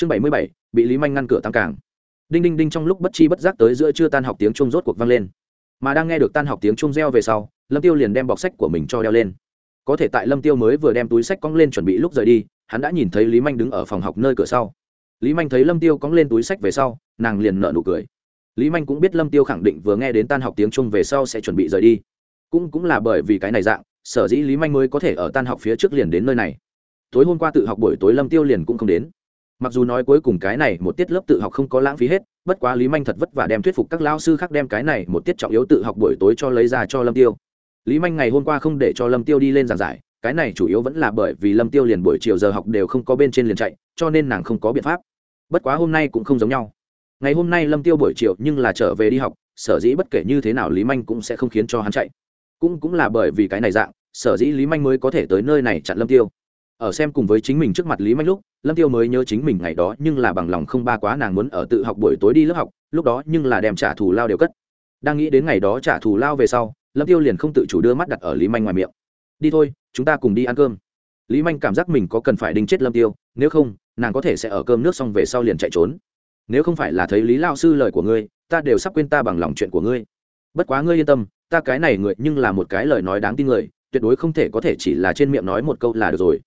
chương bảy mươi bảy, bị lý manh ngăn cửa tăng cảng. Đinh đinh đinh trong lúc bất chi bất giác tới giữa chưa tan học tiếng trung rốt cuộc vang lên. Mà đang nghe được tan học tiếng trung reo về sau, lâm tiêu liền đem bọc sách của mình cho đeo lên. Có thể tại lâm tiêu mới vừa đem túi sách cong lên chuẩn bị lúc rời đi, hắn đã nhìn thấy lý manh đứng ở phòng học nơi cửa sau. Lý manh thấy lâm tiêu cong lên túi sách về sau, nàng liền nở nụ cười. Lý manh cũng biết lâm tiêu khẳng định vừa nghe đến tan học tiếng trung về sau sẽ chuẩn bị rời đi. Cũng cũng là bởi vì cái này dạng, sở dĩ lý manh mới có thể ở tan học phía trước liền đến nơi này. Tối hôm qua tự học buổi tối lâm tiêu liền cũng không đến mặc dù nói cuối cùng cái này một tiết lớp tự học không có lãng phí hết, bất quá lý manh thật vất vả đem thuyết phục các lao sư khác đem cái này một tiết trọng yếu tự học buổi tối cho lấy ra cho lâm tiêu. Lý manh ngày hôm qua không để cho lâm tiêu đi lên giảng giải, cái này chủ yếu vẫn là bởi vì lâm tiêu liền buổi chiều giờ học đều không có bên trên liền chạy, cho nên nàng không có biện pháp. Bất quá hôm nay cũng không giống nhau. Ngày hôm nay lâm tiêu buổi chiều nhưng là trở về đi học, sở dĩ bất kể như thế nào lý manh cũng sẽ không khiến cho hắn chạy. Cũng cũng là bởi vì cái này dạng, sở dĩ lý manh mới có thể tới nơi này chặn lâm tiêu ở xem cùng với chính mình trước mặt lý manh lúc, lâm tiêu mới nhớ chính mình ngày đó nhưng là bằng lòng không ba quá nàng muốn ở tự học buổi tối đi lớp học, lúc đó nhưng là đem trả thù lao đều cất. Đang nghĩ đến ngày đó trả thù lao về sau, lâm tiêu liền không tự chủ đưa mắt đặt ở lý manh ngoài miệng. Đi thôi, chúng ta cùng đi ăn cơm. Lý manh cảm giác mình có cần phải đinh chết lâm tiêu, nếu không, nàng có thể sẽ ở cơm nước xong về sau liền chạy trốn. Nếu không phải là thấy lý lao sư lời của ngươi, ta đều sắp quên ta bằng lòng chuyện của ngươi. Bất quá ngươi yên tâm, ta cái này người nhưng là một cái lời nói đáng tin người, tuyệt đối không thể có thể chỉ là trên miệng nói một câu là được rồi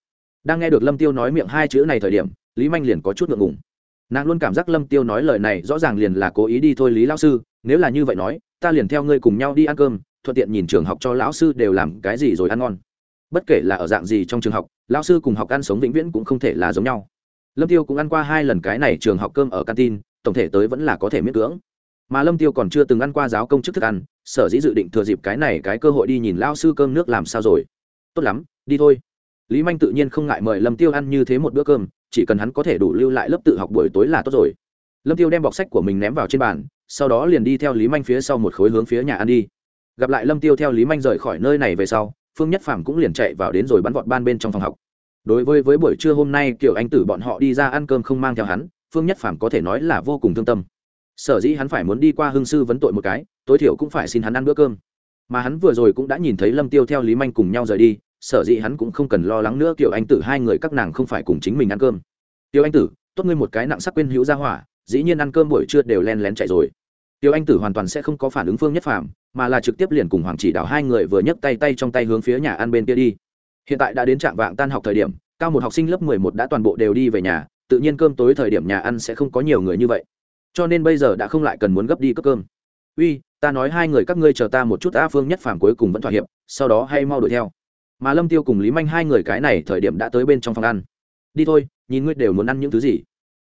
đang nghe được lâm tiêu nói miệng hai chữ này thời điểm, lý manh liền có chút ngượng ngùng. Nàng luôn cảm giác lâm tiêu nói lời này rõ ràng liền là cố ý đi thôi lý lão sư, nếu là như vậy nói, ta liền theo ngươi cùng nhau đi ăn cơm, thuận tiện nhìn trường học cho lão sư đều làm cái gì rồi ăn ngon. Bất kể là ở dạng gì trong trường học, lão sư cùng học ăn sống vĩnh viễn cũng không thể là giống nhau. Lâm tiêu cũng ăn qua hai lần cái này trường học cơm ở canteen, tổng thể tới vẫn là có thể miễn cưỡng. Mà lâm tiêu còn chưa từng ăn qua giáo công chức thức ăn, sở dĩ dự định thừa dịp cái này cái cơ hội đi nhìn lão sư cơm nước làm sao rồi. Tốt lắm, đi thôi lý manh tự nhiên không ngại mời lâm tiêu ăn như thế một bữa cơm, chỉ cần hắn có thể đủ lưu lại lớp tự học buổi tối là tốt rồi. Lâm tiêu đem bọc sách của mình ném vào trên bàn, sau đó liền đi theo lý manh phía sau một khối hướng phía nhà ăn đi. Gặp lại lâm tiêu theo lý manh rời khỏi nơi này về sau, phương nhất phàm cũng liền chạy vào đến rồi bắn vọt ban bên trong phòng học. Đối với với buổi trưa hôm nay, kiểu anh tử bọn họ đi ra ăn cơm không mang theo hắn, phương nhất phàm có thể nói là vô cùng thương tâm. Sở dĩ hắn phải muốn đi qua hương sư vấn tội một cái, tối thiểu cũng phải xin hắn ăn bữa cơm. Mà hắn vừa rồi cũng đã nhìn thấy lâm tiêu theo lý manh cùng nhau rời đi sở dĩ hắn cũng không cần lo lắng nữa kiểu anh tử, hai người các nàng không phải cùng chính mình ăn cơm. Tiêu anh tử, tốt ngươi một cái nặng sắc quên hữu ra hỏa, dĩ nhiên ăn cơm buổi trưa đều len lén chạy rồi. Tiêu anh tử hoàn toàn sẽ không có phản ứng phương nhất phàm, mà là trực tiếp liền cùng hoàng chỉ đạo hai người vừa nhấc tay tay trong tay hướng phía nhà ăn bên kia đi. Hiện tại đã đến trạm vạng tan học thời điểm, cao một học sinh lớp mười một đã toàn bộ đều đi về nhà, tự nhiên cơm tối thời điểm nhà ăn sẽ không có nhiều người như vậy. Cho nên bây giờ đã không lại cần muốn gấp đi cấp cơm. Uy, ta nói hai người các ngươi chờ ta một chút a phương nhất phàm cuối cùng vẫn thỏa hiệp, sau đó hay mau đuổi theo mà lâm tiêu cùng lý manh hai người cái này thời điểm đã tới bên trong phòng ăn. Đi thôi, nhìn ngươi đều muốn ăn những thứ gì.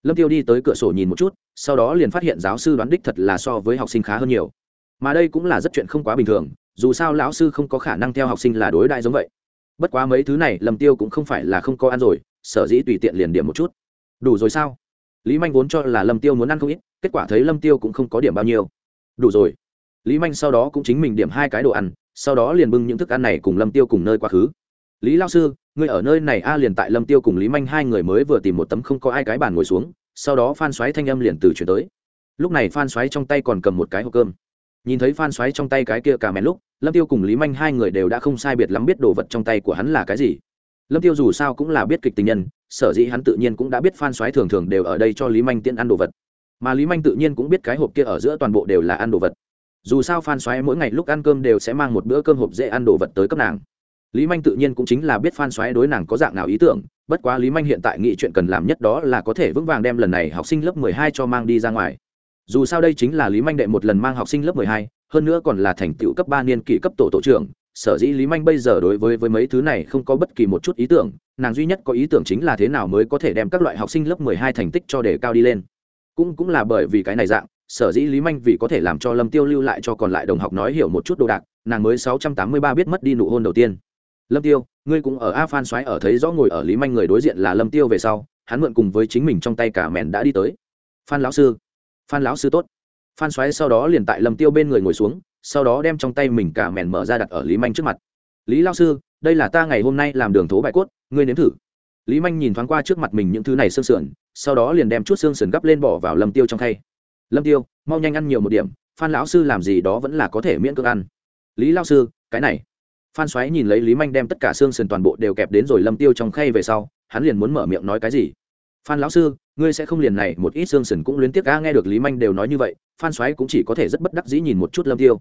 Lâm tiêu đi tới cửa sổ nhìn một chút, sau đó liền phát hiện giáo sư đoán đích thật là so với học sinh khá hơn nhiều. Mà đây cũng là rất chuyện không quá bình thường, dù sao lão sư không có khả năng theo học sinh là đối đại giống vậy. Bất quá mấy thứ này lâm tiêu cũng không phải là không có ăn rồi, sở dĩ tùy tiện liền điểm một chút. Đủ rồi sao? Lý manh vốn cho là lâm tiêu muốn ăn không ít, kết quả thấy lâm tiêu cũng không có điểm bao nhiêu. Đủ rồi. Lý manh sau đó cũng chính mình điểm hai cái đồ ăn sau đó liền bưng những thức ăn này cùng lâm tiêu cùng nơi quá khứ. Lý lao sư, ngươi ở nơi này a? liền tại lâm tiêu cùng lý manh hai người mới vừa tìm một tấm không có ai cái bàn ngồi xuống, sau đó phan xoáy thanh âm liền từ chuyển tới. Lúc này phan xoáy trong tay còn cầm một cái hộp cơm. Nhìn thấy phan xoáy trong tay cái kia cả mèn lúc, lâm tiêu cùng lý manh hai người đều đã không sai biệt lắm biết đồ vật trong tay của hắn là cái gì. Lâm tiêu dù sao cũng là biết kịch tình nhân, sở dĩ hắn tự nhiên cũng đã biết phan xoáy thường thường đều ở đây cho lý manh tiện ăn đồ vật. Mà lý manh tự nhiên cũng biết cái hộp kia ở giữa toàn bộ đều là ăn đồ vật dù sao phan xoáy mỗi ngày lúc ăn cơm đều sẽ mang một bữa cơm hộp dễ ăn đồ vật tới cấp nàng. Lý manh tự nhiên cũng chính là biết phan xoáy đối nàng có dạng nào ý tưởng, bất quá lý manh hiện tại nghĩ chuyện cần làm nhất đó là có thể vững vàng đem lần này học sinh lớp mười hai cho mang đi ra ngoài. Dù sao đây chính là lý manh đệ một lần mang học sinh lớp mười hai, hơn nữa còn là thành tựu cấp ba niên kỷ cấp tổ tổ trưởng, sở dĩ lý manh bây giờ đối với với mấy thứ này không có bất kỳ một chút ý tưởng, nàng duy nhất có ý tưởng chính là thế nào mới có thể đem các loại học sinh lớp mười hai thành tích cho đề cao đi lên. Cũng cũng là bởi vì cái này dạng sở dĩ lý manh vì có thể làm cho lâm tiêu lưu lại cho còn lại đồng học nói hiểu một chút đồ đạc, nàng mới sáu trăm tám mươi ba biết mất đi nụ hôn đầu tiên. Lâm tiêu, ngươi cũng ở a phan xoáy ở thấy rõ ngồi ở lý manh người đối diện là lâm tiêu về sau, hắn mượn cùng với chính mình trong tay cả mẹn đã đi tới. Phan lão sư, phan lão sư tốt. Phan xoáy sau đó liền tại lâm tiêu bên người ngồi xuống, sau đó đem trong tay mình cả mẹn mở ra đặt ở lý manh trước mặt. Lý lão sư, đây là ta ngày hôm nay làm đường thố bài cốt, ngươi nếm thử. Lý manh nhìn thoáng qua trước mặt mình những thứ này xương sườn, sau đó liền đem chút xương sườn gấp lên bỏ vào lâm tiêu trong khay lâm tiêu, mau nhanh ăn nhiều một điểm, phan lão sư làm gì đó vẫn là có thể miễn cưỡng ăn. Lý lão sư, cái này. Phan xoáy nhìn lấy lý manh đem tất cả xương sườn toàn bộ đều kẹp đến rồi lâm tiêu trong khay về sau, hắn liền muốn mở miệng nói cái gì? Phan lão sư, ngươi sẽ không liền này một ít xương sườn cũng luyến tiếc ga nghe được lý manh đều nói như vậy, phan xoáy cũng chỉ có thể rất bất đắc dĩ nhìn một chút lâm tiêu.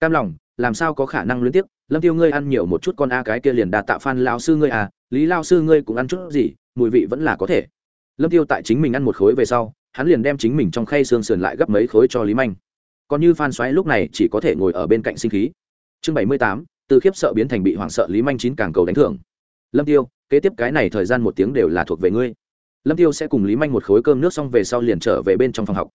Cam lòng, làm sao có khả năng luyến tiếc? Lâm tiêu ngươi ăn nhiều một chút con a cái kia liền đạt tạ phan lão sư ngươi à lý lao sư ngươi cũng ăn chút gì, mùi vị vẫn là có thể. Lâm tiêu tại chính mình ăn một khối về sau hắn liền đem chính mình trong khay xương sườn lại gấp mấy khối cho lý manh. Còn như phan xoáy lúc này chỉ có thể ngồi ở bên cạnh sinh khí. Chương bảy mươi tám, từ khiếp sợ biến thành bị hoảng sợ lý manh chín càng cầu đánh thưởng. Lâm tiêu, kế tiếp cái này thời gian một tiếng đều là thuộc về ngươi. Lâm tiêu sẽ cùng lý manh một khối cơm nước xong về sau liền trở về bên trong phòng học.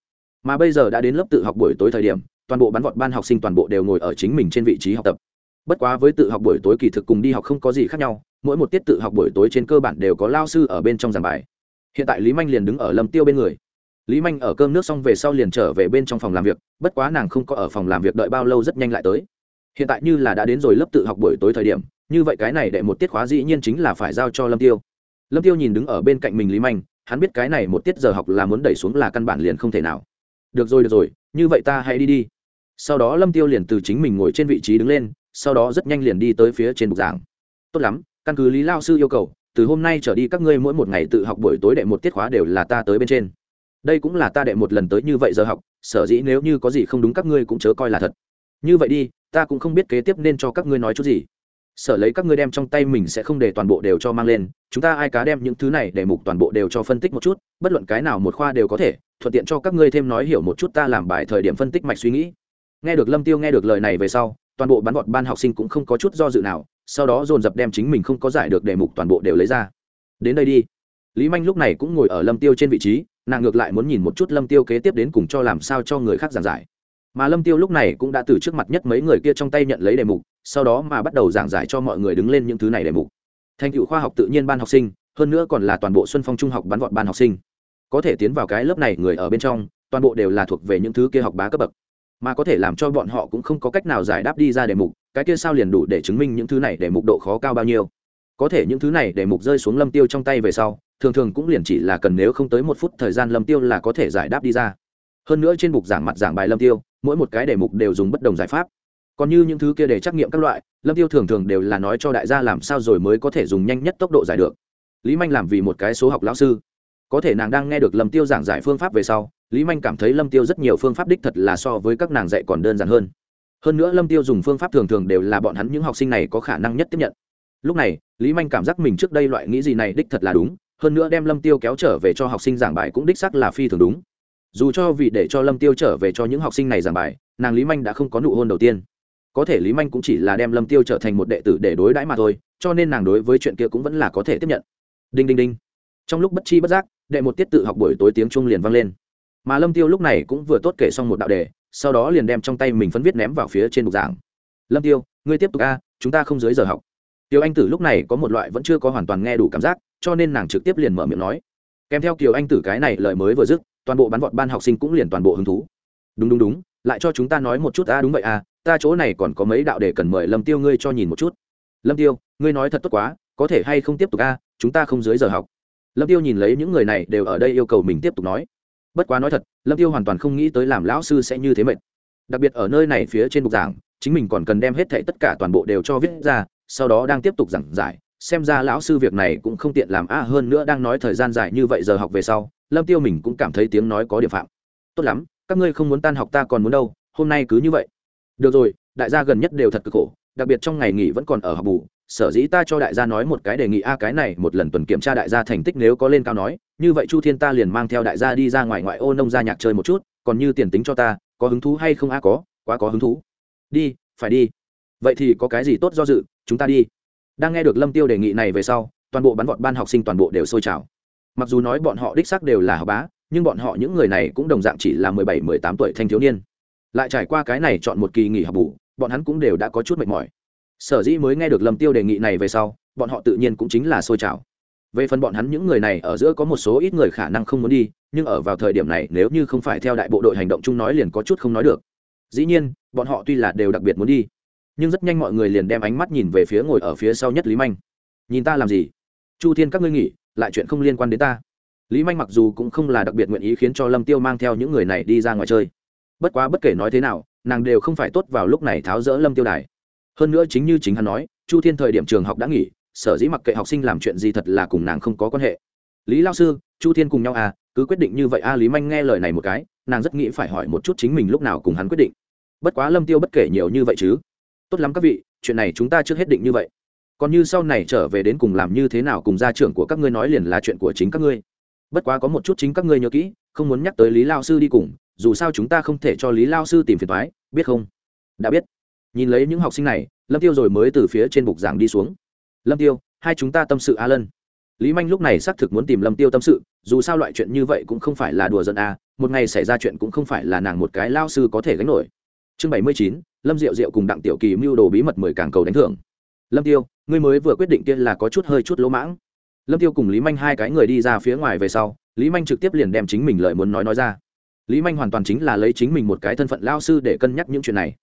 Mà bây giờ đã đến lớp tự học buổi tối thời điểm, toàn bộ bắn vọt ban học sinh toàn bộ đều ngồi ở chính mình trên vị trí học tập. Bất quá với tự học buổi tối kỳ thực cùng đi học không có gì khác nhau, mỗi một tiết tự học buổi tối trên cơ bản đều có lao sư ở bên trong giảng bài. Hiện tại lý manh liền đứng ở lâm tiêu bên người lý manh ở cơm nước xong về sau liền trở về bên trong phòng làm việc, bất quá nàng không có ở phòng làm việc đợi bao lâu rất nhanh lại tới. Hiện tại như là đã đến rồi lớp tự học buổi tối thời điểm, như vậy cái này đệ một tiết khóa dĩ nhiên chính là phải giao cho lâm tiêu. Lâm tiêu nhìn đứng ở bên cạnh mình lý manh, hắn biết cái này một tiết giờ học là muốn đẩy xuống là căn bản liền không thể nào. Được rồi được rồi, như vậy ta hãy đi đi. Sau đó lâm tiêu liền từ chính mình ngồi trên vị trí đứng lên, sau đó rất nhanh liền đi tới phía trên bục giảng. Tốt lắm, căn cứ lý lao sư yêu cầu, từ hôm nay trở đi các ngươi mỗi một ngày tự học buổi tối đệ một tiết khóa đều là ta tới bên trên đây cũng là ta đệ một lần tới như vậy giờ học, sở dĩ nếu như có gì không đúng các ngươi cũng chớ coi là thật. Như vậy đi, ta cũng không biết kế tiếp nên cho các ngươi nói chút gì. Sở lấy các ngươi đem trong tay mình sẽ không để toàn bộ đều cho mang lên, chúng ta ai cá đem những thứ này để mục toàn bộ đều cho phân tích một chút, bất luận cái nào một khoa đều có thể, thuận tiện cho các ngươi thêm nói hiểu một chút ta làm bài thời điểm phân tích mạch suy nghĩ. Nghe được lâm tiêu nghe được lời này về sau, toàn bộ bắn bọn ban học sinh cũng không có chút do dự nào, sau đó dồn dập đem chính mình không có giải được đề mục toàn bộ đều lấy ra. Đến đây đi. Lý manh lúc này cũng ngồi ở lâm tiêu trên vị trí nàng ngược lại muốn nhìn một chút lâm tiêu kế tiếp đến cùng cho làm sao cho người khác giảng giải. Mà lâm tiêu lúc này cũng đã từ trước mặt nhất mấy người kia trong tay nhận lấy đề mục, sau đó mà bắt đầu giảng giải cho mọi người đứng lên những thứ này đề mục. Thành tựu khoa học tự nhiên ban học sinh, hơn nữa còn là toàn bộ xuân phong trung học bắn vọt ban học sinh. Có thể tiến vào cái lớp này người ở bên trong, toàn bộ đều là thuộc về những thứ kia học bá cấp bậc. Mà có thể làm cho bọn họ cũng không có cách nào giải đáp đi ra đề mục, cái kia sao liền đủ để chứng minh những thứ này để mục độ khó cao bao nhiêu. Có thể những thứ này để mục rơi xuống lâm tiêu trong tay về sau thường thường cũng liền chỉ là cần nếu không tới một phút thời gian lâm tiêu là có thể giải đáp đi ra. Hơn nữa trên mục giảng mặt giảng bài lâm tiêu, mỗi một cái đề mục đều dùng bất đồng giải pháp. Còn như những thứ kia để trắc nghiệm các loại, lâm tiêu thường thường đều là nói cho đại gia làm sao rồi mới có thể dùng nhanh nhất tốc độ giải được. Lý manh làm vì một cái số học lão sư. Có thể nàng đang nghe được lâm tiêu giảng giải phương pháp về sau, lý manh cảm thấy lâm tiêu rất nhiều phương pháp đích thật là so với các nàng dạy còn đơn giản hơn. Hơn nữa lâm tiêu dùng phương pháp thường thường đều là bọn hắn những học sinh này có khả năng nhất tiếp nhận. Lúc này, lý manh cảm giác mình trước đây loại nghĩ gì này đích thật là đúng hơn nữa đem lâm tiêu kéo trở về cho học sinh giảng bài cũng đích xác là phi thường đúng. Dù cho vì để cho lâm tiêu trở về cho những học sinh này giảng bài, nàng lý manh đã không có nụ hôn đầu tiên. Có thể lý manh cũng chỉ là đem lâm tiêu trở thành một đệ tử để đối đãi mà thôi, cho nên nàng đối với chuyện kia cũng vẫn là có thể tiếp nhận. Đinh đinh đinh. Trong lúc bất chi bất giác, đệ một tiết tự học buổi tối tiếng trung liền vang lên. Mà lâm tiêu lúc này cũng vừa tốt kể xong một đạo đề, sau đó liền đem trong tay mình phấn viết ném vào phía trên bục giảng. Lâm tiêu, ngươi tiếp tục a, chúng ta không dưới giờ học. Tiêu anh tử lúc này có một loại vẫn chưa có hoàn toàn nghe đủ cảm giác cho nên nàng trực tiếp liền mở miệng nói. Kèm theo kiều anh tử cái này lời mới vừa dứt, toàn bộ bắn vọt ban học sinh cũng liền toàn bộ hứng thú. Đúng đúng đúng, lại cho chúng ta nói một chút a đúng vậy a ta chỗ này còn có mấy đạo để cần mời lâm tiêu ngươi cho nhìn một chút. Lâm tiêu, ngươi nói thật tốt quá, có thể hay không tiếp tục a chúng ta không dưới giờ học. Lâm tiêu nhìn lấy những người này đều ở đây yêu cầu mình tiếp tục nói. Bất quá nói thật, lâm tiêu hoàn toàn không nghĩ tới làm lão sư sẽ như thế mệt. Đặc biệt ở nơi này phía trên bục giảng, chính mình còn cần đem hết thảy tất cả toàn bộ đều cho viết ra, sau đó đang tiếp tục giảng giải xem ra lão sư việc này cũng không tiện làm a hơn nữa đang nói thời gian dài như vậy giờ học về sau, lâm tiêu mình cũng cảm thấy tiếng nói có điểm phạm. Tốt lắm, các ngươi không muốn tan học ta còn muốn đâu, hôm nay cứ như vậy. Được rồi, đại gia gần nhất đều thật cực khổ, đặc biệt trong ngày nghỉ vẫn còn ở học bù. Sở dĩ ta cho đại gia nói một cái đề nghị a cái này một lần tuần kiểm tra đại gia thành tích nếu có lên cao nói, như vậy chu thiên ta liền mang theo đại gia đi ra ngoài ngoại ô nông gia nhạc chơi một chút, còn như tiền tính cho ta, có hứng thú hay không a có, quá có hứng thú. Đi, phải đi. Vậy thì có cái gì tốt do dự, chúng ta đi đang nghe được lâm tiêu đề nghị này về sau, toàn bộ bắn vọt ban học sinh toàn bộ đều sôi trào. Mặc dù nói bọn họ đích xác đều là học bá, nhưng bọn họ những người này cũng đồng dạng chỉ là mười bảy, mười tám tuổi thanh thiếu niên. Lại trải qua cái này chọn một kỳ nghỉ học bù, bọn hắn cũng đều đã có chút mệt mỏi. Sở dĩ mới nghe được lâm tiêu đề nghị này về sau, bọn họ tự nhiên cũng chính là sôi trào. Về phần bọn hắn những người này ở giữa có một số ít người khả năng không muốn đi, nhưng ở vào thời điểm này nếu như không phải theo đại bộ đội hành động chung nói liền có chút không nói được. Dĩ nhiên, bọn họ tuy là đều đặc biệt muốn đi nhưng rất nhanh mọi người liền đem ánh mắt nhìn về phía ngồi ở phía sau nhất lý manh. Nhìn ta làm gì? Chu thiên các ngươi nghỉ, lại chuyện không liên quan đến ta. Lý manh mặc dù cũng không là đặc biệt nguyện ý khiến cho lâm tiêu mang theo những người này đi ra ngoài chơi. Bất quá bất kể nói thế nào, nàng đều không phải tốt vào lúc này tháo rỡ lâm tiêu đài. Hơn nữa chính như chính hắn nói, chu thiên thời điểm trường học đã nghỉ, sở dĩ mặc kệ học sinh làm chuyện gì thật là cùng nàng không có quan hệ. Lý lao sư, chu thiên cùng nhau à cứ quyết định như vậy a lý manh nghe lời này một cái, nàng rất nghĩ phải hỏi một chút chính mình lúc nào cùng hắn quyết định. Bất quá lâm tiêu bất kể nhiều như vậy chứ tốt lắm các vị, chuyện này chúng ta trước hết định như vậy. Còn như sau này trở về đến cùng làm như thế nào cùng gia trưởng của các ngươi nói liền là chuyện của chính các ngươi. Bất quá có một chút chính các ngươi nhớ kỹ, không muốn nhắc tới lý lao sư đi cùng, dù sao chúng ta không thể cho lý lao sư tìm phiền thoái biết không? Đã biết. Nhìn lấy những học sinh này, lâm tiêu rồi mới từ phía trên bục giảng đi xuống. Lâm tiêu, hai chúng ta tâm sự a lân. Lý manh lúc này xác thực muốn tìm lâm tiêu tâm sự, dù sao loại chuyện như vậy cũng không phải là đùa giận a, một ngày xảy ra chuyện cũng không phải là nàng một cái lao sư có thể gánh nổi. Chương bảy mươi chín lâm diệu diệu cùng đặng tiểu kỳ mưu đồ bí mật mười càng cầu đánh thưởng. Lâm tiêu, ngươi mới vừa quyết định kia là có chút hơi chút lỗ mãng. Lâm tiêu cùng lý manh hai cái người đi ra phía ngoài về sau, lý manh trực tiếp liền đem chính mình lời muốn nói nói ra. Lý manh hoàn toàn chính là lấy chính mình một cái thân phận lao sư để cân nhắc những chuyện này.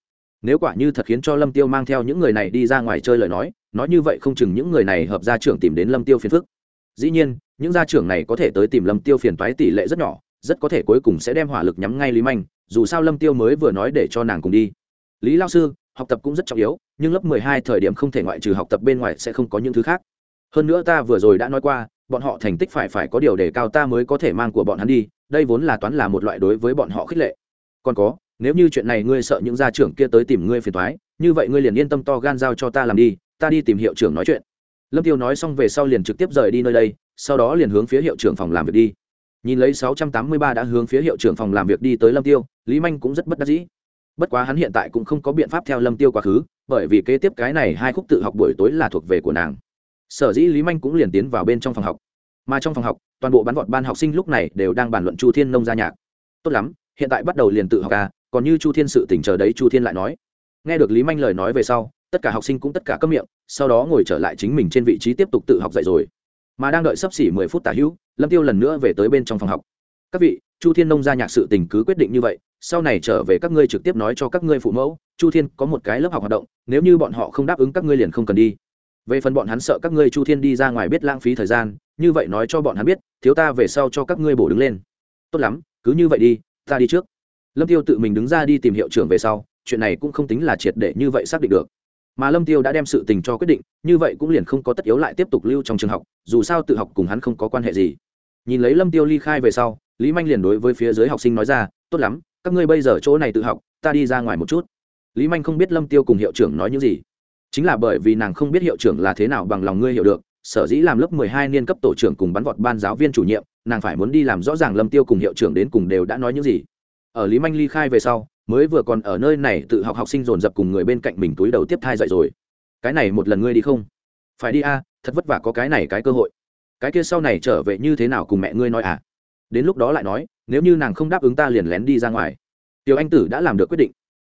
Nếu quả như thật khiến cho lâm tiêu mang theo những người này đi ra ngoài chơi lời nói nói như vậy không chừng những người này hợp gia trưởng tìm đến lâm tiêu phiền phức. Dĩ nhiên, những gia trưởng này có thể tới tìm lâm tiêu phiền toái tỷ lệ rất nhỏ, rất có thể cuối cùng sẽ đem hỏa lực nhắm ngay lý manh, dù sao lâm tiêu mới vừa nói để cho nàng cùng đi lý lao sư, học tập cũng rất trọng yếu, nhưng lớp mười hai thời điểm không thể ngoại trừ học tập bên ngoài sẽ không có những thứ khác. Hơn nữa ta vừa rồi đã nói qua, bọn họ thành tích phải phải có điều để cao ta mới có thể mang của bọn hắn đi, đây vốn là toán là một loại đối với bọn họ khích lệ. Còn có, nếu như chuyện này ngươi sợ những gia trưởng kia tới tìm ngươi phiền thoái như vậy ngươi liền yên tâm to gan giao cho ta làm đi, ta đi tìm hiệu trưởng nói chuyện. Lâm tiêu nói xong về sau liền trực tiếp rời đi nơi đây, sau đó liền hướng phía hiệu trưởng phòng làm việc đi. Nhìn lấy 683 đã hướng phía hiệu trưởng phòng làm việc đi tới lâm tiêu, lý manh cũng rất bất đắc dĩ bất quá hắn hiện tại cũng không có biện pháp theo lâm tiêu quá khứ, bởi vì kế tiếp cái này hai khúc tự học buổi tối là thuộc về của nàng. Sở dĩ lý manh cũng liền tiến vào bên trong phòng học. Mà trong phòng học, toàn bộ bắn vọt ban học sinh lúc này đều đang bàn luận chu thiên nông gia nhạc. Tốt lắm, hiện tại bắt đầu liền tự học à còn như chu thiên sự tỉnh chờ đấy chu thiên lại nói. Nghe được lý manh lời nói về sau, tất cả học sinh cũng tất cả cấm miệng, sau đó ngồi trở lại chính mình trên vị trí tiếp tục tự học dạy rồi. Mà đang đợi sắp xỉ mười phút tả hữu, lâm tiêu lần nữa về tới bên trong phòng học các vị, chu thiên nông gia nhạc sự tình cứ quyết định như vậy, sau này trở về các ngươi trực tiếp nói cho các ngươi phụ mẫu, chu thiên có một cái lớp học hoạt động, nếu như bọn họ không đáp ứng các ngươi liền không cần đi. Về phần bọn hắn sợ các ngươi chu thiên đi ra ngoài biết lãng phí thời gian, như vậy nói cho bọn hắn biết, thiếu ta về sau cho các ngươi bổ đứng lên. Tốt lắm, cứ như vậy đi, ta đi trước. Lâm tiêu tự mình đứng ra đi tìm hiệu trưởng về sau, chuyện này cũng không tính là triệt để như vậy xác định được. Mà lâm tiêu đã đem sự tình cho quyết định, như vậy cũng liền không có tất yếu lại tiếp tục lưu trong trường học, dù sao tự học cùng hắn không có quan hệ gì. Nhìn lấy lâm tiêu ly khai về sau lý manh liền đối với phía dưới học sinh nói ra, tốt lắm, các ngươi bây giờ chỗ này tự học, ta đi ra ngoài một chút. Lý manh không biết lâm tiêu cùng hiệu trưởng nói những gì. Chính là bởi vì nàng không biết hiệu trưởng là thế nào bằng lòng ngươi hiểu được, sở dĩ làm lớp mười hai niên cấp tổ trưởng cùng bắn vọt ban giáo viên chủ nhiệm, nàng phải muốn đi làm rõ ràng lâm tiêu cùng hiệu trưởng đến cùng đều đã nói những gì. Ở lý manh ly khai về sau, mới vừa còn ở nơi này tự học học sinh dồn dập cùng người bên cạnh mình túi đầu tiếp thai dậy rồi. Cái này một lần ngươi đi không? Phải đi a, thật vất vả có cái này cái cơ hội. Cái kia sau này trở về như thế nào cùng mẹ ngươi nói à? Đến lúc đó lại nói, nếu như nàng không đáp ứng ta liền lén đi ra ngoài. Tiểu anh tử đã làm được quyết định.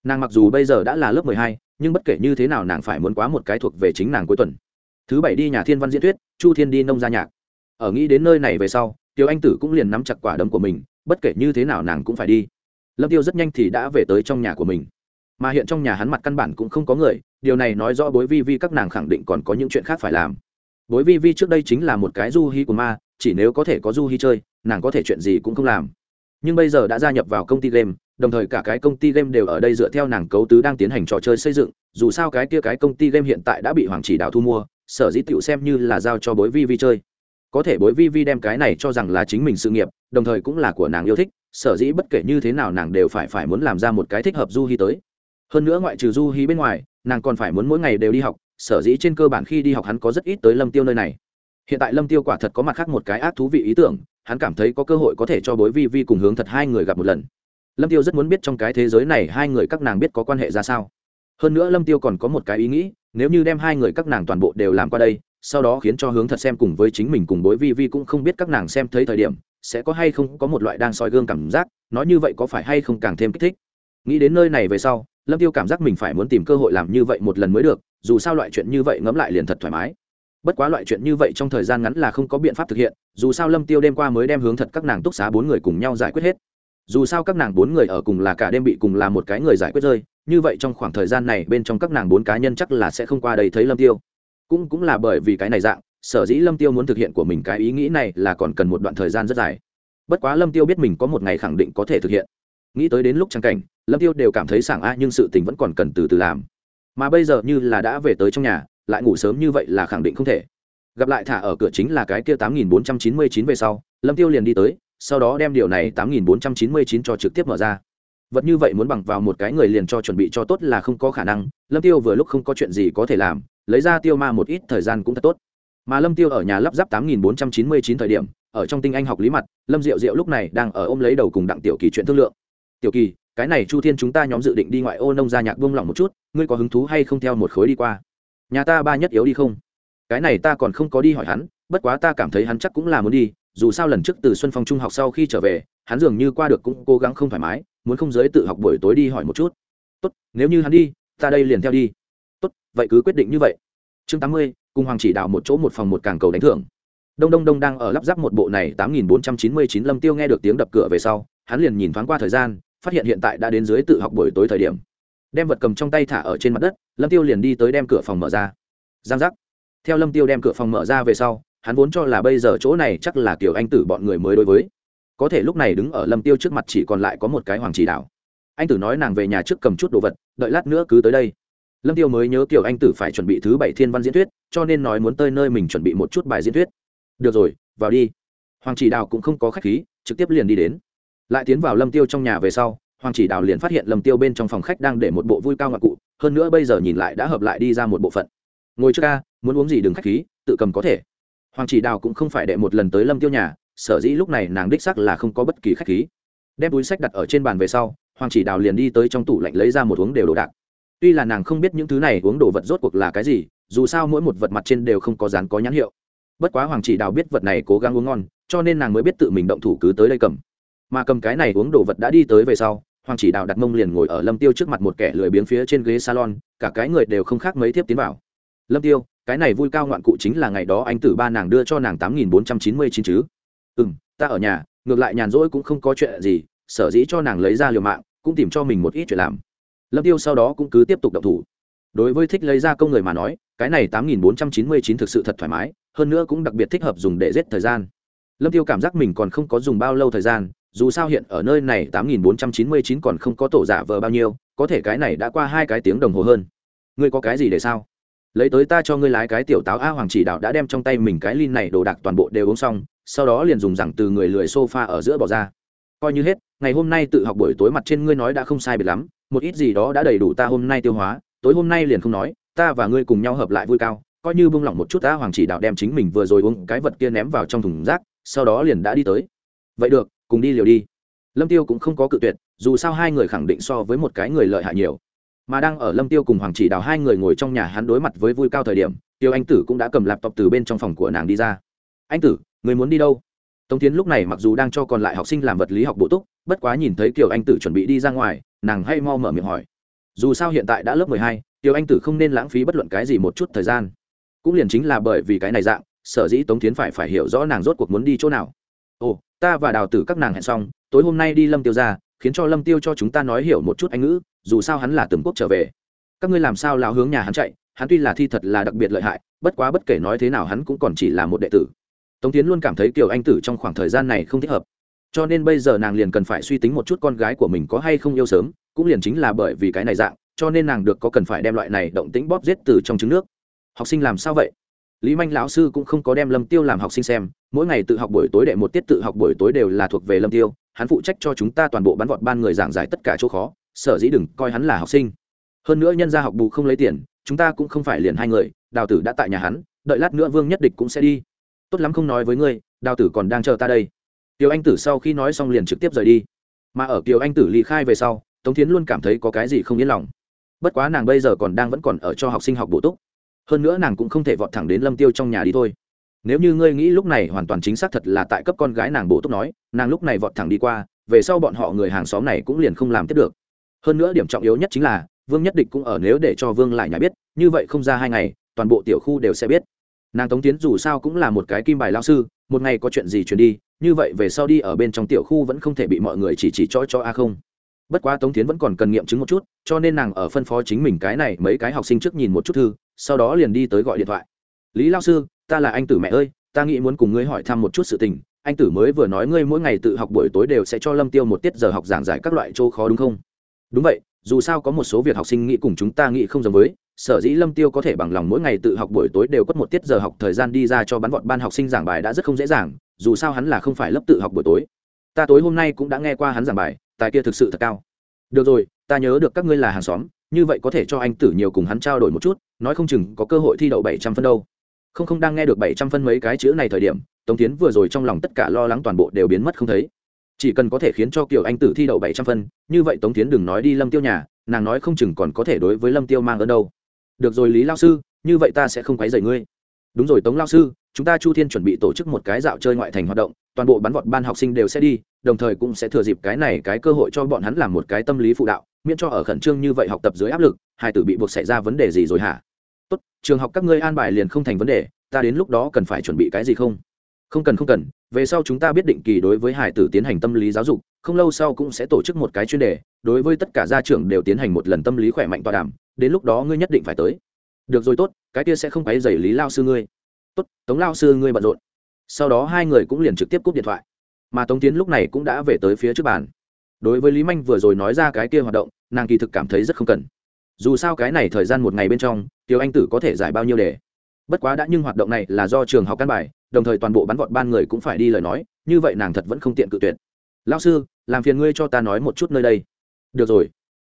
Nàng mặc dù bây giờ đã là lớp mười hai, nhưng bất kể như thế nào nàng phải muốn quá một cái thuộc về chính nàng cuối tuần. Thứ bảy đi nhà thiên văn diễn thuyết, chu thiên đi nông gia nhạc. Ở nghĩ đến nơi này về sau, tiểu anh tử cũng liền nắm chặt quả đấm của mình, bất kể như thế nào nàng cũng phải đi. Lâm tiêu rất nhanh thì đã về tới trong nhà của mình. Mà hiện trong nhà hắn mặt căn bản cũng không có người, điều này nói rõ bối vi vi các nàng khẳng định còn có những chuyện khác phải làm. Bối vi vi trước đây chính là một cái du hi của ma, chỉ nếu có thể có du hi chơi nàng có thể chuyện gì cũng không làm. Nhưng bây giờ đã gia nhập vào công ty game, đồng thời cả cái công ty game đều ở đây dựa theo nàng cấu tứ đang tiến hành trò chơi xây dựng, dù sao cái kia cái công ty game hiện tại đã bị hoàng chỉ đạo thu mua, sở dĩ tựu xem như là giao cho bối vi vi chơi. Có thể bối vi vi đem cái này cho rằng là chính mình sự nghiệp, đồng thời cũng là của nàng yêu thích, sở dĩ bất kể như thế nào nàng đều phải phải muốn làm ra một cái thích hợp du hi tới. Hơn nữa ngoại trừ du hi bên ngoài, nàng còn phải muốn mỗi ngày đều đi học, sở dĩ trên cơ bản khi đi học hắn có rất ít tới lâm tiêu nơi này. Hiện tại lâm tiêu quả thật có mặt khác một cái ác thú vị ý tưởng hắn cảm thấy có cơ hội có thể cho bối vi vi cùng hướng thật hai người gặp một lần. Lâm tiêu rất muốn biết trong cái thế giới này hai người các nàng biết có quan hệ ra sao. Hơn nữa lâm tiêu còn có một cái ý nghĩ, nếu như đem hai người các nàng toàn bộ đều làm qua đây, sau đó khiến cho hướng thật xem cùng với chính mình cùng bối vi vi cũng không biết các nàng xem thấy thời điểm, sẽ có hay không có một loại đang soi gương cảm giác, nói như vậy có phải hay không càng thêm kích thích. Nghĩ đến nơi này về sau, lâm tiêu cảm giác mình phải muốn tìm cơ hội làm như vậy một lần mới được, dù sao loại chuyện như vậy ngẫm lại liền thật thoải mái bất quá loại chuyện như vậy trong thời gian ngắn là không có biện pháp thực hiện, dù sao lâm tiêu đêm qua mới đem hướng thật các nàng túc xá bốn người cùng nhau giải quyết hết. Dù sao các nàng bốn người ở cùng là cả đêm bị cùng là một cái người giải quyết rơi, như vậy trong khoảng thời gian này bên trong các nàng bốn cá nhân chắc là sẽ không qua đây thấy lâm tiêu. Cũng cũng là bởi vì cái này dạng, sở dĩ lâm tiêu muốn thực hiện của mình cái ý nghĩ này là còn cần một đoạn thời gian rất dài. Bất quá lâm tiêu biết mình có một ngày khẳng định có thể thực hiện. Nghĩ tới đến lúc trang cảnh, lâm tiêu đều cảm thấy sảng a nhưng sự tình vẫn còn cần từ từ làm. Mà bây giờ như là đã về tới trong nhà lại ngủ sớm như vậy là khẳng định không thể. Gặp lại thả ở cửa chính là cái kia tám nghìn bốn trăm chín mươi chín về sau, lâm tiêu liền đi tới, sau đó đem điều này tám nghìn bốn trăm chín mươi chín cho trực tiếp mở ra. Vật như vậy muốn bằng vào một cái người liền cho chuẩn bị cho tốt là không có khả năng, lâm tiêu vừa lúc không có chuyện gì có thể làm, lấy ra tiêu ma một ít thời gian cũng thật tốt. Mà lâm tiêu ở nhà lắp ráp tám nghìn bốn trăm chín mươi chín thời điểm, ở trong tinh anh học lý mặt, lâm diệu diệu lúc này đang ở ôm lấy đầu cùng đặng tiểu kỳ chuyện thương lượng. Tiểu kỳ, cái này chu thiên chúng ta nhóm dự định đi ngoại ô nông gia nhạc buông lỏng một chút, ngươi có hứng thú hay không theo một khối đi qua? Nhà ta ba nhất yếu đi không? Cái này ta còn không có đi hỏi hắn, bất quá ta cảm thấy hắn chắc cũng là muốn đi, dù sao lần trước từ xuân phong trung học sau khi trở về, hắn dường như qua được cũng cố gắng không thoải mái, muốn không giới tự học buổi tối đi hỏi một chút. Tốt, nếu như hắn đi, ta đây liền theo đi. Tốt, vậy cứ quyết định như vậy. Chương tám mươi cùng hoàng chỉ đạo một chỗ một phòng một càng cầu đánh thưởng. Đông đông đông đang ở lắp ráp một bộ này tám nghìn bốn trăm chín mươi chín lâm tiêu nghe được tiếng đập cửa về sau, hắn liền nhìn thoáng qua thời gian, phát hiện hiện tại đã đến dưới tự học buổi tối thời điểm đem vật cầm trong tay thả ở trên mặt đất, lâm tiêu liền đi tới đem cửa phòng mở ra. Giang giác. Theo lâm tiêu đem cửa phòng mở ra về sau, hắn vốn cho là bây giờ chỗ này chắc là kiểu anh tử bọn người mới đối với. Có thể lúc này đứng ở lâm tiêu trước mặt chỉ còn lại có một cái hoàng chỉ đạo. Anh tử nói nàng về nhà trước cầm chút đồ vật, đợi lát nữa cứ tới đây. Lâm tiêu mới nhớ kiểu anh tử phải chuẩn bị thứ bảy thiên văn diễn thuyết, cho nên nói muốn tới nơi mình chuẩn bị một chút bài diễn thuyết. Được rồi, vào đi. Hoàng chỉ đạo cũng không có khách khí, trực tiếp liền đi đến. Lại tiến vào lâm tiêu trong nhà về sau hoàng chỉ đào liền phát hiện lâm tiêu bên trong phòng khách đang để một bộ vui cao ngọc cụ, hơn nữa bây giờ nhìn lại đã hợp lại đi ra một bộ phận. Ngồi trước ca, muốn uống gì đừng khách khí, tự cầm có thể. Hoàng chỉ đào cũng không phải đệ một lần tới lâm tiêu nhà, sở dĩ lúc này nàng đích sắc là không có bất kỳ khách khí. Đem túi sách đặt ở trên bàn về sau, hoàng chỉ đào liền đi tới trong tủ lạnh lấy ra một uống đều đồ đạc. Tuy là nàng không biết những thứ này uống đồ vật rốt cuộc là cái gì, dù sao mỗi một vật mặt trên đều không có dán có nhãn hiệu. Bất quá hoàng chỉ đào biết vật này cố gắng uống ngon, cho nên nàng mới biết tự mình động thủ cứ tới đây cầm. Mà cầm cái này uống đồ vật đã đi tới về sau hoàng chỉ đào đặt mông liền ngồi ở lâm tiêu trước mặt một kẻ lười biếng phía trên ghế salon, cả cái người đều không khác mấy tiếp tiến vào. Lâm tiêu, cái này vui cao ngoạn cụ chính là ngày đó anh tử ba nàng đưa cho nàng tám nghìn bốn trăm chín mươi chín chứ. Ừ m ta ở nhà, ngược lại nhàn rỗi cũng không có chuyện gì, sở dĩ cho nàng lấy ra liều mạng, cũng tìm cho mình một ít chuyện làm. Lâm tiêu sau đó cũng cứ tiếp tục động thủ. Đối với thích lấy ra công người mà nói, cái này tám nghìn bốn trăm chín mươi chín thực sự thật thoải mái, hơn nữa cũng đặc biệt thích hợp dùng để giết thời gian. Lâm tiêu cảm giác mình còn không có dùng bao lâu thời gian dù sao hiện ở nơi này tám nghìn bốn trăm chín mươi chín còn không có tổ giả vờ bao nhiêu, có thể cái này đã qua hai cái tiếng đồng hồ hơn. Ngươi có cái gì để sao? Lấy tới ta cho ngươi lái cái tiểu táo a hoàng chỉ đạo đã đem trong tay mình cái lin này đồ đạc toàn bộ đều uống xong, sau đó liền dùng rằng từ người lười sofa ở giữa bỏ ra. Coi như hết, ngày hôm nay tự học buổi tối mặt trên ngươi nói đã không sai biệt lắm, một ít gì đó đã đầy đủ ta hôm nay tiêu hóa, tối hôm nay liền không nói, ta và ngươi cùng nhau hợp lại vui cao, coi như buông lỏng một chút ta hoàng chỉ đạo đem chính mình vừa rồi uống cái vật kia ném vào trong thùng rác, sau đó liền đã đi tới. Vậy được cùng đi liều đi. Lâm tiêu cũng không có cự tuyệt, dù sao hai người khẳng định so với một cái người lợi hại nhiều. Mà đang ở lâm tiêu cùng hoàng chỉ đào hai người ngồi trong nhà hắn đối mặt với vui cao thời điểm, tiêu anh tử cũng đã cầm laptop từ bên trong phòng của nàng đi ra. Anh tử, người muốn đi đâu? Tống tiến lúc này mặc dù đang cho còn lại học sinh làm vật lý học bổ túc, bất quá nhìn thấy kiều anh tử chuẩn bị đi ra ngoài, nàng hay mau mở miệng hỏi. Dù sao hiện tại đã lớp mười hai tiêu anh tử không nên lãng phí bất luận cái gì một chút thời gian. Cũng liền chính là bởi vì cái này dạng, sở dĩ tống tiến phải phải hiểu rõ nàng rốt cuộc muốn đi chỗ nào. Ồ ta và đào tử các nàng hẹn xong, tối hôm nay đi lâm tiêu ra, khiến cho lâm tiêu cho chúng ta nói hiểu một chút anh ngữ, dù sao hắn là từng quốc trở về. Các ngươi làm sao lao hướng nhà hắn chạy, hắn tuy là thi thật là đặc biệt lợi hại, bất quá bất kể nói thế nào hắn cũng còn chỉ là một đệ tử. Tống tiến luôn cảm thấy kiều anh tử trong khoảng thời gian này không thích hợp. Cho nên bây giờ nàng liền cần phải suy tính một chút con gái của mình có hay không yêu sớm, cũng liền chính là bởi vì cái này dạng, cho nên nàng được có cần phải đem loại này động tĩnh bóp giết từ trong trứng nước. Học sinh làm sao vậy? Lý manh lão sư cũng không có đem lâm tiêu làm học sinh xem, mỗi ngày tự học buổi tối đệ một tiết tự học buổi tối đều là thuộc về lâm tiêu, hắn phụ trách cho chúng ta toàn bộ bắn vọt ban người giảng giải tất cả chỗ khó, sở dĩ đừng coi hắn là học sinh. Hơn nữa nhân gia học bù không lấy tiền, chúng ta cũng không phải liền hai người, đào tử đã tại nhà hắn, đợi lát nữa vương nhất địch cũng sẽ đi. Tốt lắm không nói với ngươi, đào tử còn đang chờ ta đây. Kiều anh tử sau khi nói xong liền trực tiếp rời đi. Mà ở kiều anh tử ly khai về sau, tống thiến luôn cảm thấy có cái gì không yên lòng. Bất quá nàng bây giờ còn đang vẫn còn ở cho học sinh học bổ túc hơn nữa nàng cũng không thể vọt thẳng đến lâm tiêu trong nhà đi thôi. Nếu như ngươi nghĩ lúc này hoàn toàn chính xác thật là tại cấp con gái nàng bổ túc nói, nàng lúc này vọt thẳng đi qua, về sau bọn họ người hàng xóm này cũng liền không làm tiếp được. Hơn nữa điểm trọng yếu nhất chính là, vương nhất địch cũng ở nếu để cho vương lại nhà biết, như vậy không ra hai ngày, toàn bộ tiểu khu đều sẽ biết. Nàng tống tiến dù sao cũng là một cái kim bài lao sư, một ngày có chuyện gì truyền đi, như vậy về sau đi ở bên trong tiểu khu vẫn không thể bị mọi người chỉ chỉ cho cho a không. Bất quá tống tiến vẫn còn cần nghiệm chứng một chút, cho nên nàng ở phân phó chính mình cái này mấy cái học sinh trước nhìn một chút thư sau đó liền đi tới gọi điện thoại. Lý lao sư, ta là anh tử mẹ ơi, ta nghĩ muốn cùng ngươi hỏi thăm một chút sự tình. Anh tử mới vừa nói ngươi mỗi ngày tự học buổi tối đều sẽ cho lâm tiêu một tiết giờ học giảng giải các loại chỗ khó đúng không? Đúng vậy, dù sao có một số việc học sinh nghĩ cùng chúng ta nghĩ không giống với, sở dĩ lâm tiêu có thể bằng lòng mỗi ngày tự học buổi tối đều cất một tiết giờ học thời gian đi ra cho bắn vọt ban học sinh giảng bài đã rất không dễ dàng, dù sao hắn là không phải lớp tự học buổi tối. Ta tối hôm nay cũng đã nghe qua hắn giảng bài, tài kia thực sự thật cao. Được rồi, ta nhớ được các ngươi là hàng xóm như vậy có thể cho anh tử nhiều cùng hắn trao đổi một chút, nói không chừng có cơ hội thi đậu bảy trăm phân đâu. Không không, đang nghe được bảy trăm phân mấy cái chữ này thời điểm, tống tiến vừa rồi trong lòng tất cả lo lắng toàn bộ đều biến mất không thấy. Chỉ cần có thể khiến cho kiều anh tử thi đậu bảy trăm phân, như vậy tống tiến đừng nói đi lâm tiêu nhà, nàng nói không chừng còn có thể đối với lâm tiêu mang ơn đâu. Được rồi lý lao sư, như vậy ta sẽ không quấy rầy ngươi. Đúng rồi tống lao sư, chúng ta chu thiên chuẩn bị tổ chức một cái dạo chơi ngoại thành hoạt động toàn bộ bắn vọt ban học sinh đều sẽ đi, đồng thời cũng sẽ thừa dịp cái này cái cơ hội cho bọn hắn làm một cái tâm lý phụ đạo, miễn cho ở khẩn trương như vậy học tập dưới áp lực, hai tử bị buộc xảy ra vấn đề gì rồi hả? Tốt, trường học các ngươi an bài liền không thành vấn đề, ta đến lúc đó cần phải chuẩn bị cái gì không? Không cần không cần, về sau chúng ta biết định kỳ đối với hải tử tiến hành tâm lý giáo dục, không lâu sau cũng sẽ tổ chức một cái chuyên đề, đối với tất cả gia trưởng đều tiến hành một lần tâm lý khỏe mạnh tọa đàm, đến lúc đó ngươi nhất định phải tới. Được rồi tốt, cái kia sẽ không quấy dày lý lao sư ngươi. Tốt, tống lao sư ngươi bận rộn sau đó hai người cũng liền trực tiếp cúp điện thoại. Mà tống tiến lúc này cũng đã về tới phía trước bàn. Đối với lý manh vừa rồi nói ra cái kia hoạt động, nàng kỳ thực cảm thấy rất không cần. Dù sao cái này thời gian một ngày bên trong, tiểu anh tử có thể giải bao nhiêu đề bất quá đã nhưng hoạt động này là do trường học căn bài, đồng thời toàn bộ bắn vọt ban người cũng phải đi lời nói, như vậy nàng thật vẫn không tiện cự tuyệt. Lao sư, làm phiền ngươi cho ta nói một chút nơi đây. Được rồi.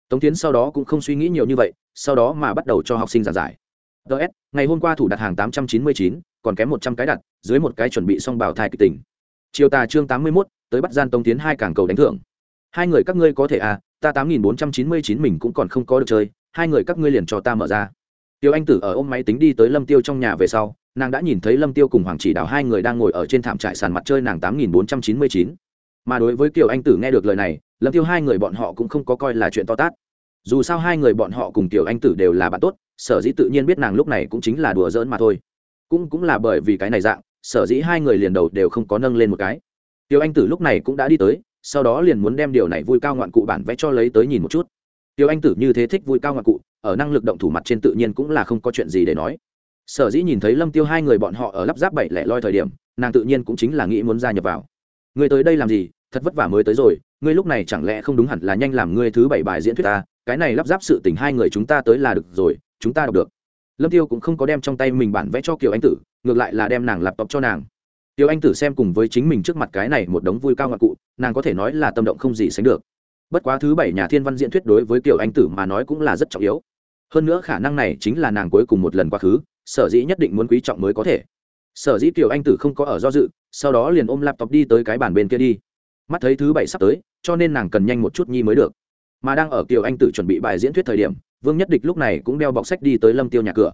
Tống tiến sau đó cũng không suy nghĩ nhiều như vậy, sau đó mà bắt đầu cho học sinh giảng giải. Ts ngày hôm qua thủ đặt hàng tám trăm chín mươi chín còn kém một trăm cái đặt, dưới một cái chuẩn bị xong bảo thai kịch tình. Chiều tà chương tám mươi mốt, tới bắt gian tông tiến hai cảng cầu đánh thưởng. Hai người các ngươi có thể à ta tám nghìn bốn trăm chín mươi chín mình cũng còn không có được chơi, hai người các ngươi liền cho ta mở ra. Tiêu anh tử ở ôm máy tính đi tới lâm tiêu trong nhà về sau, nàng đã nhìn thấy lâm tiêu cùng hoàng chỉ đào hai người đang ngồi ở trên thảm trại sàn mặt chơi nàng tám nghìn bốn trăm chín mươi chín. Mà đối với kiều anh tử nghe được lời này, lâm tiêu hai người bọn họ cũng không có coi là chuyện to tát. Dù sao hai người bọn họ cùng kiều anh tử đều là bạn tốt, sở dĩ tự nhiên biết nàng lúc này cũng chính là đùa giỡn mà thôi cũng cũng là bởi vì cái này dạng, sở dĩ hai người liền đầu đều không có nâng lên một cái. Tiêu anh tử lúc này cũng đã đi tới, sau đó liền muốn đem điều này vui cao ngoạn cụ bản vẽ cho lấy tới nhìn một chút. Tiêu anh tử như thế thích vui cao ngoạn cụ, ở năng lực động thủ mặt trên tự nhiên cũng là không có chuyện gì để nói. Sở dĩ nhìn thấy lâm tiêu hai người bọn họ ở lắp ráp bảy lẻ loi thời điểm, nàng tự nhiên cũng chính là nghĩ muốn gia nhập vào. Người tới đây làm gì? Thật vất vả mới tới rồi, ngươi lúc này chẳng lẽ không đúng hẳn là nhanh làm ngươi thứ bảy bài diễn thuyết ta? Cái này lắp ráp sự tình hai người chúng ta tới là được rồi, chúng ta đọc được lâm tiêu cũng không có đem trong tay mình bản vẽ cho kiều anh tử, ngược lại là đem nàng lạp tộc cho nàng. Tiêu anh tử xem cùng với chính mình trước mặt cái này một đống vui cao ngạc cụ, nàng có thể nói là tâm động không gì sánh được. Bất quá thứ bảy nhà thiên văn diễn thuyết đối với kiều anh tử mà nói cũng là rất trọng yếu. Hơn nữa khả năng này chính là nàng cuối cùng một lần quá khứ, sở dĩ nhất định muốn quý trọng mới có thể. Sở dĩ kiều anh tử không có ở do dự, sau đó liền ôm laptop đi tới cái bàn bên kia đi. Mắt thấy thứ bảy sắp tới, cho nên nàng cần nhanh một chút nhi mới được mà đang ở kiều anh tử chuẩn bị bài diễn thuyết thời điểm, vương nhất địch lúc này cũng đeo bọc sách đi tới lâm tiêu nhà cửa.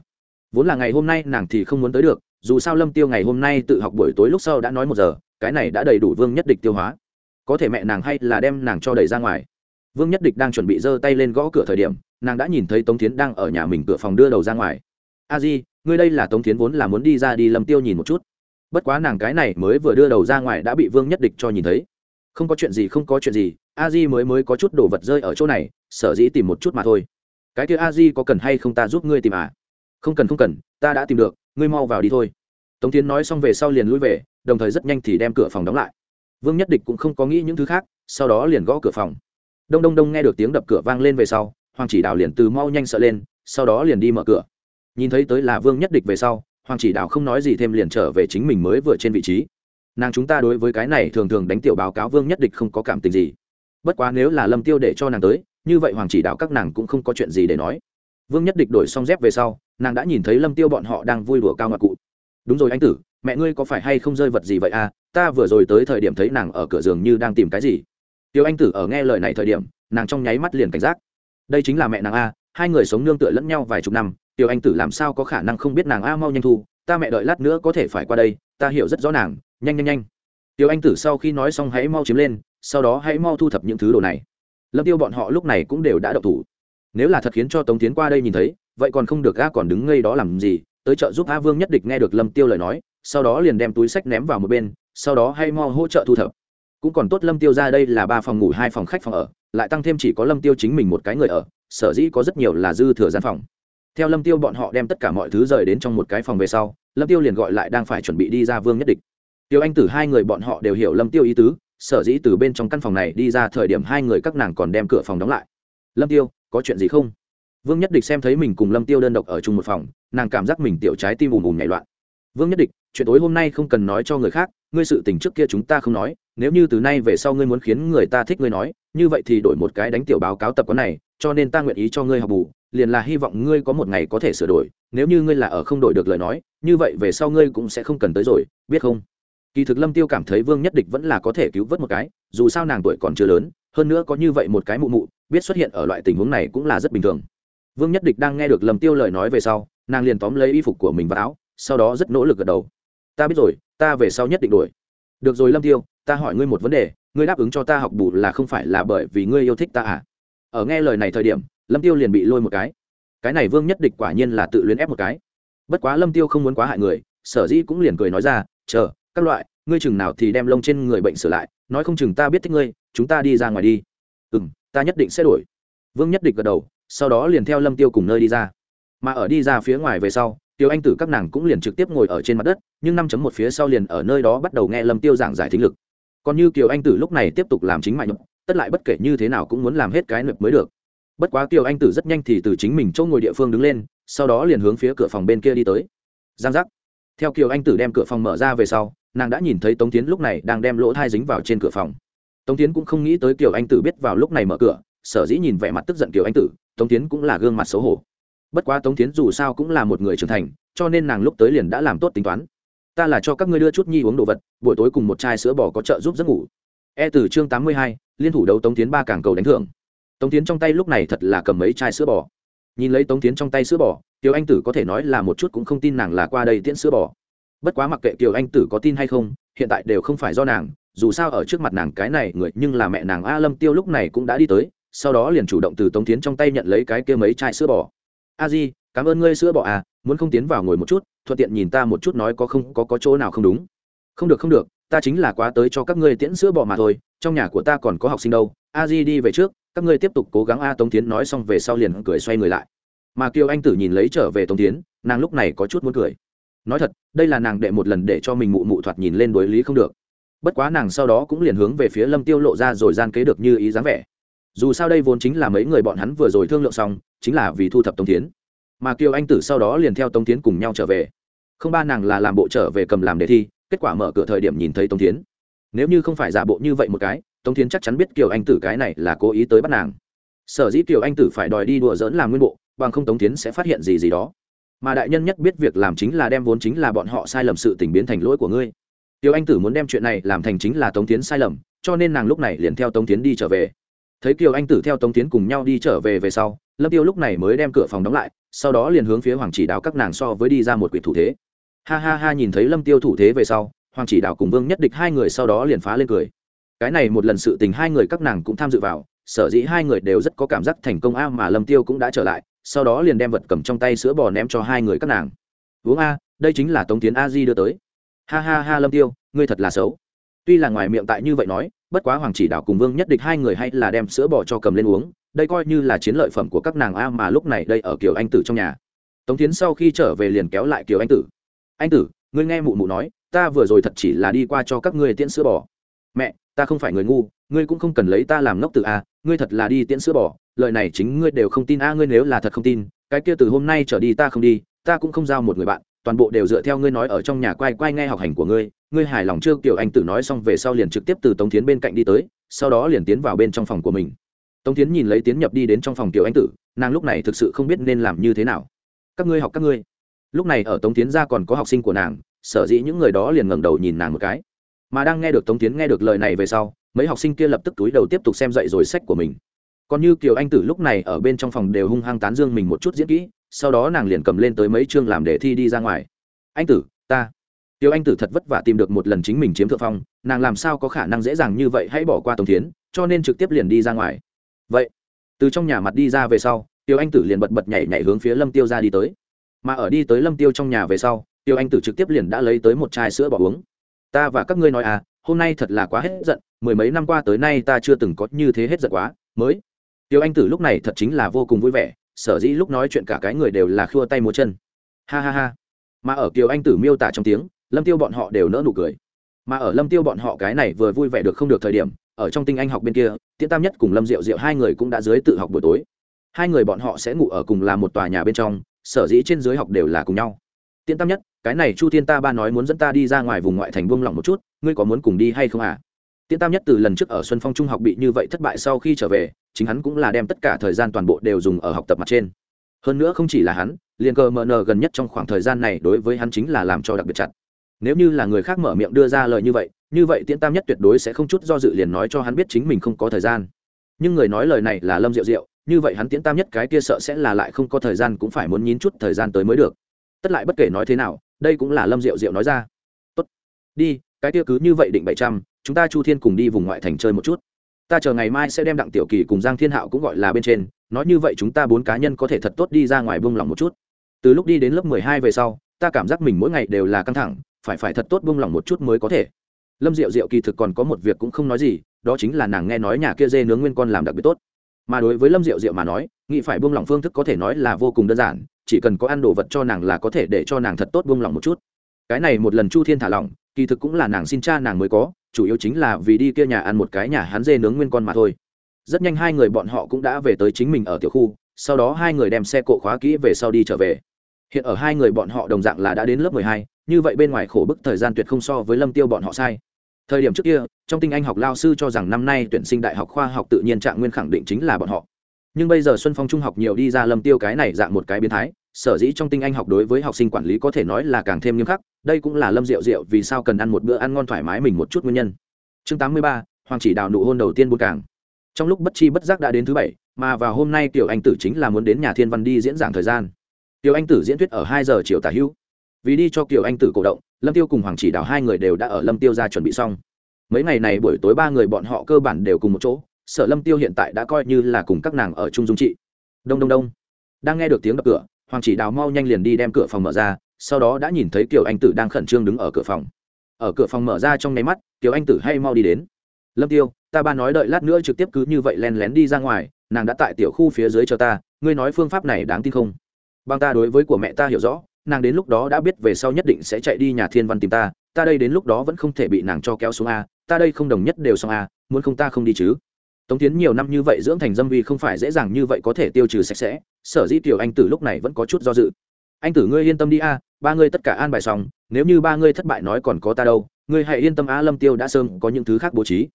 Vốn là ngày hôm nay nàng thì không muốn tới được, dù sao lâm tiêu ngày hôm nay tự học buổi tối lúc sau đã nói một giờ, cái này đã đầy đủ vương nhất địch tiêu hóa. Có thể mẹ nàng hay là đem nàng cho đẩy ra ngoài. Vương nhất địch đang chuẩn bị giơ tay lên gõ cửa thời điểm, nàng đã nhìn thấy tống tiến đang ở nhà mình cửa phòng đưa đầu ra ngoài. A di, ngươi đây là tống tiến vốn là muốn đi ra đi lâm tiêu nhìn một chút. Bất quá nàng cái này mới vừa đưa đầu ra ngoài đã bị vương nhất địch cho nhìn thấy không có chuyện gì, không có chuyện gì, a di mới mới có chút đồ vật rơi ở chỗ này, sở dĩ tìm một chút mà thôi. Cái kia a di có cần hay không ta giúp ngươi tìm à? Không cần không cần, ta đã tìm được, ngươi mau vào đi thôi. Tống tiến nói xong về sau liền lui về, đồng thời rất nhanh thì đem cửa phòng đóng lại. Vương nhất địch cũng không có nghĩ những thứ khác, sau đó liền gõ cửa phòng. Đông đông đông nghe được tiếng đập cửa vang lên về sau, hoàng chỉ đào liền từ mau nhanh sợ lên, sau đó liền đi mở cửa. Nhìn thấy tới là vương nhất địch về sau, hoàng chỉ đào không nói gì thêm liền trở về chính mình mới vừa trên vị trí nàng chúng ta đối với cái này thường thường đánh tiểu báo cáo vương nhất địch không có cảm tình gì. Bất quá nếu là lâm tiêu để cho nàng tới, như vậy hoàng chỉ đạo các nàng cũng không có chuyện gì để nói. Vương nhất địch đổi xong dép về sau, nàng đã nhìn thấy lâm tiêu bọn họ đang vui đùa cao ngoại cụ. Đúng rồi anh tử, mẹ ngươi có phải hay không rơi vật gì vậy à? Ta vừa rồi tới thời điểm thấy nàng ở cửa giường như đang tìm cái gì. Tiêu anh tử, ở nghe lời này thời điểm, nàng trong nháy mắt liền cảnh giác. Đây chính là mẹ nàng a, hai người sống nương tựa lẫn nhau vài chục năm, tiêu anh tử làm sao có khả năng không biết nàng a mau nhanh thu, ta mẹ đợi lát nữa có thể phải qua đây, ta hiểu rất rõ nàng nhanh nhanh nhanh. Tiêu anh tử sau khi nói xong hãy mau chiếm lên, sau đó hãy mau thu thập những thứ đồ này. Lâm tiêu bọn họ lúc này cũng đều đã độc thủ. Nếu là thật khiến cho tống tiến qua đây nhìn thấy, vậy còn không được a còn đứng ngây đó làm gì? Tới chợ giúp a vương nhất địch nghe được lâm tiêu lời nói, sau đó liền đem túi sách ném vào một bên, sau đó hay mau hỗ trợ thu thập. Cũng còn tốt lâm tiêu ra đây là ba phòng ngủ, hai phòng khách phòng ở, lại tăng thêm chỉ có lâm tiêu chính mình một cái người ở, sở dĩ có rất nhiều là dư thừa gian phòng. Theo lâm tiêu bọn họ đem tất cả mọi thứ rời đến trong một cái phòng về sau, lâm tiêu liền gọi lại đang phải chuẩn bị đi ra vương nhất địch tiêu anh tử hai người bọn họ đều hiểu lâm tiêu ý tứ, sở dĩ từ bên trong căn phòng này đi ra thời điểm hai người các nàng còn đem cửa phòng đóng lại. Lâm tiêu, có chuyện gì không? Vương nhất địch xem thấy mình cùng lâm tiêu đơn độc ở chung một phòng, nàng cảm giác mình tiểu trái tim ùm ùm nhảy loạn. Vương nhất địch, chuyện tối hôm nay không cần nói cho người khác, ngươi sự tình trước kia chúng ta không nói, nếu như từ nay về sau ngươi muốn khiến người ta thích ngươi nói, như vậy thì đổi một cái đánh tiểu báo cáo tập quán này, cho nên ta nguyện ý cho ngươi học bù, liền là hy vọng ngươi có một ngày có thể sửa đổi, nếu như ngươi là ở không đổi được lời nói, như vậy về sau ngươi cũng sẽ không cần tới rồi, biết không? Kỳ thực lâm tiêu cảm thấy vương nhất địch vẫn là có thể cứu vớt một cái, dù sao nàng tuổi còn chưa lớn, hơn nữa có như vậy một cái mụ mụ, biết xuất hiện ở loại tình huống này cũng là rất bình thường. Vương nhất địch đang nghe được lâm tiêu lời nói về sau, nàng liền tóm lấy y phục của mình vào áo, sau đó rất nỗ lực gật đầu. Ta biết rồi, ta về sau nhất định đuổi. được rồi lâm tiêu, ta hỏi ngươi một vấn đề, ngươi đáp ứng cho ta học bù là không phải là bởi vì ngươi yêu thích ta à? Ở nghe lời này thời điểm, lâm tiêu liền bị lôi một cái. Cái này vương nhất địch quả nhiên là tự luyến ép một cái. Bất quá lâm tiêu không muốn quá hại người, sở dĩ cũng liền cười nói ra, chờ các loại, ngươi chừng nào thì đem lông trên người bệnh sửa lại, nói không chừng ta biết thích ngươi, chúng ta đi ra ngoài đi. Ừ m ta nhất định sẽ đổi. Vương nhất định gật đầu, sau đó liền theo lâm tiêu cùng nơi đi ra. Mà ở đi ra phía ngoài về sau, tiêu anh tử các nàng cũng liền trực tiếp ngồi ở trên mặt đất, nhưng năm chấm một phía sau liền ở nơi đó bắt đầu nghe lâm tiêu giảng giải thính lực. Còn như kiều anh tử lúc này tiếp tục làm chính mạnh tất lại bất kể như thế nào cũng muốn làm hết cái nực mới được. Bất quá kiều anh tử rất nhanh thì từ chính mình chỗ ngồi địa phương đứng lên, sau đó liền hướng phía cửa phòng bên kia đi tới. Giang giác. Theo kiều anh tử đem cửa phòng mở ra về sau nàng đã nhìn thấy tống tiến lúc này đang đem lỗ thai dính vào trên cửa phòng. Tống tiến cũng không nghĩ tới kiều anh tử biết vào lúc này mở cửa, sở dĩ nhìn vẻ mặt tức giận kiều anh tử, tống tiến cũng là gương mặt xấu hổ. Bất quá tống tiến dù sao cũng là một người trưởng thành, cho nên nàng lúc tới liền đã làm tốt tính toán. Ta là cho các ngươi đưa chút nhi uống đồ vật, buổi tối cùng một chai sữa bò có trợ giúp giấc ngủ. E từ chương tám mươi hai, liên thủ đấu tống tiến ba càng cầu đánh thưởng. Tống tiến trong tay lúc này thật là cầm mấy chai sữa bò. Nhìn lấy tống tiến trong tay sữa bò tiểu anh tử có thể nói là một chút cũng không tin nàng là qua đây tiễn sữa bò bất quá mặc kệ kiều anh tử có tin hay không, hiện tại đều không phải do nàng, dù sao ở trước mặt nàng cái này người, nhưng là mẹ nàng a lâm tiêu lúc này cũng đã đi tới, sau đó liền chủ động từ tống tiến trong tay nhận lấy cái kia mấy chai sữa bò. A di, cảm ơn ngươi sữa bò à muốn không tiến vào ngồi một chút, thuận tiện nhìn ta một chút nói có không, có có chỗ nào không đúng. Không được không được, ta chính là quá tới cho các ngươi tiễn sữa bò mà thôi, trong nhà của ta còn có học sinh đâu, a di đi về trước, các ngươi tiếp tục cố gắng a tống tiến nói xong về sau liền cười xoay người lại. Mà kiều anh tử nhìn lấy trở về tống tiến nàng lúc này có chút muốn cười nói thật, đây là nàng đệ một lần để cho mình mụ mụ thoạt nhìn lên đối lý không được. Bất quá nàng sau đó cũng liền hướng về phía lâm tiêu lộ ra rồi gian kế được như ý dáng vẻ. Dù sao đây vốn chính là mấy người bọn hắn vừa rồi thương lượng xong, chính là vì thu thập tống tiến mà kiều anh tử sau đó liền theo tống tiến cùng nhau trở về. Không ba nàng là làm bộ trở về cầm làm đề thi, kết quả mở cửa thời điểm nhìn thấy tống tiến nếu như không phải giả bộ như vậy một cái, tống tiến chắc chắn biết kiều anh tử cái này là cố ý tới bắt nàng. Sở dĩ kiều anh tử phải đòi đi đùa dỡn làm nguyên bộ, bằng không tống tiến sẽ phát hiện gì gì đó mà đại nhân nhất biết việc làm chính là đem vốn chính là bọn họ sai lầm sự tình biến thành lỗi của ngươi. Tiêu anh tử muốn đem chuyện này làm thành chính là tống tiến sai lầm, cho nên nàng lúc này liền theo tống tiến đi trở về. Thấy kiều anh tử theo tống tiến cùng nhau đi trở về về sau, lâm tiêu lúc này mới đem cửa phòng đóng lại, sau đó liền hướng phía hoàng chỉ đạo các nàng so với đi ra một quỷ thủ thế. Ha ha ha, nhìn thấy lâm tiêu thủ thế về sau, hoàng chỉ đạo cùng vương nhất địch hai người sau đó liền phá lên cười. Cái này một lần sự tình hai người các nàng cũng tham dự vào, sở dĩ hai người đều rất có cảm giác thành công a mà lâm tiêu cũng đã trở lại sau đó liền đem vật cầm trong tay sữa bò ném cho hai người các nàng. Uống a, đây chính là tống tiến a di đưa tới. Ha ha ha, lâm tiêu, ngươi thật là xấu. Tuy là ngoài miệng tại như vậy nói, bất quá hoàng chỉ đạo cùng vương nhất địch hai người hay là đem sữa bò cho cầm lên uống, đây coi như là chiến lợi phẩm của các nàng a mà lúc này đây ở kiều anh tử trong nhà. Tống tiến sau khi trở về liền kéo lại kiều anh tử. Anh tử, ngươi nghe mụ mụ nói, ta vừa rồi thật chỉ là đi qua cho các ngươi tiễn sữa bò. Mẹ, ta không phải người ngu ngươi cũng không cần lấy ta làm ngốc tự a à, ngươi thật là đi tiễn sữa bỏ. lời này chính ngươi đều không tin a ngươi nếu là thật không tin, cái kia từ hôm nay trở đi ta không đi, ta cũng không giao một người bạn, toàn bộ đều dựa theo ngươi nói ở trong nhà quay quay nghe học hành của ngươi ngươi hài lòng chưa? Kiểu anh tử nói xong về sau liền trực tiếp từ tống tiến bên cạnh đi tới, sau đó liền tiến vào bên trong phòng của mình. Tống tiến nhìn lấy tiến nhập đi đến trong phòng tiểu anh tử, nàng lúc này thực sự không biết nên làm như thế nào. Các ngươi học các ngươi. Lúc này ở tống tiến ra còn có học sinh của nàng, sở dĩ những người đó liền ngẩng đầu nhìn nàng một cái. Mà đang nghe được tống tiến nghe được lời này về sau mấy học sinh kia lập tức túi đầu tiếp tục xem dậy rồi sách của mình. Còn như kiều anh tử lúc này ở bên trong phòng đều hung hăng tán dương mình một chút diễn kỹ, sau đó nàng liền cầm lên tới mấy chương làm để thi đi ra ngoài. Anh tử, ta. Kiều anh tử thật vất vả tìm được một lần chính mình chiếm thượng phong, nàng làm sao có khả năng dễ dàng như vậy hãy bỏ qua tổng tiến cho nên trực tiếp liền đi ra ngoài. Vậy, từ trong nhà mặt đi ra về sau tiêu anh tử liền bật bật nhảy nhảy hướng phía lâm tiêu ra đi tới. Mà ở đi tới lâm tiêu trong nhà về sau tiêu anh tử trực tiếp liền đã lấy tới một chai sữa bỏ uống. Ta và các ngươi nói à hôm nay thật là quá hết giận mười mấy năm qua tới nay ta chưa từng có như thế hết giận quá, mới. Tiêu anh tử lúc này thật chính là vô cùng vui vẻ, sở dĩ lúc nói chuyện cả cái người đều là khua tay múa chân. Ha ha ha. Mà ở kiều anh tử miêu tả trong tiếng, lâm tiêu bọn họ đều nỡ nụ cười. Mà ở lâm tiêu bọn họ cái này vừa vui vẻ được không được thời điểm, ở trong tinh anh học bên kia, tiễn tam nhất cùng lâm diệu diệu hai người cũng đã dưới tự học buổi tối. Hai người bọn họ sẽ ngủ ở cùng là một tòa nhà bên trong, sở dĩ trên dưới học đều là cùng nhau. Tiễn tam nhất, cái này chu thiên ta ba nói muốn dẫn ta đi ra ngoài vùng ngoại thành buông lỏng một chút, ngươi có muốn cùng đi hay không à? Tiễn tam nhất từ lần trước ở xuân phong trung học bị như vậy thất bại sau khi trở về, chính hắn cũng là đem tất cả thời gian toàn bộ đều dùng ở học tập mặt trên. Hơn nữa không chỉ là hắn, liền cờ MN nờ gần nhất trong khoảng thời gian này đối với hắn chính là làm cho đặc biệt chặt. Nếu như là người khác mở miệng đưa ra lời như vậy như vậy tiễn tam nhất tuyệt đối sẽ không chút do dự liền nói cho hắn biết chính mình không có thời gian. Nhưng người nói lời này là lâm diệu diệu, như vậy hắn tiễn tam nhất cái kia sợ sẽ là lại không có thời gian cũng phải muốn nhịn chút thời gian tới mới được. Tất lại bất kể nói thế nào, đây cũng là lâm diệu diệu nói ra. Tốt, đi, cái kia cứ như vậy định bảy trăm chúng ta chu thiên cùng đi vùng ngoại thành chơi một chút. Ta chờ ngày mai sẽ đem đặng tiểu kỳ cùng giang thiên hạo cũng gọi là bên trên, nói như vậy chúng ta bốn cá nhân có thể thật tốt đi ra ngoài bông lòng một chút. Từ lúc đi đến lớp mười hai về sau, ta cảm giác mình mỗi ngày đều là căng thẳng, phải phải thật tốt bông lòng một chút mới có thể. Lâm diệu diệu kỳ thực còn có một việc cũng không nói gì, đó chính là nàng nghe nói nhà kia dê nướng nguyên con làm đặc biệt tốt. Mà đối với lâm diệu diệu mà nói, nghĩ phải buông lỏng phương thức có thể nói là vô cùng đơn giản, chỉ cần có ăn đồ vật cho nàng là có thể để cho nàng thật tốt buông lỏng một chút. Cái này một lần chu thiên thả lỏng, kỳ thực cũng là nàng xin cha nàng mới có chủ yếu chính là vì đi kia nhà ăn một cái nhà hắn dê nướng nguyên con mà thôi. Rất nhanh hai người bọn họ cũng đã về tới chính mình ở tiểu khu, sau đó hai người đem xe cộ khóa kỹ về sau đi trở về. Hiện ở hai người bọn họ đồng dạng là đã đến lớp mười hai, như vậy bên ngoài khổ bức thời gian tuyệt không so với lâm tiêu bọn họ sai. Thời điểm trước kia, trong tinh anh học lao sư cho rằng năm nay tuyển sinh đại học khoa học tự nhiên trạng nguyên khẳng định chính là bọn họ. Nhưng bây giờ xuân phong trung học nhiều đi ra lâm tiêu cái này dạng một cái biến thái sở dĩ trong tinh anh học đối với học sinh quản lý có thể nói là càng thêm nghiêm khắc đây cũng là lâm rượu rượu vì sao cần ăn một bữa ăn ngon thoải mái mình một chút nguyên nhân. Chương 83, hoàng chỉ đào nụ hôn đầu tiên buôn càng trong lúc bất chi bất giác đã đến thứ bảy mà vào hôm nay tiểu anh tử chính là muốn đến nhà thiên văn đi diễn giảng thời gian. Tiểu anh tử diễn thuyết ở hai giờ chiều tả hữu. Vì đi cho tiểu anh tử cổ động lâm tiêu cùng hoàng chỉ đào hai người đều đã ở lâm tiêu ra chuẩn bị xong. Mấy ngày này buổi tối ba người bọn họ cơ bản đều cùng một chỗ sở lâm tiêu hiện tại đã coi như là cùng các nàng ở chung dung trị. Đông đông đông. Đang nghe được tiếng đập cửa hoàng chỉ đào mau nhanh liền đi đem cửa phòng mở ra, sau đó đã nhìn thấy kiều anh tử đang khẩn trương đứng ở cửa phòng. Ở cửa phòng mở ra trong nháy mắt, kiều anh tử hay mau đi đến. Lâm tiêu, ta ba nói đợi lát nữa trực tiếp cứ như vậy len lén đi ra ngoài, nàng đã tại tiểu khu phía dưới cho ta, ngươi nói phương pháp này đáng tin không? Bằng ta đối với của mẹ ta hiểu rõ, nàng đến lúc đó đã biết về sau nhất định sẽ chạy đi nhà thiên văn tìm ta ta đây đến lúc đó vẫn không thể bị nàng cho kéo xuống a, ta đây không đồng nhất đều xong a, muốn không ta không đi chứ? Tống tiến nhiều năm như vậy dưỡng thành dâm vi không phải dễ dàng như vậy có thể tiêu trừ sạch sẽ. Sở dĩ tiểu anh tử lúc này vẫn có chút do dự. Anh tử ngươi yên tâm đi a, ba ngươi tất cả an bài xong, nếu như ba ngươi thất bại nói còn có ta đâu, ngươi hãy yên tâm a lâm tiêu đã sớm có những thứ khác bố trí.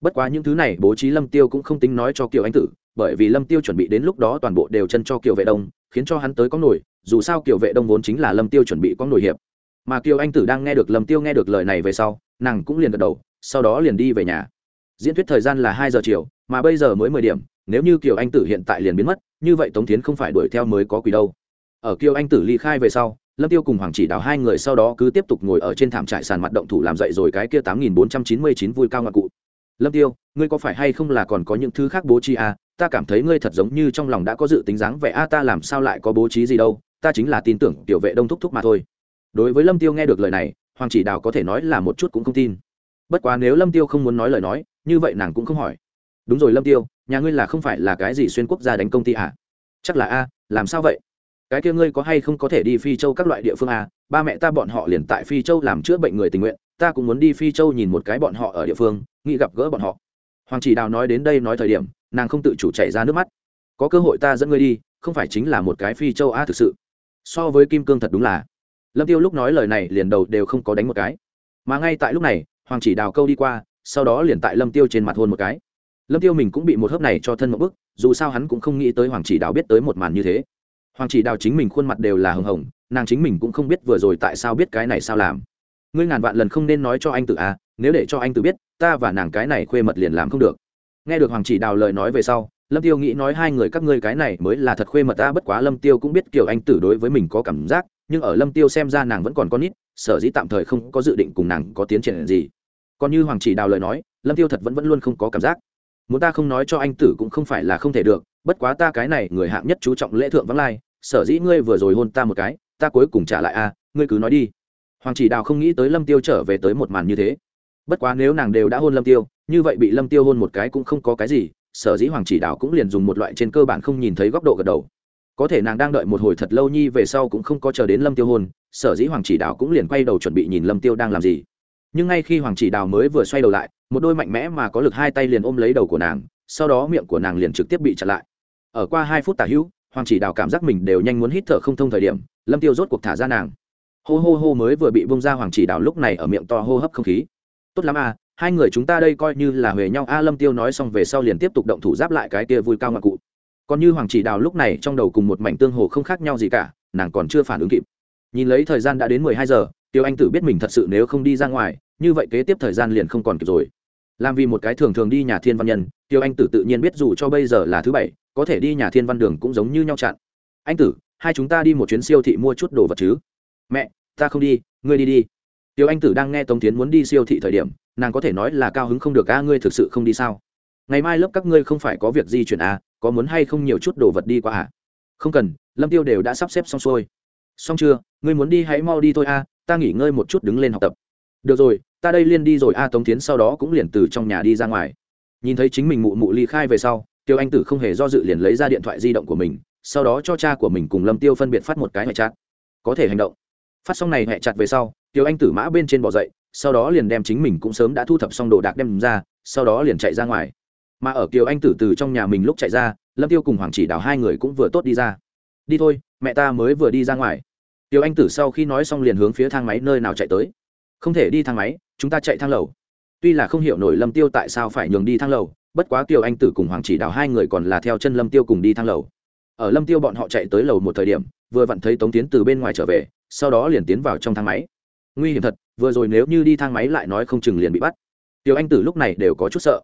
Bất quá những thứ này bố trí lâm tiêu cũng không tính nói cho kiều anh tử, bởi vì lâm tiêu chuẩn bị đến lúc đó toàn bộ đều chân cho kiều vệ đông, khiến cho hắn tới có nổi, dù sao kiều vệ đông vốn chính là lâm tiêu chuẩn bị có nổi hiệp. Mà kiều anh tử đang nghe được lâm tiêu nghe được lời này về sau, nàng cũng liền gật đầu, sau đó liền đi về nhà diễn thuyết thời gian là hai giờ chiều, mà bây giờ mới mười điểm, nếu như kiều anh tử hiện tại liền biến mất, như vậy tống tiến không phải đuổi theo mới có quỷ đâu. Ở kiều anh tử ly khai về sau, lâm tiêu cùng hoàng chỉ đào hai người sau đó cứ tiếp tục ngồi ở trên thảm trại sàn mặt động thủ làm dậy rồi cái kia tám nghìn bốn trăm chín mươi chín vui cao ngạc cụ. Lâm tiêu, ngươi có phải hay không là còn có những thứ khác bố trí à? Ta cảm thấy ngươi thật giống như trong lòng đã có dự tính dáng vẻ a ta làm sao lại có bố trí gì đâu? Ta chính là tin tưởng tiểu vệ đông thúc thúc mà thôi. Đối với lâm tiêu nghe được lời này, hoàng chỉ đào có thể nói là một chút cũng không tin. Bất quá nếu lâm tiêu không muốn nói lời nói như vậy nàng cũng không hỏi. Đúng rồi, lâm tiêu, nhà ngươi là không phải là cái gì xuyên quốc gia đánh công ty à? Chắc là a, làm sao vậy? Cái kia ngươi có hay không có thể đi phi châu các loại địa phương à? Ba mẹ ta bọn họ liền tại phi châu làm chữa bệnh người tình nguyện, ta cũng muốn đi phi châu nhìn một cái bọn họ ở địa phương, nghĩ gặp gỡ bọn họ. Hoàng chỉ đào nói đến đây nói thời điểm, nàng không tự chủ chảy ra nước mắt. Có cơ hội ta dẫn ngươi đi, không phải chính là một cái phi châu a thực sự. So với kim cương thật đúng là. Lâm tiêu lúc nói lời này liền đầu đều không có đánh một cái. Mà ngay tại lúc này, hoàng chỉ đào câu đi qua sau đó liền tại lâm tiêu trên mặt hôn một cái. Lâm tiêu mình cũng bị một hớp này cho thân một bức, dù sao hắn cũng không nghĩ tới hoàng chỉ đào biết tới một màn như thế. Hoàng chỉ đào chính mình khuôn mặt đều là hồng hồng, nàng chính mình cũng không biết vừa rồi tại sao biết cái này sao làm. Ngươi ngàn vạn lần không nên nói cho anh tự à nếu để cho anh tự biết, ta và nàng cái này khuê mật liền làm không được. Nghe được hoàng chỉ đào lời nói về sau, lâm tiêu nghĩ nói hai người các ngươi cái này mới là thật khuê mật ta, bất quá lâm tiêu cũng biết kiểu anh tử đối với mình có cảm giác, nhưng ở lâm tiêu xem ra nàng vẫn còn con nít, sở dĩ tạm thời không có dự định cùng nàng có tiến triển gì còn như hoàng chỉ đào lời nói, lâm tiêu thật vẫn vẫn luôn không có cảm giác. Muốn ta không nói cho anh tử cũng không phải là không thể được, bất quá ta cái này người hạng nhất chú trọng lễ thượng vắng lai, sở dĩ ngươi vừa rồi hôn ta một cái, ta cuối cùng trả lại a, ngươi cứ nói đi. Hoàng chỉ đào không nghĩ tới lâm tiêu trở về tới một màn như thế. Bất quá nếu nàng đều đã hôn lâm tiêu, như vậy bị lâm tiêu hôn một cái cũng không có cái gì, sở dĩ hoàng chỉ đào cũng liền dùng một loại trên cơ bản không nhìn thấy góc độ gật đầu. Có thể nàng đang đợi một hồi thật lâu nhi về sau cũng không có chờ đến lâm tiêu hôn, sở dĩ hoàng chỉ đào cũng liền quay đầu chuẩn bị nhìn lâm tiêu đang làm gì nhưng ngay khi hoàng chỉ đào mới vừa xoay đầu lại, một đôi mạnh mẽ mà có lực hai tay liền ôm lấy đầu của nàng, sau đó miệng của nàng liền trực tiếp bị chặn lại. Ở qua hai phút tả hữu, hoàng chỉ đào cảm giác mình đều nhanh muốn hít thở không thông thời điểm, lâm tiêu rốt cuộc thả ra nàng. Hô hô hô mới vừa bị bông ra hoàng chỉ đào lúc này ở miệng to hô hấp không khí. Tốt lắm à hai người chúng ta đây coi như là huề nhau. A lâm tiêu nói xong về sau liền tiếp tục động thủ giáp lại cái kia vui cao ngoại cụ. Còn như hoàng chỉ đào lúc này trong đầu cùng một mảnh tương hồ không khác nhau gì cả, nàng còn chưa phản ứng kịp. Nhìn lấy thời gian đã đến mười hai giờ tiêu anh tử biết mình thật sự nếu không đi ra ngoài, như vậy kế tiếp thời gian liền không còn kịp rồi. Làm vì một cái thường thường đi nhà thiên văn nhân, tiêu anh tử tự nhiên biết dù cho bây giờ là thứ bảy, có thể đi nhà thiên văn đường cũng giống như nhau chặn. Anh tử, hai chúng ta đi một chuyến siêu thị mua chút đồ vật chứ? Mẹ, ta không đi, ngươi đi đi. Tiêu anh tử đang nghe tống tiến muốn đi siêu thị thời điểm, nàng có thể nói là cao hứng không được, a, ngươi thực sự không đi sao? Ngày mai lớp các ngươi không phải có việc di chuyển à có muốn hay không nhiều chút đồ vật đi qua à? Không cần, lâm tiêu đều đã sắp xếp xong xuôi. Xong chưa? Ngươi muốn đi hãy mau đi thôi a ta nghỉ ngơi một chút đứng lên học tập. Được rồi, ta đây liên đi rồi, a tống tiến sau đó cũng liền từ trong nhà đi ra ngoài. Nhìn thấy chính mình mụ mụ ly khai về sau, tiêu anh tử không hề do dự liền lấy ra điện thoại di động của mình, sau đó cho cha của mình cùng lâm tiêu phân biệt phát một cái hệ chặt có thể hành động. Phát xong này hệ chặt về sau, tiêu anh tử mã bên trên bỏ dậy, sau đó liền đem chính mình cũng sớm đã thu thập xong đồ đạc đem ra, sau đó liền chạy ra ngoài. Mà ở kiều anh tử từ trong nhà mình lúc chạy ra, lâm tiêu cùng hoàng chỉ đào hai người cũng vừa tốt đi ra. Đi thôi, mẹ ta mới vừa đi ra ngoài tiêu anh tử sau khi nói xong liền hướng phía thang máy nơi nào chạy tới. Không thể đi thang máy, chúng ta chạy thang lầu. Tuy là không hiểu nổi lâm tiêu tại sao phải nhường đi thang lầu, bất quá tiêu anh tử cùng hoàng chỉ đào hai người còn là theo chân lâm tiêu cùng đi thang lầu. Ở lâm tiêu bọn họ chạy tới lầu một thời điểm, vừa vặn thấy tống tiến từ bên ngoài trở về, sau đó liền tiến vào trong thang máy. Nguy hiểm thật, vừa rồi nếu như đi thang máy lại nói không chừng liền bị bắt. Tiêu anh tử lúc này đều có chút sợ.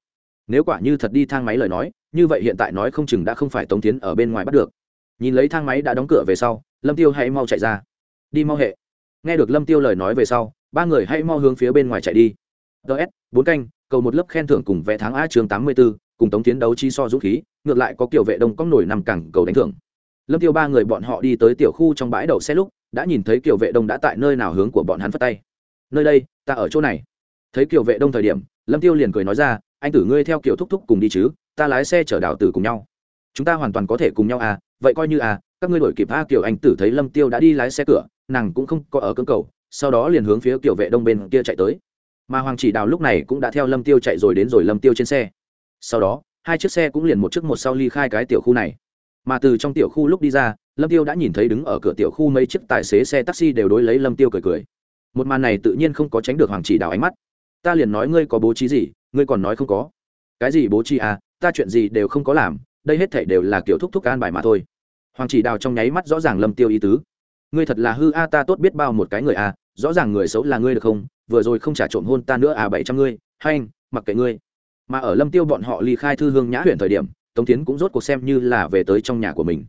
Nếu quả như thật đi thang máy lời nói, như vậy hiện tại nói không chừng đã không phải tống tiến ở bên ngoài bắt được. Nhìn lấy thang máy đã đóng cửa về sau, lâm tiêu hãy mau chạy ra đi mau hệ. Nghe được lâm tiêu lời nói về sau ba người hãy mau hướng phía bên ngoài chạy đi. Ts bốn canh cầu một lớp khen thưởng cùng vẽ tháng a chương tám mươi 84, cùng tống tiến đấu chi so dũng khí ngược lại có kiểu vệ đông cóc nổi nằm cẳng cầu đánh thưởng. Lâm tiêu ba người bọn họ đi tới tiểu khu trong bãi đậu xe lúc đã nhìn thấy kiểu vệ đông đã tại nơi nào hướng của bọn hắn phất tay. Nơi đây ta ở chỗ này. Thấy kiểu vệ đông thời điểm lâm tiêu liền cười nói ra anh tử ngươi theo kiểu thúc thúc cùng đi chứ ta lái xe chở đào tử cùng nhau. Chúng ta hoàn toàn có thể cùng nhau à vậy coi như à các ngươi đổi kịp a kiểu anh tử thấy lâm tiêu đã đi lái xe cửa nàng cũng không có ở cưỡng cầu, sau đó liền hướng phía kiểu vệ đông bên kia chạy tới. Mà hoàng chỉ đào lúc này cũng đã theo lâm tiêu chạy rồi đến rồi lâm tiêu trên xe. Sau đó, hai chiếc xe cũng liền một chiếc một sau ly khai cái tiểu khu này. Mà từ trong tiểu khu lúc đi ra, lâm tiêu đã nhìn thấy đứng ở cửa tiểu khu mấy chiếc tài xế xe taxi đều đối lấy lâm tiêu cười cười. Một màn này tự nhiên không có tránh được hoàng chỉ đào ánh mắt. Ta liền nói ngươi có bố trí gì, ngươi còn nói không có. Cái gì bố trí à ta chuyện gì đều không có làm, đây hết thảy đều là kiểu thúc thúc an bài mà thôi. Hoàng chỉ đào trong nháy mắt rõ ràng lâm tiêu ý tứ ngươi thật là hư a, ta tốt biết bao một cái người a, rõ ràng người xấu là ngươi được không? Vừa rồi không trả trộm hôn ta nữa à bảy trăm ngươi, hay anh, mặc kệ ngươi. Mà ở lâm tiêu bọn họ ly khai thư hương nhã huyện thời điểm, tống tiến cũng rốt cuộc xem như là về tới trong nhà của mình.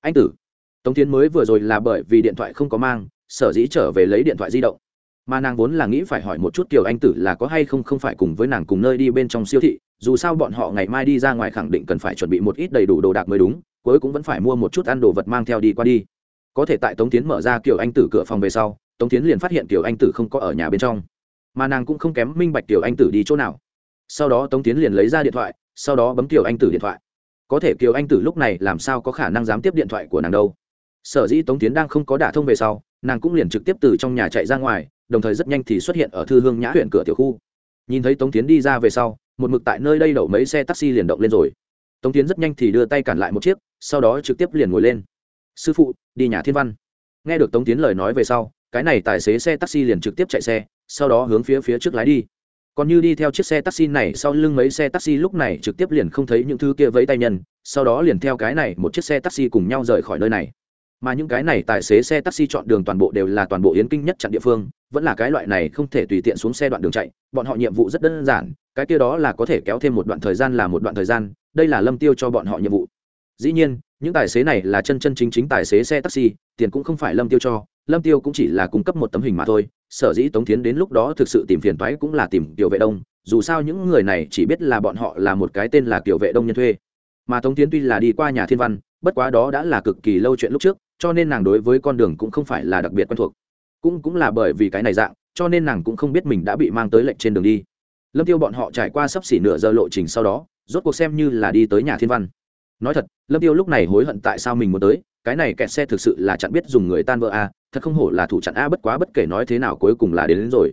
Anh tử. Tống tiến mới vừa rồi là bởi vì điện thoại không có mang, sở dĩ trở về lấy điện thoại di động. Mà nàng vốn là nghĩ phải hỏi một chút kiểu anh tử là có hay không không phải cùng với nàng cùng nơi đi bên trong siêu thị, dù sao bọn họ ngày mai đi ra ngoài khẳng định cần phải chuẩn bị một ít đầy đủ đồ đạc mới đúng, cuối cũng vẫn phải mua một chút ăn đồ vật mang theo đi qua đi có thể tại tống tiến mở ra kiểu anh tử cửa phòng về sau, tống tiến liền phát hiện kiểu anh tử không có ở nhà bên trong. Mà nàng cũng không kém minh bạch kiểu anh tử đi chỗ nào. Sau đó tống tiến liền lấy ra điện thoại, sau đó bấm kiểu anh tử điện thoại. Có thể kiều anh tử lúc này làm sao có khả năng dám tiếp điện thoại của nàng đâu? Sở dĩ tống tiến đang không có đả thông về sau, nàng cũng liền trực tiếp từ trong nhà chạy ra ngoài, đồng thời rất nhanh thì xuất hiện ở thư hương nhã huyện cửa tiểu khu. Nhìn thấy tống tiến đi ra về sau, một mực tại nơi đây đậu mấy xe taxi liền động lên rồi. Tống tiến rất nhanh thì đưa tay cản lại một chiếc, sau đó trực tiếp liền ngồi lên sư phụ, đi nhà thiên văn. Nghe được tống tiến lời nói về sau, cái này tài xế xe taxi liền trực tiếp chạy xe, sau đó hướng phía phía trước lái đi. Còn như đi theo chiếc xe taxi này sau lưng mấy xe taxi lúc này trực tiếp liền không thấy những thứ kia vẫy tay nhân, sau đó liền theo cái này một chiếc xe taxi cùng nhau rời khỏi nơi này. Mà những cái này tài xế xe taxi chọn đường toàn bộ đều là toàn bộ yến kinh nhất chặn địa phương, vẫn là cái loại này không thể tùy tiện xuống xe đoạn đường chạy, bọn họ nhiệm vụ rất đơn giản, cái kia đó là có thể kéo thêm một đoạn thời gian là một đoạn thời gian, đây là lâm tiêu cho bọn họ nhiệm vụ. Dĩ nhiên những tài xế này là chân chân chính chính tài xế xe taxi, tiền cũng không phải lâm tiêu cho, lâm tiêu cũng chỉ là cung cấp một tấm hình mà thôi. Sở dĩ tống tiến đến lúc đó thực sự tìm phiền toái cũng là tìm tiểu vệ đông, dù sao những người này chỉ biết là bọn họ là một cái tên là tiểu vệ đông nhân thuê. Mà tống tiến tuy là đi qua nhà thiên văn, bất quá đó đã là cực kỳ lâu chuyện lúc trước, cho nên nàng đối với con đường cũng không phải là đặc biệt quen thuộc. Cũng cũng là bởi vì cái này dạng, cho nên nàng cũng không biết mình đã bị mang tới lệnh trên đường đi. Lâm tiêu bọn họ trải qua sắp xỉ nửa giờ lộ trình sau đó, rốt cuộc xem như là đi tới nhà thiên văn nói thật lâm tiêu lúc này hối hận tại sao mình muốn tới cái này kẹt xe thực sự là chặn biết dùng người tan vỡ a thật không hổ là thủ chặn a bất quá bất kể nói thế nào cuối cùng là đến, đến rồi.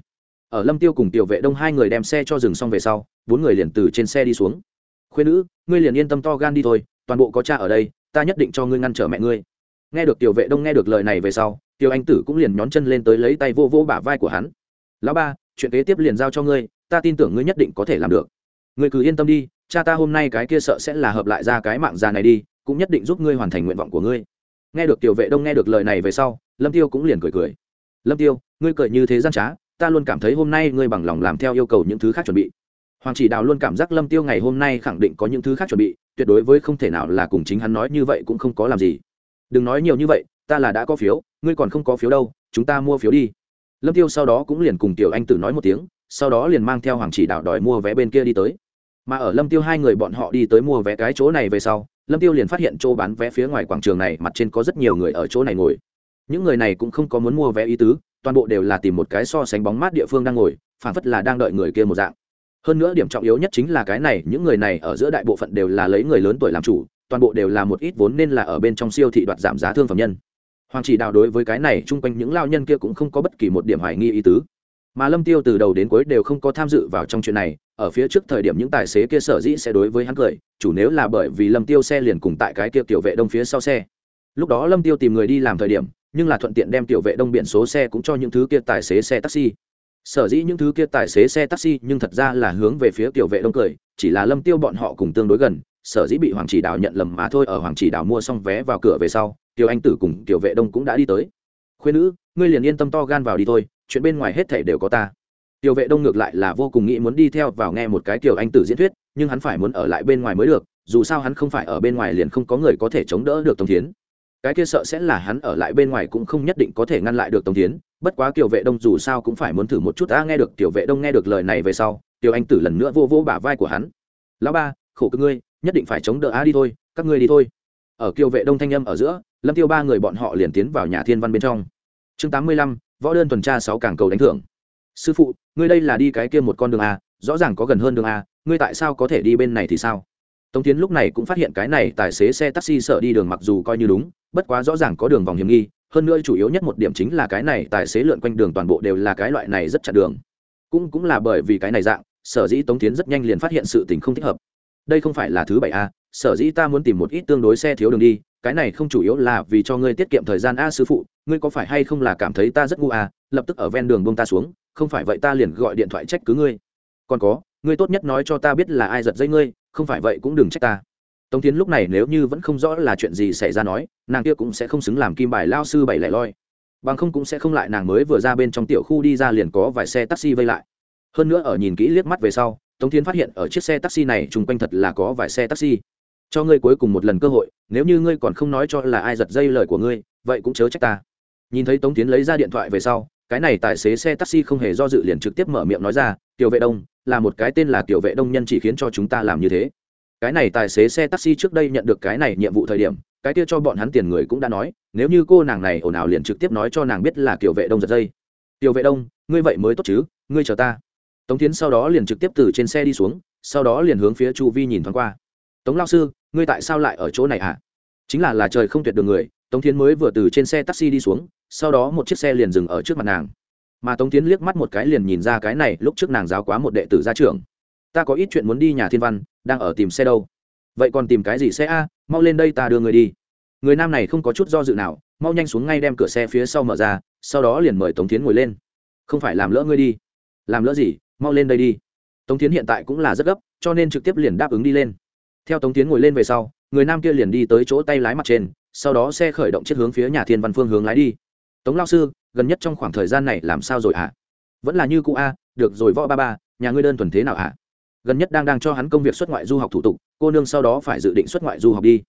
Ở lâm tiêu cùng tiểu vệ đông hai người đem xe cho dừng xong về sau bốn người liền từ trên xe đi xuống. Khuyên nữ ngươi liền yên tâm to gan đi thôi toàn bộ có cha ở đây ta nhất định cho ngươi ngăn trở mẹ ngươi. Nghe được tiểu vệ đông nghe được lời này về sau tiểu anh tử cũng liền nhón chân lên tới lấy tay vô vô bả vai của hắn. Lão ba chuyện kế tiếp liền giao cho ngươi ta tin tưởng ngươi nhất định có thể làm được. Ngươi cứ yên tâm đi cha ta hôm nay cái kia sợ sẽ là hợp lại ra cái mạng già này đi, cũng nhất định giúp ngươi hoàn thành nguyện vọng của ngươi. Nghe được tiểu vệ đông nghe được lời này về sau, lâm tiêu cũng liền cười cười. Lâm tiêu, ngươi cười như thế gian trá, ta luôn cảm thấy hôm nay ngươi bằng lòng làm theo yêu cầu những thứ khác chuẩn bị. Hoàng chỉ đào luôn cảm giác lâm tiêu ngày hôm nay khẳng định có những thứ khác chuẩn bị, tuyệt đối với không thể nào là cùng chính hắn nói như vậy cũng không có làm gì. Đừng nói nhiều như vậy, ta là đã có phiếu, ngươi còn không có phiếu đâu, chúng ta mua phiếu đi. Lâm tiêu sau đó cũng liền cùng tiểu anh tử nói một tiếng, sau đó liền mang theo hoàng chỉ đạo đòi mua vé bên kia đi tới mà ở lâm tiêu hai người bọn họ đi tới mua vé cái chỗ này về sau, lâm tiêu liền phát hiện chỗ bán vé phía ngoài quảng trường này mặt trên có rất nhiều người ở chỗ này ngồi. Những người này cũng không có muốn mua vé ý tứ, toàn bộ đều là tìm một cái so sánh bóng mát địa phương đang ngồi phản phất là đang đợi người kia một dạng. Hơn nữa điểm trọng yếu nhất chính là cái này, những người này ở giữa đại bộ phận đều là lấy người lớn tuổi làm chủ, toàn bộ đều là một ít vốn nên là ở bên trong siêu thị đoạt giảm giá thương phẩm nhân. Hoàng chỉ đạo đối với cái này, chung quanh những lao nhân kia cũng không có bất kỳ một điểm hoài nghi ý tứ mà lâm tiêu từ đầu đến cuối đều không có tham dự vào trong chuyện này, ở phía trước thời điểm những tài xế kia sở dĩ sẽ đối với hắn cười, chủ nếu là bởi vì lâm tiêu xe liền cùng tại cái kia tiểu vệ đông phía sau xe. Lúc đó lâm tiêu tìm người đi làm thời điểm, nhưng là thuận tiện đem tiểu vệ đông biển số xe cũng cho những thứ kia tài xế xe taxi. Sở dĩ những thứ kia tài xế xe taxi, nhưng thật ra là hướng về phía tiểu vệ đông cười, chỉ là lâm tiêu bọn họ cùng tương đối gần, sở dĩ bị hoàng chỉ đào nhận lầm mà thôi, ở hoàng chỉ đào mua xong vé vào cửa về sau, tiểu anh tử cùng tiểu vệ đông cũng đã đi tới. Khuyên nữ, ngươi liền yên tâm to gan vào đi thôi chuyện bên ngoài hết thảy đều có ta. Tiểu vệ đông ngược lại là vô cùng nghĩ muốn đi theo vào nghe một cái tiểu anh tử diễn thuyết, nhưng hắn phải muốn ở lại bên ngoài mới được, dù sao hắn không phải ở bên ngoài liền không có người có thể chống đỡ được tống thiến. Cái kia sợ sẽ là hắn ở lại bên ngoài cũng không nhất định có thể ngăn lại được tống thiến, bất quá tiểu vệ đông dù sao cũng phải muốn thử một chút, ta nghe được tiểu vệ đông nghe được lời này về sau tiểu anh tử lần nữa vô vô bả vai của hắn. Lão ba, khổ cực ngươi, nhất định phải chống đỡ, a, đi thôi, các ngươi đi thôi. Ở kiều vệ đông thanh âm ở giữa, lâm tiêu ba người bọn họ liền tiến vào nhà thiên văn bên trong. Chương tám mươi lăm võ đơn tuần tra sáu cảng cầu đánh thưởng. Sư phụ, ngươi đây là đi cái kia một con đường a, rõ ràng có gần hơn đường a, ngươi tại sao có thể đi bên này thì sao? Tống tiến lúc này cũng phát hiện cái này tài xế xe taxi sợ đi đường mặc dù coi như đúng, bất quá rõ ràng có đường vòng hiểm nghi, hơn nữa chủ yếu nhất một điểm chính là cái này tài xế lượn quanh đường toàn bộ đều là cái loại này rất chặt đường. Cũng cũng là bởi vì cái này dạng, sở dĩ tống tiến rất nhanh liền phát hiện sự tình không thích hợp. Đây không phải là thứ bảy a sở dĩ ta muốn tìm một ít tương đối xe thiếu đường đi, cái này không chủ yếu là vì cho ngươi tiết kiệm thời gian. A, sư phụ, ngươi có phải hay không là cảm thấy ta rất ngu à? lập tức ở ven đường bông ta xuống, không phải vậy ta liền gọi điện thoại trách cứ ngươi. Còn có, ngươi tốt nhất nói cho ta biết là ai giật dây ngươi, không phải vậy cũng đừng trách ta. Tống tiến lúc này nếu như vẫn không rõ là chuyện gì xảy ra nói, nàng kia cũng sẽ không xứng làm kim bài lao sư bảy lẻ loi. Bằng không cũng sẽ không lại nàng mới vừa ra bên trong tiểu khu đi ra liền có vài xe taxi vây lại. Hơn nữa ở nhìn kỹ liếc mắt về sau, tống tiến phát hiện ở chiếc xe taxi này chung quanh thật là có vài xe taxi cho ngươi cuối cùng một lần cơ hội, nếu như ngươi còn không nói cho là ai giật dây lời của ngươi, vậy cũng chớ trách ta. Nhìn thấy tống tiến lấy ra điện thoại về sau, cái này tài xế xe taxi không hề do dự liền trực tiếp mở miệng nói ra, tiểu vệ đông, là một cái tên là tiểu vệ đông nhân chỉ khiến cho chúng ta làm như thế. Cái này tài xế xe taxi trước đây nhận được cái này nhiệm vụ thời điểm, cái kia cho bọn hắn tiền người cũng đã nói, nếu như cô nàng này ồn ào liền trực tiếp nói cho nàng biết là tiểu vệ đông giật dây. Tiểu vệ đông, ngươi vậy mới tốt chứ, ngươi chờ ta. Tống tiến sau đó liền trực tiếp từ trên xe đi xuống, sau đó liền hướng phía chu vi nhìn thoáng qua. Tống lao sư ngươi tại sao lại ở chỗ này à chính là là trời không tuyệt đường người, tống Thiến mới vừa từ trên xe taxi đi xuống, sau đó một chiếc xe liền dừng ở trước mặt nàng. Mà tống tiến liếc mắt một cái liền nhìn ra cái này, lúc trước nàng giáo quá một đệ tử ra trường ta có ít chuyện muốn đi nhà thiên văn, đang ở tìm xe đâu. Vậy còn tìm cái gì xe a? Mau lên đây ta đưa người đi. Người nam này không có chút do dự nào, mau nhanh xuống ngay đem cửa xe phía sau mở ra, sau đó liền mời tống tiến ngồi lên. Không phải làm lỡ ngươi đi. Làm lỡ gì? Mau lên đây đi. Tống tiến hiện tại cũng là rất gấp, cho nên trực tiếp liền đáp ứng đi lên theo tống tiến ngồi lên về sau, người nam kia liền đi tới chỗ tay lái mặt trên, sau đó xe khởi động chiếc hướng phía nhà thiên văn phương hướng lái đi tống lao sư, gần nhất trong khoảng thời gian này làm sao rồi à? vẫn là như cũ a, được rồi võ ba ba, nhà ngươi đơn thuần thế nào à? gần nhất đang đang cho hắn công việc xuất ngoại du học thủ tục, cô nương sau đó phải dự định xuất ngoại du học đi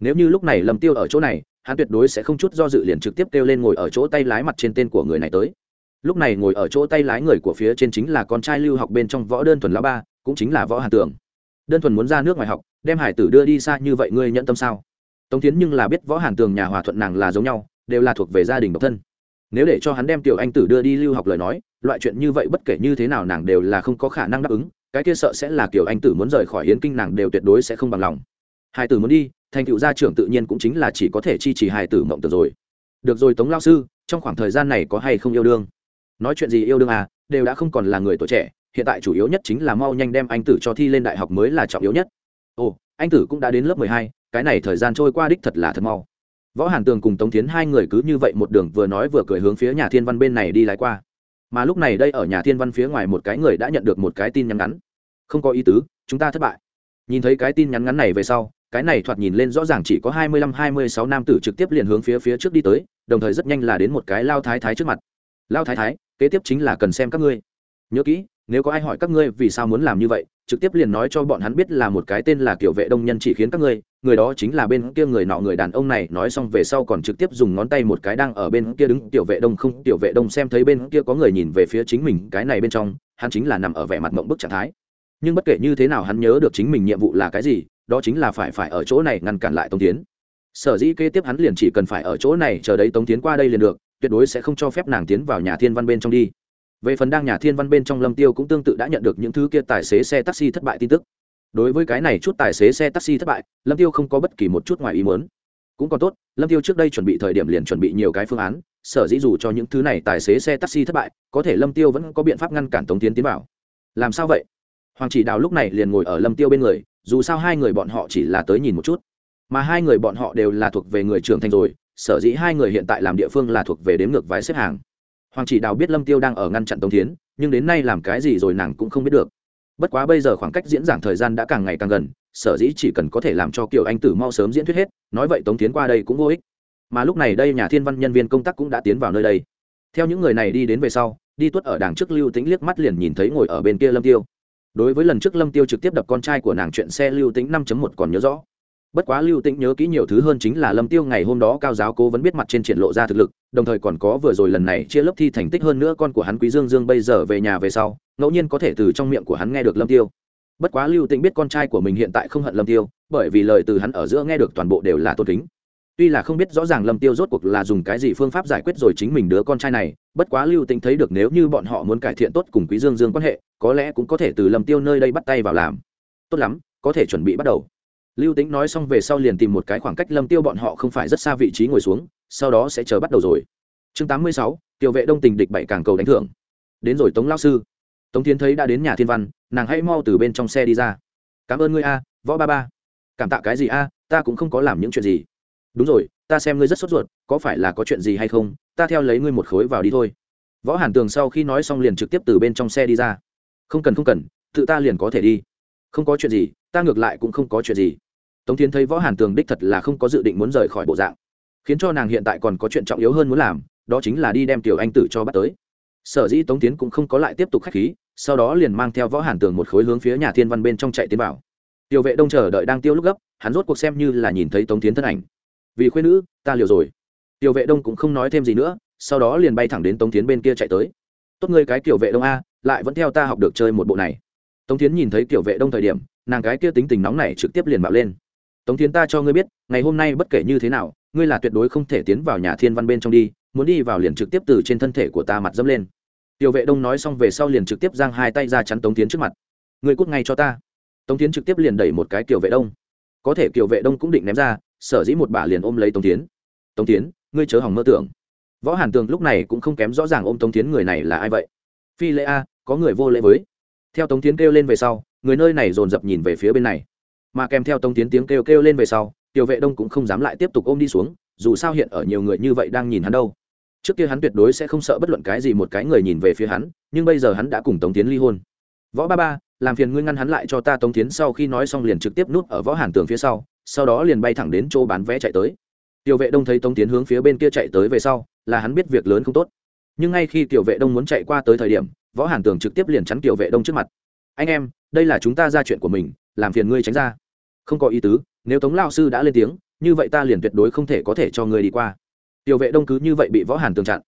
nếu như lúc này lầm tiêu ở chỗ này, hắn tuyệt đối sẽ không chút do dự liền trực tiếp kêu lên ngồi ở chỗ tay lái mặt trên tên của người này tới lúc này ngồi ở chỗ tay lái người của phía trên chính là con trai lưu học bên trong võ đơn thuần lão ba, cũng chính là võ hàn tường đơn thuần muốn ra nước ngoài học đem hải tử đưa đi xa như vậy ngươi nhận tâm sao? Tống tiến nhưng là biết võ hàn tường nhà hòa thuận nàng là giống nhau, đều là thuộc về gia đình độc thân. Nếu để cho hắn đem tiểu anh tử đưa đi lưu học lời nói, loại chuyện như vậy bất kể như thế nào nàng đều là không có khả năng đáp ứng, cái kia sợ sẽ là kiểu anh tử muốn rời khỏi hiến kinh nàng đều tuyệt đối sẽ không bằng lòng. Hải tử muốn đi, thành cựu gia trưởng tự nhiên cũng chính là chỉ có thể chi trì hải tử mộng tưởng rồi. Được rồi tống lao sư, trong khoảng thời gian này có hay không yêu đương? Nói chuyện gì yêu đương à đều đã không còn là người tuổi trẻ, hiện tại chủ yếu nhất chính là mau nhanh đem anh tử cho thi lên đại học mới là trọng yếu nhất ồ, anh tử cũng đã đến lớp mười hai, cái này thời gian trôi qua đích thật là thật mau. Võ hàn tường cùng tống tiến hai người cứ như vậy một đường vừa nói vừa cười hướng phía nhà thiên văn bên này đi lái qua. Mà lúc này đây ở nhà thiên văn phía ngoài một cái người đã nhận được một cái tin nhắn ngắn. Không có ý tứ, chúng ta thất bại. Nhìn thấy cái tin nhắn ngắn này về sau, cái này thoạt nhìn lên rõ ràng chỉ có hai mươi lăm, hai mươi sáu nam tử trực tiếp liền hướng phía phía trước đi tới, đồng thời rất nhanh là đến một cái lao thái thái trước mặt. Lao thái thái, kế tiếp chính là cần xem các ngươi nhớ kỹ, nếu có ai hỏi các ngươi vì sao muốn làm như vậy, trực tiếp liền nói cho bọn hắn biết là một cái tên là kiểu vệ đông nhân chỉ khiến các ngươi, người đó chính là bên kia người nọ người đàn ông này, nói xong về sau còn trực tiếp dùng ngón tay một cái đang ở bên kia đứng tiểu vệ đông không tiểu vệ đông xem thấy bên kia có người nhìn về phía chính mình, cái này bên trong, hắn chính là nằm ở vẻ mặt mộng bức trạng thái. Nhưng bất kể như thế nào hắn nhớ được chính mình nhiệm vụ là cái gì, đó chính là phải phải ở chỗ này ngăn cản lại tống tiến. Sở dĩ kế tiếp hắn liền chỉ cần phải ở chỗ này, chờ đấy tống tiến qua đây liền được, tuyệt đối sẽ không cho phép nàng tiến vào nhà thiên văn bên trong đi về phần đang nhà thiên văn bên trong lâm tiêu cũng tương tự đã nhận được những thứ kia tài xế xe taxi thất bại tin tức. Đối với cái này chút tài xế xe taxi thất bại, lâm tiêu không có bất kỳ một chút ngoài ý muốn. Cũng còn tốt, lâm tiêu trước đây chuẩn bị thời điểm liền chuẩn bị nhiều cái phương án, sở dĩ dù cho những thứ này tài xế xe taxi thất bại, có thể lâm tiêu vẫn có biện pháp ngăn cản tống tiến tiến vào. Làm sao vậy? Hoàng chỉ đào lúc này liền ngồi ở lâm tiêu bên người, dù sao hai người bọn họ chỉ là tới nhìn một chút. Mà hai người bọn họ đều là thuộc về người trưởng thành rồi, sở dĩ hai người hiện tại làm địa phương là thuộc về đếm ngược vái xếp hàng hoàng chỉ đào biết lâm tiêu đang ở ngăn chặn tống tiến nhưng đến nay làm cái gì rồi nàng cũng không biết được. Bất quá bây giờ khoảng cách diễn giảng thời gian đã càng ngày càng gần, sở dĩ chỉ cần có thể làm cho kiều anh tử mau sớm diễn thuyết hết, nói vậy tống tiến qua đây cũng vô ích. Mà lúc này đây nhà thiên văn nhân viên công tác cũng đã tiến vào nơi đây. Theo những người này đi đến về sau, đi tuất ở đằng trước lưu tĩnh liếc mắt liền nhìn thấy ngồi ở bên kia lâm tiêu. Đối với lần trước lâm tiêu trực tiếp đập con trai của nàng chuyện xe lưu tĩnh năm một còn nhớ rõ bất quá lưu tĩnh nhớ kỹ nhiều thứ hơn chính là lâm tiêu ngày hôm đó cao giáo cố vẫn biết mặt trên triển lộ ra thực lực, đồng thời còn có vừa rồi lần này chia lớp thi thành tích hơn nữa con của hắn quý dương dương bây giờ về nhà về sau, ngẫu nhiên có thể từ trong miệng của hắn nghe được lâm tiêu. Bất quá lưu tĩnh biết con trai của mình hiện tại không hận lâm tiêu, bởi vì lời từ hắn ở giữa nghe được toàn bộ đều là tôn kính. Tuy là không biết rõ ràng lâm tiêu rốt cuộc là dùng cái gì phương pháp giải quyết rồi chính mình đứa con trai này, bất quá lưu tĩnh thấy được nếu như bọn họ muốn cải thiện tốt cùng quý dương dương quan hệ, có lẽ cũng có thể từ lâm tiêu nơi đây bắt tay vào làm. Tốt lắm, có thể chuẩn bị bắt đầu lưu tĩnh nói xong về sau liền tìm một cái khoảng cách lâm tiêu bọn họ không phải rất xa vị trí ngồi xuống sau đó sẽ chờ bắt đầu rồi. Chương 86, tiểu vệ đông tình địch bảy càng cầu đánh thưởng. Đến rồi tống lao sư. Tống tiến thấy đã đến nhà thiên văn nàng hãy mau từ bên trong xe đi ra. Cảm ơn ngươi a võ ba ba. Cảm tạ cái gì a ta cũng không có làm những chuyện gì. Đúng rồi ta xem ngươi rất sốt ruột có phải là có chuyện gì hay không ta theo lấy ngươi một khối vào đi thôi. Võ hàn tường sau khi nói xong liền trực tiếp từ bên trong xe đi ra. Không cần không cần tự ta liền có thể đi. Không có chuyện gì ta ngược lại cũng không có chuyện gì. Tống tiến thấy võ hàn tường đích thật là không có dự định muốn rời khỏi bộ dạng, khiến cho nàng hiện tại còn có chuyện trọng yếu hơn muốn làm, đó chính là đi đem tiểu anh tử cho bắt tới. Sở dĩ tống tiến cũng không có lại tiếp tục khách khí, sau đó liền mang theo võ hàn tường một khối hướng phía nhà thiên văn bên trong chạy tiến vào. Tiểu vệ đông chờ đợi đang tiêu lúc gấp, hắn rốt cuộc xem như là nhìn thấy tống tiến thân ảnh. Vì khuyên nữ, ta liều rồi. Tiểu vệ đông cũng không nói thêm gì nữa, sau đó liền bay thẳng đến tống tiến bên kia chạy tới. Tốt ngươi cái tiểu vệ đông a, lại vẫn theo ta học được chơi một bộ này. Tống tiến nhìn thấy tiểu vệ đông thời điểm nàng cái kia tính tình nóng này trực tiếp liền bạo lên. Tống Thiên ta cho ngươi biết, ngày hôm nay bất kể như thế nào, ngươi là tuyệt đối không thể tiến vào nhà thiên văn bên trong đi, muốn đi vào liền trực tiếp từ trên thân thể của ta mặt dẫm lên. Tiểu vệ đông nói xong về sau liền trực tiếp giang hai tay ra chắn tống tiến trước mặt. Ngươi cút ngay cho ta. Tống tiến trực tiếp liền đẩy một cái tiểu vệ đông. Có thể tiểu vệ đông cũng định ném ra, sở dĩ một bà liền ôm lấy tống tiến tống tiến ngươi chớ hỏng mơ tưởng. Võ hàn tường lúc này cũng không kém rõ ràng ôm tống tiến người này là ai vậy. Phi lễ a, có người vô lễ với. Theo tống tiến kêu lên về sau người nơi này dồn dập nhìn về phía bên này. Mà kèm theo tống tiến tiếng kêu kêu lên về sau, tiểu vệ đông cũng không dám lại tiếp tục ôm đi xuống, dù sao hiện ở nhiều người như vậy đang nhìn hắn đâu. Trước kia hắn tuyệt đối sẽ không sợ bất luận cái gì một cái người nhìn về phía hắn, nhưng bây giờ hắn đã cùng tống tiến ly hôn. Võ ba ba, làm phiền ngươi ngăn hắn lại cho ta tống tiến sau khi nói xong liền trực tiếp núp ở võ hàn tường phía sau sau đó liền bay thẳng đến chỗ bán vé chạy tới. Tiểu vệ đông thấy tống tiến hướng phía bên kia chạy tới về sau, là hắn biết việc lớn không tốt. Nhưng ngay khi tiểu vệ đông muốn chạy qua tới thời điểm, võ hàn tường trực tiếp liền chắn tiểu vệ đông trước mặt. Anh em đây là chúng ta ra chuyện của mình, làm phiền ngươi tránh ra. Không có ý tứ, nếu tống lao sư đã lên tiếng, như vậy ta liền tuyệt đối không thể có thể cho ngươi đi qua. Tiểu vệ đông cứ như vậy bị võ hàn tường chặn.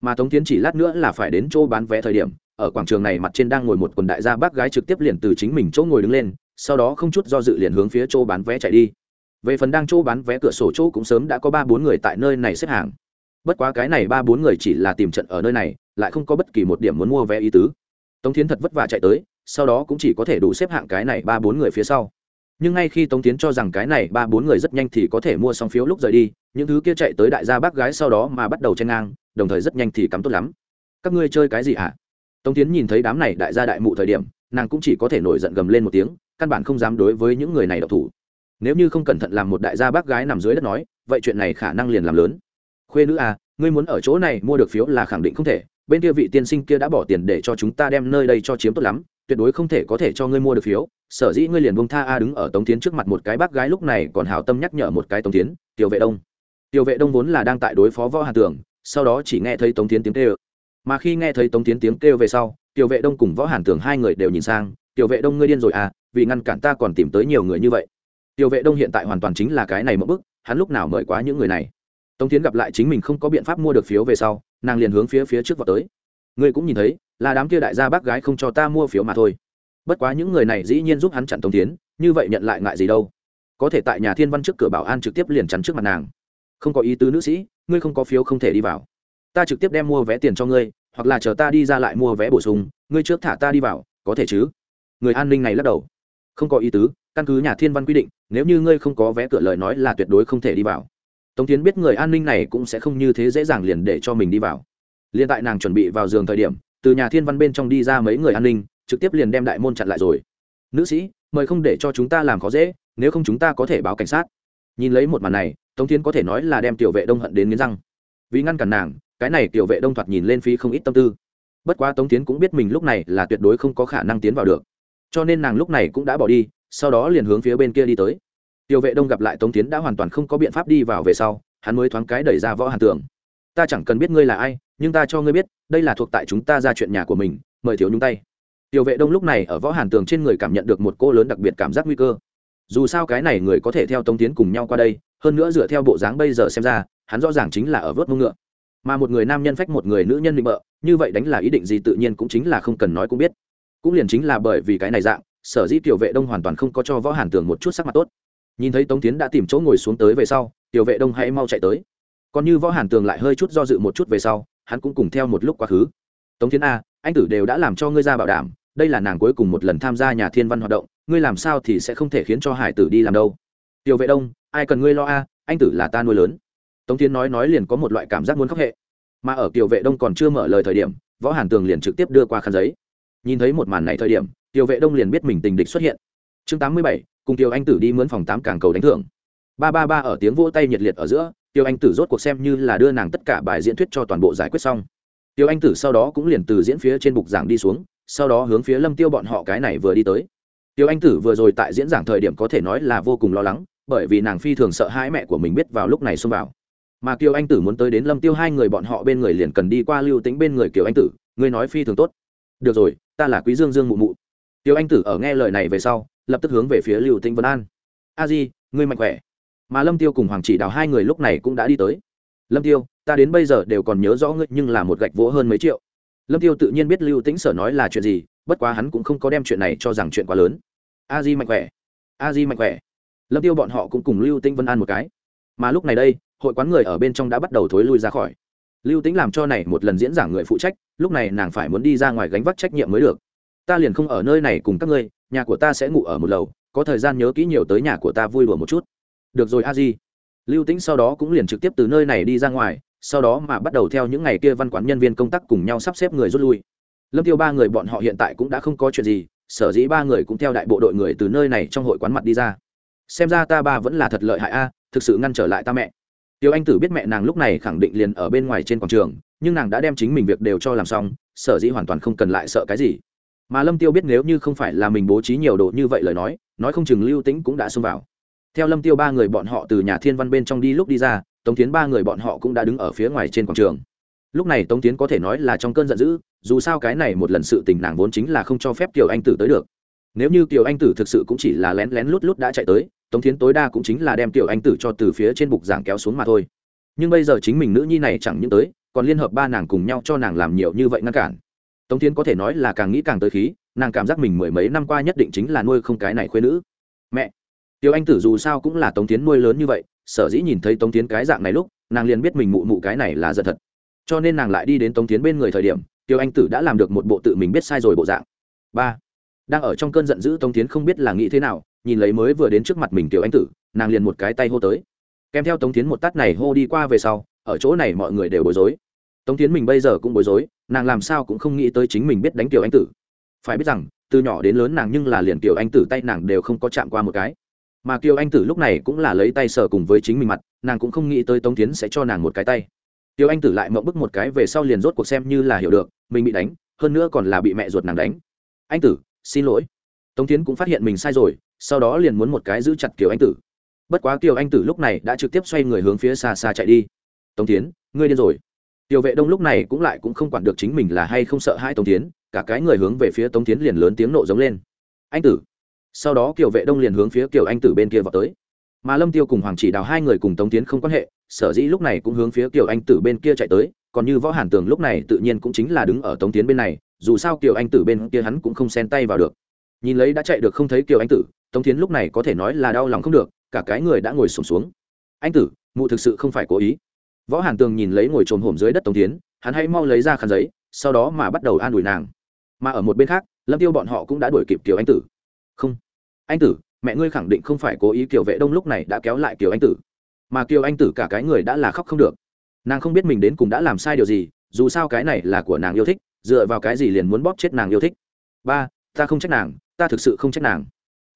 Mà tống tiến chỉ lát nữa là phải đến chỗ bán vé thời điểm, ở quảng trường này mặt trên đang ngồi một quần đại gia bác gái trực tiếp liền từ chính mình chỗ ngồi đứng lên, sau đó không chút do dự liền hướng phía chỗ bán vé chạy đi. Về phần đang chỗ bán vé cửa sổ chỗ cũng sớm đã có ba bốn người tại nơi này xếp hàng. Bất quá cái này ba bốn người chỉ là tìm trận ở nơi này, lại không có bất kỳ một điểm muốn mua vé ý tứ. Tống tiến thật vất vả chạy tới sau đó cũng chỉ có thể đủ xếp hạng cái này ba bốn người phía sau. Nhưng ngay khi tống tiến cho rằng cái này ba bốn người rất nhanh thì có thể mua xong phiếu lúc rời đi, những thứ kia chạy tới đại gia bác gái sau đó mà bắt đầu chen ngang, đồng thời rất nhanh thì cắm tốt lắm. Các ngươi chơi cái gì hả? Tống tiến nhìn thấy đám này đại gia đại mụ thời điểm, nàng cũng chỉ có thể nổi giận gầm lên một tiếng, căn bản không dám đối với những người này độc thủ. Nếu như không cẩn thận làm một đại gia bác gái nằm dưới đất nói, vậy chuyện này khả năng liền làm lớn. Khuê nữ à ngươi muốn ở chỗ này mua được phiếu là khẳng định không thể, bên kia vị tiên sinh kia đã bỏ tiền để cho chúng ta đem nơi đây cho chiếm tốt lắm tuyệt đối không thể có thể cho ngươi mua được phiếu, sở dĩ ngươi liền bông tha a đứng ở tống tiến trước mặt một cái bác gái lúc này còn hào tâm nhắc nhở một cái tống tiến, tiểu vệ đông, tiểu vệ đông vốn là đang tại đối phó võ hàn tường, sau đó chỉ nghe thấy tống tiến tiếng kêu. Mà khi nghe thấy tống tiến tiếng kêu về sau, tiểu vệ đông cùng võ hàn tường hai người đều nhìn sang, tiểu vệ đông ngươi điên rồi à vì ngăn cản ta còn tìm tới nhiều người như vậy. Tiểu vệ đông hiện tại hoàn toàn chính là cái này một bức, hắn lúc nào mời quá những người này. Tống tiến gặp lại chính mình không có biện pháp mua được phiếu về sau, nàng liền hướng phía phía trước vào tới ngươi cũng nhìn thấy, là đám kia đại gia bác gái không cho ta mua phiếu mà thôi. Bất quá những người này dĩ nhiên giúp hắn chặn tống tiến như vậy nhận lại ngại gì đâu. Có thể tại nhà thiên văn trước cửa bảo an trực tiếp liền chắn trước mặt nàng. Không có ý tứ nữ sĩ, ngươi không có phiếu không thể đi vào. Ta trực tiếp đem mua vé tiền cho ngươi, hoặc là chờ ta đi ra lại mua vé bổ sung, ngươi trước thả ta đi vào, có thể chứ? Người an ninh này lắc đầu. Không có ý tứ, căn cứ nhà thiên văn quy định, nếu như ngươi không có vé cửa lời nói là tuyệt đối không thể đi vào. Tống tiến biết người an ninh này cũng sẽ không như thế dễ dàng liền để cho mình đi vào liền tại nàng chuẩn bị vào giường thời điểm, từ nhà thiên văn bên trong đi ra mấy người an ninh, trực tiếp liền đem đại môn chặn lại rồi. Nữ sĩ, mời không để cho chúng ta làm khó dễ, nếu không chúng ta có thể báo cảnh sát. Nhìn lấy một màn này, tống thiên có thể nói là đem tiểu vệ đông hận đến nghiến răng. Vì ngăn cản nàng, cái này tiểu vệ đông thoạt nhìn lên phí không ít tâm tư. Bất quá tống tiến cũng biết mình lúc này là tuyệt đối không có khả năng tiến vào được. Cho nên nàng lúc này cũng đã bỏ đi, sau đó liền hướng phía bên kia đi tới. Tiểu vệ đông gặp lại tống tiến đã hoàn toàn không có biện pháp đi vào về sau, hắn mới thoáng cái đẩy ra võ hàn tường ta chẳng cần biết ngươi là ai, nhưng ta cho ngươi biết, đây là thuộc tại chúng ta ra chuyện nhà của mình, mời thiếu nhúng tay. Tiểu vệ đông lúc này ở võ hàn tường trên người cảm nhận được một cô lớn đặc biệt cảm giác nguy cơ. Dù sao cái này người có thể theo tống tiến cùng nhau qua đây, hơn nữa dựa theo bộ dáng bây giờ xem ra, hắn rõ ràng chính là ở vớt mông ngựa. Mà một người nam nhân phách một người nữ nhân định bợ, như vậy đánh là ý định gì tự nhiên cũng chính là không cần nói cũng biết. Cũng liền chính là bởi vì cái này dạng, sở dĩ tiểu vệ đông hoàn toàn không có cho võ hàn tường một chút sắc mặt tốt. Nhìn thấy tống tiến đã tìm chỗ ngồi xuống tới về sau, tiểu vệ đông hãy mau chạy tới còn như võ hàn tường lại hơi chút do dự một chút về sau hắn cũng cùng theo một lúc quá khứ. Tống tiến a anh tử đều đã làm cho ngươi ra bảo đảm đây là nàng cuối cùng một lần tham gia nhà thiên văn hoạt động ngươi làm sao thì sẽ không thể khiến cho hải tử đi làm đâu? Tiểu vệ đông ai cần ngươi lo a anh tử là ta nuôi lớn. Tống tiến nói nói liền có một loại cảm giác muốn khóc hệ. Mà ở tiểu vệ đông còn chưa mở lời thời điểm võ hàn tường liền trực tiếp đưa qua khăn giấy. Nhìn thấy một màn này thời điểm tiểu vệ đông liền biết mình tình địch xuất hiện. Chương 87, cùng tiểu anh tử đi mướn phòng tám càng cầu đánh thưởng. Ba ba ba ở tiếng vỗ tay nhiệt liệt ở giữa Tiêu anh tử rốt cuộc xem như là đưa nàng tất cả bài diễn thuyết cho toàn bộ giải quyết xong. Tiêu anh tử sau đó cũng liền từ diễn phía trên bục giảng đi xuống, sau đó hướng phía lâm tiêu bọn họ cái này vừa đi tới. Tiêu anh tử vừa rồi tại diễn giảng thời điểm có thể nói là vô cùng lo lắng, bởi vì nàng phi thường sợ hãi mẹ của mình biết vào lúc này xông vào. Mà kiều anh tử muốn tới đến lâm tiêu hai người bọn họ bên người liền cần đi qua lưu tĩnh bên người kiều anh tử, ngươi nói phi thường tốt. Được rồi, ta là quý dương dương mụ mụ. Kiều anh tử ở nghe lời này về sau, lập tức hướng về phía lưu tĩnh vân an. A di, ngươi mạnh khỏe mà lâm tiêu cùng hoàng chỉ đào hai người lúc này cũng đã đi tới. Lâm tiêu, ta đến bây giờ đều còn nhớ rõ ngươi, nhưng là một gạch vỗ hơn mấy triệu. Lâm tiêu tự nhiên biết lưu tĩnh sở nói là chuyện gì, bất quá hắn cũng không có đem chuyện này cho rằng chuyện quá lớn. A di mạnh khỏe. A di mạnh khỏe. Lâm tiêu bọn họ cũng cùng lưu tĩnh vân an một cái. Mà lúc này đây, hội quán người ở bên trong đã bắt đầu thối lui ra khỏi. Lưu tĩnh làm cho này một lần diễn giảng người phụ trách, lúc này nàng phải muốn đi ra ngoài gánh vác trách nhiệm mới được. Ta liền không ở nơi này cùng các ngươi, nhà của ta sẽ ngủ ở một lầu, có thời gian nhớ kỹ nhiều tới nhà của ta vui đùa một chút được rồi a di. Lưu tĩnh sau đó cũng liền trực tiếp từ nơi này đi ra ngoài, sau đó mà bắt đầu theo những ngày kia văn quán nhân viên công tác cùng nhau sắp xếp người rút lui. Lâm tiêu ba người bọn họ hiện tại cũng đã không có chuyện gì, sở dĩ ba người cũng theo đại bộ đội người từ nơi này trong hội quán mặt đi ra. Xem ra ta ba vẫn là thật lợi hại a, thực sự ngăn trở lại ta mẹ. Tiêu anh tử biết mẹ nàng lúc này khẳng định liền ở bên ngoài trên quảng trường, nhưng nàng đã đem chính mình việc đều cho làm xong, sở dĩ hoàn toàn không cần lại sợ cái gì. Mà lâm tiêu biết nếu như không phải là mình bố trí nhiều đồ như vậy lời nói nói không chừng lưu tĩnh cũng đã xông vào theo lâm tiêu ba người bọn họ từ nhà thiên văn bên trong đi lúc đi ra, tống tiến ba người bọn họ cũng đã đứng ở phía ngoài trên quảng trường. Lúc này tống tiến có thể nói là trong cơn giận dữ, dù sao cái này một lần sự tình nàng vốn chính là không cho phép kiều anh tử tới được. Nếu như kiều anh tử thực sự cũng chỉ là lén lén lút lút đã chạy tới, tống tiến tối đa cũng chính là đem kiều anh tử cho từ phía trên bục giảng kéo xuống mà thôi. Nhưng bây giờ chính mình nữ nhi này chẳng những tới, còn liên hợp ba nàng cùng nhau cho nàng làm nhiều như vậy ngăn cản. Tống tiến có thể nói là càng nghĩ càng tới khí, nàng cảm giác mình mười mấy năm qua nhất định chính là nuôi không cái này khuyên nữ. Mẹ tiêu anh tử dù sao cũng là tống tiến nuôi lớn như vậy, sở dĩ nhìn thấy tống tiến cái dạng này lúc, nàng liền biết mình mụ mụ cái này là giật thật. Cho nên nàng lại đi đến tống tiến bên người thời điểm tiêu anh tử đã làm được một bộ tự mình biết sai rồi bộ dạng. Ba, đang ở trong cơn giận dữ tống tiến không biết là nghĩ thế nào, nhìn lấy mới vừa đến trước mặt mình tiểu anh tử, nàng liền một cái tay hô tới. Kèm theo tống tiến một tắt này hô đi qua về sau, ở chỗ này mọi người đều bối rối. Tống tiến mình bây giờ cũng bối rối, nàng làm sao cũng không nghĩ tới chính mình biết đánh tiểu anh tử. Phải biết rằng, từ nhỏ đến lớn nàng nhưng là liền tiểu anh tử tay nàng đều không có chạm qua một cái mà kiều anh tử lúc này cũng là lấy tay sờ cùng với chính mình mặt, nàng cũng không nghĩ tới tống tiến sẽ cho nàng một cái tay. Tiêu anh tử lại mộng bức một cái về sau liền rốt cuộc xem như là hiểu được, mình bị đánh, hơn nữa còn là bị mẹ ruột nàng đánh. Anh tử, xin lỗi. Tống tiến cũng phát hiện mình sai rồi, sau đó liền muốn một cái giữ chặt kiều anh tử. Bất quá kiều anh tử lúc này đã trực tiếp xoay người hướng phía xa xa chạy đi. Tống tiến ngươi điên rồi. Tiểu vệ đông lúc này cũng lại cũng không quản được chính mình là hay không sợ hai tống tiến cả cái người hướng về phía tống tiến liền lớn tiếng nộ giống lên. Anh tử sau đó kiều vệ đông liền hướng phía kiều anh tử bên kia vào tới. Mà lâm tiêu cùng hoàng chỉ đào hai người cùng tống tiến không quan hệ sở dĩ lúc này cũng hướng phía kiều anh tử bên kia chạy tới còn như võ hàn tường lúc này tự nhiên cũng chính là đứng ở tống tiến bên này dù sao kiều anh tử bên kia hắn cũng không xen tay vào được. Nhìn lấy đã chạy được không thấy kiều anh tử tống tiến lúc này có thể nói là đau lòng không được cả cái người đã ngồi sụp xuống, xuống anh tử mụ thực sự không phải cố ý. Võ hàn tường nhìn lấy ngồi trồm hổm dưới đất tống tiến hắn hãy mau lấy ra khăn giấy sau đó mà bắt đầu an ủi nàng. Mà ở một bên khác lâm tiêu bọn họ cũng đã đuổi kịp kiều anh tử không. Anh tử, mẹ ngươi khẳng định không phải cố ý kiểu vệ đông lúc này đã kéo lại kiểu anh tử. Mà kiểu anh tử cả cái người đã là khóc không được. Nàng không biết mình đến cùng đã làm sai điều gì, dù sao cái này là của nàng yêu thích, dựa vào cái gì liền muốn bóp chết nàng yêu thích. Ba, ta không trách nàng, ta thực sự không trách nàng.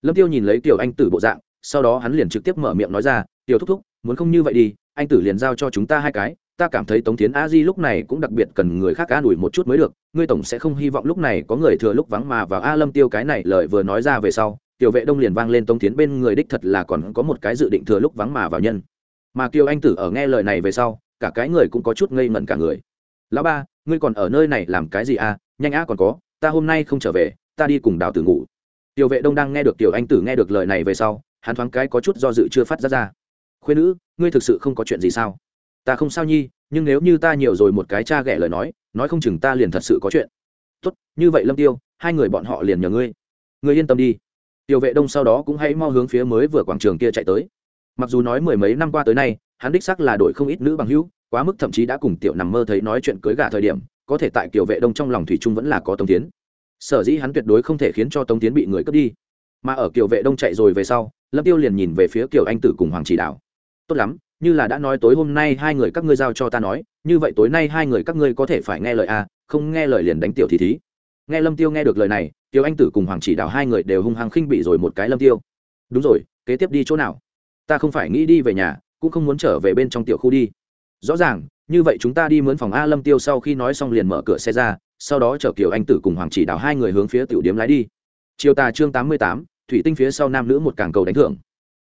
Lâm tiêu nhìn lấy tiểu anh tử bộ dạng, sau đó hắn liền trực tiếp mở miệng nói ra, tiểu thúc thúc, muốn không như vậy đi, anh tử liền giao cho chúng ta hai cái ta cảm thấy tống tiến a di lúc này cũng đặc biệt cần người khác an ủi một chút mới được, ngươi tổng sẽ không hy vọng lúc này có người thừa lúc vắng mà vào a lâm tiêu cái này lời vừa nói ra về sau, tiểu vệ đông liền vang lên tống tiến bên người đích thật là còn có một cái dự định thừa lúc vắng mà vào nhân. Mà kiều anh tử ở nghe lời này về sau, cả cái người cũng có chút ngây ngẩn cả người. Lão ba, ngươi còn ở nơi này làm cái gì a? nhanh a còn có, ta hôm nay không trở về, ta đi cùng đào tử ngủ. Tiểu vệ đông đang nghe được tiểu anh tử nghe được lời này về sau, hắn thoáng cái có chút do dự chưa phát ra ra. Khuyên nữ, ngươi thực sự không có chuyện gì sao? Ta không sao nhi, nhưng nếu như ta nhiều rồi một cái cha ghẻ lời nói nói không chừng ta liền thật sự có chuyện. Tốt, như vậy lâm tiêu, hai người bọn họ liền nhờ ngươi. Ngươi yên tâm đi. Tiểu vệ đông sau đó cũng hãy mau hướng phía mới vừa quảng trường kia chạy tới. Mặc dù nói mười mấy năm qua tới nay, hắn đích sắc là đổi không ít nữ bằng hữu, quá mức thậm chí đã cùng tiểu nằm mơ thấy nói chuyện cưới gả thời điểm, có thể tại tiểu vệ đông trong lòng thủy trung vẫn là có tống tiến. Sở dĩ hắn tuyệt đối không thể khiến cho tống tiến bị người cướp đi. Mà ở kiểu vệ đông chạy rồi về sau, lâm tiêu liền nhìn về phía kiểu anh tử cùng hoàng chỉ đạo. Tốt lắm như là đã nói tối hôm nay hai người các ngươi giao cho ta nói, như vậy tối nay hai người các ngươi có thể phải nghe lời a, không nghe lời liền đánh tiểu thì thí. Nghe lâm tiêu nghe được lời này, tiêu anh tử cùng hoàng chỉ đạo hai người đều hung hăng khinh bị rồi một cái lâm tiêu. Đúng rồi, kế tiếp đi chỗ nào? Ta không phải nghĩ đi về nhà, cũng không muốn trở về bên trong tiểu khu đi. Rõ ràng, như vậy chúng ta đi mướn phòng a lâm tiêu sau khi nói xong liền mở cửa xe ra, sau đó chở kiều anh tử cùng hoàng chỉ đạo hai người hướng phía tiểu điếm lái đi. Chiều tà chương tám mươi tám, thủy tinh phía sau nam nữ một càng cầu đánh thưởng.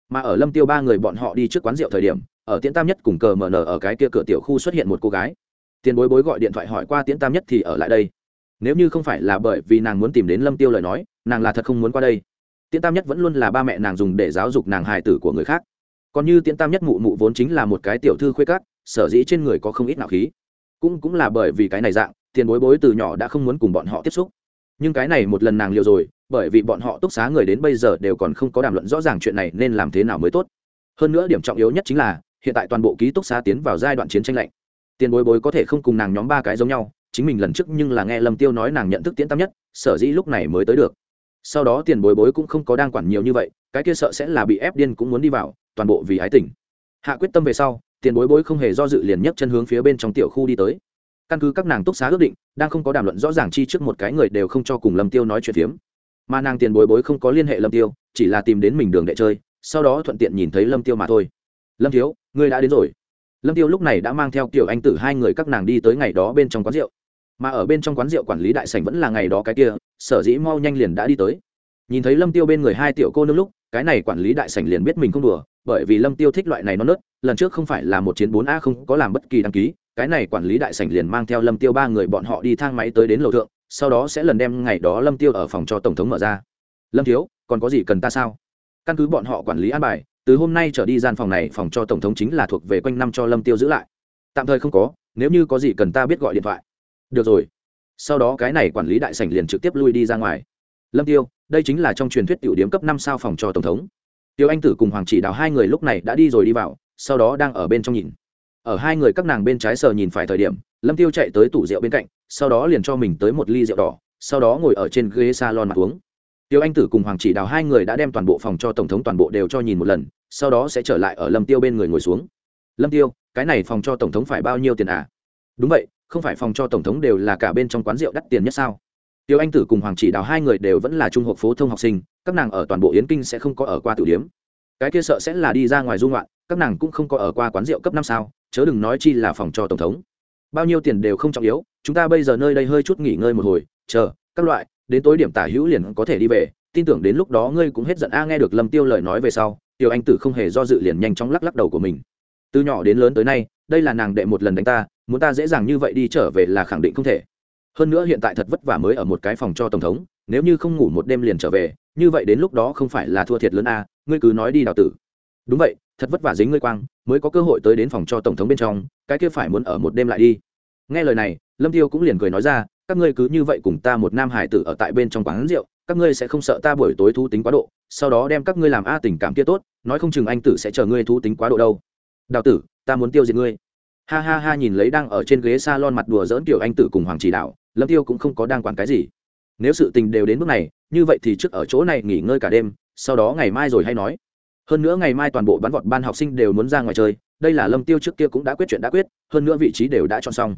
Mà ở lâm tiêu ba người bọn họ đi trước quán rượu thời điểm ở tiễn tam nhất cùng cờ mở nở ở cái kia cửa tiểu khu xuất hiện một cô gái. Tiền bối bối gọi điện thoại hỏi qua tiễn tam nhất thì ở lại đây. Nếu như không phải là bởi vì nàng muốn tìm đến lâm tiêu lời nói, nàng là thật không muốn qua đây. Tiễn tam nhất vẫn luôn là ba mẹ nàng dùng để giáo dục nàng hài tử của người khác. Còn như tiễn tam nhất mụ mụ vốn chính là một cái tiểu thư khuê cát sở dĩ trên người có không ít nạo khí. Cũng cũng là bởi vì cái này dạng, tiền bối bối từ nhỏ đã không muốn cùng bọn họ tiếp xúc. Nhưng cái này một lần nàng liều rồi, bởi vì bọn họ túc xá người đến bây giờ đều còn không có đàm luận rõ ràng chuyện này nên làm thế nào mới tốt. Hơn nữa điểm trọng yếu nhất chính là hiện tại toàn bộ ký túc xá tiến vào giai đoạn chiến tranh lạnh. Tiền bối bối có thể không cùng nàng nhóm ba cái giống nhau, chính mình lần trước nhưng là nghe lâm tiêu nói nàng nhận thức tiễn tam nhất, sở dĩ lúc này mới tới được. Sau đó tiền bối bối cũng không có đang quản nhiều như vậy, cái kia sợ sẽ là bị ép điên cũng muốn đi vào, toàn bộ vì ái tình. Hạ quyết tâm về sau, tiền bối bối không hề do dự liền nhấc chân hướng phía bên trong tiểu khu đi tới. Căn cứ các nàng túc xá ước định, đang không có đàm luận rõ ràng chi trước một cái người đều không cho cùng lâm tiêu nói chuyện phiếm. Mà nàng tiền bối bối không có liên hệ lâm tiêu, chỉ là tìm đến mình đường để chơi, sau đó thuận tiện nhìn thấy lâm tiêu mà thôi lâm thiếu, ngươi đã đến rồi. Lâm tiêu lúc này đã mang theo kiểu anh tử hai người các nàng đi tới ngày đó bên trong quán rượu. Mà ở bên trong quán rượu quản lý đại sảnh vẫn là ngày đó cái kia, sở dĩ mau nhanh liền đã đi tới. Nhìn thấy lâm tiêu bên người hai tiểu cô nương lúc, cái này quản lý đại sảnh liền biết mình không đùa, bởi vì lâm tiêu thích loại này nó nớt, lần trước không phải là một chiến bốn a không có làm bất kỳ đăng ký, cái này quản lý đại sảnh liền mang theo lâm tiêu ba người bọn họ đi thang máy tới đến lầu thượng, sau đó sẽ lần đem ngày đó lâm tiêu ở phòng cho tổng thống mở ra. Lâm thiếu, còn có gì cần ta sao? Căn cứ bọn họ quản lý an bài từ hôm nay trở đi gian phòng này phòng cho tổng thống chính là thuộc về quanh năm cho lâm tiêu giữ lại. Tạm thời không có, nếu như có gì cần ta biết gọi điện thoại. Được rồi. Sau đó cái này quản lý đại sảnh liền trực tiếp lui đi ra ngoài. Lâm tiêu, đây chính là trong truyền thuyết tiểu điểm cấp năm sao phòng cho tổng thống. Tiêu anh tử cùng hoàng chỉ đào hai người lúc này đã đi rồi đi vào, sau đó đang ở bên trong nhìn. Ở hai người các nàng bên trái sờ nhìn phải thời điểm, lâm tiêu chạy tới tủ rượu bên cạnh, sau đó liền cho mình tới một ly rượu đỏ, sau đó ngồi ở trên ghế salon mặt uống tiêu anh tử cùng hoàng chỉ đào hai người đã đem toàn bộ phòng cho tổng thống toàn bộ đều cho nhìn một lần sau đó sẽ trở lại ở lâm tiêu bên người ngồi xuống. Lâm tiêu cái này phòng cho tổng thống phải bao nhiêu tiền à? Đúng vậy không phải phòng cho tổng thống đều là cả bên trong quán rượu đắt tiền nhất sao? Tiêu anh tử cùng hoàng chỉ đào hai người đều vẫn là trung học phổ thông học sinh các nàng ở toàn bộ yến kinh sẽ không có ở qua tử điểm. cái kia sợ sẽ là đi ra ngoài du ngoạn, các nàng cũng không có ở qua quán rượu cấp năm sao chớ đừng nói chi là phòng cho tổng thống. Bao nhiêu tiền đều không trọng yếu chúng ta bây giờ nơi đây hơi chút nghỉ ngơi một hồi chờ các loại đến tối điểm tả hữu liền có thể đi về, tin tưởng đến lúc đó ngươi cũng hết giận. A, nghe được lâm tiêu lời nói về sau, tiểu anh tử không hề do dự liền nhanh chóng lắc lắc đầu của mình. Từ nhỏ đến lớn tới nay, đây là nàng đệ một lần đánh ta, muốn ta dễ dàng như vậy đi trở về là khẳng định không thể. Hơn nữa hiện tại thật vất vả mới ở một cái phòng cho tổng thống, nếu như không ngủ một đêm liền trở về, như vậy đến lúc đó không phải là thua thiệt lớn a, ngươi cứ nói đi đào tử. Đúng vậy, thật vất vả dính ngươi quang, mới có cơ hội tới đến phòng cho tổng thống bên trong, cái kia phải muốn ở một đêm lại đi. Nghe lời này, lâm tiêu cũng liền cười nói ra các ngươi cứ như vậy cùng ta một nam hải tử ở tại bên trong quán rượu, các ngươi sẽ không sợ ta buổi tối thú tính quá độ, sau đó đem các ngươi làm a tình cảm kia tốt, nói không chừng anh tử sẽ chờ ngươi thú tính quá độ đâu. Đào tử, ta muốn tiêu diệt ngươi. Ha ha ha nhìn lấy đang ở trên ghế s a lon mặt đùa dỡn kiểu anh tử cùng hoàng chỉ đạo, lâm tiêu cũng không có đang quản cái gì. Nếu sự tình đều đến mức này, như vậy thì trước ở chỗ này nghỉ ngơi cả đêm, sau đó ngày mai rồi hay nói. Hơn nữa ngày mai toàn bộ bắn vọt ban học sinh đều muốn ra ngoài chơi, đây là lâm tiêu trước kia cũng đã quyết chuyện đã quyết, hơn nữa vị trí đều đã chọn xong.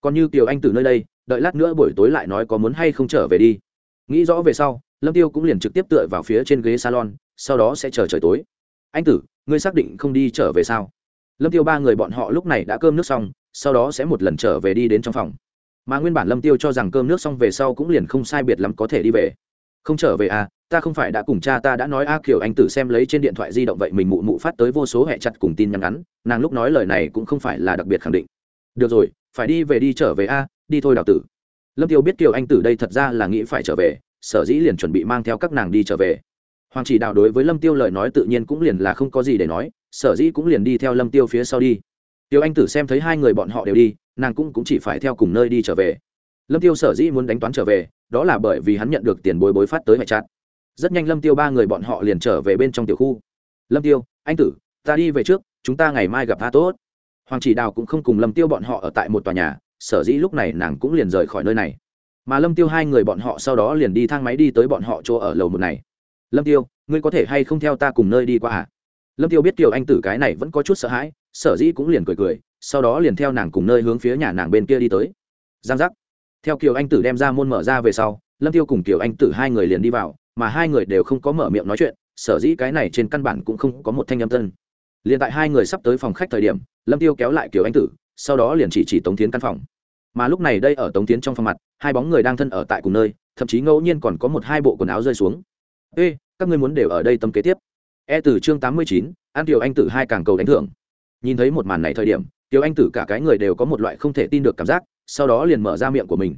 Còn như kiều anh từ nơi đây đợi lát nữa buổi tối lại nói có muốn hay không trở về đi. Nghĩ rõ về sau, lâm tiêu cũng liền trực tiếp tựa vào phía trên ghế salon, sau đó sẽ chờ trời tối. Anh tử, ngươi xác định không đi trở về sao? Lâm tiêu ba người bọn họ lúc này đã cơm nước xong, sau đó sẽ một lần trở về đi đến trong phòng. Mà nguyên bản lâm tiêu cho rằng cơm nước xong về sau cũng liền không sai biệt lắm có thể đi về. Không trở về à ta không phải đã cùng cha ta đã nói a kiểu anh tử xem lấy trên điện thoại di động vậy mình mụ mụ phát tới vô số hẹ chặt cùng tin nhắn ngắn, nàng lúc nói lời này cũng không phải là đặc biệt khẳng định. Được rồi, phải đi về đi trở về a đi thôi đào tử. Lâm tiêu biết kiều anh tử đây thật ra là nghĩ phải trở về sở dĩ liền chuẩn bị mang theo các nàng đi trở về. Hoàng chỉ đạo đối với lâm tiêu lời nói tự nhiên cũng liền là không có gì để nói sở dĩ cũng liền đi theo lâm tiêu phía sau đi. Tiêu anh tử xem thấy hai người bọn họ đều đi nàng cũng, cũng chỉ phải theo cùng nơi đi trở về. Lâm tiêu sở dĩ muốn đánh toán trở về đó là bởi vì hắn nhận được tiền bối bối phát tới mẹ chặt rất nhanh lâm tiêu ba người bọn họ liền trở về bên trong tiểu khu. Lâm tiêu anh tử ta đi về trước chúng ta ngày mai gặp tha tốt. Hoàng chỉ đào cũng không cùng lâm tiêu bọn họ ở tại một tòa nhà sở dĩ lúc này nàng cũng liền rời khỏi nơi này. Mà lâm tiêu hai người bọn họ sau đó liền đi thang máy đi tới bọn họ chỗ ở lầu một này. Lâm tiêu, ngươi có thể hay không theo ta cùng nơi đi qua à? Lâm tiêu biết kiều anh tử cái này vẫn có chút sợ hãi, sở dĩ cũng liền cười cười, sau đó liền theo nàng cùng nơi hướng phía nhà nàng bên kia đi tới. Giang giác. Theo kiều anh tử đem ra môn mở ra về sau, lâm tiêu cùng kiều anh tử hai người liền đi vào, mà hai người đều không có mở miệng nói chuyện, sở dĩ cái này trên căn bản cũng không có một thanh âm tân liền tại hai người sắp tới phòng khách thời điểm, lâm tiêu kéo lại kiều anh tử sau đó liền chỉ chỉ tống tiến căn phòng. Mà lúc này đây ở tống tiến trong phòng mặt, hai bóng người đang thân ở tại cùng nơi, thậm chí ngẫu nhiên còn có một hai bộ quần áo rơi xuống. Ê, các ngươi muốn đều ở đây tâm kế tiếp. E từ chương tám mươi chín, an tiểu anh tử hai càng cầu đánh thưởng. Nhìn thấy một màn này thời điểm, Tiểu anh tử cả cái người đều có một loại không thể tin được cảm giác, sau đó liền mở ra miệng của mình.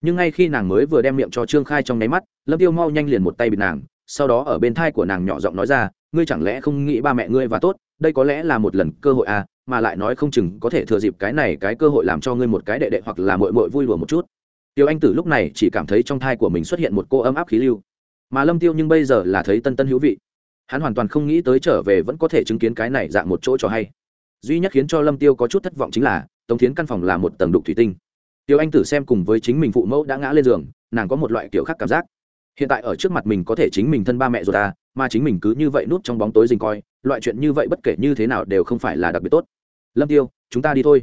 Nhưng ngay khi nàng mới vừa đem miệng cho trương khai trong nháy mắt, lâm tiêu mau nhanh liền một tay bịt nàng, sau đó ở bên thai của nàng nhỏ giọng nói ra, ngươi chẳng lẽ không nghĩ ba mẹ ngươi và tốt, đây có lẽ là một lần cơ hội à mà lại nói không chừng có thể thừa dịp cái này cái cơ hội làm cho ngươi một cái đệ đệ hoặc là mội mội vui đùa một chút. Tiêu anh tử lúc này chỉ cảm thấy trong thai của mình xuất hiện một cô ấm áp khí lưu. Mà lâm tiêu nhưng bây giờ là thấy tân tân hữu vị. Hắn hoàn toàn không nghĩ tới trở về vẫn có thể chứng kiến cái này dạng một chỗ cho hay. Duy nhất khiến cho lâm tiêu có chút thất vọng chính là, tống thiến căn phòng là một tầng đục thủy tinh. Tiêu anh tử xem cùng với chính mình phụ mẫu đã ngã lên giường, nàng có một loại kiểu khác cảm giác. Hiện tại ở trước mặt mình có thể chính mình thân ba mẹ rồi ta, mà chính mình cứ như vậy núp trong bóng tối dình coi, loại chuyện như vậy bất kể như thế nào đều không phải là đặc biệt tốt lâm tiêu, chúng ta đi thôi.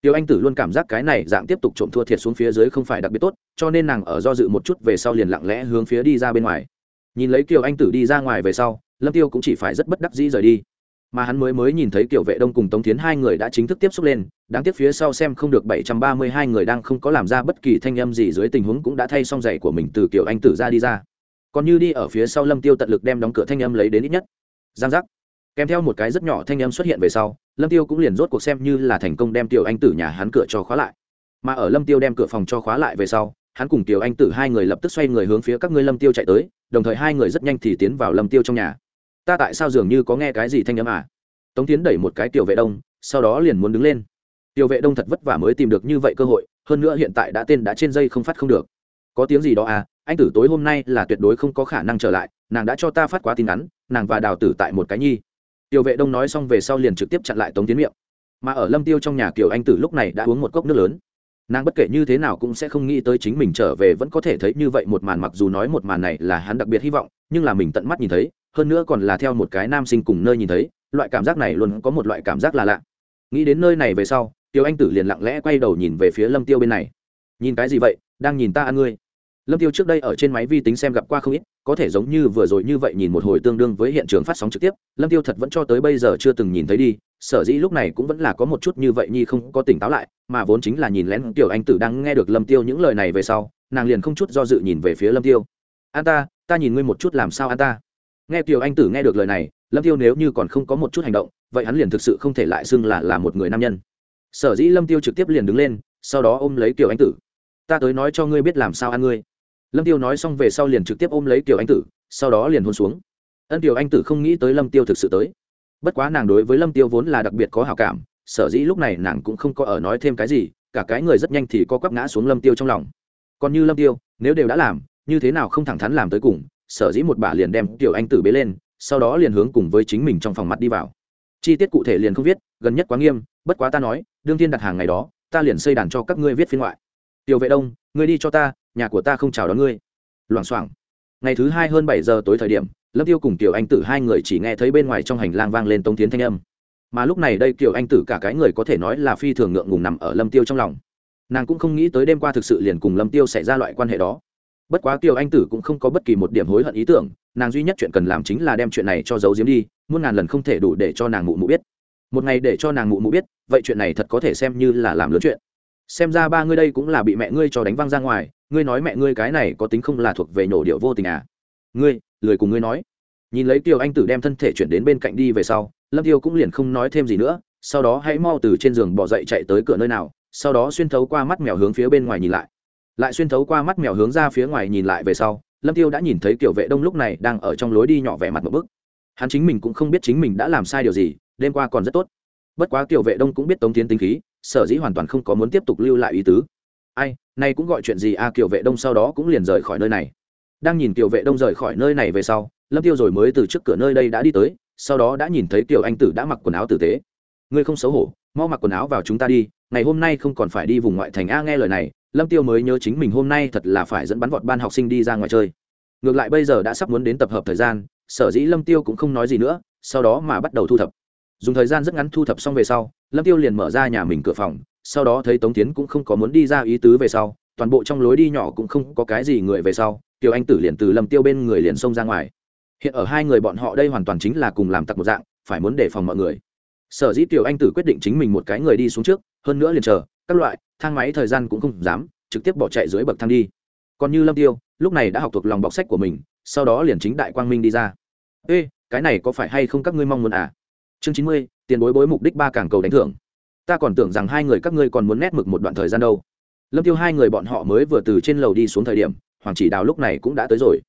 Tiêu anh tử luôn cảm giác cái này dạng tiếp tục trộm thua thiệt xuống phía dưới không phải đặc biệt tốt, cho nên nàng ở do dự một chút về sau liền lặng lẽ hướng phía đi ra bên ngoài. Nhìn lấy kiều anh tử đi ra ngoài về sau, lâm tiêu cũng chỉ phải rất bất đắc dĩ rời đi. Mà hắn mới mới nhìn thấy kiểu vệ đông cùng tống tiến hai người đã chính thức tiếp xúc lên, đáng tiếc phía sau xem không được bảy trăm ba mươi hai người đang không có làm ra bất kỳ thanh âm gì dưới tình huống cũng đã thay xong giày của mình từ kiểu anh tử ra đi ra. Còn như đi ở phía sau lâm tiêu tận lực đem đóng cửa thanh âm lấy đến ít nhất. Giang giác kèm theo một cái rất nhỏ thanh âm xuất hiện về sau, lâm tiêu cũng liền rốt cuộc xem như là thành công đem tiểu anh tử nhà hắn cửa cho khóa lại. Mà ở lâm tiêu đem cửa phòng cho khóa lại về sau, hắn cùng tiểu anh tử hai người lập tức xoay người hướng phía các ngươi lâm tiêu chạy tới, đồng thời hai người rất nhanh thì tiến vào lâm tiêu trong nhà. Ta tại sao dường như có nghe cái gì thanh âm à? Tống tiến đẩy một cái tiểu vệ đông, sau đó liền muốn đứng lên. Tiểu vệ đông thật vất vả mới tìm được như vậy cơ hội, hơn nữa hiện tại đã tên đã trên dây không phát không được. Có tiếng gì đó à? Anh tử tối hôm nay là tuyệt đối không có khả năng trở lại, nàng đã cho ta phát quá tin ngắn, nàng và đào tử tại một cái nhi tiểu vệ đông nói xong về sau liền trực tiếp chặn lại tống tiến miệng. Mà ở lâm tiêu trong nhà kiều anh tử lúc này đã uống một cốc nước lớn. Nàng bất kể như thế nào cũng sẽ không nghĩ tới chính mình trở về vẫn có thể thấy như vậy một màn, mặc dù nói một màn này là hắn đặc biệt hy vọng, nhưng là mình tận mắt nhìn thấy, hơn nữa còn là theo một cái nam sinh cùng nơi nhìn thấy, loại cảm giác này luôn có một loại cảm giác là lạ. Nghĩ đến nơi này về sau tiêu anh tử liền lặng lẽ quay đầu nhìn về phía lâm tiêu bên này. Nhìn cái gì vậy? Đang nhìn ta ăn ngươi. Lâm tiêu trước đây ở trên máy vi tính xem gặp qua không ít có thể giống như vừa rồi như vậy nhìn một hồi tương đương với hiện trường phát sóng trực tiếp, lâm tiêu thật vẫn cho tới bây giờ chưa từng nhìn thấy đi, sở dĩ lúc này cũng vẫn là có một chút như vậy nhi không có tỉnh táo lại, mà vốn chính là nhìn lén tiểu anh tử đang nghe được lâm tiêu những lời này về sau, nàng liền không chút do dự nhìn về phía lâm tiêu. An ta ta nhìn ngươi một chút làm sao an ta? Nghe tiểu anh tử nghe được lời này, lâm tiêu nếu như còn không có một chút hành động, vậy hắn liền thực sự không thể lại xưng là là một người nam nhân. Sở dĩ lâm tiêu trực tiếp liền đứng lên, sau đó ôm lấy tiểu anh tử. Ta tới nói cho ngươi biết làm sao ăn ngươi lâm tiêu nói xong về sau liền trực tiếp ôm lấy tiểu anh tử, sau đó liền hôn xuống. Ân tiểu anh tử không nghĩ tới lâm tiêu thực sự tới. Bất quá nàng đối với lâm tiêu vốn là đặc biệt có hảo cảm, sở dĩ lúc này nàng cũng không có ở nói thêm cái gì, cả cái người rất nhanh thì có quắp ngã xuống lâm tiêu trong lòng. Còn như lâm tiêu, nếu đều đã làm, như thế nào không thẳng thắn làm tới cùng, sở dĩ một bà liền đem tiểu anh tử bế lên, sau đó liền hướng cùng với chính mình trong phòng mặt đi vào. Chi tiết cụ thể liền không viết, gần nhất quá nghiêm, bất quá ta nói, đương tiên đặt hàng ngày đó, ta liền xây đàn cho các ngươi viết phiên ngoại. Tiểu vệ đông, ngươi đi cho ta nhà của ta không chào đón ngươi. Loảng xoảng. Ngày thứ hai hơn bảy giờ tối thời điểm, lâm tiêu cùng tiểu anh tử hai người chỉ nghe thấy bên ngoài trong hành lang vang lên tống tiến thanh âm. Mà lúc này đây Tiểu anh tử cả cái người có thể nói là phi thường ngượng ngùng nằm ở lâm tiêu trong lòng. Nàng cũng không nghĩ tới đêm qua thực sự liền cùng lâm tiêu xảy ra loại quan hệ đó. Bất quá Tiểu anh tử cũng không có bất kỳ một điểm hối hận ý tưởng, nàng duy nhất chuyện cần làm chính là đem chuyện này cho giấu giếm đi, muôn ngàn lần không thể đủ để cho nàng mụ mụ biết. Một ngày để cho nàng mụ mụ biết, vậy chuyện này thật có thể xem như là làm lớn chuyện. Xem ra ba ngươi đây cũng là bị mẹ ngươi cho đánh văng ra ngoài ngươi nói mẹ ngươi cái này có tính không là thuộc về nhổ điệu vô tình à? Ngươi, lười cùng ngươi nói. Nhìn lấy Tiêu anh tử đem thân thể chuyển đến bên cạnh đi về sau, lâm tiêu cũng liền không nói thêm gì nữa, sau đó hãy mau từ trên giường bỏ dậy chạy tới cửa nơi nào, sau đó xuyên thấu qua mắt mèo hướng phía bên ngoài nhìn lại. Lại xuyên thấu qua mắt mèo hướng ra phía ngoài nhìn lại về sau, lâm tiêu đã nhìn thấy kiểu vệ đông lúc này đang ở trong lối đi nhỏ vẻ mặt một bức. Hắn chính mình cũng không biết chính mình đã làm sai điều gì, đêm qua còn rất tốt. Bất quá kiểu vệ đông cũng biết tống tiến tính khí, sở dĩ hoàn toàn không có muốn tiếp tục lưu lại ý tứ. Ai nay cũng gọi chuyện gì? A à, kiểu vệ đông sau đó cũng liền rời khỏi nơi này. Đang nhìn kiều vệ đông rời khỏi nơi này về sau lâm tiêu rồi mới từ trước cửa nơi đây đã đi tới sau đó đã nhìn thấy kiều anh tử đã mặc quần áo tử tế. Ngươi không xấu hổ mau mặc quần áo vào chúng ta đi ngày hôm nay không còn phải đi vùng ngoại thành a nghe lời này lâm tiêu mới nhớ chính mình hôm nay thật là phải dẫn bắn vọt ban học sinh đi ra ngoài chơi. Ngược lại bây giờ đã sắp muốn đến tập hợp thời gian sở dĩ lâm tiêu cũng không nói gì nữa sau đó mà bắt đầu thu thập. Dùng thời gian rất ngắn thu thập xong về sau lâm tiêu liền mở ra nhà mình cửa phòng sau đó thấy tống tiến cũng không có muốn đi ra ý tứ về sau, toàn bộ trong lối đi nhỏ cũng không có cái gì người về sau, tiểu anh tử liền từ lâm tiêu bên người liền xông ra ngoài. Hiện ở hai người bọn họ đây hoàn toàn chính là cùng làm tặc một dạng, phải muốn đề phòng mọi người. Sở dĩ tiểu anh tử quyết định chính mình một cái người đi xuống trước, hơn nữa liền chờ, các loại, thang máy thời gian cũng không dám, trực tiếp bỏ chạy dưới bậc thang đi. Còn như lâm tiêu, lúc này đã học thuộc lòng bọc sách của mình, sau đó liền chính đại quang minh đi ra. Ê, cái này có phải hay không các ngươi mong muốn à? Chương chín mươi, tiền bối bối mục đích ba cảng cầu đánh thưởng ta còn tưởng rằng hai người các ngươi còn muốn nét mực một đoạn thời gian đâu. Lâm tiêu hai người bọn họ mới vừa từ trên lầu đi xuống thời điểm, hoàng chỉ đào lúc này cũng đã tới rồi.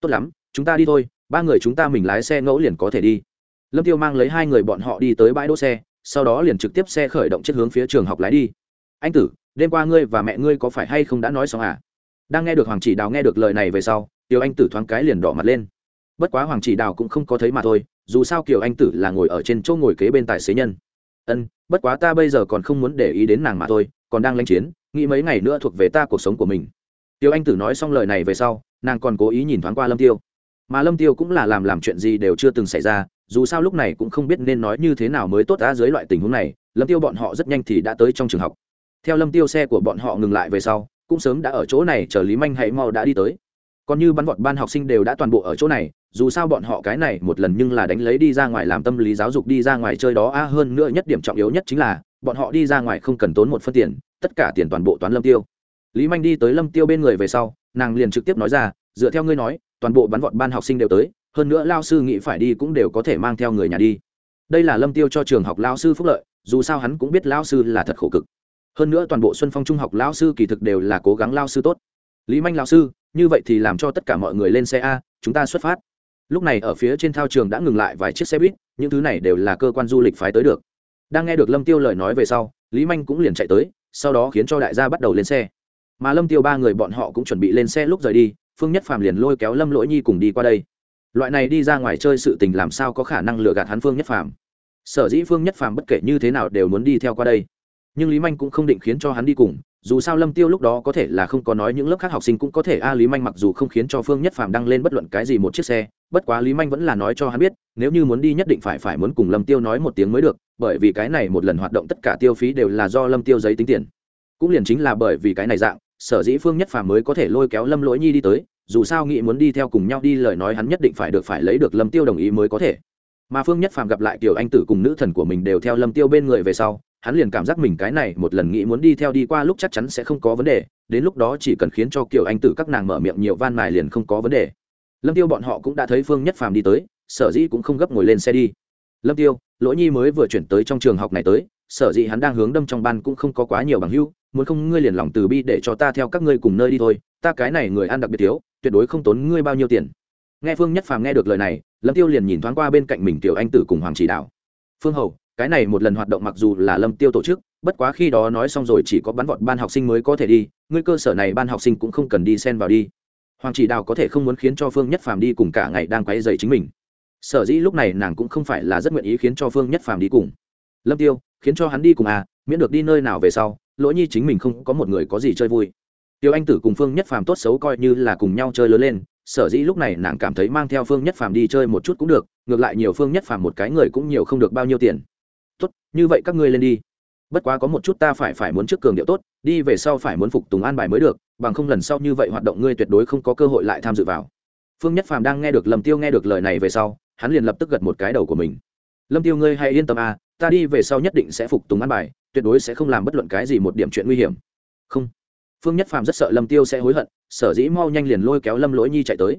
Tốt lắm, chúng ta đi thôi, ba người chúng ta mình lái xe ngẫu liền có thể đi. Lâm tiêu mang lấy hai người bọn họ đi tới bãi đỗ xe, sau đó liền trực tiếp xe khởi động chết hướng phía trường học lái đi. Anh tử, đêm qua ngươi và mẹ ngươi có phải hay không đã nói xong à? Đang nghe được hoàng chỉ đào nghe được lời này về sau, Tiểu anh tử thoáng cái liền đỏ mặt lên. Bất quá hoàng chỉ đào cũng không có thấy mà thôi, dù sao kiều anh tử là ngồi ở trên chỗ ngồi kế bên tài xế nhân ân, bất quá ta bây giờ còn không muốn để ý đến nàng mà thôi, còn đang lanh chiến, nghĩ mấy ngày nữa thuộc về ta cuộc sống của mình. Tiêu anh tử nói xong lời này về sau, nàng còn cố ý nhìn thoáng qua lâm tiêu. Mà lâm tiêu cũng là làm làm chuyện gì đều chưa từng xảy ra, dù sao lúc này cũng không biết nên nói như thế nào mới tốt đã dưới loại tình huống này, lâm tiêu bọn họ rất nhanh thì đã tới trong trường học. Theo lâm tiêu xe của bọn họ ngừng lại về sau, cũng sớm đã ở chỗ này, chờ lý manh hãy mau đã đi tới. Còn như bắn vọt ban học sinh đều đã toàn bộ ở chỗ này dù sao bọn họ cái này một lần nhưng là đánh lấy đi ra ngoài làm tâm lý giáo dục đi ra ngoài chơi đó, a, hơn nữa nhất điểm trọng yếu nhất chính là, bọn họ đi ra ngoài không cần tốn một phân tiền, tất cả tiền toàn bộ toán lâm tiêu. Lý manh đi tới lâm tiêu bên người về sau, nàng liền trực tiếp nói ra, dựa theo ngươi nói, toàn bộ bắn vọt ban học sinh đều tới, hơn nữa lao sư nghĩ phải đi cũng đều có thể mang theo người nhà đi. Đây là lâm tiêu cho trường học lao sư phúc lợi, dù sao hắn cũng biết lao sư là thật khổ cực. Hơn nữa toàn bộ xuân phong trung học lao sư kỳ thực đều là cố gắng lao sư tốt. Lý manh lao sư, như vậy thì làm cho tất cả mọi người lên xe a, chúng ta xuất phát lúc này ở phía trên thao trường đã ngừng lại vài chiếc xe buýt, những thứ này đều là cơ quan du lịch phái tới được. Đang nghe được lâm tiêu lời nói về sau, lý manh cũng liền chạy tới, sau đó khiến cho đại gia bắt đầu lên xe. Mà lâm tiêu ba người bọn họ cũng chuẩn bị lên xe lúc rời đi, phương nhất phàm liền lôi kéo lâm lỗi nhi cùng đi qua đây. Loại này đi ra ngoài chơi sự tình làm sao có khả năng lừa gạt hắn phương nhất phàm? Sở dĩ phương nhất phàm bất kể như thế nào đều muốn đi theo qua đây nhưng lý manh cũng không định khiến cho hắn đi cùng, dù sao lâm tiêu lúc đó có thể là không có nói những lớp khác học sinh cũng có thể. A, lý manh mặc dù không khiến cho phương nhất phàm đăng lên bất luận cái gì một chiếc xe, bất quá lý manh vẫn là nói cho hắn biết, nếu như muốn đi nhất định phải phải muốn cùng lâm tiêu nói một tiếng mới được, bởi vì cái này một lần hoạt động tất cả tiêu phí đều là do lâm tiêu giấy tính tiền. Cũng liền chính là bởi vì cái này dạng, sở dĩ phương nhất phàm mới có thể lôi kéo lâm lỗi nhi đi tới, dù sao nghĩ muốn đi theo cùng nhau đi, lời nói hắn nhất định phải được phải lấy được lâm tiêu đồng ý mới có thể. Mà phương nhất phàm gặp lại kiểu anh tử cùng nữ thần của mình đều theo lâm tiêu bên người về sau hắn liền cảm giác mình cái này một lần nghĩ muốn đi theo đi qua lúc chắc chắn sẽ không có vấn đề, đến lúc đó chỉ cần khiến cho kiểu anh tử các nàng mở miệng nhiều van mài liền không có vấn đề. Lâm tiêu bọn họ cũng đã thấy phương nhất phàm đi tới, sở dĩ cũng không gấp ngồi lên xe đi. Lâm tiêu, lỗi nhi mới vừa chuyển tới trong trường học này tới, sở dĩ hắn đang hướng đâm trong ban cũng không có quá nhiều bằng hưu muốn không ngươi liền lòng từ bi để cho ta theo các ngươi cùng nơi đi thôi, ta cái này người ăn đặc biệt thiếu, tuyệt đối không tốn ngươi bao nhiêu tiền. Nghe phương nhất phàm nghe được lời này, lâm tiêu liền nhìn thoáng qua bên cạnh mình tiểu anh tử cùng hoàng chỉ đạo. Phương hầu cái này một lần hoạt động mặc dù là lâm tiêu tổ chức, bất quá khi đó nói xong rồi chỉ có bắn vọt ban học sinh mới có thể đi, ngươi cơ sở này ban học sinh cũng không cần đi xen vào đi. Hoàng chỉ đào có thể không muốn khiến cho phương nhất phàm đi cùng cả ngày đang quay dày chính mình. Sở dĩ lúc này nàng cũng không phải là rất nguyện ý khiến cho phương nhất phàm đi cùng. Lâm tiêu, khiến cho hắn đi cùng à miễn được đi nơi nào về sau, lỗi nhi chính mình không có một người có gì chơi vui. Tiêu anh tử cùng phương nhất phàm tốt xấu coi như là cùng nhau chơi lớn lên, sở dĩ lúc này nàng cảm thấy mang theo phương nhất phàm đi chơi một chút cũng được, ngược lại nhiều phương nhất phàm một cái người cũng nhiều không được bao nhiêu tiền tốt, như vậy các ngươi lên đi. Bất quá có một chút ta phải phải muốn trước cường điệu tốt, đi về sau phải muốn phục tùng an bài mới được, bằng không lần sau như vậy hoạt động ngươi tuyệt đối không có cơ hội lại tham dự vào. Phương nhất phàm đang nghe được lâm tiêu nghe được lời này về sau, hắn liền lập tức gật một cái đầu của mình. Lâm tiêu ngươi hãy yên tâm à ta đi về sau nhất định sẽ phục tùng an bài, tuyệt đối sẽ không làm bất luận cái gì một điểm chuyện nguy hiểm. Không. Phương nhất phàm rất sợ lâm tiêu sẽ hối hận, sở dĩ mau nhanh liền lôi kéo lâm lỗi nhi chạy tới.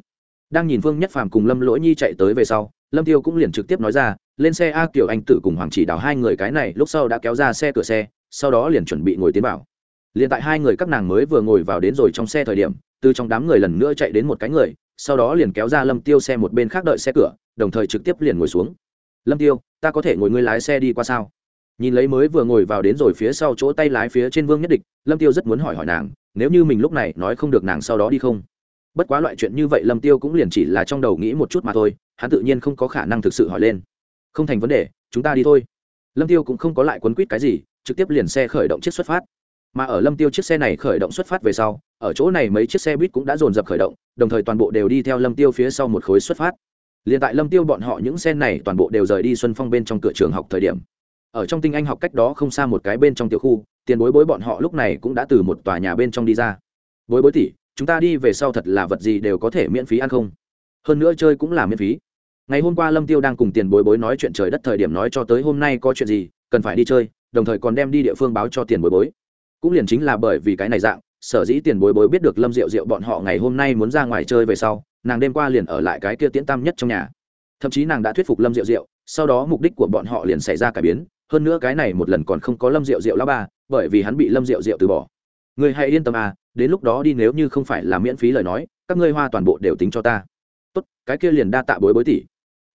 Đang nhìn phương nhất phàm cùng lâm lỗi nhi chạy tới về sau, lâm tiêu cũng liền trực tiếp nói ra lên xe a kiểu anh tử cùng hoàng chỉ đào hai người cái này lúc sau đã kéo ra xe cửa xe, sau đó liền chuẩn bị ngồi tiến vào. Liền tại hai người các nàng mới vừa ngồi vào đến rồi trong xe thời điểm, từ trong đám người lần nữa chạy đến một cái người, sau đó liền kéo ra lâm tiêu xe một bên khác đợi xe cửa, đồng thời trực tiếp liền ngồi xuống. Lâm tiêu, ta có thể ngồi ngươi lái xe đi qua sao? Nhìn lấy mới vừa ngồi vào đến rồi phía sau chỗ tay lái phía trên vương nhất địch, lâm tiêu rất muốn hỏi hỏi nàng, nếu như mình lúc này nói không được nàng sau đó đi không? Bất quá loại chuyện như vậy lâm tiêu cũng liền chỉ là trong đầu nghĩ một chút mà thôi, hắn tự nhiên không có khả năng thực sự hỏi lên không thành vấn đề, chúng ta đi thôi. Lâm tiêu cũng không có lại quấn quýt cái gì, trực tiếp liền xe khởi động chiếc xuất phát. Mà ở lâm tiêu chiếc xe này khởi động xuất phát về sau, ở chỗ này mấy chiếc xe buýt cũng đã dồn dập khởi động, đồng thời toàn bộ đều đi theo lâm tiêu phía sau một khối xuất phát. Liền tại lâm tiêu bọn họ những xe này toàn bộ đều rời đi xuân phong bên trong cửa trường học thời điểm. Ở trong tinh anh học cách đó không xa một cái bên trong tiểu khu, tiền bối bối bọn họ lúc này cũng đã từ một tòa nhà bên trong đi ra. Bối bối tỷ, chúng ta đi về sau thật là vật gì đều có thể miễn phí ăn không? Hơn nữa chơi cũng là miễn phí ngày hôm qua lâm tiêu đang cùng tiền bối bối nói chuyện trời đất thời điểm nói cho tới hôm nay có chuyện gì, cần phải đi chơi, đồng thời còn đem đi địa phương báo cho tiền bối bối. Cũng liền chính là bởi vì cái này dạng, sở dĩ tiền bối bối biết được lâm diệu diệu bọn họ ngày hôm nay muốn ra ngoài chơi về sau, nàng đêm qua liền ở lại cái kia tiễn tam nhất trong nhà. Thậm chí nàng đã thuyết phục lâm diệu diệu, sau đó mục đích của bọn họ liền xảy ra cải biến, hơn nữa cái này một lần còn không có lâm diệu diệu lá ba, bởi vì hắn bị lâm diệu diệu từ bỏ. Người hãy yên tâm à đến lúc đó đi nếu như không phải là miễn phí lời nói, các ngươi hoa toàn bộ đều tính cho ta. Tốt, cái kia liền đa tạ bối bối tỷ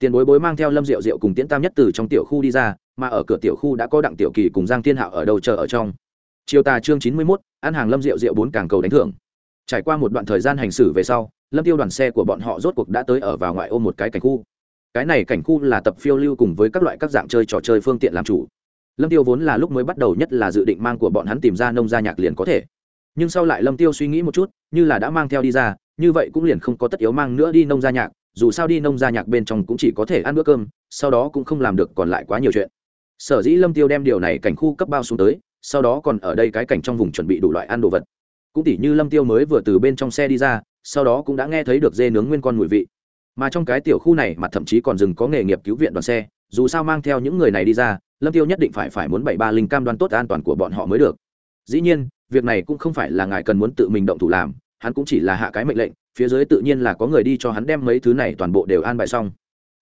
tiền bối bối mang theo lâm diệu diệu cùng tiễn tam nhất từ trong tiểu khu đi ra, mà ở cửa tiểu khu đã có đặng tiểu kỳ cùng giang thiên hạo ở đầu chờ ở trong. Chiều tà chương chín mươi mốt, ăn hàng lâm diệu diệu bốn càng cầu đánh thưởng. Trải qua một đoạn thời gian hành xử về sau, lâm tiêu đoàn xe của bọn họ rốt cuộc đã tới ở vào ngoại ô một cái cảnh khu. Cái này cảnh khu là tập phiêu lưu cùng với các loại các dạng chơi trò chơi phương tiện làm chủ. Lâm tiêu vốn là lúc mới bắt đầu nhất là dự định mang của bọn hắn tìm ra nông gia nhạc liền có thể. Nhưng sau lại lâm tiêu suy nghĩ một chút, như là đã mang theo đi ra, như vậy cũng liền không có tất yếu mang nữa đi nông gia nhạc dù sao đi nông gia nhạc bên trong cũng chỉ có thể ăn bữa cơm, sau đó cũng không làm được còn lại quá nhiều chuyện. Sở dĩ lâm tiêu đem điều này cảnh khu cấp bao xuống tới, sau đó còn ở đây cái cảnh trong vùng chuẩn bị đủ loại ăn đồ vật. Cũng tỉ như lâm tiêu mới vừa từ bên trong xe đi ra, sau đó cũng đã nghe thấy được dê nướng nguyên con mùi vị. Mà trong cái tiểu khu này, mà thậm chí còn dừng có nghề nghiệp cứu viện đoàn xe, dù sao mang theo những người này đi ra, lâm tiêu nhất định phải phải muốn bảy ba linh cam đoan tốt an toàn của bọn họ mới được. Dĩ nhiên, việc này cũng không phải là ngài cần muốn tự mình động thủ làm hắn cũng chỉ là hạ cái mệnh lệnh, phía dưới tự nhiên là có người đi cho hắn đem mấy thứ này toàn bộ đều an bài xong.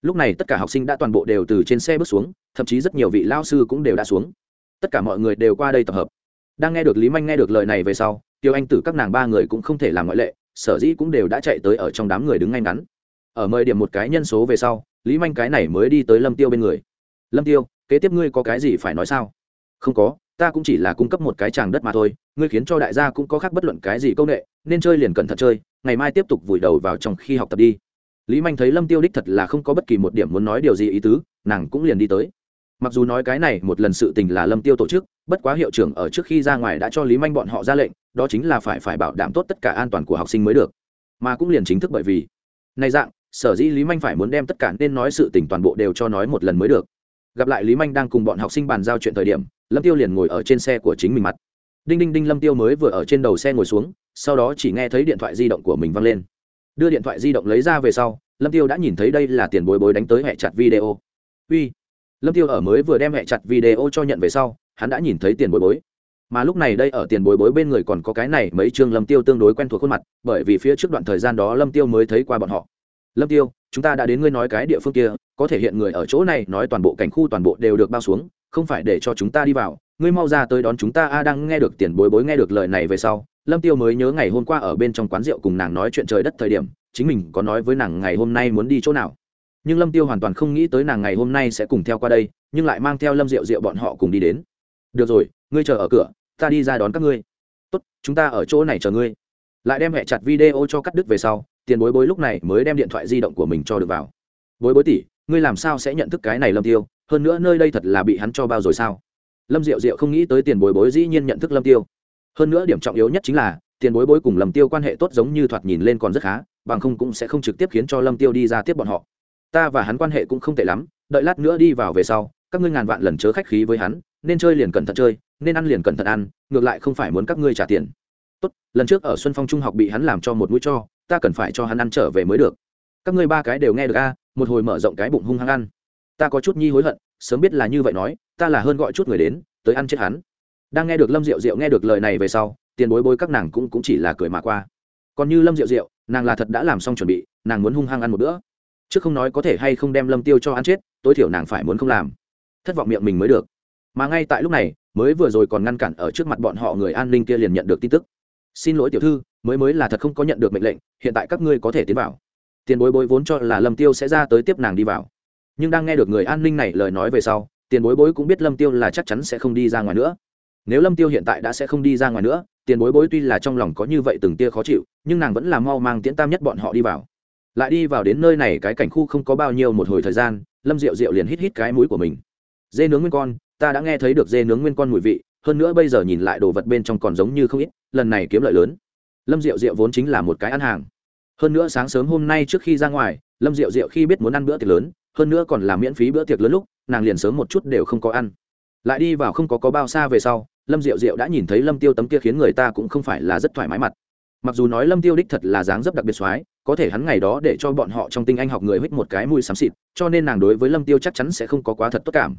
Lúc này tất cả học sinh đã toàn bộ đều từ trên xe bước xuống, thậm chí rất nhiều vị lao sư cũng đều đã xuống. Tất cả mọi người đều qua đây tập hợp. Đang nghe được lý manh nghe được lời này về sau, tiêu anh tử các nàng ba người cũng không thể làm ngoại lệ, sở dĩ cũng đều đã chạy tới ở trong đám người đứng ngay ngắn. Ở mời điểm một cái nhân số về sau, lý manh cái này mới đi tới lâm tiêu bên người. Lâm tiêu, kế tiếp ngươi có cái gì phải nói sao? Không có ta cũng chỉ là cung cấp một cái tràng đất mà thôi, ngươi khiến cho đại gia cũng có khác bất luận cái gì công nghệ, nên chơi liền cẩn thận chơi, ngày mai tiếp tục vùi đầu vào trong khi học tập đi. Lý manh thấy lâm tiêu đích thật là không có bất kỳ một điểm muốn nói điều gì ý tứ, nàng cũng liền đi tới. Mặc dù nói cái này một lần sự tình là lâm tiêu tổ chức, bất quá hiệu trưởng ở trước khi ra ngoài đã cho lý manh bọn họ ra lệnh, đó chính là phải phải bảo đảm tốt tất cả an toàn của học sinh mới được. Mà cũng liền chính thức bởi vì, này dạng, sở dĩ lý manh phải muốn đem tất cả nên nói sự tình toàn bộ đều cho nói một lần mới được. Gặp lại lý manh đang cùng bọn học sinh bàn giao chuyện thời điểm lâm tiêu liền ngồi ở trên xe của chính mình mặt. Đinh đinh đinh, lâm tiêu mới vừa ở trên đầu xe ngồi xuống, sau đó chỉ nghe thấy điện thoại di động của mình văng lên. Đưa điện thoại di động lấy ra về sau, lâm tiêu đã nhìn thấy đây là tiền bối bối đánh tới hệ chặt video. Uy! Lâm tiêu ở mới vừa đem hệ chặt video cho nhận về sau, hắn đã nhìn thấy tiền bối bối. Mà lúc này đây ở tiền bối bối bên người còn có cái này mấy chương lâm tiêu tương đối quen thuộc khuôn mặt, bởi vì phía trước đoạn thời gian đó lâm tiêu mới thấy qua bọn họ. Lâm tiêu, chúng ta đã đến ngươi nói cái địa phương kia, có thể hiện người ở chỗ này, nói toàn bộ cảnh khu toàn bộ đều được bao xuống không phải để cho chúng ta đi vào, ngươi mau ra tới đón chúng ta. A, đang nghe được tiền bối bối nghe được lời này về sau, lâm tiêu mới nhớ ngày hôm qua ở bên trong quán rượu cùng nàng nói chuyện trời đất thời điểm, chính mình có nói với nàng ngày hôm nay muốn đi chỗ nào. Nhưng lâm tiêu hoàn toàn không nghĩ tới nàng ngày hôm nay sẽ cùng theo qua đây, nhưng lại mang theo lâm rượu rượu bọn họ cùng đi đến. Được rồi, ngươi chờ ở cửa, ta đi ra đón các ngươi. Tốt, chúng ta ở chỗ này chờ ngươi. Lại đem hẹ chặt video cho cắt đứt về sau, tiền bối bối lúc này mới đem điện thoại di động của mình cho được vào. Bối bối tỷ, ngươi làm sao sẽ nhận thức cái này lâm tiêu? Hơn nữa nơi đây thật là bị hắn cho bao rồi sao? Lâm diệu diệu không nghĩ tới tiền bối bối dĩ nhiên nhận thức lâm tiêu. Hơn nữa điểm trọng yếu nhất chính là, tiền bối bối cùng lâm tiêu quan hệ tốt giống như thoạt nhìn lên còn rất khá, bằng không cũng sẽ không trực tiếp khiến cho lâm tiêu đi ra tiếp bọn họ. Ta và hắn quan hệ cũng không tệ lắm, đợi lát nữa đi vào về sau, các ngươi ngàn vạn lần chớ khách khí với hắn, nên chơi liền cẩn thận chơi, nên ăn liền cẩn thận ăn, ngược lại không phải muốn các ngươi trả tiền. Tốt, lần trước ở xuân phong trung học bị hắn làm cho một mũi cho, ta cần phải cho hắn ăn trở về mới được. Các ngươi ba cái đều nghe được a, một hồi mở rộng cái bụng hung hăng ăn ta có chút nhi hối hận sớm biết là như vậy nói ta là hơn gọi chút người đến tới ăn chết hắn. Đang nghe được lâm diệu diệu nghe được lời này về sau tiền bối bối các nàng cũng, cũng chỉ là cười mà qua. Còn như lâm diệu diệu nàng là thật đã làm xong chuẩn bị nàng muốn hung hăng ăn một bữa. Chứ không nói có thể hay không đem lâm tiêu cho ăn chết tối thiểu nàng phải muốn không làm. Thất vọng miệng mình mới được. Mà ngay tại lúc này mới vừa rồi còn ngăn cản ở trước mặt bọn họ người an ninh kia liền nhận được tin tức. Xin lỗi tiểu thư mới mới là thật không có nhận được mệnh lệnh hiện tại các ngươi có thể tiến vào. Tiền bối bối vốn cho là lâm tiêu sẽ ra tới tiếp nàng đi vào nhưng đang nghe được người an ninh này lời nói về sau, tiền bối bối cũng biết lâm tiêu là chắc chắn sẽ không đi ra ngoài nữa. Nếu lâm tiêu hiện tại đã sẽ không đi ra ngoài nữa, tiền bối bối tuy là trong lòng có như vậy từng tia khó chịu, nhưng nàng vẫn là mau mang tiễn tam nhất bọn họ đi vào. Lại đi vào đến nơi này cái cảnh khu không có bao nhiêu một hồi thời gian, lâm diệu diệu liền hít hít cái mũi của mình. Dê nướng nguyên con, ta đã nghe thấy được dê nướng nguyên con mùi vị, hơn nữa bây giờ nhìn lại đồ vật bên trong còn giống như không ít, lần này kiếm lợi lớn. Lâm diệu diệu vốn chính là một cái ăn hàng. Hơn nữa sáng sớm hôm nay trước khi ra ngoài, lâm diệu diệu khi biết muốn ăn bữa tiệc lớn hơn nữa còn là miễn phí bữa tiệc lớn lúc, nàng liền sớm một chút đều không có ăn. Lại đi vào không có có bao xa về sau, lâm diệu diệu đã nhìn thấy lâm tiêu tấm kia khiến người ta cũng không phải là rất thoải mái mặt. Mặc dù nói lâm tiêu đích thật là dáng dấp đặc biệt soái, có thể hắn ngày đó để cho bọn họ trong tinh anh học người hít một cái mùi xám xịt, cho nên nàng đối với lâm tiêu chắc chắn sẽ không có quá thật tốt cảm.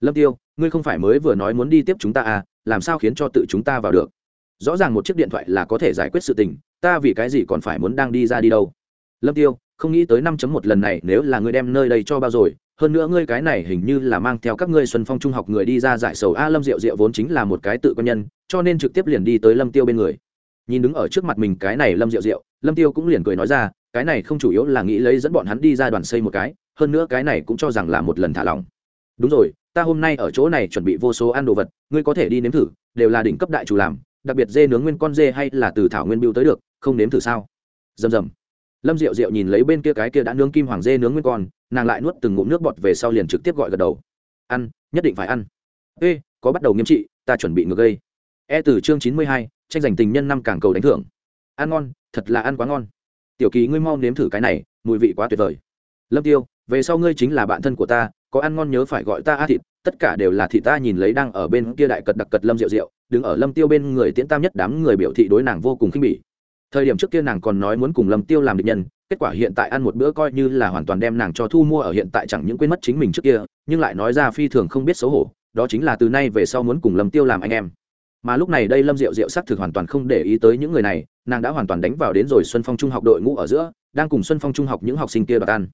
Lâm tiêu, ngươi không phải mới vừa nói muốn đi tiếp chúng ta à làm sao khiến cho tự chúng ta vào được? Rõ ràng một chiếc điện thoại là có thể giải quyết sự tình, ta vì cái gì còn phải muốn đang đi ra đi đâu? Lâm tiêu không nghĩ tới năm chấm một lần này nếu là ngươi đem nơi đây cho bao rồi, hơn nữa ngươi cái này hình như là mang theo các ngươi xuân phong trung học người đi ra giải sầu a lâm diệu diệu vốn chính là một cái tự quan nhân, cho nên trực tiếp liền đi tới lâm tiêu bên người. Nhìn đứng ở trước mặt mình cái này lâm diệu diệu, lâm tiêu cũng liền cười nói ra, cái này không chủ yếu là nghĩ lấy dẫn bọn hắn đi ra đoàn xây một cái, hơn nữa cái này cũng cho rằng là một lần thả lỏng. Đúng rồi, ta hôm nay ở chỗ này chuẩn bị vô số ăn đồ vật, ngươi có thể đi nếm thử, đều là đỉnh cấp đại chủ làm, đặc biệt dê nướng nguyên con dê hay là từ thảo nguyên biêu tới được, không nếm thử sao? Dầm dầm lâm diệu diệu nhìn lấy bên kia cái kia đã nướng kim hoàng dê nướng nguyên con, nàng lại nuốt từng ngụm nước bọt về sau liền trực tiếp gọi gật đầu. Ăn, nhất định phải ăn. Ê, có bắt đầu nghiêm trị, ta chuẩn bị ngược gây. E từ chương chín mươi hai, tranh giành tình nhân năm càng cầu đánh thưởng. Ăn ngon, thật là ăn quá ngon. Tiểu kỳ, ngươi mau nếm thử cái này, mùi vị quá tuyệt vời. Lâm tiêu, về sau ngươi chính là bạn thân của ta, có ăn ngon nhớ phải gọi ta a thịt, tất cả đều là thịt ta nhìn lấy đang ở bên kia đại cật đặc cật lâm rượu rượu đứng ở lâm tiêu bên người tiễn tam nhất đám người biểu thị đối nàng vô cùng khinh bỉ thời điểm trước kia nàng còn nói muốn cùng lâm tiêu làm địch nhân, kết quả hiện tại ăn một bữa coi như là hoàn toàn đem nàng cho thu mua ở hiện tại chẳng những quên mất chính mình trước kia, nhưng lại nói ra phi thường không biết xấu hổ, đó chính là từ nay về sau muốn cùng lâm tiêu làm anh em. Mà lúc này đây lâm diệu diệu xác thực hoàn toàn không để ý tới những người này, nàng đã hoàn toàn đánh vào đến rồi xuân phong trung học đội ngũ ở giữa, đang cùng xuân phong trung học những học sinh kia đoạt ăn.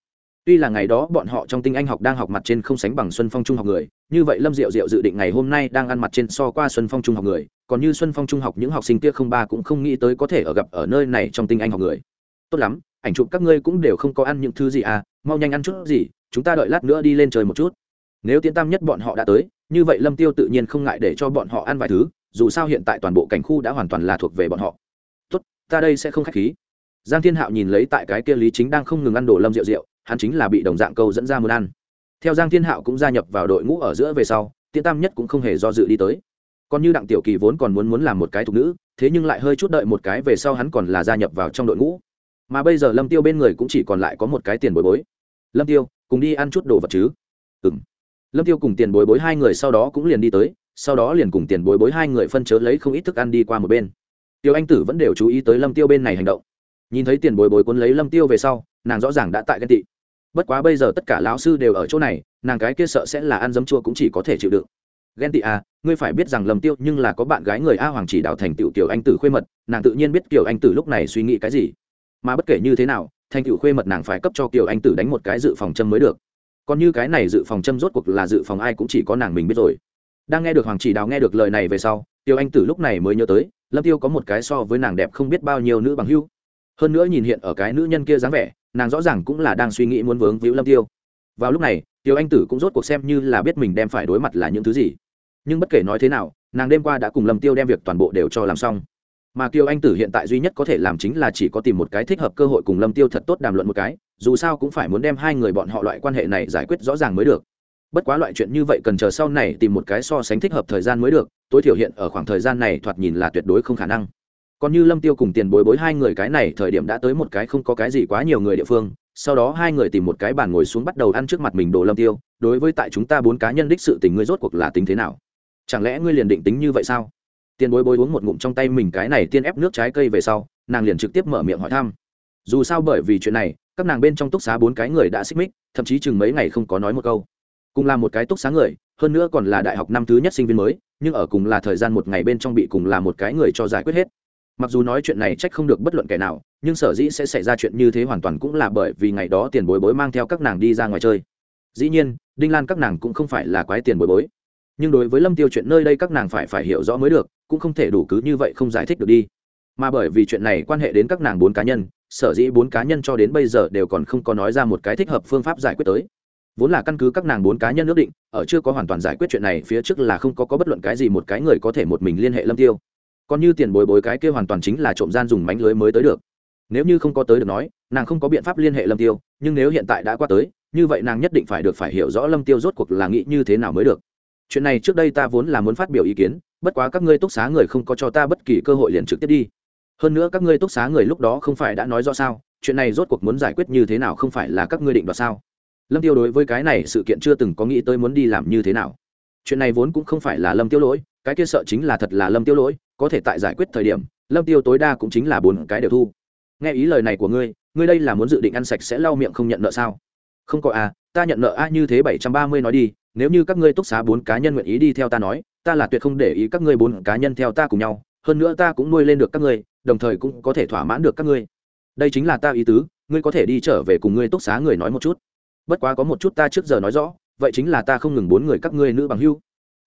Tuy là ngày đó bọn họ trong tinh anh học đang học mặt trên không sánh bằng xuân phong trung học người, như vậy lâm diệu diệu dự định ngày hôm nay đang ăn mặt trên so qua xuân phong trung học người còn như xuân phong trung học những học sinh kia không ba cũng không nghĩ tới có thể ở gặp ở nơi này trong tinh anh học người. Tốt lắm, ảnh chụp các ngươi cũng đều không có ăn những thứ gì à mau nhanh ăn chút gì, chúng ta đợi lát nữa đi lên trời một chút. Nếu tiến tam nhất bọn họ đã tới, như vậy lâm tiêu tự nhiên không ngại để cho bọn họ ăn vài thứ, dù sao hiện tại toàn bộ cảnh khu đã hoàn toàn là thuộc về bọn họ. Tốt, ta đây sẽ không khách khí. Giang thiên hạo nhìn lấy tại cái kia lý chính đang không ngừng ăn đồ lâm rượu rượu hắn chính là bị đồng dạng câu dẫn ra muốn ăn. Theo giang thiên hạo cũng gia nhập vào đội ngũ ở giữa về sau, tiễn tam nhất cũng không hề do dự đi tới còn như đặng tiểu kỳ vốn còn muốn muốn làm một cái thục nữ, thế nhưng lại hơi chút đợi một cái về sau hắn còn là gia nhập vào trong đội ngũ. Mà bây giờ lâm tiêu bên người cũng chỉ còn lại có một cái tiền bồi bối. Lâm tiêu, cùng đi ăn chút đồ vật chứ? Ừ m lâm tiêu cùng tiền bồi bối hai người sau đó cũng liền đi tới, sau đó liền cùng tiền bồi bối hai người phân chớ lấy không ít thức ăn đi qua một bên. Tiêu anh tử vẫn đều chú ý tới lâm tiêu bên này hành động. Nhìn thấy tiền bồi bối cuốn lấy lâm tiêu về sau, nàng rõ ràng đã tại ghen tị. Bất quá bây giờ tất cả lão sư đều ở chỗ này, nàng cái kia sợ sẽ là ăn dấm chua cũng chỉ có thể chịu đựng ghen tị à ngươi phải biết rằng lâm tiêu nhưng là có bạn gái người a hoàng chỉ đạo thành tựu kiểu anh tử khuê mật, nàng tự nhiên biết kiểu anh tử lúc này suy nghĩ cái gì. Mà bất kể như thế nào, thành tựu khuê mật nàng phải cấp cho kiểu anh tử đánh một cái dự phòng châm mới được. Còn như cái này dự phòng châm rốt cuộc là dự phòng ai cũng chỉ có nàng mình biết rồi. Đang nghe được hoàng chỉ đào nghe được lời này về sau tiêu anh tử lúc này mới nhớ tới, lâm tiêu có một cái so với nàng đẹp không biết bao nhiêu nữ bằng hưu hơn nữa nhìn hiện ở cái nữ nhân kia dáng vẻ, nàng rõ ràng cũng là đang suy nghĩ muốn vướng víu lâm tiêu. Vào lúc này tiêu anh tử cũng rốt cuộc xem như là biết mình đem phải đối mặt là những thứ gì nhưng bất kể nói thế nào, nàng đêm qua đã cùng lâm tiêu đem việc toàn bộ đều cho làm xong. Mà kiều anh tử hiện tại duy nhất có thể làm chính là chỉ có tìm một cái thích hợp cơ hội cùng lâm tiêu thật tốt đàm luận một cái, dù sao cũng phải muốn đem hai người bọn họ loại quan hệ này giải quyết rõ ràng mới được. Bất quá loại chuyện như vậy cần chờ sau này tìm một cái so sánh thích hợp thời gian mới được, tối thiểu hiện ở khoảng thời gian này thoạt nhìn là tuyệt đối không khả năng. Còn như lâm tiêu cùng tiền bối bối hai người cái này thời điểm đã tới một cái không có cái gì quá nhiều người địa phương, sau đó hai người tìm một cái bàn ngồi xuống bắt đầu ăn trước mặt mình đồ lâm tiêu, đối với tại chúng ta bốn cá nhân đích sự tình ngươi rốt cuộc là tính thế nào? Chẳng lẽ ngươi liền định tính như vậy sao? Tiền bối bối uống một ngụm trong tay mình cái này tiên ép nước trái cây về sau, nàng liền trực tiếp mở miệng hỏi thăm. Dù sao bởi vì chuyện này, các nàng bên trong túc xá bốn cái người đã xích mích, thậm chí chừng mấy ngày không có nói một câu. Cùng là một cái túc xá người, hơn nữa còn là đại học năm thứ nhất sinh viên mới, nhưng ở cùng là thời gian một ngày bên trong bị cùng là một cái người cho giải quyết hết. Mặc dù nói chuyện này trách không được bất luận kẻ nào, nhưng sở dĩ sẽ xảy ra chuyện như thế hoàn toàn cũng là bởi vì ngày đó tiền bối bối mang theo các nàng đi ra ngoài chơi. Dĩ nhiên, đinh lan các nàng cũng không phải là quái tiền bối bối nhưng đối với lâm tiêu chuyện nơi đây các nàng phải phải hiểu rõ mới được, cũng không thể đủ cứ như vậy không giải thích được đi. Mà bởi vì chuyện này quan hệ đến các nàng bốn cá nhân, sở dĩ bốn cá nhân cho đến bây giờ đều còn không có nói ra một cái thích hợp phương pháp giải quyết tới. Vốn là căn cứ các nàng bốn cá nhân ước định, ở chưa có hoàn toàn giải quyết chuyện này phía trước là không có có bất luận cái gì một cái người có thể một mình liên hệ lâm tiêu. Còn như tiền bồi bối cái kia hoàn toàn chính là trộm gian dùng mánh lưới mới tới được. Nếu như không có tới được nói, nàng không có biện pháp liên hệ lâm tiêu, nhưng nếu hiện tại đã qua tới, như vậy nàng nhất định phải được phải hiểu rõ lâm tiêu rốt cuộc là nghĩ như thế nào mới được chuyện này trước đây ta vốn là muốn phát biểu ý kiến, bất quá các ngươi túc xá người không có cho ta bất kỳ cơ hội liền trực tiếp đi. Hơn nữa các ngươi túc xá người lúc đó không phải đã nói rõ sao, chuyện này rốt cuộc muốn giải quyết như thế nào không phải là các ngươi định đoạt sao? Lâm tiêu đối với cái này sự kiện chưa từng có nghĩ tới muốn đi làm như thế nào. Chuyện này vốn cũng không phải là lâm tiêu lỗi, cái kia sợ chính là thật là lâm tiêu lỗi, có thể tại giải quyết thời điểm, lâm tiêu tối đa cũng chính là bốn cái đều thu. Nghe ý lời này của ngươi ngươi đây là muốn dự định ăn sạch sẽ lau miệng không nhận nợ sao? Không có à ta nhận nợ a, như thế bảy trăm ba mươi nói đi nếu như các ngươi túc xá bốn cá nhân nguyện ý đi theo ta nói, ta là tuyệt không để ý các ngươi bốn cá nhân theo ta cùng nhau, hơn nữa ta cũng nuôi lên được các ngươi, đồng thời cũng có thể thỏa mãn được các ngươi. Đây chính là ta ý tứ, ngươi có thể đi trở về cùng ngươi túc xá người nói một chút. Bất quá có một chút ta trước giờ nói rõ, vậy chính là ta không ngừng bốn người các ngươi nữ bằng hưu.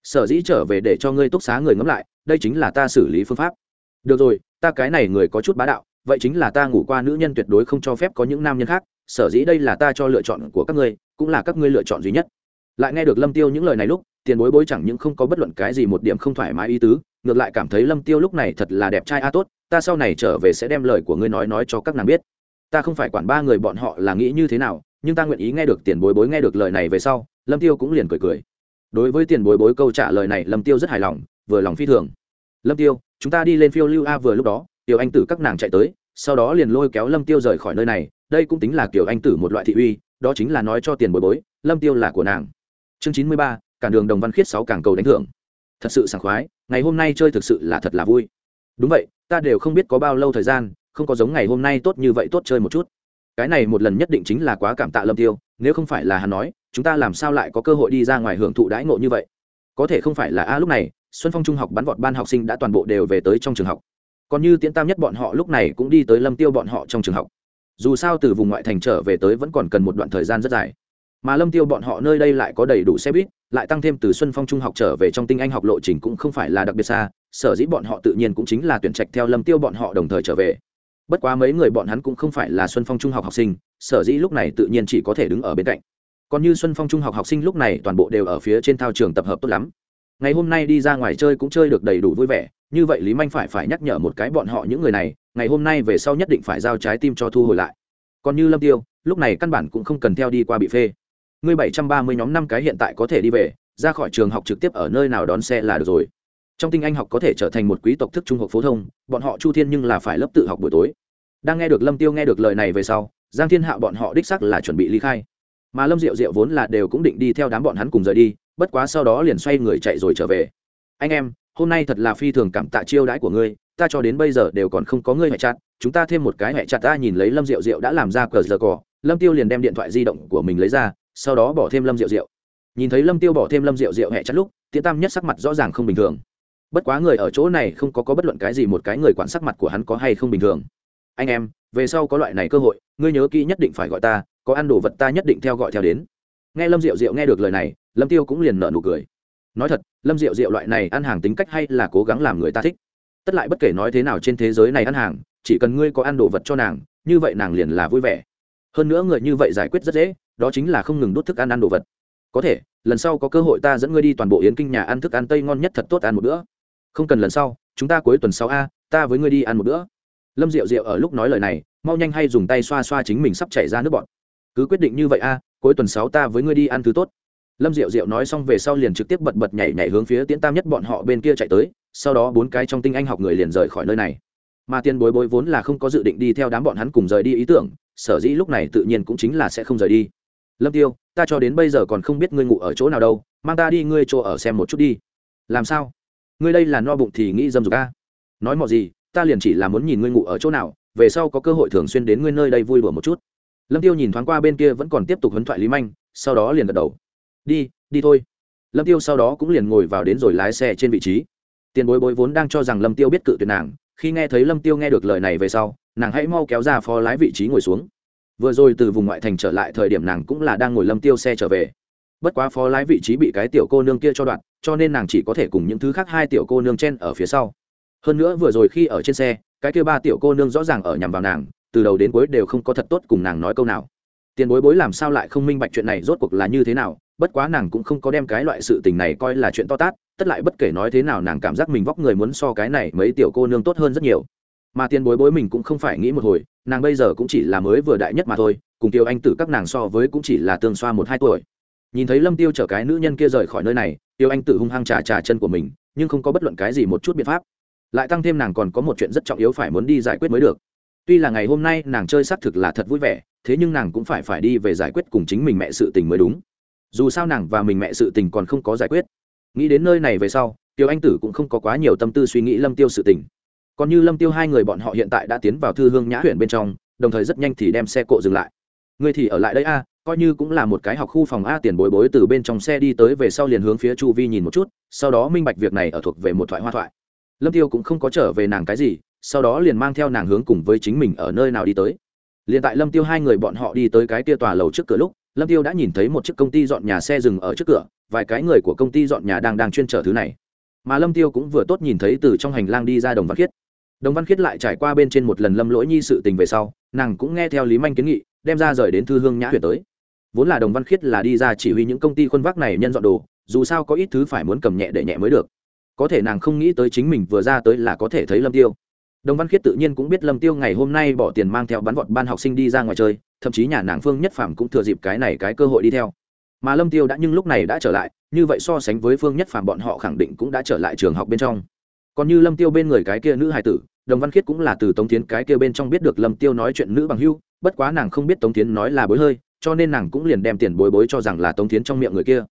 Sở dĩ trở về để cho ngươi túc xá người ngẫm lại, đây chính là ta xử lý phương pháp. Được rồi, ta cái này người có chút bá đạo, vậy chính là ta ngủ qua nữ nhân tuyệt đối không cho phép có những nam nhân khác, sở dĩ đây là ta cho lựa chọn của các ngươi, cũng là các ngươi lựa chọn duy nhất lại nghe được lâm tiêu những lời này lúc, tiền bối bối chẳng những không có bất luận cái gì một điểm không thoải mái ý tứ, ngược lại cảm thấy lâm tiêu lúc này thật là đẹp trai a tốt, ta sau này trở về sẽ đem lời của ngươi nói nói cho các nàng biết. Ta không phải quản ba người bọn họ là nghĩ như thế nào, nhưng ta nguyện ý nghe được tiền bối bối nghe được lời này về sau, lâm tiêu cũng liền cười cười. Đối với tiền bối bối câu trả lời này, lâm tiêu rất hài lòng, vừa lòng phi thường. Lâm tiêu, chúng ta đi lên phiêu lưu a vừa lúc đó, tiểu anh tử các nàng chạy tới, sau đó liền lôi kéo lâm tiêu rời khỏi nơi này, đây cũng tính là kiểu anh tử một loại thị uy, đó chính là nói cho tiền bối bối, lâm tiêu là của nàng chương chín mươi ba cản đường đồng văn khiết sáu cảng cầu đánh thưởng. Thật sự sảng khoái, ngày hôm nay chơi thực sự là thật là vui. Đúng vậy, ta đều không biết có bao lâu thời gian, không có giống ngày hôm nay tốt như vậy tốt chơi một chút. Cái này một lần nhất định chính là quá cảm tạ lâm tiêu, nếu không phải là hắn nói, chúng ta làm sao lại có cơ hội đi ra ngoài hưởng thụ đãi ngộ như vậy? Có thể không phải là a, lúc này, xuân phong trung học bắn vọt ban học sinh đã toàn bộ đều về tới trong trường học. Còn như tiễn tam nhất bọn họ lúc này cũng đi tới lâm tiêu bọn họ trong trường học. Dù sao từ vùng ngoại thành trở về tới vẫn còn cần một đoạn thời gian rất dài mà lâm tiêu bọn họ nơi đây lại có đầy đủ xe buýt, lại tăng thêm từ xuân phong trung học trở về trong tinh anh học lộ trình cũng không phải là đặc biệt xa, sở dĩ bọn họ tự nhiên cũng chính là tuyển trạch theo lâm tiêu bọn họ đồng thời trở về. Bất quá mấy người bọn hắn cũng không phải là xuân phong trung học học sinh, sở dĩ lúc này tự nhiên chỉ có thể đứng ở bên cạnh. Còn như xuân phong trung học học sinh lúc này toàn bộ đều ở phía trên thao trường tập hợp tốt lắm. Ngày hôm nay đi ra ngoài chơi cũng chơi được đầy đủ vui vẻ, như vậy lý manh phải phải nhắc nhở một cái bọn họ những người này, ngày hôm nay về sau nhất định phải giao trái tim cho thu hồi lại. Còn như lâm tiêu, lúc này căn bản cũng không cần theo đi qua bị phê ngươi bảy trăm ba mươi nhóm năm cái hiện tại có thể đi về, ra khỏi trường học trực tiếp ở nơi nào đón xe là được rồi. Trong tinh anh học có thể trở thành một quý tộc thức trung học phổ thông, bọn họ chu thiên nhưng là phải lớp tự học buổi tối. Đang nghe được lâm tiêu nghe được lời này về sau, giang thiên hạo bọn họ đích sắc là chuẩn bị ly khai. Mà lâm diệu diệu vốn là đều cũng định đi theo đám bọn hắn cùng rời đi, bất quá sau đó liền xoay người chạy rồi trở về. Anh em, hôm nay thật là phi thường cảm tạ chiêu đãi của ngươi, ta cho đến bây giờ đều còn không có ngươi hẹ chặt, chúng ta thêm một cái hẹ chặt ta nhìn lấy lâm Diệu Diệu đã làm ra cờ giờ cỏ lâm tiêu liền đem điện thoại di động của mình lấy ra sau đó bỏ thêm lâm rượu rượu nhìn thấy lâm tiêu bỏ thêm lâm rượu rượu hẹ chặt lúc, tiễn tam nhất sắc mặt rõ ràng không bình thường. Bất quá người ở chỗ này không có có bất luận cái gì một cái người quản sắc mặt của hắn có hay không bình thường. Anh em, về sau có loại này cơ hội, ngươi nhớ kỹ nhất định phải gọi ta, có ăn đồ vật ta nhất định theo gọi theo đến. Nghe lâm diệu diệu nghe được lời này, lâm tiêu cũng liền nở nụ cười. Nói thật, lâm diệu diệu loại này ăn hàng tính cách hay là cố gắng làm người ta thích. Tất lại bất kể nói thế nào trên thế giới này ăn hàng, chỉ cần ngươi có ăn đồ vật cho nàng, như vậy nàng liền là vui vẻ. Hơn nữa người như vậy giải quyết rất dễ đó chính là không ngừng đốt thức ăn ăn đồ vật. Có thể, lần sau có cơ hội ta dẫn ngươi đi toàn bộ yến kinh nhà ăn thức ăn tây ngon nhất thật tốt ăn một bữa. Không cần lần sau, chúng ta cuối tuần sau a, ta với ngươi đi ăn một bữa. Lâm diệu diệu ở lúc nói lời này, mau nhanh hay dùng tay xoa xoa chính mình sắp chảy ra nước bọt. Cứ quyết định như vậy a, cuối tuần sáu ta với ngươi đi ăn thứ tốt. Lâm diệu diệu nói xong về sau liền trực tiếp bật bật nhảy nhảy hướng phía tiễn tam nhất bọn họ bên kia chạy tới, sau đó bốn cái trong tinh anh học người liền rời khỏi nơi này. Mà tiền bối bối vốn là không có dự định đi theo đám bọn hắn cùng rời đi ý tưởng, sở dĩ lúc này tự nhiên cũng chính là sẽ không rời đi lâm tiêu, ta cho đến bây giờ còn không biết ngươi ngủ ở chỗ nào đâu, mang ta đi ngươi chỗ ở xem một chút đi. Làm sao? Ngươi đây là no bụng thì nghĩ dâm dục a? Nói mọi gì, ta liền chỉ là muốn nhìn ngươi ngủ ở chỗ nào, về sau có cơ hội thường xuyên đến ngươi nơi đây vui đùa một chút. Lâm tiêu nhìn thoáng qua bên kia vẫn còn tiếp tục huấn thoại lý manh, sau đó liền gật đầu. Đi đi thôi. Lâm tiêu sau đó cũng liền ngồi vào đến rồi lái xe trên vị trí. Tiền bối bối vốn đang cho rằng lâm tiêu biết cự tuyệt nàng, khi nghe thấy lâm tiêu nghe được lời này về sau, nàng hãy mau kéo ra phó lái vị trí ngồi xuống vừa rồi từ vùng ngoại thành trở lại thời điểm nàng cũng là đang ngồi lâm tiêu xe trở về. Bất quá phó lái vị trí bị cái tiểu cô nương kia cho đoạn cho nên nàng chỉ có thể cùng những thứ khác hai tiểu cô nương chen ở phía sau. Hơn nữa vừa rồi khi ở trên xe, cái kia ba tiểu cô nương rõ ràng ở nhằm vào nàng, từ đầu đến cuối đều không có thật tốt cùng nàng nói câu nào. Tiền bối bối làm sao lại không minh bạch chuyện này rốt cuộc là như thế nào, bất quá nàng cũng không có đem cái loại sự tình này coi là chuyện to tát, tất lại bất kể nói thế nào nàng cảm giác mình vóc người muốn so cái này mấy tiểu cô nương tốt hơn rất nhiều mà tiền bối bối mình cũng không phải nghĩ một hồi, nàng bây giờ cũng chỉ là mới vừa đại nhất mà thôi, cùng tiêu anh tử các nàng so với cũng chỉ là tương xoa một hai tuổi. Nhìn thấy lâm tiêu chở cái nữ nhân kia rời khỏi nơi này, tiêu anh tử hung hăng trà trà chân của mình, nhưng không có bất luận cái gì một chút biện pháp. Lại tăng thêm nàng còn có một chuyện rất trọng yếu phải muốn đi giải quyết mới được. Tuy là ngày hôm nay nàng chơi xác thực là thật vui vẻ, thế nhưng nàng cũng phải phải đi về giải quyết cùng chính mình mẹ sự tình mới đúng. Dù sao nàng và mình mẹ sự tình còn không có giải quyết. Nghĩ đến nơi này về sau, tiêu anh tử cũng không có quá nhiều tâm tư suy nghĩ lâm tiêu sự tình còn như lâm tiêu hai người bọn họ hiện tại đã tiến vào thư hương nhã huyện bên trong, đồng thời rất nhanh thì đem xe cộ dừng lại. Người thì ở lại đây a, coi như cũng là một cái học khu phòng a tiền bối bối từ bên trong xe đi tới về sau liền hướng phía chu vi nhìn một chút, sau đó minh bạch việc này ở thuộc về một thoại hoa thoại. Lâm tiêu cũng không có trở về nàng cái gì, sau đó liền mang theo nàng hướng cùng với chính mình ở nơi nào đi tới. Liền tại lâm tiêu hai người bọn họ đi tới cái tia tòa lầu trước cửa lúc, lâm tiêu đã nhìn thấy một chiếc công ty dọn nhà xe dừng ở trước cửa, vài cái người của công ty dọn nhà đang đang chuyên trở thứ này. Mà lâm tiêu cũng vừa tốt nhìn thấy từ trong hành lang đi ra đồng văn khiết đồng văn khiết lại trải qua bên trên một lần lâm lỗi nhi sự tình về sau, nàng cũng nghe theo lý manh kiến nghị, đem ra rời đến thư hương nhã huyện tới. Vốn là đồng văn khiết là đi ra chỉ huy những công ty khuôn vác này nhân dọn đồ, dù sao có ít thứ phải muốn cầm nhẹ để nhẹ mới được. Có thể nàng không nghĩ tới chính mình vừa ra tới là có thể thấy lâm tiêu. Đồng văn khiết tự nhiên cũng biết lâm tiêu ngày hôm nay bỏ tiền mang theo bắn vọt ban học sinh đi ra ngoài chơi, thậm chí nhà nàng phương nhất phạm cũng thừa dịp cái này cái cơ hội đi theo. Mà lâm tiêu đã nhưng lúc này đã trở lại, như vậy so sánh với phương nhất phạm bọn họ khẳng định cũng đã trở lại trường học bên trong. Còn như lâm tiêu bên người cái kia nữ hài tử đồng văn khiết cũng là từ tống tiến cái kia bên trong biết được lâm tiêu nói chuyện nữ bằng hưu bất quá nàng không biết tống tiến nói là bối hơi cho nên nàng cũng liền đem tiền bối bối cho rằng là tống tiến trong miệng người kia.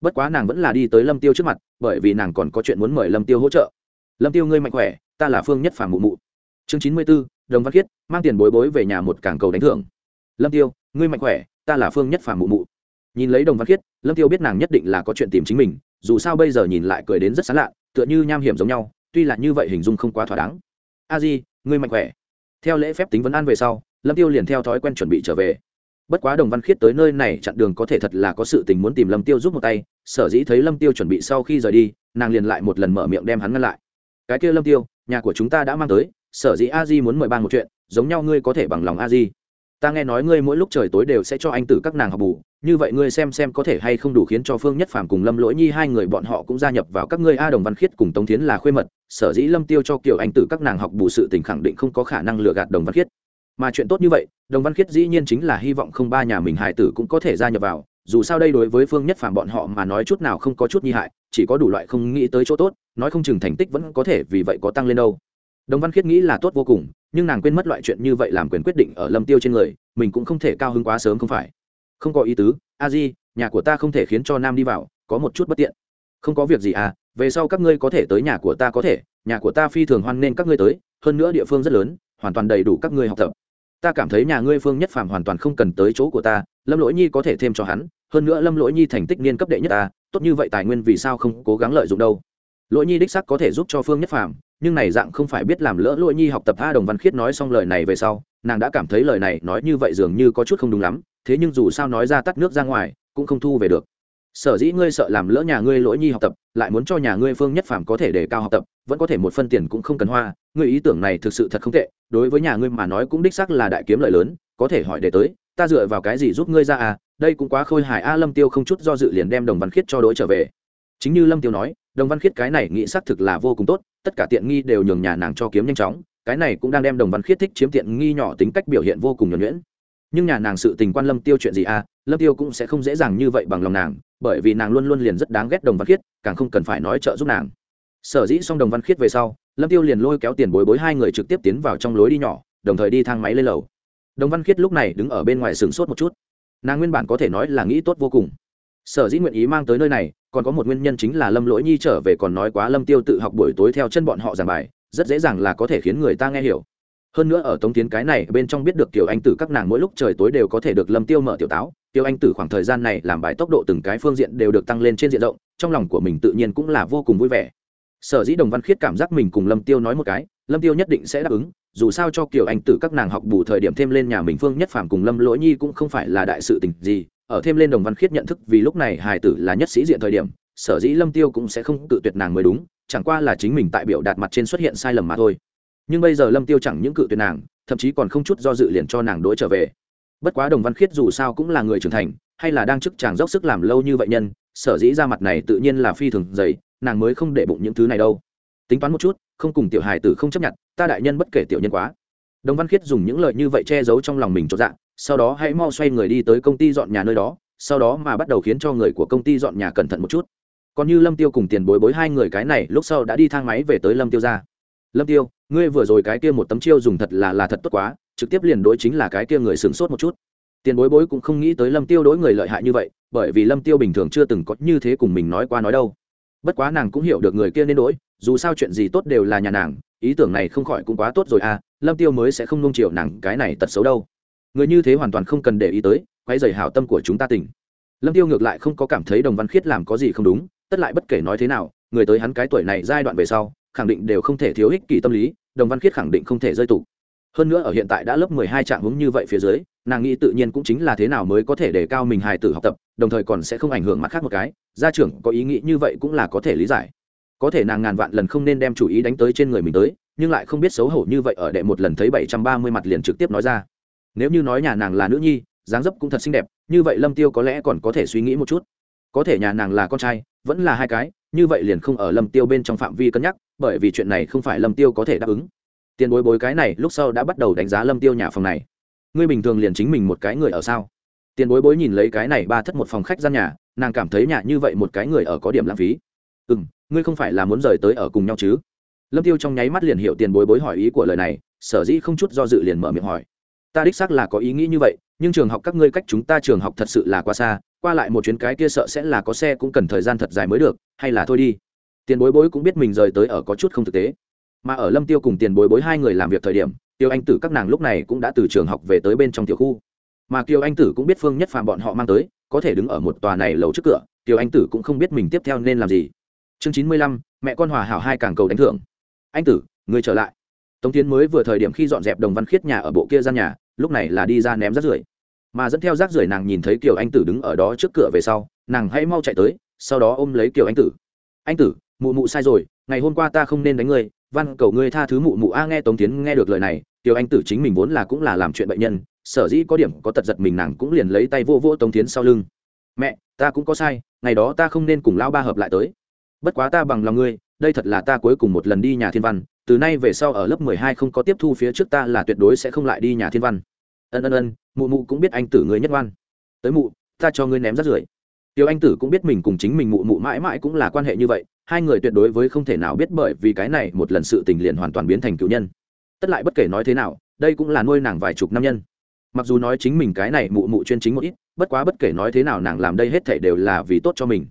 Bất quá nàng vẫn là đi tới lâm tiêu trước mặt bởi vì nàng còn có chuyện muốn mời lâm tiêu hỗ trợ. Lâm tiêu ngươi mạnh khỏe ta là phương nhất phàm mụ mụ. Chương chín mươi 94, đồng văn khiết mang tiền bối bối về nhà một cảng cầu đánh thưởng. Lâm tiêu ngươi mạnh khỏe ta là phương nhất phàm mụ mụ. Nhìn lấy đồng văn khiết lâm tiêu biết nàng nhất định là có chuyện tìm chính mình dù sao bây giờ nhìn lại cười đến rất xán lạ tựa như nham hiểm giống nhau tuy là như vậy hình dung không quá thỏa đáng a di ngươi mạnh khỏe theo lễ phép tính vấn an về sau lâm tiêu liền theo thói quen chuẩn bị trở về bất quá đồng văn khiết tới nơi này chặn đường có thể thật là có sự tình muốn tìm lâm tiêu giúp một tay sở dĩ thấy lâm tiêu chuẩn bị sau khi rời đi nàng liền lại một lần mở miệng đem hắn ngăn lại cái kia lâm tiêu nhà của chúng ta đã mang tới sở dĩ a di muốn mời ban một chuyện giống nhau ngươi có thể bằng lòng a di ta nghe nói ngươi mỗi lúc trời tối đều sẽ cho anh tử các nàng học bù, như vậy ngươi xem xem có thể hay không đủ khiến cho phương nhất phàm cùng lâm lỗi nhi hai người bọn họ cũng gia nhập vào các ngươi a đồng văn khiết cùng tống tiến là khuê mật, sở dĩ lâm tiêu cho kiểu anh tử các nàng học bù sự tình khẳng định không có khả năng lừa gạt đồng văn khiết. Mà chuyện tốt như vậy, đồng văn khiết dĩ nhiên chính là hy vọng không ba nhà mình Hải tử cũng có thể gia nhập vào, dù sao đây đối với phương nhất phàm bọn họ mà nói chút nào không có chút nhi hại, chỉ có đủ loại không nghĩ tới chỗ tốt, nói không chừng thành tích vẫn có thể vì vậy có tăng lên đâu. Đồng văn khiết nghĩ là tốt vô cùng nhưng nàng quên mất loại chuyện như vậy làm quyền quyết định ở lâm tiêu trên người, mình cũng không thể cao hứng quá sớm không phải. Không có ý tứ, a di, nhà của ta không thể khiến cho nam đi vào, có một chút bất tiện. Không có việc gì à về sau các ngươi có thể tới nhà của ta có thể, nhà của ta phi thường hoan nên các ngươi tới, hơn nữa địa phương rất lớn, hoàn toàn đầy đủ các ngươi học tập. Ta cảm thấy nhà ngươi phương nhất phàm hoàn toàn không cần tới chỗ của ta, lâm lỗi nhi có thể thêm cho hắn, hơn nữa lâm lỗi nhi thành tích niên cấp đệ nhất ta, tốt như vậy tài nguyên vì sao không cố gắng lợi dụng đâu. Lỗi nhi đích sắc có thể giúp cho phương nhất phàm nhưng này dạng không phải biết làm lỡ lỗi nhi học tập a đồng văn khiết nói xong lời này về sau, nàng đã cảm thấy lời này nói như vậy dường như có chút không đúng lắm, thế nhưng dù sao nói ra tắt nước ra ngoài, cũng không thu về được. Sở dĩ ngươi sợ làm lỡ nhà ngươi lỗi nhi học tập, lại muốn cho nhà ngươi phương nhất phàm có thể để cao học tập, vẫn có thể một phân tiền cũng không cần hoa, ngươi ý tưởng này thực sự thật không tệ, đối với nhà ngươi mà nói cũng đích xác là đại kiếm lợi lớn, có thể hỏi để tới, ta dựa vào cái gì giúp ngươi ra à đây cũng quá khôi hài a lâm tiêu không chút do dự liền đem đồng văn khiết cho đối trở về. Chính như lâm tiêu nói đồng văn khiết cái này nghĩ xác thực là vô cùng tốt, tất cả tiện nghi đều nhường nhà nàng cho kiếm nhanh chóng, cái này cũng đang đem đồng văn khiết thích chiếm tiện nghi nhỏ tính cách biểu hiện vô cùng nhuẩn nhuyễn. Nhưng nhà nàng sự tình quan lâm tiêu chuyện gì à lâm tiêu cũng sẽ không dễ dàng như vậy bằng lòng nàng, bởi vì nàng luôn luôn liền rất đáng ghét đồng văn khiết, càng không cần phải nói trợ giúp nàng. Sở dĩ xong đồng văn khiết về sau, lâm tiêu liền lôi kéo tiền bối bối hai người trực tiếp tiến vào trong lối đi nhỏ, đồng thời đi thang máy lên lầu. Đồng văn khiết lúc này đứng ở bên ngoài sừng sốt một chút. Nàng nguyên bản có thể nói là nghĩ tốt vô cùng sở dĩ nguyện ý mang tới nơi này, còn có một nguyên nhân chính là lâm lỗi nhi trở về còn nói quá lâm tiêu tự học buổi tối theo chân bọn họ giảng bài, rất dễ dàng là có thể khiến người ta nghe hiểu. Hơn nữa ở tống tiến cái này, bên trong biết được tiểu anh tử các nàng mỗi lúc trời tối đều có thể được lâm tiêu mở tiểu táo. Tiêu anh tử khoảng thời gian này làm bài tốc độ từng cái phương diện đều được tăng lên trên diện rộng, trong lòng của mình tự nhiên cũng là vô cùng vui vẻ. Sở dĩ đồng văn khiết cảm giác mình cùng lâm tiêu nói một cái, lâm tiêu nhất định sẽ đáp ứng, dù sao cho kiểu anh tử các nàng học bù thời điểm thêm lên nhà mình phương nhất phàm cùng lâm lỗi nhi cũng không phải là đại sự tình gì ở thêm lên đồng văn khiết nhận thức vì lúc này hài tử là nhất sĩ diện thời điểm, sở dĩ lâm tiêu cũng sẽ không cự tuyệt nàng mới đúng, chẳng qua là chính mình tại biểu đạt mặt trên xuất hiện sai lầm mà thôi. Nhưng bây giờ lâm tiêu chẳng những cự tuyệt nàng, thậm chí còn không chút do dự liền cho nàng đối trở về. Bất quá đồng văn khiết dù sao cũng là người trưởng thành, hay là đang chức chàng dốc sức làm lâu như vậy nhân, sở dĩ ra mặt này tự nhiên là phi thường dày, nàng mới không để bụng những thứ này đâu. Tính toán một chút, không cùng tiểu hài tử không chấp nhận, ta đại nhân bất kể tiểu nhân quá. Đồng văn khiết dùng những lời như vậy che giấu trong lòng mình cho dạng sau đó hãy mau xoay người đi tới công ty dọn nhà nơi đó, sau đó mà bắt đầu khiến cho người của công ty dọn nhà cẩn thận một chút. Còn như lâm tiêu cùng tiền bối bối hai người cái này, lúc sau đã đi thang máy về tới lâm tiêu ra. Lâm tiêu, ngươi vừa rồi cái kia một tấm chiêu dùng thật là là thật tốt quá, trực tiếp liền đối chính là cái kia người sửng sốt một chút. Tiền bối bối cũng không nghĩ tới lâm tiêu đối người lợi hại như vậy, bởi vì lâm tiêu bình thường chưa từng có như thế cùng mình nói qua nói đâu. Bất quá nàng cũng hiểu được người kia nên đối, dù sao chuyện gì tốt đều là nhà nàng, ý tưởng này không khỏi cũng quá tốt rồi à lâm tiêu mới sẽ không nung chiều nàng cái này tật xấu đâu người như thế hoàn toàn không cần để ý tới quay dày hảo tâm của chúng ta tỉnh lâm tiêu ngược lại không có cảm thấy đồng văn khiết làm có gì không đúng, tất lại bất kể nói thế nào, người tới hắn cái tuổi này giai đoạn về sau, khẳng định đều không thể thiếu ích kỷ tâm lý, đồng văn khiết khẳng định không thể rơi tụ hơn nữa ở hiện tại đã lớp mười hai trạng hướng như vậy phía dưới, nàng nghĩ tự nhiên cũng chính là thế nào mới có thể để cao mình hài tử học tập, đồng thời còn sẽ không ảnh hưởng mặt khác một cái, gia trưởng có ý nghĩ như vậy cũng là có thể lý giải. Có thể nàng ngàn vạn lần không nên đem chủ ý đánh tới trên người mình tới, nhưng lại không biết xấu hổ như vậy ở đệ một lần thấy bảy trăm ba mươi mặt liền trực tiếp nói ra nếu như nói nhà nàng là nữ nhi, dáng dấp cũng thật xinh đẹp, như vậy lâm tiêu có lẽ còn có thể suy nghĩ một chút. Có thể nhà nàng là con trai, vẫn là hai cái, như vậy liền không ở lâm tiêu bên trong phạm vi cân nhắc, bởi vì chuyện này không phải lâm tiêu có thể đáp ứng. Tiền bối bối cái này lúc sau đã bắt đầu đánh giá lâm tiêu nhà phòng này. Ngươi bình thường liền chính mình một cái người ở sao? Tiền bối bối nhìn lấy cái này ba thất một phòng khách gian nhà, nàng cảm thấy nhà như vậy một cái người ở có điểm lãng phí. Ừ m ngươi không phải là muốn rời tới ở cùng nhau chứ? Lâm tiêu trong nháy mắt liền hiểu tiền bối bối hỏi ý của lời này, sở dĩ không chút do dự liền mở miệng hỏi ta đích xác là có ý nghĩ như vậy, nhưng trường học các ngươi cách chúng ta trường học thật sự là quá xa, qua lại một chuyến cái kia sợ sẽ là có xe cũng cần thời gian thật dài mới được, hay là thôi đi. Tiền bối bối cũng biết mình rời tới ở có chút không thực tế. Mà ở lâm tiêu cùng tiền bối bối hai người làm việc thời điểm tiêu anh tử các nàng lúc này cũng đã từ trường học về tới bên trong tiểu khu. Mà kiều anh tử cũng biết phương nhất phạm bọn họ mang tới, có thể đứng ở một tòa này lầu trước cửa, kiều anh tử cũng không biết mình tiếp theo nên làm gì. Chương chín mươi lăm, mẹ con hòa hảo hai càng cầu đánh thưởng. Anh tử người trở lại. Tống tiến mới vừa thời điểm khi dọn dẹp đồng văn khiết nhà ở bộ kia gian nhà lúc này là đi ra ném rác rưởi. Mà dẫn theo rác rưởi nàng nhìn thấy kiều anh tử đứng ở đó trước cửa về sau, nàng hãy mau chạy tới, sau đó ôm lấy kiều anh tử. Anh tử, mụ mụ sai rồi, ngày hôm qua ta không nên đánh ngươi, văn cầu ngươi tha thứ mụ mụ. A nghe tống tiến nghe được lời này, kiều anh tử chính mình vốn là cũng là làm chuyện bệnh nhân, sở dĩ có điểm có tật giật mình nàng cũng liền lấy tay vô vô tống tiến sau lưng. Mẹ, ta cũng có sai, ngày đó ta không nên cùng lão ba hợp lại tới. Bất quá ta bằng lòng ngươi đây thật là ta cuối cùng một lần đi nhà thiên văn, từ nay về sau ở lớp mười hai không có tiếp thu phía trước ta là tuyệt đối sẽ không lại đi nhà thiên văn. Ân ân ân, mụ mụ cũng biết anh tử người nhất văn tới mụ, ta cho ngươi ném rác rưởi. Tiêu anh tử cũng biết mình cùng chính mình mụ mụ mãi mãi cũng là quan hệ như vậy, hai người tuyệt đối với không thể nào biết bởi vì cái này một lần sự tình liền hoàn toàn biến thành cựu nhân. Tất lại bất kể nói thế nào, đây cũng là nuôi nàng vài chục năm nhân. Mặc dù nói chính mình cái này mụ mụ chuyên chính một ít, bất quá bất kể nói thế nào nàng làm đây hết thể đều là vì tốt cho mình.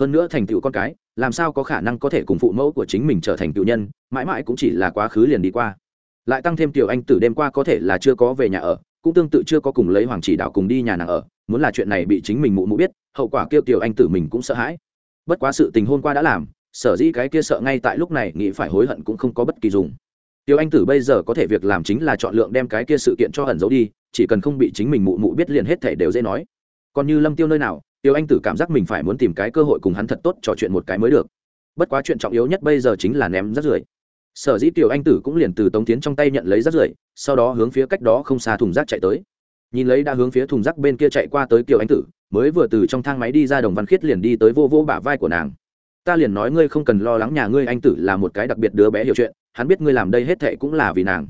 Hơn nữa thành tựu con cái làm sao có khả năng có thể cùng phụ mẫu của chính mình trở thành cựu nhân, mãi mãi cũng chỉ là quá khứ liền đi qua. Lại tăng thêm tiểu anh tử đêm qua có thể là chưa có về nhà ở, cũng tương tự chưa có cùng lấy hoàng chỉ đạo cùng đi nhà nàng ở, muốn là chuyện này bị chính mình mụ mụ biết, hậu quả kêu tiểu anh tử mình cũng sợ hãi. Bất quá sự tình hôm qua đã làm, sở dĩ cái kia sợ ngay tại lúc này nghĩ phải hối hận cũng không có bất kỳ dùng. Tiểu anh tử bây giờ có thể việc làm chính là chọn lượng đem cái kia sự kiện cho hận giấu đi, chỉ cần không bị chính mình mụ mụ biết liền hết thể đều dễ nói. Còn như lâm tiêu nơi nào Tiêu anh tử cảm giác mình phải muốn tìm cái cơ hội cùng hắn thật tốt trò chuyện một cái mới được. Bất quá chuyện trọng yếu nhất bây giờ chính là ném rác rưởi. Sở dĩ tiểu anh tử cũng liền từ tống tiến trong tay nhận lấy rác rưởi, sau đó hướng phía cách đó không xa thùng rác chạy tới. Nhìn lấy đã hướng phía thùng rác bên kia chạy qua tới tiểu anh tử, mới vừa từ trong thang máy đi ra đồng văn khiết liền đi tới vô vô bả vai của nàng. Ta liền nói ngươi không cần lo lắng nhà ngươi, anh tử là một cái đặc biệt đứa bé hiểu chuyện, hắn biết ngươi làm đây hết thệ cũng là vì nàng.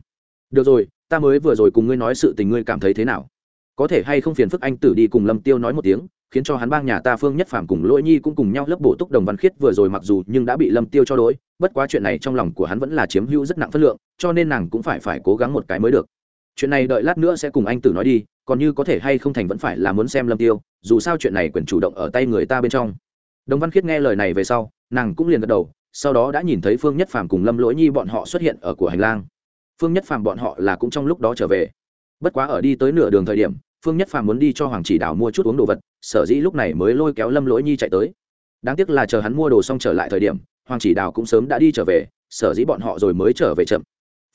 Được rồi, ta mới vừa rồi cùng ngươi nói sự tình ngươi cảm thấy thế nào? Có thể hay không phiền phức anh tử đi cùng lâm tiêu nói một tiếng? Khiến cho hắn bang nhà ta phương nhất phàm cùng lỗi nhi cũng cùng nhau lớp bổ túc đồng văn khiết vừa rồi mặc dù nhưng đã bị lâm tiêu cho đối, bất quá chuyện này trong lòng của hắn vẫn là chiếm hữu rất nặng phân lượng, cho nên nàng cũng phải phải cố gắng một cái mới được. Chuyện này đợi lát nữa sẽ cùng anh tử nói đi, còn như có thể hay không thành vẫn phải là muốn xem lâm tiêu, dù sao chuyện này quyền chủ động ở tay người ta bên trong. Đồng văn khiết nghe lời này về sau, nàng cũng liền gật đầu, sau đó đã nhìn thấy phương nhất phàm cùng lâm lỗi nhi bọn họ xuất hiện ở của hành lang. Phương nhất phàm bọn họ là cũng trong lúc đó trở về. Bất quá ở đi tới nửa đường thời điểm phương nhất phàm muốn đi cho hoàng chỉ đảo mua chút uống đồ vật, sở dĩ lúc này mới lôi kéo lâm lỗi nhi chạy tới. Đáng tiếc là chờ hắn mua đồ xong trở lại thời điểm, hoàng chỉ đảo cũng sớm đã đi trở về, sở dĩ bọn họ rồi mới trở về chậm.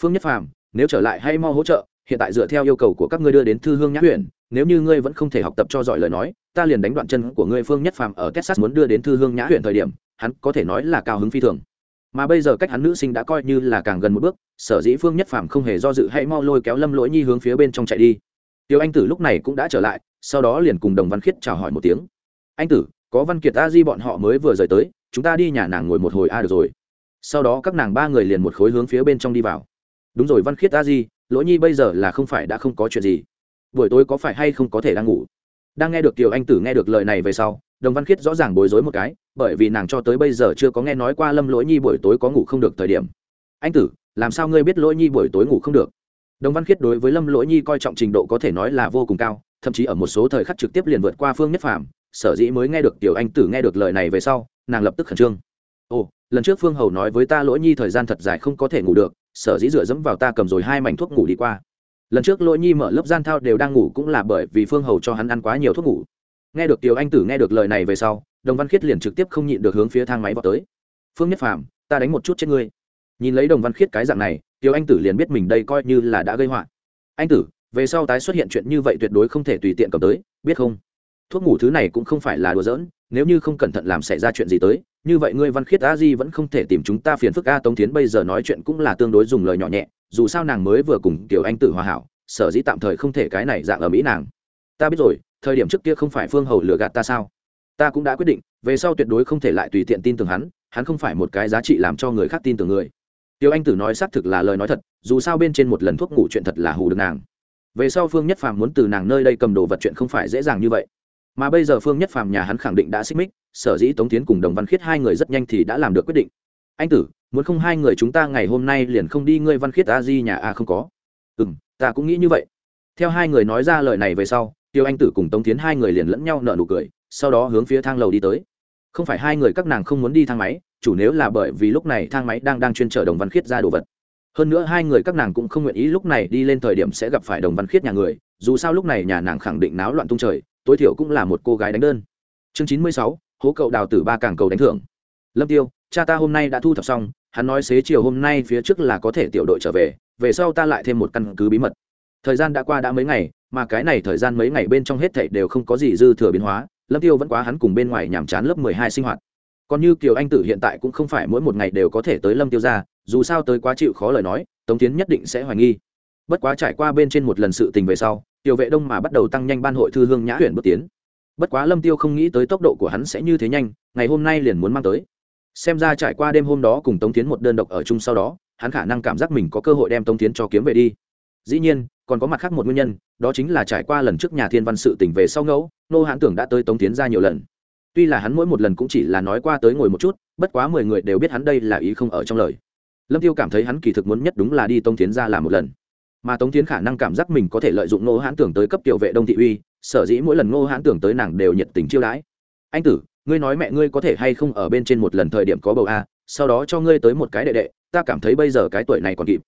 Phương nhất phàm, nếu trở lại hay mau hỗ trợ, hiện tại dựa theo yêu cầu của các ngươi đưa đến thư hương nhã huyện nếu như ngươi vẫn không thể học tập cho giỏi lời nói, ta liền đánh đoạn chân của ngươi phương nhất phàm ở texas muốn đưa đến thư hương nhã huyện thời điểm, hắn có thể nói là cao hứng phi thường. Mà bây giờ cách hắn nữ sinh đã coi như là càng gần một bước, sở dĩ phương nhất phàm không hề do dự hay mau lôi kéo lâm lỗi nhi hướng phía bên trong chạy đi tiêu anh tử lúc này cũng đã trở lại, sau đó liền cùng đồng văn khiết chào hỏi một tiếng. Anh tử, có văn kiệt, a di bọn họ mới vừa rời tới, chúng ta đi nhà nàng ngồi một hồi a được rồi. Sau đó các nàng ba người liền một khối hướng phía bên trong đi vào. Đúng rồi, văn khiết, a di lỗi nhi bây giờ là không phải đã không có chuyện gì. Buổi tối có phải hay không có thể đang ngủ? Đang nghe được kiều anh tử nghe được lời này về sau, đồng văn khiết rõ ràng bối rối một cái, bởi vì nàng cho tới bây giờ chưa có nghe nói qua lâm lỗi nhi buổi tối có ngủ không được thời điểm. Anh tử, làm sao ngươi biết lỗi nhi buổi tối ngủ không được? Đồng văn khiết đối với lâm lỗi nhi coi trọng trình độ có thể nói là vô cùng cao, thậm chí ở một số thời khắc trực tiếp liền vượt qua phương nhất phàm, sở dĩ mới nghe được tiểu anh tử nghe được lời này về sau, nàng lập tức khẩn trương. Ồ, lần trước phương hầu nói với ta lỗi nhi thời gian thật dài không có thể ngủ được, sở dĩ dựa dẫm vào ta cầm rồi hai mảnh thuốc ngủ đi qua. Lần trước lỗi nhi mở lớp gian thao đều đang ngủ cũng là bởi vì phương hầu cho hắn ăn quá nhiều thuốc ngủ. Nghe được tiểu anh tử nghe được lời này về sau đồng văn khiết liền trực tiếp không nhịn được hướng phía thang máy vào tới. Phương nhất phàm, ta đánh một chút trên ngươi. Nhìn lấy đồng văn khiết cái dạng này tiểu anh tử liền biết mình đây coi như là đã gây họa. Anh tử, về sau tái xuất hiện chuyện như vậy tuyệt đối không thể tùy tiện cầm tới, biết không? Thuốc ngủ thứ này cũng không phải là đùa giỡn, nếu như không cẩn thận làm xảy ra chuyện gì tới, như vậy ngươi văn khiết a di vẫn không thể tìm chúng ta phiền phức a tống Thiến bây giờ nói chuyện cũng là tương đối dùng lời nhỏ nhẹ, dù sao nàng mới vừa cùng tiểu anh tử hòa hảo, sở dĩ tạm thời không thể cái này dạng ở mỹ nàng. Ta biết rồi, thời điểm trước kia không phải phương hầu lừa gạt ta sao? Ta cũng đã quyết định, về sau tuyệt đối không thể lại tùy tiện tin tưởng hắn hắn không phải một cái giá trị làm cho người khác tin tưởng người tiêu anh tử nói xác thực là lời nói thật, dù sao bên trên một lần thuốc ngủ chuyện thật là hù được nàng. Về sau phương nhất phàm muốn từ nàng nơi đây cầm đồ vật chuyện không phải dễ dàng như vậy. Mà bây giờ phương nhất phàm nhà hắn khẳng định đã xích mích, sở dĩ tống tiến cùng đồng văn khiết hai người rất nhanh thì đã làm được quyết định. Anh tử, muốn không hai người chúng ta ngày hôm nay liền không đi ngươi văn khiết a di nhà a không có? Ừ m ta cũng nghĩ như vậy. Theo hai người nói ra lời này về sau, tiêu anh tử cùng tống tiến hai người liền lẫn nhau nợ nụ cười, sau đó hướng phía thang lầu đi tới không phải hai người các nàng không muốn đi thang máy, chủ nếu là bởi vì lúc này thang máy đang đang chuyên chở đồng văn khiết ra đồ vật. Hơn nữa hai người các nàng cũng không nguyện ý lúc này đi lên thời điểm sẽ gặp phải đồng văn khiết nhà người, dù sao lúc này nhà nàng khẳng định náo loạn tung trời, tối thiểu cũng là một cô gái đánh đơn. Chương chín mươi sáu, hố cậu đào tử ba càng cầu đánh thưởng. Lâm tiêu, cha ta hôm nay đã thu thập xong, hắn nói xế chiều hôm nay phía trước là có thể tiểu đội trở về về sau ta lại thêm một căn cứ bí mật. Thời gian đã qua đã mấy ngày, mà cái này thời gian mấy ngày bên trong hết thảy đều không có gì dư thừa biến hóa lâm tiêu vẫn quá hắn cùng bên ngoài nhàm chán lớp mười hai sinh hoạt. Còn như kiều anh tử hiện tại cũng không phải mỗi một ngày đều có thể tới lâm tiêu ra, dù sao tới quá chịu khó lời nói, tống tiến nhất định sẽ hoài nghi. Bất quá trải qua bên trên một lần sự tình về sau, tiểu vệ đông mà bắt đầu tăng nhanh ban hội thư hương nhã huyện bước tiến. Bất quá lâm tiêu không nghĩ tới tốc độ của hắn sẽ như thế nhanh, ngày hôm nay liền muốn mang tới. Xem ra trải qua đêm hôm đó cùng tống tiến một đơn độc ở chung sau đó, hắn khả năng cảm giác mình có cơ hội đem tống tiến cho kiếm về đi. Dĩ nhiên, còn có mặt khác một nguyên nhân, đó chính là trải qua lần trước nhà thiên văn sự tỉnh về sau ngẫu nô hãn tưởng đã tới tống tiến ra nhiều lần. Tuy là hắn mỗi một lần cũng chỉ là nói qua tới ngồi một chút, bất quá mười người đều biết hắn đây là ý không ở trong lời. Lâm tiêu cảm thấy hắn kỳ thực muốn nhất đúng là đi tống tiến ra làm một lần. Mà tống tiến khả năng cảm giác mình có thể lợi dụng nô hãn tưởng tới cấp tiểu vệ đông thị uy, sở dĩ mỗi lần nô hãn tưởng tới nàng đều nhiệt tình chiêu đãi. Anh tử, ngươi nói mẹ ngươi có thể hay không ở bên trên một lần thời điểm có bầu a, sau đó cho ngươi tới một cái đệ đệ, ta cảm thấy bây giờ cái tuổi này còn kịp.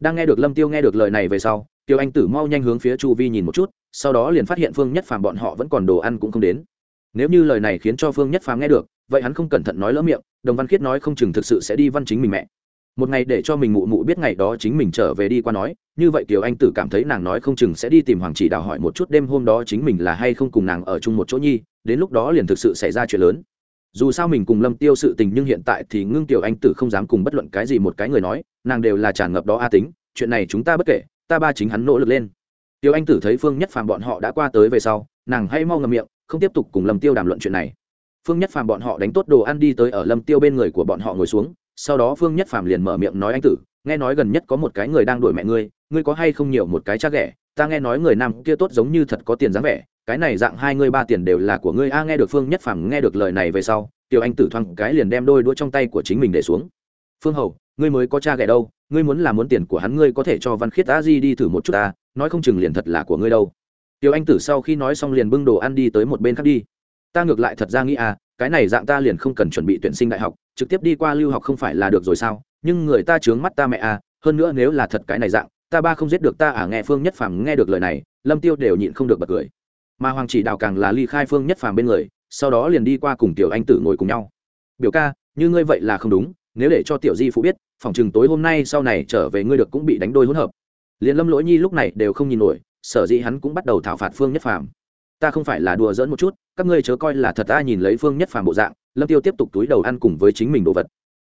Đang nghe được lâm tiêu nghe được lời này về sau, tiêu anh tử mau nhanh hướng phía chu vi nhìn một chút sau đó liền phát hiện phương nhất phàm bọn họ vẫn còn đồ ăn cũng không đến. Nếu như lời này khiến cho phương nhất phàm nghe được, vậy hắn không cẩn thận nói lỡ miệng, đồng văn khiết nói không chừng thực sự sẽ đi văn chính mình mẹ. Một ngày để cho mình mụ mụ biết ngày đó chính mình trở về đi qua nói, như vậy kiều anh tử cảm thấy nàng nói không chừng sẽ đi tìm hoàng chỉ đào hỏi một chút đêm hôm đó chính mình là hay không cùng nàng ở chung một chỗ nhi, đến lúc đó liền thực sự xảy ra chuyện lớn. Dù sao mình cùng lâm tiêu sự tình nhưng hiện tại thì ngưng tiểu anh tử không dám cùng bất luận cái gì một cái người nói, nàng đều là tràn ngập đó a tính, chuyện này chúng ta bất kể, ta ba chính hắn nỗ lực lên tiêu anh tử thấy phương nhất phàm bọn họ đã qua tới về sau, nàng hay mau ngầm miệng, không tiếp tục cùng lâm tiêu đàm luận chuyện này. Phương nhất phàm bọn họ đánh tốt đồ ăn đi tới ở lâm tiêu bên người của bọn họ ngồi xuống, sau đó phương nhất phàm liền mở miệng nói anh tử, nghe nói gần nhất có một cái người đang đuổi mẹ ngươi ngươi có hay không nhiều một cái cha ghẻ, ta nghe nói người nam kia tốt giống như thật có tiền dáng vẻ, cái này dạng hai ngươi ba tiền đều là của ngươi, a, nghe được phương nhất phàm nghe được lời này về sau tiểu anh tử thoáng cái liền đem đôi đũa trong tay của chính mình để xuống. Phương hầu, ngươi mới có cha ghẻ đâu? Ngươi muốn là muốn tiền của hắn, ngươi có thể cho văn khiết a di đi thử một chút ta, nói không chừng liền thật là của ngươi đâu. Tiểu anh tử sau khi nói xong liền bưng đồ ăn đi tới một bên khác đi. Ta ngược lại thật ra nghĩ à cái này dạng ta liền không cần chuẩn bị tuyển sinh đại học, trực tiếp đi qua lưu học không phải là được rồi sao? Nhưng người ta chướng mắt ta mẹ à hơn nữa nếu là thật cái này dạng, ta ba không giết được ta à nghe phương nhất phàm nghe được lời này, lâm tiêu đều nhịn không được bật cười. Mà hoàng chỉ đào càng là ly khai phương nhất phàm bên người, sau đó liền đi qua cùng tiểu anh tử ngồi cùng nhau. Biểu ca, như ngươi vậy là không đúng, nếu để cho tiểu di phụ biết phòng chừng tối hôm nay sau này trở về ngươi được cũng bị đánh đôi hỗn hợp. Liền lâm lỗi nhi lúc này đều không nhìn nổi, sở dĩ hắn cũng bắt đầu thảo phạt phương nhất phàm. Ta không phải là đùa giỡn một chút, các ngươi chớ coi là thật ta nhìn lấy phương nhất phàm bộ dạng, lâm tiêu tiếp tục túi đầu ăn cùng với chính mình đồ vật.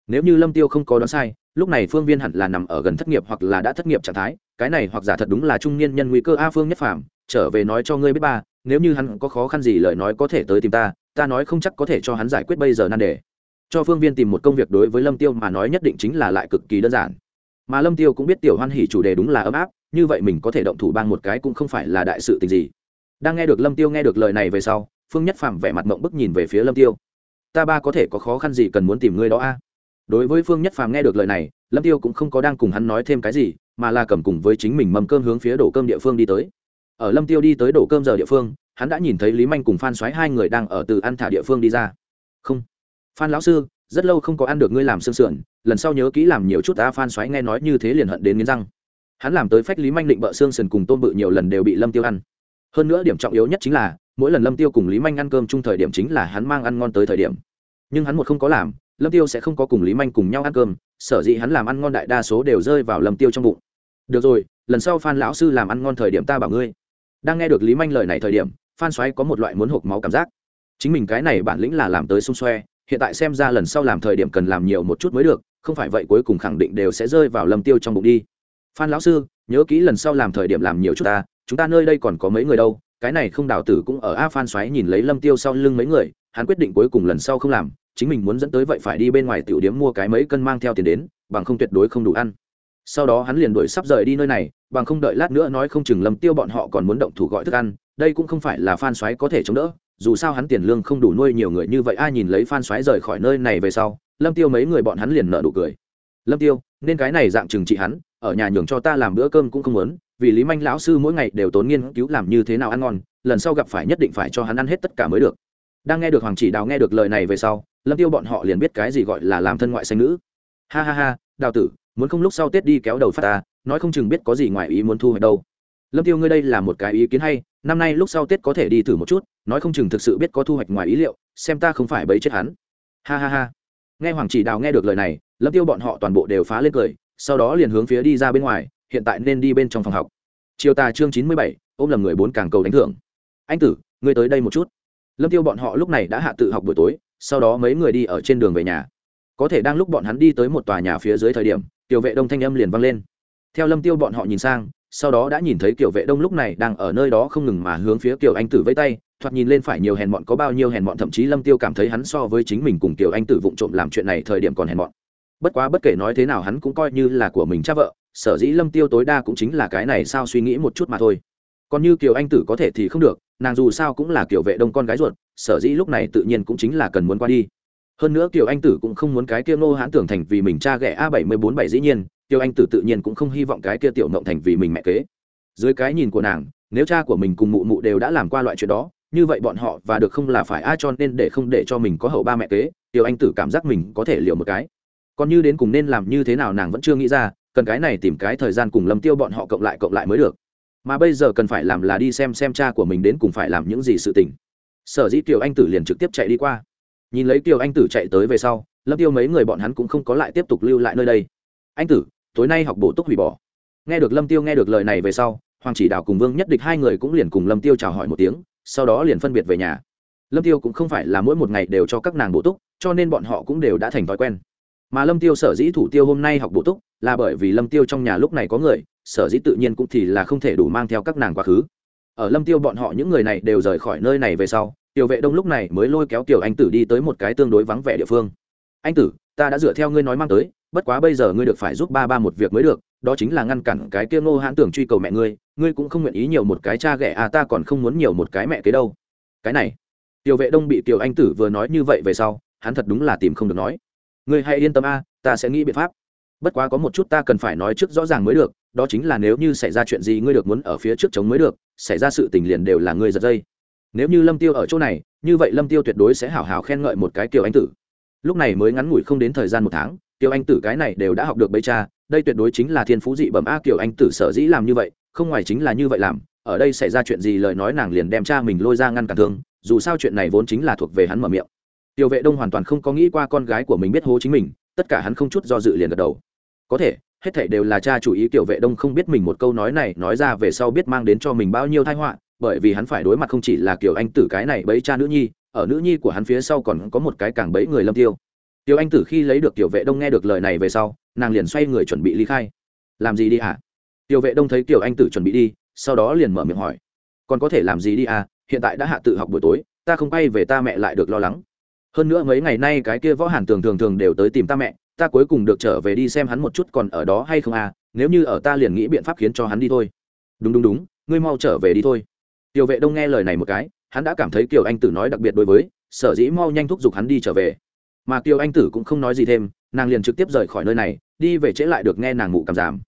Nếu như lâm tiêu không có đoán sai, lúc này phương viên hẳn là nằm ở gần thất nghiệp hoặc là đã thất nghiệp trạng thái, cái này hoặc giả thật đúng là trung niên nhân nguy cơ a phương nhất phàm, trở về nói cho ngươi biết ba, nếu như hắn có khó khăn gì lời nói có thể tới tìm ta ta nói không chắc có thể cho hắn giải quyết bây giờ nan đề cho phương viên tìm một công việc đối với lâm tiêu mà nói nhất định chính là lại cực kỳ đơn giản. Mà lâm tiêu cũng biết tiểu hoan hỉ chủ đề đúng là ấm áp, như vậy mình có thể động thủ bang một cái cũng không phải là đại sự tình gì. Đang nghe được lâm tiêu nghe được lời này về sau, phương nhất phạm vẻ mặt mộng bức nhìn về phía lâm tiêu. Ta ba có thể có khó khăn gì cần muốn tìm ngươi đó a? Đối với phương nhất phàm nghe được lời này, lâm tiêu cũng không có đang cùng hắn nói thêm cái gì, mà là cầm cùng với chính mình mầm cơm hướng phía đổ cơm địa phương đi tới. Ở lâm tiêu đi tới đổ cơm giờ địa phương, hắn đã nhìn thấy lý manh cùng phan xoáy hai người đang ở từ ăn thả địa phương đi ra. Không phan lão sư, rất lâu không có ăn được ngươi làm xương sườn, lần sau nhớ kỹ làm nhiều chút ta phan xoáy nghe nói như thế liền hận đến nghiến răng. Hắn làm tới phách lý manh định bợ xương sườn cùng tôm bự nhiều lần đều bị lâm tiêu ăn. Hơn nữa điểm trọng yếu nhất chính là, mỗi lần lâm tiêu cùng lý manh ăn cơm chung thời điểm chính là hắn mang ăn ngon tới thời điểm. Nhưng hắn một không có làm, lâm tiêu sẽ không có cùng lý manh cùng nhau ăn cơm, sở dĩ hắn làm ăn ngon đại đa số đều rơi vào lâm tiêu trong bụng. Được rồi, lần sau phan lão sư làm ăn ngon thời điểm ta bảo ngươi. Đang nghe được lý manh lời này thời điểm, phan xoáy có một loại muốn hộp máu cảm giác. Chính mình cái này bản lĩnh là làm tới xung xoe hiện tại xem ra lần sau làm thời điểm cần làm nhiều một chút mới được, không phải vậy cuối cùng khẳng định đều sẽ rơi vào lâm tiêu trong bụng đi. Phan lão sư, nhớ kỹ lần sau làm thời điểm làm nhiều chút ta, chúng ta nơi đây còn có mấy người đâu, cái này không đào tử cũng ở a phan xoáy nhìn lấy lâm tiêu sau lưng mấy người, hắn quyết định cuối cùng lần sau không làm, chính mình muốn dẫn tới vậy phải đi bên ngoài tiểu điếm mua cái mấy cân mang theo tiền đến, bằng không tuyệt đối không đủ ăn. Sau đó hắn liền đuổi sắp rời đi nơi này, bằng không đợi lát nữa nói không chừng lâm tiêu bọn họ còn muốn động thủ gọi thức ăn, đây cũng không phải là phan xoáy có thể chống đỡ dù sao hắn tiền lương không đủ nuôi nhiều người như vậy, ai nhìn lấy phan xoáy rời khỏi nơi này về sau, lâm tiêu mấy người bọn hắn liền nợ đủ cười. Lâm tiêu, nên cái này dạng trừng trị hắn, ở nhà nhường cho ta làm bữa cơm cũng không muốn, vì lý manh lão sư mỗi ngày đều tốn nghiên cứu làm như thế nào ăn ngon, lần sau gặp phải nhất định phải cho hắn ăn hết tất cả mới được. Đang nghe được hoàng chỉ đào nghe được lời này về sau, lâm tiêu bọn họ liền biết cái gì gọi là làm thân ngoại xanh nữ. Ha ha ha, đào tử, muốn không lúc sau tết đi kéo đầu phát ta, nói không chừng biết có gì ngoài ý muốn thu hoạch đâu. Lâm tiêu ngươi đây là một cái ý kiến hay năm nay lúc sau tết có thể đi thử một chút, nói không chừng thực sự biết có thu hoạch ngoài ý liệu, xem ta không phải bấy chết hắn. Ha ha ha. Nghe hoàng chỉ đào nghe được lời này, lâm tiêu bọn họ toàn bộ đều phá lên cười, sau đó liền hướng phía đi ra bên ngoài, hiện tại nên đi bên trong phòng học. Chiều tà chương chín mươi bảy, ôm lầm người bốn càng cầu đánh thưởng. Anh tử, ngươi tới đây một chút. Lâm tiêu bọn họ lúc này đã hạ tự học buổi tối, sau đó mấy người đi ở trên đường về nhà. Có thể đang lúc bọn hắn đi tới một tòa nhà phía dưới thời điểm, tiểu vệ đông thanh âm liền vang lên. Theo lâm tiêu bọn họ nhìn sang sau đó đã nhìn thấy kiểu vệ đông lúc này đang ở nơi đó không ngừng mà hướng phía kiểu anh tử vây tay, thoạt nhìn lên phải nhiều hèn mọn có bao nhiêu hèn mọn, thậm chí lâm tiêu cảm thấy hắn so với chính mình cùng kiểu anh tử vụng trộm làm chuyện này thời điểm còn hèn mọn. bất quá bất kể nói thế nào hắn cũng coi như là của mình cha vợ, sở dĩ lâm tiêu tối đa cũng chính là cái này sao suy nghĩ một chút mà thôi còn như kiều anh tử có thể thì không được, nàng dù sao cũng là kiểu vệ đông con gái ruột, sở dĩ lúc này tự nhiên cũng chính là cần muốn qua đi hơn nữa kiều anh tử cũng không muốn cái kia nô hãn tưởng thành vì mình cha ghẻ a bảy mươi bốn bảy dĩ nhiên Tiêu anh tử tự nhiên cũng không hy vọng cái kia tiểu mộng thành vì mình mẹ kế. Dưới cái nhìn của nàng, nếu cha của mình cùng mụ mụ đều đã làm qua loại chuyện đó, như vậy bọn họ và được không là phải ai cho nên để không để cho mình có hậu ba mẹ kế tiểu anh tử cảm giác mình có thể liều một cái. Còn như đến cùng nên làm như thế nào nàng vẫn chưa nghĩ ra, cần cái này tìm cái thời gian cùng lâm tiêu bọn họ cộng lại cộng lại mới được. Mà bây giờ cần phải làm là đi xem xem cha của mình đến cùng phải làm những gì sự tình. Sở dĩ Tiêu anh tử liền trực tiếp chạy đi qua. Nhìn lấy Tiêu anh tử chạy tới về sau, lâm tiêu mấy người bọn hắn cũng không có lại tiếp tục lưu lại nơi đây. Anh tử tối nay học bổ túc hủy bỏ. Nghe được lâm tiêu nghe được lời này về sau, hoàng chỉ đạo cùng vương nhất địch hai người cũng liền cùng lâm tiêu chào hỏi một tiếng, sau đó liền phân biệt về nhà. Lâm tiêu cũng không phải là mỗi một ngày đều cho các nàng bổ túc, cho nên bọn họ cũng đều đã thành thói quen. Mà lâm tiêu sở dĩ thủ tiêu hôm nay học bổ túc, là bởi vì lâm tiêu trong nhà lúc này có người, sở dĩ tự nhiên cũng thì là không thể đủ mang theo các nàng quá khứ. Ở lâm tiêu bọn họ những người này đều rời khỏi nơi này về sau, tiểu vệ đông lúc này mới lôi kéo tiểu anh tử đi tới một cái tương đối vắng vẻ địa phương. Anh tử, ta đã dựa theo ngươi nói mang tới bất quá bây giờ ngươi được phải giúp ba ba một việc mới được, đó chính là ngăn cản cái kia ngô hãn tưởng truy cầu mẹ ngươi ngươi cũng không nguyện ý nhiều một cái cha ghẻ à ta còn không muốn nhiều một cái mẹ kế đâu. Cái này, tiểu vệ đông bị tiểu anh tử vừa nói như vậy về sau, hắn thật đúng là tìm không được nói. Ngươi hãy yên tâm a, ta sẽ nghĩ biện pháp. Bất quá có một chút ta cần phải nói trước rõ ràng mới được, đó chính là nếu như xảy ra chuyện gì ngươi được muốn ở phía trước chống mới được, xảy ra sự tình liền đều là ngươi giật dây. Nếu như lâm tiêu ở chỗ này, như vậy lâm tiêu tuyệt đối sẽ hảo hảo khen ngợi một cái kiều anh tử. Lúc này mới ngắn ngủi không đến thời gian một tháng Tiểu anh tử cái này đều đã học được bấy cha, đây tuyệt đối chính là thiên phú dị bẩm a kiểu anh tử sở dĩ làm như vậy, không ngoài chính là như vậy làm, ở đây xảy ra chuyện gì lời nói nàng liền đem cha mình lôi ra ngăn cản thương, dù sao chuyện này vốn chính là thuộc về hắn mở miệng. Tiểu vệ đông hoàn toàn không có nghĩ qua con gái của mình biết hố chính mình, tất cả hắn không chút do dự liền gật đầu. Có thể, hết thảy đều là cha chủ ý tiểu vệ đông không biết mình một câu nói này nói ra về sau biết mang đến cho mình bao nhiêu tai họa, bởi vì hắn phải đối mặt không chỉ là kiểu anh tử cái này bấy cha nữ nhi, ở nữ nhi của hắn phía sau còn có một cái càng bấy người lâm tiêu tiểu anh tử khi lấy được tiểu vệ đông nghe được lời này về sau, nàng liền xoay người chuẩn bị ly khai. Làm gì đi hả? Tiểu vệ đông thấy tiểu anh tử chuẩn bị đi, sau đó liền mở miệng hỏi. Còn có thể làm gì đi à? Hiện tại đã hạ tự học buổi tối, ta không bay về ta mẹ lại được lo lắng. Hơn nữa mấy ngày nay cái kia võ hàn tường thường thường đều tới tìm ta mẹ, ta cuối cùng được trở về đi xem hắn một chút còn ở đó hay không à? Nếu như ở ta liền nghĩ biện pháp khiến cho hắn đi thôi. Đúng đúng đúng, ngươi mau trở về đi thôi. Tiểu vệ đông nghe lời này một cái, hắn đã cảm thấy kiều anh tử nói đặc biệt đối với, sở dĩ mau nhanh thúc giục hắn đi trở về mà kiều anh tử cũng không nói gì thêm, nàng liền trực tiếp rời khỏi nơi này, đi về trễ lại được nghe nàng ngủ cảm giảm.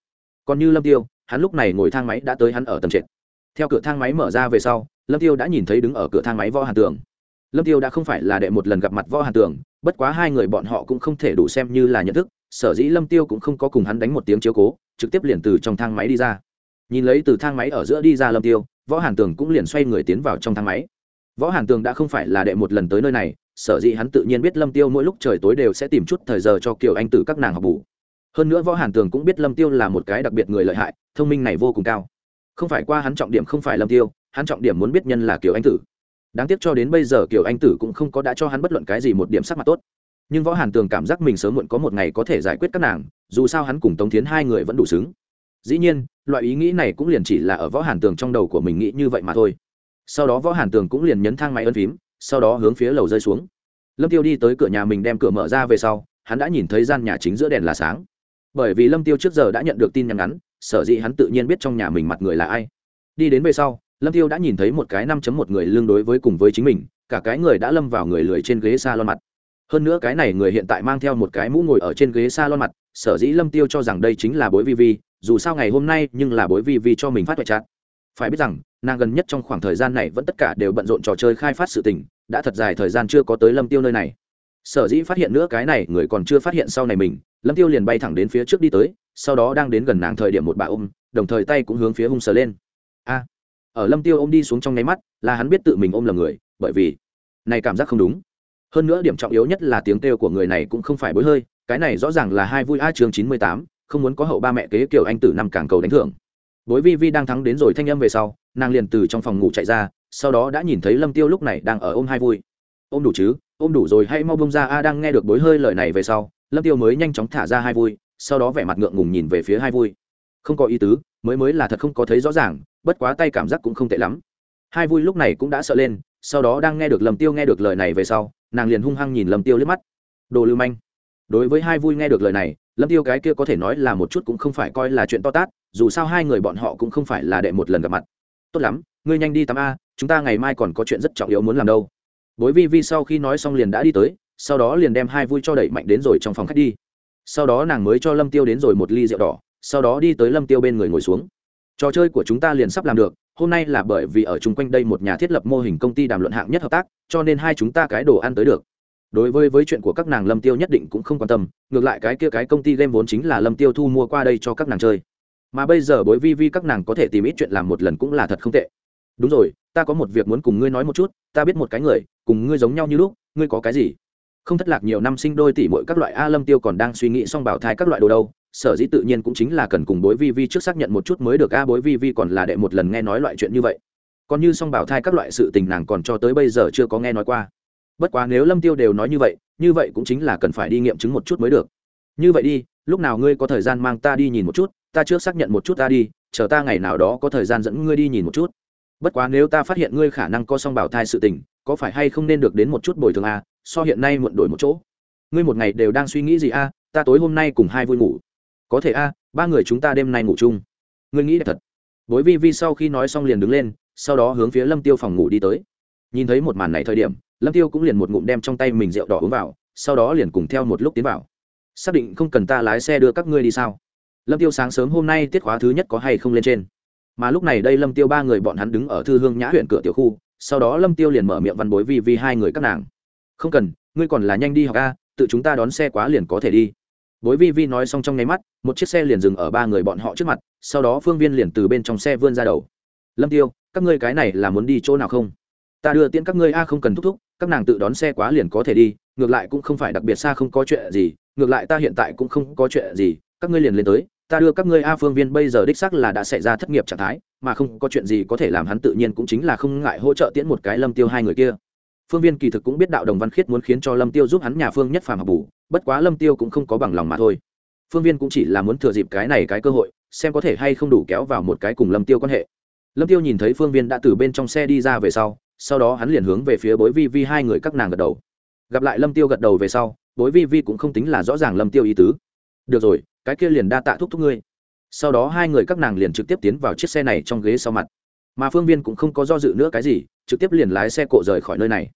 Còn như lâm tiêu, hắn lúc này ngồi thang máy đã tới hắn ở tầng trệt. Theo cửa thang máy mở ra về sau, lâm tiêu đã nhìn thấy đứng ở cửa thang máy võ hàn tường. Lâm tiêu đã không phải là đệ một lần gặp mặt võ hàn tường, bất quá hai người bọn họ cũng không thể đủ xem như là nhận thức, sở dĩ lâm tiêu cũng không có cùng hắn đánh một tiếng chiếu cố, trực tiếp liền từ trong thang máy đi ra. Nhìn lấy từ thang máy ở giữa đi ra lâm tiêu, võ hàn tường cũng liền xoay người tiến vào trong thang máy. Võ hàn tường đã không phải là đệ một lần tới nơi này sở dĩ hắn tự nhiên biết lâm tiêu mỗi lúc trời tối đều sẽ tìm chút thời giờ cho kiều anh tử các nàng học bù. Hơn nữa võ hàn tường cũng biết lâm tiêu là một cái đặc biệt người lợi hại, thông minh này vô cùng cao. Không phải qua hắn trọng điểm không phải lâm tiêu, hắn trọng điểm muốn biết nhân là kiều anh tử. Đáng tiếc cho đến bây giờ kiều anh tử cũng không có đã cho hắn bất luận cái gì một điểm sắc mặt tốt. Nhưng võ hàn tường cảm giác mình sớm muộn có một ngày có thể giải quyết các nàng, dù sao hắn cùng tống thiến hai người vẫn đủ xứng. Dĩ nhiên, loại ý nghĩ này cũng liền chỉ là ở võ hàn tường trong đầu của mình nghĩ như vậy mà thôi. Sau đó võ hàn tường cũng liền nhấn thang máy ấn phím sau đó hướng phía lầu rơi xuống. Lâm tiêu đi tới cửa nhà mình đem cửa mở ra về sau, hắn đã nhìn thấy gian nhà chính giữa đèn là sáng. Bởi vì lâm tiêu trước giờ đã nhận được tin nhắn ngắn, sở dĩ hắn tự nhiên biết trong nhà mình mặt người là ai. Đi đến về sau, lâm tiêu đã nhìn thấy một cái năm chấm một người lương đối với cùng với chính mình, cả cái người đã lâm vào người lười trên ghế xa lon mặt. Hơn nữa cái này người hiện tại mang theo một cái mũ ngồi ở trên ghế xa lon mặt, sở dĩ lâm tiêu cho rằng đây chính là bối vi vi, dù sao ngày hôm nay nhưng là bối vi vi cho mình phát hoại trạng. Phải biết rằng nàng gần nhất trong khoảng thời gian này vẫn tất cả đều bận rộn trò chơi khai phát sự tình, đã thật dài thời gian chưa có tới lâm tiêu nơi này. Sở dĩ phát hiện nữa cái này, người còn chưa phát hiện sau này mình, lâm tiêu liền bay thẳng đến phía trước đi tới, sau đó đang đến gần nàng thời điểm một bà ôm, đồng thời tay cũng hướng phía hung sờ lên. A! Ở lâm tiêu ôm đi xuống trong nháy mắt, là hắn biết tự mình ôm lầm người, bởi vì, này cảm giác không đúng. Hơn nữa điểm trọng yếu nhất là tiếng kêu của người này cũng không phải bối hơi, cái này rõ ràng là hai vui a chương chín mươi tám, không muốn có hậu ba mẹ kế kiểu anh tử năm càng cầu đánh thưởng. Bối vi vi đang thắng đến rồi thanh âm về sau nàng liền từ trong phòng ngủ chạy ra, sau đó đã nhìn thấy lâm tiêu lúc này đang ở ôm hai vui. Ôm đủ chứ? Ôm đủ rồi, hãy mau bông ra, a, đang nghe được bối hơi lời này về sau, lâm tiêu mới nhanh chóng thả ra hai vui, sau đó vẻ mặt ngượng ngùng nhìn về phía hai vui. Không có ý tứ, mới mới là thật không có thấy rõ ràng, bất quá tay cảm giác cũng không tệ lắm. Hai vui lúc này cũng đã sợ lên, sau đó đang nghe được lâm tiêu nghe được lời này về sau, nàng liền hung hăng nhìn lâm tiêu liếc mắt. Đồ lưu manh. Đối với hai vui nghe được lời này, lâm tiêu cái kia có thể nói là một chút cũng không phải coi là chuyện to tát, dù sao hai người bọn họ cũng không phải là đệ một lần gặp mặt tốt lắm, ngươi nhanh đi tắm a, chúng ta ngày mai còn có chuyện rất trọng yếu muốn làm đâu. Bối vi vi sau khi nói xong liền đã đi tới, sau đó liền đem hai vui cho đẩy mạnh đến rồi trong phòng khách đi. Sau đó nàng mới cho lâm tiêu đến rồi một ly rượu đỏ, sau đó đi tới lâm tiêu bên người ngồi xuống. Trò chơi của chúng ta liền sắp làm được, hôm nay là bởi vì ở chung quanh đây một nhà thiết lập mô hình công ty đàm luận hạng nhất hợp tác, cho nên hai chúng ta cái đồ ăn tới được. Đối với với chuyện của các nàng lâm tiêu nhất định cũng không quan tâm, ngược lại cái kia cái công ty game vốn chính là lâm tiêu thu mua qua đây cho các nàng chơi mà bây giờ bối vi vi các nàng có thể tìm ít chuyện làm một lần cũng là thật không tệ. Đúng rồi, ta có một việc muốn cùng ngươi nói một chút, ta biết một cái người, cùng ngươi giống nhau như lúc, ngươi có cái gì? Không thất lạc nhiều năm sinh đôi tỷ mỗi các loại a lâm tiêu còn đang suy nghĩ xong bảo thai các loại đồ đâu, sở dĩ tự nhiên cũng chính là cần cùng bối vi vi trước xác nhận một chút mới được a bối vi vi còn là đệ một lần nghe nói loại chuyện như vậy. Còn như song bảo thai các loại sự tình nàng còn cho tới bây giờ chưa có nghe nói qua. Bất quá nếu lâm tiêu đều nói như vậy như vậy cũng chính là cần phải đi nghiệm chứng một chút mới được. Như vậy đi, lúc nào ngươi có thời gian mang ta đi nhìn một chút ta trước xác nhận một chút ta đi, chờ ta ngày nào đó có thời gian dẫn ngươi đi nhìn một chút. Bất quá nếu ta phát hiện ngươi khả năng có song bảo thai sự tình, có phải hay không nên được đến một chút bồi thường à? so hiện nay muộn đổi một chỗ. Ngươi một ngày đều đang suy nghĩ gì a ta tối hôm nay cùng hai vui ngủ. Có thể a ba người chúng ta đêm nay ngủ chung. Ngươi nghĩ thật. Bối vi vi sau khi nói xong liền đứng lên, sau đó hướng phía lâm tiêu phòng ngủ đi tới. Nhìn thấy một màn này thời điểm, lâm tiêu cũng liền một ngụm đem trong tay mình rượu đỏ uống vào, sau đó liền cùng theo một lúc tiến vào. Xác định không cần ta lái xe đưa các ngươi đi sao? Lâm tiêu sáng sớm hôm nay tiết khóa thứ nhất có hay không lên trên? Mà lúc này đây lâm tiêu ba người bọn hắn đứng ở thư hương nhã huyện cửa tiểu khu, sau đó lâm tiêu liền mở miệng văn bối vi vi hai người các nàng. Không cần, ngươi còn là nhanh đi học a, tự chúng ta đón xe quá liền có thể đi. Bối vi vi nói xong trong nháy mắt, một chiếc xe liền dừng ở ba người bọn họ trước mặt, sau đó phương viên liền từ bên trong xe vươn ra đầu. Lâm tiêu, các ngươi cái này là muốn đi chỗ nào không? Ta đưa tiễn các ngươi a không cần thúc thúc, các nàng tự đón xe quá liền có thể đi, ngược lại cũng không phải đặc biệt xa không có chuyện gì, ngược lại ta hiện tại cũng không có chuyện gì các ngươi liền lên tới, ta đưa các ngươi a phương viên bây giờ đích xác là đã xảy ra thất nghiệp trạng thái, mà không có chuyện gì có thể làm hắn tự nhiên cũng chính là không ngại hỗ trợ tiễn một cái lâm tiêu hai người kia. Phương viên kỳ thực cũng biết đạo đồng văn khiết muốn khiến cho lâm tiêu giúp hắn nhà phương nhất phàm học bù, bất quá lâm tiêu cũng không có bằng lòng mà thôi. Phương viên cũng chỉ là muốn thừa dịp cái này cái cơ hội, xem có thể hay không đủ kéo vào một cái cùng lâm tiêu quan hệ. Lâm tiêu nhìn thấy phương viên đã từ bên trong xe đi ra về sau sau đó hắn liền hướng về phía bối vi vi hai người các nàng gật đầu. Gặp lại lâm tiêu gật đầu về sau, bối vi vi cũng không tính là rõ ràng lâm tiêu ý tứ. Được rồi cái kia liền đa tạ thúc thúc ngươi. Sau đó hai người các nàng liền trực tiếp tiến vào chiếc xe này trong ghế sau mặt. Mà phương viên cũng không có do dự nữa cái gì, trực tiếp liền lái xe cộ rời khỏi nơi này.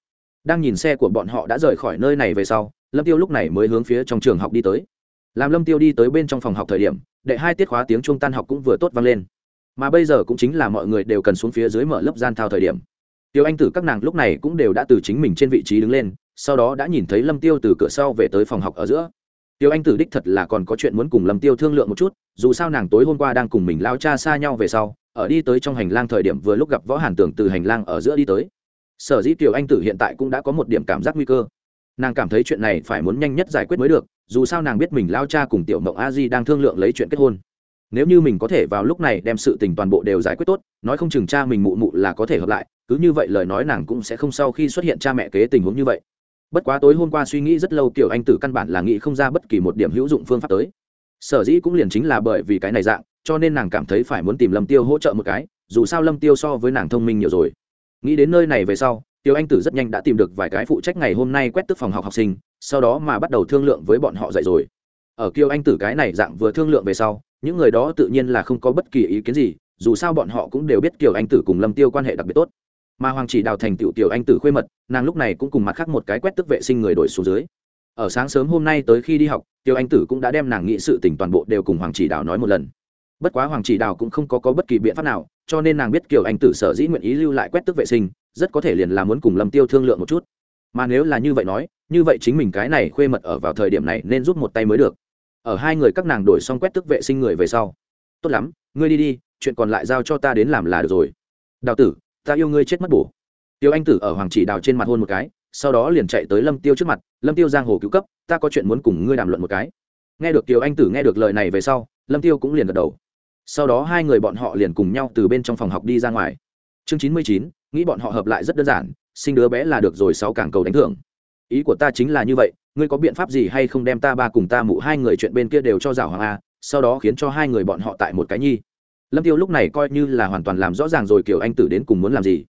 Đang nhìn xe của bọn họ đã rời khỏi nơi này về sau, lâm tiêu lúc này mới hướng phía trong trường học đi tới. Làm lâm tiêu đi tới bên trong phòng học thời điểm, đệ hai tiết khóa tiếng trung tan học cũng vừa tốt vang lên. Mà bây giờ cũng chính là mọi người đều cần xuống phía dưới mở lớp gian thao thời điểm. Tiêu anh tử các nàng lúc này cũng đều đã từ chính mình trên vị trí đứng lên, sau đó đã nhìn thấy lâm tiêu từ cửa sau về tới phòng học ở giữa tiêu anh tử đích thật là còn có chuyện muốn cùng lâm tiêu thương lượng một chút, dù sao nàng tối hôm qua đang cùng mình lao cha xa nhau về sau, ở đi tới trong hành lang thời điểm vừa lúc gặp võ hàn tưởng từ hành lang ở giữa đi tới. Sở dĩ tiểu anh tử hiện tại cũng đã có một điểm cảm giác nguy cơ. Nàng cảm thấy chuyện này phải muốn nhanh nhất giải quyết mới được, dù sao nàng biết mình lao cha cùng tiểu mộng a di đang thương lượng lấy chuyện kết hôn. Nếu như mình có thể vào lúc này đem sự tình toàn bộ đều giải quyết tốt, nói không chừng cha mình mụ mụ là có thể hợp lại, cứ như vậy lời nói nàng cũng sẽ không sau khi xuất hiện cha mẹ kế tình huống như vậy bất quá tối hôm qua suy nghĩ rất lâu, tiểu anh tử căn bản là nghĩ không ra bất kỳ một điểm hữu dụng phương pháp tới. Sở dĩ cũng liền chính là bởi vì cái này dạng, cho nên nàng cảm thấy phải muốn tìm lâm tiêu hỗ trợ một cái, dù sao lâm tiêu so với nàng thông minh nhiều rồi. Nghĩ đến nơi này về sau, tiểu anh tử rất nhanh đã tìm được vài cái phụ trách ngày hôm nay quét tức phòng học học sinh, sau đó mà bắt đầu thương lượng với bọn họ dạy rồi. Ở kiều anh tử cái này dạng vừa thương lượng về sau, những người đó tự nhiên là không có bất kỳ ý kiến gì, dù sao bọn họ cũng đều biết kiều anh tử cùng lâm tiêu quan hệ đặc biệt tốt mà hoàng chỉ đào thành tiểu tiểu anh tử khuê mật nàng lúc này cũng cùng mặt khác một cái quét tức vệ sinh người đổi xuống dưới. Ở sáng sớm hôm nay tới khi đi học tiểu anh tử cũng đã đem nàng nghĩ sự tình toàn bộ đều cùng hoàng chỉ đào nói một lần. Bất quá hoàng chỉ đào cũng không có, có bất kỳ biện pháp nào cho nên nàng biết kiều anh tử sở dĩ nguyện ý lưu lại quét tức vệ sinh rất có thể liền là muốn cùng lâm tiêu thương lượng một chút. Mà nếu là như vậy nói như vậy chính mình cái này khuê mật ở vào thời điểm này nên giúp một tay mới được. Ở hai người các nàng đổi xong quét tức vệ sinh người về sau. Tốt lắm ngươi đi đi chuyện còn lại giao cho ta đến làm là được rồi. Đào tử ta yêu ngươi chết mất bổ. Tiêu anh tử ở hoàng chỉ đào trên mặt hôn một cái, sau đó liền chạy tới lâm tiêu trước mặt, lâm tiêu giang hồ cứu cấp, ta có chuyện muốn cùng ngươi đàm luận một cái. Nghe được tiêu anh tử nghe được lời này về sau, lâm tiêu cũng liền gật đầu. Sau đó hai người bọn họ liền cùng nhau từ bên trong phòng học đi ra ngoài. Chương chín mươi chín, nghĩ bọn họ hợp lại rất đơn giản, sinh đứa bé là được rồi sáu cảng cầu đánh thưởng. Ý của ta chính là như vậy, ngươi có biện pháp gì hay không đem ta ba cùng ta mụ hai người chuyện bên kia đều cho rào hoàng a, sau đó khiến cho hai người bọn họ tại một cái nhi? Lâm tiêu lúc này coi như là hoàn toàn làm rõ ràng rồi kiểu anh tử đến cùng muốn làm gì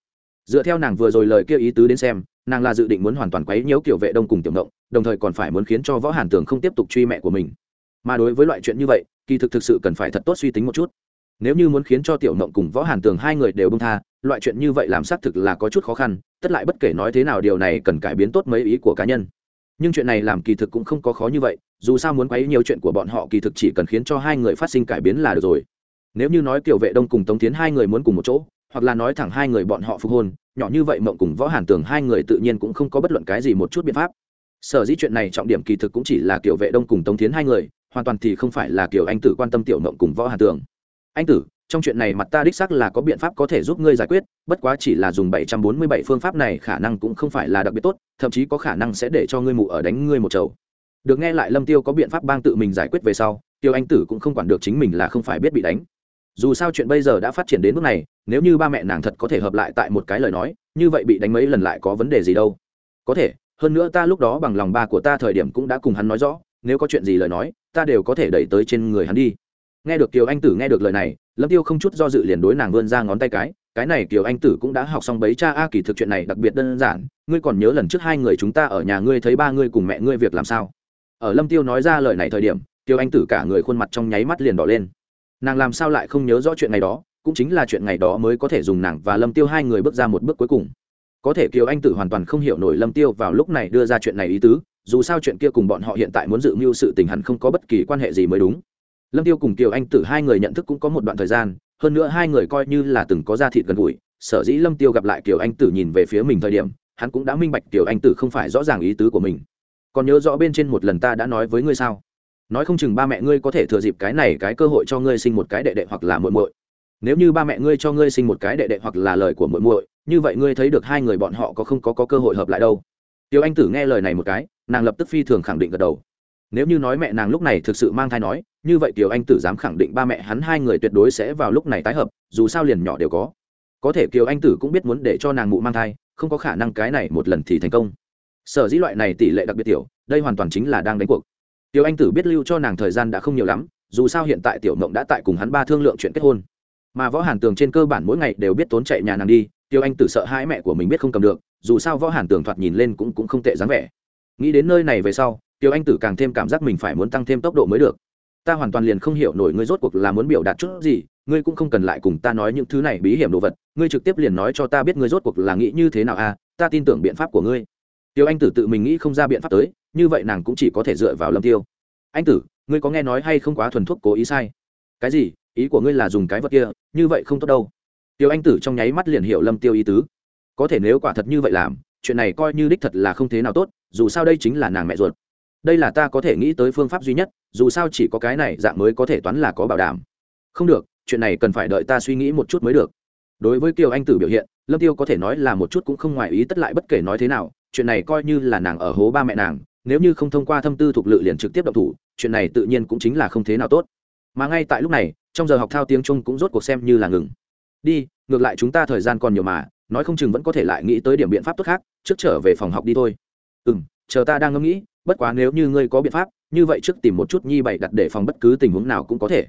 dựa theo nàng vừa rồi lời kia ý tứ đến xem nàng là dự định muốn hoàn toàn quấy nhiễu kiểu vệ đông cùng tiểu động đồng thời còn phải muốn khiến cho võ hàn tường không tiếp tục truy mẹ của mình mà đối với loại chuyện như vậy kỳ thực thực sự cần phải thật tốt suy tính một chút nếu như muốn khiến cho tiểu mộng cùng võ hàn tường hai người đều bông tha loại chuyện như vậy làm xác thực là có chút khó khăn tất lại bất kể nói thế nào điều này cần cải biến tốt mấy ý của cá nhân nhưng chuyện này làm kỳ thực cũng không có khó như vậy dù sao muốn quấy nhiều chuyện của bọn họ kỳ thực chỉ cần khiến cho hai người phát sinh cải biến là được rồi nếu như nói kiểu vệ đông cùng tống tiến hai người muốn cùng một chỗ, hoặc là nói thẳng hai người bọn họ phục hôn, nhỏ như vậy mộng cùng võ hàn tường hai người tự nhiên cũng không có bất luận cái gì một chút biện pháp. Sở dĩ chuyện này trọng điểm kỳ thực cũng chỉ là kiểu vệ đông cùng tống tiến hai người, hoàn toàn thì không phải là kiểu anh tử quan tâm tiểu mộng cùng võ hàn tường. Anh tử, trong chuyện này mặt ta đích xác là có biện pháp có thể giúp ngươi giải quyết, bất quá chỉ là dùng 747 phương pháp này khả năng cũng không phải là đặc biệt tốt, thậm chí có khả năng sẽ để cho ngươi mụ ở đánh ngươi một chầu. Được nghe lại lâm tiêu có biện pháp bang tự mình giải quyết về sau tiêu anh tử cũng không quản được chính mình là không phải biết bị đánh dù sao chuyện bây giờ đã phát triển đến mức này, nếu như ba mẹ nàng thật có thể hợp lại tại một cái lời nói, như vậy bị đánh mấy lần lại có vấn đề gì đâu. Có thể, hơn nữa ta lúc đó bằng lòng ba của ta thời điểm cũng đã cùng hắn nói rõ, nếu có chuyện gì lời nói, ta đều có thể đẩy tới trên người hắn đi. Nghe được kiều anh tử nghe được lời này, lâm tiêu không chút do dự liền đối nàng vươn ra ngón tay cái cái này kiều anh tử cũng đã học xong bấy cha a kỳ thực chuyện này đặc biệt đơn giản, ngươi còn nhớ lần trước hai người chúng ta ở nhà ngươi thấy ba ngươi cùng mẹ ngươi việc làm sao? Ở lâm tiêu nói ra lời này thời điểm, kiều anh tử cả người khuôn mặt trong nháy mắt liền đỏ lên nàng làm sao lại không nhớ rõ chuyện ngày đó, cũng chính là chuyện ngày đó mới có thể dùng nàng và lâm tiêu hai người bước ra một bước cuối cùng. Có thể kiều anh tử hoàn toàn không hiểu nổi lâm tiêu vào lúc này đưa ra chuyện này ý tứ, dù sao chuyện kia cùng bọn họ hiện tại muốn dự mưu sự tình hẳn không có bất kỳ quan hệ gì mới đúng. Lâm tiêu cùng kiều anh tử hai người nhận thức cũng có một đoạn thời gian, hơn nữa hai người coi như là từng có ra thịt gần gũi, sở dĩ lâm tiêu gặp lại kiều anh tử nhìn về phía mình thời điểm, hắn cũng đã minh bạch kiều anh tử không phải rõ ràng ý tứ của mình. Còn nhớ rõ bên trên một lần ta đã nói với ngươi sao? Nói không chừng ba mẹ ngươi có thể thừa dịp cái này cái cơ hội cho ngươi sinh một cái đệ đệ hoặc là muội muội. Nếu như ba mẹ ngươi cho ngươi sinh một cái đệ đệ hoặc là lời của muội muội như vậy ngươi thấy được hai người bọn họ có không có, có cơ hội hợp lại đâu. Tiêu anh tử nghe lời này một cái nàng lập tức phi thường khẳng định gật đầu. Nếu như nói mẹ nàng lúc này thực sự mang thai nói như vậy kiều anh tử dám khẳng định ba mẹ hắn hai người tuyệt đối sẽ vào lúc này tái hợp dù sao liền nhỏ đều có. Có thể kiều anh tử cũng biết muốn để cho nàng mụ mang thai không có khả năng cái này một lần thì thành công. Sở dĩ loại này tỷ lệ đặc biệt tiểu đây hoàn toàn chính là đang đánh cuộc tiểu anh tử biết lưu cho nàng thời gian đã không nhiều lắm, dù sao hiện tại tiểu mộng đã tại cùng hắn ba thương lượng chuyện kết hôn. Mà võ hàn tường trên cơ bản mỗi ngày đều biết tốn chạy nhà nàng đi tiêu anh tử sợ hai mẹ của mình biết không cầm được, dù sao võ hàn tường thoạt nhìn lên cũng cũng không tệ dáng vẻ. Nghĩ đến nơi này về sau tiêu anh tử càng thêm cảm giác mình phải muốn tăng thêm tốc độ mới được. Ta hoàn toàn liền không hiểu nổi ngươi rốt cuộc là muốn biểu đạt chút gì, ngươi cũng không cần lại cùng ta nói những thứ này bí hiểm đồ vật, ngươi trực tiếp liền nói cho ta biết ngươi rốt cuộc là nghĩ như thế nào à ta tin tưởng biện pháp của ngươi. Tiêu anh tử tự mình nghĩ không ra biện pháp tới như vậy nàng cũng chỉ có thể dựa vào lâm tiêu. Anh tử, ngươi có nghe nói hay không quá thuần thuốc cố ý sai? Cái gì? Ý của ngươi là dùng cái vật kia, như vậy không tốt đâu. Tiêu anh tử trong nháy mắt liền hiểu lâm tiêu ý tứ. Có thể nếu quả thật như vậy làm, chuyện này coi như đích thật là không thế nào tốt, dù sao đây chính là nàng mẹ ruột. Đây là ta có thể nghĩ tới phương pháp duy nhất, dù sao chỉ có cái này dạng mới có thể toán là có bảo đảm. Không được, chuyện này cần phải đợi ta suy nghĩ một chút mới được. Đối với kiều anh tử biểu hiện, lâm tiêu có thể nói là một chút cũng không ngoài ý tất lại bất kể nói thế nào, chuyện này coi như là nàng ở hố ba mẹ nàng nếu như không thông qua thâm tư thuộc lự liền trực tiếp động thủ, chuyện này tự nhiên cũng chính là không thế nào tốt. Mà ngay tại lúc này, trong giờ học thao tiếng trung cũng rốt cuộc xem như là ngừng. Đi, ngược lại chúng ta thời gian còn nhiều mà, nói không chừng vẫn có thể lại nghĩ tới điểm biện pháp tốt khác, trước trở về phòng học đi thôi. Ừ m chờ ta đang ngẫm nghĩ, bất quá nếu như ngươi có biện pháp, như vậy trước tìm một chút nhi bày đặt để phòng bất cứ tình huống nào cũng có thể.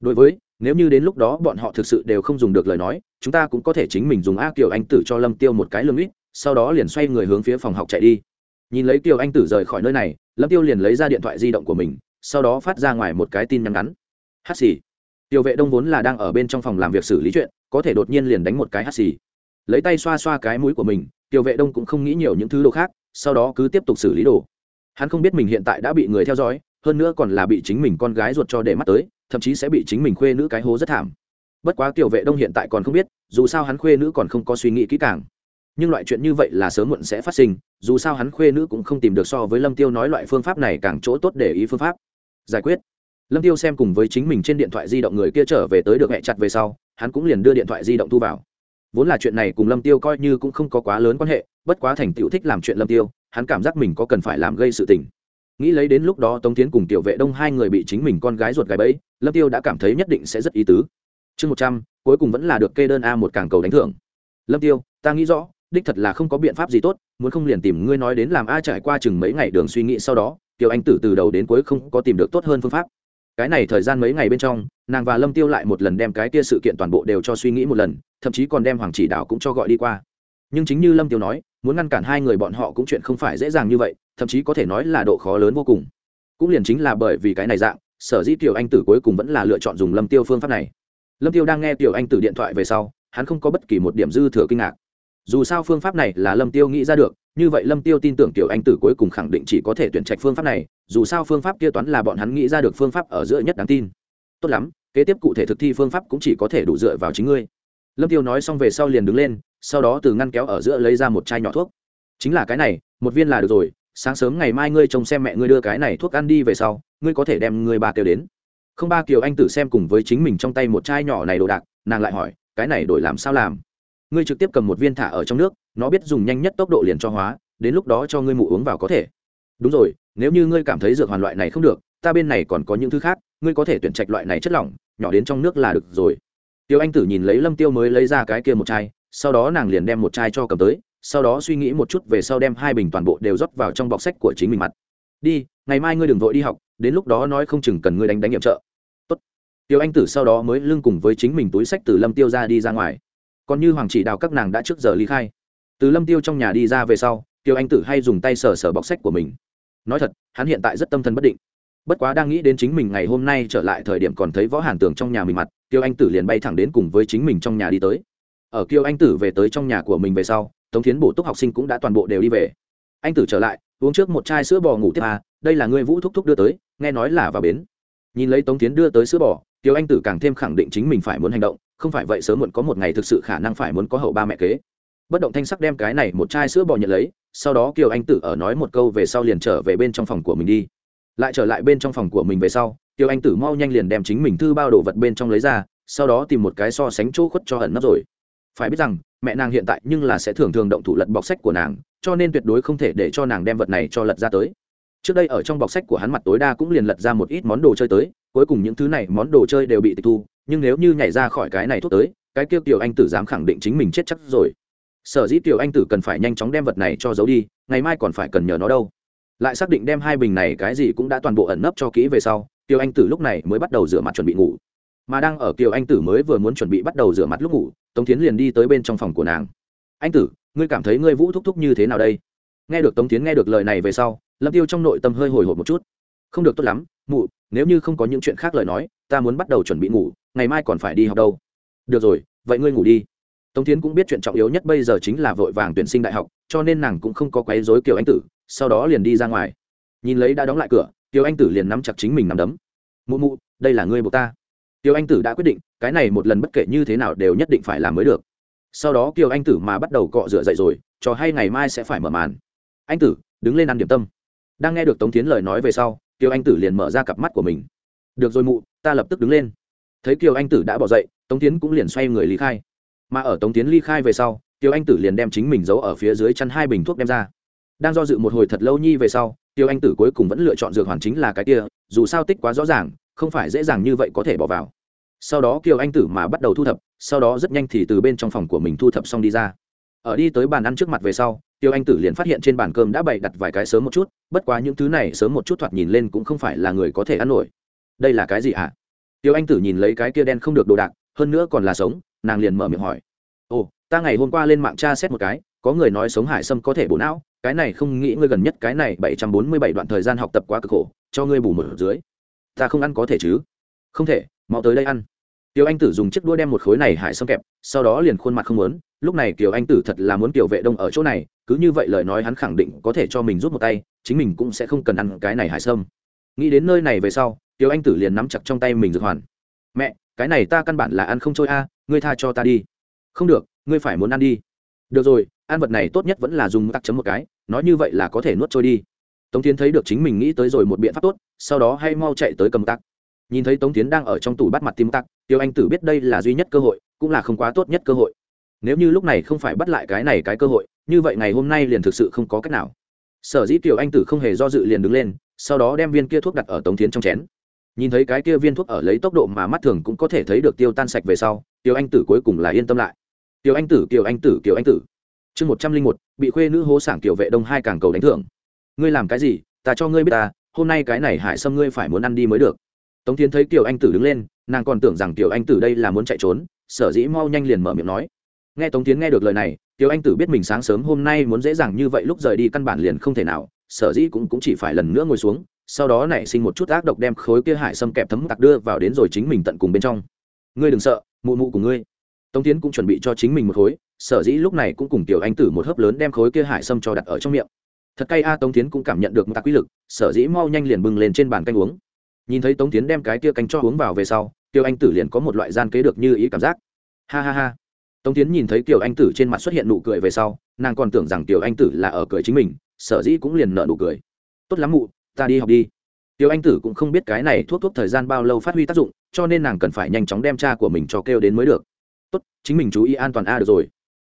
Đối với, nếu như đến lúc đó bọn họ thực sự đều không dùng được lời nói, chúng ta cũng có thể chính mình dùng a kiều anh tử cho lâm tiêu một cái lương ít, sau đó liền xoay người hướng phía phòng học chạy đi nhìn lấy Tiêu anh tử rời khỏi nơi này, lâm tiêu liền lấy ra điện thoại di động của mình, sau đó phát ra ngoài một cái tin nhắn ngắn. Hát xì. Tiêu vệ đông vốn là đang ở bên trong phòng làm việc xử lý chuyện, có thể đột nhiên liền đánh một cái hát xì. Lấy tay xoa xoa cái mũi của mình Tiêu vệ đông cũng không nghĩ nhiều những thứ đồ khác, sau đó cứ tiếp tục xử lý đồ. Hắn không biết mình hiện tại đã bị người theo dõi, hơn nữa còn là bị chính mình con gái ruột cho để mắt tới, thậm chí sẽ bị chính mình khuê nữ cái hố rất thảm. Bất quá tiểu vệ đông hiện tại còn không biết, dù sao hắn khuê nữ còn không có suy nghĩ kỹ càng nhưng loại chuyện như vậy là sớm muộn sẽ phát sinh, dù sao hắn khuê nữ cũng không tìm được so với lâm tiêu nói loại phương pháp này càng chỗ tốt để ý phương pháp. Giải quyết. Lâm tiêu xem cùng với chính mình trên điện thoại di động người kia trở về tới được hẹ chặt về sau, hắn cũng liền đưa điện thoại di động thu vào. Vốn là chuyện này cùng lâm tiêu coi như cũng không có quá lớn quan hệ, bất quá thành tựu thích làm chuyện lâm tiêu, hắn cảm giác mình có cần phải làm gây sự tình. Nghĩ lấy đến lúc đó tống tiến cùng tiểu vệ đông hai người bị chính mình con gái ruột gái bẫy, lâm tiêu đã cảm thấy nhất định sẽ rất ý tứ. Chương một trăm, cuối cùng vẫn là được kê đơn a một càng cầu đánh thưởng. Lâm tiêu, ta nghĩ rõ đích thật là không có biện pháp gì tốt, muốn không liền tìm ngươi nói đến làm a trải qua chừng mấy ngày đường suy nghĩ sau đó tiểu anh tử từ đầu đến cuối không có tìm được tốt hơn phương pháp. Cái này thời gian mấy ngày bên trong, nàng và lâm tiêu lại một lần đem cái kia sự kiện toàn bộ đều cho suy nghĩ một lần, thậm chí còn đem hoàng chỉ đảo cũng cho gọi đi qua. Nhưng chính như lâm tiêu nói, muốn ngăn cản hai người bọn họ cũng chuyện không phải dễ dàng như vậy, thậm chí có thể nói là độ khó lớn vô cùng. Cũng liền chính là bởi vì cái này dạng, sở dĩ tiểu anh tử cuối cùng vẫn là lựa chọn dùng lâm tiêu phương pháp này. Lâm tiêu đang nghe tiểu anh tử điện thoại về sau, hắn không có bất kỳ một điểm dư thừa kinh ngạc dù sao phương pháp này là lâm tiêu nghĩ ra được, như vậy lâm tiêu tin tưởng tiểu anh tử cuối cùng khẳng định chỉ có thể tuyển trạch phương pháp này, dù sao phương pháp kia toán là bọn hắn nghĩ ra được phương pháp ở giữa nhất đáng tin. Tốt lắm, kế tiếp cụ thể thực thi phương pháp cũng chỉ có thể đủ dựa vào chính ngươi. Lâm tiêu nói xong về sau liền đứng lên, sau đó từ ngăn kéo ở giữa lấy ra một chai nhỏ thuốc. Chính là cái này, một viên là được rồi, sáng sớm ngày mai ngươi trông xem mẹ ngươi đưa cái này thuốc ăn đi về sau, ngươi có thể đem người bà kêu đến. Không ba kiều anh tử xem cùng với chính mình trong tay một chai nhỏ này đồ đạc, nàng lại hỏi, cái này đổi làm sao làm? Ngươi trực tiếp cầm một viên thả ở trong nước, nó biết dùng nhanh nhất tốc độ liền cho hóa, đến lúc đó cho ngươi mụ uống vào có thể. Đúng rồi, nếu như ngươi cảm thấy dược hoàn loại này không được, ta bên này còn có những thứ khác, ngươi có thể tuyển trạch loại này chất lỏng, nhỏ đến trong nước là được rồi. Tiêu anh tử nhìn lấy lâm tiêu mới lấy ra cái kia một chai, sau đó nàng liền đem một chai cho cầm tới, sau đó suy nghĩ một chút về sau đem hai bình toàn bộ đều rót vào trong bọc sách của chính mình mặt. Đi, ngày mai ngươi đừng vội đi học, đến lúc đó nói không chừng cần ngươi đánh đánh nhiệm trợ. Tốt. tiêu anh tử sau đó mới lưng cùng với chính mình túi sách từ lâm tiêu ra đi ra ngoài còn như hoàng chỉ đào các nàng đã trước giờ ly khai. Từ lâm tiêu trong nhà đi ra về sau, tiêu anh tử hay dùng tay sờ sờ bọc sách của mình. Nói thật, hắn hiện tại rất tâm thần bất định. Bất quá đang nghĩ đến chính mình ngày hôm nay trở lại thời điểm còn thấy võ hàn tường trong nhà mình mặt, tiêu anh tử liền bay thẳng đến cùng với chính mình trong nhà đi tới. Ở kiều anh tử về tới trong nhà của mình về sau, tống thiến bổ túc học sinh cũng đã toàn bộ đều đi về. Anh tử trở lại, uống trước một chai sữa bò ngủ tiếp à đây là người vũ thúc thúc đưa tới, nghe nói là vào bến. Nhìn lấy tống thiến đưa tới sữa bò tiêu anh tử càng thêm khẳng định chính mình phải muốn hành động, không phải vậy sớm muộn có một ngày thực sự khả năng phải muốn có hậu ba mẹ kế. Bất động thanh sắc đem cái này một chai sữa bò nhận lấy, sau đó kiều anh tử ở nói một câu về sau liền trở về bên trong phòng của mình đi. Lại trở lại bên trong phòng của mình về sau, kiều anh tử mau nhanh liền đem chính mình thư bao đồ vật bên trong lấy ra, sau đó tìm một cái so sánh chỗ khuất cho ẩn nấp rồi. Phải biết rằng, mẹ nàng hiện tại nhưng là sẽ thường thường động thủ lật bọc sách của nàng, cho nên tuyệt đối không thể để cho nàng đem vật này cho lật ra tới trước đây ở trong bọc sách của hắn mặt tối đa cũng liền lật ra một ít món đồ chơi tới, cuối cùng những thứ này món đồ chơi đều bị tịch thu, nhưng nếu như nhảy ra khỏi cái này thuốc tới, cái kia tiểu anh tử dám khẳng định chính mình chết chắc rồi. Sở dĩ tiểu anh tử cần phải nhanh chóng đem vật này cho giấu đi, ngày mai còn phải cần nhờ nó đâu. Lại xác định đem hai bình này cái gì cũng đã toàn bộ ẩn nấp cho kỹ về sau, tiểu anh tử lúc này mới bắt đầu rửa mặt chuẩn bị ngủ. Mà đang ở tiểu anh tử mới vừa muốn chuẩn bị bắt đầu rửa mặt lúc ngủ, tống tiến liền đi tới bên trong phòng của nàng. Anh tử, ngươi cảm thấy ngươi vũ thúc thúc như thế nào đây? Nghe được tống tiến nghe được lời này về sau, lâm tiêu trong nội tâm hơi hồi hộp một chút. Không được tốt lắm, mụ, nếu như không có những chuyện khác lời nói, ta muốn bắt đầu chuẩn bị ngủ, ngày mai còn phải đi học đâu. Được rồi, vậy ngươi ngủ đi. Tống tiến cũng biết chuyện trọng yếu nhất bây giờ chính là vội vàng tuyển sinh đại học, cho nên nàng cũng không có quấy rối kiều anh tử, sau đó liền đi ra ngoài. Nhìn lấy đã đóng lại cửa Tiêu anh tử liền nắm chặt chính mình nắm đấm. Mụ mụ, đây là ngươi buộc ta. Tiêu anh tử đã quyết định, cái này một lần bất kể như thế nào đều nhất định phải làm mới được. Sau đó kiều anh tử mà bắt đầu cọ rửa dậy rồi cho hay ngày mai sẽ phải mở màn anh tử, đứng lên ăn điểm tâm. Đang nghe được tống tiến lời nói về sau, kiều anh tử liền mở ra cặp mắt của mình. Được rồi mụ, ta lập tức đứng lên. Thấy kiều anh tử đã bỏ dậy, tống tiến cũng liền xoay người ly khai. Mà ở tống tiến ly khai về sau, kiều anh tử liền đem chính mình giấu ở phía dưới chăn hai bình thuốc đem ra. Đang do dự một hồi thật lâu nhi về sau, kiều anh tử cuối cùng vẫn lựa chọn dược hoàn chính là cái kia, dù sao tích quá rõ ràng, không phải dễ dàng như vậy có thể bỏ vào. Sau đó kiều anh tử mà bắt đầu thu thập, sau đó rất nhanh thì từ bên trong phòng của mình thu thập xong đi ra. Ở đi tới bàn ăn trước mặt về sau tiêu anh tử liền phát hiện trên bàn cơm đã bày đặt vài cái sớm một chút, bất quá những thứ này sớm một chút thoạt nhìn lên cũng không phải là người có thể ăn nổi. Đây là cái gì à? tiêu anh tử nhìn lấy cái kia đen không được đồ đạc, hơn nữa còn là sống, nàng liền mở miệng hỏi. Ồ, ta ngày hôm qua lên mạng tra xét một cái, có người nói sống hải sâm có thể bổ não, cái này không nghĩ ngươi gần nhất cái này bảy trăm bốn mươi bảy đoạn thời gian học tập quá cực khổ, cho ngươi bù một dưới. Ta không ăn có thể chứ? Không thể, mau tới đây ăn. Tiểu Anh Tử dùng chiếc đũa đem một khối này hải sâm kẹp, sau đó liền khuôn mặt không muốn, lúc này Tiểu Anh Tử thật là muốn Tiểu Vệ Đông ở chỗ này, cứ như vậy lời nói hắn khẳng định có thể cho mình rút một tay, chính mình cũng sẽ không cần ăn cái này hải sâm. Nghĩ đến nơi này về sau, Tiểu Anh Tử liền nắm chặt trong tay mình dược hoàn. "Mẹ, cái này ta căn bản là ăn không trôi a, ngươi tha cho ta đi." "Không được, ngươi phải muốn ăn đi." "Được rồi, ăn vật này tốt nhất vẫn là dùng tắc chấm một cái, nói như vậy là có thể nuốt trôi đi." Tống Thiên thấy được chính mình nghĩ tới rồi một biện pháp tốt, sau đó hay mau chạy tới cầm tắc nhìn thấy tống tiến đang ở trong tủ bắt mặt tim tặc, tiêu anh tử biết đây là duy nhất cơ hội, cũng là không quá tốt nhất cơ hội. Nếu như lúc này không phải bắt lại cái này cái cơ hội, như vậy ngày hôm nay liền thực sự không có cách nào. Sở dĩ tiểu anh tử không hề do dự liền đứng lên, sau đó đem viên kia thuốc đặt ở tống tiến trong chén. Nhìn thấy cái kia viên thuốc ở lấy tốc độ mà mắt thường cũng có thể thấy được tiêu tan sạch về sau, tiêu anh tử cuối cùng là yên tâm lại. Tiêu anh tử tiểu anh tử tiểu anh tử. Chương một trăm linh một, bị khuê nữ hố sảng tiểu vệ đông hai càng cầu đánh thưởng. Ngươi làm cái gì? Ta cho ngươi biết ta, hôm nay cái này hại xâm ngươi phải muốn ăn đi mới được tống tiến thấy kiều anh tử đứng lên nàng còn tưởng rằng kiều anh tử đây là muốn chạy trốn sở dĩ mau nhanh liền mở miệng nói. Nghe tống tiến nghe được lời này kiều anh tử biết mình sáng sớm hôm nay muốn dễ dàng như vậy lúc rời đi căn bản liền không thể nào sở dĩ cũng, cũng chỉ phải lần nữa ngồi xuống sau đó nảy sinh một chút ác độc đem khối kia hải sâm kẹp thấm tặc đưa vào đến rồi chính mình tận cùng bên trong. Ngươi đừng sợ mụ mụ của ngươi. Tống tiến cũng chuẩn bị cho chính mình một khối sở dĩ lúc này cũng cùng tiểu anh tử một hớp lớn đem khối kia hải sâm cho đặt ở trong miệng. Thật cay a tống tiến cũng cảm nhận được một tạc quy lực sở dĩ mau nhanh liền bưng lên trên bàn canh uống nhìn thấy tống tiến đem cái kia canh cho uống vào về sau tiêu anh tử liền có một loại gian kế được như ý cảm giác ha ha ha tống tiến nhìn thấy kiều anh tử trên mặt xuất hiện nụ cười về sau nàng còn tưởng rằng kiều anh tử là ở cười chính mình sở dĩ cũng liền nợ nụ cười tốt lắm mụ ta đi học đi Tiêu Anh Tử cũng không biết cái này thuốc thuốc thời gian bao lâu phát huy tác dụng, cho nên nàng cần phải nhanh chóng đem cha của mình cho kêu đến mới được. Tốt, chính mình chú ý an toàn a được rồi.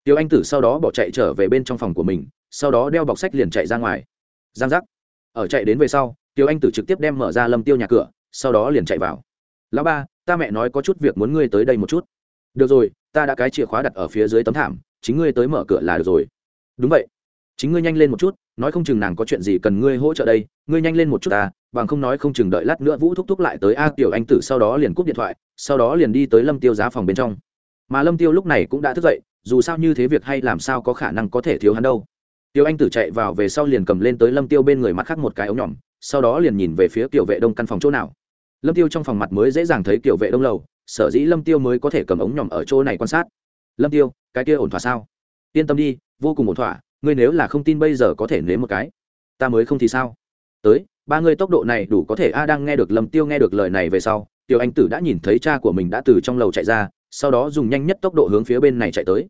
Tiêu Anh Tử sau đó bỏ chạy trở về bên trong phòng của mình, sau đó đeo bọc sách liền chạy ra ngoài. Giang giác. Ở chạy đến về sau, Tiêu Anh Tử trực tiếp đem mở ra Lâm Tiêu nhà cửa, sau đó liền chạy vào. "Lão ba, ta mẹ nói có chút việc muốn ngươi tới đây một chút." "Được rồi, ta đã cái chìa khóa đặt ở phía dưới tấm thảm, chính ngươi tới mở cửa là được rồi." "Đúng vậy." "Chính ngươi nhanh lên một chút, nói không chừng nàng có chuyện gì cần ngươi hỗ trợ đây, ngươi nhanh lên một chút ta, bằng không nói không chừng đợi lát nữa vũ thúc thúc lại tới a tiểu anh tử sau đó liền cúp điện thoại sau đó liền đi tới lâm tiêu giá phòng bên trong mà lâm tiêu lúc này cũng đã thức dậy dù sao như thế việc hay làm sao có khả năng có thể thiếu hắn đâu tiểu anh tử chạy vào về sau liền cầm lên tới lâm tiêu bên người mặt khác một cái ống nhỏm sau đó liền nhìn về phía tiểu vệ đông căn phòng chỗ nào. Lâm tiêu trong phòng mặt mới dễ dàng thấy tiểu vệ đông lầu, sở dĩ lâm tiêu mới có thể cầm ống nhỏm ở chỗ này quan sát. Lâm tiêu, cái kia ổn thỏa sao? Yên tâm đi, vô cùng ổn thỏa, ngươi nếu là không tin bây giờ có thể nếm một cái. Ta mới không thì sao? Tới, ba người tốc độ này đủ có thể a đang nghe được lâm tiêu nghe được lời này về sau, tiểu anh tử đã nhìn thấy cha của mình đã từ trong lầu chạy ra, sau đó dùng nhanh nhất tốc độ hướng phía bên này chạy tới.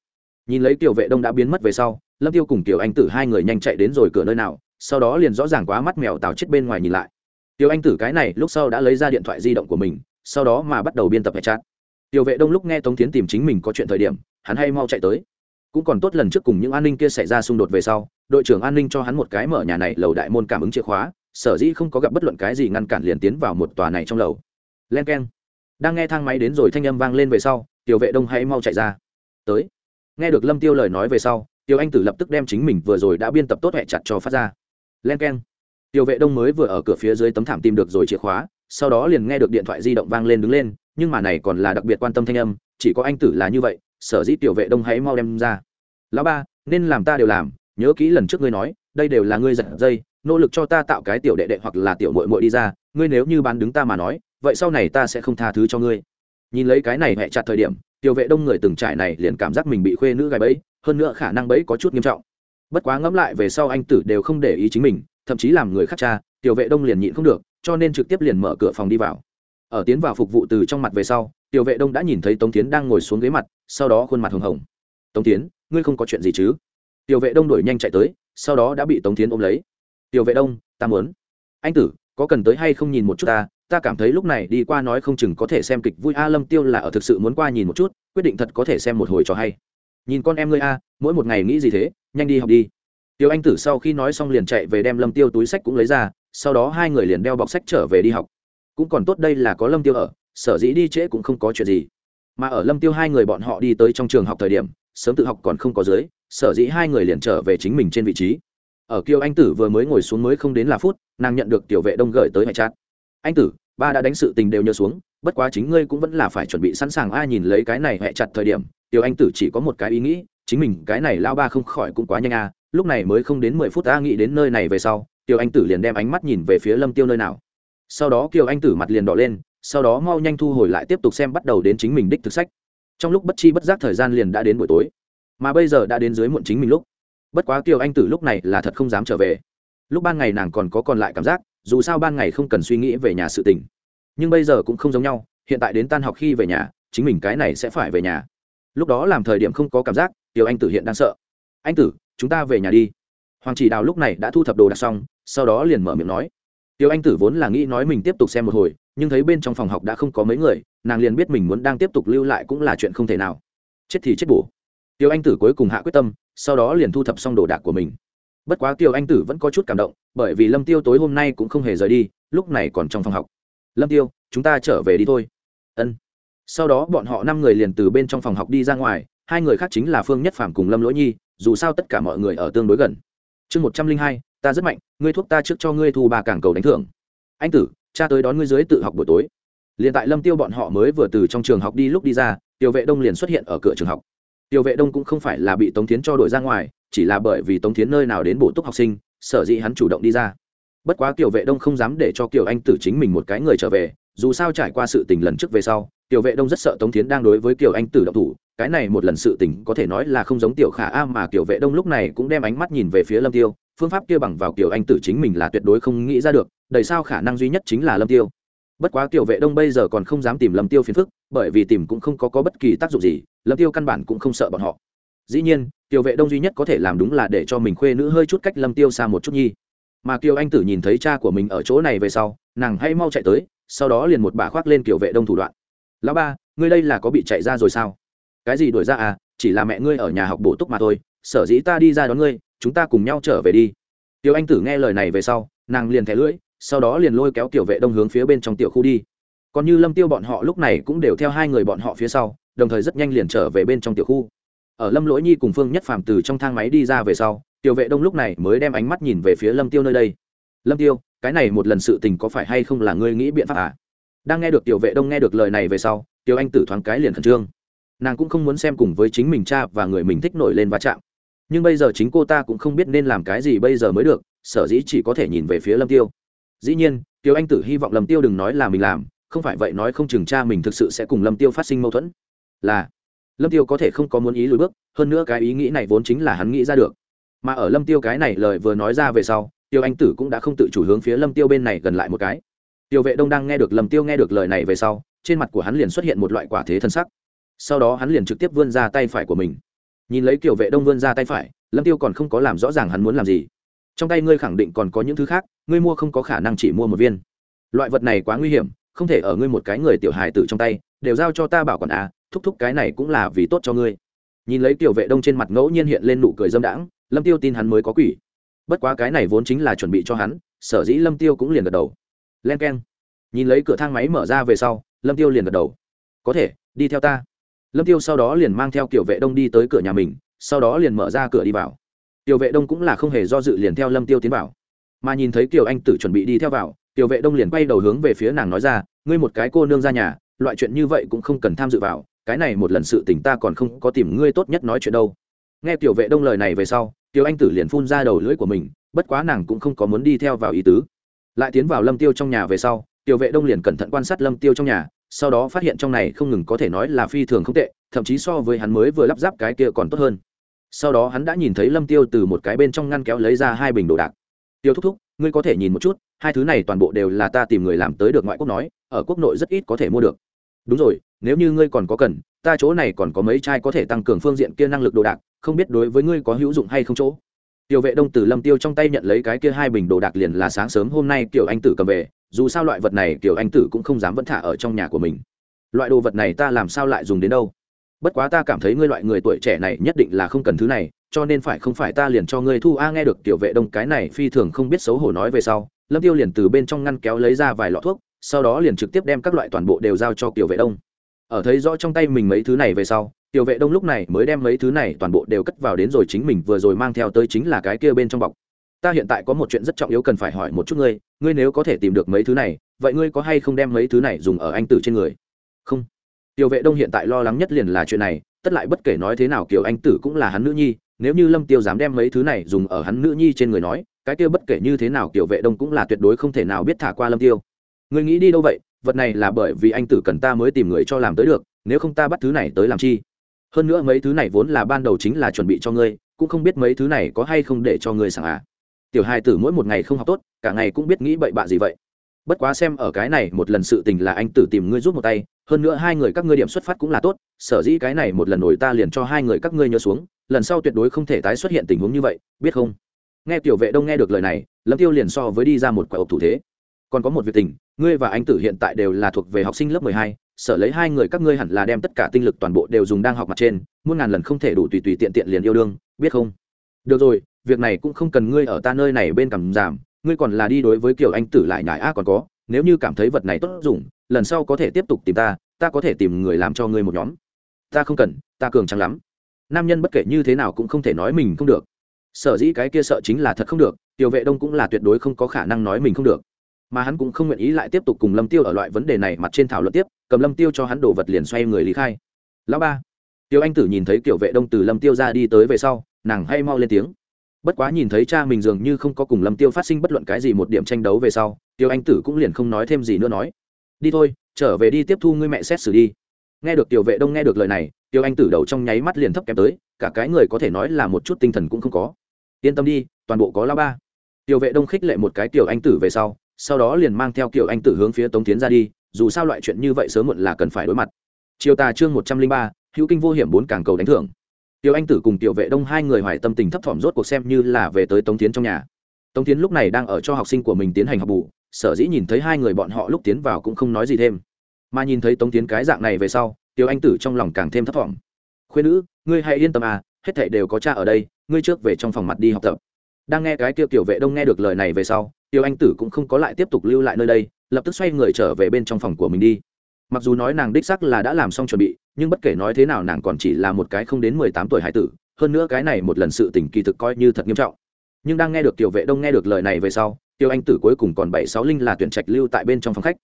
Nhìn lấy tiểu vệ đông đã biến mất về sau, lâm tiêu cùng tiểu anh tử hai người nhanh chạy đến rồi cửa nơi nào sau đó liền rõ ràng quá mắt mèo tào chết bên ngoài nhìn lại. Tiểu anh tử cái này lúc sau đã lấy ra điện thoại di động của mình, sau đó mà bắt đầu biên tập hệ chat. Tiểu vệ đông lúc nghe tống tiến tìm chính mình có chuyện thời điểm, hắn hay mau chạy tới. Cũng còn tốt lần trước cùng những an ninh kia xảy ra xung đột về sau, đội trưởng an ninh cho hắn một cái mở nhà này lầu đại môn cảm ứng chìa khóa, sở dĩ không có gặp bất luận cái gì ngăn cản liền tiến vào một tòa này trong lầu. Len k e n đang nghe thang máy đến rồi thanh âm vang lên về sau tiểu vệ đông hay mau chạy ra. Tới. Nghe được lâm tiêu lời nói về sau tiểu anh tử lập tức đem chính mình vừa rồi đã biên tập tốt hẹ chặt cho phát ra len k e n tiểu vệ đông mới vừa ở cửa phía dưới tấm thảm tìm được rồi chìa khóa, sau đó liền nghe được điện thoại di động vang lên đứng lên, nhưng mà này còn là đặc biệt quan tâm thanh âm, chỉ có anh tử là như vậy, sở dĩ tiểu vệ đông hãy mau đem ra. Lão ba, nên làm ta đều làm, nhớ kỹ lần trước ngươi nói, đây đều là ngươi giật dây, nỗ lực cho ta tạo cái tiểu đệ đệ hoặc là tiểu mội mội đi ra, ngươi nếu như bán đứng ta mà nói, vậy sau này ta sẽ không tha thứ cho ngươi. Nhìn lấy cái này hẹ chặt thời điểm, tiểu vệ đông người từng trải này liền cảm giác mình bị khuê nữ gài bẫy, hơn nữa khả năng bẫy có chút nghiêm trọng bất quá ngẫm lại về sau anh tử đều không để ý chính mình, thậm chí làm người khác cha, tiểu vệ đông liền nhịn không được, cho nên trực tiếp liền mở cửa phòng đi vào. Ở tiến vào phục vụ từ trong mặt về sau, tiểu vệ đông đã nhìn thấy tống tiến đang ngồi xuống ghế mặt, sau đó khuôn mặt hồng hồng. Tống tiến ngươi không có chuyện gì chứ? Tiểu vệ đông đổi nhanh chạy tới, sau đó đã bị tống tiến ôm lấy. Tiểu vệ đông, ta muốn. Anh tử, có cần tới hay không nhìn một chút ta? Ta cảm thấy lúc này đi qua nói không chừng có thể xem kịch vui. A, lâm tiêu là ở thực sự muốn qua nhìn một chút, quyết định thật có thể xem một hồi trò hay. Nhìn con em ngươi a mỗi một ngày nghĩ gì thế, nhanh đi học đi. Tiêu anh tử sau khi nói xong liền chạy về đem lâm tiêu túi sách cũng lấy ra, sau đó hai người liền đeo bọc sách trở về đi học. Cũng còn tốt đây là có lâm tiêu ở, sở dĩ đi trễ cũng không có chuyện gì. Mà ở lâm tiêu hai người bọn họ đi tới trong trường học thời điểm, sớm tự học còn không có dưới, sở dĩ hai người liền trở về chính mình trên vị trí. Ở kiều anh tử vừa mới ngồi xuống mới không đến là phút, nàng nhận được tiểu vệ đông gửi tới hệ chat. Anh tử, ba đã đánh sự tình đều nhớ xuống, bất quá chính ngươi cũng vẫn là phải chuẩn bị sẵn sàng ai nhìn lấy cái này hệ chặt thời điểm. Tiểu anh tử chỉ có một cái ý nghĩ chính mình, cái này lao ba không khỏi cũng quá nhanh a, lúc này mới không đến mười phút ta nghĩ đến nơi này về sau, kiều anh tử liền đem ánh mắt nhìn về phía lâm tiêu nơi nào. Sau đó kiều anh tử mặt liền đỏ lên, sau đó mau nhanh thu hồi lại tiếp tục xem bắt đầu đến chính mình đích thực sách. Trong lúc bất chi bất giác thời gian liền đã đến buổi tối, mà bây giờ đã đến dưới muộn chính mình lúc. Bất quá kiều anh tử lúc này là thật không dám trở về. Lúc ban ngày nàng còn có còn lại cảm giác, dù sao ban ngày không cần suy nghĩ về nhà sự tình. Nhưng bây giờ cũng không giống nhau, hiện tại đến tan học khi về nhà, chính mình cái này sẽ phải về nhà. Lúc đó làm thời điểm không có cảm giác tiểu anh tử hiện đang sợ. Anh tử, chúng ta về nhà đi. Hoàng chỉ đào lúc này đã thu thập đồ đạc xong, sau đó liền mở miệng nói. Tiêu anh tử vốn là nghĩ nói mình tiếp tục xem một hồi, nhưng thấy bên trong phòng học đã không có mấy người, nàng liền biết mình muốn đang tiếp tục lưu lại cũng là chuyện không thể nào. Chết thì chết bổ. Tiêu anh tử cuối cùng hạ quyết tâm, sau đó liền thu thập xong đồ đạc của mình. Bất quá tiêu anh tử vẫn có chút cảm động, bởi vì lâm tiêu tối hôm nay cũng không hề rời đi, lúc này còn trong phòng học. Lâm tiêu, chúng ta trở về đi thôi. Ân. Sau đó bọn họ năm người liền từ bên trong phòng học đi ra ngoài hai người khác chính là phương nhất phàm cùng lâm lỗi nhi, dù sao tất cả mọi người ở tương đối gần. Chương một trăm linh hai, ta rất mạnh, ngươi thuốc ta trước cho ngươi thu ba cảng cầu đánh thưởng. Anh tử, cha tới đón ngươi dưới tự học buổi tối. Liền tại lâm tiêu bọn họ mới vừa từ trong trường học đi lúc đi ra tiểu vệ đông liền xuất hiện ở cửa trường học. Tiểu vệ đông cũng không phải là bị tống tiến cho đổi ra ngoài, chỉ là bởi vì tống tiến nơi nào đến bổ túc học sinh, sở dĩ hắn chủ động đi ra. Bất quá tiểu vệ đông không dám để cho kiều anh tử chính mình một cái người trở về dù sao trải qua sự tình lần trước về sau tiểu vệ đông rất sợ tống tiến đang đối với kiều anh tử động thủ cái này một lần sự tình có thể nói là không giống tiểu khả a mà tiểu vệ đông lúc này cũng đem ánh mắt nhìn về phía lâm tiêu phương pháp kia bằng vào kiều anh tử chính mình là tuyệt đối không nghĩ ra được đầy sao khả năng duy nhất chính là lâm tiêu. Bất quá tiểu vệ đông bây giờ còn không dám tìm lâm tiêu phiền phức bởi vì tìm cũng không có, có bất kỳ tác dụng gì lâm tiêu căn bản cũng không sợ bọn họ. Dĩ nhiên tiểu vệ đông duy nhất có thể làm đúng là để cho mình khuê nữ hơi chút cách lâm tiêu xa một chút nhi. Mà kiều anh tử nhìn thấy cha của mình ở chỗ này về sau nàng hay mau chạy tới sau đó liền một bà khoác lên kiểu vệ đông thủ đoạn. Lão ba, ngươi đây là có bị chạy ra rồi sao? Cái gì đuổi ra à chỉ là mẹ ngươi ở nhà học bổ túc mà thôi, sở dĩ ta đi ra đón ngươi, chúng ta cùng nhau trở về đi. Tiểu anh tử nghe lời này về sau, nàng liền thẻ lưỡi, sau đó liền lôi kéo tiểu vệ đông hướng phía bên trong tiểu khu đi. Còn như lâm tiêu bọn họ lúc này cũng đều theo hai người bọn họ phía sau, đồng thời rất nhanh liền trở về bên trong tiểu khu. Ở lâm lỗi nhi cùng phương nhất phàm từ trong thang máy đi ra về sau, tiểu vệ đông lúc này mới đem ánh mắt nhìn về phía lâm tiêu nơi đây. Lâm tiêu cái này một lần sự tình có phải hay không là ngươi nghĩ biện pháp à? Đang nghe được tiểu vệ đông nghe được lời này về sau, tiểu anh tử thoáng cái liền khẩn trương. Nàng cũng không muốn xem cùng với chính mình cha và người mình thích nổi lên va chạm. Nhưng bây giờ chính cô ta cũng không biết nên làm cái gì bây giờ mới được, sở dĩ chỉ có thể nhìn về phía lâm tiêu. Dĩ nhiên, tiểu anh tử hy vọng lâm tiêu đừng nói là mình làm, không phải vậy nói không chừng cha mình thực sự sẽ cùng lâm tiêu phát sinh mâu thuẫn. Là, lâm tiêu có thể không có muốn ý lùi bước, hơn nữa cái ý nghĩ này vốn chính là hắn nghĩ ra được. Mà ở lâm tiêu cái này lời vừa nói ra về sau tiêu anh tử cũng đã không tự chủ hướng phía lâm tiêu bên này gần lại một cái. Tiêu vệ đông đang nghe được lâm tiêu nghe được lời này về sau, trên mặt của hắn liền xuất hiện một loại quả thế thân sắc. Sau đó hắn liền trực tiếp vươn ra tay phải của mình. Nhìn lấy kiểu vệ đông vươn ra tay phải, lâm tiêu còn không có làm rõ ràng hắn muốn làm gì. Trong tay ngươi khẳng định còn có những thứ khác, ngươi mua không có khả năng chỉ mua một viên. Loại vật này quá nguy hiểm, không thể ở ngươi một cái người tiểu hài tử trong tay, đều giao cho ta bảo quản à thúc thúc cái này cũng là vì tốt cho ngươi. Nhìn lấy Tiểu vệ đông trên mặt ngẫu nhiên hiện lên nụ cười dâm đãng, lâm tiêu tin hắn mới có quỷ bất quá cái này vốn chính là chuẩn bị cho hắn, sở dĩ lâm tiêu cũng liền gật đầu. Len keng, nhìn lấy cửa thang máy mở ra về sau, lâm tiêu liền gật đầu. Có thể, đi theo ta. Lâm tiêu sau đó liền mang theo kiểu vệ đông đi tới cửa nhà mình, sau đó liền mở ra cửa đi vào. Tiểu vệ đông cũng là không hề do dự liền theo lâm tiêu tiến vào. Mà nhìn thấy kiều anh tử chuẩn bị đi theo vào tiểu vệ đông liền quay đầu hướng về phía nàng nói ra, ngươi một cái cô nương ra nhà, loại chuyện như vậy cũng không cần tham dự vào, cái này một lần sự tình ta còn không có tìm ngươi tốt nhất nói chuyện đâu. Nghe tiểu vệ đông lời này về sau Tiêu anh tử liền phun ra đầu lưỡi của mình, bất quá nàng cũng không có muốn đi theo vào ý tứ. Lại tiến vào lâm tiêu trong nhà về sau, tiểu vệ đông liền cẩn thận quan sát lâm tiêu trong nhà, sau đó phát hiện trong này không ngừng có thể nói là phi thường không tệ, thậm chí so với hắn mới vừa lắp ráp cái kia còn tốt hơn. Sau đó hắn đã nhìn thấy lâm tiêu từ một cái bên trong ngăn kéo lấy ra hai bình đồ đạc. Tiêu thúc thúc, ngươi có thể nhìn một chút, hai thứ này toàn bộ đều là ta tìm người làm tới được ngoại quốc nói, ở quốc nội rất ít có thể mua được. Đúng rồi, nếu như ngươi còn có cần, ta chỗ này còn có mấy chai có thể tăng cường phương diện kia năng lực đồ đạc không biết đối với ngươi có hữu dụng hay không chỗ. Tiểu vệ đông từ lâm tiêu trong tay nhận lấy cái kia hai bình đồ đạc liền là sáng sớm hôm nay kiểu anh tử cầm về, dù sao loại vật này kiểu anh tử cũng không dám vẫn thả ở trong nhà của mình. Loại đồ vật này ta làm sao lại dùng đến đâu? Bất quá ta cảm thấy ngươi loại người tuổi trẻ này nhất định là không cần thứ này, cho nên phải không phải ta liền cho ngươi thu a nghe được tiểu vệ đông cái này phi thường không biết xấu hổ nói về sau, lâm tiêu liền từ bên trong ngăn kéo lấy ra vài lọ thuốc, sau đó liền trực tiếp đem các loại toàn bộ đều giao cho tiểu vệ đông. Ở thấy rõ trong tay mình mấy thứ này về sau tiểu vệ đông lúc này mới đem mấy thứ này toàn bộ đều cất vào đến rồi chính mình vừa rồi mang theo tới chính là cái kia bên trong bọc. Ta hiện tại có một chuyện rất trọng yếu cần phải hỏi một chút ngươi ngươi nếu có thể tìm được mấy thứ này, vậy ngươi có hay không đem mấy thứ này dùng ở anh tử trên người? Không. Tiểu vệ đông hiện tại lo lắng nhất liền là chuyện này, tất lại bất kể nói thế nào kiểu anh tử cũng là hắn nữ nhi, nếu như lâm tiêu dám đem mấy thứ này dùng ở hắn nữ nhi trên người nói, cái kia bất kể như thế nào kiểu vệ đông cũng là tuyệt đối không thể nào biết thả qua lâm tiêu. Ngươi nghĩ đi đâu vậy? Vật này là bởi vì anh tử cần ta mới tìm người cho làm tới được, nếu không ta bắt thứ này tới làm chi? Hơn nữa mấy thứ này vốn là ban đầu chính là chuẩn bị cho ngươi, cũng không biết mấy thứ này có hay không để cho ngươi sảng à. Tiểu hai tử mỗi một ngày không học tốt, cả ngày cũng biết nghĩ bậy bạ gì vậy. Bất quá xem ở cái này một lần sự tình là anh tử tìm ngươi giúp một tay, hơn nữa hai người các ngươi điểm xuất phát cũng là tốt, sở dĩ cái này một lần nổi ta liền cho hai người các ngươi nhớ xuống, lần sau tuyệt đối không thể tái xuất hiện tình huống như vậy, biết không? Nghe tiểu vệ đông nghe được lời này, lâm tiêu liền so với đi ra một quả ộc thủ thế. Còn có một việc tình, ngươi và anh tử hiện tại đều là thuộc về học sinh lớp mười hai sở lấy hai người các ngươi hẳn là đem tất cả tinh lực toàn bộ đều dùng đang học mặt trên, muôn ngàn lần không thể đủ tùy tùy tiện tiện liền yêu đương, biết không? Được rồi, việc này cũng không cần ngươi ở ta nơi này bên cầm giảm, ngươi còn là đi đối với kiểu anh tử lại nhải a còn có, nếu như cảm thấy vật này tốt dùng, lần sau có thể tiếp tục tìm ta ta có thể tìm người làm cho ngươi một nhóm. Ta không cần, ta cường trắng lắm. Nam nhân bất kể như thế nào cũng không thể nói mình không được. Sở dĩ cái kia sợ chính là thật không được, tiểu vệ đông cũng là tuyệt đối không có khả năng nói mình không được mà hắn cũng không nguyện ý lại tiếp tục cùng lâm tiêu ở loại vấn đề này mặt trên thảo luận tiếp, cầm lâm tiêu cho hắn đổ vật liền xoay người lý khai. Lão ba. Tiêu anh tử nhìn thấy kiểu vệ đông từ lâm tiêu ra đi tới về sau, nàng hay mau lên tiếng. Bất quá nhìn thấy cha mình dường như không có cùng lâm tiêu phát sinh bất luận cái gì một điểm tranh đấu về sau, tiêu anh tử cũng liền không nói thêm gì nữa nói. Đi thôi, trở về đi tiếp thu ngươi mẹ xét xử đi. Nghe được tiểu vệ đông nghe được lời này, tiêu anh tử đầu trong nháy mắt liền thấp kém tới, cả cái người có thể nói là một chút tinh thần cũng không có. Yên tâm đi, toàn bộ có lao ba. Tiểu vệ đông khích lệ một cái tiểu anh tử về sau sau đó liền mang theo kiểu anh tử hướng phía tống tiến ra đi, dù sao loại chuyện như vậy sớm muộn là cần phải đối mặt. Chiều tà chương một trăm linh ba, hữu kinh vô hiểm bốn càng cầu đánh thưởng. Tiểu anh tử cùng tiểu vệ đông hai người hoài tâm tình thấp thỏm rốt cuộc xem như là về tới tống tiến trong nhà. Tống tiến lúc này đang ở cho học sinh của mình tiến hành học bù, sở dĩ nhìn thấy hai người bọn họ lúc tiến vào cũng không nói gì thêm. Mà nhìn thấy tống tiến cái dạng này về sau, tiểu anh tử trong lòng càng thêm thấp thỏm. Khuyên nữ, ngươi hãy yên tâm à hết thảy đều có cha ở đây, ngươi trước về trong phòng mặt đi học tập. Đang nghe cái kia tiểu vệ đông nghe được lời này về sau Tiêu anh tử cũng không có lại tiếp tục lưu lại nơi đây, lập tức xoay người trở về bên trong phòng của mình đi. Mặc dù nói nàng đích sắc là đã làm xong chuẩn bị, nhưng bất kể nói thế nào nàng còn chỉ là một cái không đến mười tám tuổi hải tử, hơn nữa cái này một lần sự tình kỳ thực coi như thật nghiêm trọng. Nhưng đang nghe được tiểu vệ đông nghe được lời này về sau, tiêu anh tử cuối cùng còn bảy sáu linh là tuyển trạch lưu tại bên trong phòng khách.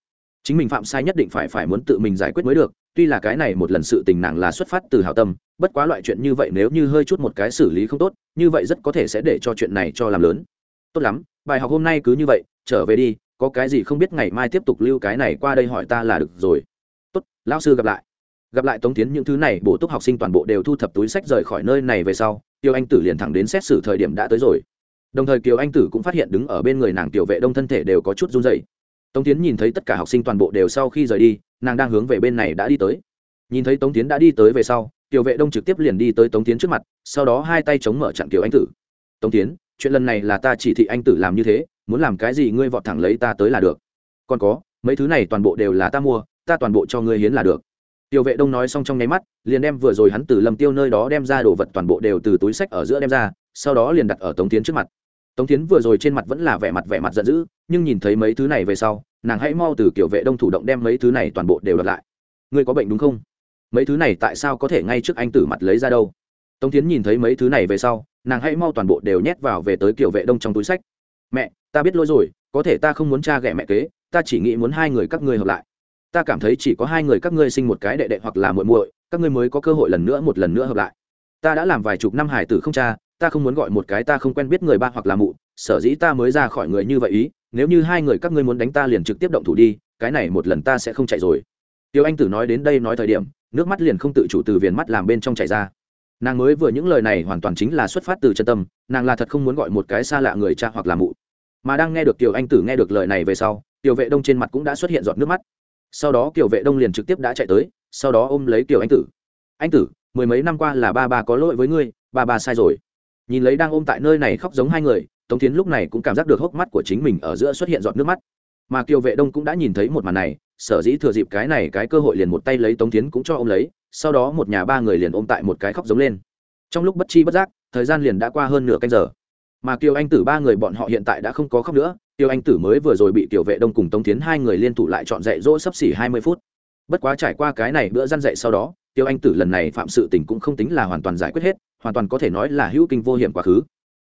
Chính mình phạm sai nhất định phải phải muốn tự mình giải quyết mới được, tuy là cái này một lần sự tình nàng là xuất phát từ hảo tâm, bất quá loại chuyện như vậy nếu như hơi chút một cái xử lý không tốt, như vậy rất có thể sẽ để cho chuyện này cho làm lớn. Tốt lắm bài học hôm nay cứ như vậy, trở về đi, có cái gì không biết ngày mai tiếp tục lưu cái này qua đây hỏi ta là được rồi. Tốt, lão sư gặp lại. Gặp lại tống tiến những thứ này, bổ túc học sinh toàn bộ đều thu thập túi sách rời khỏi nơi này về sau tiêu anh tử liền thẳng đến xét xử thời điểm đã tới rồi. Đồng thời kiều anh tử cũng phát hiện đứng ở bên người nàng tiểu vệ đông thân thể đều có chút run dày tống tiến nhìn thấy tất cả học sinh toàn bộ đều sau khi rời đi, nàng đang hướng về bên này đã đi tới. Nhìn thấy tống tiến đã đi tới về sau, tiểu vệ đông trực tiếp liền đi tới tống tiến trước mặt, sau đó hai tay chống mở chặn kiều anh tử. Tống tiến chuyện lần này là ta chỉ thị anh tử làm như thế, muốn làm cái gì ngươi vọt thẳng lấy ta tới là được. Còn có, mấy thứ này toàn bộ đều là ta mua, ta toàn bộ cho ngươi hiến là được. Tiểu vệ đông nói xong trong nháy mắt, liền đem vừa rồi hắn từ lâm tiêu nơi đó đem ra đồ vật toàn bộ đều từ túi sách ở giữa đem ra, sau đó liền đặt ở tống tiến trước mặt. Tống tiến vừa rồi trên mặt vẫn là vẻ mặt vẻ mặt giận dữ, nhưng nhìn thấy mấy thứ này về sau, nàng hãy mau từ kiểu vệ đông thủ động đem mấy thứ này toàn bộ đều đặt lại. Ngươi có bệnh đúng không? Mấy thứ này tại sao có thể ngay trước anh tử mặt lấy ra đâu? Tống tiến nhìn thấy mấy thứ này về sau nàng hãy mau toàn bộ đều nhét vào về tới kiểu vệ đông trong túi sách. Mẹ, ta biết lỗi rồi, có thể ta không muốn cha ghẻ mẹ kế, ta chỉ nghĩ muốn hai người các ngươi hợp lại. Ta cảm thấy chỉ có hai người các ngươi sinh một cái đệ đệ hoặc là muội muội, các ngươi mới có cơ hội lần nữa một lần nữa hợp lại. Ta đã làm vài chục năm hải tử không cha, ta không muốn gọi một cái ta không quen biết người ba hoặc là mụ, sở dĩ ta mới ra khỏi người như vậy ý, nếu như hai người các ngươi muốn đánh ta liền trực tiếp động thủ đi, cái này một lần ta sẽ không chạy rồi. Tiêu anh tử nói đến đây nói thời điểm, nước mắt liền không tự chủ từ viền mắt làm bên trong chảy ra nàng mới vừa những lời này hoàn toàn chính là xuất phát từ chân tâm, nàng là thật không muốn gọi một cái xa lạ người cha hoặc là mụ. Mà đang nghe được kiều anh tử nghe được lời này về sau, kiều vệ đông trên mặt cũng đã xuất hiện giọt nước mắt. Sau đó kiều vệ đông liền trực tiếp đã chạy tới, sau đó ôm lấy kiều anh tử. Anh tử, mười mấy năm qua là ba ba có lỗi với ngươi, ba ba sai rồi. Nhìn lấy đang ôm tại nơi này khóc giống hai người, tống tiến lúc này cũng cảm giác được hốc mắt của chính mình ở giữa xuất hiện giọt nước mắt. Mà kiều vệ đông cũng đã nhìn thấy một màn này, sở dĩ thừa dịp cái này cái cơ hội liền một tay lấy tống tiến cũng cho ôm lấy sau đó một nhà ba người liền ôm tại một cái khóc giống lên. Trong lúc bất chi bất giác, thời gian liền đã qua hơn nửa canh giờ. Mà kiều anh tử ba người bọn họ hiện tại đã không có khóc nữa, kiều anh tử mới vừa rồi bị tiểu vệ đông cùng tống tiến hai người liên thủ lại chọn dạy dỗ sấp xỉ hai mươi phút. Bất quá trải qua cái này bữa răn dậy sau đó tiêu anh tử lần này phạm sự tình cũng không tính là hoàn toàn giải quyết hết, hoàn toàn có thể nói là hữu kinh vô hiểm quá khứ.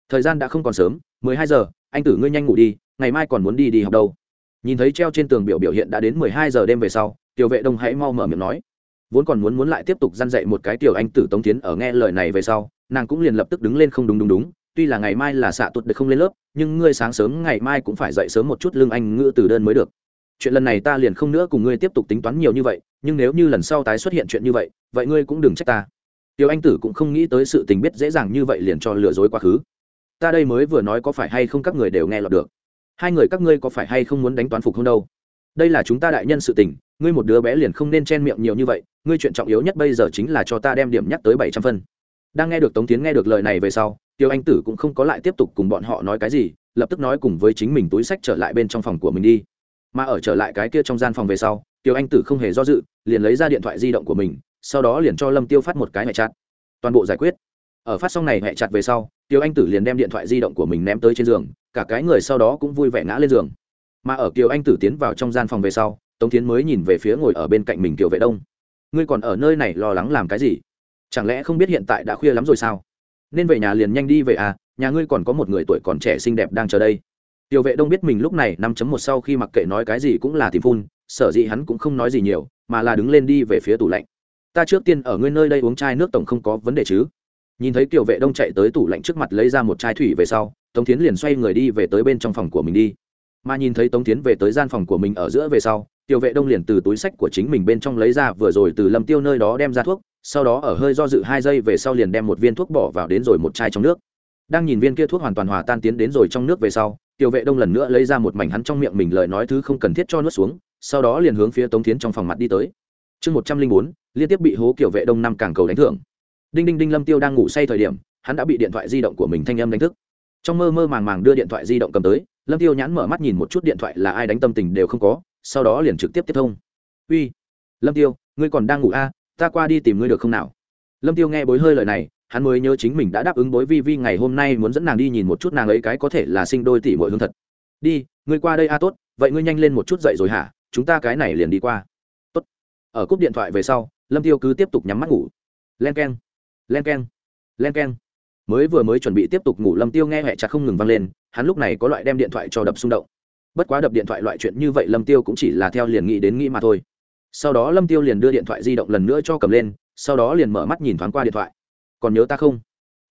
Thời gian đã không còn sớm, mười hai giờ, anh tử ngươi nhanh ngủ đi, ngày mai còn muốn đi đi học đâu. Nhìn thấy treo trên tường biểu biểu hiện đã đến mười hai giờ đêm về sau tiểu vệ đông hãy mau mở miệng nói vốn còn muốn muốn lại tiếp tục dăn dậy một cái tiểu anh tử tống tiến ở nghe lời này về sau, nàng cũng liền lập tức đứng lên không đúng đúng đúng, tuy là ngày mai là xạ tuột được không lên lớp, nhưng ngươi sáng sớm ngày mai cũng phải dậy sớm một chút lương anh ngữ từ đơn mới được. Chuyện lần này ta liền không nữa cùng ngươi tiếp tục tính toán nhiều như vậy, nhưng nếu như lần sau tái xuất hiện chuyện như vậy vậy ngươi cũng đừng trách ta. Tiểu anh tử cũng không nghĩ tới sự tình biết dễ dàng như vậy liền cho lừa dối quá khứ. Ta đây mới vừa nói có phải hay không các người đều nghe lọt được. Hai người các ngươi có phải hay không muốn đánh toán phục không đâu? Đây là chúng ta đại nhân sự tình, ngươi một đứa bé liền không nên chen miệng nhiều như vậy, ngươi chuyện trọng yếu nhất bây giờ chính là cho ta đem điểm nhắc tới bảy trăm phân. Đang nghe được tống tiến nghe được lời này về sau, tiêu anh tử cũng không có lại tiếp tục cùng bọn họ nói cái gì, lập tức nói cùng với chính mình túi sách trở lại bên trong phòng của mình đi. Mà ở trở lại cái kia trong gian phòng về sau, tiêu anh tử không hề do dự, liền lấy ra điện thoại di động của mình, sau đó liền cho lâm tiêu phát một cái mẹ chặt toàn bộ giải quyết. Ở phát xong này mẹ chặt về sau, tiêu anh tử liền đem điện thoại di động của mình ném tới trên giường, cả cái người sau đó cũng vui vẻ ngã lên giường mà ở kiều anh tử tiến vào trong gian phòng về sau, tống tiến mới nhìn về phía ngồi ở bên cạnh mình kiều vệ đông. Ngươi còn ở nơi này lo lắng làm cái gì? Chẳng lẽ không biết hiện tại đã khuya lắm rồi sao? Nên về nhà liền nhanh đi về à nhà ngươi còn có một người tuổi còn trẻ xinh đẹp đang chờ đây. Tiểu vệ đông biết mình lúc này năm chấm một sau khi mặc kệ nói cái gì cũng là tìm phun, sở dĩ hắn cũng không nói gì nhiều, mà là đứng lên đi về phía tủ lạnh. Ta trước tiên ở ngươi nơi đây uống chai nước tổng không có vấn đề chứ? Nhìn thấy tiểu vệ đông chạy tới tủ lạnh trước mặt lấy ra một chai thủy về sau, tống tiến liền xoay người đi về tới bên trong phòng của mình đi mà nhìn thấy tống tiến về tới gian phòng của mình ở giữa về sau, tiểu vệ đông liền từ túi sách của chính mình bên trong lấy ra vừa rồi từ lâm tiêu nơi đó đem ra thuốc, sau đó ở hơi do dự hai giây về sau liền đem một viên thuốc bỏ vào đến rồi một chai trong nước. Đang nhìn viên kia thuốc hoàn toàn hòa tan tiến đến rồi trong nước về sau, tiểu vệ đông lần nữa lấy ra một mảnh hắn trong miệng mình lời nói thứ không cần thiết cho nuốt xuống, sau đó liền hướng phía tống tiến trong phòng mặt đi tới. Chương một trăm linh bốn, liên tiếp bị hố kiểu vệ đông năm càng cầu đánh thưởng. Đinh đinh đinh lâm tiêu đang ngủ say thời điểm, hắn đã bị điện thoại di động của mình thanh âm đánh thức. Trong mơ mơ màng màng đưa điện thoại di động cầm tới lâm tiêu nhãn mở mắt nhìn một chút điện thoại là ai đánh tâm tình đều không có sau đó liền trực tiếp tiếp thông. Uy lâm tiêu ngươi còn đang ngủ a à, ta qua đi tìm ngươi được không nào? Lâm tiêu nghe bối hơi lời này hắn mới nhớ chính mình đã đáp ứng bối vi vi ngày hôm nay muốn dẫn nàng đi nhìn một chút nàng ấy cái có thể là sinh đôi tỷ muội hương thật. Đi ngươi qua đây a tốt vậy ngươi nhanh lên một chút dậy rồi hả? Chúng ta cái này liền đi qua. Tốt. Ở cúp điện thoại về sau lâm tiêu cứ tiếp tục nhắm mắt ngủ. Len keng len keng len keng mới vừa mới chuẩn bị tiếp tục ngủ lâm tiêu nghe hẹ chặt không ngừng vang lên, hắn lúc này có loại đem điện thoại cho đập xung động. Bất quá đập điện thoại loại chuyện như vậy lâm tiêu cũng chỉ là theo liền nghĩ đến nghĩ mà thôi. Sau đó lâm tiêu liền đưa điện thoại di động lần nữa cho cầm lên, sau đó liền mở mắt nhìn thoáng qua điện thoại. Còn nhớ ta không?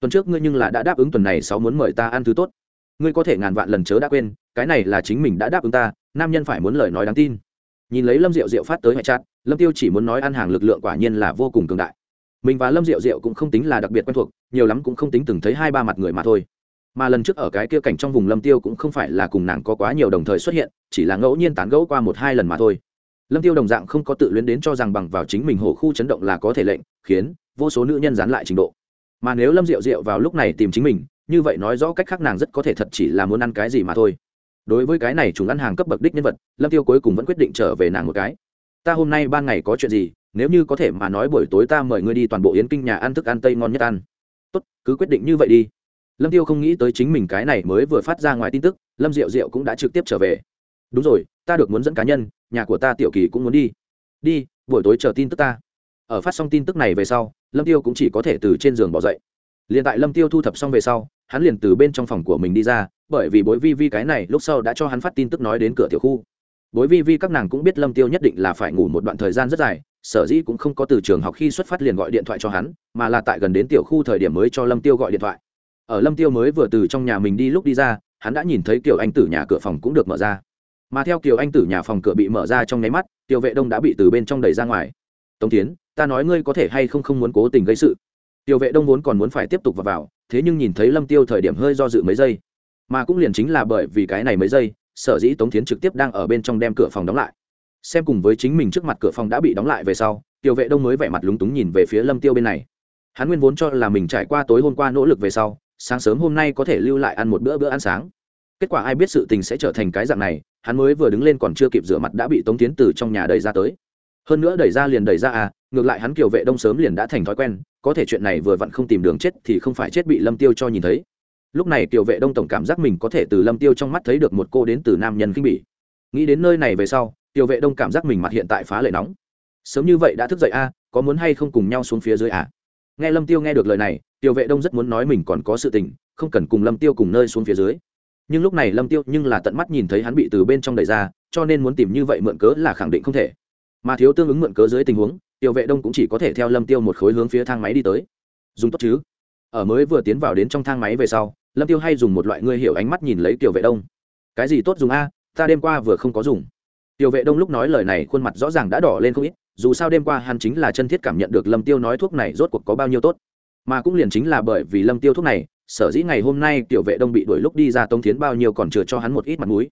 Tuần trước ngươi nhưng là đã đáp ứng tuần này sáu muốn mời ta ăn thứ tốt. Ngươi có thể ngàn vạn lần chớ đã quên, cái này là chính mình đã đáp ứng ta, nam nhân phải muốn lời nói đáng tin. Nhìn lấy lâm diệu diệu phát tới hệ chặt, lâm tiêu chỉ muốn nói ăn hàng lực lượng quả nhiên là vô cùng cường đại mình và lâm diệu diệu cũng không tính là đặc biệt quen thuộc, nhiều lắm cũng không tính từng thấy hai ba mặt người mà thôi. Mà lần trước ở cái kia cảnh trong vùng lâm tiêu cũng không phải là cùng nàng có quá nhiều đồng thời xuất hiện, chỉ là ngẫu nhiên tán gẫu qua một hai lần mà thôi. Lâm tiêu đồng dạng không có tự luyến đến cho rằng bằng vào chính mình hổ khu chấn động là có thể lệnh, khiến vô số nữ nhân dán lại trình độ. Mà nếu lâm diệu diệu vào lúc này tìm chính mình, như vậy nói rõ cách khác nàng rất có thể thật chỉ là muốn ăn cái gì mà thôi. Đối với cái này chúng ăn hàng cấp bậc đích nhân vật, lâm tiêu cuối cùng vẫn quyết định trở về nàng một cái. Ta hôm nay ban ngày có chuyện gì nếu như có thể mà nói buổi tối ta mời ngươi đi toàn bộ yến kinh nhà ăn thức ăn tây ngon nhất ăn. Tốt, cứ quyết định như vậy đi. Lâm tiêu không nghĩ tới chính mình cái này mới vừa phát ra ngoài tin tức, lâm diệu diệu cũng đã trực tiếp trở về. Đúng rồi, ta được muốn dẫn cá nhân, nhà của ta tiểu kỳ cũng muốn đi. Đi, buổi tối chờ tin tức ta. Ở phát xong tin tức này về sau, lâm tiêu cũng chỉ có thể từ trên giường bỏ dậy. Liền tại lâm tiêu thu thập xong về sau, hắn liền từ bên trong phòng của mình đi ra, bởi vì bối vi vi cái này lúc sau đã cho hắn phát tin tức nói đến cửa tiểu khu. Bối vi vi các nàng cũng biết lâm tiêu nhất định là phải ngủ một đoạn thời gian rất dài sở dĩ cũng không có từ trường học khi xuất phát liền gọi điện thoại cho hắn mà là tại gần đến tiểu khu thời điểm mới cho lâm tiêu gọi điện thoại. Ở lâm tiêu mới vừa từ trong nhà mình đi lúc đi ra hắn đã nhìn thấy kiều anh tử nhà cửa phòng cũng được mở ra. Mà theo kiều anh tử nhà phòng cửa bị mở ra trong nháy mắt tiểu vệ đông đã bị từ bên trong đẩy ra ngoài. Tống tiến ta nói ngươi có thể hay không không muốn cố tình gây sự? Tiểu vệ đông vốn còn muốn phải tiếp tục vào, vào thế nhưng nhìn thấy lâm tiêu thời điểm hơi do dự mấy giây. Mà cũng liền chính là bởi vì cái này mấy giây sở dĩ tống tiến trực tiếp đang ở bên trong đem cửa phòng đóng lại xem cùng với chính mình trước mặt cửa phòng đã bị đóng lại về sau tiểu vệ đông mới vẻ mặt lúng túng nhìn về phía lâm tiêu bên này. Hắn nguyên vốn cho là mình trải qua tối hôm qua nỗ lực về sau, sáng sớm hôm nay có thể lưu lại ăn một bữa bữa ăn sáng. Kết quả ai biết sự tình sẽ trở thành cái dạng này, hắn mới vừa đứng lên còn chưa kịp rửa mặt đã bị tống tiến từ trong nhà đẩy ra tới. Hơn nữa đẩy ra liền đẩy ra à ngược lại hắn kiều vệ đông sớm liền đã thành thói quen, có thể chuyện này vừa vặn không tìm đường chết thì không phải chết bị lâm tiêu cho nhìn thấy. Lúc này kiều vệ đông tổng cảm giác mình có thể từ lâm tiêu trong mắt thấy được một cô đến từ nam nhân kinh bỉ. Nghĩ đến nơi này về sau tiểu vệ đông cảm giác mình mặt hiện tại phá lệ nóng. Sớm như vậy đã thức dậy a à, có muốn hay không cùng nhau xuống phía dưới à? Nghe lâm tiêu nghe được lời này tiểu vệ đông rất muốn nói mình còn có sự tình không cần cùng lâm tiêu cùng nơi xuống phía dưới. Nhưng lúc này lâm tiêu nhưng là tận mắt nhìn thấy hắn bị từ bên trong đẩy ra cho nên muốn tìm như vậy mượn cớ là khẳng định không thể. Mà thiếu tương ứng mượn cớ dưới tình huống tiểu vệ đông cũng chỉ có thể theo lâm tiêu một khối hướng phía thang máy đi tới. Dùng tốt chứ? Ở mới vừa tiến vào đến trong thang máy về sau lâm tiêu hay dùng một loại ngươi hiểu ánh mắt nhìn lấy tiểu vệ đông. Cái gì tốt dùng a ta đêm qua vừa không có dùng tiểu vệ đông lúc nói lời này khuôn mặt rõ ràng đã đỏ lên không ít, dù sao đêm qua hắn chính là chân thiết cảm nhận được lâm tiêu nói thuốc này rốt cuộc có bao nhiêu tốt. Mà cũng liền chính là bởi vì lâm tiêu thuốc này, sở dĩ ngày hôm nay tiểu vệ đông bị đuổi lúc đi ra tống thiến bao nhiêu còn chừa cho hắn một ít mặt mũi.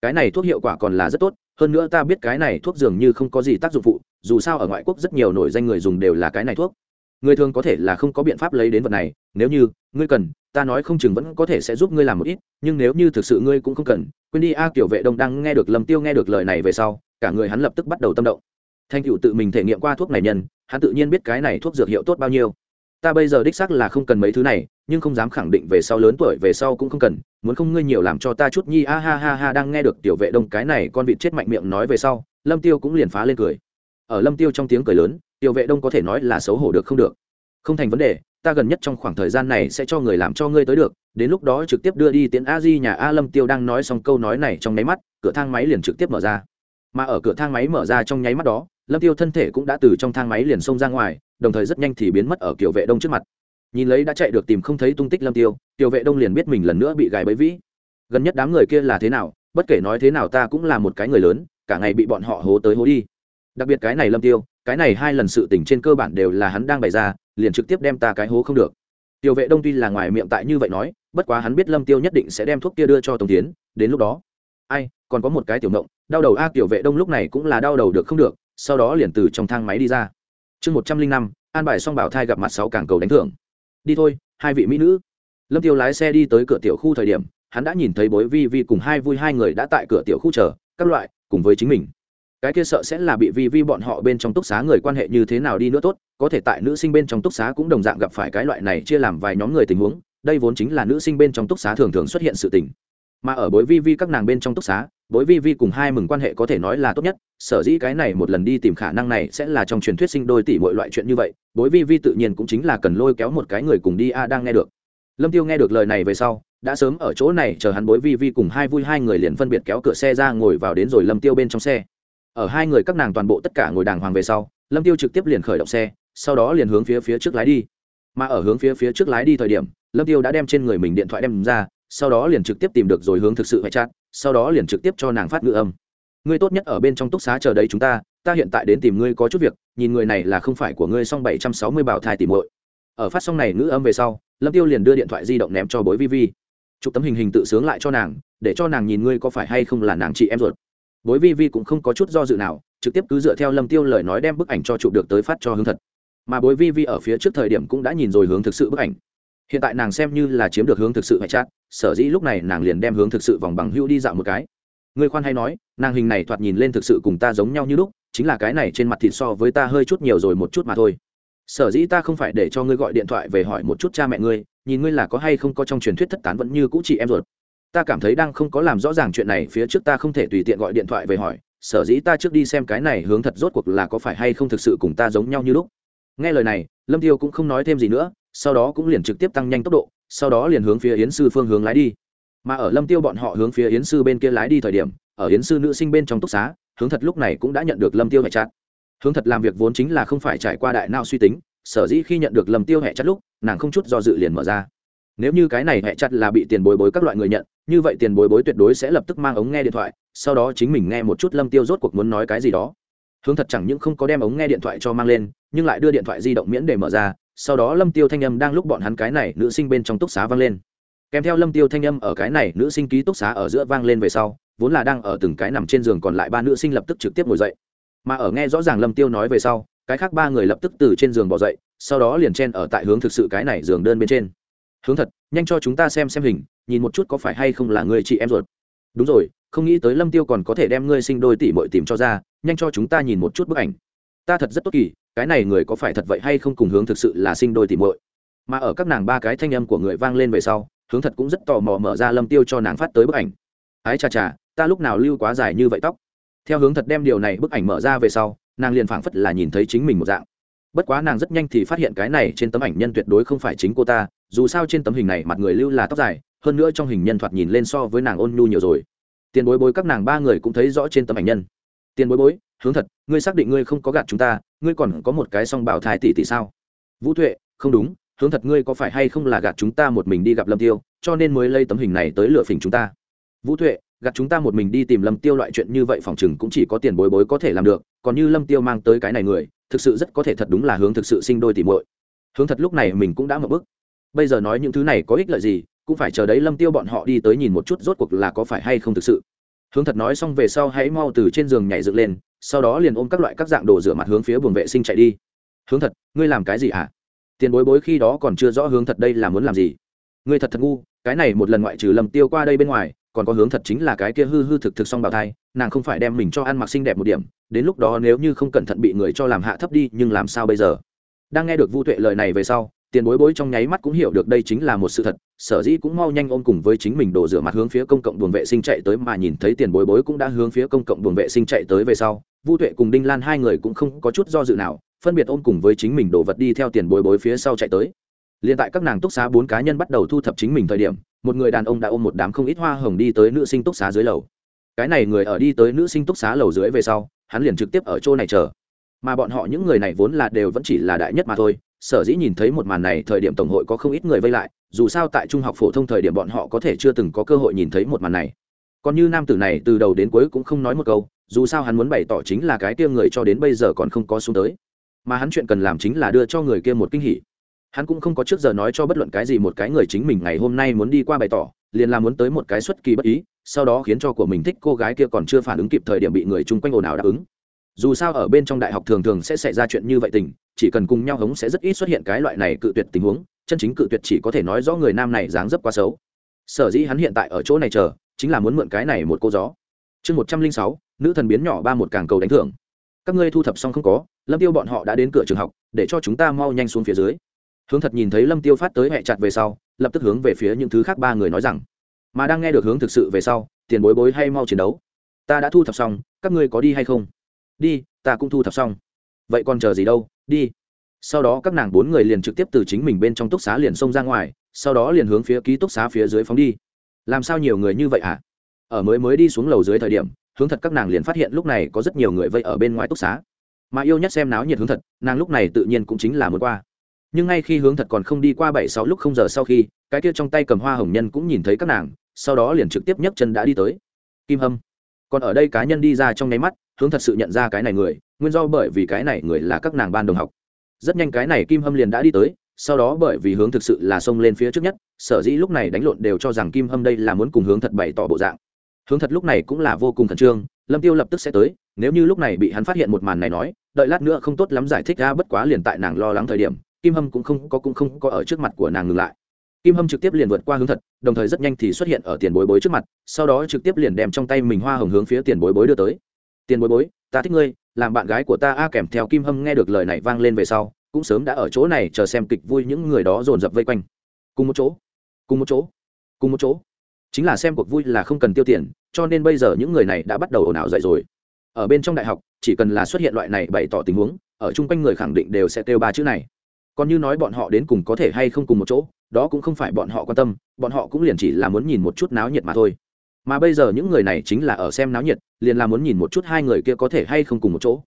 Cái này thuốc hiệu quả còn là rất tốt, hơn nữa ta biết cái này thuốc dường như không có gì tác dụng phụ, dù sao ở ngoại quốc rất nhiều nổi danh người dùng đều là cái này thuốc. Người thường có thể là không có biện pháp lấy đến vật này, nếu như ngươi cần ta nói không chừng vẫn có thể sẽ giúp ngươi làm một ít, nhưng nếu như thực sự ngươi cũng không cần, quên đi, a kiểu vệ đông đang nghe được lâm tiêu nghe được lời này về sau, cả người hắn lập tức bắt đầu tâm động. Thanh cựu tự mình thể nghiệm qua thuốc này nhân, hắn tự nhiên biết cái này thuốc dược hiệu tốt bao nhiêu. Ta bây giờ đích xác là không cần mấy thứ này, nhưng không dám khẳng định về sau lớn tuổi về sau cũng không cần, muốn không ngươi nhiều làm cho ta chút nhi, a ha ha ha, đang nghe được tiểu vệ đông cái này con vịt chết mạnh miệng nói về sau, lâm tiêu cũng liền phá lên cười. Ở lâm tiêu trong tiếng cười lớn, tiểu vệ đông có thể nói là xấu hổ được không được. Không thành vấn đề ta gần nhất trong khoảng thời gian này sẽ cho người làm cho ngươi tới được, đến lúc đó trực tiếp đưa đi tiến a di nhà a lâm tiêu đang nói xong câu nói này trong nháy mắt, cửa thang máy liền trực tiếp mở ra. Mà ở cửa thang máy mở ra trong nháy mắt đó, lâm tiêu thân thể cũng đã từ trong thang máy liền xông ra ngoài, đồng thời rất nhanh thì biến mất ở kiểu vệ đông trước mặt. Nhìn lấy đã chạy được tìm không thấy tung tích lâm tiêu tiểu vệ đông liền biết mình lần nữa bị gài bẫy vĩ. Gần nhất đám người kia là thế nào, bất kể nói thế nào ta cũng là một cái người lớn, cả ngày bị bọn họ hố tới hố đi. Đặc biệt cái này lâm tiêu, cái này hai lần sự tình trên cơ bản đều là hắn đang bày ra liền trực tiếp đem ta cái hố không được. Tiểu vệ đông tuy là ngoài miệng tại như vậy nói, bất quá hắn biết lâm tiêu nhất định sẽ đem thuốc kia đưa cho tống tiến, đến lúc đó. Ai, còn có một cái tiểu ngộng, đau đầu a, tiểu vệ đông lúc này cũng là đau đầu được không được, sau đó liền từ trong thang máy đi ra. Chương một trăm linh năm, an bài xong bảo thai gặp mặt sáu cảng cầu đánh thưởng. Đi thôi, hai vị mỹ nữ. Lâm tiêu lái xe đi tới cửa tiểu khu thời điểm, hắn đã nhìn thấy bối vi vi cùng hai vui hai người đã tại cửa tiểu khu chờ, các loại, cùng với chính mình cái kia sợ sẽ là bị vi vi bọn họ bên trong túc xá người quan hệ như thế nào đi nữa tốt, có thể tại nữ sinh bên trong túc xá cũng đồng dạng gặp phải cái loại này chia làm vài nhóm người tình huống, đây vốn chính là nữ sinh bên trong túc xá thường thường xuất hiện sự tình. Mà ở bối vi vi các nàng bên trong túc xá, bối vi vi cùng hai mừng quan hệ có thể nói là tốt nhất, sở dĩ cái này một lần đi tìm khả năng này sẽ là trong truyền thuyết sinh đôi tỷ mọi loại chuyện như vậy, bối vi vi tự nhiên cũng chính là cần lôi kéo một cái người cùng đi a à đang nghe được. Lâm tiêu nghe được lời này về sau, đã sớm ở chỗ này chờ hắn bối vi vi cùng hai vui hai người liền phân biệt kéo cửa xe ra ngồi vào đến rồi lâm tiêu bên trong xe ở hai người các nàng toàn bộ tất cả ngồi đàng hoàng về sau, lâm tiêu trực tiếp liền khởi động xe, sau đó liền hướng phía phía trước lái đi. Mà ở hướng phía phía trước lái đi thời điểm, lâm tiêu đã đem trên người mình điện thoại đem ra, sau đó liền trực tiếp tìm được rồi hướng thực sự hoại chặn sau đó liền trực tiếp cho nàng phát ngữ âm. Ngươi tốt nhất ở bên trong túc xá chờ đấy chúng ta ta hiện tại đến tìm ngươi có chút việc, nhìn người này là không phải của ngươi xong bảy trăm sáu mươi bảo thai tìm muội. Ở phát xong này ngữ âm về sau, lâm tiêu liền đưa điện thoại di động ném cho bối vi vi. Chụp tấm hình hình tự sướng lại cho nàng, để cho nàng nhìn ngươi có phải hay không là nàng chị em ruột bối vi vi cũng không có chút do dự nào, trực tiếp cứ dựa theo lâm tiêu lời nói đem bức ảnh cho chụp được tới phát cho hướng thật. Mà bối vi vi ở phía trước thời điểm cũng đã nhìn rồi hướng thực sự bức ảnh. Hiện tại nàng xem như là chiếm được hướng thực sự hay chát sở dĩ lúc này nàng liền đem hướng thực sự vòng bằng hưu đi dạo một cái. Người khoan hay nói, nàng hình này thoạt nhìn lên thực sự cùng ta giống nhau như lúc, chính là cái này trên mặt thịt so với ta hơi chút nhiều rồi một chút mà thôi. Sở dĩ ta không phải để cho ngươi gọi điện thoại về hỏi một chút cha mẹ ngươi, nhìn ngươi là có hay không có trong truyền thuyết thất tán vẫn như cũ chị em ruột ta cảm thấy đang không có làm rõ ràng chuyện này, phía trước ta không thể tùy tiện gọi điện thoại về hỏi, sở dĩ ta trước đi xem cái này hướng thật rốt cuộc là có phải hay không thực sự cùng ta giống nhau như lúc. Nghe lời này, lâm tiêu cũng không nói thêm gì nữa, sau đó cũng liền trực tiếp tăng nhanh tốc độ, sau đó liền hướng phía yến sư phương hướng lái đi. Mà ở lâm tiêu bọn họ hướng phía yến sư bên kia lái đi thời điểm, ở yến sư nữ sinh bên trong túc xá, hướng thật lúc này cũng đã nhận được lâm tiêu hệ chặt. Hướng thật làm việc vốn chính là không phải trải qua đại não suy tính, sở dĩ khi nhận được lâm tiêu hệ chặt lúc, nàng không chút do dự liền mở ra nếu như cái này hệ chặt là bị tiền bối bối các loại người nhận, như vậy tiền bối bối tuyệt đối sẽ lập tức mang ống nghe điện thoại, sau đó chính mình nghe một chút lâm tiêu rốt cuộc muốn nói cái gì đó. Hướng thật chẳng những không có đem ống nghe điện thoại cho mang lên, nhưng lại đưa điện thoại di động miễn để mở ra, sau đó lâm tiêu thanh âm đang lúc bọn hắn cái này nữ sinh bên trong túc xá vang lên. Kèm theo lâm tiêu thanh âm ở cái này nữ sinh ký túc xá ở giữa vang lên về sau, vốn là đang ở từng cái nằm trên giường còn lại ba nữ sinh lập tức trực tiếp ngồi dậy. Mà ở nghe rõ ràng lâm tiêu nói về sau, cái khác ba người lập tức từ trên giường bỏ dậy, sau đó liền chen ở tại hướng thực sự cái này giường đơn bên trên hướng thật, nhanh cho chúng ta xem xem hình, nhìn một chút có phải hay không là người chị em ruột. Đúng rồi, không nghĩ tới lâm tiêu còn có thể đem ngươi sinh đôi tỷ muội tìm cho ra, nhanh cho chúng ta nhìn một chút bức ảnh. Ta thật rất tốt kỳ, cái này người có phải thật vậy hay không cùng hướng thực sự là sinh đôi tỷ muội. Mà ở các nàng ba cái thanh âm của người vang lên về sau, hướng thật cũng rất tò mò mở ra lâm tiêu cho nàng phát tới bức ảnh. Ái chà chà, ta lúc nào lưu quá dài như vậy tóc? Theo hướng thật đem điều này bức ảnh mở ra về sau, nàng liền phảng phất là nhìn thấy chính mình một dạng. Bất quá nàng rất nhanh thì phát hiện cái này trên tấm ảnh nhân tuyệt đối không phải chính cô ta dù sao trên tấm hình này mặt người lưu là tóc dài, hơn nữa trong hình nhân thoạt nhìn lên so với nàng ôn nhu nhiều rồi. Tiền bối bối các nàng ba người cũng thấy rõ trên tấm ảnh nhân. Tiền bối bối, hướng thật, ngươi xác định ngươi không có gạt chúng ta, ngươi còn có một cái song bảo thai tỷ tỷ sao? Vũ tuệ, không đúng, hướng thật ngươi có phải hay không là gạt chúng ta một mình đi gặp lâm tiêu, cho nên mới lấy tấm hình này tới lựa phỉnh chúng ta. Vũ tuệ, gạt chúng ta một mình đi tìm lâm tiêu loại chuyện như vậy phòng chừng cũng chỉ có tiền bối bối có thể làm được, còn như lâm tiêu mang tới cái này người, thực sự rất có thể thật đúng là hướng thực sự sinh đôi tỉ muội. Hướng thật lúc này mình cũng đã mở bức bây giờ nói những thứ này có ích lợi gì, cũng phải chờ đấy lâm tiêu bọn họ đi tới nhìn một chút rốt cuộc là có phải hay không thực sự. Hướng thật nói xong về sau hãy mau từ trên giường nhảy dựng lên, sau đó liền ôm các loại các dạng đồ rửa mặt hướng phía buồng vệ sinh chạy đi. Hướng thật, ngươi làm cái gì hả tiền bối bối khi đó còn chưa rõ hướng thật đây là muốn làm gì. Ngươi thật thật ngu, cái này một lần ngoại trừ lầm tiêu qua đây bên ngoài, còn có hướng thật chính là cái kia hư hư thực thực xong bào thai, nàng không phải đem mình cho ăn mặc xinh đẹp một điểm, đến lúc đó nếu như không cẩn thận bị người cho làm hạ thấp đi, nhưng làm sao bây giờ? Đang nghe được vu tuệ lời này về sau tiền bối bối trong nháy mắt cũng hiểu được đây chính là một sự thật, sở dĩ cũng mau nhanh ôm cùng với chính mình đổ rửa mặt hướng phía công cộng buồng vệ sinh chạy tới mà nhìn thấy tiền bối bối cũng đã hướng phía công cộng buồng vệ sinh chạy tới về sau, vu tuệ cùng đinh lan hai người cũng không có chút do dự nào, phân biệt ôm cùng với chính mình đổ vật đi theo tiền bối bối phía sau chạy tới. Liền tại các nàng túc xá bốn cá nhân bắt đầu thu thập chính mình thời điểm, một người đàn ông đã ôm một đám không ít hoa hồng đi tới nữ sinh túc xá dưới lầu. Cái này người ở đi tới nữ sinh túc xá lầu dưới về sau, hắn liền trực tiếp ở chỗ này chờ. Mà bọn họ những người này vốn là đều vẫn chỉ là đại nhất mà thôi sở dĩ nhìn thấy một màn này, thời điểm tổng hội có không ít người vây lại, dù sao tại trung học phổ thông thời điểm bọn họ có thể chưa từng có cơ hội nhìn thấy một màn này. Còn như nam tử này, từ đầu đến cuối cũng không nói một câu, dù sao hắn muốn bày tỏ chính là cái kia người cho đến bây giờ còn không có xuống tới. Mà hắn chuyện cần làm chính là đưa cho người kia một kinh hỉ. Hắn cũng không có trước giờ nói cho bất luận cái gì một cái người chính mình ngày hôm nay muốn đi qua bày tỏ, liền là muốn tới một cái xuất kỳ bất ý, sau đó khiến cho của mình thích cô gái kia còn chưa phản ứng kịp thời điểm bị người chung quanh ồn ào đáp ứng dù sao ở bên trong đại học thường thường sẽ xảy ra chuyện như vậy tình, chỉ cần cùng nhau hống sẽ rất ít xuất hiện cái loại này cự tuyệt tình huống, chân chính cự tuyệt chỉ có thể nói rõ người nam này dáng dấp quá xấu. Sở dĩ hắn hiện tại ở chỗ này chờ, chính là muốn mượn cái này một cô gió. Chương một trăm linh sáu, nữ thần biến nhỏ ba một càng cầu đánh thưởng. Các ngươi thu thập xong không có, lâm tiêu bọn họ đã đến cửa trường học, để cho chúng ta mau nhanh xuống phía dưới. Hướng thật nhìn thấy lâm tiêu phát tới hẹ chặt về sau, lập tức hướng về phía những thứ khác ba người nói rằng, mà đang nghe được hướng thực sự về sau, tiền bối bối hay mau chiến đấu. Ta đã thu thập xong, các ngươi có đi hay không? Đi, ta cũng thu thập xong. Vậy còn chờ gì đâu, đi. Sau đó các nàng bốn người liền trực tiếp từ chính mình bên trong túc xá liền xông ra ngoài, sau đó liền hướng phía ký túc xá phía dưới phóng đi. Làm sao nhiều người như vậy hả? À? ở mới mới đi xuống lầu dưới thời điểm, hướng thật các nàng liền phát hiện lúc này có rất nhiều người vây ở bên ngoài túc xá. Mà yêu nhất xem náo nhiệt hướng thật, nàng lúc này tự nhiên cũng chính là muốn qua. Nhưng ngay khi hướng thật còn không đi qua bảy sáu lúc không giờ sau khi, cái kia trong tay cầm hoa hồng nhân cũng nhìn thấy các nàng, sau đó liền trực tiếp nhấc chân đã đi tới. Kim hâm, còn ở đây cá nhân đi ra trong nháy mắt hướng thật sự nhận ra cái này người, nguyên do bởi vì cái này người là các nàng ban đồng học. Rất nhanh cái này kim hâm liền đã đi tới, sau đó bởi vì hướng thực sự là xông lên phía trước nhất, sở dĩ lúc này đánh lộn đều cho rằng kim hâm đây là muốn cùng hướng thật bày tỏ bộ dạng. Hướng thật lúc này cũng là vô cùng khẩn trương, lâm tiêu lập tức sẽ tới, nếu như lúc này bị hắn phát hiện một màn này nói, đợi lát nữa không tốt lắm giải thích ra bất quá liền tại nàng lo lắng thời điểm, kim hâm cũng không có cũng không có ở trước mặt của nàng ngừng lại. Kim hâm trực tiếp liền vượt qua hướng thật, đồng thời rất nhanh thì xuất hiện ở tiền bối bối trước mặt, sau đó trực tiếp liền đem trong tay mình hoa hồng hướng phía tiền bối bối đưa tới tiền bối bối, ta thích ngươi, làm bạn gái của ta a kèm theo kim hâm nghe được lời này vang lên về sau, cũng sớm đã ở chỗ này chờ xem kịch vui những người đó dồn dập vây quanh. Cùng một chỗ, cùng một chỗ, cùng một chỗ. Chính là xem cuộc vui là không cần tiêu tiền, cho nên bây giờ những người này đã bắt đầu ồn ào dậy rồi. Ở bên trong đại học, chỉ cần là xuất hiện loại này bày tỏ tình huống, ở chung quanh người khẳng định đều sẽ kêu ba chữ này. Còn như nói bọn họ đến cùng có thể hay không cùng một chỗ, đó cũng không phải bọn họ quan tâm, bọn họ cũng liền chỉ là muốn nhìn một chút náo nhiệt mà thôi mà bây giờ những người này chính là ở xem náo nhiệt liền là muốn nhìn một chút hai người kia có thể hay không cùng một chỗ.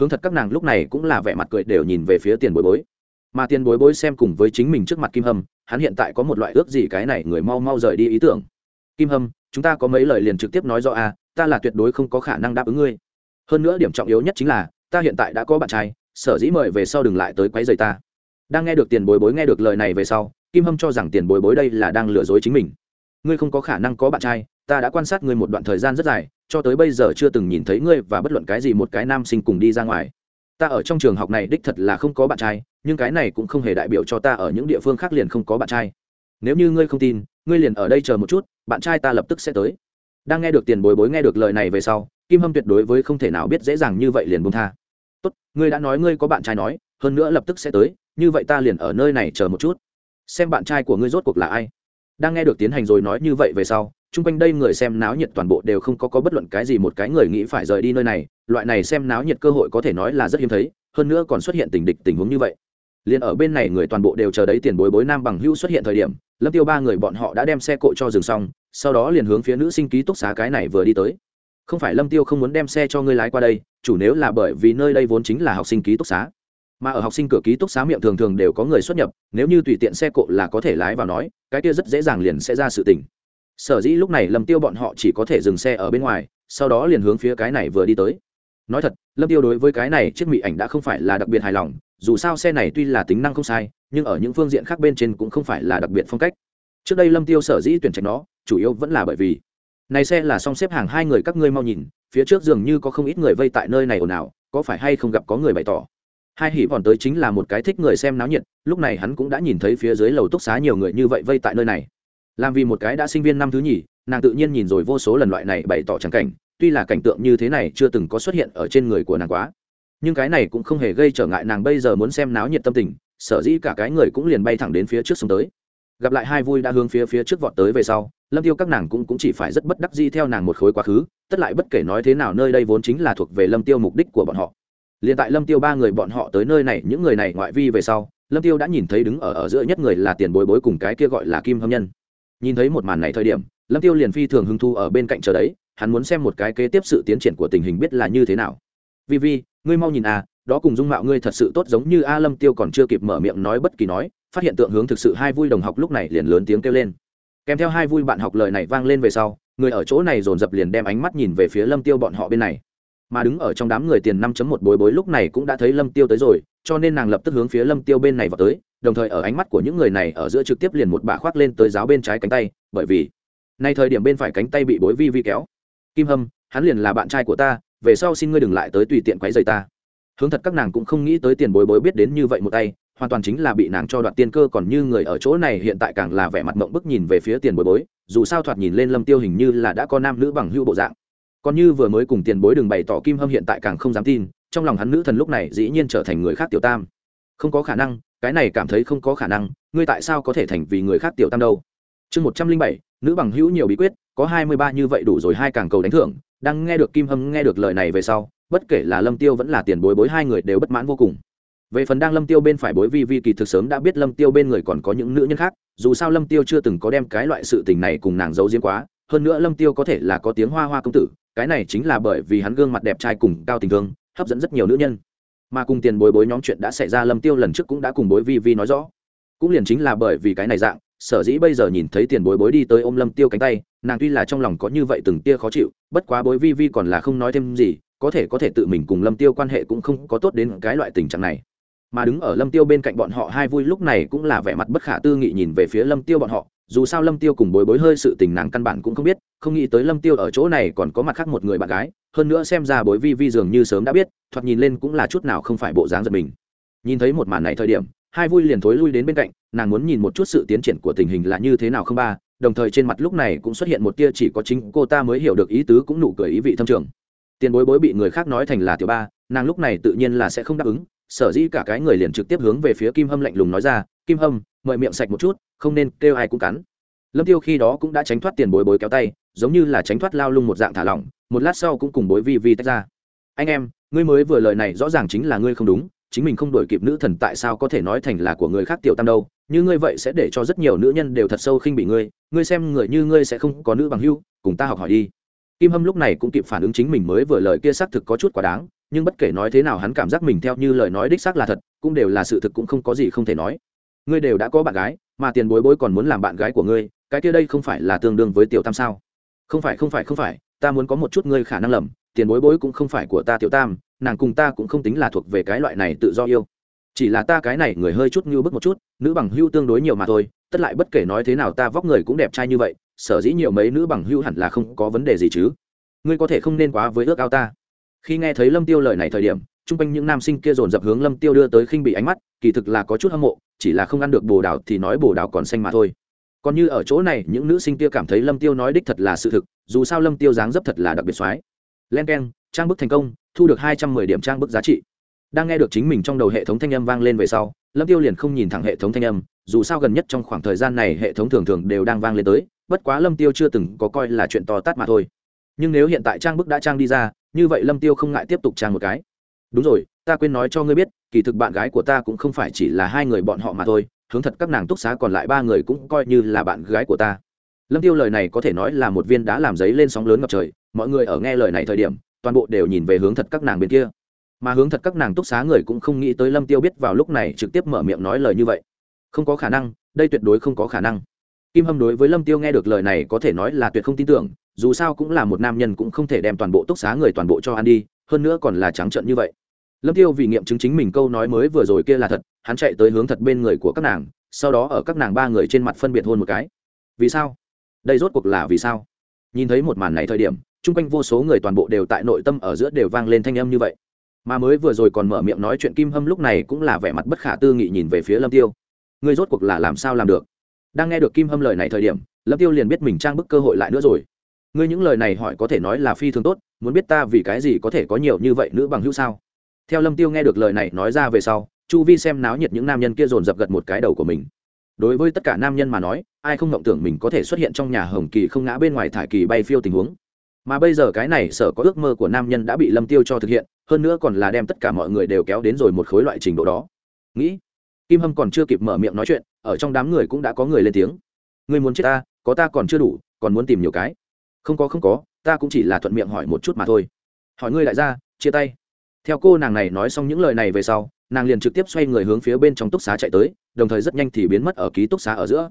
Hướng thật các nàng lúc này cũng là vẻ mặt cười đều nhìn về phía tiền bối bối. Mà tiền bối bối xem cùng với chính mình trước mặt kim hâm hắn hiện tại có một loại ước gì cái này người mau mau rời đi ý tưởng. Kim hâm chúng ta có mấy lời liền trực tiếp nói rõ a à, ta là tuyệt đối không có khả năng đáp ứng ngươi. Hơn nữa điểm trọng yếu nhất chính là ta hiện tại đã có bạn trai sở dĩ mời về sau đừng lại tới quấy rầy ta. Đang nghe được tiền bối bối nghe được lời này về sau kim hâm cho rằng tiền bối bối đây là đang lừa dối chính mình. Ngươi không có khả năng có bạn trai ta đã quan sát ngươi một đoạn thời gian rất dài, cho tới bây giờ chưa từng nhìn thấy ngươi và bất luận cái gì một cái nam sinh cùng đi ra ngoài. Ta ở trong trường học này đích thật là không có bạn trai, nhưng cái này cũng không hề đại biểu cho ta ở những địa phương khác liền không có bạn trai. Nếu như ngươi không tin, ngươi liền ở đây chờ một chút, bạn trai ta lập tức sẽ tới. Đang nghe được tiền bối bối nghe được lời này về sau, kim hâm tuyệt đối với không thể nào biết dễ dàng như vậy liền buông tha. Tốt, ngươi đã nói ngươi có bạn trai nói, hơn nữa lập tức sẽ tới, như vậy ta liền ở nơi này chờ một chút. Xem bạn trai của ngươi rốt cuộc là ai. Đang nghe được tiến hành rồi nói như vậy về sau chung quanh đây người xem náo nhiệt toàn bộ đều không có có bất luận cái gì một cái người nghĩ phải rời đi nơi này, loại này xem náo nhiệt cơ hội có thể nói là rất hiếm thấy, hơn nữa còn xuất hiện tình địch tình huống như vậy. Liền ở bên này người toàn bộ đều chờ đấy tiền bối bối nam bằng hữu xuất hiện thời điểm, lâm tiêu ba người bọn họ đã đem xe cộ cho dừng xong, sau đó liền hướng phía nữ sinh ký túc xá cái này vừa đi tới. Không phải lâm tiêu không muốn đem xe cho ngươi lái qua đây, chủ nếu là bởi vì nơi đây vốn chính là học sinh ký túc xá. Mà ở học sinh cửa ký túc xá miệng thường thường đều có người xuất nhập, nếu như tùy tiện xe cộ là có thể lái vào nói, cái kia rất dễ dàng liền sẽ ra sự tình sở dĩ lúc này lâm tiêu bọn họ chỉ có thể dừng xe ở bên ngoài, sau đó liền hướng phía cái này vừa đi tới. Nói thật, lâm tiêu đối với cái này chiếc mỹ ảnh đã không phải là đặc biệt hài lòng, dù sao xe này tuy là tính năng không sai, nhưng ở những phương diện khác bên trên cũng không phải là đặc biệt phong cách. Trước đây lâm tiêu sở dĩ tuyển trạch nó, chủ yếu vẫn là bởi vì, này xe là song xếp hàng hai người các ngươi mau nhìn, phía trước dường như có không ít người vây tại nơi này ồn ào, có phải hay không gặp có người bày tỏ. Hai hỉ vòn tới chính là một cái thích người xem náo nhiệt, lúc này hắn cũng đã nhìn thấy phía dưới lầu túc xá nhiều người như vậy vây tại nơi này làm vì một cái đã sinh viên năm thứ nhì nàng tự nhiên nhìn rồi vô số lần loại này bày tỏ trắng cảnh tuy là cảnh tượng như thế này chưa từng có xuất hiện ở trên người của nàng quá. Nhưng cái này cũng không hề gây trở ngại nàng bây giờ muốn xem náo nhiệt tâm tình sở dĩ cả cái người cũng liền bay thẳng đến phía trước sông tới. Gặp lại hai vui đã hướng phía phía trước vọt tới về sau lâm tiêu các nàng cũng, cũng chỉ phải rất bất đắc dĩ theo nàng một khối quá khứ tất lại bất kể nói thế nào nơi đây vốn chính là thuộc về lâm tiêu mục đích của bọn họ. Liền tại lâm tiêu ba người bọn họ tới nơi này những người này ngoại vi về sau lâm tiêu đã nhìn thấy đứng ở ở giữa nhất người là tiền bối bối cùng cái kia gọi là kim hâm nhân nhìn thấy một màn này thời điểm, lâm tiêu liền phi thường hưng thu ở bên cạnh chờ đấy, hắn muốn xem một cái kế tiếp sự tiến triển của tình hình biết là như thế nào. Vi vi, ngươi mau nhìn à đó cùng dung mạo ngươi thật sự tốt giống như a lâm tiêu còn chưa kịp mở miệng nói bất kỳ nói, phát hiện tượng hướng thực sự hai vui đồng học lúc này liền lớn tiếng kêu lên. Kèm theo hai vui bạn học lời này vang lên về sau, người ở chỗ này dồn dập liền đem ánh mắt nhìn về phía lâm tiêu bọn họ bên này. Mà đứng ở trong đám người tiền năm chấm một bối bối lúc này cũng đã thấy lâm tiêu tới rồi, cho nên nàng lập tức hướng phía lâm tiêu bên này vào tới đồng thời ở ánh mắt của những người này ở giữa trực tiếp liền một bả khoác lên tới giáo bên trái cánh tay, bởi vì nay thời điểm bên phải cánh tay bị bối vi vi kéo. Kim hâm, hắn liền là bạn trai của ta, về sau xin ngươi đừng lại tới tùy tiện quấy rầy ta. Hướng thật các nàng cũng không nghĩ tới tiền bối bối biết đến như vậy một tay, hoàn toàn chính là bị nàng cho đoạn tiên cơ còn như người ở chỗ này hiện tại càng là vẻ mặt mộng bức nhìn về phía tiền bối bối, dù sao thoạt nhìn lên lâm tiêu hình như là đã có nam nữ bằng hữu bộ dạng. Còn như vừa mới cùng tiền bối đừng bày tỏ kim hâm hiện tại càng không dám tin, trong lòng hắn nữ thần lúc này dĩ nhiên trở thành người khác tiểu tam. Không có khả năng cái này cảm thấy không có khả năng, ngươi tại sao có thể thành vì người khác tiểu tam đâu? Chương một trăm linh bảy, nữ bằng hữu nhiều bí quyết, có hai mươi ba như vậy đủ rồi hai càng cầu đánh thưởng, đang nghe được kim hâm nghe được lời này về sau, bất kể là lâm tiêu vẫn là tiền bối bối hai người đều bất mãn vô cùng. Về phần đang lâm tiêu bên phải bối vi vi kỳ thực sớm đã biết lâm tiêu bên người còn có những nữ nhân khác, dù sao lâm tiêu chưa từng có đem cái loại sự tình này cùng nàng giấu diếm quá, hơn nữa lâm tiêu có thể là có tiếng hoa hoa công tử, cái này chính là bởi vì hắn gương mặt đẹp trai cùng cao tình thương, hấp dẫn rất nhiều nữ nhân mà cùng tiền bối bối nhóm chuyện đã xảy ra, lâm tiêu lần trước cũng đã cùng bối vi vi nói rõ. Cũng liền chính là bởi vì cái này dạng, sở dĩ bây giờ nhìn thấy tiền bối bối đi tới ôm lâm tiêu cánh tay, nàng tuy là trong lòng có như vậy từng tia khó chịu, bất quá bối vi vi còn là không nói thêm gì, có thể có thể tự mình cùng lâm tiêu quan hệ cũng không có tốt đến cái loại tình trạng này. Mà đứng ở lâm tiêu bên cạnh bọn họ hai vui, lúc này cũng là vẻ mặt bất khả tư nghị nhìn về phía lâm tiêu bọn họ dù sao lâm tiêu cùng bối bối hơi sự tình nàng căn bản cũng không biết, không nghĩ tới lâm tiêu ở chỗ này còn có mặt khác một người bạn gái, hơn nữa xem ra bối vi vi dường như sớm đã biết, thoạt nhìn lên cũng là chút nào không phải bộ dáng giật mình. Nhìn thấy một màn này thời điểm, hai vui liền thối lui đến bên cạnh, nàng muốn nhìn một chút sự tiến triển của tình hình là như thế nào không ba, đồng thời trên mặt lúc này cũng xuất hiện một tia chỉ có chính cô ta mới hiểu được ý tứ cũng nụ cười ý vị thâm trường. Tiền bối bối bị người khác nói thành là tiểu ba nàng lúc này tự nhiên là sẽ không đáp ứng, sở dĩ cả cái người liền trực tiếp hướng về phía kim hâm lạnh lùng nói ra, kim hâm, mời miệng sạch một chút, không nên kêu ai cũng cắn. Lâm tiêu khi đó cũng đã tránh thoát tiền bối bối kéo tay, giống như là tránh thoát lao lung một dạng thả lỏng, một lát sau cũng cùng bối vi vi tách ra. Anh em, ngươi mới vừa lời này rõ ràng chính là ngươi không đúng, chính mình không đổi kịp nữ thần tại sao có thể nói thành là của người khác tiểu tam đâu, như ngươi vậy sẽ để cho rất nhiều nữ nhân đều thật sâu khinh bị ngươi ngươi xem người như ngươi sẽ không có nữ bằng hưu cùng ta học hỏi đi. Kim hâm lúc này cũng kịp phản ứng chính mình mới vừa lời kia xác thực có chút quá đáng nhưng bất kể nói thế nào hắn cảm giác mình theo như lời nói đích xác là thật, cũng đều là sự thực cũng không có gì không thể nói. Ngươi đều đã có bạn gái, mà tiền bối bối còn muốn làm bạn gái của ngươi, cái kia đây không phải là tương đương với tiểu tam sao? Không phải không phải không phải, ta muốn có một chút ngươi khả năng lầm, tiền bối bối cũng không phải của ta tiểu tam, nàng cùng ta cũng không tính là thuộc về cái loại này tự do yêu. Chỉ là ta cái này người hơi chút như bức một chút, nữ bằng hưu tương đối nhiều mà thôi, tất lại bất kể nói thế nào ta vóc người cũng đẹp trai như vậy, sở dĩ nhiều mấy nữ bằng hưu hẳn là không có vấn đề gì chứ. Ngươi có thể không nên quá với ước ao ta khi nghe thấy lâm tiêu lời này thời điểm chung quanh những nam sinh kia dồn dập hướng lâm tiêu đưa tới khinh bị ánh mắt kỳ thực là có chút hâm mộ chỉ là không ăn được bồ đào thì nói bồ đào còn xanh mà thôi còn như ở chỗ này những nữ sinh kia cảm thấy lâm tiêu nói đích thật là sự thực dù sao lâm tiêu dáng dấp thật là đặc biệt soái len keng, trang bức thành công, thu được hai trăm mười điểm trang bức giá trị. Đang nghe được chính mình trong đầu hệ thống thanh âm vang lên về sau, lâm tiêu liền không nhìn thẳng hệ thống thanh âm, dù sao gần nhất trong khoảng thời gian này hệ thống thường thường đều đang vang lên tới, bất quá lâm tiêu chưa từng có coi là chuyện to tát mà thôi nhưng nếu hiện tại trang bức đã trang đi ra, như vậy lâm tiêu không ngại tiếp tục trang một cái. Đúng rồi, ta quên nói cho ngươi biết, kỳ thực bạn gái của ta cũng không phải chỉ là hai người bọn họ mà thôi, hướng thật các nàng túc xá còn lại ba người cũng coi như là bạn gái của ta. Lâm tiêu lời này có thể nói là một viên đã làm giấy lên sóng lớn ngập trời, mọi người ở nghe lời này thời điểm, toàn bộ đều nhìn về hướng thật các nàng bên kia. Mà hướng thật các nàng túc xá người cũng không nghĩ tới lâm tiêu biết vào lúc này trực tiếp mở miệng nói lời như vậy. Không có khả năng, đây tuyệt đối không có khả năng kim hâm đối với lâm tiêu nghe được lời này có thể nói là tuyệt không tin tưởng, dù sao cũng là một nam nhân cũng không thể đem toàn bộ túc xá người toàn bộ cho ăn đi, hơn nữa còn là trắng trợn như vậy. Lâm tiêu vì nghiệm chứng chính mình câu nói mới vừa rồi kia là thật, hắn chạy tới hướng thật bên người của các nàng, sau đó ở các nàng ba người trên mặt phân biệt hôn một cái. Vì sao? Đây rốt cuộc là vì sao? Nhìn thấy một màn này thời điểm, chung quanh vô số người toàn bộ đều tại nội tâm ở giữa đều vang lên thanh âm như vậy. Mà mới vừa rồi còn mở miệng nói chuyện kim hâm lúc này cũng là vẻ mặt bất khả tư nghị nhìn về phía lâm tiêu. Ngươi rốt cuộc là làm sao làm được? Đang nghe được kim hâm lời này thời điểm, lâm tiêu liền biết mình trang bức cơ hội lại nữa rồi. Ngươi những lời này hỏi có thể nói là phi thường tốt, muốn biết ta vì cái gì có thể có nhiều như vậy nữ bằng hữu sao? Theo lâm tiêu nghe được lời này nói ra về sau, chu vi xem náo nhiệt những nam nhân kia dồn dập gật một cái đầu của mình. Đối với tất cả nam nhân mà nói, ai không mộng tưởng mình có thể xuất hiện trong nhà hồng kỳ không ngã bên ngoài thải kỳ bay phiêu tình huống. Mà bây giờ cái này sở có ước mơ của nam nhân đã bị lâm tiêu cho thực hiện, hơn nữa còn là đem tất cả mọi người đều kéo đến rồi một khối loại trình độ đó. Nghĩ kim hâm còn chưa kịp mở miệng nói chuyện, ở trong đám người cũng đã có người lên tiếng. Ngươi muốn chết ta, có ta còn chưa đủ, còn muốn tìm nhiều cái. Không có không có, ta cũng chỉ là thuận miệng hỏi một chút mà thôi. Hỏi ngươi lại ra, chia tay. Theo cô nàng này nói xong những lời này về sau, nàng liền trực tiếp xoay người hướng phía bên trong túc xá chạy tới, đồng thời rất nhanh thì biến mất ở ký túc xá ở giữa.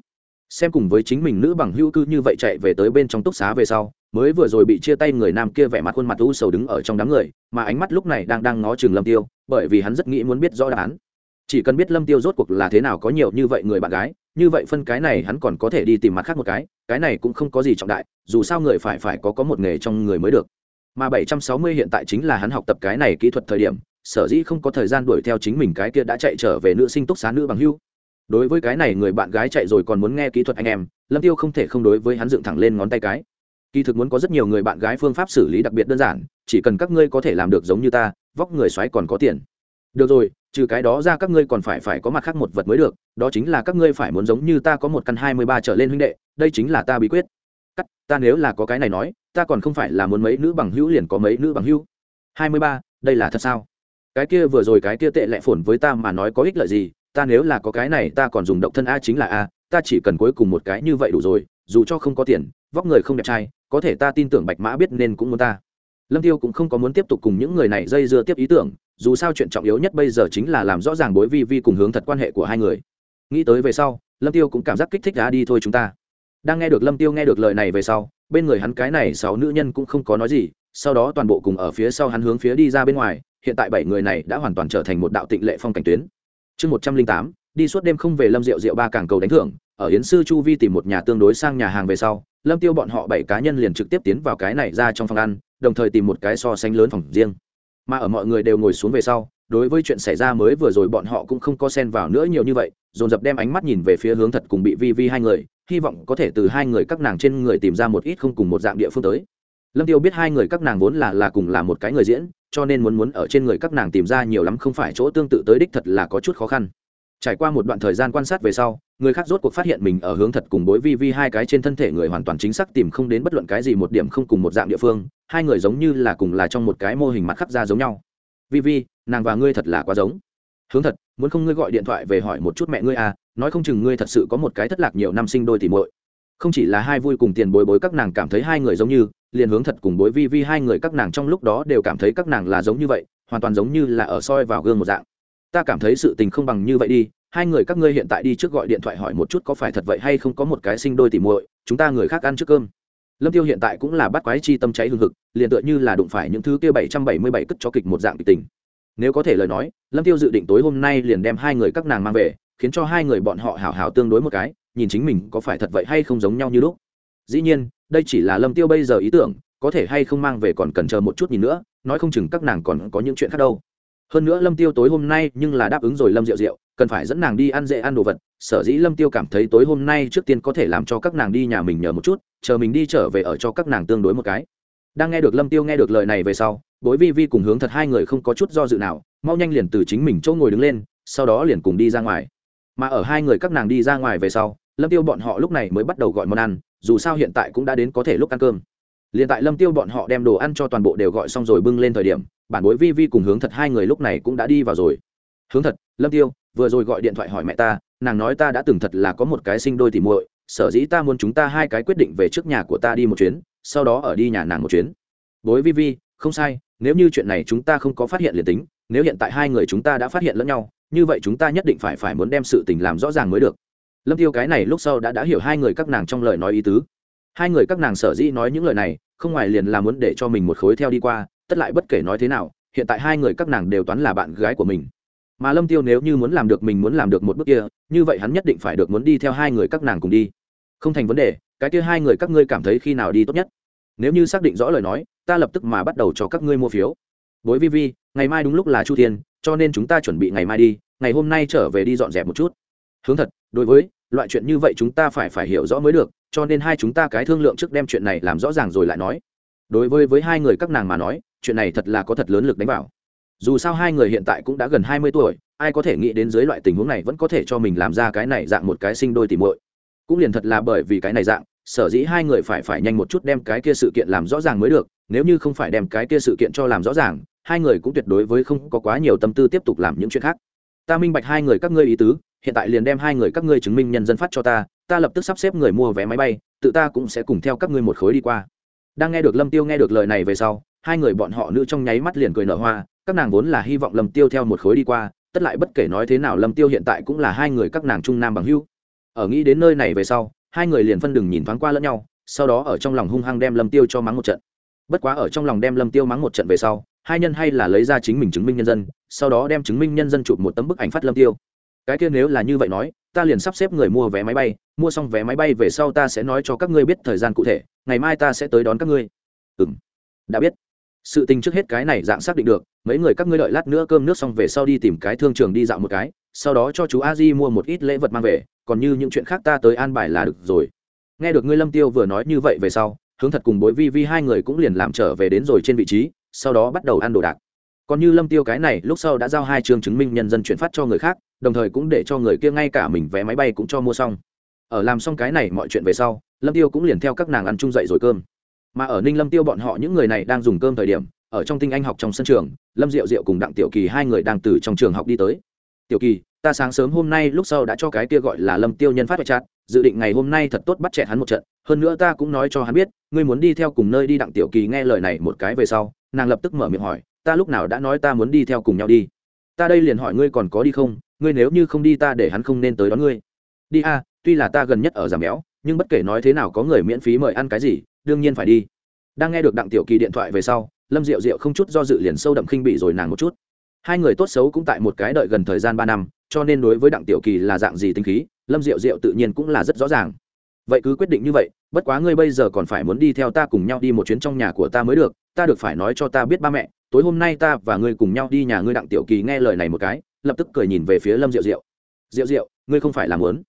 Xem cùng với chính mình nữ bằng hữu cư như vậy chạy về tới bên trong túc xá về sau, mới vừa rồi bị chia tay người nam kia vẻ mặt khuôn mặt u sầu đứng ở trong đám người, mà ánh mắt lúc này đang đang ngó chừng lâm tiêu, bởi vì hắn rất nghĩ muốn biết rõ đáp án chỉ cần biết lâm tiêu rốt cuộc là thế nào có nhiều như vậy người bạn gái, như vậy phân cái này hắn còn có thể đi tìm mặt khác một cái cái này cũng không có gì trọng đại, dù sao người phải phải có có một nghề trong người mới được. Mà 760 hiện tại chính là hắn học tập cái này kỹ thuật thời điểm, sở dĩ không có thời gian đuổi theo chính mình cái kia đã chạy trở về nữ sinh túc xá nữ bằng hưu. Đối với cái này người bạn gái chạy rồi còn muốn nghe kỹ thuật anh em, lâm tiêu không thể không đối với hắn dựng thẳng lên ngón tay cái. Kỳ thực muốn có rất nhiều người bạn gái phương pháp xử lý đặc biệt đơn giản, chỉ cần các ngươi có thể làm được giống như ta, vóc người xoáy còn có tiền. Được rồi trừ cái đó ra các ngươi còn phải phải có mặt khác một vật mới được, đó chính là các ngươi phải muốn giống như ta có một căn hai mươi ba trở lên huynh đệ, đây chính là ta bí quyết. Cắt, ta nếu là có cái này nói, ta còn không phải là muốn mấy nữ bằng hữu liền có mấy nữ bằng hữu. hai mươi ba, đây là thật sao? Cái kia vừa rồi cái kia tệ lệ phồn với ta mà nói có ích lợi gì, ta nếu là có cái này ta còn dùng độc thân a chính là a, ta chỉ cần cuối cùng một cái như vậy đủ rồi, dù cho không có tiền, vóc người không đẹp trai, có thể ta tin tưởng bạch mã biết nên cũng muốn ta lâm tiêu cũng không có muốn tiếp tục cùng những người này dây dưa tiếp ý tưởng, dù sao chuyện trọng yếu nhất bây giờ chính là làm rõ ràng bối vi vi cùng hướng thật quan hệ của hai người. Nghĩ tới về sau, lâm tiêu cũng cảm giác kích thích đã đi thôi chúng ta. Đang nghe được lâm tiêu nghe được lời này về sau, bên người hắn cái này sáu nữ nhân cũng không có nói gì, sau đó toàn bộ cùng ở phía sau hắn hướng phía đi ra bên ngoài, hiện tại bảy người này đã hoàn toàn trở thành một đạo tịnh lệ phong cảnh tuyến. Chương một trăm linh tám, đi suốt đêm không về lâm rượu rượu ba càng cầu đánh thưởng, ở Hiến sư chu vi tìm một nhà tương đối sang nhà hàng về sau lâm tiêu bọn họ bảy cá nhân liền trực tiếp tiến vào cái này ra trong phòng ăn, đồng thời tìm một cái so sánh lớn phòng riêng. Mà ở mọi người đều ngồi xuống về sau, đối với chuyện xảy ra mới vừa rồi bọn họ cũng không có xen vào nữa nhiều như vậy, dồn dập đem ánh mắt nhìn về phía hướng thật cùng bị vi vi hai người, hy vọng có thể từ hai người các nàng trên người tìm ra một ít không cùng một dạng địa phương tới. Lâm tiêu biết hai người các nàng vốn là là cùng là một cái người diễn, cho nên muốn muốn ở trên người các nàng tìm ra nhiều lắm không phải chỗ tương tự tới đích thật là có chút khó khăn trải qua một đoạn thời gian quan sát về sau, người khác rốt cuộc phát hiện mình ở hướng thật cùng bối vi vi hai cái trên thân thể người hoàn toàn chính xác tìm không đến bất luận cái gì một điểm không cùng một dạng địa phương, hai người giống như là cùng là trong một cái mô hình mặt khắc ra giống nhau. Vi vi, nàng và ngươi thật là quá giống. Hướng thật, muốn không ngươi gọi điện thoại về hỏi một chút mẹ ngươi à nói không chừng ngươi thật sự có một cái thất lạc nhiều năm sinh đôi thì muội. Không chỉ là hai vui cùng tiền bối bối các nàng cảm thấy hai người giống như, liền hướng thật cùng bối vi vi hai người các nàng trong lúc đó đều cảm thấy các nàng là giống như vậy, hoàn toàn giống như là ở soi vào gương một dạng ta cảm thấy sự tình không bằng như vậy đi, hai người các ngươi hiện tại đi trước gọi điện thoại hỏi một chút có phải thật vậy hay không có một cái sinh đôi tỉ muội, chúng ta người khác ăn trước cơm. Lâm tiêu hiện tại cũng là bắt quái chi tâm cháy hương hực, liền tựa như là đụng phải những thứ kia bảy trăm bảy mươi bảy cất cho kịch một dạng kịch tình. Nếu có thể lời nói, lâm tiêu dự định tối hôm nay liền đem hai người các nàng mang về, khiến cho hai người bọn họ hảo hảo tương đối một cái, nhìn chính mình có phải thật vậy hay không giống nhau như lúc. Dĩ nhiên, đây chỉ là lâm tiêu bây giờ ý tưởng, có thể hay không mang về còn cần chờ một chút nhìn nữa, nói không chừng các nàng còn có những chuyện khác đâu hơn nữa lâm tiêu tối hôm nay nhưng là đáp ứng rồi lâm rượu rượu cần phải dẫn nàng đi ăn dễ ăn đồ vật. Sở dĩ lâm tiêu cảm thấy tối hôm nay trước tiên có thể làm cho các nàng đi nhà mình nhờ một chút, chờ mình đi trở về ở cho các nàng tương đối một cái. Đang nghe được lâm tiêu nghe được lời này về sau, bối vi vi cùng hướng thật hai người không có chút do dự nào, mau nhanh liền từ chính mình chỗ ngồi đứng lên, sau đó liền cùng đi ra ngoài. Mà ở hai người các nàng đi ra ngoài về sau, lâm tiêu bọn họ lúc này mới bắt đầu gọi món ăn, dù sao hiện tại cũng đã đến có thể lúc ăn cơm liền tại lâm tiêu bọn họ đem đồ ăn cho toàn bộ đều gọi xong rồi bưng lên thời điểm, bản bối vi vi cùng hướng thật hai người lúc này cũng đã đi vào rồi. Hướng thật, lâm tiêu, vừa rồi gọi điện thoại hỏi mẹ ta, nàng nói ta đã từng thật là có một cái sinh đôi tỉ muội, sở dĩ ta muốn chúng ta hai cái quyết định về trước nhà của ta đi một chuyến, sau đó ở đi nhà nàng một chuyến. Bối vi vi, không sai, nếu như chuyện này chúng ta không có phát hiện liền tính, nếu hiện tại hai người chúng ta đã phát hiện lẫn nhau, như vậy chúng ta nhất định phải phải muốn đem sự tình làm rõ ràng mới được. Lâm tiêu cái này lúc sau đã đã hiểu hai người các nàng trong lời nói ý tứ hai người các nàng sở dĩ nói những lời này, không ngoài liền là muốn để cho mình một khối theo đi qua, tất lại bất kể nói thế nào, hiện tại hai người các nàng đều toán là bạn gái của mình. Mà lâm tiêu nếu như muốn làm được mình muốn làm được một bước kia, như vậy hắn nhất định phải được muốn đi theo hai người các nàng cùng đi. Không thành vấn đề, cái kia hai người các ngươi cảm thấy khi nào đi tốt nhất? Nếu như xác định rõ lời nói, ta lập tức mà bắt đầu cho các ngươi mua phiếu. Bối vi vi, ngày mai đúng lúc là chu thiên, cho nên chúng ta chuẩn bị ngày mai đi, ngày hôm nay trở về đi dọn dẹp một chút. Hướng thật, đối với loại chuyện như vậy chúng ta phải phải hiểu rõ mới được, cho nên hai chúng ta cái thương lượng trước đem chuyện này làm rõ ràng rồi lại nói. Đối với với hai người các nàng mà nói, chuyện này thật là có thật lớn lực đánh vào. Dù sao hai người hiện tại cũng đã gần hai mươi tuổi, ai có thể nghĩ đến dưới loại tình huống này vẫn có thể cho mình làm ra cái này dạng một cái sinh đôi tìm muội. Cũng liền thật là bởi vì cái này dạng, sở dĩ hai người phải phải nhanh một chút đem cái kia sự kiện làm rõ ràng mới được, nếu như không phải đem cái kia sự kiện cho làm rõ ràng, hai người cũng tuyệt đối với không có quá nhiều tâm tư tiếp tục làm những chuyện khác. Ta minh bạch hai người các ngươi ý tứ hiện tại liền đem hai người các ngươi chứng minh nhân dân phát cho ta ta lập tức sắp xếp người mua vé máy bay, tự ta cũng sẽ cùng theo các ngươi một khối đi qua. Đang nghe được lâm tiêu nghe được lời này về sau, hai người bọn họ nữ trong nháy mắt liền cười nở hoa, các nàng vốn là hy vọng lâm tiêu theo một khối đi qua, tất lại bất kể nói thế nào lâm tiêu hiện tại cũng là hai người các nàng trung nam bằng hữu. Ở nghĩ đến nơi này về sau, hai người liền phân đừng nhìn thoáng qua lẫn nhau, sau đó ở trong lòng hung hăng đem lâm tiêu cho mắng một trận. Bất quá ở trong lòng đem lâm tiêu mắng một trận về sau, hai nhân hay là lấy ra chính mình chứng minh nhân dân, sau đó đem chứng minh nhân dân chụp một tấm bức ảnh phát lâm tiêu cái kia nếu là như vậy nói, ta liền sắp xếp người mua vé máy bay, mua xong vé máy bay về sau ta sẽ nói cho các ngươi biết thời gian cụ thể, ngày mai ta sẽ tới đón các ngươi. Ừ m đã biết. Sự tình trước hết cái này dạng xác định được, mấy người các ngươi đợi lát nữa cơm nước xong về sau đi tìm cái thương trường đi dạo một cái, sau đó cho chú a di mua một ít lễ vật mang về, còn như những chuyện khác ta tới an bài là được rồi. Nghe được ngươi lâm tiêu vừa nói như vậy về sau, hướng thật cùng bối vi vi hai người cũng liền làm trở về đến rồi trên vị trí, sau đó bắt đầu ăn đồ đạc còn như lâm tiêu cái này, lúc sau đã giao hai trường chứng minh nhân dân chuyển phát cho người khác, đồng thời cũng để cho người kia ngay cả mình vé máy bay cũng cho mua xong. Ở làm xong cái này mọi chuyện về sau, lâm tiêu cũng liền theo các nàng ăn chung dậy rồi cơm. Mà ở ninh lâm tiêu bọn họ những người này đang dùng cơm thời điểm, ở trong tinh anh học trong sân trường, lâm diệu diệu cùng đặng tiểu kỳ hai người đang từ trong trường học đi tới. Tiểu kỳ, ta sáng sớm hôm nay lúc sau đã cho cái kia gọi là lâm tiêu nhân phát hoại chặt dự định ngày hôm nay thật tốt bắt chẹt hắn một trận, hơn nữa ta cũng nói cho hắn biết, ngươi muốn đi theo cùng nơi đi. Đặng tiểu kỳ nghe lời này một cái về sau, nàng lập tức mở miệng hỏi ta lúc nào đã nói ta muốn đi theo cùng nhau đi. Ta đây liền hỏi ngươi còn có đi không? Ngươi nếu như không đi ta để hắn không nên tới đón ngươi. Đi a, tuy là ta gần nhất ở giảm béo nhưng bất kể nói thế nào có người miễn phí mời ăn cái gì, đương nhiên phải đi. Đang nghe được đặng tiểu kỳ điện thoại về sau, lâm diệu diệu không chút do dự liền sâu đậm khinh bị rồi nàng một chút. Hai người tốt xấu cũng tại một cái đợi gần thời gian ba năm, cho nên đối với đặng tiểu kỳ là dạng gì tinh khí, lâm diệu diệu tự nhiên cũng là rất rõ ràng. Vậy cứ quyết định như vậy, bất quá ngươi bây giờ còn phải muốn đi theo ta cùng nhau đi một chuyến trong nhà của ta mới được, ta được phải nói cho ta biết ba mẹ tối hôm nay ta và ngươi cùng nhau đi nhà ngươi đặng tiểu kỳ nghe lời này một cái, lập tức cười nhìn về phía lâm diệu diệu. Diệu diệu, ngươi không phải làm lớn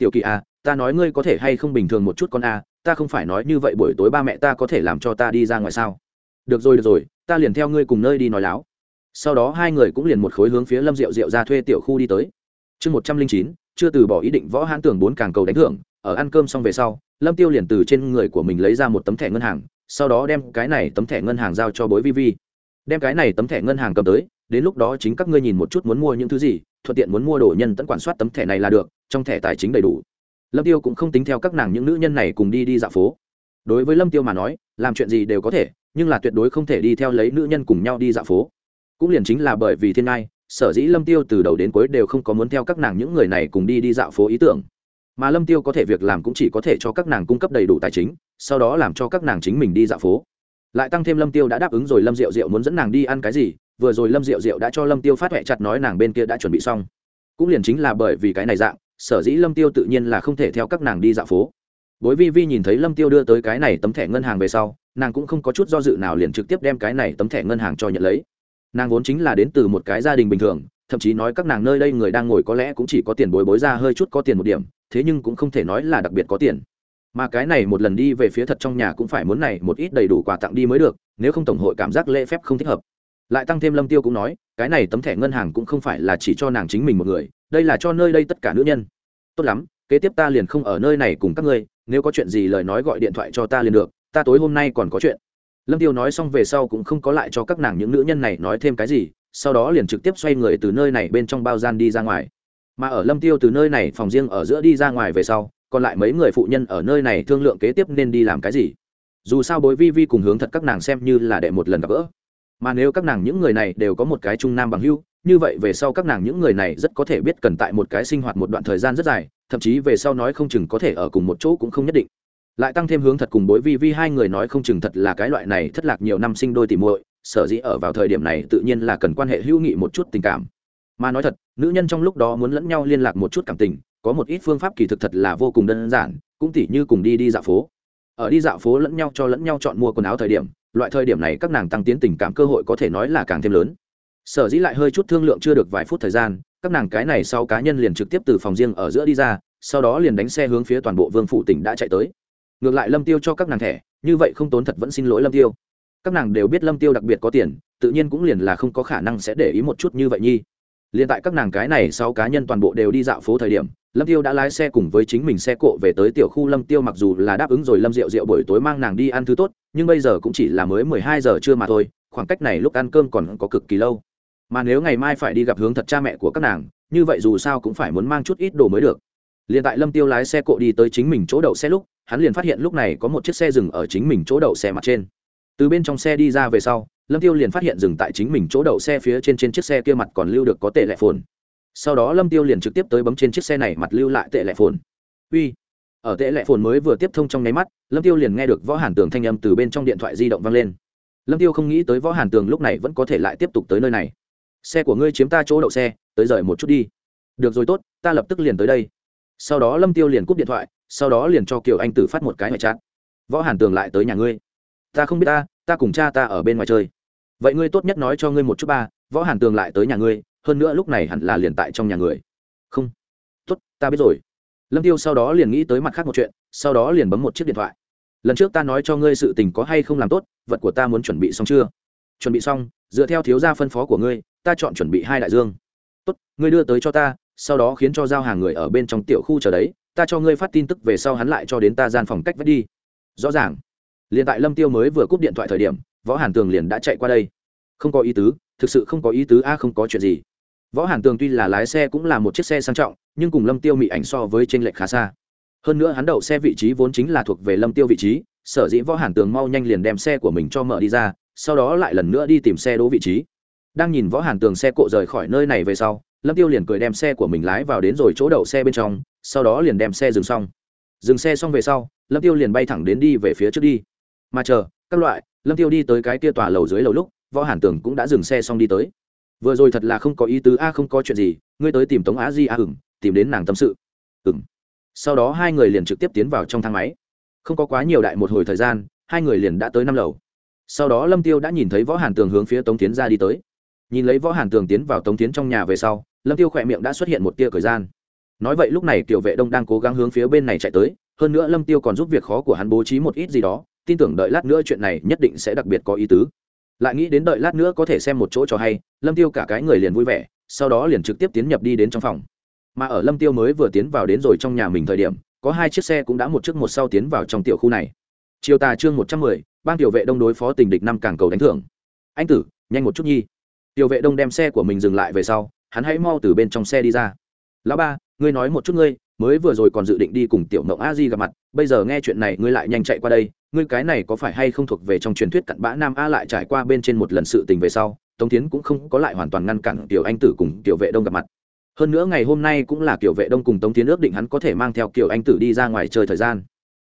tiểu kỳ à ta nói ngươi có thể hay không bình thường một chút con à ta không phải nói như vậy buổi tối ba mẹ ta có thể làm cho ta đi ra ngoài sao? Được rồi được rồi, ta liền theo ngươi cùng nơi đi nói láo. Sau đó hai người cũng liền một khối hướng phía lâm diệu diệu ra thuê tiểu khu đi tới. Chương một trăm linh chín, chưa từ bỏ ý định võ hãn tưởng bốn càng cầu đánh thưởng, ở ăn cơm xong về sau, lâm tiêu liền từ trên người của mình lấy ra một tấm thẻ ngân hàng, sau đó đem cái này tấm thẻ ngân hàng giao cho bối vi vi đem cái này tấm thẻ ngân hàng cầm tới, đến lúc đó chính các ngươi nhìn một chút muốn mua những thứ gì, thuận tiện muốn mua đồ nhân tận quản soát tấm thẻ này là được, trong thẻ tài chính đầy đủ. Lâm tiêu cũng không tính theo các nàng những nữ nhân này cùng đi đi dạo phố. Đối với lâm tiêu mà nói, làm chuyện gì đều có thể, nhưng là tuyệt đối không thể đi theo lấy nữ nhân cùng nhau đi dạo phố. Cũng liền chính là bởi vì thiên ngai, sở dĩ lâm tiêu từ đầu đến cuối đều không có muốn theo các nàng những người này cùng đi đi dạo phố ý tưởng. Mà lâm tiêu có thể việc làm cũng chỉ có thể cho các nàng cung cấp đầy đủ tài chính, sau đó làm cho các nàng chính mình đi dạo phố lại tăng thêm lâm tiêu đã đáp ứng rồi, lâm diệu diệu muốn dẫn nàng đi ăn cái gì, vừa rồi lâm diệu diệu đã cho lâm tiêu phát huệ chặt nói nàng bên kia đã chuẩn bị xong. Cũng liền chính là bởi vì cái này dạng, sở dĩ lâm tiêu tự nhiên là không thể theo các nàng đi dạo phố. Bối vi vi nhìn thấy lâm tiêu đưa tới cái này tấm thẻ ngân hàng về sau, nàng cũng không có chút do dự nào liền trực tiếp đem cái này tấm thẻ ngân hàng cho nhận lấy. Nàng vốn chính là đến từ một cái gia đình bình thường, thậm chí nói các nàng nơi đây người đang ngồi có lẽ cũng chỉ có tiền bối bối ra hơi chút có tiền một điểm, thế nhưng cũng không thể nói là đặc biệt có tiền mà cái này một lần đi về phía thật trong nhà cũng phải muốn này một ít đầy đủ quà tặng đi mới được, nếu không tổng hội cảm giác lễ phép không thích hợp. Lại tăng thêm lâm tiêu cũng nói, cái này tấm thẻ ngân hàng cũng không phải là chỉ cho nàng chính mình một người, đây là cho nơi đây tất cả nữ nhân. Tốt lắm, kế tiếp ta liền không ở nơi này cùng các ngươi, nếu có chuyện gì lời nói gọi điện thoại cho ta liền được, ta tối hôm nay còn có chuyện. Lâm tiêu nói xong về sau cũng không có lại cho các nàng những nữ nhân này nói thêm cái gì, sau đó liền trực tiếp xoay người từ nơi này bên trong bao gian đi ra ngoài. Mà ở lâm tiêu từ nơi này phòng riêng ở giữa đi ra ngoài về sau còn lại mấy người phụ nhân ở nơi này thương lượng kế tiếp nên đi làm cái gì? Dù sao bối vi vi cùng hướng thật các nàng xem như là đệ một lần gặp gỡ. Mà nếu các nàng những người này đều có một cái trung nam bằng hưu như vậy về sau các nàng những người này rất có thể biết cần tại một cái sinh hoạt một đoạn thời gian rất dài, thậm chí về sau nói không chừng có thể ở cùng một chỗ cũng không nhất định. Lại tăng thêm hướng thật cùng bối vi vi hai người nói không chừng thật là cái loại này thất lạc nhiều năm sinh đôi tìm muội, sở dĩ ở vào thời điểm này tự nhiên là cần quan hệ hữu nghị một chút tình cảm. Mà nói thật, nữ nhân trong lúc đó muốn lẫn nhau liên lạc một chút cảm tình có một ít phương pháp kỳ thực thật là vô cùng đơn giản, cũng tỉ như cùng đi đi dạo phố. Ở đi dạo phố lẫn nhau cho lẫn nhau chọn mua quần áo thời điểm, loại thời điểm này các nàng tăng tiến tình cảm cơ hội có thể nói là càng thêm lớn. Sở dĩ lại hơi chút thương lượng chưa được vài phút thời gian, các nàng cái này sau cá nhân liền trực tiếp từ phòng riêng ở giữa đi ra, sau đó liền đánh xe hướng phía toàn bộ vương phủ tỉnh đã chạy tới. Ngược lại lâm tiêu cho các nàng thẻ, như vậy không tốn thật vẫn xin lỗi lâm tiêu. Các nàng đều biết lâm tiêu đặc biệt có tiền, tự nhiên cũng liền là không có khả năng sẽ để ý một chút như vậy nhi. Liền tại các nàng cái này sau cá nhân toàn bộ đều đi dạo phố thời điểm lâm tiêu đã lái xe cùng với chính mình xe cộ về tới tiểu khu. Lâm tiêu mặc dù là đáp ứng rồi lâm rượu rượu buổi tối mang nàng đi ăn thứ tốt, nhưng bây giờ cũng chỉ là mới mười hai giờ trưa mà thôi, khoảng cách này lúc ăn cơm còn có cực kỳ lâu. Mà nếu ngày mai phải đi gặp hướng thật cha mẹ của các nàng, như vậy dù sao cũng phải muốn mang chút ít đồ mới được. Liền tại lâm tiêu lái xe cộ đi tới chính mình chỗ đậu xe lúc, hắn liền phát hiện lúc này có một chiếc xe dừng ở chính mình chỗ đậu xe mặt trên. Từ bên trong xe đi ra về sau, lâm tiêu liền phát hiện dừng tại chính mình chỗ đậu xe phía trên trên chiếc xe kia mặt còn lưu được có tệ lệ phồn sau đó lâm tiêu liền trực tiếp tới bấm trên chiếc xe này mặt lưu lại tệ lệ phồn. Uy. Ở tệ lệ phồn mới vừa tiếp thông trong nháy mắt, lâm tiêu liền nghe được võ hàn tường thanh âm từ bên trong điện thoại di động vang lên. Lâm tiêu không nghĩ tới võ hàn tường lúc này vẫn có thể lại tiếp tục tới nơi này. Xe của ngươi chiếm ta chỗ đậu xe, tới rời một chút đi. Được rồi tốt, ta lập tức liền tới đây. Sau đó lâm tiêu liền cúp điện thoại, sau đó liền cho kiều anh tử phát một cái ngoại chát võ hàn tường lại tới nhà ngươi. Ta không biết ta ta cùng cha ta ở bên ngoài chơi. Vậy ngươi tốt nhất nói cho ngươi một chút ba, võ hàn tường lại tới nhà ngươi hơn nữa lúc này hẳn là liền tại trong nhà người. Không. Tốt, ta biết rồi. Lâm tiêu sau đó liền nghĩ tới mặt khác một chuyện, sau đó liền bấm một chiếc điện thoại. Lần trước ta nói cho ngươi sự tình có hay không làm tốt, vật của ta muốn chuẩn bị xong chưa? Chuẩn bị xong, dựa theo thiếu gia phân phó của ngươi, ta chọn chuẩn bị hai đại dương. Tốt, ngươi đưa tới cho ta, sau đó khiến cho giao hàng người ở bên trong tiểu khu chờ đấy, ta cho ngươi phát tin tức về sau hắn lại cho đến ta gian phòng cách vết đi. Rõ ràng. Liền tại lâm tiêu mới vừa cúp điện thoại thời điểm, võ hàn tường liền đã chạy qua đây. Không có ý tứ, thực sự không có ý tứ, a, không có chuyện gì võ hàn tường tuy là lái xe cũng là một chiếc xe sang trọng, nhưng cùng lâm tiêu mị ảnh so với trên lệch khá xa. Hơn nữa hắn đậu xe vị trí vốn chính là thuộc về lâm tiêu vị trí, sở dĩ võ hàn tường mau nhanh liền đem xe của mình cho mở đi ra, sau đó lại lần nữa đi tìm xe đỗ vị trí. Đang nhìn võ hàn tường xe cộ rời khỏi nơi này về sau, lâm tiêu liền cười đem xe của mình lái vào đến rồi chỗ đậu xe bên trong, sau đó liền đem xe dừng xong. Dừng xe xong về sau, lâm tiêu liền bay thẳng đến đi về phía trước đi. Mà chờ, các loại, lâm tiêu đi tới cái kia tòa lầu dưới lầu lúc, võ hàn tường cũng đã dừng xe xong đi tới vừa rồi thật là không có ý tứ, a, không có chuyện gì, ngươi tới tìm tống á di, a ừng tìm đến nàng tâm sự. Ừng sau đó hai người liền trực tiếp tiến vào trong thang máy. Không có quá nhiều đại một hồi thời gian, hai người liền đã tới năm lầu. Sau đó lâm tiêu đã nhìn thấy võ hàn tường hướng phía tống tiến ra đi tới. Nhìn lấy võ hàn tường tiến vào tống tiến trong nhà về sau, lâm tiêu khỏe miệng đã xuất hiện một tia thời gian. Nói vậy lúc này tiểu vệ đông đang cố gắng hướng phía bên này chạy tới, hơn nữa lâm tiêu còn giúp việc khó của hắn bố trí một ít gì đó, tin tưởng đợi lát nữa chuyện này nhất định sẽ đặc biệt có ý tứ lại nghĩ đến đợi lát nữa có thể xem một chỗ cho hay, lâm tiêu cả cái người liền vui vẻ, sau đó liền trực tiếp tiến nhập đi đến trong phòng. Mà ở lâm tiêu mới vừa tiến vào đến rồi trong nhà mình thời điểm, có hai chiếc xe cũng đã một chiếc một sau tiến vào trong tiểu khu này. Chiều tà chương một trăm mười ban tiểu vệ đông đối phó tình địch năm càng cầu đánh thưởng. Anh tử, nhanh một chút nhi. Tiểu vệ đông đem xe của mình dừng lại về sau, hắn hãy mau từ bên trong xe đi ra. Lão ba, ngươi nói một chút ngươi, mới vừa rồi còn dự định đi cùng tiểu mộng a di gặp mặt, bây giờ nghe chuyện này ngươi lại nhanh chạy qua đây ngươi cái này có phải hay không thuộc về trong truyền thuyết cặn bã nam a lại trải qua bên trên một lần sự tình về sau, tống tiến cũng không có lại hoàn toàn ngăn cản tiểu anh tử cùng tiểu vệ đông gặp mặt. Hơn nữa ngày hôm nay cũng là kiểu vệ đông cùng tống tiến ước định hắn có thể mang theo kiểu anh tử đi ra ngoài chơi thời gian.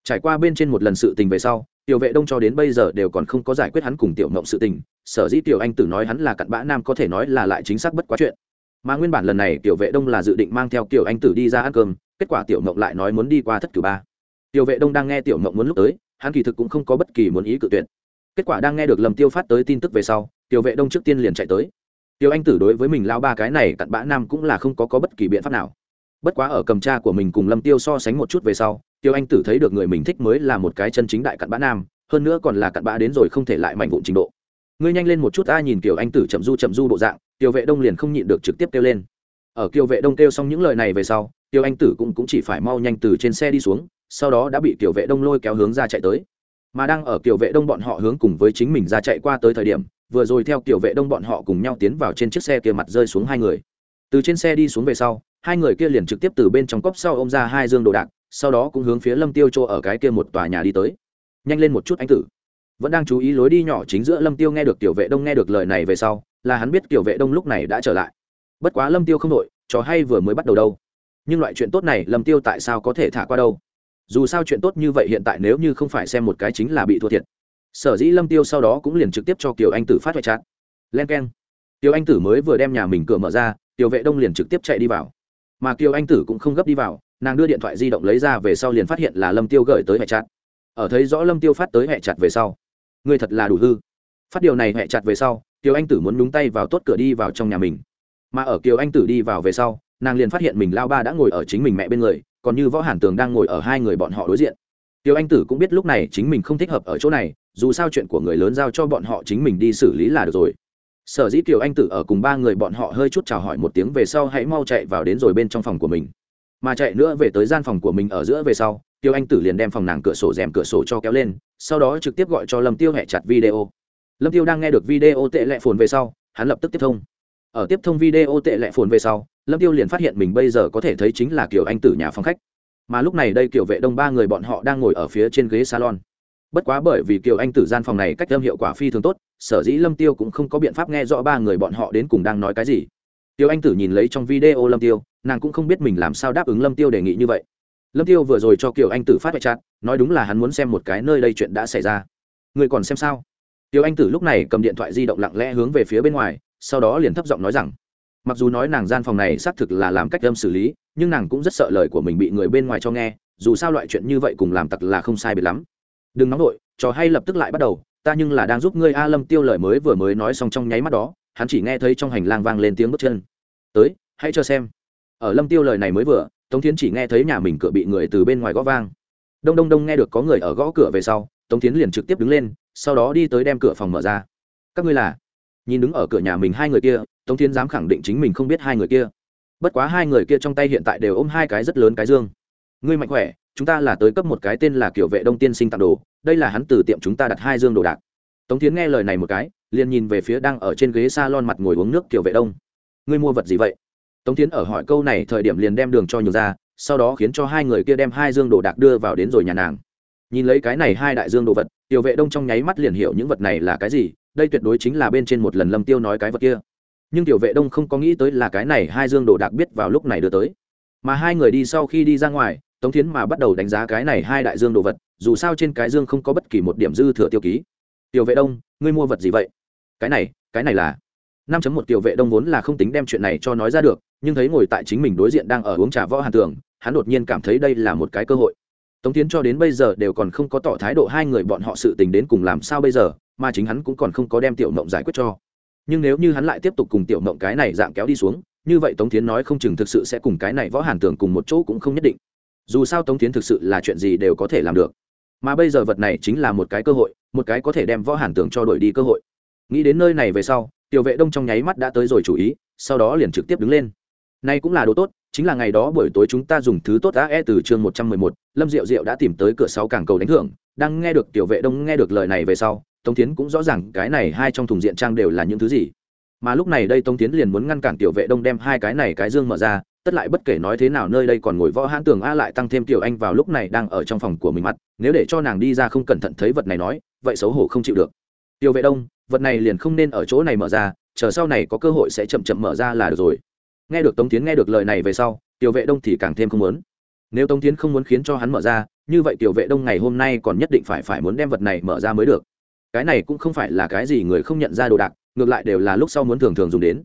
Trải qua bên trên một lần sự tình về sau, tiểu vệ đông cho đến bây giờ đều còn không có giải quyết hắn cùng tiểu mộng sự tình, sở dĩ tiểu anh tử nói hắn là cặn bã nam có thể nói là lại chính xác bất quá chuyện. Mà nguyên bản lần này tiểu vệ đông là dự định mang theo tiểu anh tử đi ra ăn cơm, kết quả tiểu mộng lại nói muốn đi qua thất cử ba. Tiểu vệ đông đang nghe tiểu mộng muốn lúc tới hắn kỳ thực cũng không có bất kỳ muốn ý cự tuyệt. Kết quả đang nghe được lầm tiêu phát tới tin tức về sau tiểu vệ đông trước tiên liền chạy tới. Tiểu anh tử đối với mình lao ba cái này cặn bã nam cũng là không có có bất kỳ biện pháp nào. Bất quá ở cầm cha của mình cùng lâm tiêu so sánh một chút về sau tiêu anh tử thấy được người mình thích mới là một cái chân chính đại cặn bã nam hơn nữa còn là cặn bã đến rồi không thể lại mạnh vụn trình độ. Ngươi nhanh lên một chút ai nhìn kiểu anh tử chậm du chậm du bộ dạng tiêu vệ đông liền không nhịn được trực tiếp kêu lên. Ở kiều vệ đông kêu xong những lời này về sau tiêu anh tử cũng, cũng chỉ phải mau nhanh từ trên xe đi xuống sau đó đã bị tiểu vệ đông lôi kéo hướng ra chạy tới. Mà đang ở tiểu vệ đông bọn họ hướng cùng với chính mình ra chạy qua tới thời điểm, vừa rồi theo tiểu vệ đông bọn họ cùng nhau tiến vào trên chiếc xe kia mặt rơi xuống hai người. Từ trên xe đi xuống về sau, hai người kia liền trực tiếp từ bên trong cốc sau ô m ra hai dương đồ đạc, sau đó cũng hướng phía lâm tiêu chỗ ở cái kia một tòa nhà đi tới. Nhanh lên một chút anh tử. Vẫn đang chú ý lối đi nhỏ chính giữa lâm tiêu nghe được tiểu vệ đông nghe được lời này về sau, là hắn biết tiểu vệ đông lúc này đã trở lại. Bất quá lâm tiêu không đội trò hay vừa mới bắt đầu đâu. Nhưng loại chuyện tốt này lâm tiêu tại sao có thể thả qua đâu? Dù sao chuyện tốt như vậy hiện tại nếu như không phải xem một cái chính là bị thua thiệt. Sở dĩ lâm tiêu sau đó cũng liền trực tiếp cho kiều anh tử phát hoại chát len k e n kiều anh tử mới vừa đem nhà mình cửa mở ra, tiểu vệ đông liền trực tiếp chạy đi vào. Mà kiều anh tử cũng không gấp đi vào, nàng đưa điện thoại di động lấy ra về sau liền phát hiện là lâm tiêu gửi tới hệ chặt ở thấy rõ lâm tiêu phát tới hệ chặt về sau, người thật là đủ hư. Phát điều này hệ chặt về sau, kiều anh tử muốn nhúng tay vào tốt cửa đi vào trong nhà mình. Mà ở kiều anh tử đi vào về sau nàng liền phát hiện mình lao ba đã ngồi ở chính mình mẹ bên người còn như võ hàn tường đang ngồi ở hai người bọn họ đối diện Tiêu Anh Tử cũng biết lúc này chính mình không thích hợp ở chỗ này, dù sao chuyện của người lớn giao cho bọn họ chính mình đi xử lý là được rồi. Sở dĩ Tiêu Anh Tử ở cùng ba người bọn họ hơi chút chào hỏi một tiếng về sau hãy mau chạy vào đến rồi bên trong phòng của mình. Mà chạy nữa về tới gian phòng của mình ở giữa về sau, Tiêu Anh Tử liền đem phòng nàng cửa sổ rèm cửa sổ cho kéo lên, sau đó trực tiếp gọi cho Lâm Tiêu hẹ chặt video. Lâm Tiêu đang nghe được video tệ lệ phồn về sau, hắn lập tức tiếp thông. Ở tiếp thông video tệ lệ phồn về sau, Lâm Tiêu liền phát hiện mình bây giờ có thể thấy chính là Kiều Anh Tử nhà phòng khách. Mà lúc này đây kiểu vệ đông ba người bọn họ đang ngồi ở phía trên ghế salon. Bất quá bởi vì kiều anh tử gian phòng này cách âm hiệu quả phi thường tốt sở dĩ lâm tiêu cũng không có biện pháp nghe rõ ba người bọn họ đến cùng đang nói cái gì. Tiêu anh tử nhìn lấy trong video lâm tiêu nàng cũng không biết mình làm sao đáp ứng lâm tiêu đề nghị như vậy. Lâm tiêu vừa rồi cho kiều anh tử phát bài chat nói đúng là hắn muốn xem một cái nơi đây chuyện đã xảy ra. Người còn xem sao? Tiêu anh tử lúc này cầm điện thoại di động lặng lẽ hướng về phía bên ngoài sau đó liền thấp giọng nói rằng, mặc dù nói nàng gian phòng này xác thực là làm cách âm xử lý, nhưng nàng cũng rất sợ lời của mình bị người bên ngoài cho nghe, dù sao loại chuyện như vậy cùng làm tặc là không sai biệt lắm. Đừng nóng nổi trò hay lập tức lại bắt đầu, ta nhưng là đang giúp ngươi a lâm tiêu lời mới vừa mới nói xong trong nháy mắt đó, hắn chỉ nghe thấy trong hành lang vang lên tiếng bước chân. Tới, hãy cho xem. Ở lâm tiêu lời này mới vừa, tống tiến chỉ nghe thấy nhà mình cửa bị người từ bên ngoài gõ vang. Đông đông đông nghe được có người ở gõ cửa về sau, tống tiến liền trực tiếp đứng lên, sau đó đi tới đem cửa phòng mở ra. Các ngươi là? Nhìn đứng ở cửa nhà mình hai người kia, tống Thiên dám khẳng định chính mình không biết hai người kia. Bất quá hai người kia trong tay hiện tại đều ôm hai cái rất lớn cái dương. Ngươi mạnh khỏe, chúng ta là tới cấp một cái tên là kiểu vệ đông tiên sinh tặng đồ, đây là hắn từ tiệm chúng ta đặt hai dương đồ đạc. Tống tiến nghe lời này một cái, liền nhìn về phía đang ở trên ghế s a lon mặt ngồi uống nước kiểu vệ đông. Ngươi mua vật gì vậy? Tống tiến ở hỏi câu này thời điểm liền đem đường cho nhường ra, sau đó khiến cho hai người kia đem hai dương đồ đạc đưa vào đến rồi nhà nàng. Nhìn lấy cái này hai đại dương đồ vật, tiểu vệ đông trong nháy mắt liền hiểu những vật này là cái gì đây tuyệt đối chính là bên trên một lần lâm tiêu nói cái vật kia. Nhưng tiểu vệ đông không có nghĩ tới là cái này hai dương đồ đạc biết vào lúc này đưa tới. Mà hai người đi sau khi đi ra ngoài, tống thiến mà bắt đầu đánh giá cái này hai đại dương đồ vật, dù sao trên cái dương không có bất kỳ một điểm dư thừa tiêu ký. Tiểu vệ đông, ngươi mua vật gì vậy? Cái này cái này là năm một tiểu vệ đông vốn là không tính đem chuyện này cho nói ra được, nhưng thấy ngồi tại chính mình đối diện đang ở uống trà võ hàn tường, hắn đột nhiên cảm thấy đây là một cái cơ hội. Tống tiến cho đến bây giờ đều còn không có tỏ thái độ hai người bọn họ sự tình đến cùng làm sao bây giờ mà chính hắn cũng còn không có đem tiểu mộng giải quyết cho. Nhưng nếu như hắn lại tiếp tục cùng tiểu mộng cái này dạng kéo đi xuống, như vậy tống tiến nói không chừng thực sự sẽ cùng cái này võ hàn tưởng cùng một chỗ cũng không nhất định. Dù sao tống tiến thực sự là chuyện gì đều có thể làm được. Mà bây giờ vật này chính là một cái cơ hội, một cái có thể đem võ hàn tưởng cho đổi đi cơ hội. Nghĩ đến nơi này về sau, tiểu vệ đông trong nháy mắt đã tới rồi chủ ý, sau đó liền trực tiếp đứng lên. Nay cũng là đồ tốt, chính là ngày đó buổi tối chúng ta dùng thứ tốt đã e từ chương một trăm mười một, lâm diệu diệu đã tìm tới cửa sáu cảng cầu đánh thưởng. Đang nghe được tiểu vệ đông nghe được lời này về sau tống tiến cũng rõ ràng cái này hai trong thùng diện trang đều là những thứ gì. Mà lúc này đây tống tiến liền muốn ngăn cản tiểu vệ đông đem hai cái này cái dương mở ra, tất lại bất kể nói thế nào nơi đây còn ngồi võ hãn tường a lại tăng thêm tiểu anh vào lúc này đang ở trong phòng của mình mặt, nếu để cho nàng đi ra không cẩn thận thấy vật này nói, vậy xấu hổ không chịu được. Tiểu vệ đông, vật này liền không nên ở chỗ này mở ra, chờ sau này có cơ hội sẽ chậm chậm mở ra là được rồi. Nghe được tống tiến nghe được lời này về sau, tiểu vệ đông thì càng thêm không muốn. Nếu tống tiến không muốn khiến cho hắn mở ra, như vậy tiểu vệ đông ngày hôm nay còn nhất định phải phải muốn đem vật này mở ra mới được cái này cũng không phải là cái gì người không nhận ra đồ đạc, ngược lại đều là lúc sau muốn thường thường dùng đến.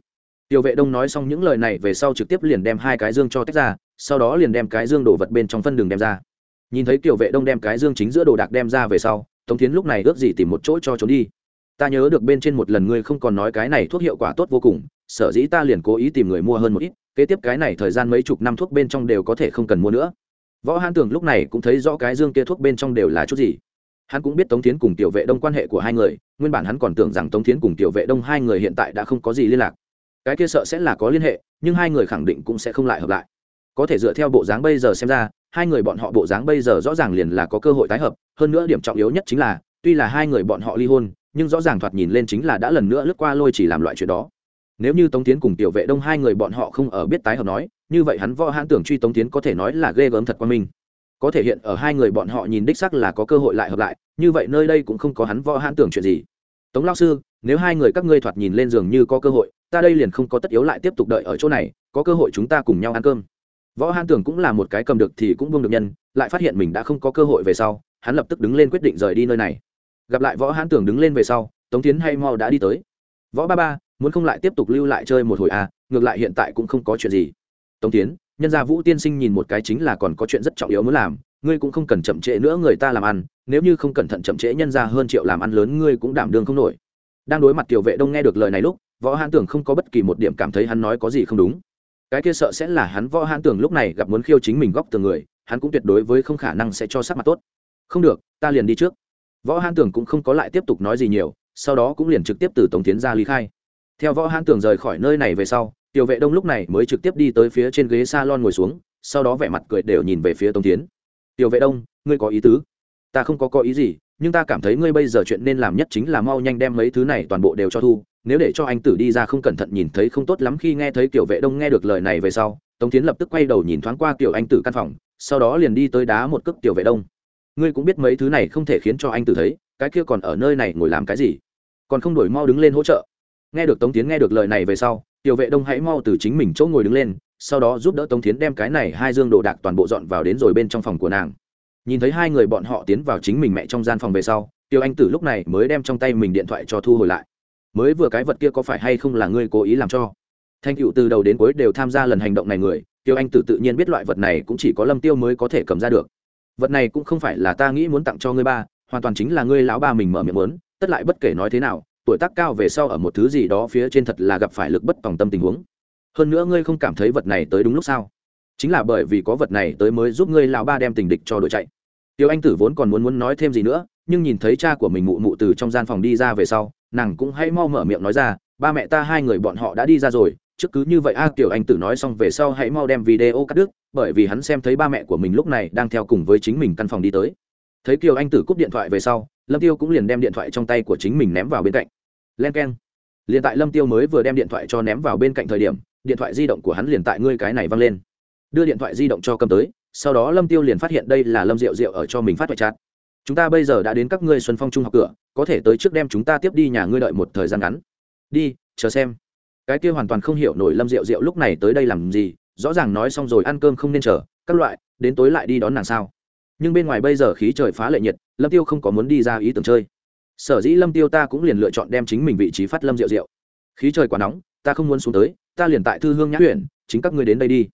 Tiểu vệ đông nói xong những lời này về sau trực tiếp liền đem hai cái dương cho tách ra, sau đó liền đem cái dương đổ vật bên trong phân đường đem ra. Nhìn thấy tiểu vệ đông đem cái dương chính giữa đồ đạc đem ra về sau, tống tiến lúc này ước gì tìm một chỗ cho trốn đi. Ta nhớ được bên trên một lần ngươi không còn nói cái này thuốc hiệu quả tốt vô cùng, sở dĩ ta liền cố ý tìm người mua hơn một ít, kế tiếp cái này thời gian mấy chục năm thuốc bên trong đều có thể không cần mua nữa. Võ hãn tưởng lúc này cũng thấy rõ cái dương kia thuốc bên trong đều là chút gì hắn cũng biết tống tiến cùng tiểu vệ đông quan hệ của hai người, nguyên bản hắn còn tưởng rằng tống tiến cùng tiểu vệ đông hai người hiện tại đã không có gì liên lạc. Cái kia sợ sẽ là có liên hệ, nhưng hai người khẳng định cũng sẽ không lại hợp lại. Có thể dựa theo bộ dáng bây giờ xem ra, hai người bọn họ bộ dáng bây giờ rõ ràng liền là có cơ hội tái hợp, hơn nữa điểm trọng yếu nhất chính là, tuy là hai người bọn họ ly hôn, nhưng rõ ràng thoạt nhìn lên chính là đã lần nữa lướt qua lôi chỉ làm loại chuyện đó. Nếu như tống tiến cùng tiểu vệ đông hai người bọn họ không ở biết tái hợp nói, như vậy hắn võ hãn tưởng truy tống tiến có thể nói là ghê gớm thật qua mình có thể hiện ở hai người bọn họ nhìn đích sắc là có cơ hội lại hợp lại, như vậy nơi đây cũng không có hắn võ hãn tưởng chuyện gì. Tống lao sư, nếu hai người các ngươi thoạt nhìn lên giường như có cơ hội, ta đây liền không có tất yếu lại tiếp tục đợi ở chỗ này, có cơ hội chúng ta cùng nhau ăn cơm. Võ hãn tưởng cũng là một cái cầm được thì cũng buông được nhân, lại phát hiện mình đã không có cơ hội về sau, hắn lập tức đứng lên quyết định rời đi nơi này. Gặp lại võ hãn tưởng đứng lên về sau, tống tiến hay mau đã đi tới. Võ ba ba, muốn không lại tiếp tục lưu lại chơi một hồi à ngược lại hiện tại cũng không có chuyện gì. Tống tiến nhân gia vũ tiên sinh nhìn một cái chính là còn có chuyện rất trọng yếu muốn làm, ngươi cũng không cần chậm trễ nữa người ta làm ăn, nếu như không cẩn thận chậm trễ nhân gia hơn triệu làm ăn lớn ngươi cũng đảm đương không nổi. Đang đối mặt tiểu vệ đông nghe được lời này lúc, võ hãn tưởng không có bất kỳ một điểm cảm thấy hắn nói có gì không đúng. Cái kia sợ sẽ là hắn võ hãn tưởng lúc này gặp muốn khiêu chính mình góc từ người, hắn cũng tuyệt đối với không khả năng sẽ cho sắc mặt tốt. Không được, ta liền đi trước. Võ hãn tưởng cũng không có lại tiếp tục nói gì nhiều, sau đó cũng liền trực tiếp từ tống tiến ra lý khai. Theo võ hãn tưởng rời khỏi nơi này về sau tiểu vệ đông lúc này mới trực tiếp đi tới phía trên ghế salon ngồi xuống, sau đó vẻ mặt cười đều nhìn về phía tống tiến tiểu vệ đông, ngươi có ý tứ? Ta không có có ý gì, nhưng ta cảm thấy ngươi bây giờ chuyện nên làm nhất chính là mau nhanh đem mấy thứ này toàn bộ đều cho thu. Nếu để cho anh tử đi ra không cẩn thận nhìn thấy không tốt lắm khi nghe thấy tiểu vệ đông nghe được lời này về sau, tống tiến lập tức quay đầu nhìn thoáng qua tiểu anh tử căn phòng, sau đó liền đi tới đá một cước tiểu vệ đông. Ngươi cũng biết mấy thứ này không thể khiến cho anh tử thấy, cái kia còn ở nơi này ngồi làm cái gì? Còn không đổi mau đứng lên hỗ trợ. Nghe được tống tiến nghe được lời này về sau tiểu vệ đông hãy mau từ chính mình chỗ ngồi đứng lên, sau đó giúp đỡ tống tiến đem cái này hai dương đồ đạc toàn bộ dọn vào đến rồi bên trong phòng của nàng. Nhìn thấy hai người bọn họ tiến vào chính mình mẹ trong gian phòng về sau tiêu anh tử lúc này mới đem trong tay mình điện thoại cho thu hồi lại. Mới vừa cái vật kia có phải hay không là ngươi cố ý làm cho? Thanh cựu từ đầu đến cuối đều tham gia lần hành động này người tiêu anh tử tự nhiên biết loại vật này cũng chỉ có lâm tiêu mới có thể cầm ra được. Vật này cũng không phải là ta nghĩ muốn tặng cho ngươi ba, hoàn toàn chính là ngươi lão ba mình mở miệng muốn, tất lại bất kể nói thế nào tuổi tác cao về sau ở một thứ gì đó phía trên thật là gặp phải lực bất tòng tâm tình huống. Hơn nữa ngươi không cảm thấy vật này tới đúng lúc sao? Chính là bởi vì có vật này tới mới giúp ngươi lão ba đem tình địch cho đội chạy. Tiêu anh tử vốn còn muốn muốn nói thêm gì nữa nhưng nhìn thấy cha của mình mụ mụ từ trong gian phòng đi ra về sau nàng cũng hãy mau mở miệng nói ra ba mẹ ta hai người bọn họ đã đi ra rồi trước cứ như vậy a. À, anh tử nói xong về sau hãy mau đem video cắt đứt bởi vì hắn xem thấy ba mẹ của mình lúc này đang theo cùng với chính mình căn phòng đi tới. Thấy kiều anh tử cúp điện thoại về sau lâm tiêu cũng liền đem điện thoại trong tay của chính mình ném vào bên cạnh. Len keng. Liền tại lâm tiêu mới vừa đem điện thoại cho ném vào bên cạnh thời điểm, điện thoại di động của hắn liền tại ngươi cái này văng lên. Đưa điện thoại di động cho cầm tới, sau đó lâm tiêu liền phát hiện đây là lâm rượu rượu ở cho mình phát thoại chát chúng ta bây giờ đã đến các ngươi xuân phong trung học cửa, có thể tới trước đem chúng ta tiếp đi nhà ngươi đợi một thời gian ngắn. Đi, chờ xem. Cái kia hoàn toàn không hiểu nổi lâm rượu rượu lúc này tới đây làm gì, rõ ràng nói xong rồi ăn cơm không nên chờ, các loại, đến tối lại đi đón nàng sao. Nhưng bên ngoài bây giờ khí trời phá lệ nhiệt lâm tiêu không có muốn đi ra ý tưởng chơi. Sở dĩ lâm tiêu ta cũng liền lựa chọn đem chính mình vị trí phát lâm rượu rượu khí trời quá nóng, ta không muốn xuống tới, ta liền tại thư hương nhã huyện chính các ngươi đến đây đi.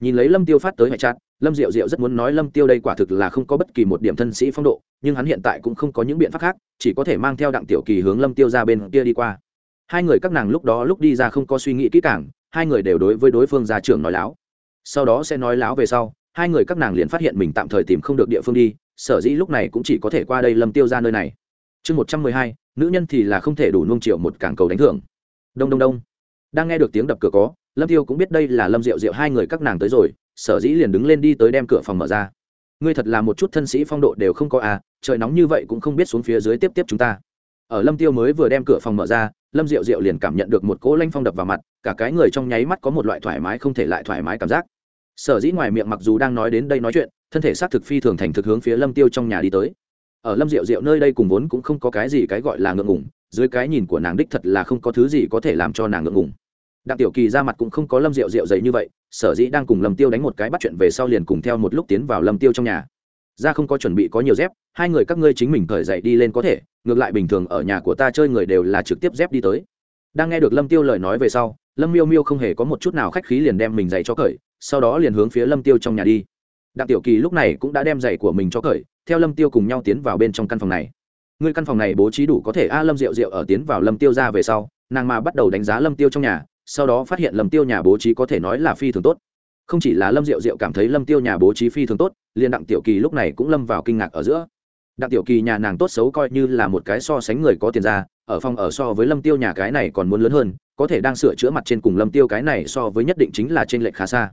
Nhìn lấy lâm tiêu phát tới hệ chặt lâm diệu diệu rất muốn nói lâm tiêu đây quả thực là không có bất kỳ một điểm thân sĩ phong độ, nhưng hắn hiện tại cũng không có những biện pháp khác, chỉ có thể mang theo đặng tiểu kỳ hướng lâm tiêu ra bên kia đi qua. Hai người các nàng lúc đó lúc đi ra không có suy nghĩ kỹ càng, hai người đều đối với đối phương ra trưởng nói láo. Sau đó sẽ nói láo về sau, hai người các nàng liền phát hiện mình tạm thời tìm không được địa phương đi sở dĩ lúc này cũng chỉ có thể qua đây lâm tiêu ra nơi này. Chương một trăm mười hai, nữ nhân thì là không thể đủ nung triệu một cảng cầu đánh thưởng. Đông đông đông. Đang nghe được tiếng đập cửa có, lâm tiêu cũng biết đây là lâm diệu diệu hai người các nàng tới rồi, sở dĩ liền đứng lên đi tới đem cửa phòng mở ra. Ngươi thật là một chút thân sĩ phong độ đều không có à trời nóng như vậy cũng không biết xuống phía dưới tiếp tiếp chúng ta. Ở lâm tiêu mới vừa đem cửa phòng mở ra, lâm diệu diệu liền cảm nhận được một cỗ lanh phong đập vào mặt, cả cái người trong nháy mắt có một loại thoải mái không thể lại thoải mái cảm giác. Sở dĩ ngoài miệng mặc dù đang nói đến đây nói chuyện thân thể xác thực phi thường thành thực hướng phía lâm tiêu trong nhà đi tới. Ở lâm diệu diệu nơi đây cùng vốn cũng không có cái gì cái gọi là ngượng ngùng, dưới cái nhìn của nàng đích thật là không có thứ gì có thể làm cho nàng ngượng ngùng. Đặng tiểu kỳ ra mặt cũng không có lâm rượu rượu dày như vậy, sở dĩ đang cùng lâm tiêu đánh một cái bắt chuyện về sau liền cùng theo một lúc tiến vào lâm tiêu trong nhà. Ra không có chuẩn bị có nhiều dép, hai người các ngươi chính mình cởi dậy đi lên có thể, ngược lại bình thường ở nhà của ta chơi người đều là trực tiếp dép đi tới. Đang nghe được lâm tiêu lời nói về sau, lâm miêu miêu không hề có một chút nào khách khí liền đem mình giày cho cởi, sau đó liền hướng phía lâm tiêu trong nhà đi đặng tiểu kỳ lúc này cũng đã đem giày của mình cho cởi, theo lâm tiêu cùng nhau tiến vào bên trong căn phòng này. Người căn phòng này bố trí đủ có thể a lâm rượu rượu ở tiến vào lâm tiêu ra về sau, nàng mà bắt đầu đánh giá lâm tiêu trong nhà, sau đó phát hiện lâm tiêu nhà bố trí có thể nói là phi thường tốt. Không chỉ là lâm diệu diệu cảm thấy lâm tiêu nhà bố trí phi thường tốt, liền đặng tiểu kỳ lúc này cũng lâm vào kinh ngạc ở giữa. Đặng tiểu kỳ nhà nàng tốt xấu coi như là một cái so sánh người có tiền ra, ở phòng ở so với lâm tiêu nhà cái này còn muốn lớn hơn, có thể đang sửa chữa mặt trên cùng lâm tiêu cái này so với nhất định chính là trên lệch khá xa.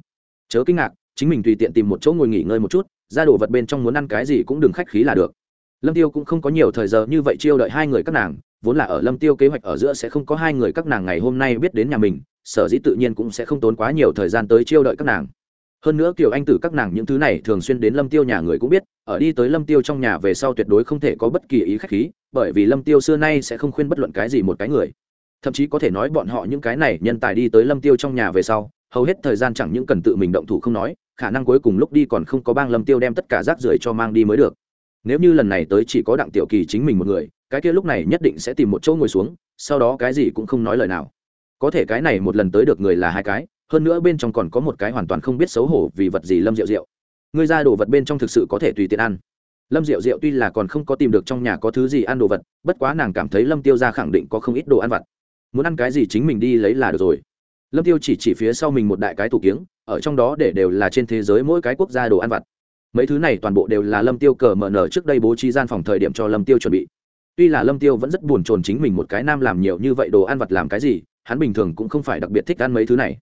Chớ kinh ngạc chính mình tùy tiện tìm một chỗ ngồi nghỉ ngơi một chút, ra đồ vật bên trong muốn ăn cái gì cũng đừng khách khí là được. Lâm tiêu cũng không có nhiều thời giờ như vậy chiêu đợi hai người các nàng, vốn là ở lâm tiêu kế hoạch ở giữa sẽ không có hai người các nàng ngày hôm nay biết đến nhà mình, sở dĩ tự nhiên cũng sẽ không tốn quá nhiều thời gian tới chiêu đợi các nàng. Hơn nữa kiểu anh tử các nàng những thứ này thường xuyên đến lâm tiêu nhà người cũng biết, ở đi tới lâm tiêu trong nhà về sau tuyệt đối không thể có bất kỳ ý khách khí, bởi vì lâm tiêu xưa nay sẽ không khuyên bất luận cái gì một cái người. Thậm chí có thể nói bọn họ những cái này nhân tài đi tới lâm tiêu trong nhà về sau, hầu hết thời gian chẳng những cần tự mình động thủ không nói khả năng cuối cùng lúc đi còn không có bang lâm tiêu đem tất cả rác rưởi cho mang đi mới được. Nếu như lần này tới chỉ có đặng tiểu kỳ chính mình một người, cái kia lúc này nhất định sẽ tìm một chỗ ngồi xuống, sau đó cái gì cũng không nói lời nào. Có thể cái này một lần tới được người là hai cái, hơn nữa bên trong còn có một cái hoàn toàn không biết xấu hổ vì vật gì lâm rượu rượu ngươi ra đồ vật bên trong thực sự có thể tùy tiện ăn. Lâm rượu rượu tuy là còn không có tìm được trong nhà có thứ gì ăn đồ vật, bất quá nàng cảm thấy lâm tiêu ra khẳng định có không ít đồ ăn vặt. Muốn ăn cái gì chính mình đi lấy là được rồi lâm tiêu chỉ chỉ phía sau mình một đại cái tủ kiếng, ở trong đó để đều là trên thế giới mỗi cái quốc gia đồ ăn vặt. Mấy thứ này toàn bộ đều là lâm tiêu cờ mở nở trước đây bố trí gian phòng thời điểm cho lâm tiêu chuẩn bị. Tuy là lâm tiêu vẫn rất buồn chồn chính mình một cái nam làm nhiều như vậy đồ ăn vặt làm cái gì, hắn bình thường cũng không phải đặc biệt thích ăn mấy thứ này.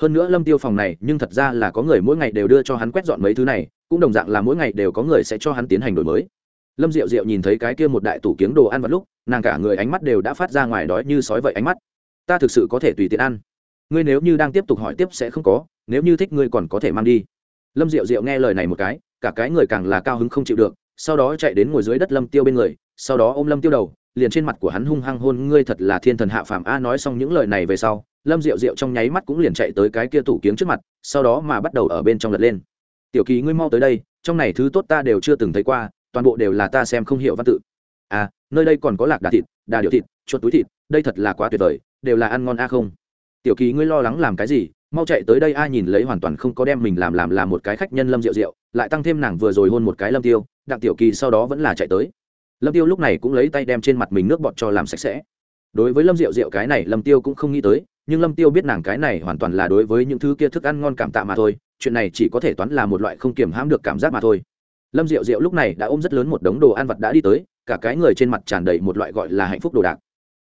Hơn nữa lâm tiêu phòng này, nhưng thật ra là có người mỗi ngày đều đưa cho hắn quét dọn mấy thứ này, cũng đồng dạng là mỗi ngày đều có người sẽ cho hắn tiến hành đổi mới. Lâm diệu diệu nhìn thấy cái kia một đại tủ kiếng đồ ăn vặt lúc, nàng cả người ánh mắt đều đã phát ra ngoài đói như sói vậy ánh mắt. Ta thực sự có thể tùy tiện ăn ngươi nếu như đang tiếp tục hỏi tiếp sẽ không có, nếu như thích ngươi còn có thể mang đi. Lâm diệu diệu nghe lời này một cái, cả cái người càng là cao hứng không chịu được, sau đó chạy đến ngồi dưới đất lâm tiêu bên người, sau đó ôm lâm tiêu đầu, liền trên mặt của hắn hung hăng hôn, ngươi thật là thiên thần hạ phàm. A nói xong những lời này về sau, lâm diệu diệu trong nháy mắt cũng liền chạy tới cái kia tủ kiếng trước mặt, sau đó mà bắt đầu ở bên trong lật lên. Tiểu kỳ, ngươi mau tới đây, trong này thứ tốt ta đều chưa từng thấy qua, toàn bộ đều là ta xem không hiểu văn tự. À nơi đây còn có lạc đà thịt, đà điệu thịt, chuột túi thịt, đây thật là quá tuyệt vời, đều là ăn ngon a không? Tiểu kỳ ngươi lo lắng làm cái gì, mau chạy tới đây a nhìn lấy hoàn toàn không có đem mình làm làm làm một cái khách nhân lâm rượu rượu lại tăng thêm nàng vừa rồi hôn một cái lâm tiêu, đặng tiểu kỳ sau đó vẫn là chạy tới. Lâm tiêu lúc này cũng lấy tay đem trên mặt mình nước bọt cho làm sạch sẽ. Đối với lâm rượu rượu cái này lâm tiêu cũng không nghĩ tới, nhưng lâm tiêu biết nàng cái này hoàn toàn là đối với những thứ kia thức ăn ngon cảm tạ mà thôi, chuyện này chỉ có thể toán là một loại không kiềm hãm được cảm giác mà thôi. Lâm rượu rượu lúc này đã ôm rất lớn một đống đồ ăn vật đã đi tới, cả cái người trên mặt tràn đầy một loại gọi là hạnh phúc đồ đạc.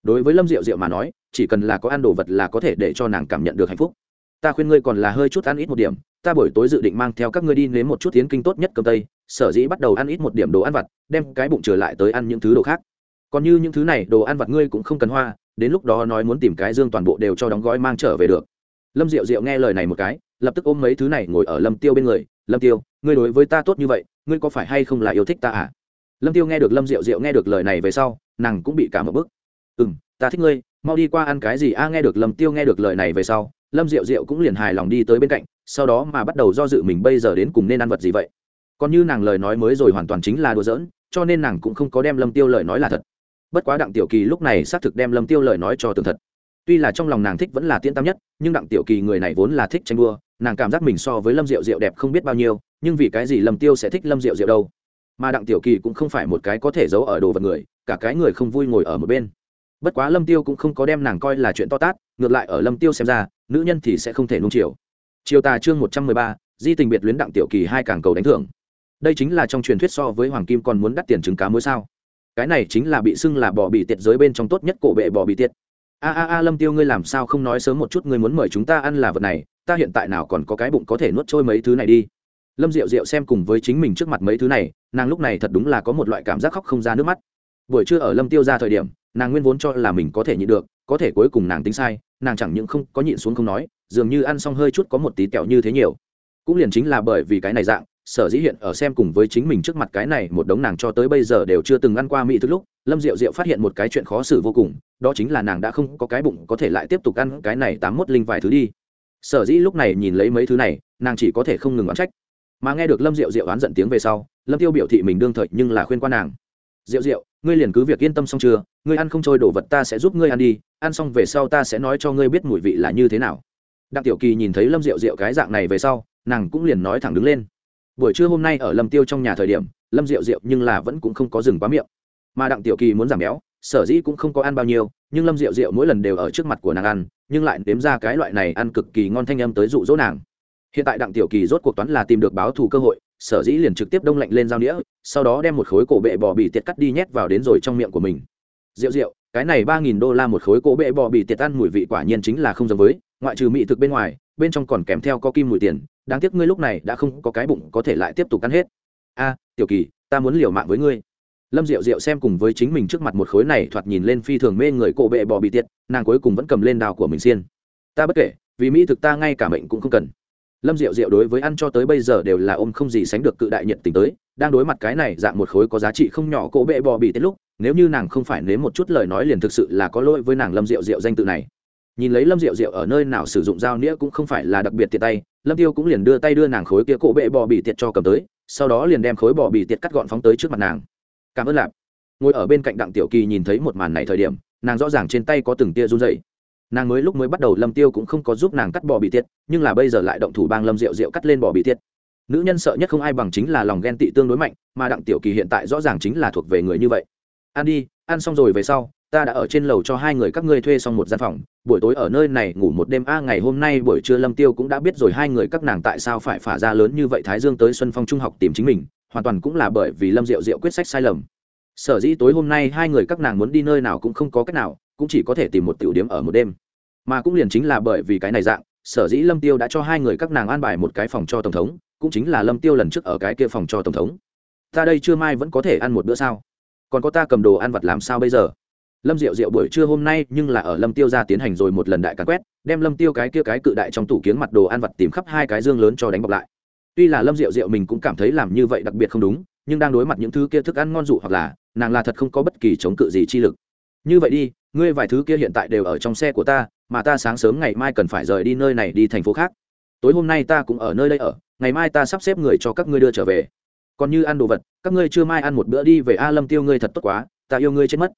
Đối với lâm rượu rượu mà nói chỉ cần là có ăn đồ vật là có thể để cho nàng cảm nhận được hạnh phúc. Ta khuyên ngươi còn là hơi chút ăn ít một điểm, ta buổi tối dự định mang theo các ngươi đi nếm một chút tiến kinh tốt nhất cơm tây, sở dĩ bắt đầu ăn ít một điểm đồ ăn vặt, đem cái bụng trở lại tới ăn những thứ đồ khác. Còn như những thứ này, đồ ăn vặt ngươi cũng không cần hoa, đến lúc đó nói muốn tìm cái dương toàn bộ đều cho đóng gói mang trở về được. Lâm diệu diệu nghe lời này một cái, lập tức ôm mấy thứ này ngồi ở lâm tiêu bên người, lâm tiêu, ngươi đối với ta tốt như vậy, ngươi có phải hay không là yêu thích ta à? Lâm tiêu nghe được lâm diệu diệu nghe được lời này về sau, nàng cũng bị cả một bức. Ừ m ta thích ngươi mau đi qua ăn cái gì? A, nghe được lâm tiêu nghe được lời này về sau, lâm diệu diệu cũng liền hài lòng đi tới bên cạnh, sau đó mà bắt đầu do dự mình bây giờ đến cùng nên ăn vật gì vậy. Còn như nàng lời nói mới rồi hoàn toàn chính là đùa giỡn, cho nên nàng cũng không có đem lâm tiêu lời nói là thật. Bất quá đặng tiểu kỳ lúc này xác thực đem lâm tiêu lời nói cho tường thật. Tuy là trong lòng nàng thích vẫn là tiễn tam nhất, nhưng đặng tiểu kỳ người này vốn là thích tranh đua, nàng cảm giác mình so với lâm diệu diệu đẹp không biết bao nhiêu, nhưng vì cái gì lâm tiêu sẽ thích lâm diệu diệu đâu? Mà đặng tiểu kỳ cũng không phải một cái có thể giấu ở đồ vật người, cả cái người không vui ngồi ở một bên bất quá lâm tiêu cũng không có đem nàng coi là chuyện to tát, ngược lại ở lâm tiêu xem ra, nữ nhân thì sẽ không thể nung chiều. Chiều tà chương một trăm mười ba, di tình biệt luyến đặng tiểu kỳ hai càng cầu đánh thưởng. Đây chính là trong truyền thuyết so với hoàng kim còn muốn đắt tiền trứng cá muối sao? Cái này chính là bị xưng là bò bị tiệt giới bên trong tốt nhất cổ bệ bò bị tiệt. A a a, lâm tiêu ngươi làm sao không nói sớm một chút ngươi muốn mời chúng ta ăn là vật này, ta hiện tại nào còn có cái bụng có thể nuốt trôi mấy thứ này đi. Lâm diệu diệu xem cùng với chính mình trước mặt mấy thứ này, nàng lúc này thật đúng là có một loại cảm giác khóc không ra nước mắt. Buổi trưa ở lâm tiêu ra thời điểm nàng nguyên vốn cho là mình có thể nhịn được, có thể cuối cùng nàng tính sai, nàng chẳng những không có nhịn xuống không nói, dường như ăn xong hơi chút có một tí kẹo như thế nhiều. Cũng liền chính là bởi vì cái này dạng, sở dĩ hiện ở xem cùng với chính mình trước mặt cái này một đống nàng cho tới bây giờ đều chưa từng ăn qua mỹ thức lúc, lâm diệu diệu phát hiện một cái chuyện khó xử vô cùng, đó chính là nàng đã không có cái bụng có thể lại tiếp tục ăn cái này tám mốt linh vài thứ đi. Sở dĩ lúc này nhìn lấy mấy thứ này, nàng chỉ có thể không ngừng oán trách. Mà nghe được lâm diệu diệu oán giận tiếng về sau, lâm tiêu biểu thị mình đương thời nhưng là khuyên qua nàng diệu diệu ngươi liền cứ việc yên tâm xong chưa? Ngươi ăn không trôi đồ vật ta sẽ giúp ngươi ăn đi, ăn xong về sau ta sẽ nói cho ngươi biết mùi vị là như thế nào. Đặng tiểu kỳ nhìn thấy lâm diệu diệu cái dạng này về sau, nàng cũng liền nói thẳng đứng lên. Buổi trưa hôm nay ở lâm tiêu trong nhà thời điểm, lâm diệu diệu nhưng là vẫn cũng không có dừng quá miệng. Mà đặng tiểu kỳ muốn giảm béo, sở dĩ cũng không có ăn bao nhiêu, nhưng lâm diệu diệu mỗi lần đều ở trước mặt của nàng ăn, nhưng lại đếm ra cái loại này ăn cực kỳ ngon thanh âm tới dụ dỗ nàng. Hiện tại đặng tiểu kỳ rốt cuộc toán là tìm được báo thù cơ hội sở dĩ liền trực tiếp đông lạnh lên dao đĩa sau đó đem một khối cổ bệ bò bị tiệt cắt đi nhét vào đến rồi trong miệng của mình. Rượu rượu, cái này ba nghìn đô la một khối cổ bệ bò bị tiệt ăn mùi vị quả nhiên chính là không giống với, ngoại trừ mỹ thực bên ngoài, bên trong còn kèm theo có kim mùi tiền, đáng tiếc ngươi lúc này đã không có cái bụng có thể lại tiếp tục ăn hết. A, tiểu kỳ, ta muốn liều mạng với ngươi. Lâm diệu diệu xem cùng với chính mình trước mặt một khối này thoạt nhìn lên phi thường mê người cổ bệ bò bị tiệt, nàng cuối cùng vẫn cầm lên đào của mình xiên. Ta bất kể, vì mỹ thực ta ngay cả mệnh cũng không cần lâm diệu diệu đối với ăn cho tới bây giờ đều là ôm không gì sánh được cự đại nhiệt tình tới, đang đối mặt cái này dạng một khối có giá trị không nhỏ cỗ bệ bò bị tết lúc, nếu như nàng không phải nếm một chút lời nói liền thực sự là có lỗi với nàng lâm diệu diệu danh tự này. Nhìn lấy lâm diệu diệu ở nơi nào sử dụng dao nĩa cũng không phải là đặc biệt tiện tay, lâm tiêu cũng liền đưa tay đưa nàng khối kia cỗ bệ bò bị tiệt cho cầm tới, sau đó liền đem khối bò bị tiệt cắt gọn phóng tới trước mặt nàng. Cảm ơn lạp. Ngồi ở bên cạnh đặng tiểu kỳ nhìn thấy một màn này thời điểm, nàng rõ ràng trên tay có từng tia run dày nàng mới lúc mới bắt đầu lâm tiêu cũng không có giúp nàng cắt bỏ bị tiết nhưng là bây giờ lại động thủ bang lâm rượu rượu cắt lên bỏ bị tiết nữ nhân sợ nhất không ai bằng chính là lòng ghen tị tương đối mạnh, mà đặng tiểu kỳ hiện tại rõ ràng chính là thuộc về người như vậy. Ăn đi, ăn xong rồi về sau, ta đã ở trên lầu cho hai người các ngươi thuê xong một gian phòng, buổi tối ở nơi này ngủ một đêm. A, ngày hôm nay buổi trưa lâm tiêu cũng đã biết rồi hai người các nàng tại sao phải phả ra lớn như vậy thái dương tới xuân phong trung học tìm chính mình, hoàn toàn cũng là bởi vì lâm diệu diệu quyết sách sai lầm. Sở dĩ tối hôm nay hai người các nàng muốn đi nơi nào cũng không có cách nào cũng chỉ có thể tìm một tiểu điểm ở một đêm. Mà cũng liền chính là bởi vì cái này dạng, sở dĩ lâm tiêu đã cho hai người các nàng an bài một cái phòng cho tổng thống, cũng chính là lâm tiêu lần trước ở cái kia phòng cho tổng thống. Ta đây chưa mai vẫn có thể ăn một bữa sao? Còn có ta cầm đồ ăn vặt làm sao bây giờ? Lâm diệu diệu buổi trưa hôm nay nhưng là ở lâm tiêu ra tiến hành rồi một lần đại càn quét, đem lâm tiêu cái kia cái cự đại trong tủ kiếng mặt đồ ăn vặt tìm khắp hai cái dương lớn cho đánh bọc lại. Tuy là lâm diệu diệu mình cũng cảm thấy làm như vậy đặc biệt không đúng, nhưng đang đối mặt những thứ kia thức ăn ngon dụ hoặc là, nàng là thật không có bất kỳ chống cự gì chi lực. Như vậy đi ngươi vài thứ kia hiện tại đều ở trong xe của ta, mà ta sáng sớm ngày mai cần phải rời đi nơi này đi thành phố khác. Tối hôm nay ta cũng ở nơi đây ở, ngày mai ta sắp xếp người cho các ngươi đưa trở về. Còn như ăn đồ vật, các ngươi chưa mai ăn một bữa đi về a lâm tiêu ngươi thật tốt quá, ta yêu ngươi chết mất.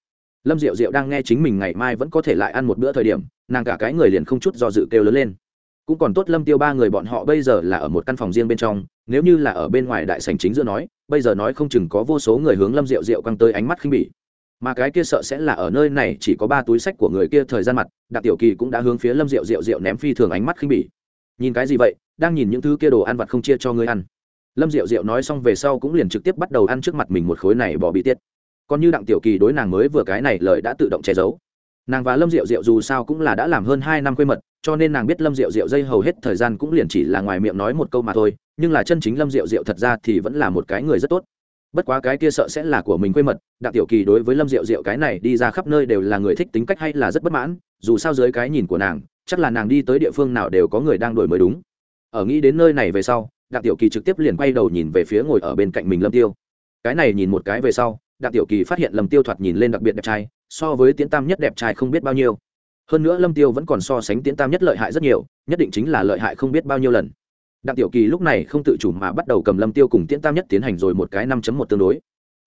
Lâm diệu diệu đang nghe chính mình ngày mai vẫn có thể lại ăn một bữa thời điểm, nàng cả cái người liền không chút do dự kêu lớn lên. Cũng còn tốt lâm tiêu ba người bọn họ bây giờ là ở một căn phòng riêng bên trong, nếu như là ở bên ngoài đại sảnh chính giữa nói, bây giờ nói không chừng có vô số người hướng lâm diệu diệu căng tới ánh mắt khinh bỉ mà cái kia sợ sẽ là ở nơi này chỉ có ba túi sách của người kia thời gian mặt, đặng tiểu kỳ cũng đã hướng phía lâm diệu diệu diệu ném phi thường ánh mắt khinh bỉ. Nhìn cái gì vậy? Đang nhìn những thứ kia đồ ăn vặt không chia cho ngươi ăn. Lâm diệu diệu nói xong về sau cũng liền trực tiếp bắt đầu ăn trước mặt mình một khối này bỏ bị tiết. Còn như đặng tiểu kỳ đối nàng mới vừa cái này lời đã tự động che giấu. Nàng và lâm diệu diệu dù sao cũng là đã làm hơn hai năm quê mật, cho nên nàng biết lâm diệu diệu dây hầu hết thời gian cũng liền chỉ là ngoài miệng nói một câu mà thôi, nhưng là chân chính lâm diệu diệu thật ra thì vẫn là một cái người rất tốt bất quá cái kia sợ sẽ là của mình quê mật, đặng tiểu kỳ đối với lâm diệu diệu cái này đi ra khắp nơi đều là người thích tính cách hay là rất bất mãn, dù sao dưới cái nhìn của nàng, chắc là nàng đi tới địa phương nào đều có người đang đổi mới đúng. Ở nghĩ đến nơi này về sau, đặng tiểu kỳ trực tiếp liền quay đầu nhìn về phía ngồi ở bên cạnh mình lâm tiêu. Cái này nhìn một cái về sau, đặng tiểu kỳ phát hiện lâm tiêu thoạt nhìn lên đặc biệt đẹp trai, so với tiễn tam nhất đẹp trai không biết bao nhiêu. Hơn nữa lâm tiêu vẫn còn so sánh tiễn tam nhất lợi hại rất nhiều, nhất định chính là lợi hại không biết bao nhiêu lần đặng tiểu kỳ lúc này không tự chủ mà bắt đầu cầm lâm tiêu cùng tiễn tam nhất tiến hành rồi một cái năm chấm một tương đối.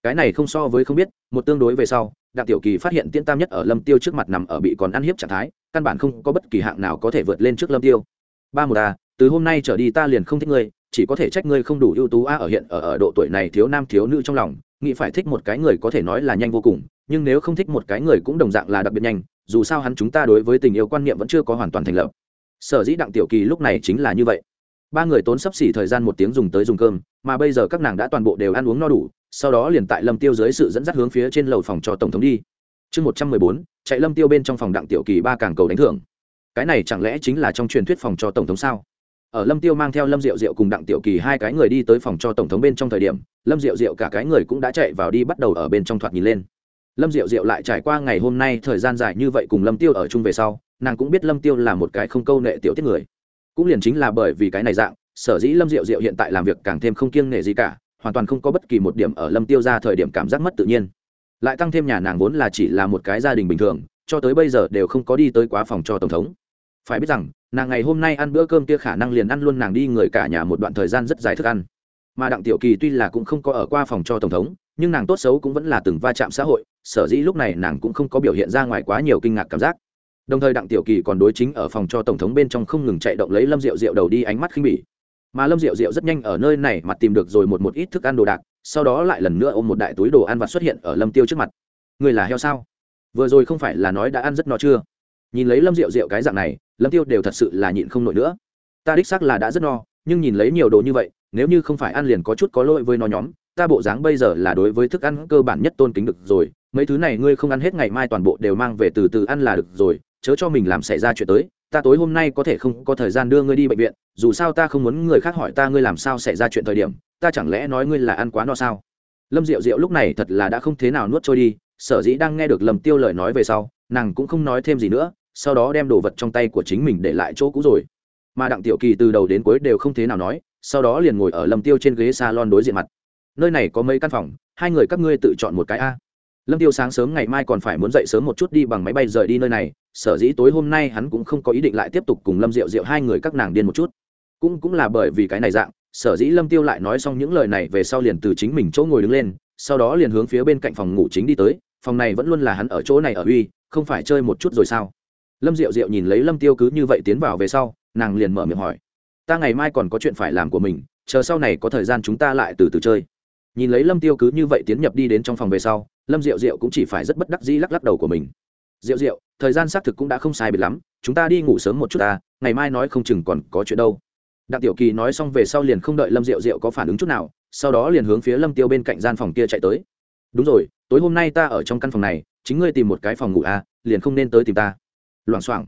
Cái này không so với không biết, một tương đối về sau, đặng tiểu kỳ phát hiện tiễn tam nhất ở lâm tiêu trước mặt nằm ở bị còn ăn hiếp trạng thái, căn bản không có bất kỳ hạng nào có thể vượt lên trước lâm tiêu. Ba một a, từ hôm nay trở đi ta liền không thích ngươi, chỉ có thể trách ngươi không đủ ưu tú a ở hiện ở ở độ tuổi này thiếu nam thiếu nữ trong lòng, nghĩ phải thích một cái người có thể nói là nhanh vô cùng, nhưng nếu không thích một cái người cũng đồng dạng là đặc biệt nhanh, dù sao hắn chúng ta đối với tình yêu quan niệm vẫn chưa có hoàn toàn thành lập. Sở dĩ đặng tiểu kỳ lúc này chính là như vậy ba người tốn sắp xỉ thời gian một tiếng dùng tới dùng cơm, mà bây giờ các nàng đã toàn bộ đều ăn uống no đủ, sau đó liền tại lâm tiêu dưới sự dẫn dắt hướng phía trên lầu phòng cho tổng thống đi. Chương một trăm mười bốn, chạy lâm tiêu bên trong phòng đặng tiểu kỳ ba càng cầu đánh thưởng. Cái này chẳng lẽ chính là trong truyền thuyết phòng cho tổng thống sao? Ở lâm tiêu mang theo lâm diệu diệu cùng đặng tiểu kỳ hai cái người đi tới phòng cho tổng thống bên trong thời điểm, lâm diệu diệu cả cái người cũng đã chạy vào đi bắt đầu ở bên trong thoạt nhìn lên. Lâm diệu diệu lại trải qua ngày hôm nay thời gian dài như vậy cùng lâm tiêu ở chung về sau, nàng cũng biết lâm tiêu là một cái không câu nệ tiểu tiết người cũng liền chính là bởi vì cái này dạng, sở dĩ lâm diệu diệu hiện tại làm việc càng thêm không kiêng nể gì cả, hoàn toàn không có bất kỳ một điểm ở lâm tiêu ra thời điểm cảm giác mất tự nhiên. Lại tăng thêm nhà nàng vốn là chỉ là một cái gia đình bình thường, cho tới bây giờ đều không có đi tới quá phòng cho tổng thống. Phải biết rằng, nàng ngày hôm nay ăn bữa cơm kia khả năng liền ăn luôn nàng đi người cả nhà một đoạn thời gian rất dài thức ăn. Mà đặng tiểu kỳ tuy là cũng không có ở qua phòng cho tổng thống, nhưng nàng tốt xấu cũng vẫn là từng va chạm xã hội, sở dĩ lúc này nàng cũng không có biểu hiện ra ngoài quá nhiều kinh ngạc cảm giác đồng thời đặng tiểu kỳ còn đối chính ở phòng cho tổng thống bên trong không ngừng chạy động lấy lâm rượu rượu đầu đi ánh mắt khinh bỉ. Mà lâm rượu rượu rất nhanh ở nơi này mặt tìm được rồi một một ít thức ăn đồ đạc, sau đó lại lần nữa ôm một đại túi đồ ăn vặt xuất hiện ở lâm tiêu trước mặt. Người là heo sao? Vừa rồi không phải là nói đã ăn rất no chưa? Nhìn lấy lâm rượu rượu cái dạng này, lâm tiêu đều thật sự là nhịn không nổi nữa. Ta đích xác là đã rất no, nhưng nhìn lấy nhiều đồ như vậy, nếu như không phải ăn liền có chút có lỗi với nó nhóm, ta bộ dáng bây giờ là đối với thức ăn cơ bản nhất tôn kính được rồi. Mấy thứ này ngươi không ăn hết ngày mai toàn bộ đều mang về từ từ ăn là được rồi chớ cho mình làm xảy ra chuyện tới, ta tối hôm nay có thể không có thời gian đưa ngươi đi bệnh viện, dù sao ta không muốn người khác hỏi ta ngươi làm sao xảy ra chuyện thời điểm, ta chẳng lẽ nói ngươi là ăn quá no sao? Lâm diệu diệu lúc này thật là đã không thế nào nuốt trôi đi, sở dĩ đang nghe được lầm tiêu lời nói về sau, nàng cũng không nói thêm gì nữa, sau đó đem đồ vật trong tay của chính mình để lại chỗ cũ rồi. Mà đặng tiểu kỳ từ đầu đến cuối đều không thế nào nói, sau đó liền ngồi ở lâm tiêu trên ghế salon đối diện mặt. Nơi này có mấy căn phòng, hai người các ngươi tự chọn một cái a. Lâm tiêu sáng sớm ngày mai còn phải muốn dậy sớm một chút đi bằng máy bay rời đi nơi này sở dĩ tối hôm nay hắn cũng không có ý định lại tiếp tục cùng lâm diệu diệu hai người các nàng điên một chút. Cũng cũng là bởi vì cái này dạng, sở dĩ lâm tiêu lại nói xong những lời này về sau liền từ chính mình chỗ ngồi đứng lên, sau đó liền hướng phía bên cạnh phòng ngủ chính đi tới, phòng này vẫn luôn là hắn ở chỗ này ở uy, không phải chơi một chút rồi sao? Lâm diệu diệu nhìn lấy lâm tiêu cứ như vậy tiến vào về sau, nàng liền mở miệng hỏi, ta ngày mai còn có chuyện phải làm của mình, chờ sau này có thời gian chúng ta lại từ từ chơi. Nhìn lấy lâm tiêu cứ như vậy tiến nhập đi đến trong phòng về sau, lâm diệu diệu cũng chỉ phải rất bất đắc dĩ lắc lắc đầu của mình diệu diệu thời gian xác thực cũng đã không sai biệt lắm, chúng ta đi ngủ sớm một chút ta ngày mai nói không chừng còn có chuyện đâu. Đặng tiểu kỳ nói xong về sau liền không đợi lâm diệu diệu có phản ứng chút nào, sau đó liền hướng phía lâm tiêu bên cạnh gian phòng kia chạy tới. Đúng rồi, tối hôm nay ta ở trong căn phòng này, chính ngươi tìm một cái phòng ngủ à liền không nên tới tìm ta. Loảng xoảng.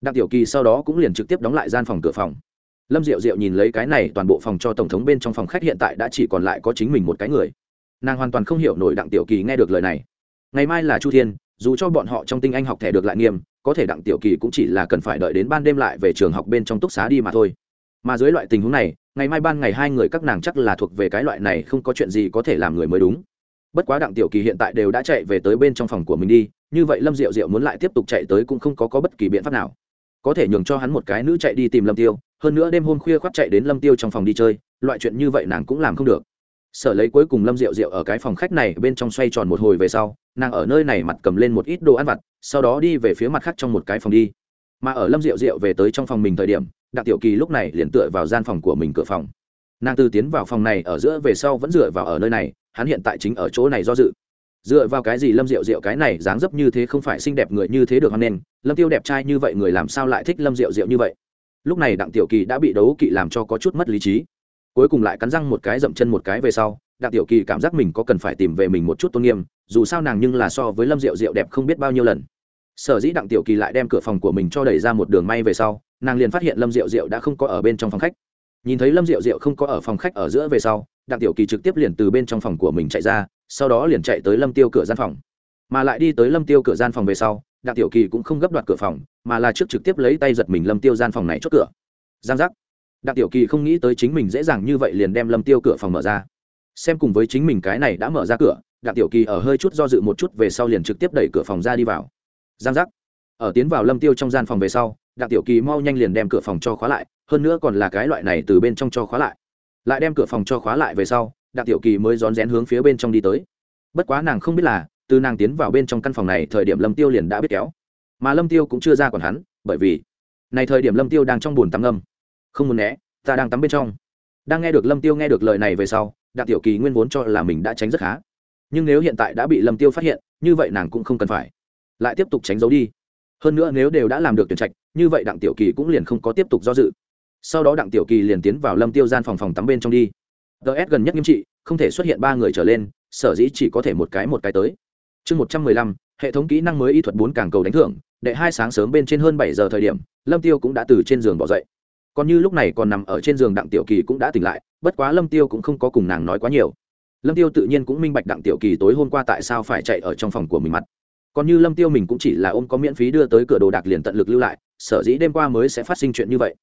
Đặng tiểu kỳ sau đó cũng liền trực tiếp đóng lại gian phòng cửa phòng. Lâm diệu diệu nhìn lấy cái này toàn bộ phòng cho tổng thống bên trong phòng khách hiện tại đã chỉ còn lại có chính mình một cái người. Nàng hoàn toàn không hiểu nổi đặng tiểu kỳ nghe được lời này. Ngày mai là chu thiên dù cho bọn họ trong tinh anh học thẻ được lại nghiêm có thể đặng tiểu kỳ cũng chỉ là cần phải đợi đến ban đêm lại về trường học bên trong túc xá đi mà thôi. Mà dưới loại tình huống này ngày mai ban ngày hai người các nàng chắc là thuộc về cái loại này không có chuyện gì có thể làm người mới đúng. Bất quá đặng tiểu kỳ hiện tại đều đã chạy về tới bên trong phòng của mình đi như vậy lâm diệu diệu muốn lại tiếp tục chạy tới cũng không có, có bất kỳ biện pháp nào. Có thể nhường cho hắn một cái nữ chạy đi tìm lâm tiêu hơn nữa đêm hôm khuya khoác chạy đến lâm tiêu trong phòng đi chơi loại chuyện như vậy nàng cũng làm không được sở lấy cuối cùng lâm rượu rượu ở cái phòng khách này bên trong xoay tròn một hồi về sau, nàng ở nơi này mặt cầm lên một ít đồ ăn vặt, sau đó đi về phía mặt khác trong một cái phòng đi. Mà ở lâm rượu rượu về tới trong phòng mình thời điểm, đặng tiểu kỳ lúc này liền tựa vào gian phòng của mình cửa phòng. Nàng từ tiến vào phòng này ở giữa về sau vẫn dựa vào ở nơi này, hắn hiện tại chính ở chỗ này do dự. Dựa vào cái gì lâm rượu rượu cái này dáng dấp như thế không phải xinh đẹp người như thế được hoan nên, lâm tiêu đẹp trai như vậy người làm sao lại thích lâm rượu rượu như vậy? Lúc này đặng tiểu kỳ đã bị đấu kỵ làm cho có chút mất lý trí cuối cùng lại cắn răng một cái dậm chân một cái về sau, đặng tiểu kỳ cảm giác mình có cần phải tìm về mình một chút tôn nghiêm, dù sao nàng nhưng là so với lâm rượu rượu đẹp không biết bao nhiêu lần. Sở dĩ đặng tiểu kỳ lại đem cửa phòng của mình cho đẩy ra một đường may về sau, nàng liền phát hiện lâm rượu rượu đã không có ở bên trong phòng khách. Nhìn thấy lâm rượu rượu không có ở phòng khách ở giữa về sau, đặng tiểu kỳ trực tiếp liền từ bên trong phòng của mình chạy ra, sau đó liền chạy tới lâm tiêu cửa gian phòng. Mà lại đi tới lâm tiêu cửa gian phòng về sau, đặng tiểu kỳ cũng không gấp đoạt cửa phòng, mà là trước trực tiếp lấy tay giật mình lâm tiêu gian phòng này chốt cửa. Giang giác đặng tiểu kỳ không nghĩ tới chính mình dễ dàng như vậy liền đem lâm tiêu cửa phòng mở ra. Xem cùng với chính mình cái này đã mở ra cửa, đặng tiểu kỳ ở hơi chút do dự một chút về sau liền trực tiếp đẩy cửa phòng ra đi vào. Giang giác. Ở tiến vào lâm tiêu trong gian phòng về sau, đặng tiểu kỳ mau nhanh liền đem cửa phòng cho khóa lại, hơn nữa còn là cái loại này từ bên trong cho khóa lại. Lại đem cửa phòng cho khóa lại về sau, đặng tiểu kỳ mới rón rén hướng phía bên trong đi tới. Bất quá nàng không biết là, từ nàng tiến vào bên trong căn phòng này thời điểm lâm tiêu liền đã biết kéo. Mà lâm tiêu cũng chưa ra còn hắn, bởi vì, này thời điểm lâm tiêu đang trong buồn tắm ngâm không muốn né, ta đang tắm bên trong. Đang nghe được lâm tiêu nghe được lời này về sau, đặng tiểu kỳ nguyên vốn cho là mình đã tránh rất khá. Nhưng nếu hiện tại đã bị lâm tiêu phát hiện, như vậy nàng cũng không cần phải. Lại tiếp tục tránh giấu đi. Hơn nữa nếu đều đã làm được tuyển trạch, như vậy đặng tiểu kỳ cũng liền không có tiếp tục do dự. Sau đó đặng tiểu kỳ liền tiến vào lâm tiêu gian phòng phòng tắm bên trong đi. Ts gần nhất nghiêm trị, không thể xuất hiện ba người trở lên, sở dĩ chỉ có thể một cái một cái tới. Chương một trăm mười lăm, hệ thống kỹ năng mới y thuật bốn càng cầu đánh thưởng, đệ hai sáng sớm bên trên hơn bảy giờ thời điểm, lâm tiêu cũng đã từ trên giường bỏ dậy còn như lúc này còn nằm ở trên giường đặng tiểu kỳ cũng đã tỉnh lại, bất quá lâm tiêu cũng không có cùng nàng nói quá nhiều. Lâm tiêu tự nhiên cũng minh bạch đặng tiểu kỳ tối hôm qua tại sao phải chạy ở trong phòng của mình mặt. Còn như lâm tiêu mình cũng chỉ là ôm có miễn phí đưa tới cửa đồ đạc liền tận lực lưu lại, sở dĩ đêm qua mới sẽ phát sinh chuyện như vậy.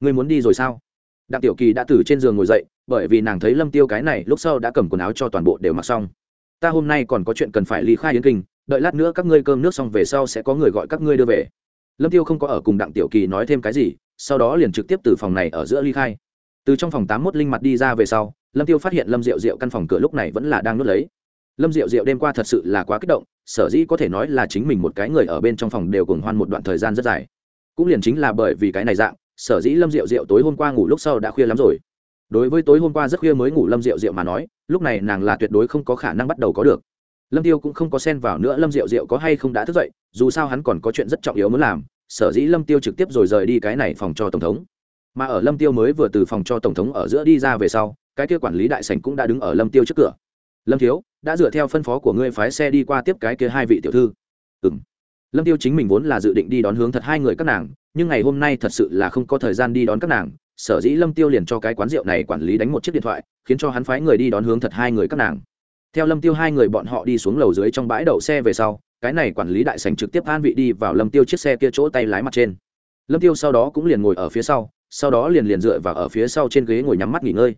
Ngươi muốn đi rồi sao? Đặng tiểu kỳ đã từ trên giường ngồi dậy, bởi vì nàng thấy lâm tiêu cái này lúc sau đã cầm quần áo cho toàn bộ đều mặc xong. Ta hôm nay còn có chuyện cần phải ly khai yến kinh, đợi lát nữa các ngươi cơm nước xong về sau sẽ có người gọi các ngươi đưa về. Lâm tiêu không có ở cùng đặng tiểu kỳ nói thêm cái gì sau đó liền trực tiếp từ phòng này ở giữa ly khai. Từ trong phòng tám mốt linh mặt đi ra về sau, lâm tiêu phát hiện lâm diệu diệu căn phòng cửa lúc này vẫn là đang nuốt lấy. Lâm diệu diệu đêm qua thật sự là quá kích động, sở dĩ có thể nói là chính mình một cái người ở bên trong phòng đều cùng hoan một đoạn thời gian rất dài. Cũng liền chính là bởi vì cái này dạng, sở dĩ lâm diệu diệu tối hôm qua ngủ lúc sau đã khuya lắm rồi. Đối với tối hôm qua rất khuya mới ngủ lâm diệu diệu mà nói, lúc này nàng là tuyệt đối không có khả năng bắt đầu có được. Lâm tiêu cũng không có xen vào nữa lâm diệu diệu có hay không đã thức dậy, dù sao hắn còn có chuyện rất trọng yếu muốn làm sở dĩ lâm tiêu trực tiếp rồi rời đi cái này phòng cho tổng thống. Mà ở lâm tiêu mới vừa từ phòng cho tổng thống ở giữa đi ra về sau, cái kia quản lý đại sảnh cũng đã đứng ở lâm tiêu trước cửa. Lâm thiếu, đã dựa theo phân phó của ngươi phái xe đi qua tiếp cái kia hai vị tiểu thư. Ừm. Lâm tiêu chính mình vốn là dự định đi đón hướng thật hai người các nàng, nhưng ngày hôm nay thật sự là không có thời gian đi đón các nàng, sở dĩ lâm tiêu liền cho cái quán rượu này quản lý đánh một chiếc điện thoại, khiến cho hắn phái người đi đón hướng thật hai người các nàng. Theo lâm tiêu hai người bọn họ đi xuống lầu dưới trong bãi đậu xe về sau cái này quản lý đại sành trực tiếp an vị đi vào lâm tiêu chiếc xe kia chỗ tay lái mặt trên. Lâm tiêu sau đó cũng liền ngồi ở phía sau sau đó liền liền dựa vào ở phía sau trên ghế ngồi nhắm mắt nghỉ ngơi.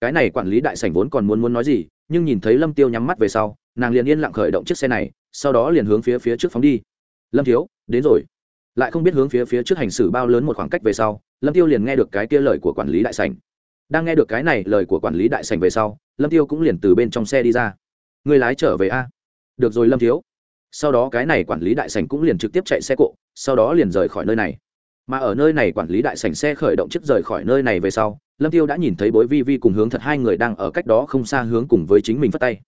Cái này quản lý đại sảnh vốn còn muốn muốn nói gì, nhưng nhìn thấy lâm tiêu nhắm mắt về sau, nàng liền yên lặng khởi động chiếc xe này, sau đó liền hướng phía phía trước phóng đi. Lâm thiếu, đến rồi. Lại không biết hướng phía phía trước hành xử bao lớn một khoảng cách về sau, lâm tiêu liền nghe được cái kia lời của quản lý đại sảnh. Đang nghe được cái này lời của quản lý đại sảnh về sau, lâm tiêu cũng liền từ bên trong xe đi ra. Người lái trở về a. Được rồi, lâm thiếu sau đó cái này quản lý đại sảnh cũng liền trực tiếp chạy xe cộ, sau đó liền rời khỏi nơi này. Mà ở nơi này quản lý đại sảnh xe khởi động trước rời khỏi nơi này về sau, lâm tiêu đã nhìn thấy bối vi vi cùng hướng thật hai người đang ở cách đó không xa hướng cùng với chính mình phất tay.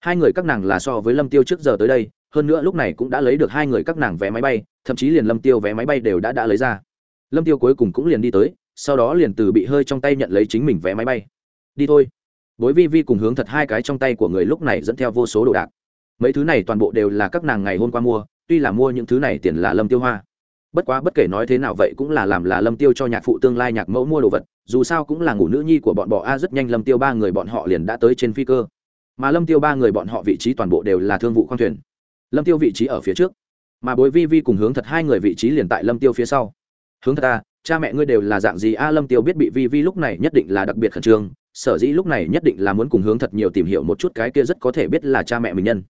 Hai người các nàng là so với lâm tiêu trước giờ tới đây, hơn nữa lúc này cũng đã lấy được hai người các nàng vé máy bay, thậm chí liền lâm tiêu vé máy bay đều đã đã lấy ra. Lâm tiêu cuối cùng cũng liền đi tới, sau đó liền từ bị hơi trong tay nhận lấy chính mình vé máy bay. Đi thôi. Bối vi vi cùng hướng thật hai cái trong tay của người lúc này dẫn theo vô số đồ đạc mấy thứ này toàn bộ đều là các nàng ngày hôm qua mua, tuy là mua những thứ này tiền là lâm tiêu hoa. Bất quá bất kể nói thế nào vậy cũng là làm là lâm tiêu cho nhạc phụ tương lai nhạc mẫu mua đồ vật, dù sao cũng là ngủ nữ nhi của bọn bọ a rất nhanh lâm tiêu ba người bọn họ liền đã tới trên phi cơ. Mà lâm tiêu ba người bọn họ vị trí toàn bộ đều là thương vụ khoang thuyền. Lâm tiêu vị trí ở phía trước. Mà bối vi vi cùng hướng thật hai người vị trí liền tại lâm tiêu phía sau. Hướng thật ta cha mẹ ngươi đều là dạng gì a lâm tiêu biết bị vi vi lúc này nhất định là đặc biệt khẩn trương, sở dĩ lúc này nhất định là muốn cùng hướng thật nhiều tìm hiểu một chút cái kia rất có thể biết là cha mẹ mình nhân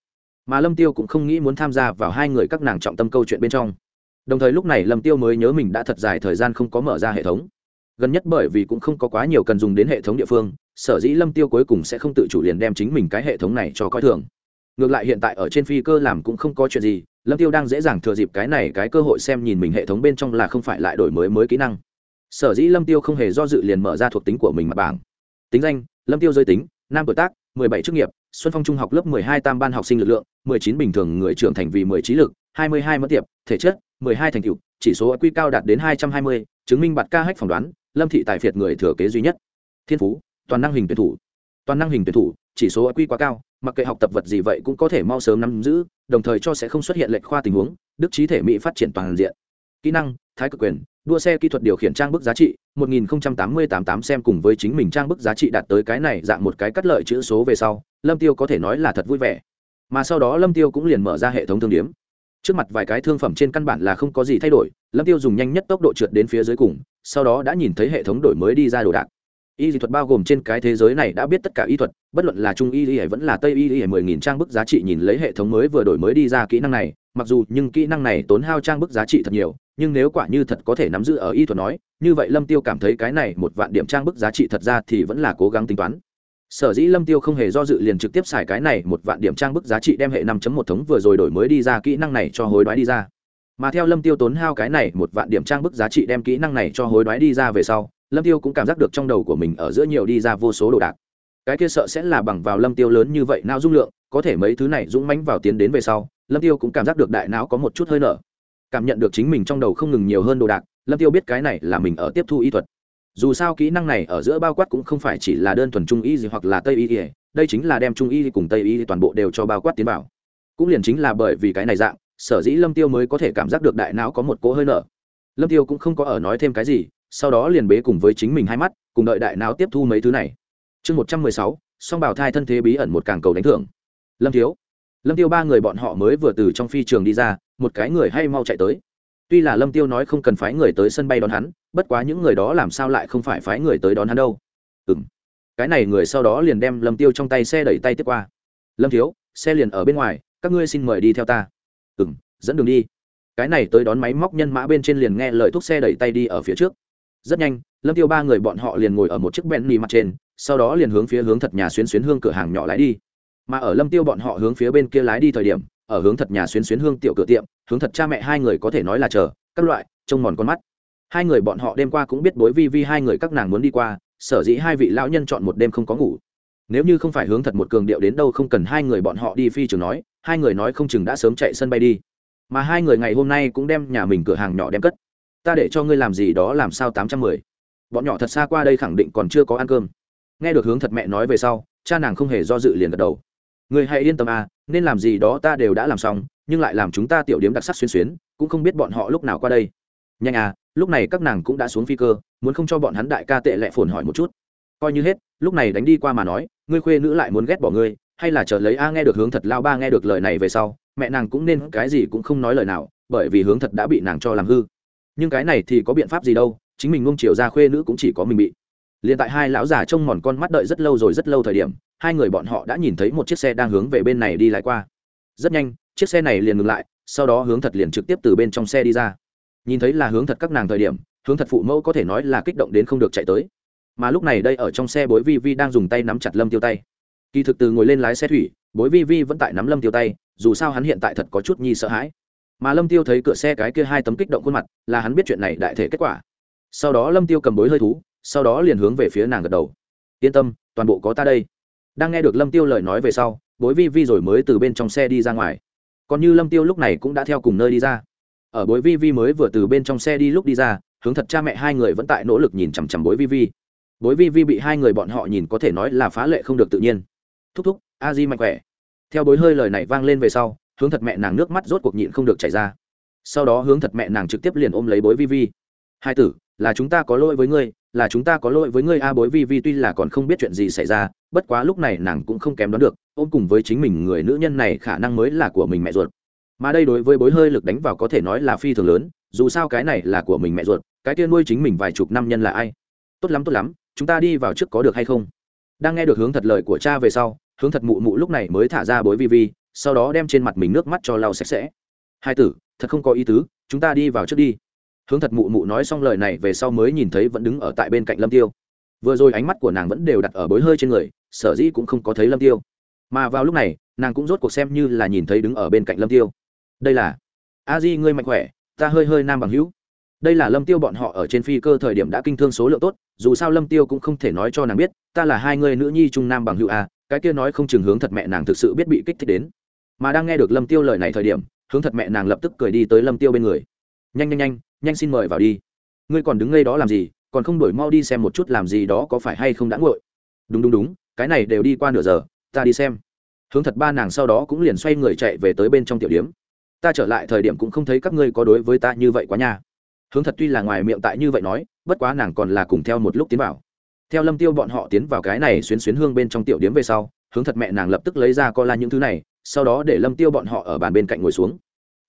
mà lâm tiêu cũng không nghĩ muốn tham gia vào hai người các nàng trọng tâm câu chuyện bên trong. Đồng thời lúc này lâm tiêu mới nhớ mình đã thật dài thời gian không có mở ra hệ thống. Gần nhất bởi vì cũng không có quá nhiều cần dùng đến hệ thống địa phương, sở dĩ lâm tiêu cuối cùng sẽ không tự chủ liền đem chính mình cái hệ thống này cho coi thường. Ngược lại hiện tại ở trên phi cơ làm cũng không có chuyện gì, lâm tiêu đang dễ dàng thừa dịp cái này cái cơ hội xem nhìn mình hệ thống bên trong là không phải lại đổi mới mới kỹ năng. Sở dĩ lâm tiêu không hề do dự liền mở ra thuộc tính của mình mặt bảng. Tính danh, lâm tiêu giới tính, nam tuổi tác 17 chức nghiệp xuân phong trung học lớp 12 tam ban học sinh lực lượng 19 bình thường người trưởng thành vì 10 trí lực 22 mất tiệp thể chất 12 thành tựu chỉ số iq cao đạt đến 220, chứng minh bạt ca hách phỏng đoán lâm thị tài phiệt người thừa kế duy nhất. Thiên phú toàn năng hình tuyển thủ. Toàn năng hình tuyển thủ chỉ số iq quá cao mặc kệ học tập vật gì vậy cũng có thể mau sớm nắm giữ đồng thời cho sẽ không xuất hiện lệch khoa tình huống đức trí thể mỹ phát triển toàn diện. Kỹ năng thái cực quyền, đua xe kỹ thuật điều khiển trang bức giá trị 1080-88 xem cùng với chính mình trang bức giá trị đạt tới cái này dạng một cái cắt lợi chữ số về sau, lâm tiêu có thể nói là thật vui vẻ. Mà sau đó lâm tiêu cũng liền mở ra hệ thống thương điếm. Trước mặt vài cái thương phẩm trên căn bản là không có gì thay đổi, lâm tiêu dùng nhanh nhất tốc độ trượt đến phía dưới cùng, sau đó đã nhìn thấy hệ thống đổi mới đi ra đồ đạc. Y dị thuật bao gồm trên cái thế giới này đã biết tất cả y thuật, bất luận là trung y y vẫn là tây y y mười nghìn trang bức giá trị nhìn lấy hệ thống mới vừa đổi mới đi ra kỹ năng này, mặc dù nhưng kỹ năng này tốn hao trang bức giá trị thật nhiều nhưng nếu quả như thật có thể nắm giữ ở y thuật nói, như vậy lâm tiêu cảm thấy cái này một vạn điểm trang bức giá trị thật ra thì vẫn là cố gắng tính toán. Sở dĩ lâm tiêu không hề do dự liền trực tiếp xài cái này một vạn điểm trang bức giá trị đem hệ năm một thống vừa rồi đổi mới đi ra kỹ năng này cho hối đoái đi ra. Mà theo lâm tiêu tốn hao cái này một vạn điểm trang bức giá trị đem kỹ năng này cho hối đoái đi ra về sau, lâm tiêu cũng cảm giác được trong đầu của mình ở giữa nhiều đi ra vô số đồ đạc. Cái kia sợ sẽ là bằng vào lâm tiêu lớn như vậy não dung lượng, có thể mấy thứ này dũng mãnh vào tiến đến về sau, lâm tiêu cũng cảm giác được đại não có một chút hơi nở cảm nhận được chính mình trong đầu không ngừng nhiều hơn đồ đạc, lâm tiêu biết cái này là mình ở tiếp thu y thuật. Dù sao kỹ năng này ở giữa bao quát cũng không phải chỉ là đơn thuần trung y gì hoặc là tây y đây chính là đem trung y cùng tây y toàn bộ đều cho bao quát tiến vào. Cũng liền chính là bởi vì cái này dạng, sở dĩ lâm tiêu mới có thể cảm giác được đại não có một cỗ hơi nở. Lâm tiêu cũng không có ở nói thêm cái gì, sau đó liền bế cùng với chính mình hai mắt, cùng đợi đại não tiếp thu mấy thứ này. Chương một trăm mười sáu, song bảo thai thân thế bí ẩn một càng cầu đánh thưởng. Lâm thiếu lâm tiêu ba người bọn họ mới vừa từ trong phi trường đi ra, một cái người hay mau chạy tới. Tuy là lâm tiêu nói không cần phái người tới sân bay đón hắn, bất quá những người đó làm sao lại không phải phái người tới đón hắn đâu. Ừm. Cái này người sau đó liền đem lâm tiêu trong tay xe đẩy tay tiếp qua. Lâm thiếu, xe liền ở bên ngoài, các ngươi xin mời đi theo ta. Ừm, dẫn đường đi. Cái này tới đón máy móc nhân mã bên trên liền nghe lời thúc xe đẩy tay đi ở phía trước. Rất nhanh, lâm tiêu ba người bọn họ liền ngồi ở một chiếc bẹn mì mặt trên, sau đó liền hướng phía hướng thật nhà xuyến xuyến hương cửa hàng nhỏ lái đi mà ở lâm tiêu bọn họ hướng phía bên kia lái đi thời điểm, ở hướng thật nhà xuyến xuyến hương tiểu cửa tiệm, hướng thật cha mẹ hai người có thể nói là chờ, các loại, trông mòn con mắt. Hai người bọn họ đêm qua cũng biết bối vi vi hai người các nàng muốn đi qua, sở dĩ hai vị lão nhân chọn một đêm không có ngủ. Nếu như không phải hướng thật một cường điệu đến đâu không cần hai người bọn họ đi phi trường nói, hai người nói không chừng đã sớm chạy sân bay đi. Mà hai người ngày hôm nay cũng đem nhà mình cửa hàng nhỏ đem cất. Ta để cho ngươi làm gì đó làm sao tám trăm mười. Bọn nhỏ thật xa qua đây khẳng định còn chưa có ăn cơm. Nghe được hướng thật mẹ nói về sau, cha nàng không hề do dự liền gật đầu người hãy yên tâm à nên làm gì đó ta đều đã làm xong, nhưng lại làm chúng ta tiểu điếm đặc sắc xuyên xuyến, cũng không biết bọn họ lúc nào qua đây. Nhanh à lúc này các nàng cũng đã xuống phi cơ, muốn không cho bọn hắn đại ca tệ lẹ phồn hỏi một chút. Coi như hết, lúc này đánh đi qua mà nói, ngươi khuê nữ lại muốn ghét bỏ ngươi, hay là chờ lấy a nghe được hướng thật lao ba nghe được lời này về sau, mẹ nàng cũng nên cái gì cũng không nói lời nào, bởi vì hướng thật đã bị nàng cho làm hư. Nhưng cái này thì có biện pháp gì đâu, chính mình ngông chiều ra khuê nữ cũng chỉ có mình bị liền tại hai lão già trông mòn con mắt đợi rất lâu rồi rất lâu thời điểm, hai người bọn họ đã nhìn thấy một chiếc xe đang hướng về bên này đi lại qua. Rất nhanh, chiếc xe này liền ngừng lại, sau đó hướng thật liền trực tiếp từ bên trong xe đi ra. Nhìn thấy là hướng thật các nàng thời điểm, hướng thật phụ mẫu có thể nói là kích động đến không được chạy tới. Mà lúc này đây ở trong xe bối vi vi đang dùng tay nắm chặt lâm tiêu tay. Kỳ thực từ ngồi lên lái xe thủy, bối vi vi vẫn tại nắm lâm tiêu tay, dù sao hắn hiện tại thật có chút nhi sợ hãi. Mà lâm tiêu thấy cửa xe cái kia hai tấm kích động khuôn mặt, là hắn biết chuyện này đại thể kết quả. Sau đó lâm tiêu cầm bối hơi thú sau đó liền hướng về phía nàng gật đầu. Yên tâm, toàn bộ có ta đây. Đang nghe được lâm tiêu lời nói về sau, bối vi vi rồi mới từ bên trong xe đi ra ngoài. Còn như lâm tiêu lúc này cũng đã theo cùng nơi đi ra. Ở bối vi vi mới vừa từ bên trong xe đi lúc đi ra, hướng thật cha mẹ hai người vẫn tại nỗ lực nhìn chằm chằm bối vi vi. Bối vi vi bị hai người bọn họ nhìn có thể nói là phá lệ không được tự nhiên. Thúc thúc, a di mạnh khỏe. Theo bối hơi lời này vang lên về sau, hướng thật mẹ nàng nước mắt rốt cuộc nhịn không được chảy ra. Sau đó hướng thật mẹ nàng trực tiếp liền ôm lấy bối vi vi. Hai tử, là chúng ta có lỗi với ngươi là chúng ta có lỗi với ngươi a, bối vi vi tuy là còn không biết chuyện gì xảy ra, bất quá lúc này nàng cũng không kém đoán được, ôm cùng với chính mình người nữ nhân này khả năng mới là của mình mẹ ruột. Mà đây đối với bối hơi lực đánh vào có thể nói là phi thường lớn, dù sao cái này là của mình mẹ ruột, cái kia nuôi chính mình vài chục năm nhân là ai? Tốt lắm tốt lắm, chúng ta đi vào trước có được hay không? Đang nghe được hướng thật lời của cha về sau, hướng thật mụ mụ lúc này mới thả ra bối vi vi, sau đó đem trên mặt mình nước mắt cho lau sạch sẽ. Hai tử, thật không có ý tứ, chúng ta đi vào trước đi hướng thật mụ mụ nói xong lời này về sau mới nhìn thấy vẫn đứng ở tại bên cạnh lâm tiêu. Vừa rồi ánh mắt của nàng vẫn đều đặt ở bối hơi trên người, sở dĩ cũng không có thấy lâm tiêu. Mà vào lúc này, nàng cũng rốt cuộc xem như là nhìn thấy đứng ở bên cạnh lâm tiêu. Đây là a di ngươi mạnh khỏe, ta hơi hơi nam bằng hữu. Đây là lâm tiêu bọn họ ở trên phi cơ thời điểm đã kinh thương số lượng tốt, dù sao lâm tiêu cũng không thể nói cho nàng biết, ta là hai người nữ nhi trung nam bằng hữu a, cái kia nói không chừng hướng thật mẹ nàng thực sự biết bị kích thích đến. Mà đang nghe được lâm tiêu lời này thời điểm, hướng thật mẹ nàng lập tức cười đi tới lâm tiêu bên người. Nhanh nhanh nhanh nhanh xin mời vào đi. Ngươi còn đứng ngay đó làm gì, còn không đổi mau đi xem một chút làm gì đó có phải hay không đã ngội đúng đúng đúng, cái này đều đi qua nửa giờ, ta đi xem. Hướng thật ba nàng sau đó cũng liền xoay người chạy về tới bên trong tiểu điếm. Ta trở lại thời điểm cũng không thấy các ngươi có đối với ta như vậy quá nha. Hướng thật tuy là ngoài miệng tại như vậy nói, bất quá nàng còn là cùng theo một lúc tiến vào. Theo lâm tiêu bọn họ tiến vào cái này xuyến xuyến hương bên trong tiểu điếm về sau, hướng thật mẹ nàng lập tức lấy ra co la những thứ này, sau đó để lâm tiêu bọn họ ở bàn bên cạnh ngồi xuống.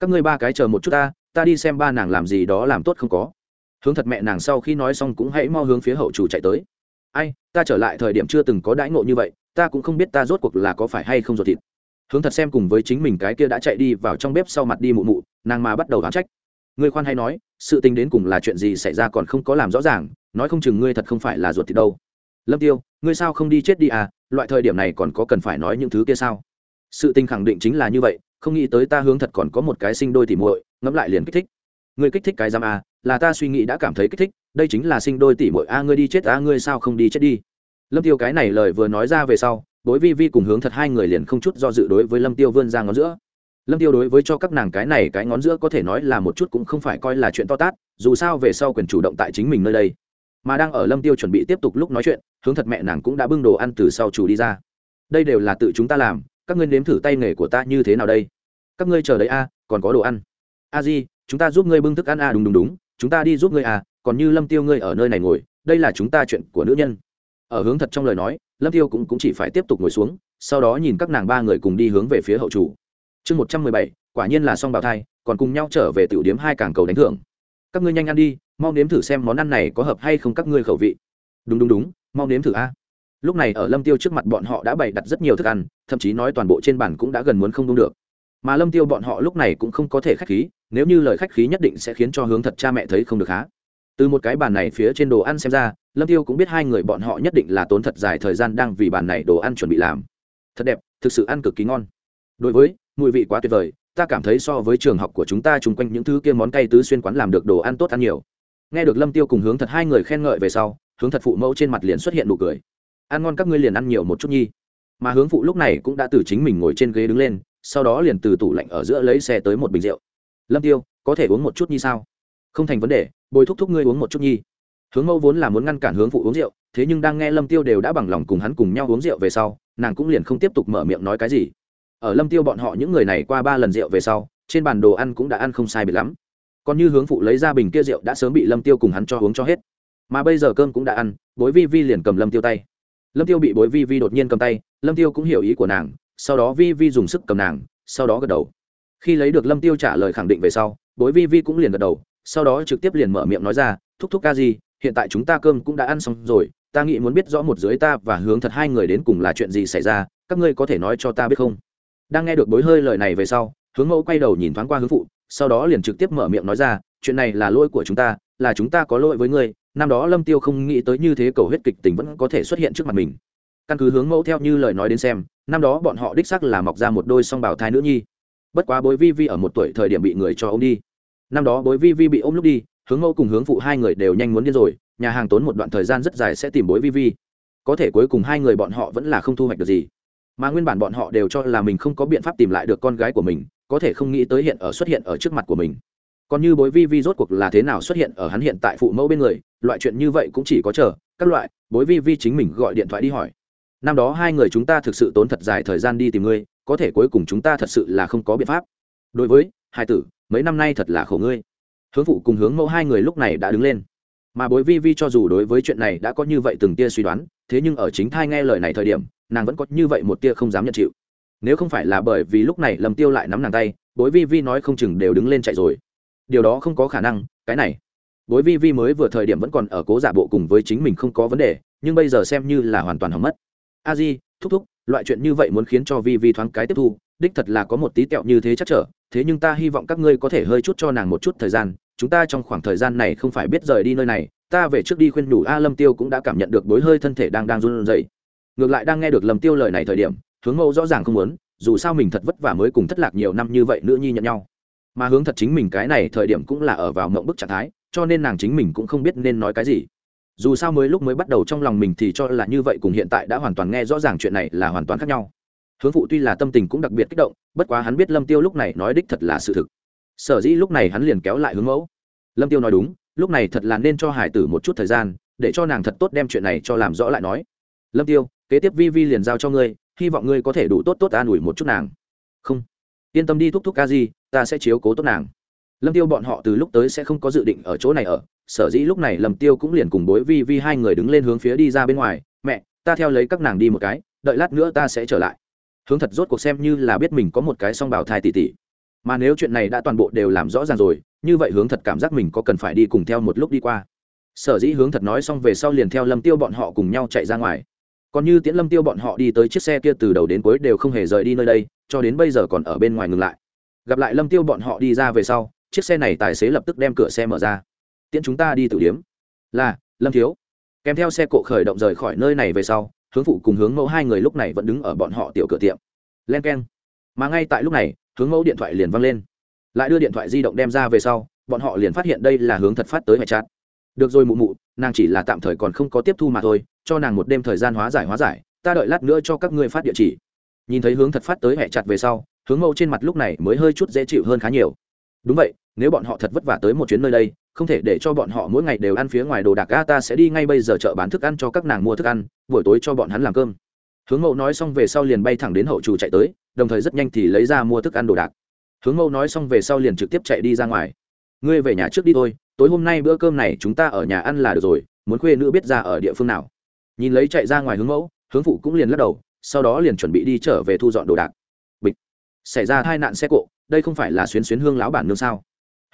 Các ngươi ba cái chờ một chút ta ta đi xem ba nàng làm gì đó làm tốt không có. Hướng thật mẹ nàng sau khi nói xong cũng hãy mo hướng phía hậu chủ chạy tới. Ai, ta trở lại thời điểm chưa từng có đãi ngộ như vậy, ta cũng không biết ta rốt cuộc là có phải hay không ruột thịt. Hướng thật xem cùng với chính mình cái kia đã chạy đi vào trong bếp sau mặt đi mụ mụ, nàng mà bắt đầu đoán trách. Ngươi khoan hay nói, sự tình đến cùng là chuyện gì xảy ra còn không có làm rõ ràng, nói không chừng ngươi thật không phải là ruột thịt đâu. Lâm tiêu, ngươi sao không đi chết đi à loại thời điểm này còn có cần phải nói những thứ kia sao? Sự tình khẳng định chính là như vậy, không nghĩ tới ta hướng thật còn có một cái sinh đôi thì muội ngẫm lại liền kích thích. Ngươi kích thích cái giam à là ta suy nghĩ đã cảm thấy kích thích, đây chính là sinh đôi tỷ muội a, ngươi đi chết a, ngươi sao không đi chết đi? Lâm tiêu cái này lời vừa nói ra về sau bối vi vi cùng hướng thật hai người liền không chút do dự đối với lâm tiêu vươn ra ngón giữa. Lâm tiêu đối với cho các nàng cái này cái ngón giữa có thể nói là một chút cũng không phải coi là chuyện to tát, dù sao về sau quyền chủ động tại chính mình nơi đây. Mà đang ở lâm tiêu chuẩn bị tiếp tục lúc nói chuyện, hướng thật mẹ nàng cũng đã bưng đồ ăn từ sau chủ đi ra. Đây đều là tự chúng ta làm, các ngươi nếm thử tay nghề của ta như thế nào đây? Các ngươi chờ đấy a, còn có đồ ăn a di chúng ta giúp ngươi bưng thức ăn a đúng đúng đúng chúng ta đi giúp ngươi a còn như lâm tiêu ngươi ở nơi này ngồi đây là chúng ta chuyện của nữ nhân. Ở hướng thật trong lời nói lâm tiêu cũng, cũng chỉ phải tiếp tục ngồi xuống sau đó nhìn các nàng ba người cùng đi hướng về phía hậu chủ. Chương một trăm mười bảy quả nhiên là song bào thai còn cùng nhau trở về tiểu điếm hai càng cầu đánh thưởng. Các ngươi nhanh ăn đi mau nếm thử xem món ăn này có hợp hay không các ngươi khẩu vị. Đúng đúng đúng mau nếm thử a. Lúc này ở lâm tiêu trước mặt bọn họ đã bày đặt rất nhiều thức ăn thậm chí nói toàn bộ trên bàn cũng đã gần muốn không đúng được. Mà lâm tiêu bọn họ lúc này cũng không có thể khách khí nếu như lời khách khí nhất định sẽ khiến cho hướng thật cha mẹ thấy không được há. Từ một cái bàn này phía trên đồ ăn xem ra, lâm tiêu cũng biết hai người bọn họ nhất định là tốn thật dài thời gian đang vì bàn này đồ ăn chuẩn bị làm. Thật đẹp, thực sự ăn cực kỳ ngon. Đối với, mùi vị quá tuyệt vời, ta cảm thấy so với trường học của chúng ta chung quanh những thứ kia món cay tứ xuyên quán làm được đồ ăn tốt ăn nhiều. Nghe được lâm tiêu cùng hướng thật hai người khen ngợi về sau, hướng thật phụ mẫu trên mặt liền xuất hiện nụ cười. Ăn ngon các ngươi liền ăn nhiều một chút nhi. Mà hướng phụ lúc này cũng đã từ chính mình ngồi trên ghế đứng lên, sau đó liền từ tủ lạnh ở giữa lấy xe tới một bình rượu lâm tiêu, có thể uống một chút nhi sao? Không thành vấn đề, bồi thúc thúc ngươi uống một chút nhi. Hướng mẫu vốn là muốn ngăn cản hướng phụ uống rượu, thế nhưng đang nghe lâm tiêu đều đã bằng lòng cùng hắn cùng nhau uống rượu về sau, nàng cũng liền không tiếp tục mở miệng nói cái gì. Ở lâm tiêu bọn họ những người này qua ba lần rượu về sau, trên bàn đồ ăn cũng đã ăn không sai biệt lắm. Còn như hướng phụ lấy ra bình kia rượu đã sớm bị lâm tiêu cùng hắn cho uống cho hết. Mà bây giờ cơm cũng đã ăn, bối vi vi liền cầm lâm tiêu tay. Lâm tiêu bị bối vi vi đột nhiên cầm tay, lâm tiêu cũng hiểu ý của nàng, sau đó vi vi dùng sức cầm nàng, sau đó gật đầu khi lấy được lâm tiêu trả lời khẳng định về sau, bối vi vi cũng liền gật đầu, sau đó trực tiếp liền mở miệng nói ra, thúc thúc ca gì hiện tại chúng ta cơm cũng đã ăn xong rồi, ta nghĩ muốn biết rõ một dưới ta và hướng thật hai người đến cùng là chuyện gì xảy ra, các ngươi có thể nói cho ta biết không? Đang nghe được bối hơi lời này về sau, hướng mẫu quay đầu nhìn thoáng qua hướng phụ, sau đó liền trực tiếp mở miệng nói ra, chuyện này là lỗi của chúng ta, là chúng ta có lỗi với ngươi, năm đó lâm tiêu không nghĩ tới như thế cầu huyết kịch tình vẫn có thể xuất hiện trước mặt mình. Căn cứ hướng mẫu theo như lời nói đến xem, năm đó bọn họ đích sắc là mọc ra một đôi song bào thai nữ nhi bất quá bối vi vi ở một tuổi thời điểm bị người cho ôm đi. Năm đó bối vi vi bị ôm lúc đi, hướng mẫu cùng hướng phụ hai người đều nhanh muốn điên rồi, nhà hàng tốn một đoạn thời gian rất dài sẽ tìm bối vi vi. Có thể cuối cùng hai người bọn họ vẫn là không thu hoạch được gì. Mà nguyên bản bọn họ đều cho là mình không có biện pháp tìm lại được con gái của mình, có thể không nghĩ tới hiện ở xuất hiện ở trước mặt của mình. Còn như bối vi vi rốt cuộc là thế nào xuất hiện ở hắn hiện tại phụ mẫu bên người, loại chuyện như vậy cũng chỉ có chờ, các loại, bối vi vi chính mình gọi điện thoại đi hỏi năm đó hai người chúng ta thực sự tốn thật dài thời gian đi tìm ngươi, có thể cuối cùng chúng ta thật sự là không có biện pháp. Đối với, hai tử, mấy năm nay thật là khổ ngươi. Hướng phụ cùng hướng mẫu hai người lúc này đã đứng lên. Mà bối vi vi cho dù đối với chuyện này đã có như vậy từng tia suy đoán, thế nhưng ở chính thai nghe lời này thời điểm, nàng vẫn có như vậy một tia không dám nhận chịu. Nếu không phải là bởi vì lúc này lầm tiêu lại nắm nàng tay, bối vi vi nói không chừng đều đứng lên chạy rồi. Điều đó không có khả năng, cái này. Bối vi vi mới vừa thời điểm vẫn còn ở cố giả bộ cùng với chính mình không có vấn đề, nhưng bây giờ xem như là hoàn toàn hỏng mất a di, thúc thúc, loại chuyện như vậy muốn khiến cho vi vi thoáng cái tiếp thu, đích thật là có một tí tẹo như thế chắc trở, thế nhưng ta hy vọng các ngươi có thể hơi chút cho nàng một chút thời gian, chúng ta trong khoảng thời gian này không phải biết rời đi nơi này, ta về trước đi khuyên nhủ a lâm tiêu cũng đã cảm nhận được bối hơi thân thể đang đang run rẩy. Ngược lại đang nghe được lâm tiêu lời này thời điểm, hướng mẫu rõ ràng không muốn, dù sao mình thật vất vả mới cùng thất lạc nhiều năm như vậy nữ nhi nhận nhau. Mà hướng thật chính mình cái này thời điểm cũng là ở vào mộng bức trạng thái, cho nên nàng chính mình cũng không biết nên nói cái gì dù sao mới lúc mới bắt đầu trong lòng mình thì cho là như vậy cùng hiện tại đã hoàn toàn nghe rõ ràng chuyện này là hoàn toàn khác nhau. Hướng phụ tuy là tâm tình cũng đặc biệt kích động, bất quá hắn biết lâm tiêu lúc này nói đích thật là sự thực. Sở dĩ lúc này hắn liền kéo lại hướng mẫu. Lâm tiêu nói đúng, lúc này thật là nên cho hải tử một chút thời gian, để cho nàng thật tốt đem chuyện này cho làm rõ lại nói. Lâm tiêu, kế tiếp vi vi liền giao cho ngươi, hy vọng ngươi có thể đủ tốt tốt an ủi một chút nàng. Không. Yên tâm đi thúc thúc ca gì ta sẽ chiếu cố tốt nàng. Lâm tiêu bọn họ từ lúc tới sẽ không có dự định ở chỗ này ở sở dĩ lúc này lâm tiêu cũng liền cùng bối vi vi hai người đứng lên hướng phía đi ra bên ngoài, mẹ, ta theo lấy các nàng đi một cái, đợi lát nữa ta sẽ trở lại. Hướng thật rốt cuộc xem như là biết mình có một cái song bào thai tỷ tỷ. Mà nếu chuyện này đã toàn bộ đều làm rõ ràng rồi, như vậy hướng thật cảm giác mình có cần phải đi cùng theo một lúc đi qua. Sở dĩ hướng thật nói xong về sau liền theo lâm tiêu bọn họ cùng nhau chạy ra ngoài. Còn như tiễn lâm tiêu bọn họ đi tới chiếc xe kia từ đầu đến cuối đều không hề rời đi nơi đây, cho đến bây giờ còn ở bên ngoài ngừng lại. Gặp lại lâm tiêu bọn họ đi ra về sau, chiếc xe này tài xế lập tức đem cửa xe mở ra tiễn chúng ta đi tử điếm. Là, lâm thiếu. Kèm theo xe cộ khởi động rời khỏi nơi này về sau, hướng phụ cùng hướng mẫu hai người lúc này vẫn đứng ở bọn họ tiểu cửa tiệm. Len k e n mà ngay tại lúc này, hướng mẫu điện thoại liền văng lên. Lại đưa điện thoại di động đem ra về sau, bọn họ liền phát hiện đây là hướng thật phát tới hệ chát được rồi mụ mụ, nàng chỉ là tạm thời còn không có tiếp thu mà thôi, cho nàng một đêm thời gian hóa giải hóa giải, ta đợi lát nữa cho các ngươi phát địa chỉ. Nhìn thấy hướng thật phát tới hệ chặt về sau, hướng mẫu trên mặt lúc này mới hơi chút dễ chịu hơn khá nhiều. Đúng vậy, nếu bọn họ thật vất vả tới một chuyến nơi đây không thể để cho bọn họ mỗi ngày đều ăn phía ngoài đồ đạc ga ta sẽ đi ngay bây giờ chợ bán thức ăn cho các nàng mua thức ăn, buổi tối cho bọn hắn làm cơm. Hướng mẫu nói xong về sau liền bay thẳng đến hậu chủ chạy tới, đồng thời rất nhanh thì lấy ra mua thức ăn đồ đạc. Hướng mẫu nói xong về sau liền trực tiếp chạy đi ra ngoài. Ngươi về nhà trước đi thôi, tối hôm nay bữa cơm này chúng ta ở nhà ăn là được rồi, muốn khuê nữ biết ra ở địa phương nào. Nhìn lấy chạy ra ngoài hướng mẫu hướng phụ cũng liền lắc đầu, sau đó liền chuẩn bị đi trở về thu dọn đồ đạc. Bịch. Xảy ra tai nạn xe cộ, đây không phải là xuyến xuyến hương lão bản nương sao?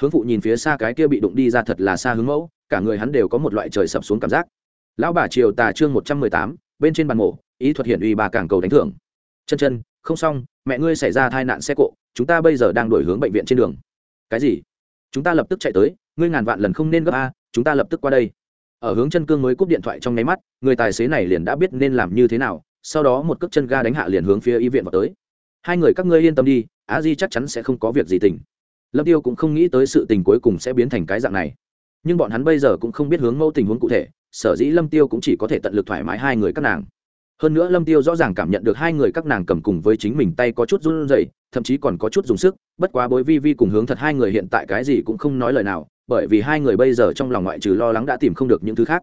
Hướng phụ nhìn phía xa cái kia bị đụng đi ra thật là xa hướng mẫu, cả người hắn đều có một loại trời sập xuống cảm giác. Lão bà triều tà chương một trăm mười tám, bên trên bàn mổ ý thuật hiển uy bà càng cầu đánh thưởng. Chân chân, không xong, mẹ ngươi xảy ra tai nạn xe cộ, chúng ta bây giờ đang đổi hướng bệnh viện trên đường. Cái gì? Chúng ta lập tức chạy tới, ngươi ngàn vạn lần không nên gấp a, chúng ta lập tức qua đây. Ở hướng chân cương mới cúp điện thoại trong nháy mắt, người tài xế này liền đã biết nên làm như thế nào, sau đó một cước chân ga đánh hạ liền hướng phía y viện vào tới. Hai người các ngươi yên tâm đi á di chắc chắn sẽ không có việc gì tình lâm tiêu cũng không nghĩ tới sự tình cuối cùng sẽ biến thành cái dạng này. Nhưng bọn hắn bây giờ cũng không biết hướng mẫu tình huống cụ thể, sở dĩ lâm tiêu cũng chỉ có thể tận lực thoải mái hai người các nàng. Hơn nữa lâm tiêu rõ ràng cảm nhận được hai người các nàng cầm cùng với chính mình tay có chút run rẩy, thậm chí còn có chút dùng sức, bất quá bối vi vi cùng hướng thật hai người hiện tại cái gì cũng không nói lời nào, bởi vì hai người bây giờ trong lòng ngoại trừ lo lắng đã tìm không được những thứ khác.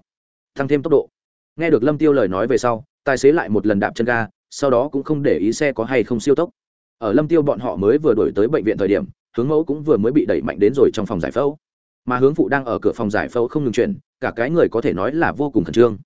Tăng thêm tốc độ. Nghe được lâm tiêu lời nói về sau, tài xế lại một lần đạp chân ga, sau đó cũng không để ý xe có hay không siêu tốc. Ở lâm tiêu bọn họ mới vừa đổi tới bệnh viện thời điểm hướng mẫu cũng vừa mới bị đẩy mạnh đến rồi trong phòng giải phẫu. Mà hướng phụ đang ở cửa phòng giải phẫu không ngừng chuyển, cả cái người có thể nói là vô cùng khẩn trương.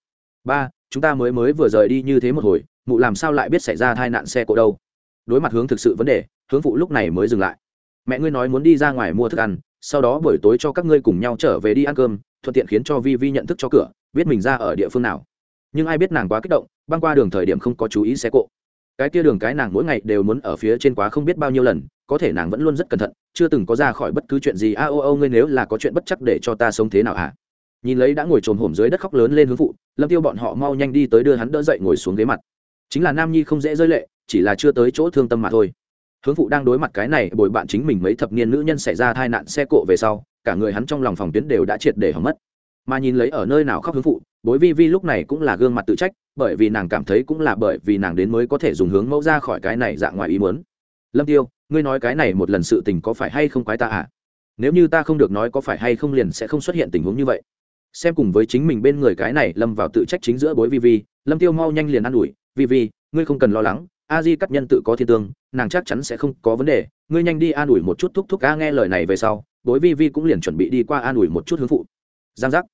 Ba, chúng ta mới mới vừa rời đi như thế một hồi, mụ làm sao lại biết xảy ra tai nạn xe cộ đâu? Đối mặt hướng thực sự vấn đề, hướng phụ lúc này mới dừng lại. Mẹ ngươi nói muốn đi ra ngoài mua thức ăn, sau đó buổi tối cho các ngươi cùng nhau trở về đi ăn cơm, thuận tiện khiến cho vi vi nhận thức cho cửa, biết mình ra ở địa phương nào. Nhưng ai biết nàng quá kích động, băng qua đường thời điểm không có chú ý xe cộ cái kia đường cái nàng mỗi ngày đều muốn ở phía trên quá không biết bao nhiêu lần, có thể nàng vẫn luôn rất cẩn thận, chưa từng có ra khỏi bất cứ chuyện gì, a ô ô, ngươi nếu là có chuyện bất chắc để cho ta sống thế nào hả? Nhìn lấy đã ngồi trồm hổm dưới đất khóc lớn lên hướng phụ, lâm tiêu bọn họ mau nhanh đi tới đưa hắn đỡ dậy ngồi xuống ghế mặt. Chính là nam nhi không dễ rơi lệ, chỉ là chưa tới chỗ thương tâm mà thôi. Hướng phụ đang đối mặt cái này, bồi bạn chính mình mấy thập niên nữ nhân xảy ra tai nạn xe cộ về sau, cả người hắn trong lòng phòng tuyến đều đã triệt để hỏng mất. Mà nhìn lấy ở nơi nào khóc hướng phụ bối vi vi lúc này cũng là gương mặt tự trách, bởi vì nàng cảm thấy cũng là bởi vì nàng đến mới có thể dùng hướng mẫu ra khỏi cái này dạng ngoài ý muốn. Lâm tiêu, ngươi nói cái này một lần sự tình có phải hay không quái ta à? Nếu như ta không được nói có phải hay không liền sẽ không xuất hiện tình huống như vậy. Xem cùng với chính mình bên người cái này lâm vào tự trách chính giữa bối vi vi, lâm tiêu mau nhanh liền an ủi, vi vi, ngươi không cần lo lắng, a di cắt nhân tự có thiên tương, nàng chắc chắn sẽ không có vấn đề, ngươi nhanh đi an ủi một chút thúc thúc a nghe lời này về sau. Bối vi vi cũng liền chuẩn bị đi qua an ủi một chút hướng phụ. Giang giác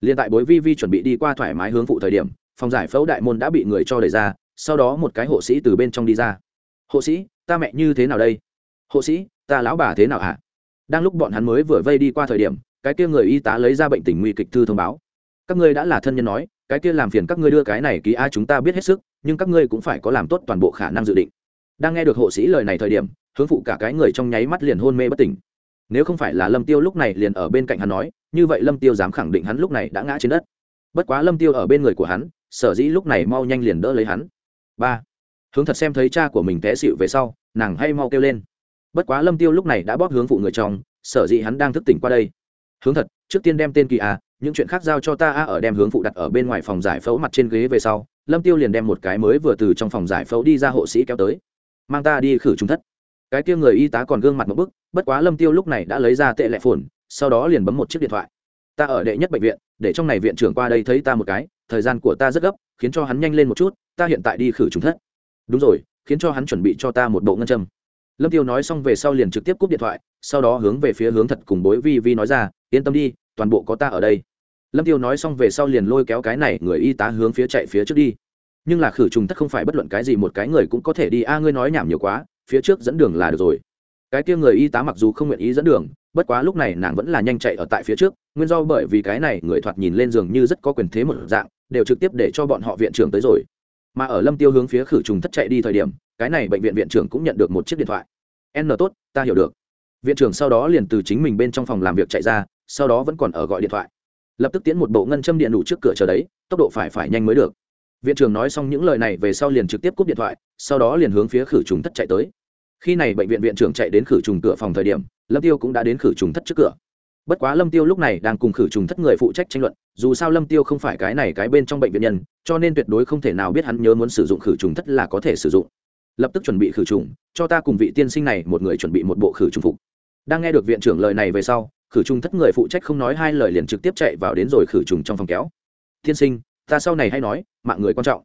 liền tại bối vi vi chuẩn bị đi qua thoải mái hướng phụ thời điểm, phòng giải phẫu đại môn đã bị người cho đẩy ra, sau đó một cái hộ sĩ từ bên trong đi ra. Hộ sĩ, ta mẹ như thế nào đây? Hộ sĩ, ta lão bà thế nào hả? Đang lúc bọn hắn mới vừa vây đi qua thời điểm, cái kia người y tá lấy ra bệnh tình nguy kịch thư thông báo. Các ngươi đã là thân nhân nói, cái kia làm phiền các ngươi đưa cái này ký a chúng ta biết hết sức, nhưng các ngươi cũng phải có làm tốt toàn bộ khả năng dự định. Đang nghe được hộ sĩ lời này thời điểm, hướng phụ cả cái người trong nháy mắt liền hôn mê bất tỉnh nếu không phải là lâm tiêu lúc này liền ở bên cạnh hắn nói như vậy lâm tiêu dám khẳng định hắn lúc này đã ngã trên đất. Bất quá lâm tiêu ở bên người của hắn sở dĩ lúc này mau nhanh liền đỡ lấy hắn. Ba hướng thật xem thấy cha của mình té xịu về sau nàng hay mau kêu lên. Bất quá lâm tiêu lúc này đã bóp hướng phụ người chồng, sở dĩ hắn đang thức tỉnh qua đây. Hướng thật trước tiên đem tên kỳ a những chuyện khác giao cho ta a ở đem hướng phụ đặt ở bên ngoài phòng giải phẫu mặt trên ghế về sau lâm tiêu liền đem một cái mới vừa từ trong phòng giải phẫu đi ra hộ sĩ kéo tới. Mang ta đi khử trùng thất. Cái kia người y tá còn gương mặt một bức bất quá lâm tiêu lúc này đã lấy ra tệ lệ phồn, sau đó liền bấm một chiếc điện thoại. Ta ở đệ nhất bệnh viện, để trong này viện trưởng qua đây thấy ta một cái, thời gian của ta rất gấp, khiến cho hắn nhanh lên một chút, ta hiện tại đi khử trùng thất. Đúng rồi, khiến cho hắn chuẩn bị cho ta một bộ ngân châm. Lâm tiêu nói xong về sau liền trực tiếp cúp điện thoại, sau đó hướng về phía hướng thật cùng bối vi vi nói ra, yên tâm đi, toàn bộ có ta ở đây. Lâm tiêu nói xong về sau liền lôi kéo cái này người y tá hướng phía chạy phía trước đi. Nhưng là khử trùng thất không phải bất luận cái gì một cái người cũng có thể đi. A, ngươi nói nhảm nhiều quá, phía trước dẫn đường là được rồi cái kia người y tá mặc dù không nguyện ý dẫn đường, bất quá lúc này nàng vẫn là nhanh chạy ở tại phía trước, nguyên do bởi vì cái này người thoạt nhìn lên giường như rất có quyền thế một dạng, đều trực tiếp để cho bọn họ viện trưởng tới rồi. Mà ở lâm tiêu hướng phía khử trùng thất chạy đi thời điểm, cái này bệnh viện viện trưởng cũng nhận được một chiếc điện thoại. N tốt, ta hiểu được. Viện trưởng sau đó liền từ chính mình bên trong phòng làm việc chạy ra, sau đó vẫn còn ở gọi điện thoại. Lập tức tiến một bộ ngân châm điện đủ trước cửa chờ đấy, tốc độ phải phải nhanh mới được. Viện trưởng nói xong những lời này về sau liền trực tiếp cúp điện thoại, sau đó liền hướng phía khử trùng thất chạy tới khi này bệnh viện viện trưởng chạy đến khử trùng cửa phòng thời điểm, lâm tiêu cũng đã đến khử trùng thất trước cửa. Bất quá lâm tiêu lúc này đang cùng khử trùng thất người phụ trách tranh luận, dù sao lâm tiêu không phải cái này cái bên trong bệnh viện nhân, cho nên tuyệt đối không thể nào biết hắn nhớ muốn sử dụng khử trùng thất là có thể sử dụng. Lập tức chuẩn bị khử trùng, cho ta cùng vị tiên sinh này một người chuẩn bị một bộ khử trùng phục. Đang nghe được viện trưởng lời này về sau, khử trùng thất người phụ trách không nói hai lời liền trực tiếp chạy vào đến rồi khử trùng trong phòng kéo. Tiên sinh, ta sau này hay nói, mạng người quan trọng.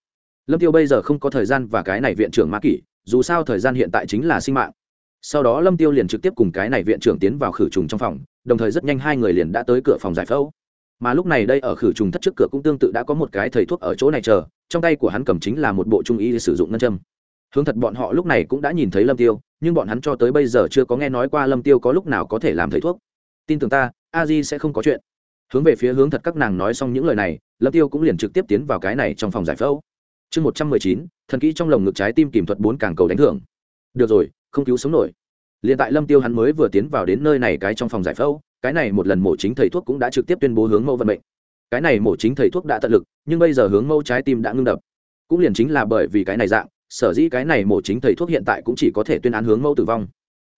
Lâm tiêu bây giờ không có thời gian và cái này viện trưởng mã kỷ dù sao thời gian hiện tại chính là sinh mạng. Sau đó lâm tiêu liền trực tiếp cùng cái này viện trưởng tiến vào khử trùng trong phòng, đồng thời rất nhanh hai người liền đã tới cửa phòng giải phẫu. Mà lúc này đây ở khử trùng thất trước cửa cũng tương tự đã có một cái thầy thuốc ở chỗ này chờ, trong tay của hắn cầm chính là một bộ trung y để sử dụng ngân châm. Hướng thật bọn họ lúc này cũng đã nhìn thấy lâm tiêu, nhưng bọn hắn cho tới bây giờ chưa có nghe nói qua lâm tiêu có lúc nào có thể làm thầy thuốc. Tin tưởng ta, a di sẽ không có chuyện. Hướng về phía hướng thật các nàng nói xong những lời này, lâm tiêu cũng liền trực tiếp tiến vào cái này trong phòng giải phẫu chương một trăm mười chín, thần kỹ trong lồng ngực trái tim kìm thuật bốn càng cầu đánh thưởng. Được rồi, không cứu sống nổi. Liền tại lâm tiêu hắn mới vừa tiến vào đến nơi này cái trong phòng giải phẫu, cái này một lần mổ chính thầy thuốc cũng đã trực tiếp tuyên bố hướng mẫu vận mệnh. Cái này mổ chính thầy thuốc đã tận lực, nhưng bây giờ hướng mẫu trái tim đã ngưng đập. Cũng liền chính là bởi vì cái này dạng, sở dĩ cái này mổ chính thầy thuốc hiện tại cũng chỉ có thể tuyên án hướng mẫu tử vong.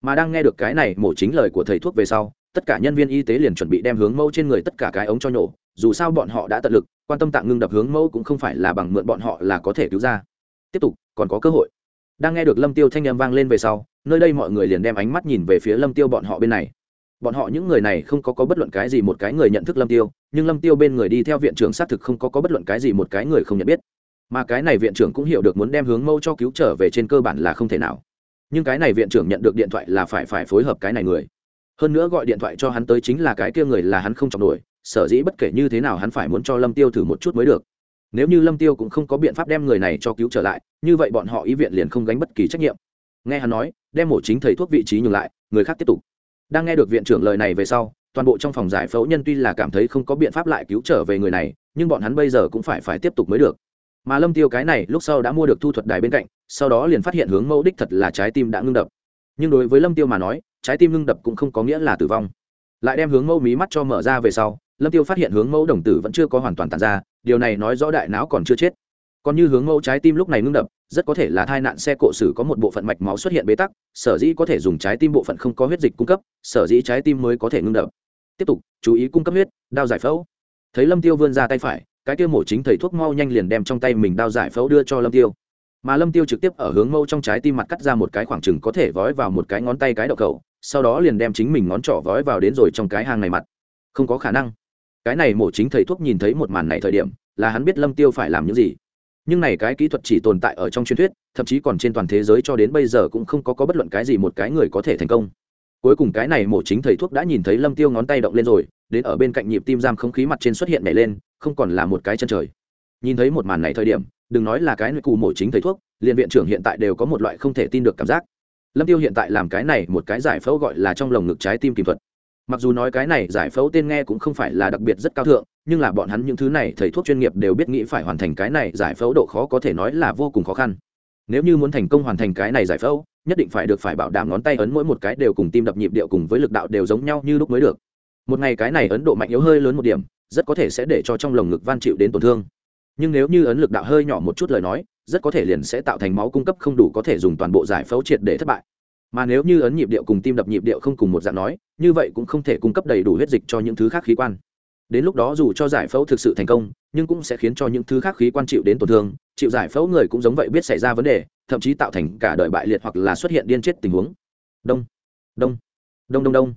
Mà đang nghe được cái này mổ chính lời của thầy thuốc về sau, tất cả nhân viên y tế liền chuẩn bị đem hướng mẫu trên người tất cả cái ống cho nhổ dù sao bọn họ đã tận lực, quan tâm tạng ngưng đập hướng mẫu cũng không phải là bằng mượn bọn họ là có thể cứu ra. Tiếp tục, còn có cơ hội. Đang nghe được lâm tiêu thanh â vang lên về sau, nơi đây mọi người liền đem ánh mắt nhìn về phía lâm tiêu bọn họ bên này. Bọn họ những người này không có có bất luận cái gì một cái người nhận thức lâm tiêu, nhưng lâm tiêu bên người đi theo viện trưởng xác thực không có có bất luận cái gì một cái người không nhận biết. Mà cái này viện trưởng cũng hiểu được muốn đem hướng mâu cho cứu trở về trên cơ bản là không thể nào. Nhưng cái này viện trưởng nhận được điện thoại là phải phải phối hợp cái này người. Hơn nữa gọi điện thoại cho hắn tới chính là cái kia người là hắn không chọc nổi sở dĩ bất kể như thế nào hắn phải muốn cho lâm tiêu thử một chút mới được. Nếu như lâm tiêu cũng không có biện pháp đem người này cho cứu trở lại, như vậy bọn họ y viện liền không gánh bất kỳ trách nhiệm. Nghe hắn nói, đem mổ chính thầy thuốc vị trí nhường lại, người khác tiếp tục. Đang nghe được viện trưởng lời này về sau, toàn bộ trong phòng giải phẫu nhân tuy là cảm thấy không có biện pháp lại cứu trở về người này, nhưng bọn hắn bây giờ cũng phải phải tiếp tục mới được. Mà lâm tiêu cái này lúc sau đã mua được thu thuật đài bên cạnh, sau đó liền phát hiện hướng mẫu đích thật là trái tim đã ngưng đập. Nhưng đối với lâm tiêu mà nói, trái tim ngưng đập cũng không có nghĩa là tử vong. Lại đem hướng mẫu mí mắt cho mở ra về sau lâm tiêu phát hiện hướng mẫu đồng tử vẫn chưa có hoàn toàn tàn ra, điều này nói rõ đại não còn chưa chết. Còn như hướng mẫu trái tim lúc này ngưng đập, rất có thể là thai nạn xe cộ sử có một bộ phận mạch máu xuất hiện bế tắc, sở dĩ có thể dùng trái tim bộ phận không có huyết dịch cung cấp, sở dĩ trái tim mới có thể ngưng đập. Tiếp tục, chú ý cung cấp huyết, đao giải phẫu. Thấy lâm tiêu vươn ra tay phải, cái tiêu mổ chính thầy thuốc mau nhanh liền đem trong tay mình đao giải phẫu đưa cho lâm tiêu. Mà lâm tiêu trực tiếp ở hướng mâu trong trái tim mặt cắt ra một cái khoảng trừng có thể vói vào một cái ngón tay cái đậu cầu sau đó liền đem chính mình ngón trỏ vói vào đến rồi trong cái hang này mặt. Không có khả năng cái này mổ chính thầy thuốc nhìn thấy một màn này thời điểm, là hắn biết lâm tiêu phải làm những gì. Nhưng này cái kỹ thuật chỉ tồn tại ở trong truyền thuyết, thậm chí còn trên toàn thế giới cho đến bây giờ cũng không có có bất luận cái gì một cái người có thể thành công. Cuối cùng cái này mổ chính thầy thuốc đã nhìn thấy lâm tiêu ngón tay động lên rồi, đến ở bên cạnh nhịp tim giam không khí mặt trên xuất hiện nhảy lên, không còn là một cái chân trời. Nhìn thấy một màn này thời điểm, đừng nói là cái cù mổ chính thầy thuốc, liền viện trưởng hiện tại đều có một loại không thể tin được cảm giác. Lâm tiêu hiện tại làm cái này một cái giải phẫu gọi là trong lồng ngực trái tim kỹ thuật mặc dù nói cái này giải phẫu tên nghe cũng không phải là đặc biệt rất cao thượng, nhưng là bọn hắn những thứ này thầy thuốc chuyên nghiệp đều biết nghĩ phải hoàn thành cái này giải phẫu độ khó có thể nói là vô cùng khó khăn. Nếu như muốn thành công hoàn thành cái này giải phẫu, nhất định phải được phải bảo đảm ngón tay ấn mỗi một cái đều cùng tim đập nhịp điệu cùng với lực đạo đều giống nhau như lúc mới được. Một ngày cái này ấn độ mạnh yếu hơi lớn một điểm, rất có thể sẽ để cho trong lồng ngực van chịu đến tổn thương. Nhưng nếu như ấn lực đạo hơi nhỏ một chút lời nói, rất có thể liền sẽ tạo thành máu cung cấp không đủ có thể dùng toàn bộ giải phẫu triệt để thất bại mà nếu như ấn nhịp điệu cùng tim đập nhịp điệu không cùng một dạng nói, như vậy cũng không thể cung cấp đầy đủ huyết dịch cho những thứ khác khí quan. Đến lúc đó dù cho giải phẫu thực sự thành công, nhưng cũng sẽ khiến cho những thứ khác khí quan chịu đến tổn thương. Chịu giải phẫu người cũng giống vậy biết xảy ra vấn đề, thậm chí tạo thành cả đời bại liệt hoặc là xuất hiện điên chết tình huống. Đông đông đông đông đông.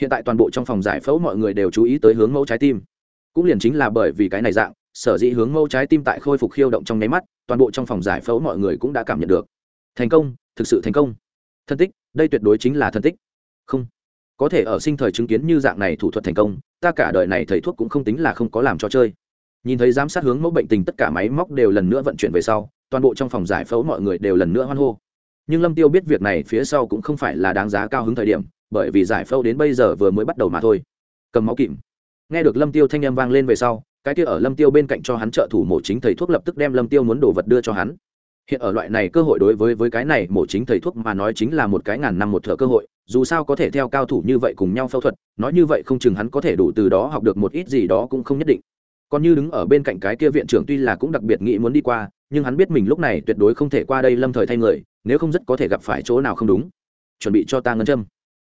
Hiện tại toàn bộ trong phòng giải phẫu mọi người đều chú ý tới hướng mẫu trái tim. Cũng liền chính là bởi vì cái này dạng, sở dĩ hướng mẫu trái tim tại khôi phục khiêu động trong nháy mắt, toàn bộ trong phòng giải phẫu mọi người cũng đã cảm nhận được. Thành công, thực sự thành công thân tích, đây tuyệt đối chính là thân tích. Không. Có thể ở sinh thời chứng kiến như dạng này thủ thuật thành công, ta cả đời này thầy thuốc cũng không tính là không có làm cho chơi. Nhìn thấy giám sát hướng mẫu bệnh tình tất cả máy móc đều lần nữa vận chuyển về sau, toàn bộ trong phòng giải phẫu mọi người đều lần nữa hoan hô. Nhưng lâm tiêu biết việc này phía sau cũng không phải là đáng giá cao hứng thời điểm, bởi vì giải phẫu đến bây giờ vừa mới bắt đầu mà thôi. Cầm máu kìm. Nghe được lâm tiêu thanh âm vang lên về sau, cái kia ở lâm tiêu bên cạnh cho hắn trợ thủ mổ chính thầy thuốc lập tức đem lâm tiêu muốn đổ vật đưa cho hắn hiện ở loại này cơ hội đối với với cái này mổ chính thầy thuốc mà nói chính là một cái ngàn năm một thợ cơ hội, dù sao có thể theo cao thủ như vậy cùng nhau phẫu thuật, nói như vậy không chừng hắn có thể đủ từ đó học được một ít gì đó cũng không nhất định. Còn như đứng ở bên cạnh cái kia viện trưởng tuy là cũng đặc biệt nghĩ muốn đi qua, nhưng hắn biết mình lúc này tuyệt đối không thể qua đây lâm thời thay người, nếu không rất có thể gặp phải chỗ nào không đúng. Chuẩn bị cho ta ngân châm.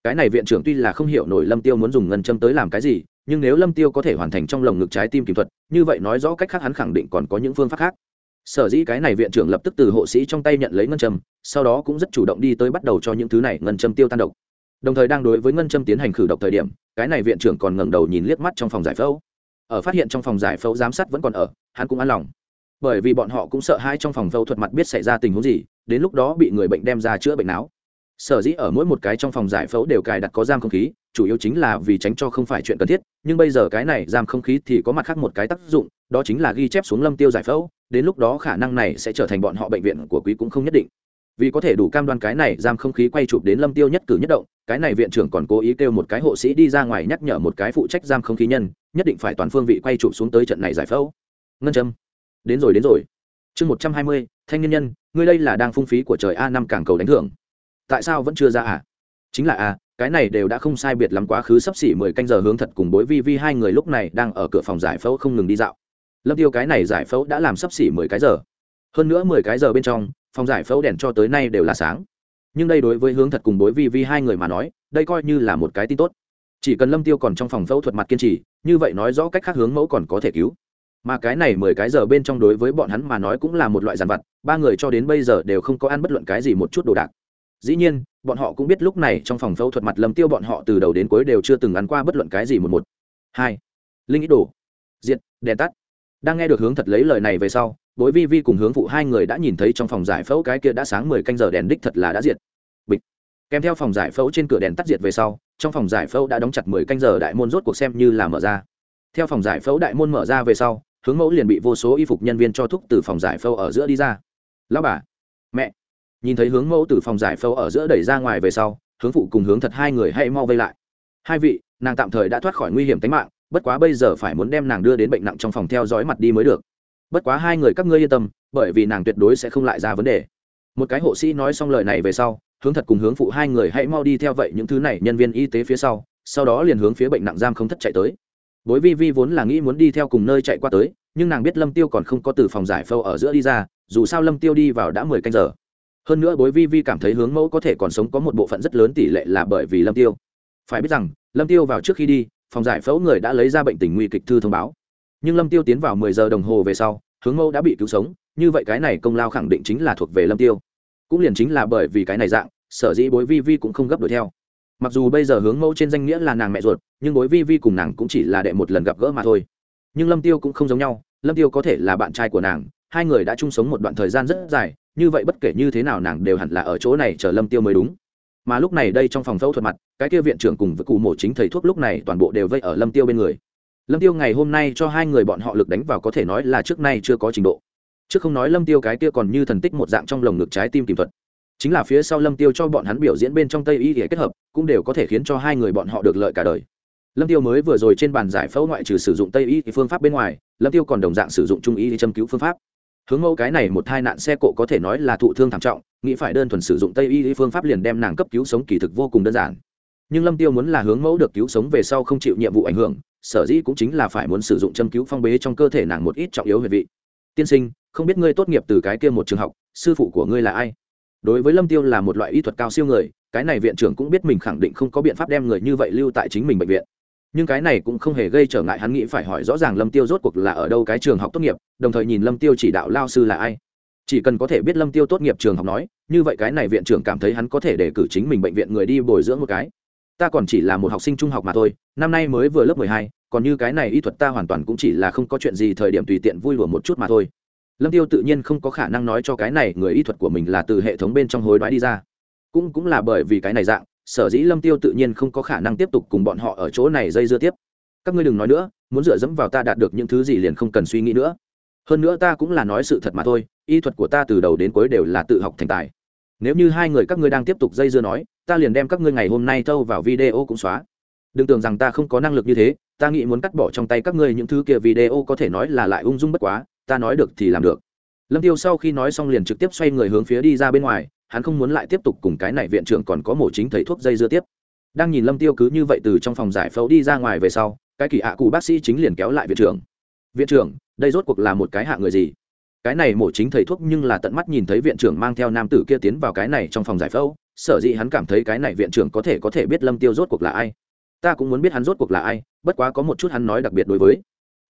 Cái này viện trưởng tuy là không hiểu nổi lâm tiêu muốn dùng ngân châm tới làm cái gì, nhưng nếu lâm tiêu có thể hoàn thành trong lồng ngực trái tim kỹ thuật, như vậy nói rõ cách khác hắn khẳng định còn có những phương pháp khác sở dĩ cái này viện trưởng lập tức từ hộ sĩ trong tay nhận lấy ngân châm, sau đó cũng rất chủ động đi tới bắt đầu cho những thứ này ngân châm tiêu tan độc. Đồng thời đang đối với ngân châm tiến hành khử độc thời điểm, cái này viện trưởng còn ngẩng đầu nhìn liếc mắt trong phòng giải phẫu. Ở phát hiện trong phòng giải phẫu giám sát vẫn còn ở, hắn cũng an lòng. Bởi vì bọn họ cũng sợ hai trong phòng phẫu thuật mặt biết xảy ra tình huống gì, đến lúc đó bị người bệnh đem ra chữa bệnh não. Sở dĩ ở mỗi một cái trong phòng giải phẫu đều cài đặt có giam không khí, chủ yếu chính là vì tránh cho không phải chuyện cần thiết, nhưng bây giờ cái này giam không khí thì có mặt khác một cái tác dụng đó chính là ghi chép xuống lâm tiêu giải phẫu, đến lúc đó khả năng này sẽ trở thành bọn họ bệnh viện của quý cũng không nhất định. Vì có thể đủ cam đoan cái này, giam không khí quay chụp đến lâm tiêu nhất cử nhất động, cái này viện trưởng còn cố ý kêu một cái hộ sĩ đi ra ngoài nhắc nhở một cái phụ trách giam không khí nhân, nhất định phải toàn phương vị quay chụp xuống tới trận này giải phẫu. Ngân châm đến rồi đến rồi. Chương một trăm hai mươi, thanh niên nhân, ngươi đây là đang phung phí của trời a năm cảng cầu đánh thưởng. Tại sao vẫn chưa ra à? Chính là a cái này đều đã không sai biệt lắm quá khứ sắp xỉ mười canh giờ hướng thật cùng bối vi vi hai người lúc này đang ở cửa phòng giải phẫu không ngừng đi dạo lâm tiêu cái này giải phẫu đã làm sắp xỉ mười cái giờ. Hơn nữa mười cái giờ bên trong, phòng giải phẫu đèn cho tới nay đều là sáng. Nhưng đây đối với hướng thật cùng bối vi vi hai người mà nói, đây coi như là một cái tin tốt. Chỉ cần lâm tiêu còn trong phòng phẫu thuật mặt kiên trì, như vậy nói rõ cách khác hướng mẫu còn có thể cứu. Mà cái này mười cái giờ bên trong đối với bọn hắn mà nói cũng là một loại giàn vặt, ba người cho đến bây giờ đều không có ăn bất luận cái gì một chút đồ đạc. Dĩ nhiên, bọn họ cũng biết lúc này trong phòng phẫu thuật mặt lâm tiêu bọn họ từ đầu đến cuối đều chưa từng ăn qua bất luận cái gì một một. Hai, linh ít đồ. Diện đèn tắt đang nghe được hướng thật lấy lời này về sau, bối vi vi cùng hướng phụ hai người đã nhìn thấy trong phòng giải phẫu cái kia đã sáng mười canh giờ đèn đích thật là đã diệt. Bịch. Kèm theo phòng giải phẫu trên cửa đèn tắt diệt về sau, trong phòng giải phẫu đã đóng chặt mười canh giờ đại môn rốt cuộc xem như là mở ra. Theo phòng giải phẫu đại môn mở ra về sau, hướng mẫu liền bị vô số y phục nhân viên cho thúc từ phòng giải phẫu ở giữa đi ra. Lão bà, mẹ. Nhìn thấy hướng mẫu từ phòng giải phẫu ở giữa đẩy ra ngoài về sau, hướng phụ cùng hướng thật hai người hay mau vây lại. Hai vị, nàng tạm thời đã thoát khỏi nguy hiểm tính mạng bất quá bây giờ phải muốn đem nàng đưa đến bệnh nặng trong phòng theo dõi mặt đi mới được. Bất quá hai người các ngươi yên tâm, bởi vì nàng tuyệt đối sẽ không lại ra vấn đề. Một cái hộ sĩ nói xong lời này về sau, hướng thật cùng hướng phụ hai người hãy mau đi theo vậy những thứ này nhân viên y tế phía sau sau đó liền hướng phía bệnh nặng giam không thất chạy tới. Bối vi vi vốn là nghĩ muốn đi theo cùng nơi chạy qua tới, nhưng nàng biết lâm tiêu còn không có từ phòng giải phâu ở giữa đi ra, dù sao lâm tiêu đi vào đã mười canh giờ. Hơn nữa bối vi vi cảm thấy hướng mẫu có thể còn sống có một bộ phận rất lớn tỷ lệ là bởi vì lâm tiêu. Phải biết rằng, lâm tiêu vào trước khi đi phòng giải phẫu người đã lấy ra bệnh tình nguy kịch thư thông báo. Nhưng lâm tiêu tiến vào mười giờ đồng hồ về sau, hướng mẫu đã bị cứu sống, như vậy cái này công lao khẳng định chính là thuộc về lâm tiêu. Cũng liền chính là bởi vì cái này dạng, sở dĩ bối vi vi cũng không gấp đuổi theo. Mặc dù bây giờ hướng mẫu trên danh nghĩa là nàng mẹ ruột, nhưng bối vi vi cùng nàng cũng chỉ là đệ một lần gặp gỡ mà thôi. Nhưng lâm tiêu cũng không giống nhau, lâm tiêu có thể là bạn trai của nàng, hai người đã chung sống một đoạn thời gian rất dài, như vậy bất kể như thế nào nàng đều hẳn là ở chỗ này chờ lâm tiêu mới đúng mà lúc này đây trong phòng phẫu thuật mặt, cái kia viện trưởng cùng với cụ mổ chính thầy thuốc lúc này toàn bộ đều vây ở lâm tiêu bên người. Lâm tiêu ngày hôm nay cho hai người bọn họ lực đánh vào có thể nói là trước nay chưa có trình độ. Chứ không nói lâm tiêu cái kia còn như thần tích một dạng trong lồng ngực trái tim kìm thuật. Chính là phía sau lâm tiêu cho bọn hắn biểu diễn bên trong tây y để kết hợp, cũng đều có thể khiến cho hai người bọn họ được lợi cả đời. Lâm tiêu mới vừa rồi trên bàn giải phẫu ngoại trừ sử dụng tây y phương pháp bên ngoài, lâm tiêu còn đồng dạng sử dụng trung y châm cứu phương pháp hướng mẫu cái này một tai nạn xe cộ có thể nói là thụ thương thảm trọng, nghĩ phải đơn thuần sử dụng tây y phương pháp liền đem nàng cấp cứu sống kỳ thực vô cùng đơn giản. Nhưng lâm tiêu muốn là hướng mẫu được cứu sống về sau không chịu nhiệm vụ ảnh hưởng, sở dĩ cũng chính là phải muốn sử dụng châm cứu phong bế trong cơ thể nàng một ít trọng yếu huyệt vị. Tiên sinh, không biết ngươi tốt nghiệp từ cái kia một trường học, sư phụ của ngươi là ai? Đối với lâm tiêu là một loại y thuật cao siêu người, cái này viện trưởng cũng biết mình khẳng định không có biện pháp đem người như vậy lưu tại chính mình bệnh viện nhưng cái này cũng không hề gây trở ngại hắn nghĩ phải hỏi rõ ràng lâm tiêu rốt cuộc là ở đâu cái trường học tốt nghiệp, đồng thời nhìn lâm tiêu chỉ đạo lao sư là ai. Chỉ cần có thể biết lâm tiêu tốt nghiệp trường học nói, như vậy cái này viện trưởng cảm thấy hắn có thể để cử chính mình bệnh viện người đi bồi dưỡng một cái. Ta còn chỉ là một học sinh trung học mà thôi, năm nay mới vừa lớp mười hai, còn như cái này y thuật ta hoàn toàn cũng chỉ là không có chuyện gì thời điểm tùy tiện vui lùa một chút mà thôi. Lâm tiêu tự nhiên không có khả năng nói cho cái này người y thuật của mình là từ hệ thống bên trong hối đoái đi ra. Cũng cũng là bởi vì cái này dạng sở dĩ lâm tiêu tự nhiên không có khả năng tiếp tục cùng bọn họ ở chỗ này dây dưa tiếp. Các ngươi đừng nói nữa, muốn dựa dẫm vào ta đạt được những thứ gì liền không cần suy nghĩ nữa. Hơn nữa ta cũng là nói sự thật mà thôi, y thuật của ta từ đầu đến cuối đều là tự học thành tài. Nếu như hai người các ngươi đang tiếp tục dây dưa nói, ta liền đem các ngươi ngày hôm nay thâu vào video cũng xóa. Đừng tưởng rằng ta không có năng lực như thế, ta nghĩ muốn cắt bỏ trong tay các ngươi những thứ kia video có thể nói là lại ung dung bất quá, ta nói được thì làm được. Lâm tiêu sau khi nói xong liền trực tiếp xoay người hướng phía đi ra bên ngoài hắn không muốn lại tiếp tục cùng cái này viện trưởng còn có mổ chính thầy thuốc dây dưa tiếp. Đang nhìn lâm tiêu cứ như vậy từ trong phòng giải phẫu đi ra ngoài về sau, cái kỳ hạ cụ bác sĩ chính liền kéo lại viện trưởng. Viện trưởng, đây rốt cuộc là một cái hạ người gì? Cái này mổ chính thầy thuốc nhưng là tận mắt nhìn thấy viện trưởng mang theo nam tử kia tiến vào cái này trong phòng giải phẫu, sở dĩ hắn cảm thấy cái này viện trưởng có thể có thể biết lâm tiêu rốt cuộc là ai. Ta cũng muốn biết hắn rốt cuộc là ai, bất quá có một chút hắn nói đặc biệt đối với.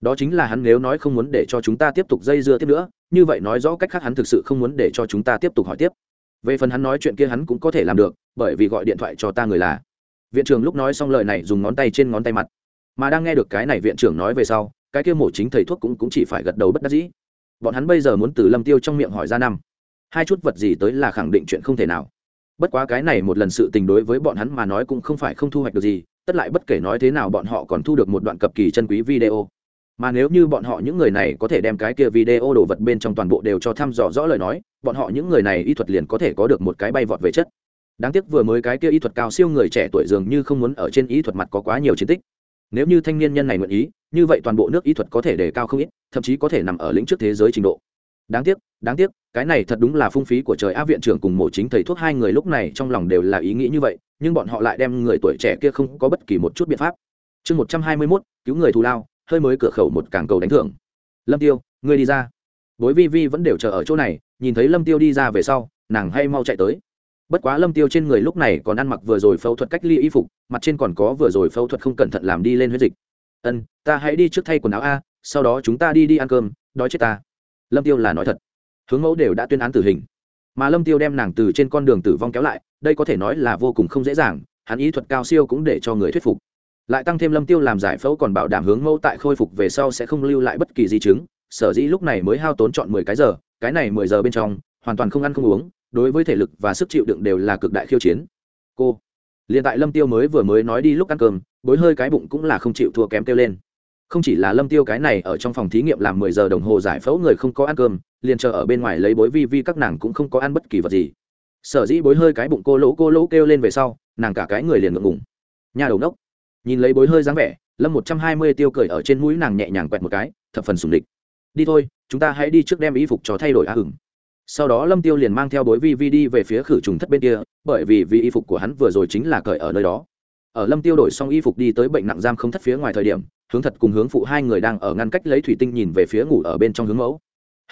Đó chính là hắn nếu nói không muốn để cho chúng ta tiếp tục dây dưa tiếp nữa, như vậy nói rõ cách khác hắn thực sự không muốn để cho chúng ta tiếp tục hỏi tiếp về phần hắn nói chuyện kia hắn cũng có thể làm được bởi vì gọi điện thoại cho ta người là. Viện trưởng lúc nói xong lời này dùng ngón tay trên ngón tay mặt. Mà đang nghe được cái này viện trưởng nói về sau cái kia mổ chính thầy thuốc cũng, cũng chỉ phải gật đầu bất đắc dĩ. Bọn hắn bây giờ muốn từ lâm tiêu trong miệng hỏi ra năm. Hai chút vật gì tới là khẳng định chuyện không thể nào. Bất quá cái này một lần sự tình đối với bọn hắn mà nói cũng không phải không thu hoạch được gì tất lại bất kể nói thế nào bọn họ còn thu được một đoạn cập kỳ chân quý video mà nếu như bọn họ những người này có thể đem cái kia video đồ vật bên trong toàn bộ đều cho thăm dò rõ lời nói, bọn họ những người này y thuật liền có thể có được một cái bay vọt về chất. Đáng tiếc vừa mới cái kia y thuật cao siêu người trẻ tuổi dường như không muốn ở trên y thuật mặt có quá nhiều chiến tích. Nếu như thanh niên nhân này nguyện ý, như vậy toàn bộ nước y thuật có thể đề cao không ít, thậm chí có thể nằm ở lĩnh trước thế giới trình độ. Đáng tiếc đáng tiếc, cái này thật đúng là phung phí của trời. Á viện trưởng cùng mổ chính thầy thuốc hai người lúc này trong lòng đều là ý nghĩ như vậy, nhưng bọn họ lại đem người tuổi trẻ kia không có bất kỳ một chút biện pháp. Chương một trăm hai mươi mốt, cứu người thù lao hơi mới cửa khẩu một cảng cầu đánh thưởng. Lâm tiêu, ngươi đi ra. Bối vi vi vẫn đều chờ ở chỗ này, nhìn thấy lâm tiêu đi ra về sau, nàng hay mau chạy tới. Bất quá lâm tiêu trên người lúc này còn ăn mặc vừa rồi phẫu thuật cách ly y phục, mặt trên còn có vừa rồi phẫu thuật không cẩn thận làm đi lên huyết dịch. Ân, ta hãy đi trước thay quần áo a, sau đó chúng ta đi đi ăn cơm, đói chết ta. Lâm tiêu là nói thật. Hướng mẫu đều đã tuyên án tử hình. Mà lâm tiêu đem nàng từ trên con đường tử vong kéo lại, đây có thể nói là vô cùng không dễ dàng, hắn ý thuật cao siêu cũng để cho người thuyết phục lại tăng thêm lâm tiêu làm giải phẫu còn bảo đảm hướng mẫu tại khôi phục về sau sẽ không lưu lại bất kỳ di chứng. Sở dĩ lúc này mới hao tốn chọn mười cái giờ, cái này mười giờ bên trong, hoàn toàn không ăn không uống, đối với thể lực và sức chịu đựng đều là cực đại khiêu chiến. Cô, liền tại lâm tiêu mới vừa mới nói đi lúc ăn cơm, bối hơi cái bụng cũng là không chịu thua kém kêu lên. Không chỉ là lâm tiêu cái này ở trong phòng thí nghiệm làm mười giờ đồng hồ giải phẫu người không có ăn cơm, liền chờ ở bên ngoài lấy bối vi vi các nàng cũng không có ăn bất kỳ vật gì. Sở dĩ bối hơi cái bụng cô lỗ cô lỗ kêu lên về sau, nàng cả cái người liền ngượng ngùng. Nhà đầu đốc nhìn lấy bối hơi dáng vẻ, lâm một trăm hai mươi tiêu cười ở trên mũi nàng nhẹ nhàng quẹt một cái, thập phần sùng địch. Đi thôi, chúng ta hãy đi trước đem y phục cho thay đổi á hừng sau đó lâm tiêu liền mang theo bối vi vi đi về phía khử trùng thất bên kia, bởi vì vì y phục của hắn vừa rồi chính là cởi ở nơi đó. Ở lâm tiêu đổi xong y phục đi tới bệnh nặng giam không thất phía ngoài thời điểm, hướng thật cùng hướng phụ hai người đang ở ngăn cách lấy thủy tinh nhìn về phía ngủ ở bên trong hướng mẫu.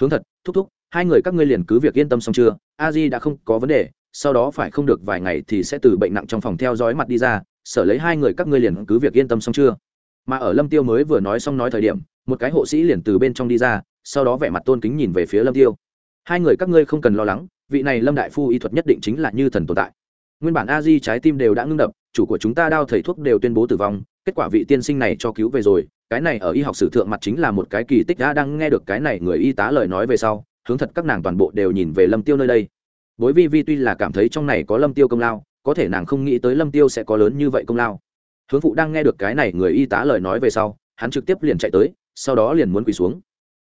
Hướng thật, thúc thúc, hai người các ngươi liền cứ việc yên tâm xong chưa? A di đã không có vấn đề, sau đó phải không được vài ngày thì sẽ từ bệnh nặng trong phòng theo dõi mặt đi ra sở lấy hai người các ngươi liền cứ việc yên tâm xong chưa? Mà ở lâm tiêu mới vừa nói xong nói thời điểm, một cái hộ sĩ liền từ bên trong đi ra, sau đó vẻ mặt tôn kính nhìn về phía lâm tiêu. Hai người các ngươi không cần lo lắng, vị này lâm đại phu y thuật nhất định chính là như thần tồn tại. Nguyên bản a di trái tim đều đã ngưng đập, chủ của chúng ta đao thầy thuốc đều tuyên bố tử vong, kết quả vị tiên sinh này cho cứu về rồi, cái này ở y học sử thượng mặt chính là một cái kỳ tích đã đang nghe được cái này người y tá lời nói về sau, hướng thật các nàng toàn bộ đều nhìn về lâm tiêu nơi đây. Bối vi vi tuy là cảm thấy trong này có lâm tiêu công lao có thể nàng không nghĩ tới lâm tiêu sẽ có lớn như vậy công lao. Hướng phụ đang nghe được cái này người y tá lời nói về sau, hắn trực tiếp liền chạy tới, sau đó liền muốn quỳ xuống.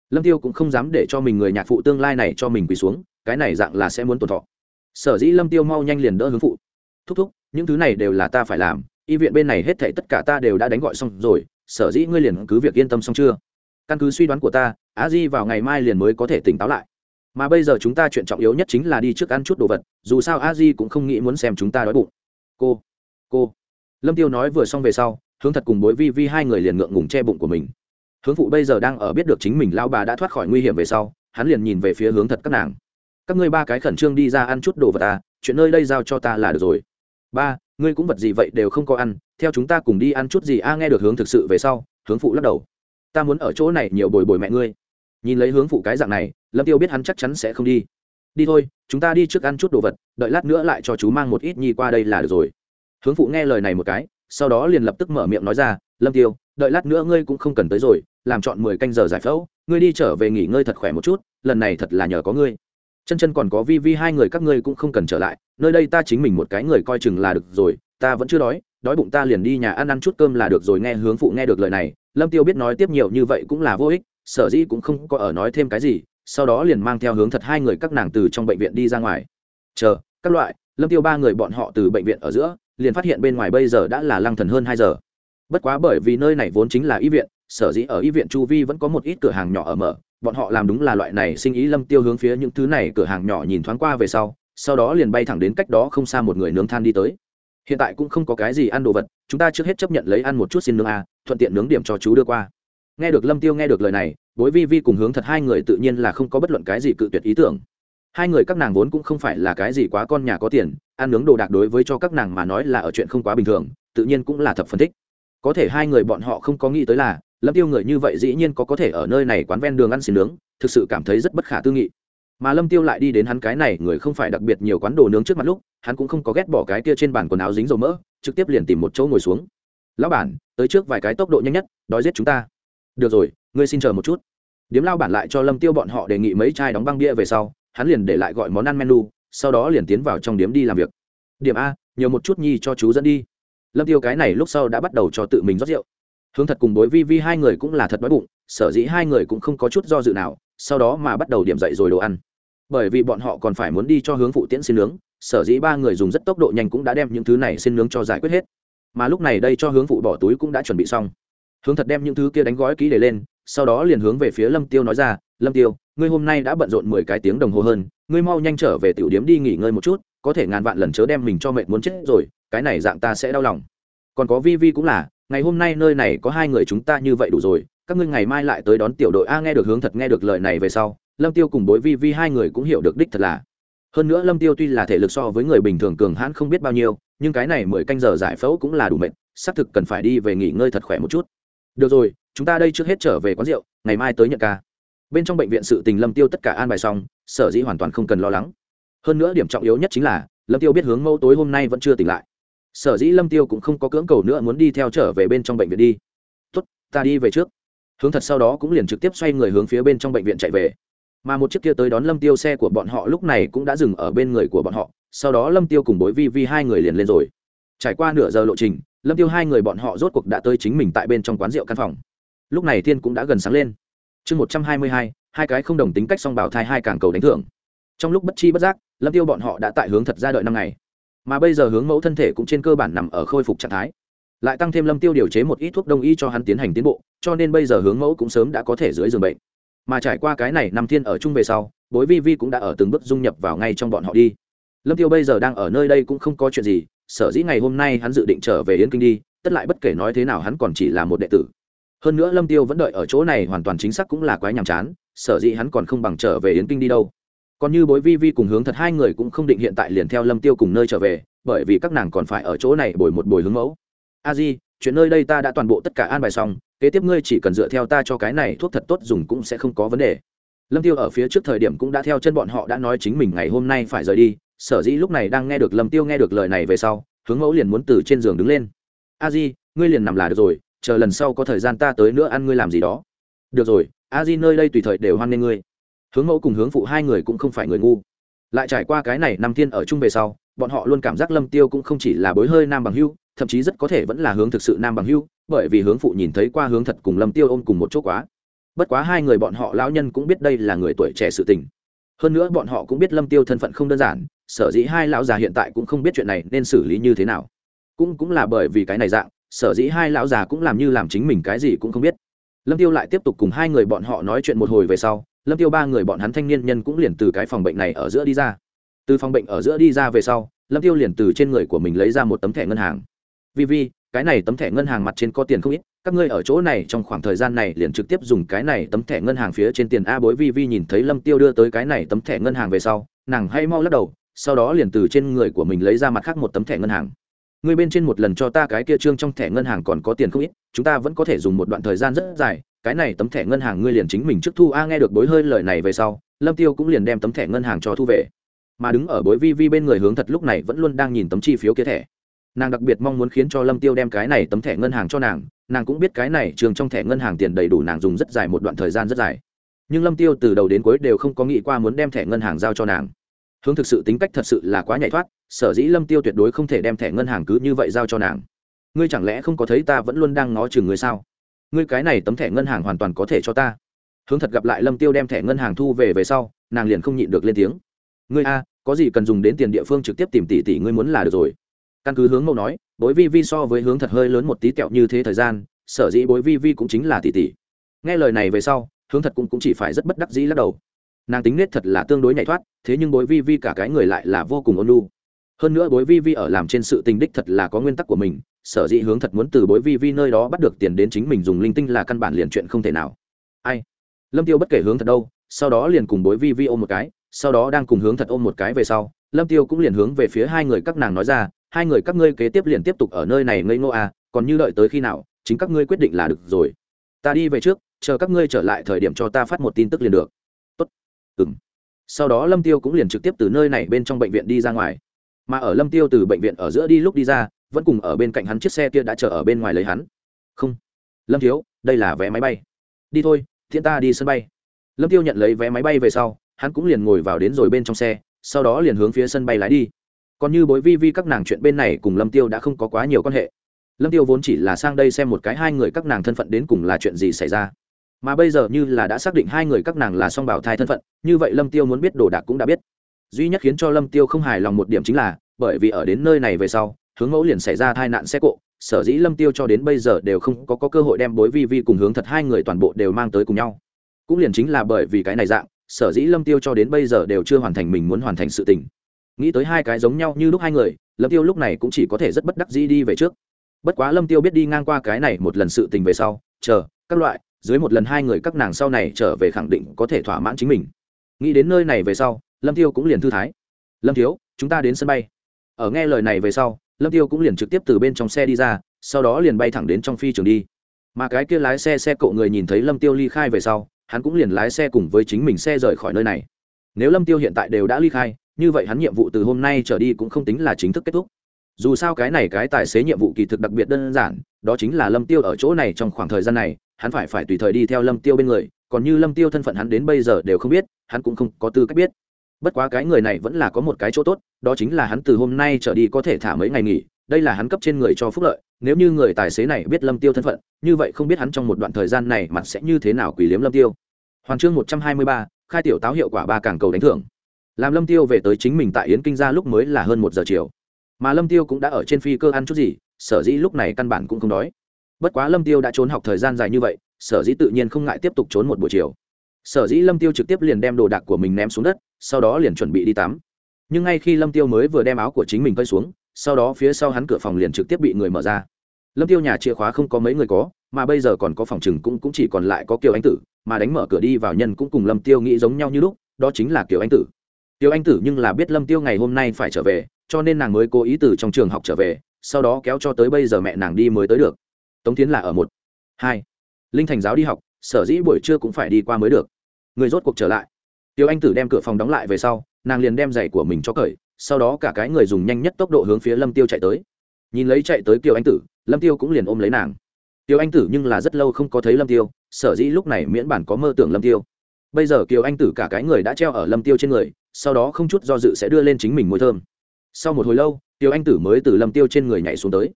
Lâm tiêu cũng không dám để cho mình người nhạc phụ tương lai này cho mình quỳ xuống, cái này dạng là sẽ muốn tổn thọ. Sở dĩ lâm tiêu mau nhanh liền đỡ hướng phụ. Thúc thúc, những thứ này đều là ta phải làm, y viện bên này hết thảy tất cả ta đều đã đánh gọi xong rồi, sở dĩ ngươi liền cứ việc yên tâm xong chưa? Căn cứ suy đoán của ta Á di vào ngày mai liền mới có thể tỉnh táo lại mà bây giờ chúng ta chuyện trọng yếu nhất chính là đi trước ăn chút đồ vật, dù sao a di cũng không nghĩ muốn xem chúng ta đói bụng. Cô cô. Lâm tiêu nói vừa xong về sau, hướng thật cùng bối vi vi hai người liền ngượng ngùng che bụng của mình. Hướng phụ bây giờ đang ở biết được chính mình lao bà đã thoát khỏi nguy hiểm về sau, hắn liền nhìn về phía hướng thật các nàng. Các ngươi ba cái khẩn trương đi ra ăn chút đồ vật à chuyện nơi đây giao cho ta là được rồi. Ba, ngươi cũng vật gì vậy đều không có ăn, theo chúng ta cùng đi ăn chút gì a, nghe được hướng thực sự về sau, hướng phụ lắc đầu. Ta muốn ở chỗ này nhiều bồi bồi mẹ ngươi nhìn lấy hướng phụ cái dạng này, lâm tiêu biết hắn chắc chắn sẽ không đi. Đi thôi, chúng ta đi trước ăn chút đồ vật, đợi lát nữa lại cho chú mang một ít nhi qua đây là được rồi. Hướng phụ nghe lời này một cái, sau đó liền lập tức mở miệng nói ra, lâm tiêu, đợi lát nữa ngươi cũng không cần tới rồi, làm chọn mười canh giờ giải phẫu, ngươi đi trở về nghỉ ngơi thật khỏe một chút, lần này thật là nhờ có ngươi. Chân chân còn có vi vi hai người các ngươi cũng không cần trở lại, nơi đây ta chính mình một cái người coi chừng là được rồi, ta vẫn chưa đói đói bụng ta liền đi nhà ăn ăn chút cơm là được rồi, nghe hướng phụ nghe được lời này, lâm tiêu biết nói tiếp nhiều như vậy cũng là vô ích sở dĩ cũng không có ở nói thêm cái gì, sau đó liền mang theo hướng thật hai người các nàng từ trong bệnh viện đi ra ngoài. Chờ, các loại, lâm tiêu ba người bọn họ từ bệnh viện ở giữa, liền phát hiện bên ngoài bây giờ đã là lăng thần hơn hai giờ. Bất quá bởi vì nơi này vốn chính là y viện, sở dĩ ở y viện chu vi vẫn có một ít cửa hàng nhỏ ở mở, bọn họ làm đúng là loại này sinh ý lâm tiêu hướng phía những thứ này cửa hàng nhỏ nhìn thoáng qua về sau sau đó liền bay thẳng đến cách đó không xa một người nướng than đi tới. Hiện tại cũng không có cái gì ăn đồ vật, chúng ta trước hết chấp nhận lấy ăn một chút xin nướng a, thuận tiện nướng điểm cho chú đưa qua nghe được lâm tiêu nghe được lời này, bối vi vi cùng hướng thật hai người tự nhiên là không có bất luận cái gì cự tuyệt ý tưởng. Hai người các nàng vốn cũng không phải là cái gì quá con nhà có tiền, ăn nướng đồ đạc đối với cho các nàng mà nói là ở chuyện không quá bình thường, tự nhiên cũng là thập phân tích. có thể hai người bọn họ không có nghĩ tới là, lâm tiêu người như vậy dĩ nhiên có có thể ở nơi này quán ven đường ăn xin nướng, thực sự cảm thấy rất bất khả tư nghị. Mà lâm tiêu lại đi đến hắn cái này, người không phải đặc biệt nhiều quán đồ nướng trước mặt lúc, hắn cũng không có ghét bỏ cái kia trên bàn quần áo dính dầu mỡ, trực tiếp liền tìm một chỗ ngồi xuống. Lão bản, tới trước vài cái tốc độ nhanh nhất, đói giết chúng ta được rồi, ngươi xin chờ một chút. Điếm lao bản lại cho lâm tiêu bọn họ đề nghị mấy chai đóng băng bia về sau, hắn liền để lại gọi món ăn menu, sau đó liền tiến vào trong điếm đi làm việc. Điểm a, nhiều một chút nhi cho chú dẫn đi. Lâm tiêu cái này lúc sau đã bắt đầu cho tự mình rót rượu. Hướng thật cùng bối vi vi hai người cũng là thật đói bụng, sở dĩ hai người cũng không có chút do dự nào, sau đó mà bắt đầu điểm dậy rồi đồ ăn. Bởi vì bọn họ còn phải muốn đi cho hướng phụ tiễn xin nướng, sở dĩ ba người dùng rất tốc độ nhanh cũng đã đem những thứ này xin nướng cho giải quyết hết. Mà lúc này đây cho hướng phụ bỏ túi cũng đã chuẩn bị xong hướng thật đem những thứ kia đánh gói kỹ để lên, sau đó liền hướng về phía lâm tiêu nói ra, lâm tiêu, ngươi hôm nay đã bận rộn mười cái tiếng đồng hồ hơn, ngươi mau nhanh trở về tiểu điếm đi nghỉ ngơi một chút, có thể ngàn vạn lần chớ đem mình cho mệt muốn chết rồi, cái này dạng ta sẽ đau lòng. Còn có vi vi cũng là, ngày hôm nay nơi này có hai người chúng ta như vậy đủ rồi, các ngươi ngày mai lại tới đón tiểu đội a nghe được hướng thật nghe được lời này về sau, lâm tiêu cùng bối vi vi hai người cũng hiểu được đích thật là. Hơn nữa lâm tiêu tuy là thể lực so với người bình thường cường hãn không biết bao nhiêu, nhưng cái này mười canh giờ giải phẫu cũng là đủ mệt xác thực cần phải đi về nghỉ ngơi thật khỏe một chút được rồi, chúng ta đây trước hết trở về quán rượu, ngày mai tới nhận ca. Bên trong bệnh viện sự tình lâm tiêu tất cả an bài xong, sở dĩ hoàn toàn không cần lo lắng. Hơn nữa điểm trọng yếu nhất chính là, lâm tiêu biết hướng mẫu tối hôm nay vẫn chưa tỉnh lại. Sở dĩ lâm tiêu cũng không có cưỡng cầu nữa muốn đi theo trở về bên trong bệnh viện đi. Tốt, ta đi về trước. Hướng thật sau đó cũng liền trực tiếp xoay người hướng phía bên trong bệnh viện chạy về. Mà một chiếc kia tới đón lâm tiêu xe của bọn họ lúc này cũng đã dừng ở bên người của bọn họ, sau đó lâm tiêu cùng bối vi vi hai người liền lên rồi. Trải qua nửa giờ lộ trình lâm tiêu hai người bọn họ rốt cuộc đã tới chính mình tại bên trong quán rượu căn phòng lúc này thiên cũng đã gần sáng lên chương một trăm hai mươi hai hai cái không đồng tính cách song bảo thai hai càng cầu đánh thưởng. trong lúc bất chi bất giác, lâm tiêu bọn họ đã tại hướng thật ra đợi năm ngày. mà bây giờ hướng mẫu thân thể cũng trên cơ bản nằm ở khôi phục trạng thái. lại tăng thêm lâm tiêu điều chế một ít thuốc đông y cho hắn tiến hành tiến bộ, cho nên bây giờ hướng mẫu cũng sớm đã có thể dưới giường bệnh. mà trải qua cái này năm thiên ở chung về sau, bối vi vi cũng đã ở từng bước dung nhập vào ngay trong bọn họ đi. lâm tiêu bây giờ đang ở nơi đây cũng không có chuyện gì sở dĩ ngày hôm nay hắn dự định trở về yến kinh đi, tất lại bất kể nói thế nào hắn còn chỉ là một đệ tử. Hơn nữa lâm tiêu vẫn đợi ở chỗ này hoàn toàn chính xác cũng là quái nhàm chán, sở dĩ hắn còn không bằng trở về yến kinh đi đâu. Còn như bối vi vi cùng hướng thật hai người cũng không định hiện tại liền theo lâm tiêu cùng nơi trở về, bởi vì các nàng còn phải ở chỗ này bồi một bồi hướng mẫu. A di, chuyện nơi đây ta đã toàn bộ tất cả an bài xong, kế tiếp ngươi chỉ cần dựa theo ta cho cái này thuốc thật tốt dùng cũng sẽ không có vấn đề. Lâm tiêu ở phía trước thời điểm cũng đã theo chân bọn họ đã nói chính mình ngày hôm nay phải rời đi sở dĩ lúc này đang nghe được lâm tiêu nghe được lời này về sau, hướng mẫu liền muốn từ trên giường đứng lên. A di, ngươi liền nằm là được rồi, chờ lần sau có thời gian ta tới nữa ăn ngươi làm gì đó. Được rồi, a di nơi đây tùy thời đều hoan nghênh ngươi. Hướng mẫu cùng hướng phụ hai người cũng không phải người ngu. Lại trải qua cái này năm thiên ở chung về sau, bọn họ luôn cảm giác lâm tiêu cũng không chỉ là bối hơi nam bằng hưu, thậm chí rất có thể vẫn là hướng thực sự nam bằng hưu, bởi vì hướng phụ nhìn thấy qua hướng thật cùng lâm tiêu ôm cùng một chỗ quá. Bất quá hai người bọn họ lão nhân cũng biết đây là người tuổi trẻ sự tình. Hơn nữa bọn họ cũng biết lâm tiêu thân phận không đơn giản sở dĩ hai lão già hiện tại cũng không biết chuyện này nên xử lý như thế nào. Cũng cũng là bởi vì cái này dạng, sở dĩ hai lão già cũng làm như làm chính mình cái gì cũng không biết. Lâm tiêu lại tiếp tục cùng hai người bọn họ nói chuyện một hồi về sau, lâm tiêu ba người bọn hắn thanh niên nhân cũng liền từ cái phòng bệnh này ở giữa đi ra. Từ phòng bệnh ở giữa đi ra về sau, lâm tiêu liền từ trên người của mình lấy ra một tấm thẻ ngân hàng. Vì vì cái này tấm thẻ ngân hàng mặt trên có tiền không ít, các ngươi ở chỗ này trong khoảng thời gian này liền trực tiếp dùng cái này tấm thẻ ngân hàng phía trên tiền a bối vi vi nhìn thấy lâm tiêu đưa tới cái này tấm thẻ ngân hàng về sau, nàng hay mau lắc đầu sau đó liền từ trên người của mình lấy ra mặt khác một tấm thẻ ngân hàng. Người bên trên một lần cho ta cái kia trương trong thẻ ngân hàng còn có tiền không ít, chúng ta vẫn có thể dùng một đoạn thời gian rất dài, cái này tấm thẻ ngân hàng ngươi liền chính mình trước thu. A, nghe được bối hơi lời này về sau, lâm tiêu cũng liền đem tấm thẻ ngân hàng cho thu về. Mà đứng ở bối vi vi bên người hướng thật lúc này vẫn luôn đang nhìn tấm chi phiếu kia thẻ. Nàng đặc biệt mong muốn khiến cho lâm tiêu đem cái này tấm thẻ ngân hàng cho nàng nàng cũng biết cái này trường trong thẻ ngân hàng tiền đầy đủ nàng dùng rất dài một đoạn thời gian rất dài. Nhưng lâm tiêu từ đầu đến cuối đều không có nghĩ qua muốn đem thẻ ngân hàng giao cho nàng hướng thực sự tính cách thật sự là quá nhạy thoát sở dĩ lâm tiêu tuyệt đối không thể đem thẻ ngân hàng cứ như vậy giao cho nàng. Ngươi chẳng lẽ không có thấy ta vẫn luôn đang ngó chừng ngươi sao? Ngươi cái này tấm thẻ ngân hàng hoàn toàn có thể cho ta. Hướng thật gặp lại lâm tiêu đem thẻ ngân hàng thu về về sau nàng liền không nhịn được lên tiếng. Ngươi a có gì cần dùng đến tiền địa phương trực tiếp tìm tỷ tỷ ngươi muốn là được rồi. Căn cứ hướng mẫu nói bối vi vi so với hướng thật hơi lớn một tí kẹo như thế thời gian sở dĩ bối vi vi cũng chính là tỷ tỷ. Nghe lời này về sau hướng thật cũng, cũng chỉ phải rất bất đắc dĩ lắc đầu. Nàng tính nết thật là tương đối nhảy thoát thế nhưng bối vi vi cả cái người lại là vô cùng ôn lu hơn nữa bối vi vi ở làm trên sự tình đích thật là có nguyên tắc của mình, sở dĩ hướng thật muốn từ bối vi vi nơi đó bắt được tiền đến chính mình dùng linh tinh là căn bản liền chuyện không thể nào. Ai? Lâm tiêu bất kể hướng thật đâu, sau đó liền cùng bối vi vi ôm một cái, sau đó đang cùng hướng thật ôm một cái về sau, lâm tiêu cũng liền hướng về phía hai người các nàng nói ra, hai người các ngươi kế tiếp liền tiếp tục ở nơi này ngây ngô à còn như đợi tới khi nào, chính các ngươi quyết định là được rồi. Ta đi về trước, chờ các ngươi trở lại thời điểm cho ta phát một tin tức liền được. Tốt. Ừng sau đó lâm tiêu cũng liền trực tiếp từ nơi này bên trong bệnh viện đi ra ngoài. Mà ở lâm tiêu từ bệnh viện ở giữa đi lúc đi ra, vẫn cùng ở bên cạnh hắn chiếc xe kia đã chờ ở bên ngoài lấy hắn. Không. Lâm thiếu, đây là vé máy bay. Đi thôi thiên ta đi sân bay. Lâm tiêu nhận lấy vé máy bay về sau, hắn cũng liền ngồi vào đến rồi bên trong xe, sau đó liền hướng phía sân bay lái đi. Còn như bối vi vi các nàng chuyện bên này cùng lâm tiêu đã không có quá nhiều quan hệ. Lâm tiêu vốn chỉ là sang đây xem một cái hai người các nàng thân phận đến cùng là chuyện gì xảy ra mà bây giờ như là đã xác định hai người các nàng là song bảo thai thân phận như vậy lâm tiêu muốn biết đồ đạc cũng đã biết. Duy nhất khiến cho lâm tiêu không hài lòng một điểm chính là bởi vì ở đến nơi này về sau hướng mẫu liền xảy ra tai nạn xe cộ sở dĩ lâm tiêu cho đến bây giờ đều không có, có cơ hội đem bối vi vi cùng hướng thật hai người toàn bộ đều mang tới cùng nhau. Cũng liền chính là bởi vì cái này dạng sở dĩ lâm tiêu cho đến bây giờ đều chưa hoàn thành mình muốn hoàn thành sự tình. Nghĩ tới hai cái giống nhau như lúc hai người lâm tiêu lúc này cũng chỉ có thể rất bất đắc dĩ đi về trước. Bất quá lâm tiêu biết đi ngang qua cái này một lần sự tình về sau chờ các loại dưới một lần hai người các nàng sau này trở về khẳng định có thể thỏa mãn chính mình. Nghĩ đến nơi này về sau, lâm tiêu cũng liền thư thái. Lâm thiếu, chúng ta đến sân bay. Ở nghe lời này về sau, lâm tiêu cũng liền trực tiếp từ bên trong xe đi ra, sau đó liền bay thẳng đến trong phi trường đi. Mà cái kia lái xe xe cộ người nhìn thấy lâm tiêu ly khai về sau, hắn cũng liền lái xe cùng với chính mình xe rời khỏi nơi này. Nếu lâm tiêu hiện tại đều đã ly khai, như vậy hắn nhiệm vụ từ hôm nay trở đi cũng không tính là chính thức kết thúc. Dù sao cái này cái tài xế nhiệm vụ kỳ thực đặc biệt đơn giản, đó chính là lâm tiêu ở chỗ này trong khoảng thời gian này hắn phải phải tùy thời đi theo lâm tiêu bên người, còn như lâm tiêu thân phận hắn đến bây giờ đều không biết, hắn cũng không có tư cách biết. Bất quá cái người này vẫn là có một cái chỗ tốt, đó chính là hắn từ hôm nay trở đi có thể thả mấy ngày nghỉ, đây là hắn cấp trên người cho phúc lợi, nếu như người tài xế này biết lâm tiêu thân phận, như vậy không biết hắn trong một đoạn thời gian này mặt sẽ như thế nào quỷ liếm lâm tiêu. Hoàn chương một trăm hai mươi ba, khai tiểu táo hiệu quả ba càng cầu đánh thưởng. Làm lâm tiêu về tới chính mình tại yến kinh gia lúc mới là hơn một giờ chiều. Mà lâm tiêu cũng đã ở trên phi cơ ăn chút gì, sở dĩ lúc này căn bản cũng không đói bất quá lâm tiêu đã trốn học thời gian dài như vậy, sở dĩ tự nhiên không ngại tiếp tục trốn một buổi chiều. Sở dĩ lâm tiêu trực tiếp liền đem đồ đạc của mình ném xuống đất, sau đó liền chuẩn bị đi tắm. Nhưng ngay khi lâm tiêu mới vừa đem áo của chính mình cơi xuống, sau đó phía sau hắn cửa phòng liền trực tiếp bị người mở ra. Lâm tiêu nhà chìa khóa không có mấy người có, mà bây giờ còn có phòng chừng cũng cũng chỉ còn lại có kiều anh tử, mà đánh mở cửa đi vào nhân cũng cùng lâm tiêu nghĩ giống nhau như lúc, đó chính là kiều anh tử. Kiều anh tử nhưng là biết lâm tiêu ngày hôm nay phải trở về, cho nên nàng mới cố ý từ trong trường học trở về, sau đó kéo cho tới bây giờ mẹ nàng đi mới tới được tống tiến là ở một, hai. Linh thành giáo đi học, sở dĩ buổi trưa cũng phải đi qua mới được. Người rốt cuộc trở lại. Tiêu anh tử đem cửa phòng đóng lại về sau, nàng liền đem giày của mình cho cởi, sau đó cả cái người dùng nhanh nhất tốc độ hướng phía lâm tiêu chạy tới. Nhìn lấy chạy tới kiều anh tử, lâm tiêu cũng liền ôm lấy nàng. Tiêu anh tử nhưng là rất lâu không có thấy lâm tiêu, sở dĩ lúc này miễn bản có mơ tưởng lâm tiêu. Bây giờ kiều anh tử cả cái người đã treo ở lâm tiêu trên người, sau đó không chút do dự sẽ đưa lên chính mình mùi thơm. Sau một hồi lâu tiêu anh tử mới từ lâm tiêu trên người nhảy xuống tới.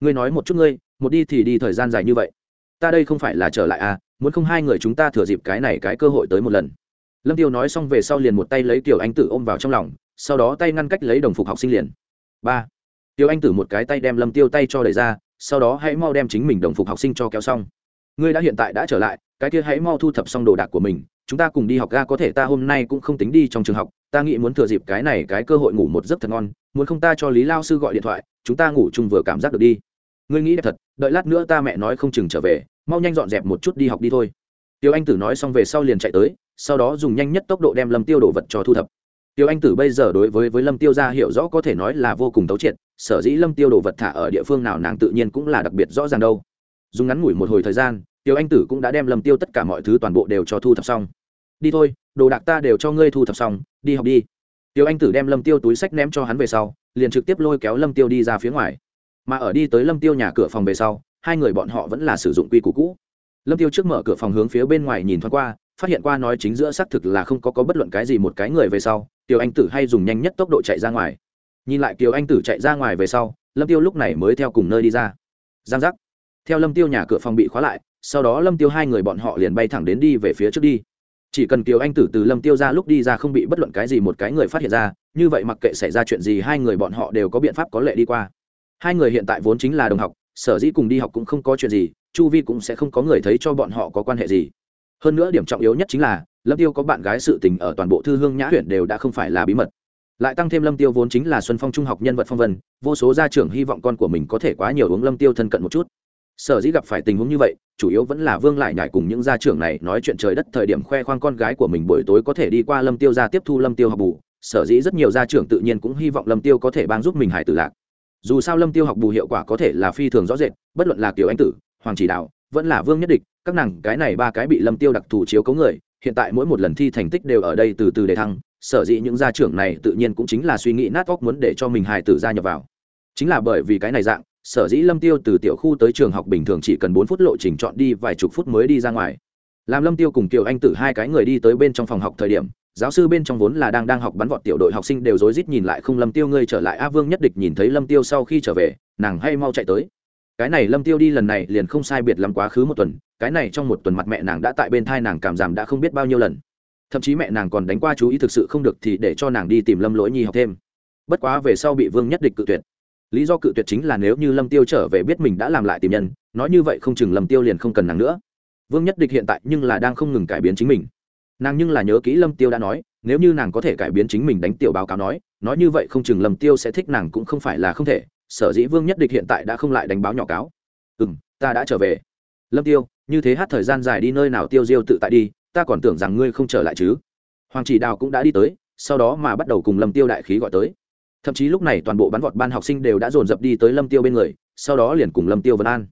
Ngươi nói một chút ngươi một đi thì đi thời gian dài như vậy. Ta đây không phải là trở lại à muốn không hai người chúng ta thừa dịp cái này cái cơ hội tới một lần. Lâm tiêu nói xong về sau liền một tay lấy tiểu anh tử ôm vào trong lòng, sau đó tay ngăn cách lấy đồng phục học sinh liền. Ba. Tiểu anh tử một cái tay đem lâm tiêu tay cho đẩy ra, sau đó hãy mau đem chính mình đồng phục học sinh cho kéo xong. Ngươi đã hiện tại đã trở lại, cái kia hãy mau thu thập xong đồ đạc của mình, chúng ta cùng đi học ga có thể ta hôm nay cũng không tính đi trong trường học, ta nghĩ muốn thừa dịp cái này cái cơ hội ngủ một giấc thật ngon, muốn không ta cho lý lao sư gọi điện thoại, chúng ta ngủ chung vừa cảm giác được đi ngươi nghĩ đẹp thật, đợi lát nữa ta mẹ nói không chừng trở về, mau nhanh dọn dẹp một chút đi học đi thôi. Tiêu anh tử nói xong về sau liền chạy tới, sau đó dùng nhanh nhất tốc độ đem lâm tiêu đồ vật cho thu thập. Tiêu anh tử bây giờ đối với với lâm tiêu ra hiểu rõ có thể nói là vô cùng tấu triệt, sở dĩ lâm tiêu đồ vật thả ở địa phương nào nàng tự nhiên cũng là đặc biệt rõ ràng đâu. Dùng ngắn ngủi một hồi thời gian tiêu anh tử cũng đã đem lâm tiêu tất cả mọi thứ toàn bộ đều cho thu thập xong. Đi thôi, đồ đạc ta đều cho ngươi thu thập xong, đi học đi. Tiêu anh tử đem lâm tiêu túi sách ném cho hắn về sau, liền trực tiếp lôi kéo lâm tiêu đi ra phía ngoài mà ở đi tới lâm tiêu nhà cửa phòng về sau, hai người bọn họ vẫn là sử dụng quy củ cũ. Lâm tiêu trước mở cửa phòng hướng phía bên ngoài nhìn thoáng qua, phát hiện qua nói chính giữa xác thực là không có có bất luận cái gì một cái người về sau tiêu anh tử hay dùng nhanh nhất tốc độ chạy ra ngoài. Nhìn lại kiều anh tử chạy ra ngoài về sau, lâm tiêu lúc này mới theo cùng nơi đi ra. Giang giác. Theo lâm tiêu nhà cửa phòng bị khóa lại, sau đó lâm tiêu hai người bọn họ liền bay thẳng đến đi về phía trước đi. Chỉ cần kiều anh tử từ lâm tiêu ra lúc đi ra không bị bất luận cái gì một cái người phát hiện ra, như vậy mặc kệ xảy ra chuyện gì hai người bọn họ đều có biện pháp có lệ đi qua hai người hiện tại vốn chính là đồng học, sở dĩ cùng đi học cũng không có chuyện gì, chu vi cũng sẽ không có người thấy cho bọn họ có quan hệ gì. Hơn nữa điểm trọng yếu nhất chính là, lâm tiêu có bạn gái sự tình ở toàn bộ thư hương nhã huyện đều đã không phải là bí mật. Lại tăng thêm lâm tiêu vốn chính là xuân phong trung học nhân vật phong vân, vô số gia trưởng hy vọng con của mình có thể quá nhiều uống lâm tiêu thân cận một chút. Sở dĩ gặp phải tình huống như vậy, chủ yếu vẫn là vương lại nhảy cùng những gia trưởng này nói chuyện trời đất thời điểm khoe khoang con gái của mình buổi tối có thể đi qua lâm tiêu ra tiếp thu lâm tiêu học bù. Sở dĩ rất nhiều gia trưởng tự nhiên cũng hy vọng lâm tiêu có thể ban giúp mình hải tử lạc dù sao lâm tiêu học bù hiệu quả có thể là phi thường rõ rệt, bất luận là kiểu anh tử, hoàng chỉ đạo, vẫn là vương nhất địch, các nàng, cái này ba cái bị lâm tiêu đặc thù chiếu cấu người, hiện tại mỗi một lần thi thành tích đều ở đây từ từ để thăng, sở dĩ những gia trưởng này tự nhiên cũng chính là suy nghĩ nát óc muốn để cho mình hài tử gia nhập vào. Chính là bởi vì cái này dạng, sở dĩ lâm tiêu từ tiểu khu tới trường học bình thường chỉ cần bốn phút lộ trình chọn đi vài chục phút mới đi ra ngoài. Làm lâm tiêu cùng kiều anh tử hai cái người đi tới bên trong phòng học thời điểm giáo sư bên trong vốn là đang đang học bắn vọt tiểu đội học sinh đều rối rít nhìn lại không lâm tiêu ngươi trở lại. A vương nhất địch nhìn thấy lâm tiêu sau khi trở về, nàng hay mau chạy tới. Cái này lâm tiêu đi lần này liền không sai biệt lắm quá khứ một tuần, cái này trong một tuần mặt mẹ nàng đã tại bên thai nàng cảm giảm đã không biết bao nhiêu lần. Thậm chí mẹ nàng còn đánh qua chú ý thực sự không được thì để cho nàng đi tìm lâm lỗi nhi học thêm. Bất quá về sau bị vương nhất địch cự tuyệt. Lý do cự tuyệt chính là nếu như lâm tiêu trở về biết mình đã làm lại tìm nhân, nói như vậy không chừng lâm tiêu liền không cần nàng nữa. Vương nhất địch hiện tại nhưng là đang không ngừng cải biến chính mình nàng nhưng là nhớ kỹ lâm tiêu đã nói, nếu như nàng có thể cải biến chính mình đánh tiểu báo cáo nói nói như vậy không chừng lâm tiêu sẽ thích nàng cũng không phải là không thể, sở dĩ vương nhất địch hiện tại đã không lại đánh báo nhỏ cáo. Ừ m ta đã trở về. Lâm tiêu, như thế hát thời gian dài đi nơi nào tiêu diêu tự tại đi, ta còn tưởng rằng ngươi không trở lại chứ. Hoàng chỉ đào cũng đã đi tới, sau đó mà bắt đầu cùng lâm tiêu đại khí gọi tới. Thậm chí lúc này toàn bộ bắn vọt ban học sinh đều đã dồn dập đi tới lâm tiêu bên người, sau đó liền cùng lâm tiêu vân an.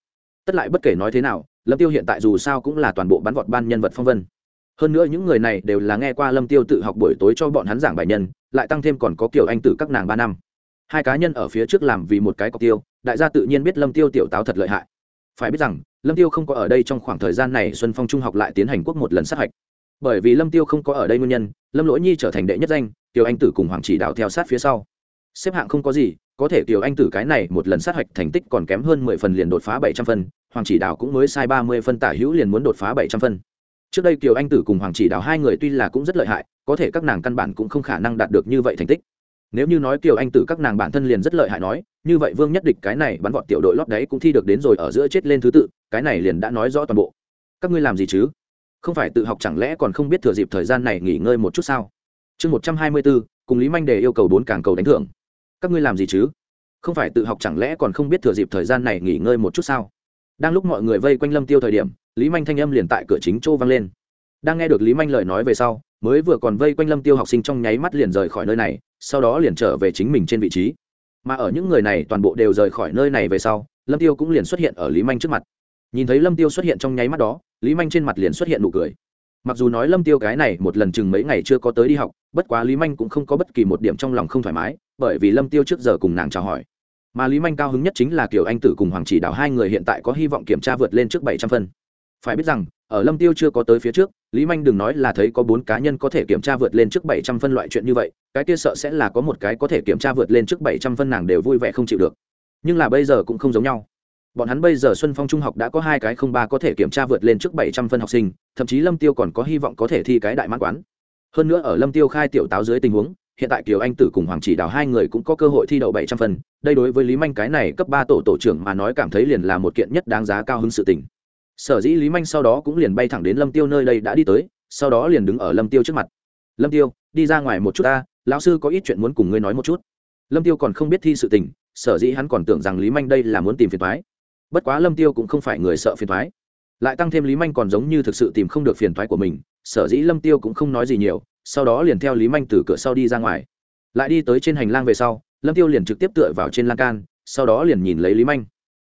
Tất lại bất kể nói thế nào, lâm tiêu hiện tại dù sao cũng là toàn bộ bắn vọt ban nhân vật phong vân hơn nữa những người này đều là nghe qua lâm tiêu tự học buổi tối cho bọn hắn giảng bài nhân, lại tăng thêm còn có kiểu anh tử các nàng ba năm. Hai cá nhân ở phía trước làm vì một cái cọc tiêu, đại gia tự nhiên biết lâm tiêu tiểu táo thật lợi hại. Phải biết rằng, lâm tiêu không có ở đây trong khoảng thời gian này xuân phong trung học lại tiến hành quốc một lần sát hạch. Bởi vì lâm tiêu không có ở đây nguyên nhân, lâm lỗi nhi trở thành đệ nhất danh tiểu anh tử cùng hoàng chỉ đạo theo sát phía sau. Xếp hạng không có gì, có thể tiểu anh tử cái này một lần sát hạch thành tích còn kém hơn mười phần liền đột phá bảy trăm phân, hoàng chỉ đạo cũng mới sai ba mươi phân tả hữu liền muốn đột phá bảy trăm phân trước đây kiều anh tử cùng hoàng chỉ đào hai người tuy là cũng rất lợi hại, có thể các nàng căn bản cũng không khả năng đạt được như vậy thành tích. Nếu như nói kiều anh tử các nàng bản thân liền rất lợi hại nói, như vậy vương nhất địch cái này bắn vọt tiểu đội lót đấy cũng thi được đến rồi ở giữa chết lên thứ tự, cái này liền đã nói rõ toàn bộ. Các ngươi làm gì chứ? Không phải tự học chẳng lẽ còn không biết thừa dịp thời gian này nghỉ ngơi một chút sao? Chương một trăm hai mươi bốn, cùng lý manh đề yêu cầu bốn càng cầu đánh thưởng. Các ngươi làm gì chứ? Không phải tự học chẳng lẽ còn không biết thừa dịp thời gian này nghỉ ngơi một chút sao? Đang lúc mọi người vây quanh lâm tiêu thời điểm, lý manh thanh âm liền tại cửa chính châu vang lên. Đang nghe được lý manh lời nói về sau, mới vừa còn vây quanh lâm tiêu học sinh trong nháy mắt liền rời khỏi nơi này, sau đó liền trở về chính mình trên vị trí. Mà ở những người này toàn bộ đều rời khỏi nơi này về sau, lâm tiêu cũng liền xuất hiện ở lý manh trước mặt. Nhìn thấy lâm tiêu xuất hiện trong nháy mắt đó, lý manh trên mặt liền xuất hiện nụ cười. Mặc dù nói lâm tiêu cái này một lần chừng mấy ngày chưa có tới đi học, bất quá lý manh cũng không có bất kỳ một điểm trong lòng không thoải mái, bởi vì lâm tiêu trước giờ cùng nàng chào hỏi mà lý manh cao hứng nhất chính là kiểu anh tử cùng hoàng chỉ đạo, hai người hiện tại có hy vọng kiểm tra vượt lên trước bảy trăm phân. Phải biết rằng, ở lâm tiêu chưa có tới phía trước, lý manh đừng nói là thấy có bốn cá nhân có thể kiểm tra vượt lên trước bảy trăm phân loại chuyện như vậy, cái kia sợ sẽ là có một cái có thể kiểm tra vượt lên trước bảy trăm phân nàng đều vui vẻ không chịu được. Nhưng là bây giờ cũng không giống nhau. Bọn hắn bây giờ xuân phong trung học đã có hai cái không ba có thể kiểm tra vượt lên trước bảy trăm phân học sinh, thậm chí lâm tiêu còn có hy vọng có thể thi cái đại mãn quán. Hơn nữa ở lâm tiêu khai tiểu táo dưới tình huống hiện tại kiều anh tử cùng hoàng chỉ đào hai người cũng có cơ hội thi đậu bảy trăm phần. đây đối với lý manh cái này cấp ba tổ tổ trưởng mà nói cảm thấy liền là một kiện nhất đáng giá cao hứng sự tình sở dĩ lý manh sau đó cũng liền bay thẳng đến lâm tiêu nơi đây đã đi tới, sau đó liền đứng ở lâm tiêu trước mặt lâm tiêu, đi ra ngoài một chút ta, lão sư có ít chuyện muốn cùng ngươi nói một chút lâm tiêu còn không biết thi sự tình, sở dĩ hắn còn tưởng rằng lý manh đây là muốn tìm phiền toái. bất quá lâm tiêu cũng không phải người sợ phiền toái. lại tăng thêm lý manh còn giống như thực sự tìm không được phiền toái của mình, sở dĩ lâm tiêu cũng không nói gì nhiều sau đó liền theo lý manh từ cửa sau đi ra ngoài. Lại đi tới trên hành lang về sau, lâm tiêu liền trực tiếp tựa vào trên lan can, sau đó liền nhìn lấy lý manh.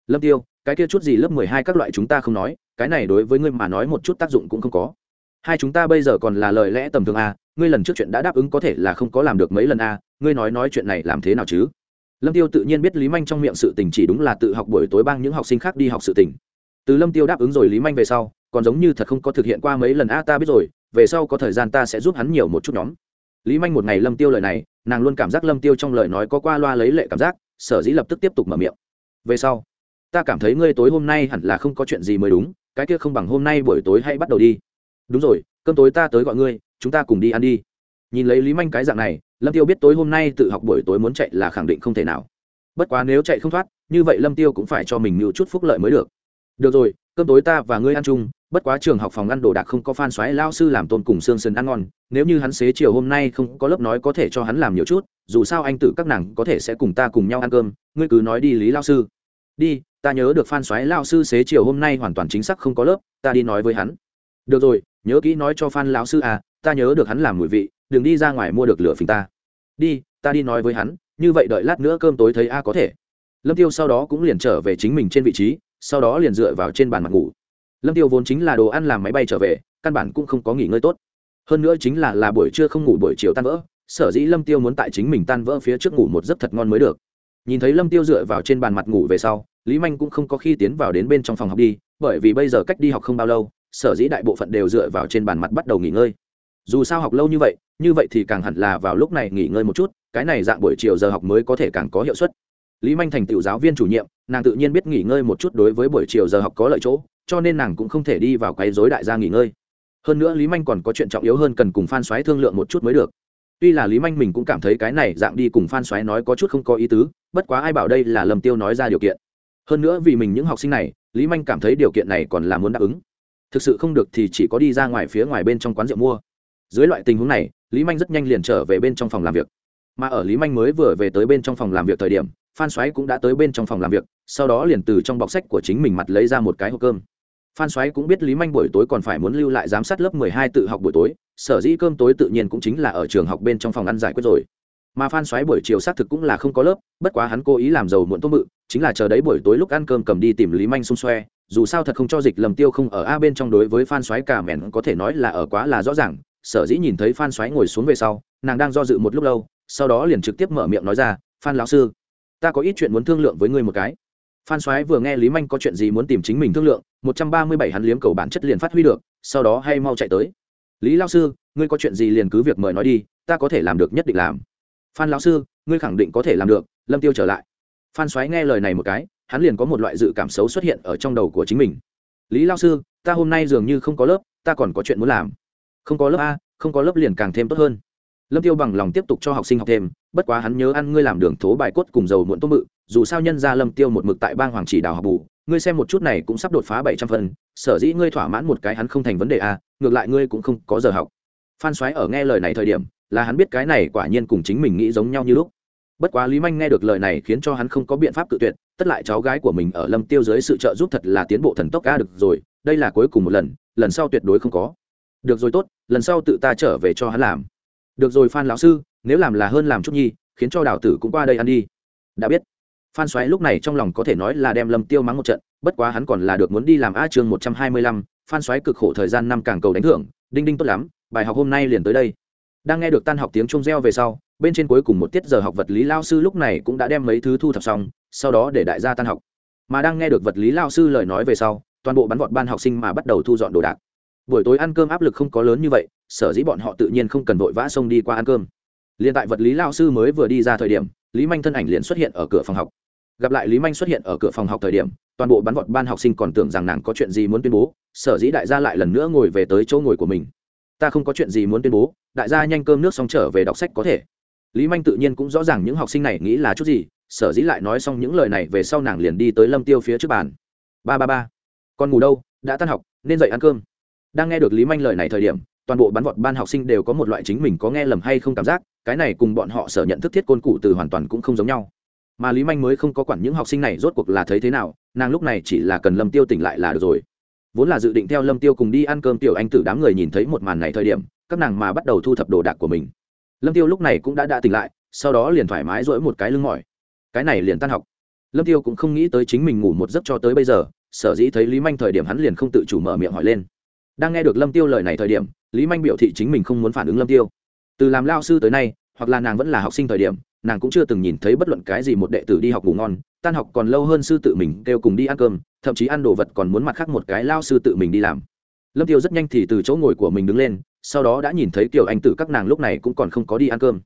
Lâm tiêu, cái kia chút gì lớp mười hai các loại chúng ta không nói, cái này đối với ngươi mà nói một chút tác dụng cũng không có. Hai chúng ta bây giờ còn là lời lẽ tầm thường a ngươi lần trước chuyện đã đáp ứng có thể là không có làm được mấy lần a ngươi nói nói chuyện này làm thế nào chứ? Lâm tiêu tự nhiên biết lý manh trong miệng sự tình chỉ đúng là tự học buổi tối bang những học sinh khác đi học sự tình. Từ lâm tiêu đáp ứng rồi lý manh về sau, còn giống như thật không có thực hiện qua mấy lần, a, ta biết rồi về sau có thời gian ta sẽ giúp hắn nhiều một chút nhóm. Lý manh một ngày lâm tiêu lời này, nàng luôn cảm giác lâm tiêu trong lời nói có qua loa lấy lệ cảm giác, sở dĩ lập tức tiếp tục mở miệng. Về sau, ta cảm thấy ngươi tối hôm nay hẳn là không có chuyện gì mới đúng, cái kia không bằng hôm nay buổi tối hãy bắt đầu đi. Đúng rồi, cơm tối ta tới gọi ngươi, chúng ta cùng đi ăn đi. Nhìn lấy lý manh cái dạng này, lâm tiêu biết tối hôm nay tự học buổi tối muốn chạy là khẳng định không thể nào. Bất quá nếu chạy không thoát, như vậy lâm tiêu cũng phải cho mình nhiều chút phúc lợi mới được. Được rồi, cơm tối ta và ngươi ăn chung bất quá trường học phòng ăn đồ đạc không có phan xoáy lao sư làm tôn cùng xương sườn ăn ngon, nếu như hắn xế chiều hôm nay không có lớp nói có thể cho hắn làm nhiều chút, dù sao anh tử các nàng có thể sẽ cùng ta cùng nhau ăn cơm, ngươi cứ nói đi lý lao sư. Đi, ta nhớ được phan xoáy lao sư xế chiều hôm nay hoàn toàn chính xác không có lớp, ta đi nói với hắn. Được rồi, nhớ kỹ nói cho phan lão sư à ta nhớ được hắn làm mùi vị, đừng đi ra ngoài mua được lửa phình ta. Đi ta đi nói với hắn, như vậy đợi lát nữa cơm tối thấy a có thể. Lâm tiêu sau đó cũng liền trở về chính mình trên vị trí, sau đó liền dựa vào trên bàn mặt ngủ lâm tiêu vốn chính là đồ ăn làm máy bay trở về, căn bản cũng không có nghỉ ngơi tốt. Hơn nữa chính là là buổi trưa không ngủ buổi chiều tan vỡ, sở dĩ lâm tiêu muốn tại chính mình tan vỡ phía trước ngủ một giấc thật ngon mới được. Nhìn thấy lâm tiêu dựa vào trên bàn mặt ngủ về sau, lý manh cũng không có khi tiến vào đến bên trong phòng học đi, bởi vì bây giờ cách đi học không bao lâu, sở dĩ đại bộ phận đều dựa vào trên bàn mặt bắt đầu nghỉ ngơi. Dù sao học lâu như vậy như vậy thì càng hẳn là vào lúc này nghỉ ngơi một chút, cái này dạng buổi chiều giờ học mới có thể càng có hiệu suất. Lý manh thành tựu giáo viên chủ nhiệm, nàng tự nhiên biết nghỉ ngơi một chút đối với buổi chiều giờ học có lợi chỗ cho nên nàng cũng không thể đi vào quấy rối đại gia nghỉ ngơi. Hơn nữa lý manh còn có chuyện trọng yếu hơn cần cùng phan xoáy thương lượng một chút mới được. Tuy là lý manh mình cũng cảm thấy cái này dạng đi cùng phan xoáy nói có chút không có ý tứ, bất quá ai bảo đây là lầm tiêu nói ra điều kiện. Hơn nữa vì mình những học sinh này, lý manh cảm thấy điều kiện này còn là muốn đáp ứng. Thực sự không được thì chỉ có đi ra ngoài phía ngoài bên trong quán rượu mua. Dưới loại tình huống này, lý manh rất nhanh liền trở về bên trong phòng làm việc. Mà ở lý manh mới vừa về tới bên trong phòng làm việc thời điểm, phan xoáy cũng đã tới bên trong phòng làm việc, sau đó liền từ trong bọc sách của chính mình mặt lấy ra một cái hộp cơm phan xoáy cũng biết lý manh buổi tối còn phải muốn lưu lại giám sát lớp mười hai tự học buổi tối sở dĩ cơm tối tự nhiên cũng chính là ở trường học bên trong phòng ăn giải quyết rồi. Mà phan xoáy buổi chiều xác thực cũng là không có lớp bất quá hắn cố ý làm giàu muộn tôm mự, chính là chờ đấy buổi tối lúc ăn cơm cầm đi tìm lý manh xung xoe dù sao thật không cho dịch lầm tiêu không ở a bên trong đối với phan xoáy cả mẻn có thể nói là ở quá là rõ ràng sở dĩ nhìn thấy phan xoáy ngồi xuống về sau nàng đang do dự một lúc lâu sau đó liền trực tiếp mở miệng nói ra phan lão sư ta có ít chuyện muốn thương lượng với ngươi một cái phan xoáy vừa nghe lý manh có chuyện gì muốn tìm chính mình thương lượng, một trăm ba mươi bảy hắn liếm cầu bản chất liền phát huy được, sau đó hay mau chạy tới. Lý lao sư, ngươi có chuyện gì liền cứ việc mời nói đi, ta có thể làm được nhất định làm. Phan lão sư, ngươi khẳng định có thể làm được. Lâm tiêu trở lại. Phan xoáy nghe lời này một cái, hắn liền có một loại dự cảm xấu xuất hiện ở trong đầu của chính mình. Lý lao sư, ta hôm nay dường như không có lớp, ta còn có chuyện muốn làm. Không có lớp a, không có lớp liền càng thêm tốt hơn. Lâm tiêu bằng lòng tiếp tục cho học sinh học thêm, bất quá hắn nhớ ăn ngươi làm đường thố bài cốt cùng dầu muộn tôm mự dù sao nhân gia lâm tiêu một mực tại bang hoàng chỉ đào học bù, ngươi xem một chút này cũng sắp đột phá bảy trăm phần, sở dĩ ngươi thỏa mãn một cái hắn không thành vấn đề a ngược lại ngươi cũng không có giờ học. Phan xoáy ở nghe lời này thời điểm, là hắn biết cái này quả nhiên cùng chính mình nghĩ giống nhau như lúc. Bất quá lý manh nghe được lời này khiến cho hắn không có biện pháp cự tuyệt, tất lại cháu gái của mình ở lâm tiêu dưới sự trợ giúp thật là tiến bộ thần tốc ca được rồi, đây là cuối cùng một lần lần sau tuyệt đối không có. Được rồi tốt, lần sau tự ta trở về cho hắn làm. Được rồi phan lão sư, nếu làm là hơn làm chút nhi, khiến cho đào tử cũng qua đây ăn đi. Đã biết phan xoáy lúc này trong lòng có thể nói là đem lâm tiêu mắng một trận, bất quá hắn còn là được muốn đi làm a chương một trăm hai mươi lăm, phan xoáy cực khổ thời gian năm càng cầu đánh thưởng, đinh đinh tốt lắm, bài học hôm nay liền tới đây. Đang nghe được tan học tiếng trung reo về sau, bên trên cuối cùng một tiết giờ học vật lý lao sư lúc này cũng đã đem mấy thứ thu thập xong, sau đó để đại gia tan học. Mà đang nghe được vật lý lao sư lời nói về sau, toàn bộ bắn vọt ban học sinh mà bắt đầu thu dọn đồ đạc. Buổi tối ăn cơm áp lực không có lớn như vậy, sở dĩ bọn họ tự nhiên không cần vội vã xông đi qua ăn cơm. Liên tại vật lý lao sư mới vừa đi ra thời điểm, lý manh thân ảnh liền xuất hiện ở cửa phòng học gặp lại lý manh xuất hiện ở cửa phòng học thời điểm, toàn bộ bắn vọt ban học sinh còn tưởng rằng nàng có chuyện gì muốn tuyên bố, sở dĩ đại gia lại lần nữa ngồi về tới chỗ ngồi của mình. Ta không có chuyện gì muốn tuyên bố, đại gia nhanh cơm nước xong trở về đọc sách có thể. Lý manh tự nhiên cũng rõ ràng những học sinh này nghĩ là chút gì, sở dĩ lại nói xong những lời này về sau nàng liền đi tới lâm tiêu phía trước bàn. Ba ba ba. Con ngủ đâu? Đã tan học, nên dậy ăn cơm. Đang nghe được lý manh lời này thời điểm, toàn bộ bắn vọt ban học sinh đều có một loại chính mình có nghe lầm hay không cảm giác, cái này cùng bọn họ sở nhận thức thiết côn cụ từ hoàn toàn cũng không giống nhau mà lý manh mới không có quản những học sinh này rốt cuộc là thấy thế nào, nàng lúc này chỉ là cần lâm tiêu tỉnh lại là được rồi. Vốn là dự định theo lâm tiêu cùng đi ăn cơm tiểu anh tử đám người nhìn thấy một màn này thời điểm, các nàng mà bắt đầu thu thập đồ đạc của mình. Lâm tiêu lúc này cũng đã đã tỉnh lại, sau đó liền thoải mái rỗi một cái lưng mỏi. Cái này liền tan học. Lâm tiêu cũng không nghĩ tới chính mình ngủ một giấc cho tới bây giờ, sở dĩ thấy lý manh thời điểm hắn liền không tự chủ mở miệng hỏi lên. Đang nghe được lâm tiêu lời này thời điểm, lý manh biểu thị chính mình không muốn phản ứng lâm tiêu. Từ làm lao sư tới nay, hoặc là nàng vẫn là học sinh thời điểm nàng cũng chưa từng nhìn thấy bất luận cái gì một đệ tử đi học ngủ ngon, tan học còn lâu hơn sư tự mình kêu cùng đi ăn cơm, thậm chí ăn đồ vật còn muốn mặt khác một cái lao sư tự mình đi làm. Lâm tiêu rất nhanh thì từ chỗ ngồi của mình đứng lên, sau đó đã nhìn thấy kiểu anh tử các nàng lúc này cũng còn không có đi ăn cơm.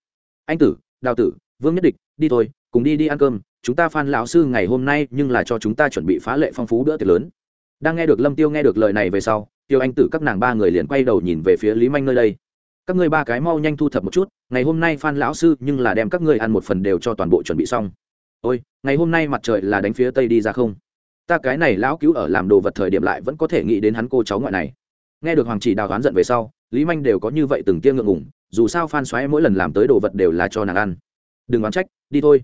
Anh tử, đào tử, vương nhất địch, đi thôi, cùng đi đi ăn cơm, chúng ta phan lão sư ngày hôm nay nhưng là cho chúng ta chuẩn bị phá lệ phong phú bữa tiệc lớn. Đang nghe được lâm tiêu nghe được lời này về sau tiêu anh tử các nàng ba người liền quay đầu nhìn về phía lý manh nơi đây các ngươi ba cái mau nhanh thu thập một chút, ngày hôm nay phan lão sư nhưng là đem các ngươi ăn một phần đều cho toàn bộ chuẩn bị xong. Ôi, ngày hôm nay mặt trời là đánh phía tây đi ra không? Ta cái này lão cứu ở làm đồ vật thời điểm lại vẫn có thể nghĩ đến hắn cô cháu ngoại này. Nghe được hoàng chỉ đào đoán giận về sau, lý manh đều có như vậy từng tiêm ngượng ngủng dù sao phan xoáy mỗi lần làm tới đồ vật đều là cho nàng ăn. Đừng oán trách, đi thôi.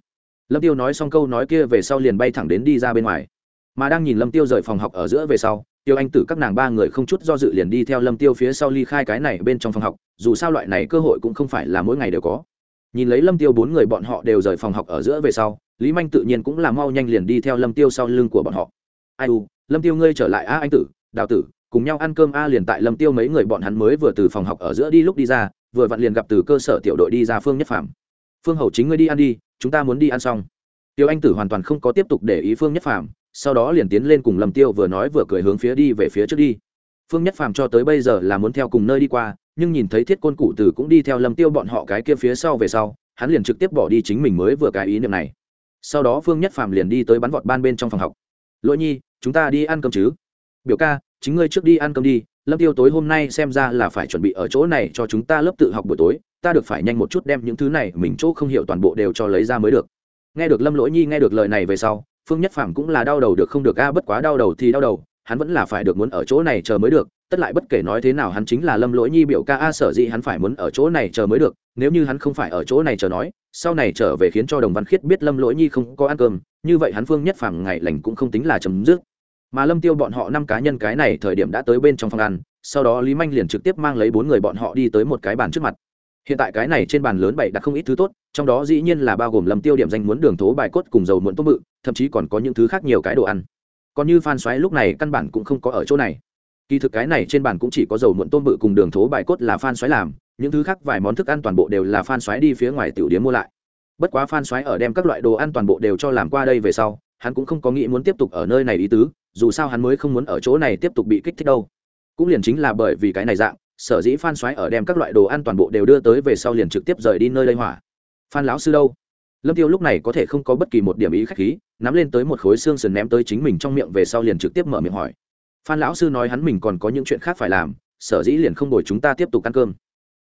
Lâm tiêu nói xong câu nói kia về sau liền bay thẳng đến đi ra bên ngoài. Mà đang nhìn lâm tiêu rời phòng học ở giữa về sau tiêu anh tử các nàng ba người không chút do dự liền đi theo lâm tiêu phía sau ly khai cái này bên trong phòng học, dù sao loại này cơ hội cũng không phải là mỗi ngày đều có. Nhìn lấy lâm tiêu bốn người bọn họ đều rời phòng học ở giữa về sau, lý manh tự nhiên cũng là mau nhanh liền đi theo lâm tiêu sau lưng của bọn họ. Ai u, lâm tiêu ngươi trở lại a anh tử, đào tử, cùng nhau ăn cơm a liền tại lâm tiêu mấy người bọn hắn mới vừa từ phòng học ở giữa đi lúc đi ra, vừa vặn liền gặp từ cơ sở tiểu đội đi ra phương nhất phạm phương hầu chính ngươi đi ăn đi, chúng ta muốn đi ăn xong. Tiêu anh tử hoàn toàn không có tiếp tục để ý phương nhất phạm sau đó liền tiến lên cùng lâm tiêu vừa nói vừa cười hướng phía đi về phía trước đi. Phương nhất phàm cho tới bây giờ là muốn theo cùng nơi đi qua, nhưng nhìn thấy thiết côn cụ tử cũng đi theo lâm tiêu bọn họ cái kia phía sau về sau, hắn liền trực tiếp bỏ đi chính mình mới vừa cái ý niệm này. Sau đó phương nhất phàm liền đi tới bắn vọt ban bên trong phòng học. Lỗi nhi, chúng ta đi ăn cơm chứ? Biểu ca, chính ngươi trước đi ăn cơm đi, lâm tiêu tối hôm nay xem ra là phải chuẩn bị ở chỗ này cho chúng ta lớp tự học buổi tối, ta được phải nhanh một chút đem những thứ này mình chỗ không hiểu toàn bộ đều cho lấy ra mới được. Nghe được lâm lỗi nhi nghe được lời này về sau phương nhất phàm cũng là đau đầu được không được, a, bất quá đau đầu thì đau đầu, hắn vẫn là phải được muốn ở chỗ này chờ mới được, tất lại bất kể nói thế nào hắn chính là lâm lỗi nhi biểu ca, a, sở dĩ hắn phải muốn ở chỗ này chờ mới được, nếu như hắn không phải ở chỗ này chờ nói, sau này trở về khiến cho đồng văn khiết biết lâm lỗi nhi không có ăn cơm, như vậy hắn phương nhất phàm ngày lành cũng không tính là chấm dứt. Mà lâm tiêu bọn họ năm cá nhân cái này thời điểm đã tới bên trong phòng ăn, sau đó lý manh liền trực tiếp mang lấy bốn người bọn họ đi tới một cái bàn trước mặt hiện tại cái này trên bàn lớn bảy đặt không ít thứ tốt, trong đó dĩ nhiên là bao gồm lâm tiêu điểm danh muốn đường thố bài cốt cùng dầu muộn tốt bự, thậm chí còn có những thứ khác nhiều cái đồ ăn. Còn như phan xoáy lúc này căn bản cũng không có ở chỗ này. Kỳ thực cái này trên bàn cũng chỉ có dầu muộn tôm bự cùng đường thố bài cốt là phan xoáy làm, những thứ khác vài món thức ăn toàn bộ đều là phan xoáy đi phía ngoài tiểu điếm mua lại. Bất quá phan xoáy ở đem các loại đồ ăn toàn bộ đều cho làm qua đây về sau, hắn cũng không có nghĩ muốn tiếp tục ở nơi này ý tứ, dù sao hắn mới không muốn ở chỗ này tiếp tục bị kích thích đâu. Cũng liền chính là bởi vì cái này dạng sở dĩ phan xoáy ở đem các loại đồ ăn toàn bộ đều đưa tới về sau liền trực tiếp rời đi nơi đây hỏa. Phan lão sư đâu? Lâm tiêu lúc này có thể không có bất kỳ một điểm ý khách khí, nắm lên tới một khối xương sườn ném tới chính mình trong miệng về sau liền trực tiếp mở miệng hỏi. Phan lão sư nói hắn mình còn có những chuyện khác phải làm, sở dĩ liền không đổi chúng ta tiếp tục ăn cơm.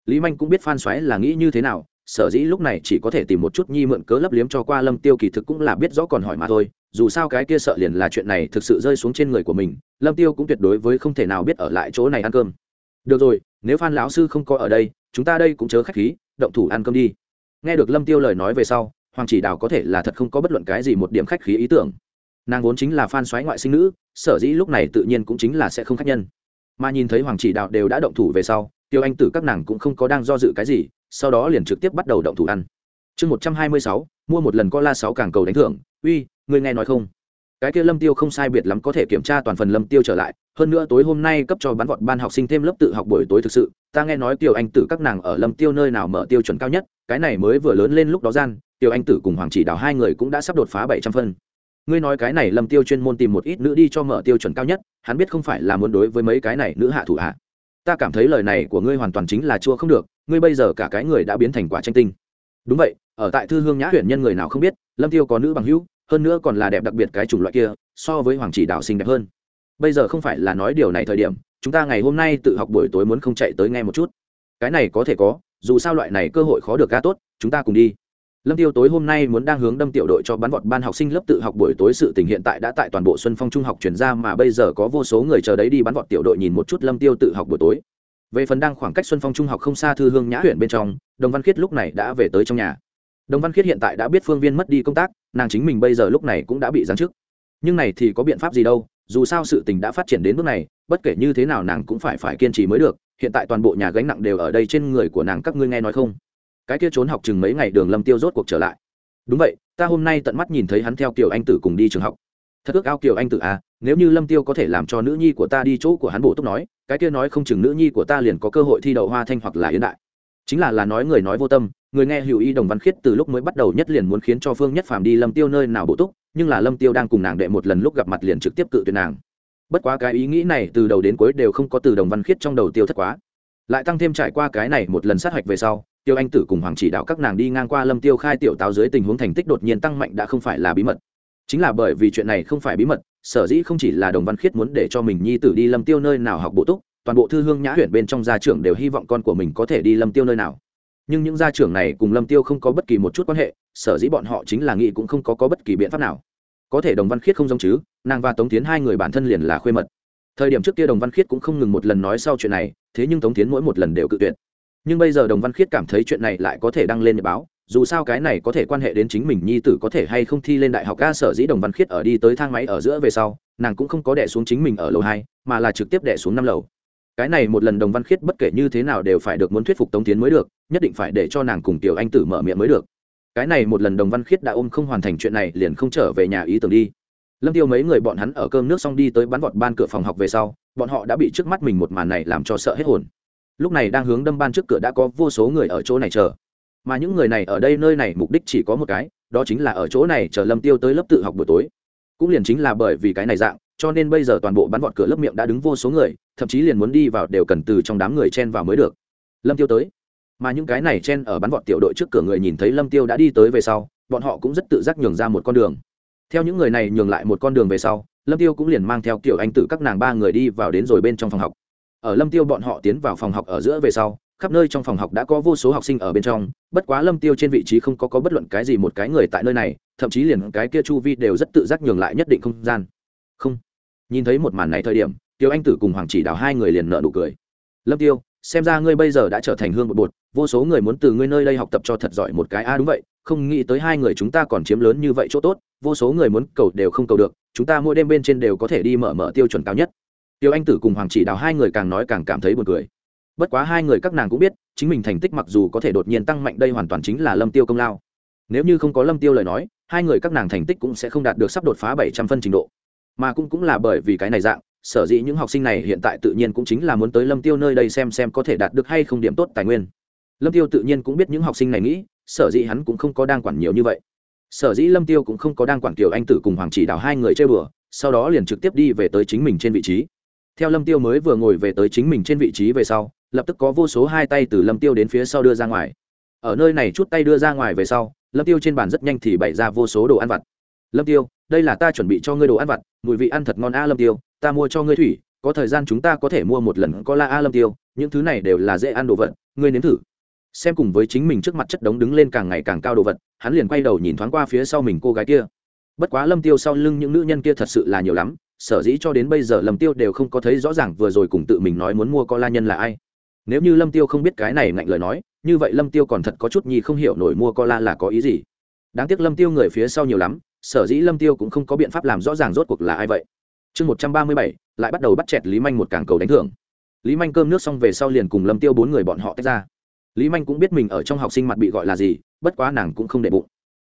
Lý manh cũng biết phan xoáy là nghĩ như thế nào, sở dĩ lúc này chỉ có thể tìm một chút nhi mượn cớ lấp liếm cho qua lâm tiêu kỳ thực cũng là biết rõ còn hỏi mà thôi, dù sao cái kia sợ liền là chuyện này thực sự rơi xuống trên người của mình, lâm tiêu cũng tuyệt đối với không thể nào biết ở lại chỗ này ăn cơm được rồi, nếu phan lão sư không có ở đây, chúng ta đây cũng chớ khách khí, động thủ ăn cơm đi. Nghe được lâm tiêu lời nói về sau, hoàng chỉ đào có thể là thật không có bất luận cái gì một điểm khách khí ý tưởng. Nàng vốn chính là phan xoáy ngoại sinh nữ, sở dĩ lúc này tự nhiên cũng chính là sẽ không khách nhân. Mà nhìn thấy hoàng chỉ đạo đều đã động thủ về sau, tiêu anh tử các nàng cũng không có đang do dự cái gì, sau đó liền trực tiếp bắt đầu động thủ ăn. Chương một trăm hai mươi sáu, mua một lần co la sáu càng cầu đánh thưởng. Uy người nghe nói không? Cái kia lâm tiêu không sai biệt lắm có thể kiểm tra toàn phần lâm tiêu trở lại, hơn nữa tối hôm nay cấp cho bắn vọt ban học sinh thêm lớp tự học buổi tối thực sự, ta nghe nói tiểu anh tử các nàng ở lâm tiêu nơi nào mở tiêu chuẩn cao nhất, cái này mới vừa lớn lên lúc đó gian, tiểu anh tử cùng hoàng chỉ đào hai người cũng đã sắp đột phá bảy trăm phân. Ngươi nói cái này lâm tiêu chuyên môn tìm một ít nữ đi cho mở tiêu chuẩn cao nhất, hắn biết không phải là muốn đối với mấy cái này nữ hạ thủ hạ ta cảm thấy lời này của ngươi hoàn toàn chính là chua không được, ngươi bây giờ cả cái người đã biến thành quả tranh tinh. Đúng vậy, ở tại thư hương nhã huyện nhân người nào không biết, lâm tiêu có nữ bằng hữu hơn nữa còn là đẹp đặc biệt cái chủng loại kia, so với hoàng chỉ đạo xinh đẹp hơn. Bây giờ không phải là nói điều này thời điểm, chúng ta ngày hôm nay tự học buổi tối muốn không chạy tới nghe một chút. Cái này có thể có, dù sao loại này cơ hội khó được ca tốt, chúng ta cùng đi. Lâm tiêu tối hôm nay muốn đang hướng đâm tiểu đội cho bắn vọt ban học sinh lớp tự học buổi tối sự tình hiện tại đã tại toàn bộ xuân phong trung học chuyển ra mà bây giờ có vô số người chờ đấy đi bắn vọt tiểu đội nhìn một chút lâm tiêu tự học buổi tối. Về phần đang khoảng cách xuân phong trung học không xa thư hương nhã huyện bên trong, đồng văn khiết lúc này đã về tới trong nhà đồng văn khiết hiện tại đã biết phương viên mất đi công tác, nàng chính mình bây giờ lúc này cũng đã bị giáng chức. Nhưng này thì có biện pháp gì đâu, dù sao sự tình đã phát triển đến bước này, bất kể như thế nào nàng cũng phải phải kiên trì mới được, hiện tại toàn bộ nhà gánh nặng đều ở đây trên người của nàng, các ngươi nghe nói không? Cái kia trốn học chừng mấy ngày đường lâm tiêu rốt cuộc trở lại. Đúng vậy, ta hôm nay tận mắt nhìn thấy hắn theo kiều anh tử cùng đi trường học. Thật ước ao kiều anh tử à nếu như lâm tiêu có thể làm cho nữ nhi của ta đi chỗ của hắn bổ túc nói, cái kia nói không chừng nữ nhi của ta liền có cơ hội thi đậu hoa thanh hoặc là yến đại. Chính là là nói người nói vô tâm người nghe hữu y đồng văn khiết từ lúc mới bắt đầu nhất liền muốn khiến cho phương nhất phàm đi lâm tiêu nơi nào bổ túc, nhưng là lâm tiêu đang cùng nàng đệ một lần lúc gặp mặt liền trực tiếp cự tuyệt nàng. Bất quá cái ý nghĩ này từ đầu đến cuối đều không có từ đồng văn khiết trong đầu tiêu thất quá. Lại tăng thêm trải qua cái này một lần sát hạch về sau, tiêu anh tử cùng hoàng chỉ đạo các nàng đi ngang qua lâm tiêu khai tiểu táo dưới tình huống thành tích đột nhiên tăng mạnh đã không phải là bí mật. Chính là bởi vì chuyện này không phải bí mật, sở dĩ không chỉ là đồng văn khiết muốn để cho mình nhi tử đi lâm tiêu nơi nào học bổ túc, toàn bộ thư hương nhã huyện bên trong gia trưởng đều hy vọng con của mình có thể đi lâm tiêu nơi nào nhưng những gia trưởng này cùng lâm tiêu không có bất kỳ một chút quan hệ sở dĩ bọn họ chính là nghị cũng không có, có bất kỳ biện pháp nào. Có thể đồng văn khiết không giống chứ nàng và tống tiến hai người bản thân liền là khuê mật. Thời điểm trước kia đồng văn khiết cũng không ngừng một lần nói sau chuyện này thế nhưng tống tiến mỗi một lần đều cự tuyệt. Nhưng bây giờ đồng văn khiết cảm thấy chuyện này lại có thể đăng lên nhật báo dù sao cái này có thể quan hệ đến chính mình nhi tử có thể hay không thi lên đại học ca sở dĩ đồng văn khiết ở đi tới thang máy ở giữa về sau nàng cũng không có đẻ xuống chính mình ở lầu hai mà là trực tiếp đẻ xuống năm lầu cái này một lần đồng văn khiết bất kể như thế nào đều phải được muốn thuyết phục tống tiến mới được, nhất định phải để cho nàng cùng tiểu anh tử mở miệng mới được. Cái này một lần đồng văn khiết đã ôm không hoàn thành chuyện này liền không trở về nhà ý tưởng đi. Lâm tiêu mấy người bọn hắn ở cơm nước xong đi tới bắn vọt ban cửa phòng học về sau, bọn họ đã bị trước mắt mình một màn này làm cho sợ hết hồn. Lúc này đang hướng đâm ban trước cửa đã có vô số người ở chỗ này chờ. Mà những người này ở đây nơi này mục đích chỉ có một cái, đó chính là ở chỗ này chờ lâm tiêu tới lớp tự học buổi tối. Cũng liền chính là bởi vì cái này dạng, cho nên bây giờ toàn bộ bắn vọt cửa lớp miệng đã đứng vô số người thậm chí liền muốn đi vào đều cần từ trong đám người chen vào mới được. Lâm tiêu tới. Mà những cái này chen ở bắn vọt tiểu đội trước cửa người nhìn thấy lâm tiêu đã đi tới về sau, bọn họ cũng rất tự giác nhường ra một con đường. Theo những người này nhường lại một con đường về sau, lâm tiêu cũng liền mang theo kiểu anh tử các nàng ba người đi vào đến rồi bên trong phòng học. Ở lâm tiêu bọn họ tiến vào phòng học ở giữa về sau, khắp nơi trong phòng học đã có vô số học sinh ở bên trong, bất quá lâm tiêu trên vị trí không có có bất luận cái gì một cái người tại nơi này, thậm chí liền cái kia chu vi đều rất tự giác nhường lại nhất định không gian. Không. Nhìn thấy một màn này thời điểm tiêu anh tử cùng hoàng chỉ đào hai người liền nợ nụ cười. Lâm tiêu xem ra ngươi bây giờ đã trở thành hương một bột vô số người muốn từ ngươi nơi đây học tập cho thật giỏi một cái a à, đúng vậy không nghĩ tới hai người chúng ta còn chiếm lớn như vậy chỗ tốt vô số người muốn cầu đều không cầu được chúng ta mỗi đêm bên trên đều có thể đi mở mở tiêu chuẩn cao nhất. Tiêu anh tử cùng hoàng chỉ đào hai người càng nói càng cảm thấy buồn cười. Bất quá hai người các nàng cũng biết chính mình thành tích mặc dù có thể đột nhiên tăng mạnh đây hoàn toàn chính là lâm tiêu công lao. Nếu như không có lâm tiêu lời nói hai người các nàng thành tích cũng sẽ không đạt được sắp đột phá bảy trăm phân trình độ. Mà cũng cũng là bởi vì cái này dạng sở dĩ những học sinh này hiện tại tự nhiên cũng chính là muốn tới lâm tiêu nơi đây xem xem có thể đạt được hay không điểm tốt tài nguyên. Lâm tiêu tự nhiên cũng biết những học sinh này nghĩ, sở dĩ hắn cũng không có đang quản nhiều như vậy. Sở dĩ lâm tiêu cũng không có đang quản kiều anh tử cùng hoàng chỉ đào hai người chơi bừa, sau đó liền trực tiếp đi về tới chính mình trên vị trí. Theo lâm tiêu mới vừa ngồi về tới chính mình trên vị trí về sau, lập tức có vô số hai tay từ lâm tiêu đến phía sau đưa ra ngoài. Ở nơi này chút tay đưa ra ngoài về sau, lâm tiêu trên bàn rất nhanh thì bày ra vô số đồ ăn vặt. Lâm tiêu, đây là ta chuẩn bị cho ngươi đồ ăn vặt, mùi vị ăn thật ngon a lâm tiêu ta mua cho ngươi thủy, có thời gian chúng ta có thể mua một lần có la a lâm tiêu, những thứ này đều là dễ ăn đồ vật, ngươi nếm thử. Xem cùng với chính mình trước mặt chất đống đứng lên càng ngày càng cao đồ vật, hắn liền quay đầu nhìn thoáng qua phía sau mình cô gái kia. Bất quá lâm tiêu sau lưng những nữ nhân kia thật sự là nhiều lắm, sở dĩ cho đến bây giờ lâm tiêu đều không có thấy rõ ràng vừa rồi cùng tự mình nói muốn mua co la nhân là ai. Nếu như lâm tiêu không biết cái này ngạnh lời nói, như vậy lâm tiêu còn thật có chút nhi không hiểu nổi mua co la là có ý gì. Đáng tiếc lâm tiêu người phía sau nhiều lắm, sở dĩ lâm tiêu cũng không có biện pháp làm rõ ràng rốt cuộc là ai vậy chương một trăm ba mươi bảy, lại bắt đầu bắt chẹt lý manh một càng cầu đánh thưởng. Lý manh cơm nước xong về sau liền cùng lâm tiêu bốn người bọn họ tách ra. Lý manh cũng biết mình ở trong học sinh mặt bị gọi là gì, bất quá nàng cũng không để bụng.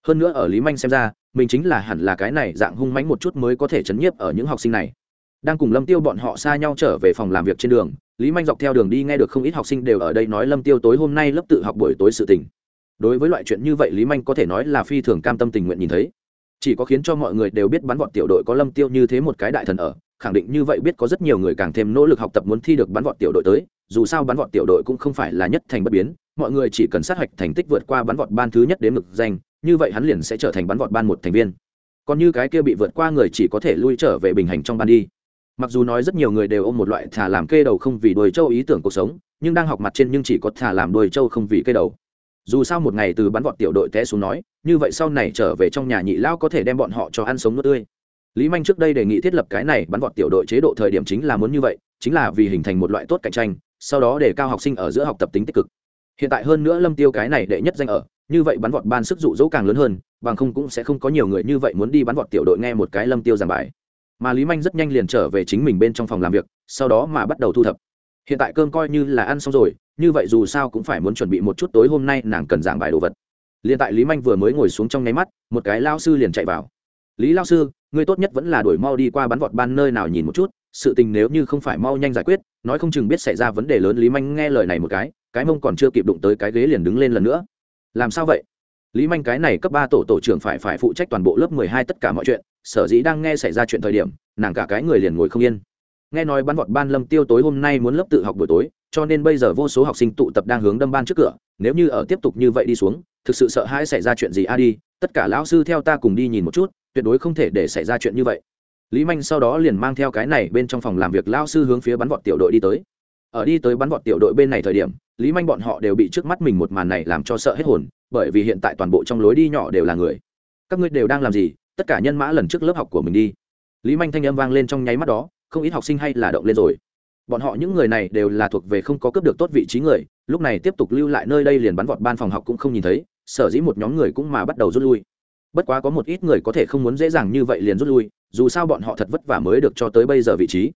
Hơn nữa ở lý manh xem ra, mình chính là hẳn là cái này dạng hung mánh một chút mới có thể chấn nhiếp ở những học sinh này. Đang cùng lâm tiêu bọn họ xa nhau trở về phòng làm việc trên đường, lý manh dọc theo đường đi nghe được không ít học sinh đều ở đây nói lâm tiêu tối hôm nay lớp tự học buổi tối sự tình. Đối với loại chuyện như vậy lý manh có thể nói là phi thường cam tâm tình nguyện nhìn thấy chỉ có khiến cho mọi người đều biết bắn vọt tiểu đội có lâm tiêu như thế một cái đại thần ở, khẳng định như vậy biết có rất nhiều người càng thêm nỗ lực học tập muốn thi được bắn vọt tiểu đội tới, dù sao bắn vọt tiểu đội cũng không phải là nhất thành bất biến, mọi người chỉ cần sát hạch thành tích vượt qua bắn vọt ban thứ nhất đến mực danh, như vậy hắn liền sẽ trở thành bắn vọt ban một thành viên. Còn như cái kia bị vượt qua người chỉ có thể lui trở về bình hành trong ban đi. Mặc dù nói rất nhiều người đều ôm một loại thả làm kê đầu không vì đuôi châu ý tưởng cuộc sống, nhưng đang học mặt trên nhưng chỉ có thả làm đuôi châu không vì kê đầu dù sao một ngày từ bắn vọt tiểu đội té xuống nói, như vậy sau này trở về trong nhà nhị lao có thể đem bọn họ cho ăn sống nước tươi. Lý manh trước đây đề nghị thiết lập cái này bắn vọt tiểu đội chế độ thời điểm chính là muốn như vậy, chính là vì hình thành một loại tốt cạnh tranh, sau đó để cao học sinh ở giữa học tập tính tích cực. Hiện tại hơn nữa lâm tiêu cái này đệ nhất danh ở, như vậy bắn vọt ban sức dụ dỗ càng lớn hơn, bằng không cũng sẽ không có nhiều người như vậy muốn đi bắn vọt tiểu đội nghe một cái lâm tiêu giảng bài. Mà lý manh rất nhanh liền trở về chính mình bên trong phòng làm việc, sau đó mà bắt đầu thu thập hiện tại cơm coi như là ăn xong rồi, như vậy dù sao cũng phải muốn chuẩn bị một chút tối hôm nay nàng cần giảng bài đồ vật. Liền tại lý manh vừa mới ngồi xuống trong nháy mắt, một cái lao sư liền chạy vào. Lý lao sư, ngươi tốt nhất vẫn là đổi mau đi qua bắn vọt ban nơi nào nhìn một chút, sự tình nếu như không phải mau nhanh giải quyết, nói không chừng biết xảy ra vấn đề lớn. Lý manh nghe lời này một cái cái mông còn chưa kịp đụng tới cái ghế liền đứng lên lần nữa. Làm sao vậy? Lý manh cái này cấp ba tổ tổ trưởng phải phải phụ trách toàn bộ lớp mười hai tất cả mọi chuyện, sở dĩ đang nghe xảy ra chuyện thời điểm, nàng cả cái người liền ngồi không yên nghe nói bắn vọt ban lâm tiêu tối hôm nay muốn lớp tự học buổi tối, cho nên bây giờ vô số học sinh tụ tập đang hướng đâm ban trước cửa, nếu như ở tiếp tục như vậy đi xuống, thực sự sợ hãi xảy ra chuyện gì a đi, tất cả lão sư theo ta cùng đi nhìn một chút, tuyệt đối không thể để xảy ra chuyện như vậy. Lý manh sau đó liền mang theo cái này bên trong phòng làm việc lão sư hướng phía bắn vọt tiểu đội đi tới. Ở đi tới bắn vọt tiểu đội bên này thời điểm, lý manh bọn họ đều bị trước mắt mình một màn này làm cho sợ hết hồn, bởi vì hiện tại toàn bộ trong lối đi nhỏ đều là người. Các ngươi đều đang làm gì? Tất cả nhân mã lần trước lớp học của mình đi. Lý manh thanh âm vang lên trong nháy mắt đó không ít học sinh hay là động lên rồi. Bọn họ những người này đều là thuộc về không có cướp được tốt vị trí người, lúc này tiếp tục lưu lại nơi đây liền bắn vọt ban phòng học cũng không nhìn thấy, sở dĩ một nhóm người cũng mà bắt đầu rút lui. Bất quá có một ít người có thể không muốn dễ dàng như vậy liền rút lui, dù sao bọn họ thật vất vả mới được cho tới bây giờ vị trí.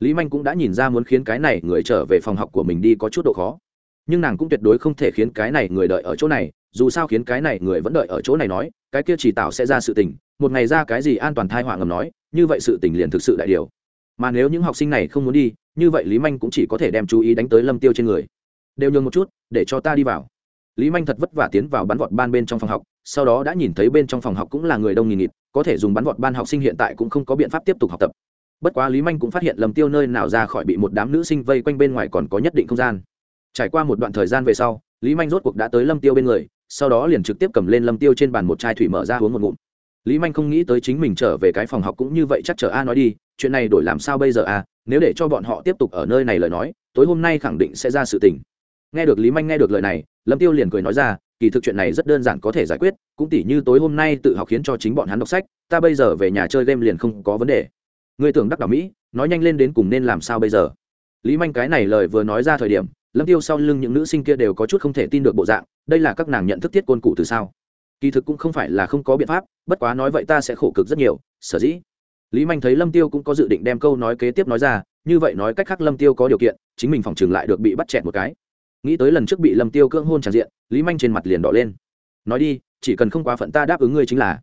Lý manh cũng đã nhìn ra muốn khiến cái này người trở về phòng học của mình đi có chút độ khó. Nhưng nàng cũng tuyệt đối không thể khiến cái này người đợi ở chỗ này, dù sao khiến cái này người vẫn đợi ở chỗ này nói, cái kia chỉ tạo sẽ ra sự tình, một ngày ra cái gì an toàn thai họa ngầm nói, như vậy sự tình liền thực sự đại điều mà nếu những học sinh này không muốn đi, như vậy lý manh cũng chỉ có thể đem chú ý đánh tới lâm tiêu trên người. Đều nhường một chút, để cho ta đi vào. Lý manh thật vất vả tiến vào bắn vọt ban bên trong phòng học, sau đó đã nhìn thấy bên trong phòng học cũng là người đông nghìn nghịt, có thể dùng bắn vọt ban học sinh hiện tại cũng không có biện pháp tiếp tục học tập. Bất quá lý manh cũng phát hiện lầm tiêu nơi nào ra khỏi bị một đám nữ sinh vây quanh bên ngoài còn có nhất định không gian. Trải qua một đoạn thời gian về sau, lý manh rốt cuộc đã tới lâm tiêu bên người, sau đó liền trực tiếp cầm lên lâm tiêu trên bàn một chai thủy mở ra uống một ngụm lý manh không nghĩ tới chính mình trở về cái phòng học cũng như vậy chắc chờ a nói đi, chuyện này đổi làm sao bây giờ a, nếu để cho bọn họ tiếp tục ở nơi này lời nói, tối hôm nay khẳng định sẽ ra sự tình. Nghe được lý manh nghe được lời này, lâm tiêu liền cười nói ra, kỳ thực chuyện này rất đơn giản có thể giải quyết, cũng tỉ như tối hôm nay tự học khiến cho chính bọn hắn đọc sách, ta bây giờ về nhà chơi game liền không có vấn đề. Người tưởng đắc đảo mỹ, nói nhanh lên đến cùng nên làm sao bây giờ? Lý manh cái này lời vừa nói ra thời điểm, lâm tiêu sau lưng những nữ sinh kia đều có chút không thể tin được bộ dạng, đây là các nàng nhận thức thiết côn cụ từ sao? Kỳ thực cũng không phải là không có biện pháp bất quá nói vậy ta sẽ khổ cực rất nhiều sở dĩ. Lý manh thấy lâm tiêu cũng có dự định đem câu nói kế tiếp nói ra như vậy nói cách khác lâm tiêu có điều kiện chính mình phòng trường lại được bị bắt chẹt một cái. Nghĩ tới lần trước bị lâm tiêu cưỡng hôn tràn diện lý manh trên mặt liền đỏ lên. Nói đi chỉ cần không quá phận ta đáp ứng ngươi chính là.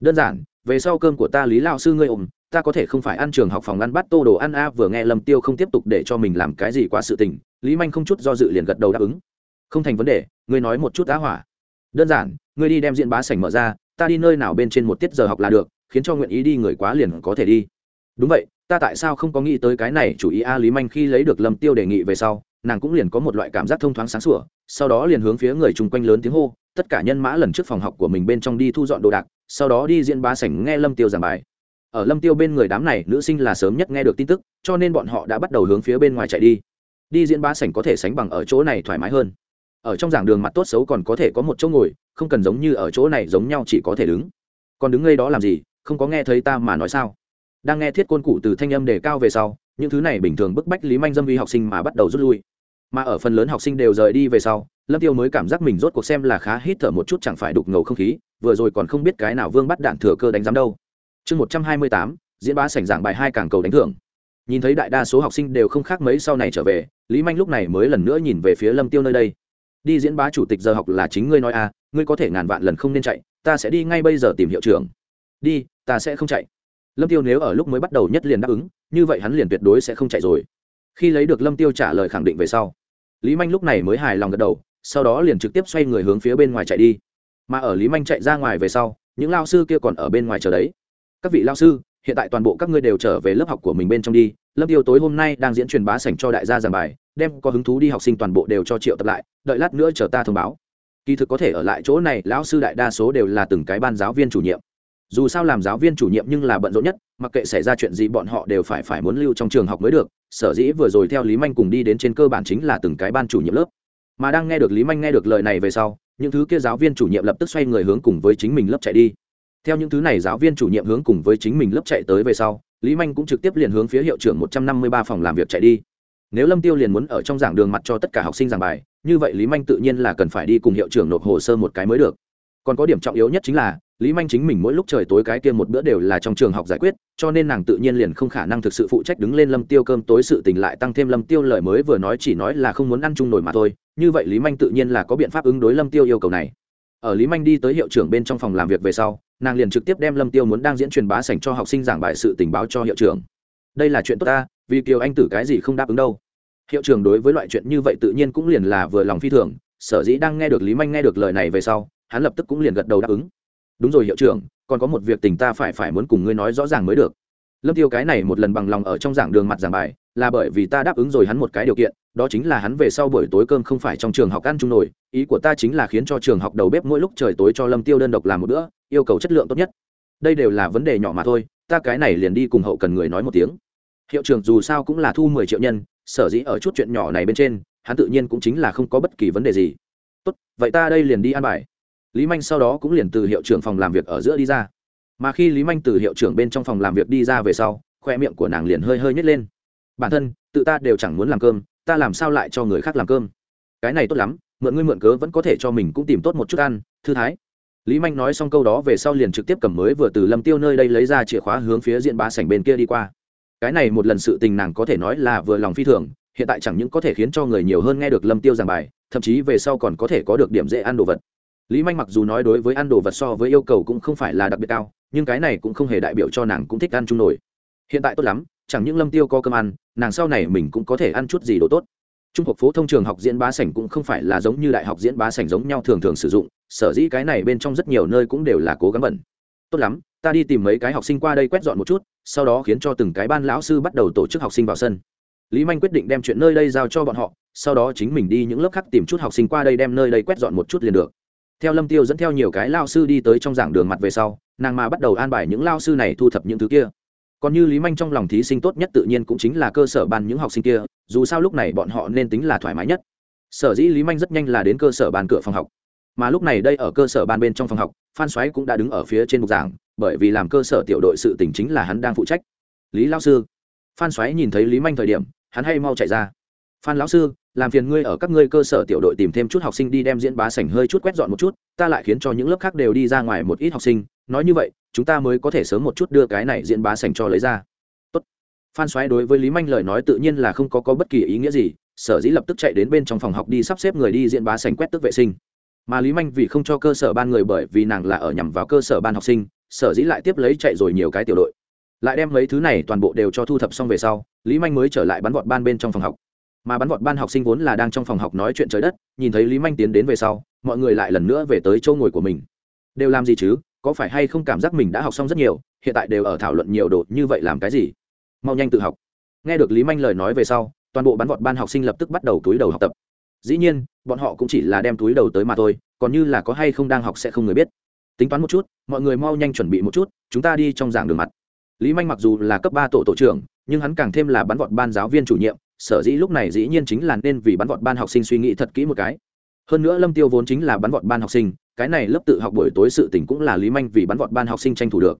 Đơn giản về sau cơm của ta lý lao sư ngươi ủng, ta có thể không phải ăn trường học phòng ăn bắt tô đồ ăn a vừa nghe lâm tiêu không tiếp tục để cho mình làm cái gì quá sự tình lý manh không chút do dự liền gật đầu đáp ứng. Không thành vấn đề ngươi nói một chút á hỏa. Đơn giản ngươi đi đem diễn bá sảnh mở ra, ta đi nơi nào bên trên một tiết giờ học là được, khiến cho nguyện ý đi người quá liền có thể đi. Đúng vậy, ta tại sao không có nghĩ tới cái này, chủ ý a lý manh khi lấy được lâm tiêu đề nghị về sau, nàng cũng liền có một loại cảm giác thông thoáng sáng sủa, sau đó liền hướng phía người chung quanh lớn tiếng hô, tất cả nhân mã lần trước phòng học của mình bên trong đi thu dọn đồ đạc, sau đó đi diễn bá sảnh nghe lâm tiêu giảng bài. Ở lâm tiêu bên người đám này, nữ sinh là sớm nhất nghe được tin tức, cho nên bọn họ đã bắt đầu hướng phía bên ngoài chạy đi. Đi diễn bá sảnh có thể sánh bằng ở chỗ này thoải mái hơn ở trong giảng đường mặt tốt xấu còn có thể có một chỗ ngồi, không cần giống như ở chỗ này giống nhau chỉ có thể đứng. Còn đứng ngay đó làm gì, không có nghe thấy ta mà nói sao? Đang nghe thiết côn cụ từ thanh âm đề cao về sau, những thứ này bình thường bức bách lý manh dâm vi học sinh mà bắt đầu rút lui. Mà ở phần lớn học sinh đều rời đi về sau, lâm tiêu mới cảm giác mình rốt cuộc xem là khá hít thở một chút chẳng phải đục ngầu không khí, vừa rồi còn không biết cái nào vương bắt đạn thừa cơ đánh giám đâu. Chương một trăm hai mươi tám, diễn bá sảnh giảng bài hai càng cầu đánh thưởng. Nhìn thấy đại đa số học sinh đều không khác mấy sau này trở về, lý manh lúc này mới lần nữa nhìn về phía lâm tiêu nơi đây đi diễn bá chủ tịch giờ học là chính ngươi nói à ngươi có thể ngàn vạn lần không nên chạy, ta sẽ đi ngay bây giờ tìm hiệu trưởng. Đi, ta sẽ không chạy. Lâm tiêu nếu ở lúc mới bắt đầu nhất liền đáp ứng, như vậy hắn liền tuyệt đối sẽ không chạy rồi. Khi lấy được lâm tiêu trả lời khẳng định về sau, lý manh lúc này mới hài lòng gật đầu, sau đó liền trực tiếp xoay người hướng phía bên ngoài chạy đi. Mà ở lý manh chạy ra ngoài về sau, những lao sư kia còn ở bên ngoài chờ đấy. Các vị lao sư, hiện tại toàn bộ các ngươi đều trở về lớp học của mình bên trong đi lâm tiêu tối hôm nay đang diễn truyền bá sảnh cho đại gia giảng bài, đem có hứng thú đi học sinh toàn bộ đều cho triệu tập lại, đợi lát nữa chờ ta thông báo. Kỳ thực có thể ở lại chỗ này, lão sư đại đa số đều là từng cái ban giáo viên chủ nhiệm. Dù sao làm giáo viên chủ nhiệm nhưng là bận rộn nhất, mặc kệ xảy ra chuyện gì bọn họ đều phải phải muốn lưu trong trường học mới được. Sở dĩ vừa rồi theo lý manh cùng đi đến trên cơ bản chính là từng cái ban chủ nhiệm lớp. Mà đang nghe được lý manh nghe được lời này về sau, những thứ kia giáo viên chủ nhiệm lập tức xoay người hướng cùng với chính mình lớp chạy đi. Theo những thứ này giáo viên chủ nhiệm hướng cùng với chính mình lớp chạy tới về sau lý manh cũng trực tiếp liền hướng phía hiệu trưởng một trăm năm mươi ba phòng làm việc chạy đi. Nếu lâm tiêu liền muốn ở trong giảng đường mặt cho tất cả học sinh giảng bài, như vậy lý manh tự nhiên là cần phải đi cùng hiệu trưởng nộp hồ sơ một cái mới được. Còn có điểm trọng yếu nhất chính là, lý manh chính mình mỗi lúc trời tối cái kia một bữa đều là trong trường học giải quyết, cho nên nàng tự nhiên liền không khả năng thực sự phụ trách đứng lên lâm tiêu cơm tối sự tình lại tăng thêm lâm tiêu lời mới vừa nói chỉ nói là không muốn ăn chung nổi mà thôi. Như vậy lý manh tự nhiên là có biện pháp ứng đối lâm tiêu yêu cầu này. Ở lý manh đi tới hiệu trưởng bên trong phòng làm việc về sau nàng liền trực tiếp đem lâm tiêu muốn đang diễn truyền bá sảnh cho học sinh giảng bài sự tình báo cho hiệu trưởng. Đây là chuyện tốt ta, vì kiều anh tử cái gì không đáp ứng đâu. Hiệu trưởng đối với loại chuyện như vậy tự nhiên cũng liền là vừa lòng phi thường, sở dĩ đang nghe được lý manh nghe được lời này về sau, hắn lập tức cũng liền gật đầu đáp ứng. Đúng rồi hiệu trưởng, còn có một việc tình ta phải phải muốn cùng ngươi nói rõ ràng mới được. Lâm tiêu cái này một lần bằng lòng ở trong giảng đường mặt giảng bài, là bởi vì ta đáp ứng rồi hắn một cái điều kiện, đó chính là hắn về sau buổi tối cơm không phải trong trường học ăn chung nổi ý của ta chính là khiến cho trường học đầu bếp mỗi lúc trời tối cho lâm tiêu đơn độc làm một bữa yêu cầu chất lượng tốt nhất. Đây đều là vấn đề nhỏ mà thôi, ta cái này liền đi cùng hậu cần người nói một tiếng. Hiệu trưởng dù sao cũng là thu mười triệu nhân, sở dĩ ở chút chuyện nhỏ này bên trên, hắn tự nhiên cũng chính là không có bất kỳ vấn đề gì. Tốt, vậy ta đây liền đi ăn bài. Lý manh sau đó cũng liền từ hiệu trưởng phòng làm việc ở giữa đi ra. Mà khi lý manh từ hiệu trưởng bên trong phòng làm việc đi ra về sau, khoe miệng của nàng liền hơi hơi nhét lên. Bản thân, tự ta đều chẳng muốn làm cơm, ta làm sao lại cho người khác làm cơm? Cái này tốt lắm, mượn ngươi mượn cớ vẫn có thể cho mình cũng tìm tốt một chút ăn, thư thái lý manh nói xong câu đó về sau liền trực tiếp cầm mới vừa từ lâm tiêu nơi đây lấy ra chìa khóa hướng phía diện bá sảnh bên kia đi qua. Cái này một lần sự tình nàng có thể nói là vừa lòng phi thường, hiện tại chẳng những có thể khiến cho người nhiều hơn nghe được lâm tiêu giảng bài, thậm chí về sau còn có thể có được điểm dễ ăn đồ vật. Lý manh mặc dù nói đối với ăn đồ vật so với yêu cầu cũng không phải là đặc biệt cao, nhưng cái này cũng không hề đại biểu cho nàng cũng thích ăn chung nổi hiện tại tốt lắm, chẳng những lâm tiêu có cơm ăn, nàng sau này mình cũng có thể ăn chút gì đồ tốt. Trung học phổ thông trường học diễn bá sảnh cũng không phải là giống như đại học diễn bá sảnh giống nhau thường thường sử dụng sở dĩ cái này bên trong rất nhiều nơi cũng đều là cố gắng bẩn. Tốt lắm, ta đi tìm mấy cái học sinh qua đây quét dọn một chút, sau đó khiến cho từng cái ban lão sư bắt đầu tổ chức học sinh vào sân. Lý manh quyết định đem chuyện nơi đây giao cho bọn họ, sau đó chính mình đi những lớp khác tìm chút học sinh qua đây đem nơi đây quét dọn một chút liền được. Theo lâm tiêu dẫn theo nhiều cái lao sư đi tới trong giảng đường mặt về sau, nàng mà bắt đầu an bài những lao sư này thu thập những thứ kia. Còn như lý manh trong lòng thí sinh tốt nhất tự nhiên cũng chính là cơ sở ban những học sinh kia, dù sao lúc này bọn họ nên tính là thoải mái nhất. Sở dĩ lý manh rất nhanh là đến cơ sở ban cửa phòng học mà lúc này đây ở cơ sở ban bên trong phòng học phan xoáy cũng đã đứng ở phía trên bục giảng bởi vì làm cơ sở tiểu đội sự tỉnh chính là hắn đang phụ trách. Lý lao sư phan xoáy nhìn thấy lý manh thời điểm hắn hay mau chạy ra. Phan lão sư làm phiền ngươi ở các ngươi cơ sở tiểu đội tìm thêm chút học sinh đi đem diễn bá sảnh hơi chút quét dọn một chút ta lại khiến cho những lớp khác đều đi ra ngoài một ít học sinh nói như vậy chúng ta mới có thể sớm một chút đưa cái này diễn bá sảnh cho lấy ra. Tốt. phan xoáy đối với lý manh lời nói tự nhiên là không có, có bất kỳ ý nghĩa gì sở dĩ lập tức chạy đến bên trong phòng học đi sắp xếp người đi diễn bá sảnh quét tức vệ sinh mà lý manh vì không cho cơ sở ban người bởi vì nàng là ở nhằm vào cơ sở ban học sinh, sở dĩ lại tiếp lấy chạy rồi nhiều cái tiểu đội. Lại đem mấy thứ này toàn bộ đều cho thu thập xong về sau, lý manh mới trở lại bắn vọt ban bên trong phòng học. Mà bắn vọt ban học sinh vốn là đang trong phòng học nói chuyện trời đất, nhìn thấy lý manh tiến đến về sau, mọi người lại lần nữa về tới chỗ ngồi của mình. Đều làm gì chứ, có phải hay không cảm giác mình đã học xong rất nhiều, hiện tại đều ở thảo luận nhiều đồ như vậy làm cái gì? Mau nhanh tự học. Nghe được lý manh lời nói về sau, toàn bộ bắn vọt ban học sinh lập tức bắt đầu túi đầu học tập. Dĩ nhiên bọn họ cũng chỉ là đem túi đầu tới mà thôi, còn như là có hay không đang học sẽ không người biết. Tính toán một chút, mọi người mau nhanh chuẩn bị một chút, chúng ta đi trong giảng đường mặt. Lý manh mặc dù là cấp ba tổ tổ trưởng, nhưng hắn càng thêm là bắn vọt ban giáo viên chủ nhiệm, sở dĩ lúc này dĩ nhiên chính là nên vì bắn vọt ban học sinh suy nghĩ thật kỹ một cái. Hơn nữa lâm tiêu vốn chính là bắn vọt ban học sinh, cái này lớp tự học buổi tối sự tỉnh cũng là lý manh vì bắn vọt ban học sinh tranh thủ được.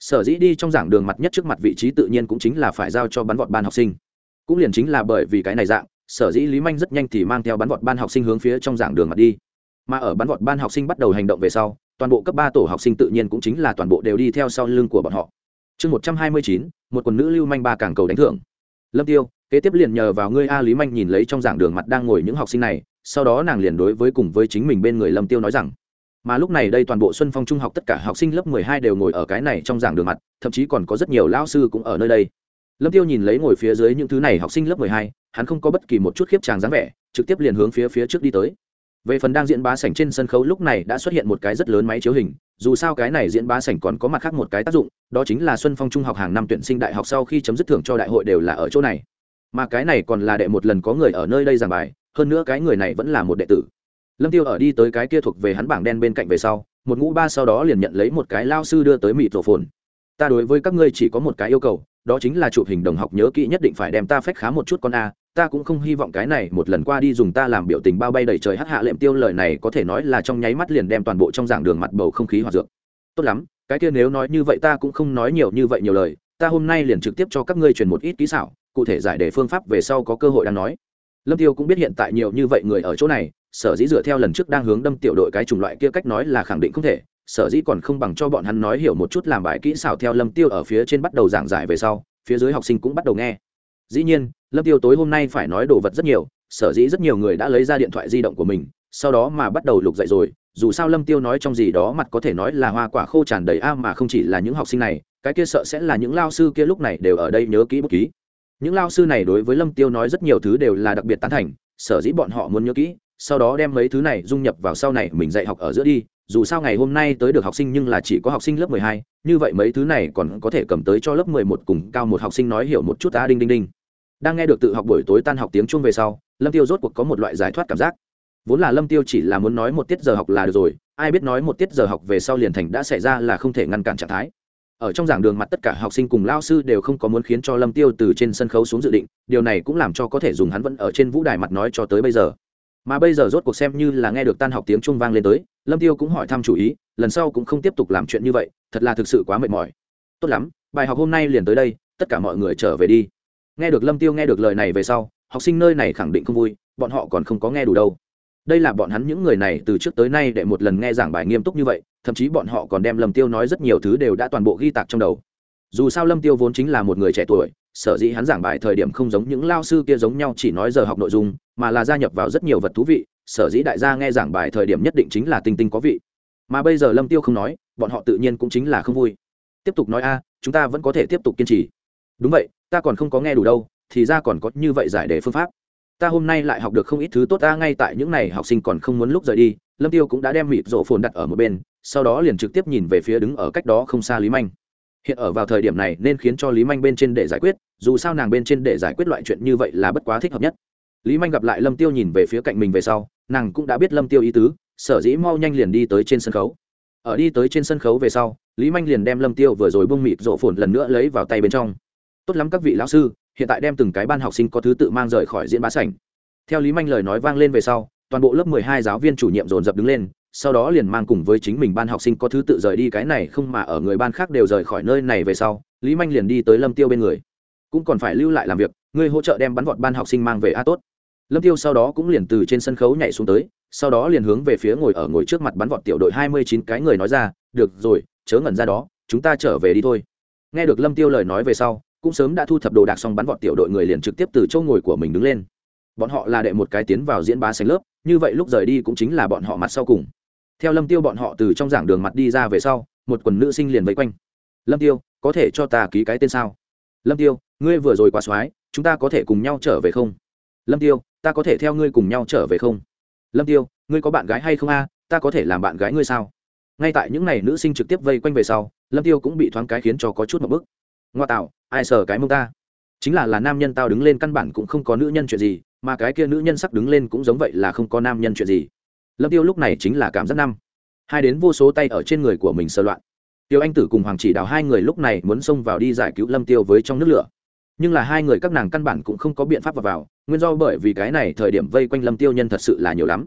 Sở dĩ đi trong giảng đường mặt nhất trước mặt vị trí tự nhiên cũng chính là phải giao cho bắn vọt ban học sinh. Cũng liền chính là bởi vì cái này dạng sở dĩ lý manh rất nhanh thì mang theo bắn vọt ban học sinh hướng phía trong giảng đường mặt đi. Mà ở bắn vọt ban học sinh bắt đầu hành động về sau, toàn bộ cấp ba tổ học sinh tự nhiên cũng chính là toàn bộ đều đi theo sau lưng của bọn họ. Chương một trăm hai mươi chín, một quần nữ lưu manh ba càng cầu đánh thưởng. Lâm tiêu, kế tiếp liền nhờ vào ngươi a lý manh nhìn lấy trong giảng đường mặt đang ngồi những học sinh này, sau đó nàng liền đối với cùng với chính mình bên người lâm tiêu nói rằng, mà lúc này đây toàn bộ xuân phong trung học tất cả học sinh lớp mười hai đều ngồi ở cái này trong giảng đường mặt, thậm chí còn có rất nhiều lão sư cũng ở nơi đây. Lâm tiêu nhìn lấy ngồi phía dưới những thứ này học sinh lớp mười hai hắn không có bất kỳ một chút khiếp tràng dáng vẻ, trực tiếp liền hướng phía phía trước đi tới. Về phần đang diễn bá sảnh trên sân khấu lúc này đã xuất hiện một cái rất lớn máy chiếu hình, dù sao cái này diễn bá sảnh còn có mặt khác một cái tác dụng, đó chính là xuân phong trung học hàng năm tuyển sinh đại học sau khi chấm dứt thưởng cho đại hội đều là ở chỗ này. Mà cái này còn là đệ một lần có người ở nơi đây giảng bài, hơn nữa cái người này vẫn là một đệ tử. Lâm tiêu ở đi tới cái kia thuộc về hắn bảng đen bên cạnh về sau, một ngũ ba sau đó liền nhận lấy một cái lao sư đưa tới mịt rổ phồn. Ta đối với các ngươi chỉ có một cái yêu cầu, đó chính là chụp hình đồng học nhớ kỹ nhất định phải đem ta phách khá một chút con a ta cũng không hy vọng cái này một lần qua đi dùng ta làm biểu tình bao bay đầy trời hắc hạ lệm tiêu lời này có thể nói là trong nháy mắt liền đem toàn bộ trong giảng đường mặt bầu không khí hoạt dược. Tốt lắm, cái kia nếu nói như vậy ta cũng không nói nhiều như vậy nhiều lời, ta hôm nay liền trực tiếp cho các ngươi truyền một ít kỹ xảo, cụ thể giải đề phương pháp về sau có cơ hội đang nói. Lâm tiêu cũng biết hiện tại nhiều như vậy người ở chỗ này, sở dĩ dựa theo lần trước đang hướng đâm tiểu đội cái chủng loại kia cách nói là khẳng định không thể, sở dĩ còn không bằng cho bọn hắn nói hiểu một chút làm bài kỹ xảo theo lâm tiêu ở phía trên bắt đầu giảng giải về sau, phía dưới học sinh cũng bắt đầu nghe dĩ nhiên lâm tiêu tối hôm nay phải nói đồ vật rất nhiều sở dĩ rất nhiều người đã lấy ra điện thoại di động của mình sau đó mà bắt đầu lục dậy rồi dù sao lâm tiêu nói trong gì đó mặt có thể nói là hoa quả khô tràn đầy a mà không chỉ là những học sinh này cái kia sợ sẽ là những lao sư kia lúc này đều ở đây nhớ kỹ bút ký. Những lao sư này đối với lâm tiêu nói rất nhiều thứ đều là đặc biệt tán thành sở dĩ bọn họ muốn nhớ kỹ sau đó đem mấy thứ này dung nhập vào sau này mình dạy học ở giữa đi dù sao ngày hôm nay tới được học sinh nhưng là chỉ có học sinh lớp mười hai, như vậy mấy thứ này còn có thể cầm tới cho lớp mười một cùng cao một học sinh nói hiểu một chút ta đinh đinh đinh đang nghe được tự học buổi tối tan học tiếng chung về sau, lâm tiêu rốt cuộc có một loại giải thoát cảm giác. Vốn là lâm tiêu chỉ là muốn nói một tiết giờ học là được rồi, ai biết nói một tiết giờ học về sau liền thành đã xảy ra là không thể ngăn cản trạng thái. Ở trong giảng đường mặt tất cả học sinh cùng lao sư đều không có muốn khiến cho lâm tiêu từ trên sân khấu xuống dự định, điều này cũng làm cho có thể dùng hắn vẫn ở trên vũ đài mặt nói cho tới bây giờ. Mà bây giờ rốt cuộc xem như là nghe được tan học tiếng trung vang lên tới, lâm tiêu cũng hỏi thăm chủ ý, lần sau cũng không tiếp tục làm chuyện như vậy, thật là thực sự quá mệt mỏi. Tốt lắm, bài học hôm nay liền tới đây, tất cả mọi người trở về đi nghe được lâm tiêu nghe được lời này về sau, học sinh nơi này khẳng định không vui, bọn họ còn không có nghe đủ đâu. Đây là bọn hắn những người này từ trước tới nay để một lần nghe giảng bài nghiêm túc như vậy, thậm chí bọn họ còn đem lâm tiêu nói rất nhiều thứ đều đã toàn bộ ghi tạc trong đầu. Dù sao lâm tiêu vốn chính là một người trẻ tuổi, sở dĩ hắn giảng bài thời điểm không giống những lao sư kia giống nhau chỉ nói giờ học nội dung, mà là gia nhập vào rất nhiều vật thú vị, sở dĩ đại gia nghe giảng bài thời điểm nhất định chính là tinh tinh có vị. Mà bây giờ lâm tiêu không nói, bọn họ tự nhiên cũng chính là không vui. Tiếp tục nói a, chúng ta vẫn có thể tiếp tục kiên trì đúng vậy, ta còn không có nghe đủ đâu, thì ra còn có như vậy giải đề phương pháp. Ta hôm nay lại học được không ít thứ tốt, ta ngay tại những n à y học sinh còn không muốn lúc rời đi, lâm tiêu cũng đã đem mịt rổ phồn đặt ở một bên, sau đó liền trực tiếp nhìn về phía đứng ở cách đó không xa lý manh. Hiện ở vào thời điểm này nên khiến cho lý manh bên trên để giải quyết, dù sao nàng bên trên để giải quyết loại chuyện như vậy là bất quá thích hợp nhất. Lý manh gặp lại lâm tiêu nhìn về phía cạnh mình về sau, nàng cũng đã biết lâm tiêu ý tứ, sở dĩ mau nhanh liền đi tới trên sân khấu. Ở đi tới trên sân khấu về sau, lý manh liền đem lâm tiêu vừa rồi bung mịt rộ phồn lần nữa lấy vào tay bên trong tốt lắm các vị lão sư, hiện tại đem từng cái ban học sinh có thứ tự mang rời khỏi diễn bá sảnh. Theo lý manh lời nói vang lên về sau, toàn bộ lớp mười hai giáo viên chủ nhiệm dồn dập đứng lên, sau đó liền mang cùng với chính mình ban học sinh có thứ tự rời đi cái này không mà ở người ban khác đều rời khỏi nơi này về sau, lý manh liền đi tới lâm tiêu bên người. Cũng còn phải lưu lại làm việc ngươi hỗ trợ đem bắn vọt ban học sinh mang về a tốt. Lâm tiêu sau đó cũng liền từ trên sân khấu nhảy xuống tới, sau đó liền hướng về phía ngồi ở ngồi trước mặt bắn vọt tiểu đội hai mươi chín cái người nói ra, được rồi, chớ ngẩn ra đó, chúng ta trở về đi thôi. Nghe được lâm tiêu lời nói về sau cũng sớm đã thu thập đồ đạc xong bắn vọt tiểu đội người liền trực tiếp từ chỗ ngồi của mình đứng lên. Bọn họ là đệ một cái tiến vào diễn bá sành lớp, như vậy lúc rời đi cũng chính là bọn họ mặt sau cùng. Theo lâm tiêu bọn họ từ trong giảng đường mặt đi ra về sau, một quần nữ sinh liền vây quanh. Lâm tiêu, có thể cho ta ký cái tên sao? Lâm tiêu, ngươi vừa rồi quá soái chúng ta có thể cùng nhau trở về không? Lâm tiêu, ta có thể theo ngươi cùng nhau trở về không? Lâm tiêu, ngươi có bạn gái hay không a? Ta có thể làm bạn gái ngươi sao? Ngay tại những ngày nữ sinh trực tiếp vây quanh về sau, lâm tiêu cũng bị thoáng cái khiến cho có chút một bức ngoa tạo ai sờ cái mông ta? Chính là là nam nhân tao đứng lên căn bản cũng không có nữ nhân chuyện gì mà cái kia nữ nhân sắc đứng lên cũng giống vậy là không có nam nhân chuyện gì. Lâm tiêu lúc này chính là cảm giác năm. Hai đến vô số tay ở trên người của mình sơ loạn. Tiêu anh tử cùng hoàng chỉ đào hai người lúc này muốn xông vào đi giải cứu lâm tiêu với trong nước lửa. Nhưng là hai người các nàng căn bản cũng không có biện pháp vào, vào nguyên do bởi vì cái này thời điểm vây quanh lâm tiêu nhân thật sự là nhiều lắm.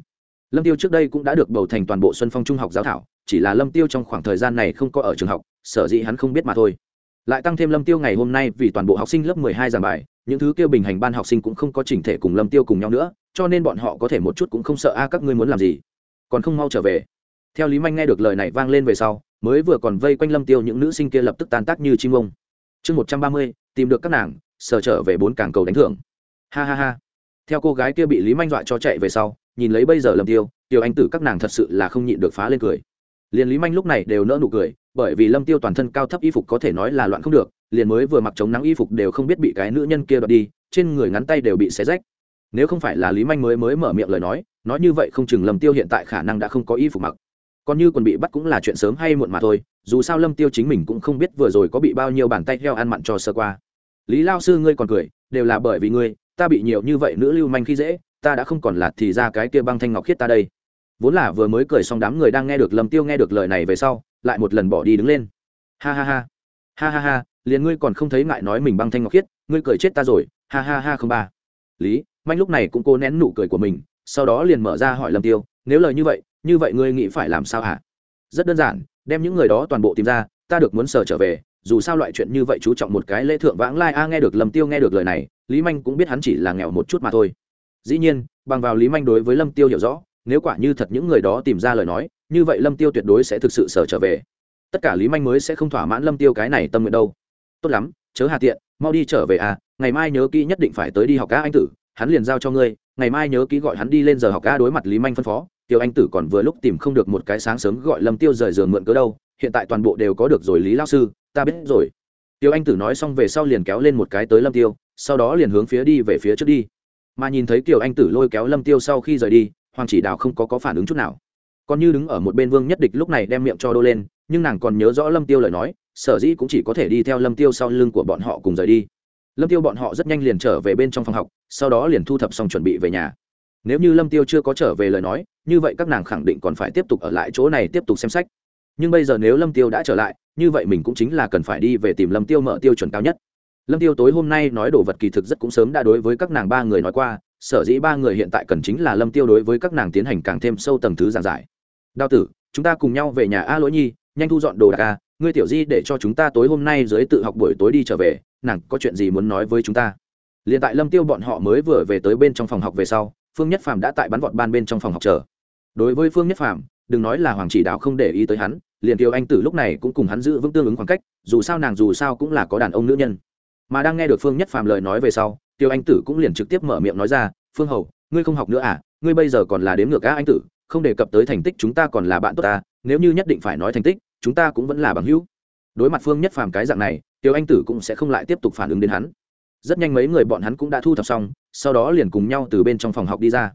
Lâm tiêu trước đây cũng đã được bầu thành toàn bộ xuân phong trung học giáo thảo chỉ là lâm tiêu trong khoảng thời gian này không có ở trường học sở dĩ hắn không biết mà thôi lại tăng thêm lâm tiêu ngày hôm nay vì toàn bộ học sinh lớp 12 giảng bài, những thứ kia bình hành ban học sinh cũng không có chỉnh thể cùng lâm tiêu cùng nhau nữa, cho nên bọn họ có thể một chút cũng không sợ, a, các ngươi muốn làm gì? Còn không mau trở về. Theo lý manh nghe được lời này vang lên về sau, mới vừa còn vây quanh lâm tiêu, những nữ sinh kia lập tức tan tác như chim ông. Chương một trăm ba mươi, tìm được các nàng, sờ trở về bốn cảng cầu đánh thưởng. Ha ha ha. Theo cô gái kia bị lý manh dọa cho chạy về sau, nhìn lấy bây giờ lâm tiêu tiêu anh tử, các nàng thật sự là không nhịn được phá lên cười. Liền lý manh lúc này đều nỡ nụ cười bởi vì lâm tiêu toàn thân cao thấp y phục có thể nói là loạn không được, liền mới vừa mặc chống nắng y phục đều không biết bị cái nữ nhân kia đoạt đi, trên người ngắn tay đều bị xé rách. Nếu không phải là lý manh mới mới mở miệng lời nói nói như vậy không chừng lâm tiêu hiện tại khả năng đã không có y phục mặc. Còn như còn bị bắt cũng là chuyện sớm hay muộn mà thôi, dù sao lâm tiêu chính mình cũng không biết vừa rồi có bị bao nhiêu bàn tay heo ăn mặn cho sơ qua. Lý lao sư ngươi còn cười, đều là bởi vì ngươi, ta bị nhiều như vậy nữ lưu manh khi dễ, ta đã không còn là thì ra cái kia băng thanh ngọc khiết ta đây. Vốn là vừa mới cười xong đám người đang nghe được lâm tiêu nghe được lời này về sau lại một lần bỏ đi đứng lên. Ha ha ha. Ha ha ha, liền ngươi còn không thấy ngại nói mình băng thanh ngọc khiết, ngươi cười chết ta rồi. Ha ha ha không ba. Lý manh lúc này cũng cố nén nụ cười của mình, sau đó liền mở ra hỏi lâm tiêu, nếu lời như vậy như vậy ngươi nghĩ phải làm sao hả? Rất đơn giản, đem những người đó toàn bộ tìm ra, ta được muốn sở trở về, dù sao loại chuyện như vậy chú trọng một cái lễ thượng vãng lai a, nghe được lâm tiêu nghe được lời này, lý manh cũng biết hắn chỉ là nghèo một chút mà thôi. Dĩ nhiên, bằng vào lý manh đối với lâm tiêu hiểu rõ, nếu quả như thật những người đó tìm ra lời nói như vậy lâm tiêu tuyệt đối sẽ thực sự sở trở về. Tất cả lý manh mới sẽ không thỏa mãn lâm tiêu cái này tâm nguyện đâu. Tốt lắm, chớ hà tiện, mau đi trở về à ngày mai nhớ kỹ nhất định phải tới đi học ca anh tử, hắn liền giao cho ngươi, ngày mai nhớ kỹ gọi hắn đi lên giờ học ca đối mặt lý manh phân phó, tiêu anh tử còn vừa lúc tìm không được một cái sáng sớm gọi lâm tiêu rời giường mượn cớ đâu, hiện tại toàn bộ đều có được rồi lý lao sư, ta biết rồi. Tiêu anh tử nói xong về sau liền kéo lên một cái tới lâm tiêu, sau đó liền hướng phía đi về phía trước đi. Mà nhìn thấy kiều anh tử lôi kéo lâm tiêu sau khi rời đi, hoàng chỉ đào không có có phản ứng chút nào còn như đứng ở một bên vương nhất địch lúc này đem miệng cho đô lên, nhưng nàng còn nhớ rõ lâm tiêu lời nói, sở dĩ cũng chỉ có thể đi theo lâm tiêu sau lưng của bọn họ cùng rời đi. Lâm tiêu bọn họ rất nhanh liền trở về bên trong phòng học, sau đó liền thu thập xong chuẩn bị về nhà. Nếu như lâm tiêu chưa có trở về lời nói, như vậy các nàng khẳng định còn phải tiếp tục ở lại chỗ này tiếp tục xem sách. Nhưng bây giờ nếu lâm tiêu đã trở lại, như vậy mình cũng chính là cần phải đi về tìm lâm tiêu mở tiêu chuẩn cao nhất. Lâm tiêu tối hôm nay nói đồ vật kỳ thực rất cũng sớm đã đối với các nàng ba người nói qua, sở dĩ ba người hiện tại cần chính là lâm tiêu đối với các nàng tiến hành càng thêm sâu tầng thứ giảng giải đao tử, chúng ta cùng nhau về nhà a lỗi nhi, nhanh thu dọn đồ đạc a, ngươi tiểu di để cho chúng ta tối hôm nay dưới tự học buổi tối đi trở về, nàng có chuyện gì muốn nói với chúng ta? Liền tại lâm tiêu bọn họ mới vừa về tới bên trong phòng học về sau, phương nhất phàm đã tại bắn vọt ban bên trong phòng học chờ. Đối với phương nhất phàm, đừng nói là hoàng chỉ đạo không để ý tới hắn, liền tiêu anh tử lúc này cũng cùng hắn giữ vững tương ứng khoảng cách, dù sao nàng dù sao cũng là có đàn ông nữ nhân. Mà đang nghe được phương nhất phàm lời nói về sau, tiêu anh tử cũng liền trực tiếp mở miệng nói ra, phương hầu, ngươi không học nữa à? Ngươi bây giờ còn là đếm ngược á anh tử không đề cập tới thành tích chúng ta còn là bạn tốt ta, nếu như nhất định phải nói thành tích, chúng ta cũng vẫn là bằng hữu. Đối mặt phương nhất phàm cái dạng này, Tiểu anh tử cũng sẽ không lại tiếp tục phản ứng đến hắn. Rất nhanh mấy người bọn hắn cũng đã thu thập xong, sau đó liền cùng nhau từ bên trong phòng học đi ra.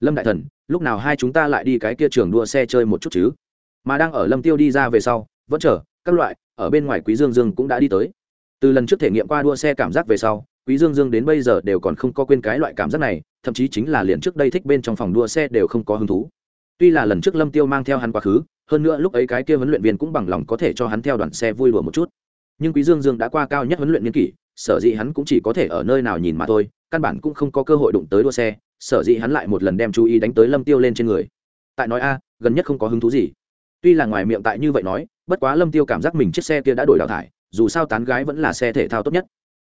Lâm đại thần, lúc nào hai chúng ta lại đi cái kia trường đua xe chơi một chút chứ? Mà đang ở lâm tiêu đi ra về sau, vẫn chờ, các loại, ở bên ngoài quý dương dương cũng đã đi tới. Từ lần trước thể nghiệm qua đua xe cảm giác về sau, quý dương dương đến bây giờ đều còn không có quên cái loại cảm giác này, thậm chí chính là liền trước đây thích bên trong phòng đua xe đều không có hứng thú tuy là lần trước lâm tiêu mang theo hắn quá khứ, hơn nữa lúc ấy cái kia huấn luyện viên cũng bằng lòng có thể cho hắn theo đoàn xe vui đùa một chút. Nhưng quý dương dương đã qua cao nhất huấn luyện niên kỷ, sở dĩ hắn cũng chỉ có thể ở nơi nào nhìn mà thôi, căn bản cũng không có cơ hội đụng tới đua xe, sở dĩ hắn lại một lần đem chú ý đánh tới lâm tiêu lên trên người. Tại nói a, gần nhất không có hứng thú gì. Tuy là ngoài miệng tại như vậy nói, bất quá lâm tiêu cảm giác mình chiếc xe kia đã đổi đào thải, dù sao tán gái vẫn là xe thể thao tốt nhất.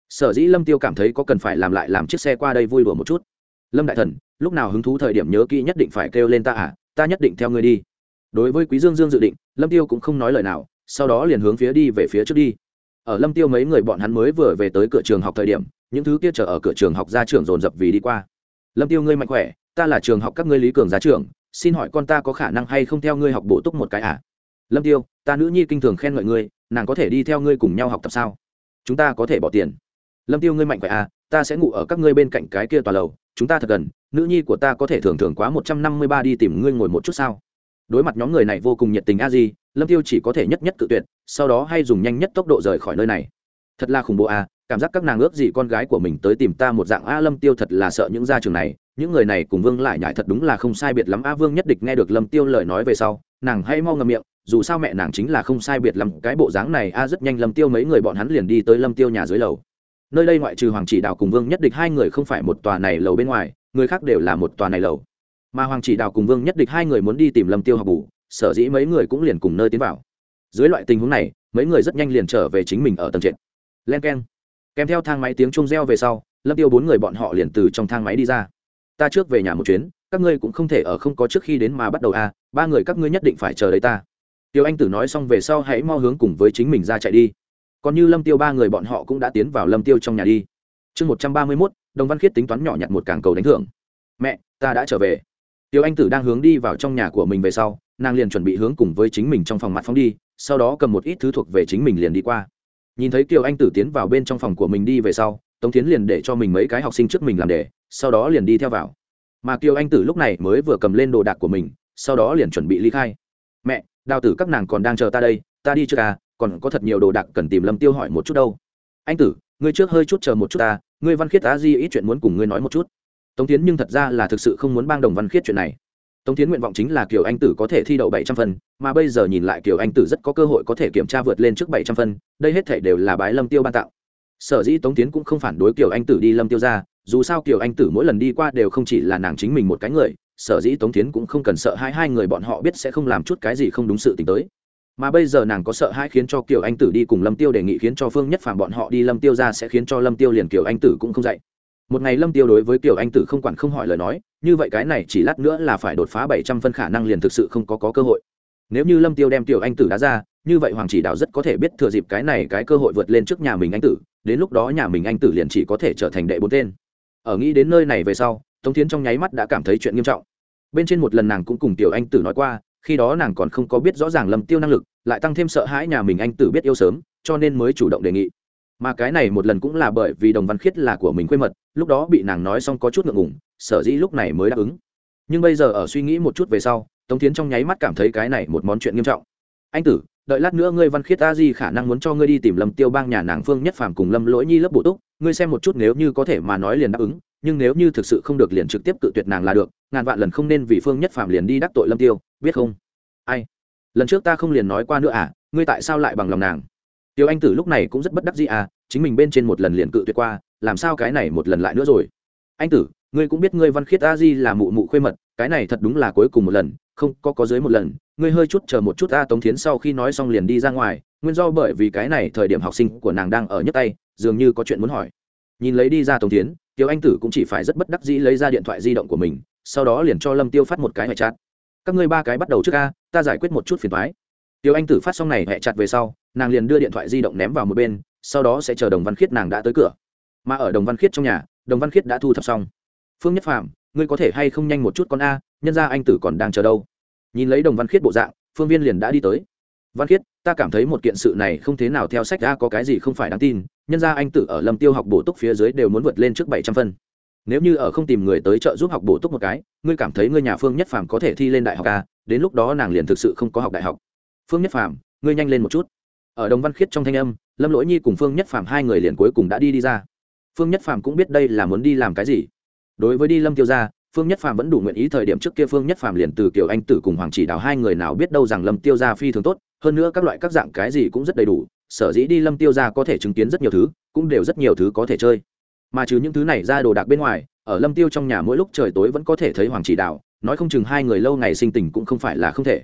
Sở dĩ lâm tiêu cảm thấy có cần phải làm lại làm chiếc xe qua đây vui đùa một chút. Lâm đại thần, lúc nào hứng thú thời điểm nhớ kỹ nhất định phải kêu lên ta à ta nhất định theo ngươi đi. Đối với quý dương dương dự định, lâm tiêu cũng không nói lời nào, sau đó liền hướng phía đi về phía trước đi. Ở lâm tiêu mấy người bọn hắn mới vừa về tới cửa trường học thời điểm, những thứ kia chờ ở cửa trường học ra trường dồn dập vì đi qua. Lâm tiêu ngươi mạnh khỏe, ta là trường học các ngươi lý cường giá trưởng, xin hỏi con ta có khả năng hay không theo ngươi học bổ túc một cái à? Lâm tiêu, ta nữ nhi kinh thường khen ngợi ngươi, nàng có thể đi theo ngươi cùng nhau học tập sao? Chúng ta có thể bỏ tiền. Lâm tiêu ngươi mạnh khỏe à ta sẽ ngủ ở các ngươi bên cạnh cái kia tòa lầu, chúng ta thật gần nữ nhi của ta có thể thường thường quá một trăm năm mươi ba đi tìm ngươi ngồi một chút sao? Đối mặt nhóm người này vô cùng nhiệt tình a di, lâm tiêu chỉ có thể nhất nhất tự tuyệt, sau đó hay dùng nhanh nhất tốc độ rời khỏi nơi này. Thật là khủng bố a cảm giác các nàng ước gì con gái của mình tới tìm ta một dạng a lâm tiêu thật là sợ những gia trường này, những người này cùng vương lại nhại thật đúng là không sai biệt lắm. A vương nhất địch nghe được lâm tiêu lời nói về sau, nàng hay mau ngậm miệng, dù sao mẹ nàng chính là không sai biệt lắm, cái bộ dáng này a rất nhanh lâm tiêu mấy người bọn hắn liền đi tới lâm tiêu nhà dưới lầu. Nơi đây ngoại trừ hoàng chỉ đào cùng vương nhất địch hai người không phải một tòa này lầu bên ngoài người khác đều là một tòa này lầu. Mà hoàng chỉ đào cùng vương nhất địch hai người muốn đi tìm lâm tiêu học bù, sở dĩ mấy người cũng liền cùng nơi tiến vào. Dưới loại tình huống này, mấy người rất nhanh liền trở về chính mình ở tầng trệt. Len k e n kèm theo thang máy tiếng chung reo về sau, lâm tiêu bốn người bọn họ liền từ trong thang máy đi ra. Ta trước về nhà một chuyến, các ngươi cũng không thể ở không có trước khi đến mà bắt đầu a ba người các ngươi nhất định phải chờ đấy ta. Tiêu anh tử nói xong về sau hãy mo hướng cùng với chính mình ra chạy đi. Còn như lâm tiêu ba người bọn họ cũng đã tiến vào lâm tiêu trong nhà đi. Chương một trăm ba mươi mốt đồng văn khiết tính toán nhỏ nhặt một càng cầu đánh thưởng. Mẹ, ta đã trở về. Tiêu anh tử đang hướng đi vào trong nhà của mình về sau, nàng liền chuẩn bị hướng cùng với chính mình trong phòng mặt phong đi, sau đó cầm một ít thứ thuộc về chính mình liền đi qua. Nhìn thấy kiều anh tử tiến vào bên trong phòng của mình đi về sau, tống tiến liền để cho mình mấy cái học sinh trước mình làm đề sau đó liền đi theo vào. Mà kiều anh tử lúc này mới vừa cầm lên đồ đạc của mình, sau đó liền chuẩn bị ly khai. Mẹ, đào tử các nàng còn đang chờ ta đây, ta đi chưa à còn có thật nhiều đồ đạc cần tìm lâm tiêu hỏi một chút đâu. Anh tử, ngươi trước hơi chút chờ một chút ta ngươi văn khiết á di ít chuyện muốn cùng ngươi nói một chút. Tống tiến nhưng thật ra là thực sự không muốn bang đồng văn khiết chuyện này. Tống tiến nguyện vọng chính là kiều anh tử có thể thi đậu bảy trăm phân mà bây giờ nhìn lại kiều anh tử rất có cơ hội có thể kiểm tra vượt lên trước bảy trăm phân đây hết thể đều là bái lâm tiêu ban tạo sở dĩ tống tiến cũng không phản đối kiều anh tử đi lâm tiêu ra, dù sao kiều anh tử mỗi lần đi qua đều không chỉ là nàng chính mình một cái người, sở dĩ tống tiến cũng không cần sợ hai hai người bọn họ biết sẽ không làm chút cái gì không đúng sự t ì n h tới mà bây giờ nàng có sợ hai khiến cho kiểu anh tử đi cùng lâm tiêu đề nghị khiến cho phương nhất phàm bọn họ đi lâm tiêu ra sẽ khiến cho lâm tiêu liền kiểu anh tử cũng không dạy. Một ngày lâm tiêu đối với kiểu anh tử không quản không hỏi lời nói như vậy cái này chỉ lát nữa là phải đột phá bảy trăm phân khả năng liền thực sự không có, có cơ hội. Nếu như lâm tiêu đem tiểu anh tử đá ra như vậy hoàng chỉ đạo rất có thể biết thừa dịp cái này cái cơ hội vượt lên trước nhà mình anh tử đến lúc đó nhà mình anh tử liền chỉ có thể trở thành đệ bốn tên. Ở nghĩ đến nơi này về sau tống tiến trong nháy mắt đã cảm thấy chuyện nghiêm trọng. Bên trên một lần nàng cũng cùng tiểu anh tử nói qua khi đó nàng còn không có biết rõ ràng lâm tiêu năng lực, lại tăng thêm sợ hãi nhà mình anh tử biết yêu sớm, cho nên mới chủ động đề nghị. Mà cái này một lần cũng là bởi vì đồng văn khiết là của mình quê mật, lúc đó bị nàng nói xong có chút ngượng ngùng, sở dĩ lúc này mới đáp ứng. Nhưng bây giờ ở suy nghĩ một chút về sau, tống tiến trong nháy mắt cảm thấy cái này một món chuyện nghiêm trọng. Anh tử, đợi lát nữa ngươi văn khiết ta di khả năng muốn cho ngươi đi tìm lâm tiêu bang nhà nàng phương nhất phàm cùng lâm lỗi nhi lớp bổ túc, ngươi xem một chút nếu như có thể mà nói liền đáp ứng, nhưng nếu như thực sự không được liền trực tiếp cự tuyệt nàng là được, ngàn vạn lần không nên vì phương nhất phàm liền đi đắc tội lâm tiêu biết không? Ai? Lần trước ta không liền nói qua nữa à ngươi tại sao lại bằng lòng nàng? Tiêu anh tử lúc này cũng rất bất đắc dĩ à chính mình bên trên một lần liền cự tuyệt qua, làm sao cái này một lần lại nữa rồi? Anh tử, ngươi cũng biết ngươi văn khiết a di là mụ mụ khuê mật, cái này thật đúng là cuối cùng một lần, không, có có dưới một lần. Ngươi hơi chút chờ một chút a tống thiến sau khi nói xong liền đi ra ngoài, nguyên do bởi vì cái này thời điểm học sinh của nàng đang ở nhấc tay, dường như có chuyện muốn hỏi. Nhìn lấy đi ra tống thiến tiêu anh tử cũng chỉ phải rất bất đắc dĩ lấy ra điện thoại di động của mình, sau đó liền cho lâm tiêu phát một cái hệ chát các ngươi ba cái bắt đầu trước a, ta giải quyết một chút phiền thoái tiêu anh tử phát xong này hệ chặt về sau, nàng liền đưa điện thoại di động ném vào một bên, sau đó sẽ chờ đồng văn khiết nàng đã tới cửa. Mà ở đồng văn khiết trong nhà, đồng văn khiết đã thu thập xong. Phương nhất phàm, ngươi có thể hay không nhanh một chút con a, nhân ra anh tử còn đang chờ đâu? Nhìn lấy đồng văn khiết bộ dạng, phương viên liền đã đi tới. Văn khiết, ta cảm thấy một kiện sự này không thế nào theo sách ra có cái gì không phải đáng tin, nhân ra anh tử ở lâm tiêu học bổ túc phía dưới đều muốn vượt lên trước bảy trăm phân nếu như ở không tìm người tới trợ giúp học bổ túc một cái, ngươi cảm thấy ngươi nhà phương nhất phàm có thể thi lên đại học à? đến lúc đó nàng liền thực sự không có học đại học. Phương nhất phàm, ngươi nhanh lên một chút. Ở đồng văn khiết trong thanh âm, lâm lỗi nhi cùng phương nhất phàm hai người liền cuối cùng đã đi đi ra. Phương nhất phàm cũng biết đây là muốn đi làm cái gì. Đối với đi lâm tiêu ra, phương nhất phàm vẫn đủ nguyện ý thời điểm trước kia phương nhất phàm liền từ kiểu anh tử cùng hoàng chỉ đào hai người nào biết đâu rằng lâm tiêu gia phi thường tốt, hơn nữa các loại các dạng cái gì cũng rất đầy đủ, sở dĩ đi lâm tiêu gia có thể chứng kiến rất nhiều thứ, cũng đều rất nhiều thứ có thể chơi mà trừ những thứ này ra đồ đạc bên ngoài, ở lâm tiêu trong nhà mỗi lúc trời tối vẫn có thể thấy hoàng chỉ đạo, nói không chừng hai người lâu ngày sinh tình cũng không phải là không thể.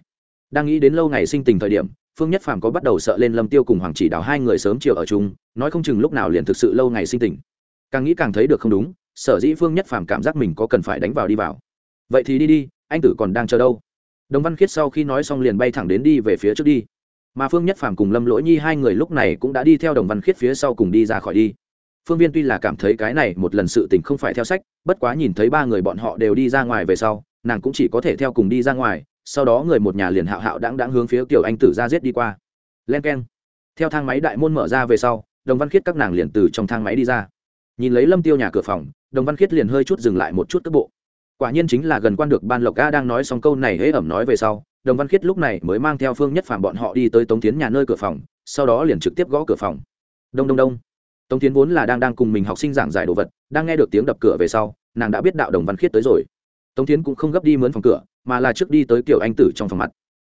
Đang nghĩ đến lâu ngày sinh tình thời điểm, phương nhất phàm có bắt đầu sợ lên lâm tiêu cùng hoàng chỉ đạo hai người sớm chiều ở chung, nói không chừng lúc nào liền thực sự lâu ngày sinh tình. Càng nghĩ càng thấy được không đúng, sở dĩ phương nhất phàm cảm giác mình có cần phải đánh vào đi vào. Vậy thì đi đi, anh tử còn đang chờ đâu? Đồng văn khiết sau khi nói xong liền bay thẳng đến đi về phía trước đi. Mà phương nhất phàm cùng lâm lỗi nhi hai người lúc này cũng đã đi theo đồng văn khiết phía sau cùng đi ra khỏi đi phương viên tuy là cảm thấy cái này một lần sự tình không phải theo sách, bất quá nhìn thấy ba người bọn họ đều đi ra ngoài về sau, nàng cũng chỉ có thể theo cùng đi ra ngoài, sau đó người một nhà liền hạo hạo đáng đáng hướng phía Tiểu anh tử ra giết đi qua. Len k e n theo thang máy đại môn mở ra về sau, đồng văn khiết các nàng liền từ trong thang máy đi ra. Nhìn lấy lâm tiêu nhà cửa phòng, đồng văn khiết liền hơi chút dừng lại một chút cước bộ. Quả nhiên chính là gần quan được ban lộc Ga đang nói xong câu này hễ ẩm nói về sau, đồng văn khiết lúc này mới mang theo phương nhất phàm bọn họ đi tới tống tiến nhà nơi cửa phòng, sau đó liền trực tiếp gõ cửa phòng. Đông đông đông tống tiến vốn là đang đang cùng mình học sinh giảng giải đồ vật, đang nghe được tiếng đập cửa về sau, nàng đã biết đạo đồng văn khiết tới rồi. Tống tiến cũng không gấp đi mướn phòng cửa, mà là trước đi tới kiểu anh tử trong phòng mặt.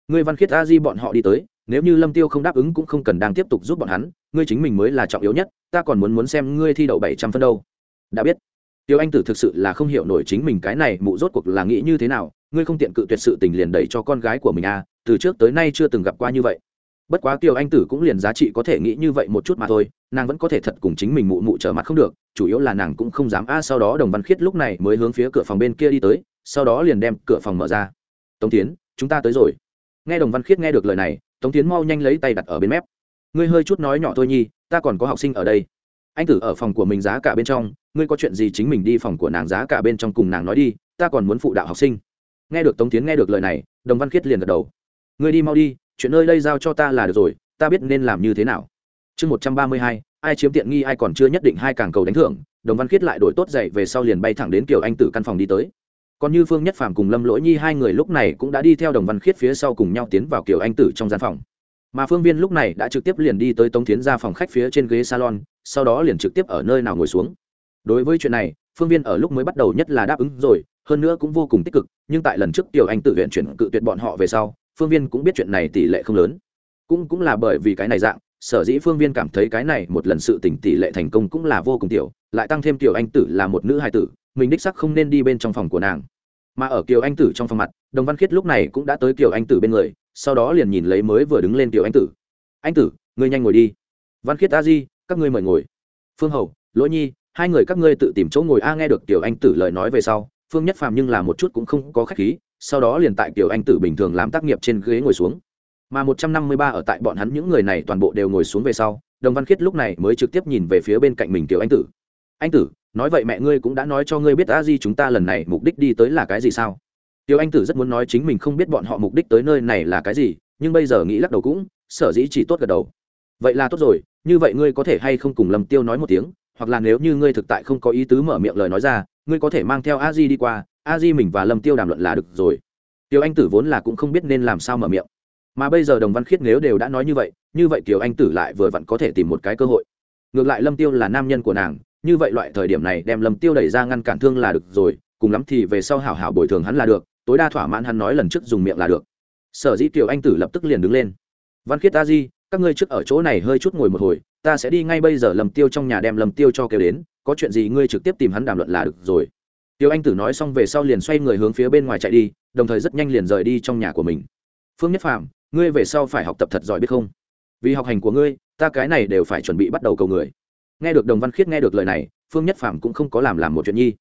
Người văn khiết a di bọn họ đi tới, nếu như lâm tiêu không đáp ứng cũng không cần đang tiếp tục giúp bọn hắn, ngươi chính mình mới là trọng yếu nhất, ta còn muốn muốn xem ngươi thi đậu bảy trăm phân đâu. Đã biết. Tiêu anh tử thực sự là không hiểu nổi chính mình cái này mụ rốt cuộc là nghĩ như thế nào, ngươi không tiện cự tuyệt sự tình liền đẩy cho con gái của mình à từ trước tới nay chưa từng gặp qua như vậy bất quá kiều anh tử cũng liền giá trị có thể nghĩ như vậy một chút mà thôi, nàng vẫn có thể thật cùng chính mình mụ mụ trở mặt không được, chủ yếu là nàng cũng không dám. A, sau đó đồng văn khiết lúc này mới hướng phía cửa phòng bên kia đi tới, sau đó liền đem cửa phòng mở ra. Tống tiến, chúng ta tới rồi. Nghe đồng văn khiết nghe được lời này, tống tiến mau nhanh lấy tay đặt ở bên mép. Ngươi hơi chút nói nhỏ thôi nhi, ta còn có học sinh ở đây. Anh tử ở phòng của mình giá cả bên trong, ngươi có chuyện gì chính mình đi phòng của nàng giá cả bên trong cùng nàng nói đi, ta còn muốn phụ đạo học sinh. Nghe được tống tiến nghe được lời này, đồng văn khiết liền gật đầu ngươi đi mau đi, chuyện nơi đây giao cho ta là được rồi, ta biết nên làm như thế nào. Chương một trăm ba mươi hai, ai chiếm tiện nghi, ai còn chưa nhất định hai càng cầu đánh thưởng, đồng văn khiết lại đổi tốt dậy về sau liền bay thẳng đến kiều anh tử căn phòng đi tới. Còn như phương nhất phàm cùng lâm lỗi nhi hai người lúc này cũng đã đi theo đồng văn khiết phía sau cùng nhau tiến vào kiều anh tử trong gian phòng. Mà phương viên lúc này đã trực tiếp liền đi tới tống tiến ra phòng khách phía trên ghế salon, sau đó liền trực tiếp ở nơi nào ngồi xuống. Đối với chuyện này, phương viên ở lúc mới bắt đầu nhất là đáp ứng rồi, hơn nữa cũng vô cùng tích cực, nhưng tại lần trước tiểu anh tự huyện chuyển cự tuyệt bọn họ về sau phương viên cũng biết chuyện này tỷ lệ không lớn. Cũng cũng là bởi vì cái này dạng, sở dĩ phương viên cảm thấy cái này một lần sự tỉnh tỷ lệ thành công cũng là vô cùng tiểu, lại tăng thêm tiểu anh tử là một nữ hài tử, mình đích sắc không nên đi bên trong phòng của nàng. Mà ở kiều anh tử trong phòng mặt, đồng văn khiết lúc này cũng đã tới kiều anh tử bên người, sau đó liền nhìn lấy mới vừa đứng lên kiều anh tử. Anh tử, ngươi nhanh ngồi đi. Văn khiết a di, các ngươi mời ngồi. Phương hầu, lỗi nhi, hai người các ngươi tự tìm chỗ ngồi. A, nghe được kiều anh tử lời nói về sau, phương nhất phàm nhưng là một chút cũng không có khách khí sau đó liền tại kiểu anh tử bình thường làm tác nghiệp trên ghế ngồi xuống. Mà một trăm năm mươi ba ở tại bọn hắn những người này toàn bộ đều ngồi xuống về sau, đồng văn khiết lúc này mới trực tiếp nhìn về phía bên cạnh mình kiểu anh tử. Anh tử, nói vậy mẹ ngươi cũng đã nói cho ngươi biết a di chúng ta lần này mục đích đi tới là cái gì sao? Tiểu anh tử rất muốn nói chính mình không biết bọn họ mục đích tới nơi này là cái gì, nhưng bây giờ nghĩ lắc đầu cũng, sở dĩ chỉ tốt gật đầu. Vậy là tốt rồi, như vậy ngươi có thể hay không cùng lâm tiêu nói một tiếng, hoặc là nếu như ngươi thực tại không có ý tứ mở miệng lời nói ra, ngươi có thể mang theo a di đi qua a di mình và lâm tiêu đàm luận là được rồi. Tiêu anh tử vốn là cũng không biết nên làm sao mở miệng. Mà bây giờ đồng văn khiết nếu đều đã nói như vậy như vậy tiểu anh tử lại vừa vặn có thể tìm một cái cơ hội. Ngược lại lâm tiêu là nam nhân của nàng, như vậy loại thời điểm này đem lâm tiêu đẩy ra ngăn cản thương là được rồi, cùng lắm thì về sau hảo hảo bồi thường hắn là được, tối đa thỏa mãn hắn nói lần trước dùng miệng là được. Sở dĩ tiểu anh tử lập tức liền đứng lên. Văn khiết ta di, các ngươi trước ở chỗ này hơi chút ngồi một hồi, ta sẽ đi ngay bây giờ lâm tiêu trong nhà đem lâm tiêu cho kêu đến, có chuyện gì ngươi trực tiếp tìm hắn đàm luận là được rồi tiêu anh tử nói xong về sau liền xoay người hướng phía bên ngoài chạy đi đồng thời rất nhanh liền rời đi trong nhà của mình. Phương nhất phạm ngươi về sau phải học tập thật giỏi biết không? Vì học hành của ngươi ta cái này đều phải chuẩn bị bắt đầu cầu người. Nghe được đồng văn khiết nghe được lời này phương nhất phạm cũng không có làm làm một chuyện nhi.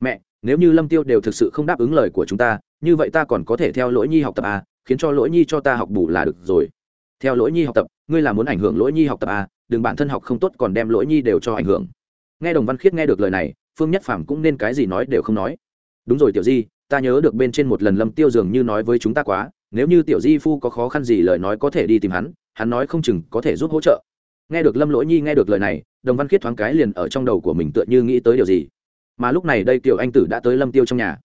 Mẹ nếu như lâm tiêu đều thực sự không đáp ứng lời của chúng ta như vậy ta còn có thể theo lỗi nhi học tập à, khiến cho lỗi nhi cho ta học bù là được rồi. Theo lỗi nhi học tập ngươi là muốn ảnh hưởng lỗi nhi học tập à, đừng bản thân học không tốt còn đem lỗi nhi đều cho ảnh hưởng. Nghe đồng văn khiết nghe được lời này phương nhất phàm cũng nên cái gì nói đều không nói. Đúng rồi, tiểu di, ta nhớ được bên trên một lần lâm tiêu dường như nói với chúng ta quá, nếu như tiểu di phu có khó khăn gì lời nói có thể đi tìm hắn hắn nói không chừng có thể giúp hỗ trợ. Nghe được lâm lỗi nhi nghe được lời này, đồng văn khiết thoáng cái liền ở trong đầu của mình tựa như nghĩ tới điều gì. Mà lúc này đây tiểu anh tử đã tới lâm tiêu trong nhà.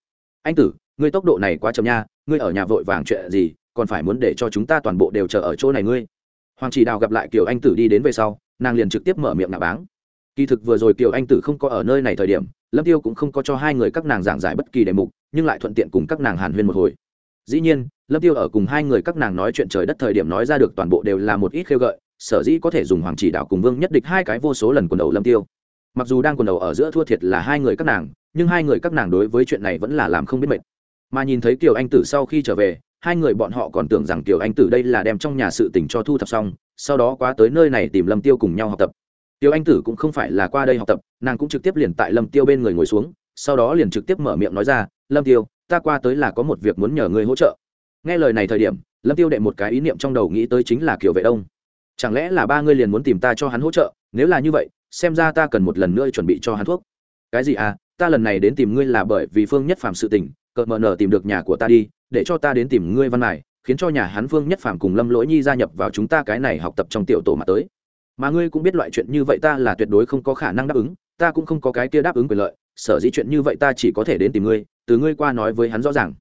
Anh tử, ngươi tốc độ này quá chậm nha, ngươi ở nhà vội vàng chuyện gì, còn phải muốn để cho chúng ta toàn bộ đều chờ ở chỗ này ngươi. Hoàng chỉ đào gặp lại kiểu anh tử đi đến về sau, nàng liền trực tiếp mở miệng nạ báng kỳ thực vừa rồi kiều anh tử không có ở nơi này thời điểm, lâm tiêu cũng không có cho hai người các nàng giảng giải bất kỳ đề mục, nhưng lại thuận tiện cùng các nàng hàn huyên một hồi. Dĩ nhiên, lâm tiêu ở cùng hai người các nàng nói chuyện trời đất thời điểm nói ra được toàn bộ đều là một ít khêu gợi, sở dĩ có thể dùng hoàng chỉ đạo cùng vương nhất địch hai cái vô số lần quần đầu lâm tiêu. Mặc dù đang quần đầu ở giữa thua thiệt là hai người các nàng, nhưng hai người các nàng đối với chuyện này vẫn là làm không biết mệt. Mà nhìn thấy kiều anh tử sau khi trở về, hai người bọn họ còn tưởng rằng kiều anh tử đây là đem trong nhà sự tình cho thu thập xong, sau đó quá tới nơi này tìm lâm tiêu cùng nhau học tập tiêu anh tử cũng không phải là qua đây học tập, nàng cũng trực tiếp liền tại lâm tiêu bên người ngồi xuống, sau đó liền trực tiếp mở miệng nói ra, lâm tiêu, ta qua tới là có một việc muốn nhờ ngươi hỗ trợ. Nghe lời này thời điểm, lâm tiêu đệ một cái ý niệm trong đầu nghĩ tới chính là kiều vệ đông. Chẳng lẽ là ba ngươi liền muốn tìm ta cho hắn hỗ trợ? Nếu là như vậy, xem ra ta cần một lần nữa chuẩn bị cho hắn thuốc. Cái gì à? Ta lần này đến tìm ngươi là bởi vì phương nhất phạm sự tình, cợt mờ nở tìm được nhà của ta đi, để cho ta đến tìm ngươi văn này khiến cho nhà hắn phương nhất phạm cùng lâm lỗi nhi gia nhập vào chúng ta cái này học tập trong tiểu tổ mà tới mà ngươi cũng biết loại chuyện như vậy ta là tuyệt đối không có khả năng đáp ứng, ta cũng không có cái kia đáp ứng quyền lợi, sở dĩ chuyện như vậy ta chỉ có thể đến tìm ngươi, từ ngươi qua nói với hắn rõ ràng.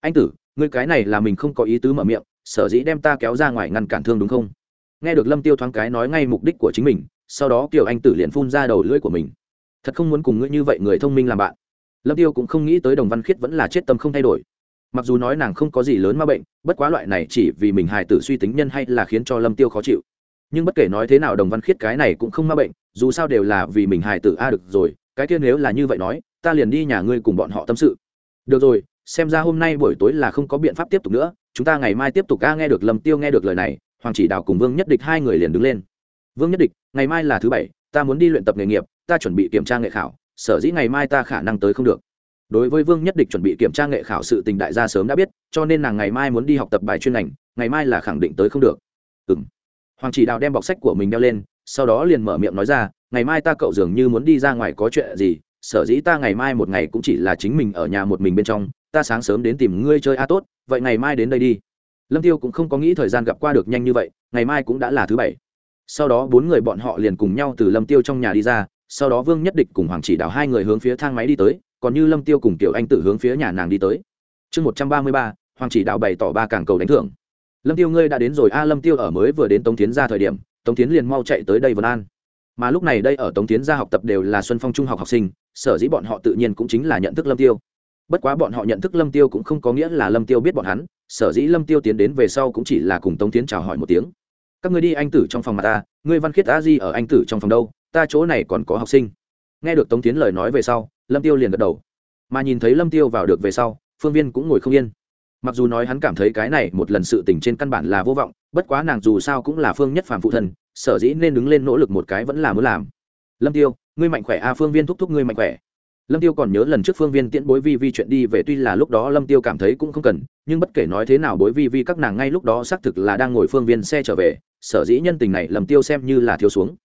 Anh tử, ngươi cái này là mình không có ý tứ mở miệng, sở dĩ đem ta kéo ra ngoài ngăn cản thương đúng không? Nghe được lâm tiêu thoáng cái nói ngay mục đích của chính mình, sau đó kiều anh tử liền phun ra đầu lưỡi của mình. Thật không muốn cùng ngươi như vậy người thông minh làm bạn. Lâm tiêu cũng không nghĩ tới đồng văn khiết vẫn là chết tâm không thay đổi. Mặc dù nói nàng không có gì lớn ma bệnh, bất quá loại này chỉ vì mình hài tử suy tính nhân hay là khiến cho lâm tiêu khó chịu nhưng bất kể nói thế nào đồng văn khiết cái này cũng không ma bệnh, dù sao đều là vì mình hài tử. A được rồi, cái kia nếu là như vậy nói, ta liền đi nhà ngươi cùng bọn họ tâm sự. Được rồi, xem ra hôm nay buổi tối là không có biện pháp tiếp tục nữa, chúng ta ngày mai tiếp tục a nghe được lâm tiêu nghe được lời này, hoàng chỉ đào cùng vương nhất địch hai người liền đứng lên. Vương nhất địch, ngày mai là thứ bảy, ta muốn đi luyện tập nghề nghiệp, ta chuẩn bị kiểm tra nghệ khảo, sở dĩ ngày mai ta khả năng tới không được. Đối với vương nhất địch chuẩn bị kiểm tra nghệ khảo sự tình đại gia sớm đã biết, cho nên nàng ngày mai muốn đi học tập bài chuyên ngành, ngày mai là khẳng định tới không được. Ừ m hoàng chỉ đào đem bọc sách của mình đeo lên, sau đó liền mở miệng nói ra, ngày mai ta cậu dường như muốn đi ra ngoài có chuyện gì, sở dĩ ta ngày mai một ngày cũng chỉ là chính mình ở nhà một mình bên trong, ta sáng sớm đến tìm ngươi chơi a tốt, vậy ngày mai đến đây đi. Lâm tiêu cũng không có nghĩ thời gian gặp qua được nhanh như vậy, ngày mai cũng đã là thứ bảy. Sau đó bốn người bọn họ liền cùng nhau từ lâm tiêu trong nhà đi ra, sau đó vương nhất địch cùng hoàng chỉ đào hai người hướng phía thang máy đi tới, còn như lâm tiêu cùng tiểu anh Tử hướng phía nhà nàng đi tới. Chương một trăm ba mươi ba, hoàng chỉ đào bày tỏ ba càng cầu đánh thưởng lâm tiêu ngươi đã đến rồi a, lâm tiêu ở mới vừa đến tống tiến ra thời điểm, tống tiến liền mau chạy tới đây vân an. Mà lúc này đây ở tống tiến ra học tập đều là xuân phong trung học học sinh, sở dĩ bọn họ tự nhiên cũng chính là nhận thức lâm tiêu. Bất quá bọn họ nhận thức lâm tiêu cũng không có nghĩa là lâm tiêu biết bọn hắn, sở dĩ lâm tiêu tiến đến về sau cũng chỉ là cùng tống tiến chào hỏi một tiếng. Các ngươi đi anh tử trong phòng mà ta, ngươi văn khiết a di ở anh tử trong phòng đâu, ta chỗ này còn có học sinh. Nghe được tống tiến lời nói về sau, lâm tiêu liền gật đầu. Mà nhìn thấy lâm tiêu vào được về sau, phương viên cũng ngồi không yên mặc dù nói hắn cảm thấy cái này một lần sự tình trên căn bản là vô vọng, bất quá nàng dù sao cũng là phương nhất phàm phụ thân, sở dĩ nên đứng lên nỗ lực một cái vẫn là muốn làm. Lâm tiêu, ngươi mạnh khỏe a phương viên thúc thúc ngươi mạnh khỏe. Lâm tiêu còn nhớ lần trước phương viên tiễn bối vi vi chuyện đi về tuy là lúc đó lâm tiêu cảm thấy cũng không cần, nhưng bất kể nói thế nào bối vi vi các nàng ngay lúc đó xác thực là đang ngồi phương viên xe trở về, sở dĩ nhân tình này lâm tiêu xem như là thiếu xuống.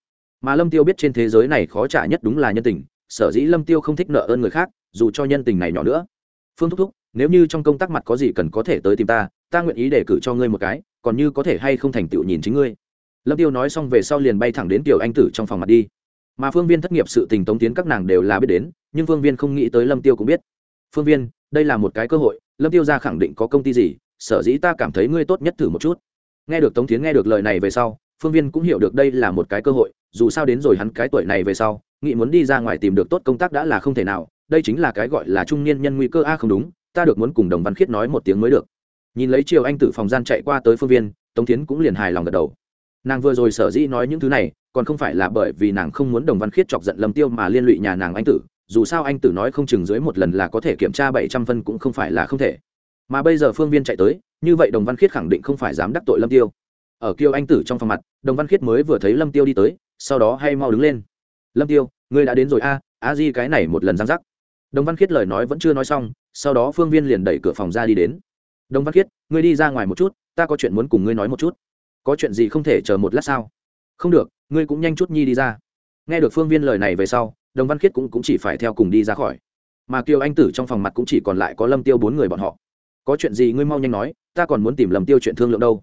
Mà lâm tiêu biết trên thế giới này khó trả nhất đúng là nhân tình, sở dĩ lâm tiêu không thích nợ ơn người khác, dù cho nhân tình này nhỏ nữa. Phương thúc thúc nếu như trong công tác mặt có gì cần có thể tới tìm ta ta nguyện ý để cử cho ngươi một cái, còn như có thể hay không thành tựu nhìn chính ngươi. Lâm tiêu nói xong về sau liền bay thẳng đến tiểu anh tử trong phòng mặt đi. Mà phương viên thất nghiệp sự tình tống tiến các nàng đều là biết đến, nhưng phương viên không nghĩ tới lâm tiêu cũng biết. Phương viên, đây là một cái cơ hội, lâm tiêu ra khẳng định có công ty gì, sở dĩ ta cảm thấy ngươi tốt nhất thử một chút. Nghe được tống tiến nghe được lời này về sau, phương viên cũng hiểu được đây là một cái cơ hội, dù sao đến rồi hắn cái tuổi này về sau nghị muốn đi ra ngoài tìm được tốt công tác đã là không thể nào, đây chính là cái gọi là trung niên nhân nguy cơ a không đúng ta được muốn cùng đồng văn khiết nói một tiếng mới được. Nhìn lấy chiều anh tử phòng gian chạy qua tới phương viên, tống tiến cũng liền hài lòng gật đầu. Nàng vừa rồi sở dĩ nói những thứ này, còn không phải là bởi vì nàng không muốn đồng văn khiết chọc giận lâm tiêu mà liên lụy nhà nàng anh tử, dù sao anh tử nói không chừng dưới một lần là có thể kiểm tra bảy trăm phân cũng không phải là không thể. Mà bây giờ phương viên chạy tới, như vậy đồng văn khiết khẳng định không phải dám đắc tội lâm tiêu. Ở kiêu anh tử trong phòng mặt, đồng văn khiết mới vừa thấy lâm tiêu đi tới, sau đó hay mau đứng lên. Lâm tiêu, ngươi đã đến rồi a a di cái này một lần giang giác đồng văn khiết lời nói vẫn chưa nói xong sau đó phương viên liền đẩy cửa phòng ra đi đến. Đồng văn khiết ngươi đi ra ngoài một chút ta có chuyện muốn cùng ngươi nói một chút. Có chuyện gì không thể chờ một lát sao? Không được ngươi cũng nhanh chút nhi đi ra. Nghe được phương viên lời này về sau đồng văn khiết cũng, cũng chỉ phải theo cùng đi ra khỏi. Mà kiều anh tử trong phòng mặt cũng chỉ còn lại có lâm tiêu bốn người bọn họ. Có chuyện gì ngươi mau nhanh nói ta còn muốn tìm lâm tiêu chuyện thương lượng đâu.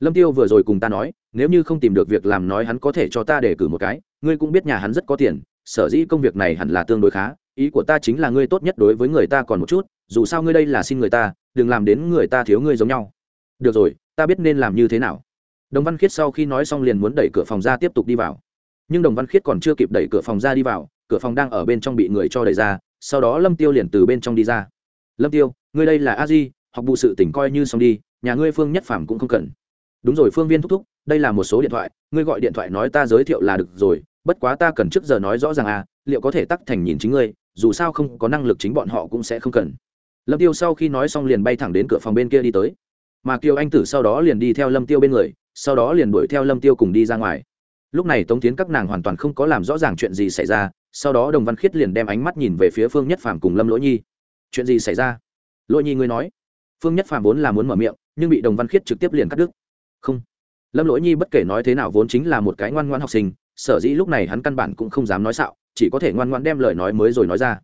Lâm tiêu vừa rồi cùng ta nói nếu như không tìm được việc làm nói hắn có thể cho ta để cử một cái ngươi cũng biết nhà hắn rất có tiền sở dĩ công việc này hẳn là tương đối khá ý của ta chính là ngươi tốt nhất đối với người ta còn một chút, dù sao ngươi đây là xin người ta, đừng làm đến người ta thiếu ngươi giống nhau. Được rồi, ta biết nên làm như thế nào. Đồng văn khiết sau khi nói xong liền muốn đẩy cửa phòng ra tiếp tục đi vào. Nhưng đồng văn khiết còn chưa kịp đẩy cửa phòng ra đi vào, cửa phòng đang ở bên trong bị người cho đẩy ra, sau đó lâm tiêu liền từ bên trong đi ra. Lâm tiêu, ngươi đây là a di, học vụ sự tỉnh coi như xong đi, nhà ngươi phương nhất phàm cũng không cần. Đúng rồi, phương viên thúc thúc, đây là một số điện thoại, ngươi gọi điện thoại nói ta giới thiệu là được rồi, bất quá ta cần trước giờ nói rõ ràng à liệu có thể tắc thành nhìn chính ngươi dù sao không có năng lực chính bọn họ cũng sẽ không cần. Lâm tiêu sau khi nói xong liền bay thẳng đến cửa phòng bên kia đi tới. Mà kiều anh tử sau đó liền đi theo lâm tiêu bên người, sau đó liền đuổi theo lâm tiêu cùng đi ra ngoài. Lúc này tống tiến các nàng hoàn toàn không có làm rõ ràng chuyện gì xảy ra, sau đó đồng văn khiết liền đem ánh mắt nhìn về phía phương nhất phàm cùng lâm lỗ nhi. Chuyện gì xảy ra? Lỗ nhi ngươi nói. Phương nhất phàm vốn là muốn mở miệng, nhưng bị đồng văn khiết trực tiếp liền cắt đứt. Không. Lâm lỗ nhi bất kể nói thế nào vốn chính là một cái ngoan ngoan học sinh, sở dĩ lúc này hắn căn bản cũng không dám nói xạo chỉ có thể ngoan ngoan đem lời nói mới rồi nói ra.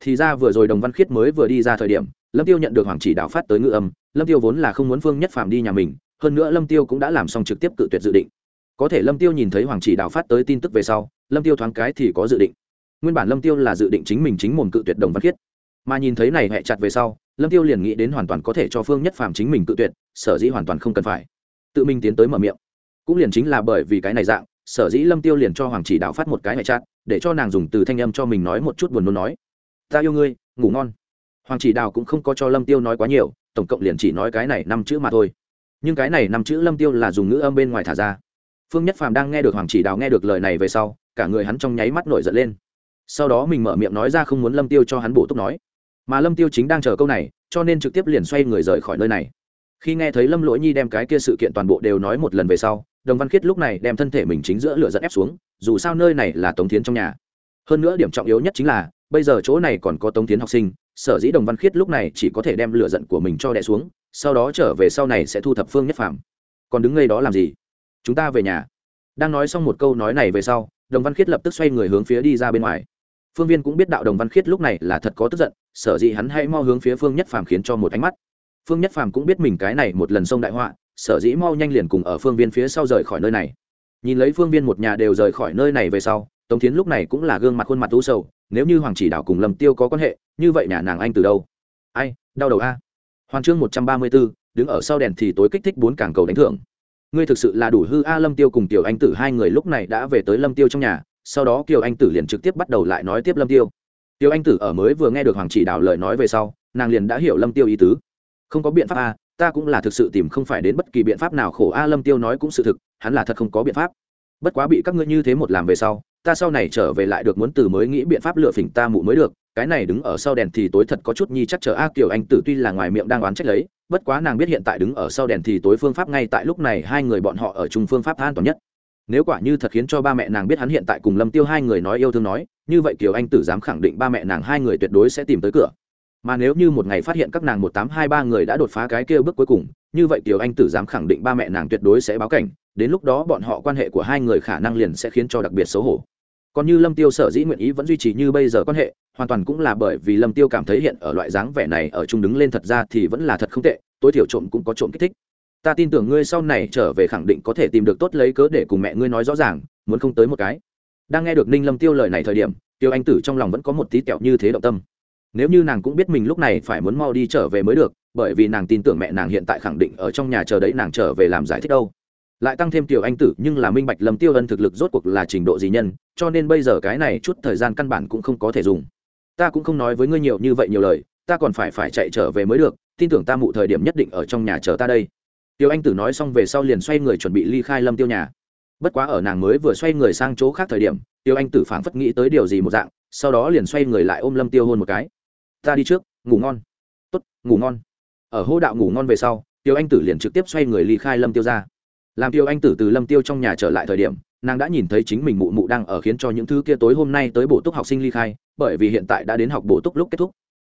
Thì ra vừa rồi đồng văn khiết mới vừa đi ra thời điểm, lâm tiêu nhận được hoàng chỉ đạo phát tới ngữ âm, lâm tiêu vốn là không muốn phương nhất phạm đi nhà mình, hơn nữa lâm tiêu cũng đã làm xong trực tiếp cự tuyệt dự định. Có thể lâm tiêu nhìn thấy hoàng chỉ đạo phát tới tin tức về sau, lâm tiêu thoáng cái thì có dự định. Nguyên bản lâm tiêu là dự định chính mình chính mồm cự tuyệt đồng văn khiết. Mà nhìn thấy này hẹ chặt về sau, lâm tiêu liền nghĩ đến hoàn toàn có thể cho phương nhất phạm chính mình cự tuyệt, sở dĩ hoàn toàn không cần phải. Tự mình tiến tới mở miệng. Cũng liền chính là bởi vì cái này dạng, sở dĩ lâm tiêu liền cho hoàng chỉ đạo phát một cái hẹ chặt để cho nàng dùng từ thanh âm cho mình nói một chút buồn nôn nói. Ta yêu ngươi, ngủ ngon. Hoàng chỉ đào cũng không có cho lâm tiêu nói quá nhiều, tổng cộng liền chỉ nói cái này năm chữ mà thôi. Nhưng cái này năm chữ lâm tiêu là dùng ngữ âm bên ngoài thả ra. Phương nhất phàm đang nghe được hoàng chỉ đào nghe được lời này về sau, cả người hắn trong nháy mắt nổi giận lên. Sau đó mình mở miệng nói ra không muốn lâm tiêu cho hắn bổ túc nói. Mà lâm tiêu chính đang chờ câu này, cho nên trực tiếp liền xoay người rời khỏi nơi này. Khi nghe thấy lâm lỗi nhi đem cái kia sự kiện toàn bộ đều nói một lần về sau đồng văn khiết lúc này đem thân thể mình chính giữa lửa dẫn ép xuống, dù sao nơi này là tống tiến trong nhà. Hơn nữa điểm trọng yếu nhất chính là, bây giờ chỗ này còn có tống tiến học sinh, sở dĩ đồng văn khiết lúc này chỉ có thể đem lửa giận của mình cho đẻ xuống, sau đó trở về sau này sẽ thu thập phương nhất phạm còn đứng ngay đó làm gì? Chúng ta về nhà. Đang nói xong một câu nói này về sau, đồng văn khiết lập tức xoay người hướng phía đi ra bên ngoài. Phương viên cũng biết đạo đồng văn khiết lúc này là thật có tức giận, sở dĩ hắn hay mau hướng phía phương nhất phàm khiến cho một ánh mắt. Phương nhất phàm cũng biết mình cái này một lần sông đại họa sở dĩ mau nhanh liền cùng ở phương viên phía sau rời khỏi nơi này. Nhìn lấy phương viên một nhà đều rời khỏi nơi này về sau tống tiến lúc này cũng là gương mặt khuôn mặt u sầu nếu như hoàng chỉ đạo cùng lâm tiêu có quan hệ như vậy nhà nàng anh từ đâu? Ai đau đầu a. Hoàng trương một trăm ba mươi 134, đứng ở sau đèn thì tối kích thích bốn càng cầu đánh thưởng. Ngươi thực sự là đủ hư a lâm tiêu cùng tiểu anh tử hai người lúc này đã về tới lâm tiêu trong nhà sau đó kiều anh tử liền trực tiếp bắt đầu lại nói tiếp lâm tiêu. Tiêu anh tử ở mới vừa nghe được hoàng chỉ đào lời nói về sau nàng liền đã hiểu lâm tiêu ý tứ. Không có biện pháp a ta cũng là thực sự tìm không phải đến bất kỳ biện pháp nào, khổ a lâm tiêu nói cũng sự thực, hắn là thật không có biện pháp. Bất quá bị các ngươi như thế một làm về sau, ta sau này trở về lại được muốn từ mới nghĩ biện pháp lựa phỉnh ta mụ mới được, cái này đứng ở sau đèn thì tối thật có chút nhi chắc chờ a kiều anh tử tuy là ngoài miệng đang oán trách lấy, bất quá nàng biết hiện tại đứng ở sau đèn thì tối phương pháp ngay tại lúc này hai người bọn họ ở chung phương pháp an toàn nhất. Nếu quả như thật khiến cho ba mẹ nàng biết hắn hiện tại cùng lâm tiêu hai người nói yêu thương nói, như vậy kiều anh tử dám khẳng định ba mẹ nàng hai người tuyệt đối sẽ tìm tới cửa mà nếu như một ngày phát hiện các nàng một tám hai ba người đã đột phá cái kia bước cuối cùng, như vậy tiểu anh tử dám khẳng định ba mẹ nàng tuyệt đối sẽ báo cảnh, đến lúc đó bọn họ quan hệ của hai người khả năng liền sẽ khiến cho đặc biệt xấu hổ. Còn như lâm tiêu sở dĩ nguyện ý vẫn duy trì như bây giờ quan hệ, hoàn toàn cũng là bởi vì lâm tiêu cảm thấy hiện ở loại dáng vẻ này ở chung đứng lên thật ra thì vẫn là thật không tệ, tối thiểu trộm cũng có trộm kích thích. Ta tin tưởng ngươi sau này trở về khẳng định có thể tìm được tốt lấy cớ để cùng mẹ ngươi nói rõ ràng, muốn không tới một cái. Đang nghe được ninh lâm tiêu lời này thời điểm, tiêu anh tử trong lòng vẫn có một tí kẹo như thế động tâm nếu như nàng cũng biết mình lúc này phải muốn mau đi trở về mới được, bởi vì nàng tin tưởng mẹ nàng hiện tại khẳng định ở trong nhà chờ đấy nàng trở về làm giải thích đâu. Lại tăng thêm tiểu anh tử, nhưng là minh bạch lâm tiêu ân thực lực rốt cuộc là trình độ gì nhân, cho nên bây giờ cái này chút thời gian căn bản cũng không có thể dùng. Ta cũng không nói với ngươi nhiều như vậy nhiều lời, ta còn phải phải chạy trở về mới được, tin tưởng ta mụ thời điểm nhất định ở trong nhà chờ ta đây. Tiểu anh tử nói xong về sau liền xoay người chuẩn bị ly khai lâm tiêu nhà. Bất quá ở nàng mới vừa xoay người sang chỗ khác thời điểm, tiểu anh tử phảng phất nghĩ tới điều gì một dạng, sau đó liền xoay người lại ôm lâm tiêu hôn một cái ta đi trước, ngủ ngon. Tốt, ngủ ngon. Ở hô đạo ngủ ngon về sau, tiêu anh tử liền trực tiếp xoay người ly khai lâm tiêu ra. Làm tiêu anh tử từ lâm tiêu trong nhà trở lại thời điểm, nàng đã nhìn thấy chính mình mụ mụ đang ở khiến cho những thứ kia tối hôm nay tới bổ túc học sinh ly khai, bởi vì hiện tại đã đến học bổ túc lúc kết thúc.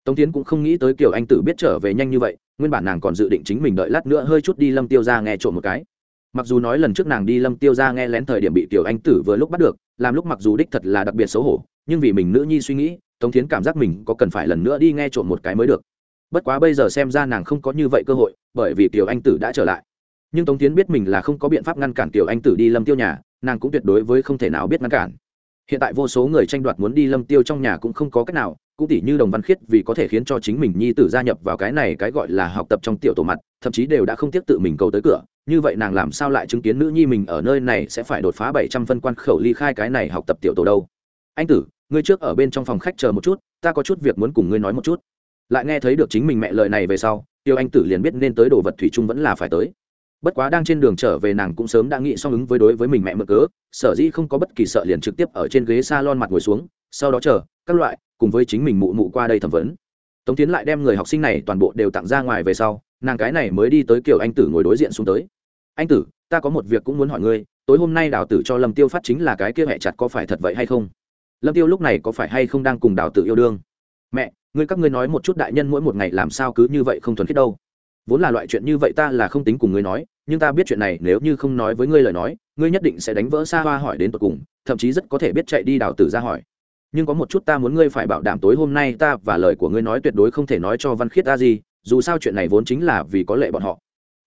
Tống tiến cũng không nghĩ tới kiều anh tử biết trở về nhanh như vậy, nguyên bản nàng còn dự định chính mình đợi lát nữa hơi chút đi lâm tiêu ra nghe trộm một cái. Mặc dù nói lần trước nàng đi lâm tiêu ra nghe lén thời điểm bị kiều anh tử vừa lúc bắt được, làm lúc mặc dù đích thật là đặc biệt xấu hổ, nhưng vì mình nữ nhi suy nghĩ tống tiến cảm giác mình có cần phải lần nữa đi nghe trộm một cái mới được. Bất quá bây giờ xem ra nàng không có như vậy cơ hội, bởi vì kiều anh tử đã trở lại. Nhưng tống tiến biết mình là không có biện pháp ngăn cản kiều anh tử đi lâm tiêu nhà, nàng cũng tuyệt đối với không thể nào biết ngăn cản. Hiện tại vô số người tranh đoạt muốn đi lâm tiêu trong nhà cũng không có cách nào, cũng tỉ như đồng văn khiết vì có thể khiến cho chính mình nhi tử gia nhập vào cái này cái gọi là học tập trong tiểu tổ mặt, thậm chí đều đã không tiếp tự mình cầu tới cửa. Như vậy nàng làm sao lại chứng kiến nữ nhi mình ở nơi này sẽ phải đột phá bảy trăm phân quan khẩu ly khai cái này học tập tiểu tổ đâu? Anh tử ngươi trước ở bên trong phòng khách chờ một chút, ta có chút việc muốn cùng ngươi nói một chút. Lại nghe thấy được chính mình mẹ lời này về sau, tiêu anh tử liền biết nên tới đồ vật thủy chung vẫn là phải tới. Bất quá đang trên đường trở về nàng cũng sớm đã nghĩ song ứng với đối với mình mẹ mở cớ, sở dĩ không có bất kỳ sợ liền trực tiếp ở trên ghế s a lon mặt ngồi xuống, sau đó chờ, các loại, cùng với chính mình mụ mụ qua đây thẩm vấn. Tống tiến lại đem người học sinh này toàn bộ đều tặng ra ngoài về sau, nàng cái này mới đi tới kiểu anh tử ngồi đối diện xuống tới. Anh tử, ta có một việc cũng muốn hỏi ngươi, tối hôm nay đào tử cho lâm tiêu phát chính là cái kia hẹ chặt có phải thật vậy hay không? Lâm tiêu lúc này có phải hay không đang cùng đào tử yêu đương? Mẹ, ngươi các ngươi nói một chút đại nhân mỗi một ngày làm sao cứ như vậy không thuần khiết đâu. Vốn là loại chuyện như vậy ta là không tính cùng ngươi nói, nhưng ta biết chuyện này nếu như không nói với ngươi lời nói, ngươi nhất định sẽ đánh vỡ xa hoa hỏi đến tột cùng, thậm chí rất có thể biết chạy đi đào tử ra hỏi. Nhưng có một chút ta muốn ngươi phải bảo đảm tối hôm nay ta và lời của ngươi nói tuyệt đối không thể nói cho văn khiết ta gì, dù sao chuyện này vốn chính là vì có lệ bọn họ.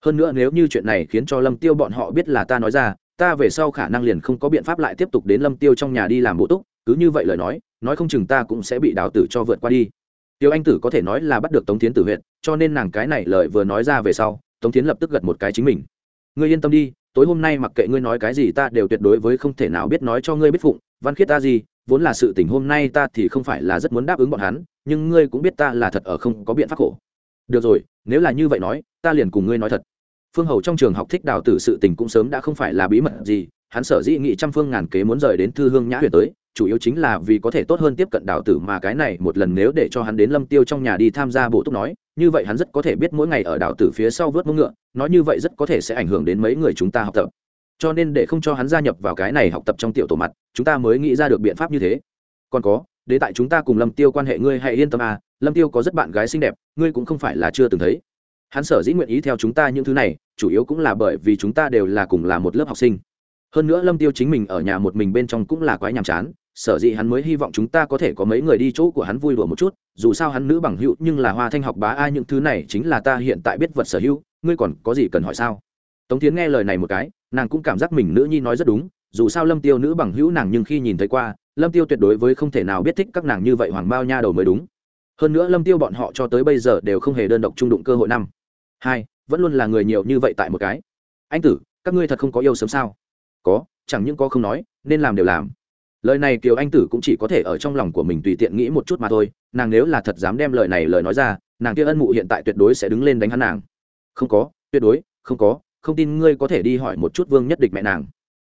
Hơn nữa nếu như chuyện này khiến cho lâm tiêu bọn họ biết là ta nói ra ta về sau khả năng liền không có biện pháp lại tiếp tục đến lâm tiêu trong nhà đi làm bộ túc, cứ như vậy lời nói nói không chừng ta cũng sẽ bị đào tử cho vượt qua đi. Tiêu anh tử có thể nói là bắt được tống tiến tử huyện cho nên nàng cái này lời vừa nói ra về sau, tống tiến lập tức gật một cái chính mình. Ngươi yên tâm đi, tối hôm nay mặc kệ ngươi nói cái gì ta đều tuyệt đối với không thể nào biết nói cho ngươi biết phụng, văn khiết ta gì, vốn là sự tình hôm nay ta thì không phải là rất muốn đáp ứng bọn hắn, nhưng ngươi cũng biết ta là thật ở không có biện pháp khổ. Được rồi, nếu là như vậy nói, ta liền cùng ngươi nói thật phương hầu trong trường học thích đào tử sự tình cũng sớm đã không phải là bí mật gì, hắn sở dĩ nghị trăm phương ngàn kế muốn rời đến thư hương nhã huyện tới, chủ yếu chính là vì có thể tốt hơn tiếp cận đào tử mà cái này một lần nếu để cho hắn đến lâm tiêu trong nhà đi tham gia bộ túc nói, như vậy hắn rất có thể biết mỗi ngày ở đào tử phía sau vớt mông ngựa, nói như vậy rất có thể sẽ ảnh hưởng đến mấy người chúng ta học tập. Cho nên để không cho hắn gia nhập vào cái này học tập trong tiểu tổ mặt, chúng ta mới nghĩ ra được biện pháp như thế. Còn có đến tại chúng ta cùng lâm tiêu quan hệ ngươi hãy yên tâm à lâm tiêu có rất bạn gái xinh đẹp, ngươi cũng không phải là chưa từng thấy hắn sở dĩ nguyện ý theo chúng ta những thứ này, chủ yếu cũng là bởi vì chúng ta đều là cùng là một lớp học sinh. Hơn nữa lâm tiêu chính mình ở nhà một mình bên trong cũng là quái nhàm chán, sở dĩ hắn mới hy vọng chúng ta có thể có mấy người đi chỗ của hắn vui đùa một chút, dù sao hắn nữ bằng hữu nhưng là hoa thanh học bá, ai những thứ này chính là ta hiện tại biết vật sở hữu, ngươi còn có gì cần hỏi sao? Tống tiến nghe lời này một cái, nàng cũng cảm giác mình nữ nhi nói rất đúng, dù sao lâm tiêu nữ bằng hữu nàng nhưng khi nhìn thấy qua, lâm tiêu tuyệt đối với không thể nào biết thích các nàng như vậy hoàng bao nha đầu mới đúng. Hơn nữa lâm tiêu bọn họ cho tới bây giờ đều không hề đơn độc trung đụng cơ hội năm hai, vẫn luôn là người nhiều như vậy tại một cái. Anh tử, các ngươi thật không có yêu sớm sao? Có, chẳng những có không nói, nên làm đều làm. Lời này kiều anh tử cũng chỉ có thể ở trong lòng của mình tùy tiện nghĩ một chút mà thôi, nàng nếu là thật dám đem lời này lời nói ra, nàng kia ân mụ hiện tại tuyệt đối sẽ đứng lên đánh hắn nàng. Không có, tuyệt đối, không có, không tin ngươi có thể đi hỏi một chút vương nhất địch mẹ nàng.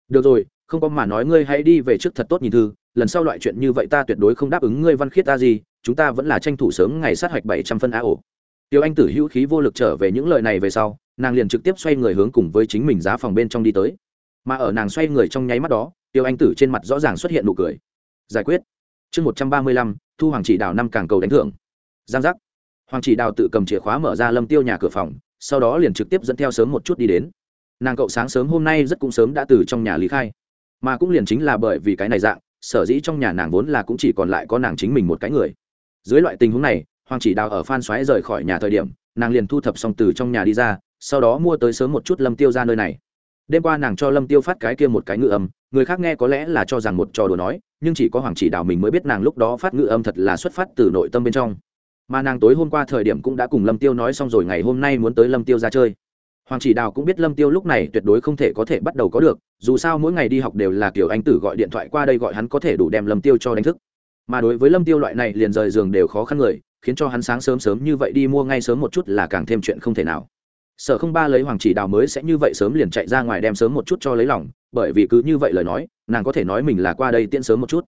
Được rồi, không có mà nói ngươi hãy đi về trước thật tốt nhìn thư, lần sau loại chuyện như vậy ta tuyệt đối không đáp ứng ngươi văn khiết ta gì, chúng ta vẫn là tranh thủ sớm ngày sát hạch bảy trăm phân a ổ tiêu anh tử hữu khí vô lực trở về những lời này về sau, nàng liền trực tiếp xoay người hướng cùng với chính mình giá phòng bên trong đi tới. Mà ở nàng xoay người trong nháy mắt đó, tiêu anh tử trên mặt rõ ràng xuất hiện nụ cười. Giải quyết. Chương một trăm ba mươi lăm, thu hoàng chỉ đào năm càng cầu đánh thưởng. Giang giác. Hoàng chỉ đào tự cầm chìa khóa mở ra lâm tiêu nhà cửa phòng, sau đó liền trực tiếp dẫn theo sớm một chút đi đến. Nàng cậu sáng sớm hôm nay rất cũng sớm đã từ trong nhà lý khai. Mà cũng liền chính là bởi vì cái này dạng, sở dĩ trong nhà nàng vốn là cũng chỉ còn lại có nàng chính mình một cái người. Dưới loại tình huống này hoàng chỉ đào ở phan xoáy rời khỏi nhà thời điểm, nàng liền thu thập xong từ trong nhà đi ra, sau đó mua tới sớm một chút lâm tiêu ra nơi này. Đêm qua nàng cho lâm tiêu phát cái kia một cái ngự âm, người khác nghe có lẽ là cho rằng một trò đùa nói, nhưng chỉ có hoàng chỉ đào mình mới biết nàng lúc đó phát ngự âm thật là xuất phát từ nội tâm bên trong. Mà nàng tối hôm qua thời điểm cũng đã cùng lâm tiêu nói xong rồi, ngày hôm nay muốn tới lâm tiêu ra chơi. Hoàng chỉ đào cũng biết lâm tiêu lúc này tuyệt đối không thể có thể bắt đầu có được, dù sao mỗi ngày đi học đều là kiểu anh tử gọi điện thoại qua đây gọi hắn có thể đủ đem lâm tiêu cho đánh thức. Mà đối với lâm tiêu loại này liền rời giường đều khó khăn người khiến cho hắn sáng sớm sớm như vậy đi mua ngay sớm một chút là càng thêm chuyện không thể nào. Sở không ba lấy hoàng chỉ đào mới sẽ như vậy sớm liền chạy ra ngoài đem sớm một chút cho lấy lòng, bởi vì cứ như vậy lời nói, nàng có thể nói mình là qua đây tiễn sớm một chút.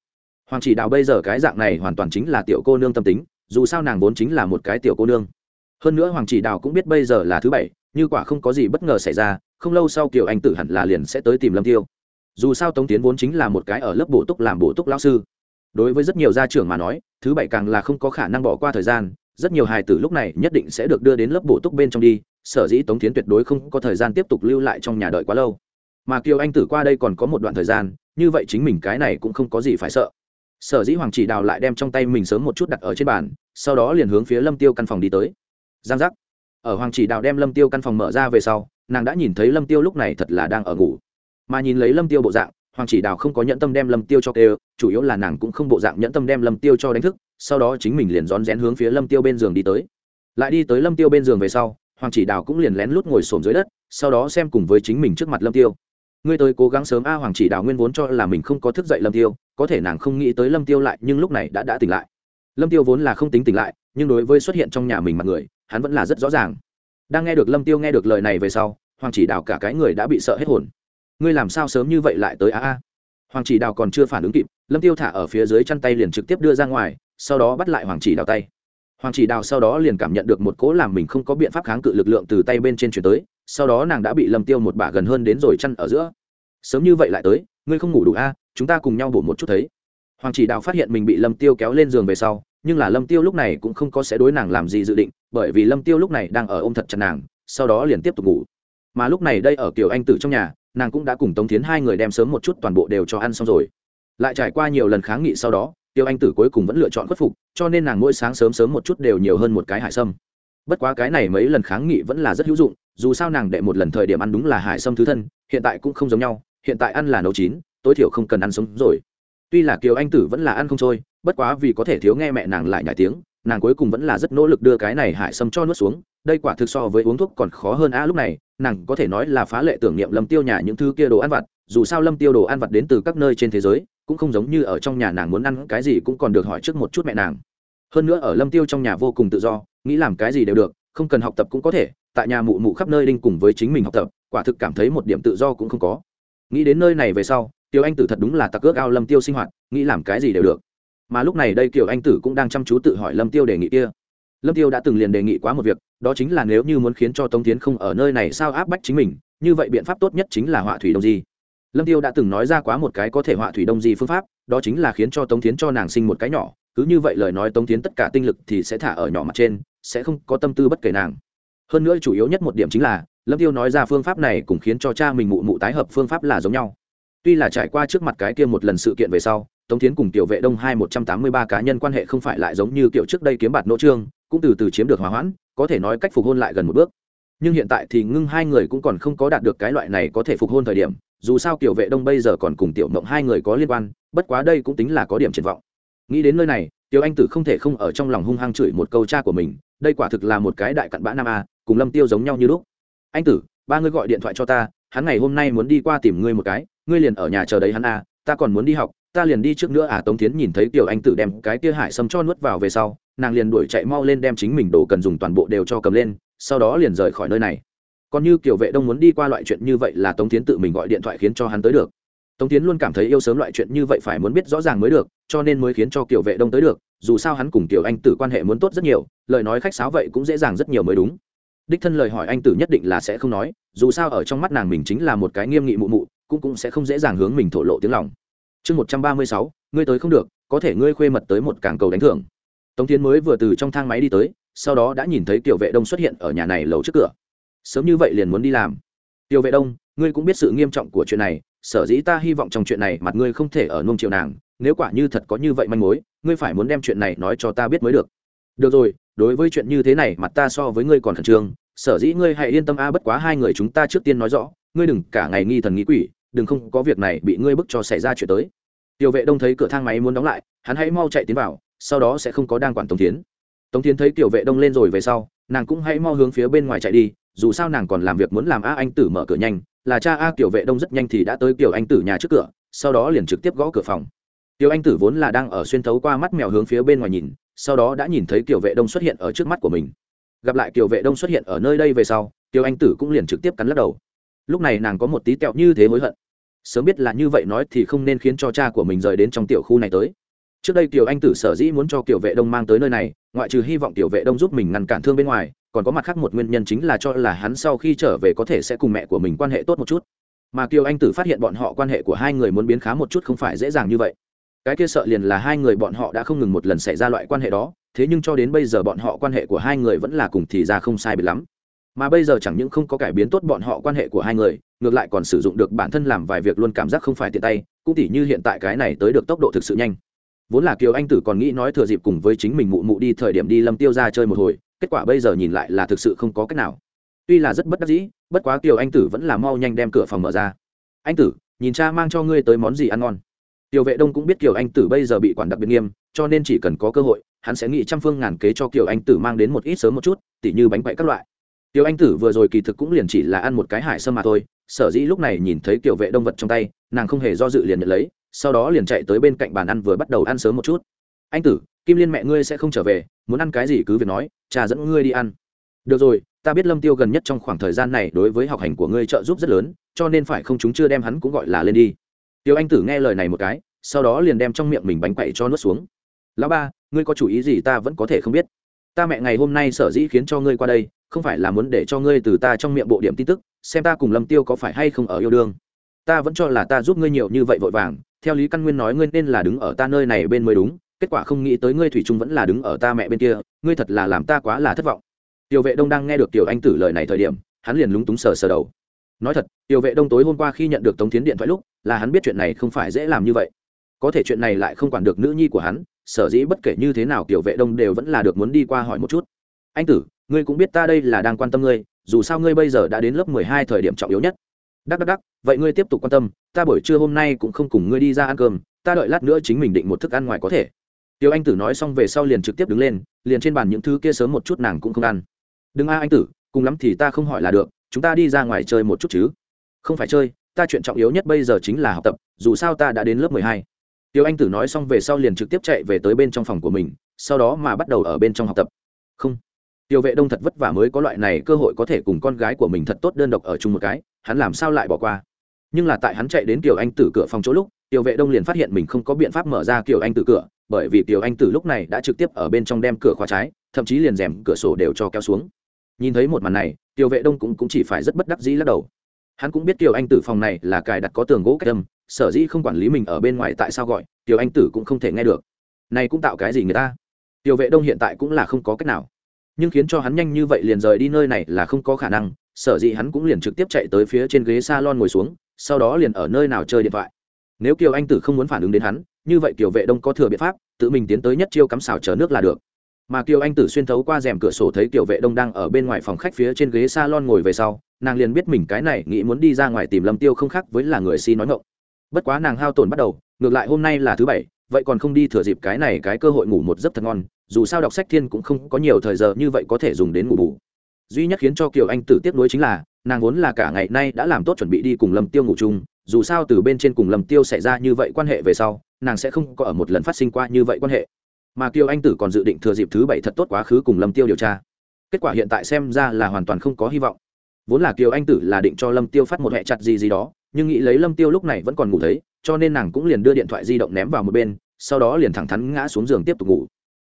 Hoàng chỉ đào bây giờ cái dạng này hoàn toàn chính là tiểu cô nương tâm tính, dù sao nàng vốn chính là một cái tiểu cô nương. Hơn nữa hoàng chỉ đào cũng biết bây giờ là thứ bảy, như quả không có gì bất ngờ xảy ra, không lâu sau kiều anh tử hẳn là liền sẽ tới tìm lâm tiêu. Dù sao tống tiến vốn chính là một cái ở lớp bổ túc làm bổ túc lão sư đối với rất nhiều gia trưởng mà nói, thứ bảy càng là không có khả năng bỏ qua thời gian, rất nhiều hài tử lúc này nhất định sẽ được đưa đến lớp bổ túc bên trong đi, sở dĩ tống tiến tuyệt đối không có thời gian tiếp tục lưu lại trong nhà đợi quá lâu. Mà kiều anh tử qua đây còn có một đoạn thời gian, như vậy chính mình cái này cũng không có gì phải sợ. Sở dĩ hoàng chỉ đào lại đem trong tay mình sớm một chút đặt ở trên bàn, sau đó liền hướng phía lâm tiêu căn phòng đi tới. Giang giác. Ở hoàng chỉ đào đem lâm tiêu căn phòng mở ra về sau, nàng đã nhìn thấy lâm tiêu lúc này thật là đang ở ngủ. Mà nhìn lấy lâm tiêu bộ dạng hoàng chỉ đào không có nhẫn tâm đem lâm tiêu cho tê, chủ yếu là nàng cũng không bộ dạng nhẫn tâm đem lâm tiêu cho đánh thức sau đó chính mình liền rón rén hướng phía lâm tiêu bên giường đi tới. Lại đi tới lâm tiêu bên giường về sau hoàng chỉ đào cũng liền lén lút ngồi xổm dưới đất sau đó xem cùng với chính mình trước mặt lâm tiêu. Ngươi tới cố gắng sớm a hoàng chỉ đào nguyên vốn cho là mình không có thức dậy lâm tiêu có thể nàng không nghĩ tới lâm tiêu lại nhưng lúc này đã đã tỉnh lại. Lâm tiêu vốn là không tính tỉnh lại nhưng đối với xuất hiện trong nhà mình mặt người hắn vẫn là rất rõ ràng. Đang nghe được lâm tiêu nghe được lời này về sau hoàng chỉ đào cả cái người đã bị sợ hết hồn ngươi làm sao sớm như vậy lại tới a a? Hoàng chỉ đào còn chưa phản ứng kịp, lâm tiêu thả ở phía dưới chăn tay liền trực tiếp đưa ra ngoài, sau đó bắt lại hoàng chỉ đào tay. Hoàng chỉ đào sau đó liền cảm nhận được một cỗ làm mình không có biện pháp kháng cự lực lượng từ tay bên trên chuyển tới, sau đó nàng đã bị lâm tiêu một bả gần hơn đến rồi chăn ở giữa. Sớm như vậy lại tới, ngươi không ngủ đủ a, chúng ta cùng nhau bổ một chút thấy. Hoàng chỉ đào phát hiện mình bị lâm tiêu kéo lên giường về sau, nhưng là lâm tiêu lúc này cũng không có sẽ đối nàng làm gì dự định, bởi vì lâm tiêu lúc này đang ở ôm thật chặt nàng, sau đó liền tiếp tục ngủ. Mà lúc này đây ở kiểu anh tử trong nhà nàng cũng đã cùng tống tiến hai người đem sớm một chút toàn bộ đều cho ăn xong rồi. Lại trải qua nhiều lần kháng nghị sau đó, tiêu anh tử cuối cùng vẫn lựa chọn khuất phục, cho nên nàng mỗi sáng sớm sớm một chút đều nhiều hơn một cái hải sâm. Bất quá cái này mấy lần kháng nghị vẫn là rất hữu dụng, dù sao nàng đệ một lần thời điểm ăn đúng là hải sâm thứ thân, hiện tại cũng không giống nhau, hiện tại ăn là nấu chín, tối thiểu không cần ăn sống rồi. Tuy là kiều anh tử vẫn là ăn không trôi, bất quá vì có thể thiếu nghe mẹ nàng lại nhảy tiếng, nàng cuối cùng vẫn là rất nỗ lực đưa cái này hải sâm cho nuốt xuống đây quả thực so với uống thuốc còn khó hơn a, lúc này, nàng có thể nói là phá lệ tưởng niệm lâm tiêu nhà những thứ kia đồ ăn vặt, dù sao lâm tiêu đồ ăn vặt đến từ các nơi trên thế giới, cũng không giống như ở trong nhà nàng muốn ăn cái gì cũng còn được hỏi trước một chút mẹ nàng. Hơn nữa ở lâm tiêu trong nhà vô cùng tự do, nghĩ làm cái gì đều được, không cần học tập cũng có thể, tại nhà mụ mụ khắp nơi đinh cùng với chính mình học tập, quả thực cảm thấy một điểm tự do cũng không có. Nghĩ đến nơi này về sau tiêu anh tử thật đúng là tặc ước ao lâm tiêu sinh hoạt, nghĩ làm cái gì đều được. Mà lúc này đây kiều anh tử cũng đang chăm chú tự hỏi lâm tiêu đề nghị kia lâm tiêu đã từng liền đề nghị quá một việc, đó chính là nếu như muốn khiến cho tống tiến không ở nơi này sao áp bách chính mình, như vậy biện pháp tốt nhất chính là họa thủy đông di. Lâm tiêu đã từng nói ra quá một cái có thể họa thủy đông di phương pháp, đó chính là khiến cho tống tiến cho nàng sinh một cái nhỏ, cứ như vậy lời nói tống tiến tất cả tinh lực thì sẽ thả ở nhỏ mặt trên, sẽ không có tâm tư bất kể nàng. Hơn nữa chủ yếu nhất một điểm chính là, lâm tiêu nói ra phương pháp này cũng khiến cho cha mình mụ mụ tái hợp phương pháp là giống nhau. Tuy là trải qua trước mặt cái kia một lần sự kiện về sau, tống tiến cùng tiểu vệ đông hai một trăm tám mươi ba cá nhân quan hệ không phải lại giống như kiểu trước đây kiếm bạt nỗ trương cũng từ từ chiếm được hòa hoãn, có thể nói cách phục hôn lại gần một bước. Nhưng hiện tại thì ngưng hai người cũng còn không có đạt được cái loại này có thể phục hôn thời điểm, dù sao kiểu vệ đông bây giờ còn cùng tiểu mộng hai người có liên quan, bất quá đây cũng tính là có điểm triển vọng. Nghĩ đến nơi này, tiểu anh tử không thể không ở trong lòng hung hăng chửi một câu cha của mình, đây quả thực là một cái đại cặn bã nam a, cùng lâm tiêu giống nhau như lúc. Anh tử, ba ngươi gọi điện thoại cho ta, hắn ngày hôm nay muốn đi qua tìm ngươi một cái, ngươi liền ở nhà chờ đấy hắn a, ta còn muốn đi học, ta liền đi trước nữa à. Tống tiến nhìn thấy tiểu anh tử đem cái kia hải sâm cho nuốt vào về sau nàng liền đuổi chạy mau lên đem chính mình đồ cần dùng toàn bộ đều cho cầm lên, sau đó liền rời khỏi nơi này. Còn như kiểu vệ đông muốn đi qua loại chuyện như vậy là tống tiến tự mình gọi điện thoại khiến cho hắn tới được. Tống tiến luôn cảm thấy yêu sớm loại chuyện như vậy phải muốn biết rõ ràng mới được, cho nên mới khiến cho kiểu vệ đông tới được, dù sao hắn cùng kiểu anh tử quan hệ muốn tốt rất nhiều, lời nói khách sáo vậy cũng dễ dàng rất nhiều mới đúng. Đích thân lời hỏi anh tử nhất định là sẽ không nói, dù sao ở trong mắt nàng mình chính là một cái nghiêm nghị mụ mụ, cũng cũng sẽ không dễ dàng hướng mình thổ lộ tiếng lòng. Chương một trăm ba mươi sáu, ngươi tới không được, có thể ngươi khuê mật tới một cảng cầu đánh thưởng tống tiến mới vừa từ trong thang máy đi tới, sau đó đã nhìn thấy tiểu vệ đông xuất hiện ở nhà này lầu trước cửa. Sớm như vậy liền muốn đi làm. Tiểu vệ đông, ngươi cũng biết sự nghiêm trọng của chuyện này, sở dĩ ta hy vọng trong chuyện này mặt ngươi không thể ở nông chiều nàng, nếu quả như thật có như vậy manh mối, ngươi phải muốn đem chuyện này nói cho ta biết mới được. Được rồi, đối với chuyện như thế này mặt ta so với ngươi còn khẩn trương, sở dĩ ngươi hãy yên tâm a, bất quá hai người chúng ta trước tiên nói rõ, ngươi đừng cả ngày nghi thần nghĩ quỷ, đừng không có việc này bị ngươi bức cho xảy ra chuyện tới. Tiểu vệ đông thấy cửa thang máy muốn đóng lại, hắn hãy mau chạy tiến vào sau đó sẽ không có đang quản tống tiến tống tiến thấy tiểu vệ đông lên rồi về sau, nàng cũng hãy mau hướng phía bên ngoài chạy đi, dù sao nàng còn làm việc muốn làm a anh tử mở cửa nhanh, là cha a tiểu vệ đông rất nhanh thì đã tới tiểu anh tử nhà trước cửa, sau đó liền trực tiếp gõ cửa phòng. Tiểu anh tử vốn là đang ở xuyên thấu qua mắt mèo hướng phía bên ngoài nhìn, sau đó đã nhìn thấy tiểu vệ đông xuất hiện ở trước mắt của mình. Gặp lại tiểu vệ đông xuất hiện ở nơi đây về sau, tiểu anh tử cũng liền trực tiếp cắn lắc đầu. Lúc này nàng có một tí tẹo như thế hối hận. Sớm biết là như vậy nói thì không nên khiến cho cha của mình rời đến trong tiểu khu này tới trước đây tiểu anh tử sở dĩ muốn cho tiểu vệ đông mang tới nơi này, ngoại trừ hy vọng tiểu vệ đông giúp mình ngăn cản thương bên ngoài, còn có mặt khác một nguyên nhân chính là cho là hắn sau khi trở về có thể sẽ cùng mẹ của mình quan hệ tốt một chút. Mà kiều anh tử phát hiện bọn họ quan hệ của hai người muốn biến khá một chút không phải dễ dàng như vậy. Cái kia sợ liền là hai người bọn họ đã không ngừng một lần xảy ra loại quan hệ đó, thế nhưng cho đến bây giờ bọn họ quan hệ của hai người vẫn là cùng thì ra không sai biệt lắm. Mà bây giờ chẳng những không có cải biến tốt bọn họ quan hệ của hai người, ngược lại còn sử dụng được bản thân làm vài việc luôn cảm giác không phải tiện tay, cũng tỉ như hiện tại cái này tới được tốc độ thực sự nhanh vốn là kiều anh tử còn nghĩ nói thừa dịp cùng với chính mình mụ mụ đi thời điểm đi lâm tiêu ra chơi một hồi, kết quả bây giờ nhìn lại là thực sự không có cách nào. Tuy là rất bất đắc dĩ, bất quá kiều anh tử vẫn là mau nhanh đem cửa phòng mở ra. Anh tử, nhìn cha mang cho ngươi tới món gì ăn ngon? Tiểu vệ đông cũng biết kiều anh tử bây giờ bị quản đặc biệt nghiêm, cho nên chỉ cần có cơ hội, hắn sẽ nghĩ trăm phương ngàn kế cho kiều anh tử mang đến một ít sớm một chút, tỉ như bánh quậy các loại. Tiểu anh tử vừa rồi kỳ thực cũng liền chỉ là ăn một cái hải sâm mà thôi, sở dĩ lúc này nhìn thấy kiểu vệ đông vật trong tay, nàng không hề do dự liền nhận lấy sau đó liền chạy tới bên cạnh bàn ăn vừa bắt đầu ăn sớm một chút. Anh tử, kim liên mẹ ngươi sẽ không trở về, muốn ăn cái gì cứ việc nói, cha dẫn ngươi đi ăn. Được rồi, ta biết lâm tiêu gần nhất trong khoảng thời gian này đối với học hành của ngươi trợ giúp rất lớn, cho nên phải không chúng chưa đem hắn cũng gọi là lên đi. Tiêu anh tử nghe lời này một cái, sau đó liền đem trong miệng mình bánh quậy cho nuốt xuống. Lão ba, ngươi có chủ ý gì ta vẫn có thể không biết. Ta mẹ ngày hôm nay sở dĩ khiến cho ngươi qua đây, không phải là muốn để cho ngươi từ ta trong miệng bộ điểm tin tức, xem ta cùng lâm tiêu có phải hay không ở yêu đương. Ta vẫn cho là ta giúp ngươi nhiều như vậy vội vàng theo lý căn nguyên nói ngươi nên là đứng ở ta nơi này bên mới đúng, kết quả không nghĩ tới ngươi thủy trung vẫn là đứng ở ta mẹ bên kia, ngươi thật là làm ta quá là thất vọng. Tiểu vệ đông đang nghe được tiểu anh tử lời này thời điểm, hắn liền lúng túng sờ sờ đầu. Nói thật, tiểu vệ đông tối hôm qua khi nhận được tống tiến điện thoại lúc, là hắn biết chuyện này không phải dễ làm như vậy. Có thể chuyện này lại không quản được nữ nhi của hắn, sở dĩ bất kể như thế nào tiểu vệ đông đều vẫn là được muốn đi qua hỏi một chút. Anh tử, ngươi cũng biết ta đây là đang quan tâm ngươi, dù sao ngươi bây giờ đã đến lớp mười hai thời điểm trọng yếu nhất. Đắc đắc đắc, vậy ngươi tiếp tục quan tâm ta buổi trưa hôm nay cũng không cùng ngươi đi ra ăn cơm, ta đợi lát nữa chính mình định một thức ăn ngoài có thể. Tiêu anh tử nói xong về sau liền trực tiếp đứng lên, liền trên bàn những thứ kia sớm một chút nàng cũng không ăn. Đừng a anh tử, cùng lắm thì ta không hỏi là được, chúng ta đi ra ngoài chơi một chút chứ. Không phải chơi, ta chuyện trọng yếu nhất bây giờ chính là học tập, dù sao ta đã đến lớp mười hai. Tiêu anh tử nói xong về sau liền trực tiếp chạy về tới bên trong phòng của mình, sau đó mà bắt đầu ở bên trong học tập. Không. Tiêu vệ đông thật vất vả mới có loại này cơ hội có thể cùng con gái của mình thật tốt đơn độc ở chung một cái, hắn làm sao lại bỏ qua? Nhưng là tại hắn chạy đến kiều anh tử cửa phòng chỗ lúc tiểu vệ đông liền phát hiện mình không có biện pháp mở ra kiều anh tử cửa bởi vì tiểu anh tử lúc này đã trực tiếp ở bên trong đem cửa khóa trái thậm chí liền rèm cửa sổ đều cho kéo xuống. Nhìn thấy một màn này tiểu vệ đông cũng, cũng chỉ phải rất bất đắc dĩ lắc đầu. Hắn cũng biết tiểu anh tử phòng này là cài đặt có tường gỗ cách âm sở dĩ không quản lý mình ở bên ngoài tại sao gọi tiểu anh tử cũng không thể nghe được. Này cũng tạo cái gì người ta? Tiểu vệ đông hiện tại cũng là không có cách nào. Nhưng khiến cho hắn nhanh như vậy liền rời đi nơi này là không có khả năng sở dĩ hắn cũng liền trực tiếp chạy tới phía trên ghế s a lon ngồi xuống sau đó liền ở nơi nào chơi điện thoại. Nếu kiều anh tử không muốn phản ứng đến hắn, như vậy kiều vệ đông có thừa biện pháp, tự mình tiến tới nhất chiêu cắm xào chở nước là được. Mà kiều anh tử xuyên thấu qua rèm cửa sổ thấy kiều vệ đông đang ở bên ngoài phòng khách phía trên ghế s a lon ngồi về sau, nàng liền biết mình cái này nghĩ muốn đi ra ngoài tìm lâm tiêu không khác với là người si nói ngộng bất quá nàng hao tổn bắt đầu, ngược lại hôm nay là thứ bảy, vậy còn không đi thừa dịp cái này cái cơ hội ngủ một giấc thật ngon, dù sao đọc sách thiên cũng không có nhiều thời giờ như vậy có thể dùng đến ngủ bù. Duy nhất khiến cho kiều anh tử tiếp nối chính là nàng vốn là cả ngày nay đã làm tốt chuẩn bị đi cùng lâm tiêu ngủ chung, dù sao từ bên trên cùng lâm tiêu xảy ra như vậy quan hệ về sau, nàng sẽ không có ở một lần phát sinh qua như vậy quan hệ. Mà kiều anh tử còn dự định thừa dịp thứ bảy thật tốt quá khứ cùng lâm tiêu điều tra. Kết quả hiện tại xem ra là hoàn toàn không có hy vọng. Vốn là kiều anh tử là định cho lâm tiêu phát một hệ chặt gì gì đó, nhưng nghĩ lấy lâm tiêu lúc này vẫn còn ngủ thấy, cho nên nàng cũng liền đưa điện thoại di động ném vào một bên, sau đó liền thẳng thắn ngã xuống giường tiếp tục ngủ.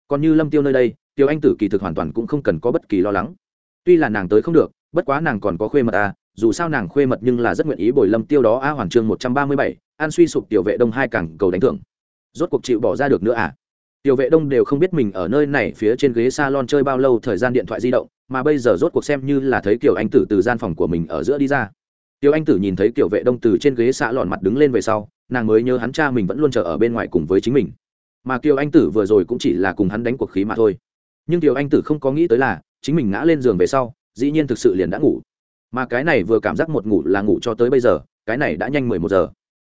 Còn như lâm tiêu nơi đây, kiều anh tử kỳ thực hoàn toàn cũng không cần có bất kỳ lo lắng. Tuy là nàng tới không được bất quá nàng còn có khuê mật à dù sao nàng khuê mật nhưng là rất nguyện ý bồi lâm tiêu đó a hoàng chương một trăm ba mươi bảy, an suy sụp tiểu vệ đông hai cảng cầu đánh thưởng. Rốt cuộc chịu bỏ ra được nữa à? Tiểu vệ đông đều không biết mình ở nơi này phía trên ghế salon chơi bao lâu, thời gian điện thoại di động, mà bây giờ rốt cuộc xem như là thấy kiểu anh tử từ gian phòng của mình ở giữa đi ra. Tiểu anh tử nhìn thấy kiểu vệ đông từ trên ghế xạ lòn mặt đứng lên về sau, nàng mới nhớ hắn cha mình vẫn luôn chờ ở bên ngoài cùng với chính mình. Mà kiều anh tử vừa rồi cũng chỉ là cùng hắn đánh cuộc khí mà thôi. Nhưng kiều anh tử không có nghĩ tới là, chính mình ngã lên giường về sau dĩ nhiên thực sự liền đã ngủ. Mà cái này vừa cảm giác một ngủ là ngủ cho tới bây giờ, cái này đã nhanh mười một giờ.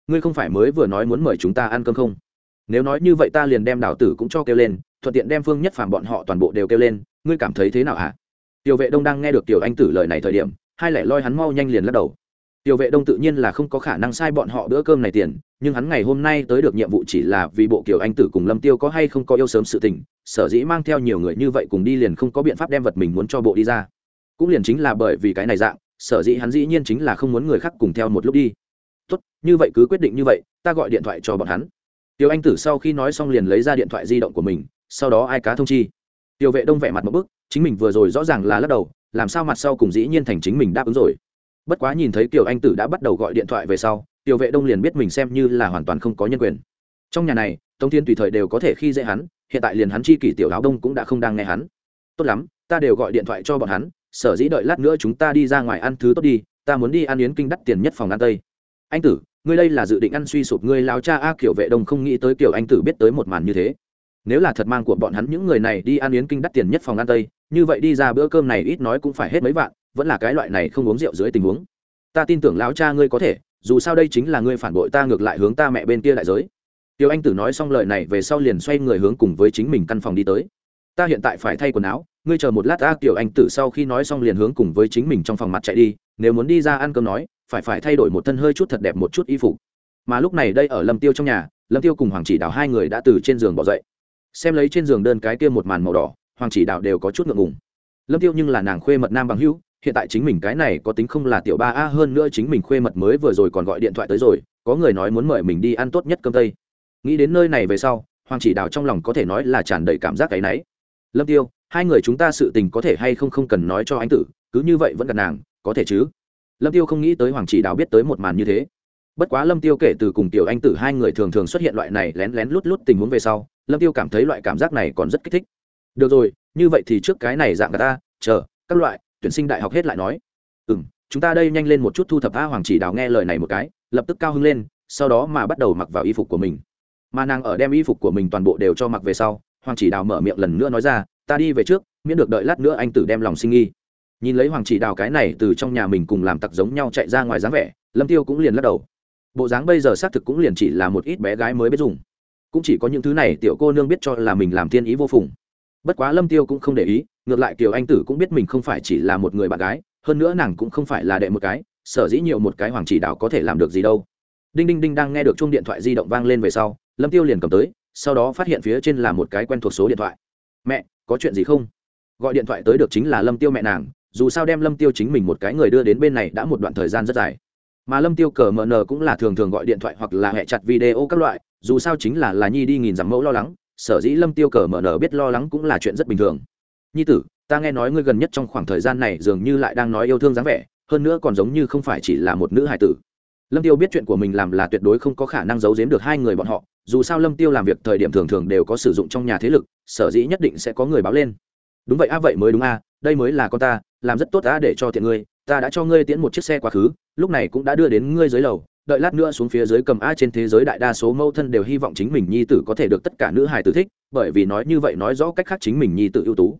Ngươi không phải mới vừa nói muốn mời chúng ta ăn cơm không? Nếu nói như vậy ta liền đem đào tử cũng cho kêu lên, thuận tiện đem phương nhất phàm bọn họ toàn bộ đều kêu lên. Ngươi cảm thấy thế nào hả? Tiểu vệ đông đang nghe được tiểu anh tử lời này thời điểm, hai lẻ loi hắn mau nhanh liền lắc đầu. Tiểu vệ đông tự nhiên là không có khả năng sai bọn họ bữa cơm này tiền, nhưng hắn ngày hôm nay tới được nhiệm vụ chỉ là vì bộ kiểu anh tử cùng lâm tiêu có hay không có yêu sớm sự tình, sở dĩ mang theo nhiều người như vậy cùng đi liền không có biện pháp đem vật mình muốn cho bộ đi ra cũng liền chính là bởi vì cái này dạng, sở dĩ hắn dĩ nhiên chính là không muốn người khác cùng theo một lúc đi. Tốt, như vậy cứ quyết định như vậy, ta gọi điện thoại cho bọn hắn. Tiểu anh tử sau khi nói xong liền lấy ra điện thoại di động của mình, sau đó ai cá thông chi. Tiểu vệ đông vẻ mặt một bức, chính mình vừa rồi rõ ràng là lắc đầu, làm sao mặt sau cùng dĩ nhiên thành chính mình đáp ứng rồi. Bất quá nhìn thấy tiểu anh tử đã bắt đầu gọi điện thoại về sau, tiểu vệ đông liền biết mình xem như là hoàn toàn không có nhân quyền. Trong nhà này, tống thiên tùy thời đều có thể khi dễ hắn, hiện tại liền hắn chi kỷ tiểu áo đông cũng đã không đang nghe hắn. Tốt lắm, ta đều gọi điện thoại cho bọn hắn sở dĩ đợi lát nữa chúng ta đi ra ngoài ăn thứ tốt đi, ta muốn đi ăn yến kinh đắt tiền nhất phòng ăn tây. Anh tử, ngươi đây là dự định ăn suy sụp ngươi lao cha a kiểu vệ đông không nghĩ tới kiểu anh tử biết tới một màn như thế. Nếu là thật mang của bọn hắn những người này đi ăn yến kinh đắt tiền nhất phòng ăn tây, như vậy đi ra bữa cơm này ít nói cũng phải hết mấy vạn, vẫn là cái loại này không uống rượu dưới tình huống. Ta tin tưởng lão cha ngươi có thể, dù sao đây chính là ngươi phản bội ta ngược lại hướng ta mẹ bên kia đại giới. Tiêu anh tử nói xong lời này về sau liền xoay người hướng cùng với chính mình căn phòng đi tới. Ta hiện tại phải thay quần áo ngươi chờ một lát ta, tiểu anh tử sau khi nói xong liền hướng cùng với chính mình trong phòng mặt chạy đi, nếu muốn đi ra ăn cơm nói, phải phải thay đổi một thân hơi chút thật đẹp một chút y phục. Mà lúc này đây ở lâm tiêu trong nhà, lâm tiêu cùng hoàng chỉ đào hai người đã từ trên giường bỏ dậy. Xem lấy trên giường đơn cái kia một màn màu đỏ, hoàng chỉ đào đều có chút ngượng ngùng. Lâm tiêu nhưng là nàng khuê mật nam bằng hữu, hiện tại chính mình cái này có tính không là tiểu ba a, hơn nữa chính mình khuê mật mới vừa rồi còn gọi điện thoại tới rồi, có người nói muốn mời mình đi ăn tốt nhất cơm tây. Nghĩ đến nơi này về sau, hoàng chỉ đào trong lòng có thể nói là tràn đầy cảm giác cái náy. Lâm tiêu hai người chúng ta sự tình có thể hay không không cần nói cho anh tử, cứ như vậy vẫn cần nàng, có thể chứ? Lâm tiêu không nghĩ tới hoàng chỉ đào biết tới một màn như thế. Bất quá lâm tiêu kể từ cùng tiểu anh tử hai người thường thường xuất hiện loại này lén lén lút lút tình huống về sau, lâm tiêu cảm thấy loại cảm giác này còn rất kích thích. Được rồi, như vậy thì trước cái này dạng ta, chờ, các loại, tuyển sinh đại học hết lại nói. Ừ m chúng ta đây nhanh lên một chút thu thập a hoàng chỉ đào nghe lời này một cái, lập tức cao hứng lên, sau đó mà bắt đầu mặc vào y phục của mình. Mà nàng ở đem y phục của mình toàn bộ đều cho mặc về sau, hoàng chỉ đào mở miệng lần nữa nói ra ta đi về trước, miễn được đợi lát nữa anh tử đem lòng sinh nghi. Nhìn lấy hoàng chỉ đào cái này từ trong nhà mình cùng làm tặc giống nhau chạy ra ngoài dáng vẻ, lâm tiêu cũng liền lắc đầu. Bộ dáng bây giờ xác thực cũng liền chỉ là một ít bé gái mới biết dùng. Cũng chỉ có những thứ này tiểu cô nương biết cho là mình làm thiên ý vô phùng. Bất quá lâm tiêu cũng không để ý, ngược lại kiều anh tử cũng biết mình không phải chỉ là một người bạn gái, hơn nữa nàng cũng không phải là đệ một cái, sở dĩ nhiều một cái hoàng chỉ đạo có thể làm được gì đâu. Đinh đinh đinh đang nghe được chuông điện thoại di động vang lên về sau, lâm tiêu liền cầm tới, sau đó phát hiện phía trên là một cái quen thuộc số điện thoại. Mẹ có chuyện gì không? Gọi điện thoại tới được chính là lâm tiêu mẹ nàng, dù sao đem lâm tiêu chính mình một cái người đưa đến bên này đã một đoạn thời gian rất dài. Mà lâm tiêu cờ mờ nờ cũng là thường thường gọi điện thoại hoặc là hẹ chặt video các loại, dù sao chính là là nhi đi nghìn dặm mẫu lo lắng, sở dĩ lâm tiêu cờ mờ nờ biết lo lắng cũng là chuyện rất bình thường. Nhi tử, ta nghe nói ngươi gần nhất trong khoảng thời gian này dường như lại đang nói yêu thương dáng vẻ, hơn nữa còn giống như không phải chỉ là một nữ hài tử. Lâm tiêu biết chuyện của mình làm là tuyệt đối không có khả năng giấu giếm được hai người bọn họ, dù sao lâm tiêu làm việc thời điểm thường thường đều có sử dụng trong nhà thế lực sở dĩ nhất định sẽ có người báo lên. Đúng vậy, a, vậy mới đúng a, đây mới là con ta, làm rất tốt đã để cho tiện ngươi, ta đã cho ngươi tiễn một chiếc xe quá khứ, lúc này cũng đã đưa đến ngươi dưới lầu, đợi lát nữa xuống phía dưới cầm a trên thế giới đại đa số mâu thân đều hy vọng chính mình nhi tử có thể được tất cả nữ hài tử thích, bởi vì nói như vậy nói rõ cách khác chính mình nhi tử ưu tú.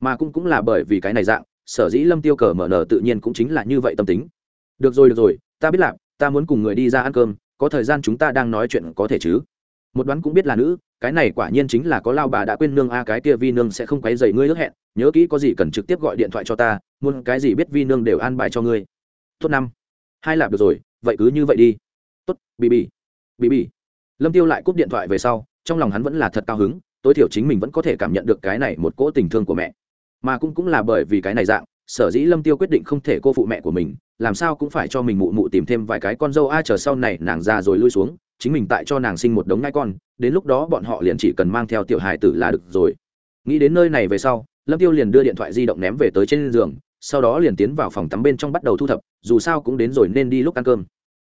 Mà cũng cũng là bởi vì cái này dạng, sở dĩ lâm tiêu cờ mở nở tự nhiên cũng chính là như vậy tâm tính. Được rồi được rồi, ta biết làm ta muốn cùng người đi ra ăn cơm, có thời gian chúng ta đang nói chuyện có thể chứ? Một đoán cũng biết là nữ cái này quả nhiên chính là có lao bà đã quên nương, a, cái kia vi nương sẽ không quấy dày ngươi ước hẹn, nhớ kỹ có gì cần trực tiếp gọi điện thoại cho ta, muốn cái gì biết vi nương đều an bài cho ngươi. Tốt năm. Hai lạp được rồi, vậy cứ như vậy đi. Tốt bị bị bị bị lâm tiêu lại cúp điện thoại về sau, trong lòng hắn vẫn là thật cao hứng, tối thiểu chính mình vẫn có thể cảm nhận được cái này một cỗ tình thương của mẹ. Mà cũng cũng là bởi vì cái này dạng, sở dĩ lâm tiêu quyết định không thể cô phụ mẹ của mình, làm sao cũng phải cho mình mụ mụ tìm thêm vài cái con dâu ai chờ sau này nàng già rồi lui xuống chính mình tại cho nàng sinh một đống ngai con, đến lúc đó bọn họ liền chỉ cần mang theo tiểu hài tử là được rồi. Nghĩ đến nơi này về sau, lâm tiêu liền đưa điện thoại di động ném về tới trên giường, sau đó liền tiến vào phòng tắm bên trong bắt đầu thu thập, dù sao cũng đến rồi nên đi lúc ăn cơm.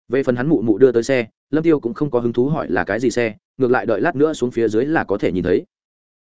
Về phần hắn mụ mụ đưa tới xe, lâm tiêu cũng không có hứng thú hỏi là cái gì xe, ngược lại đợi lát nữa xuống phía dưới là có thể nhìn thấy.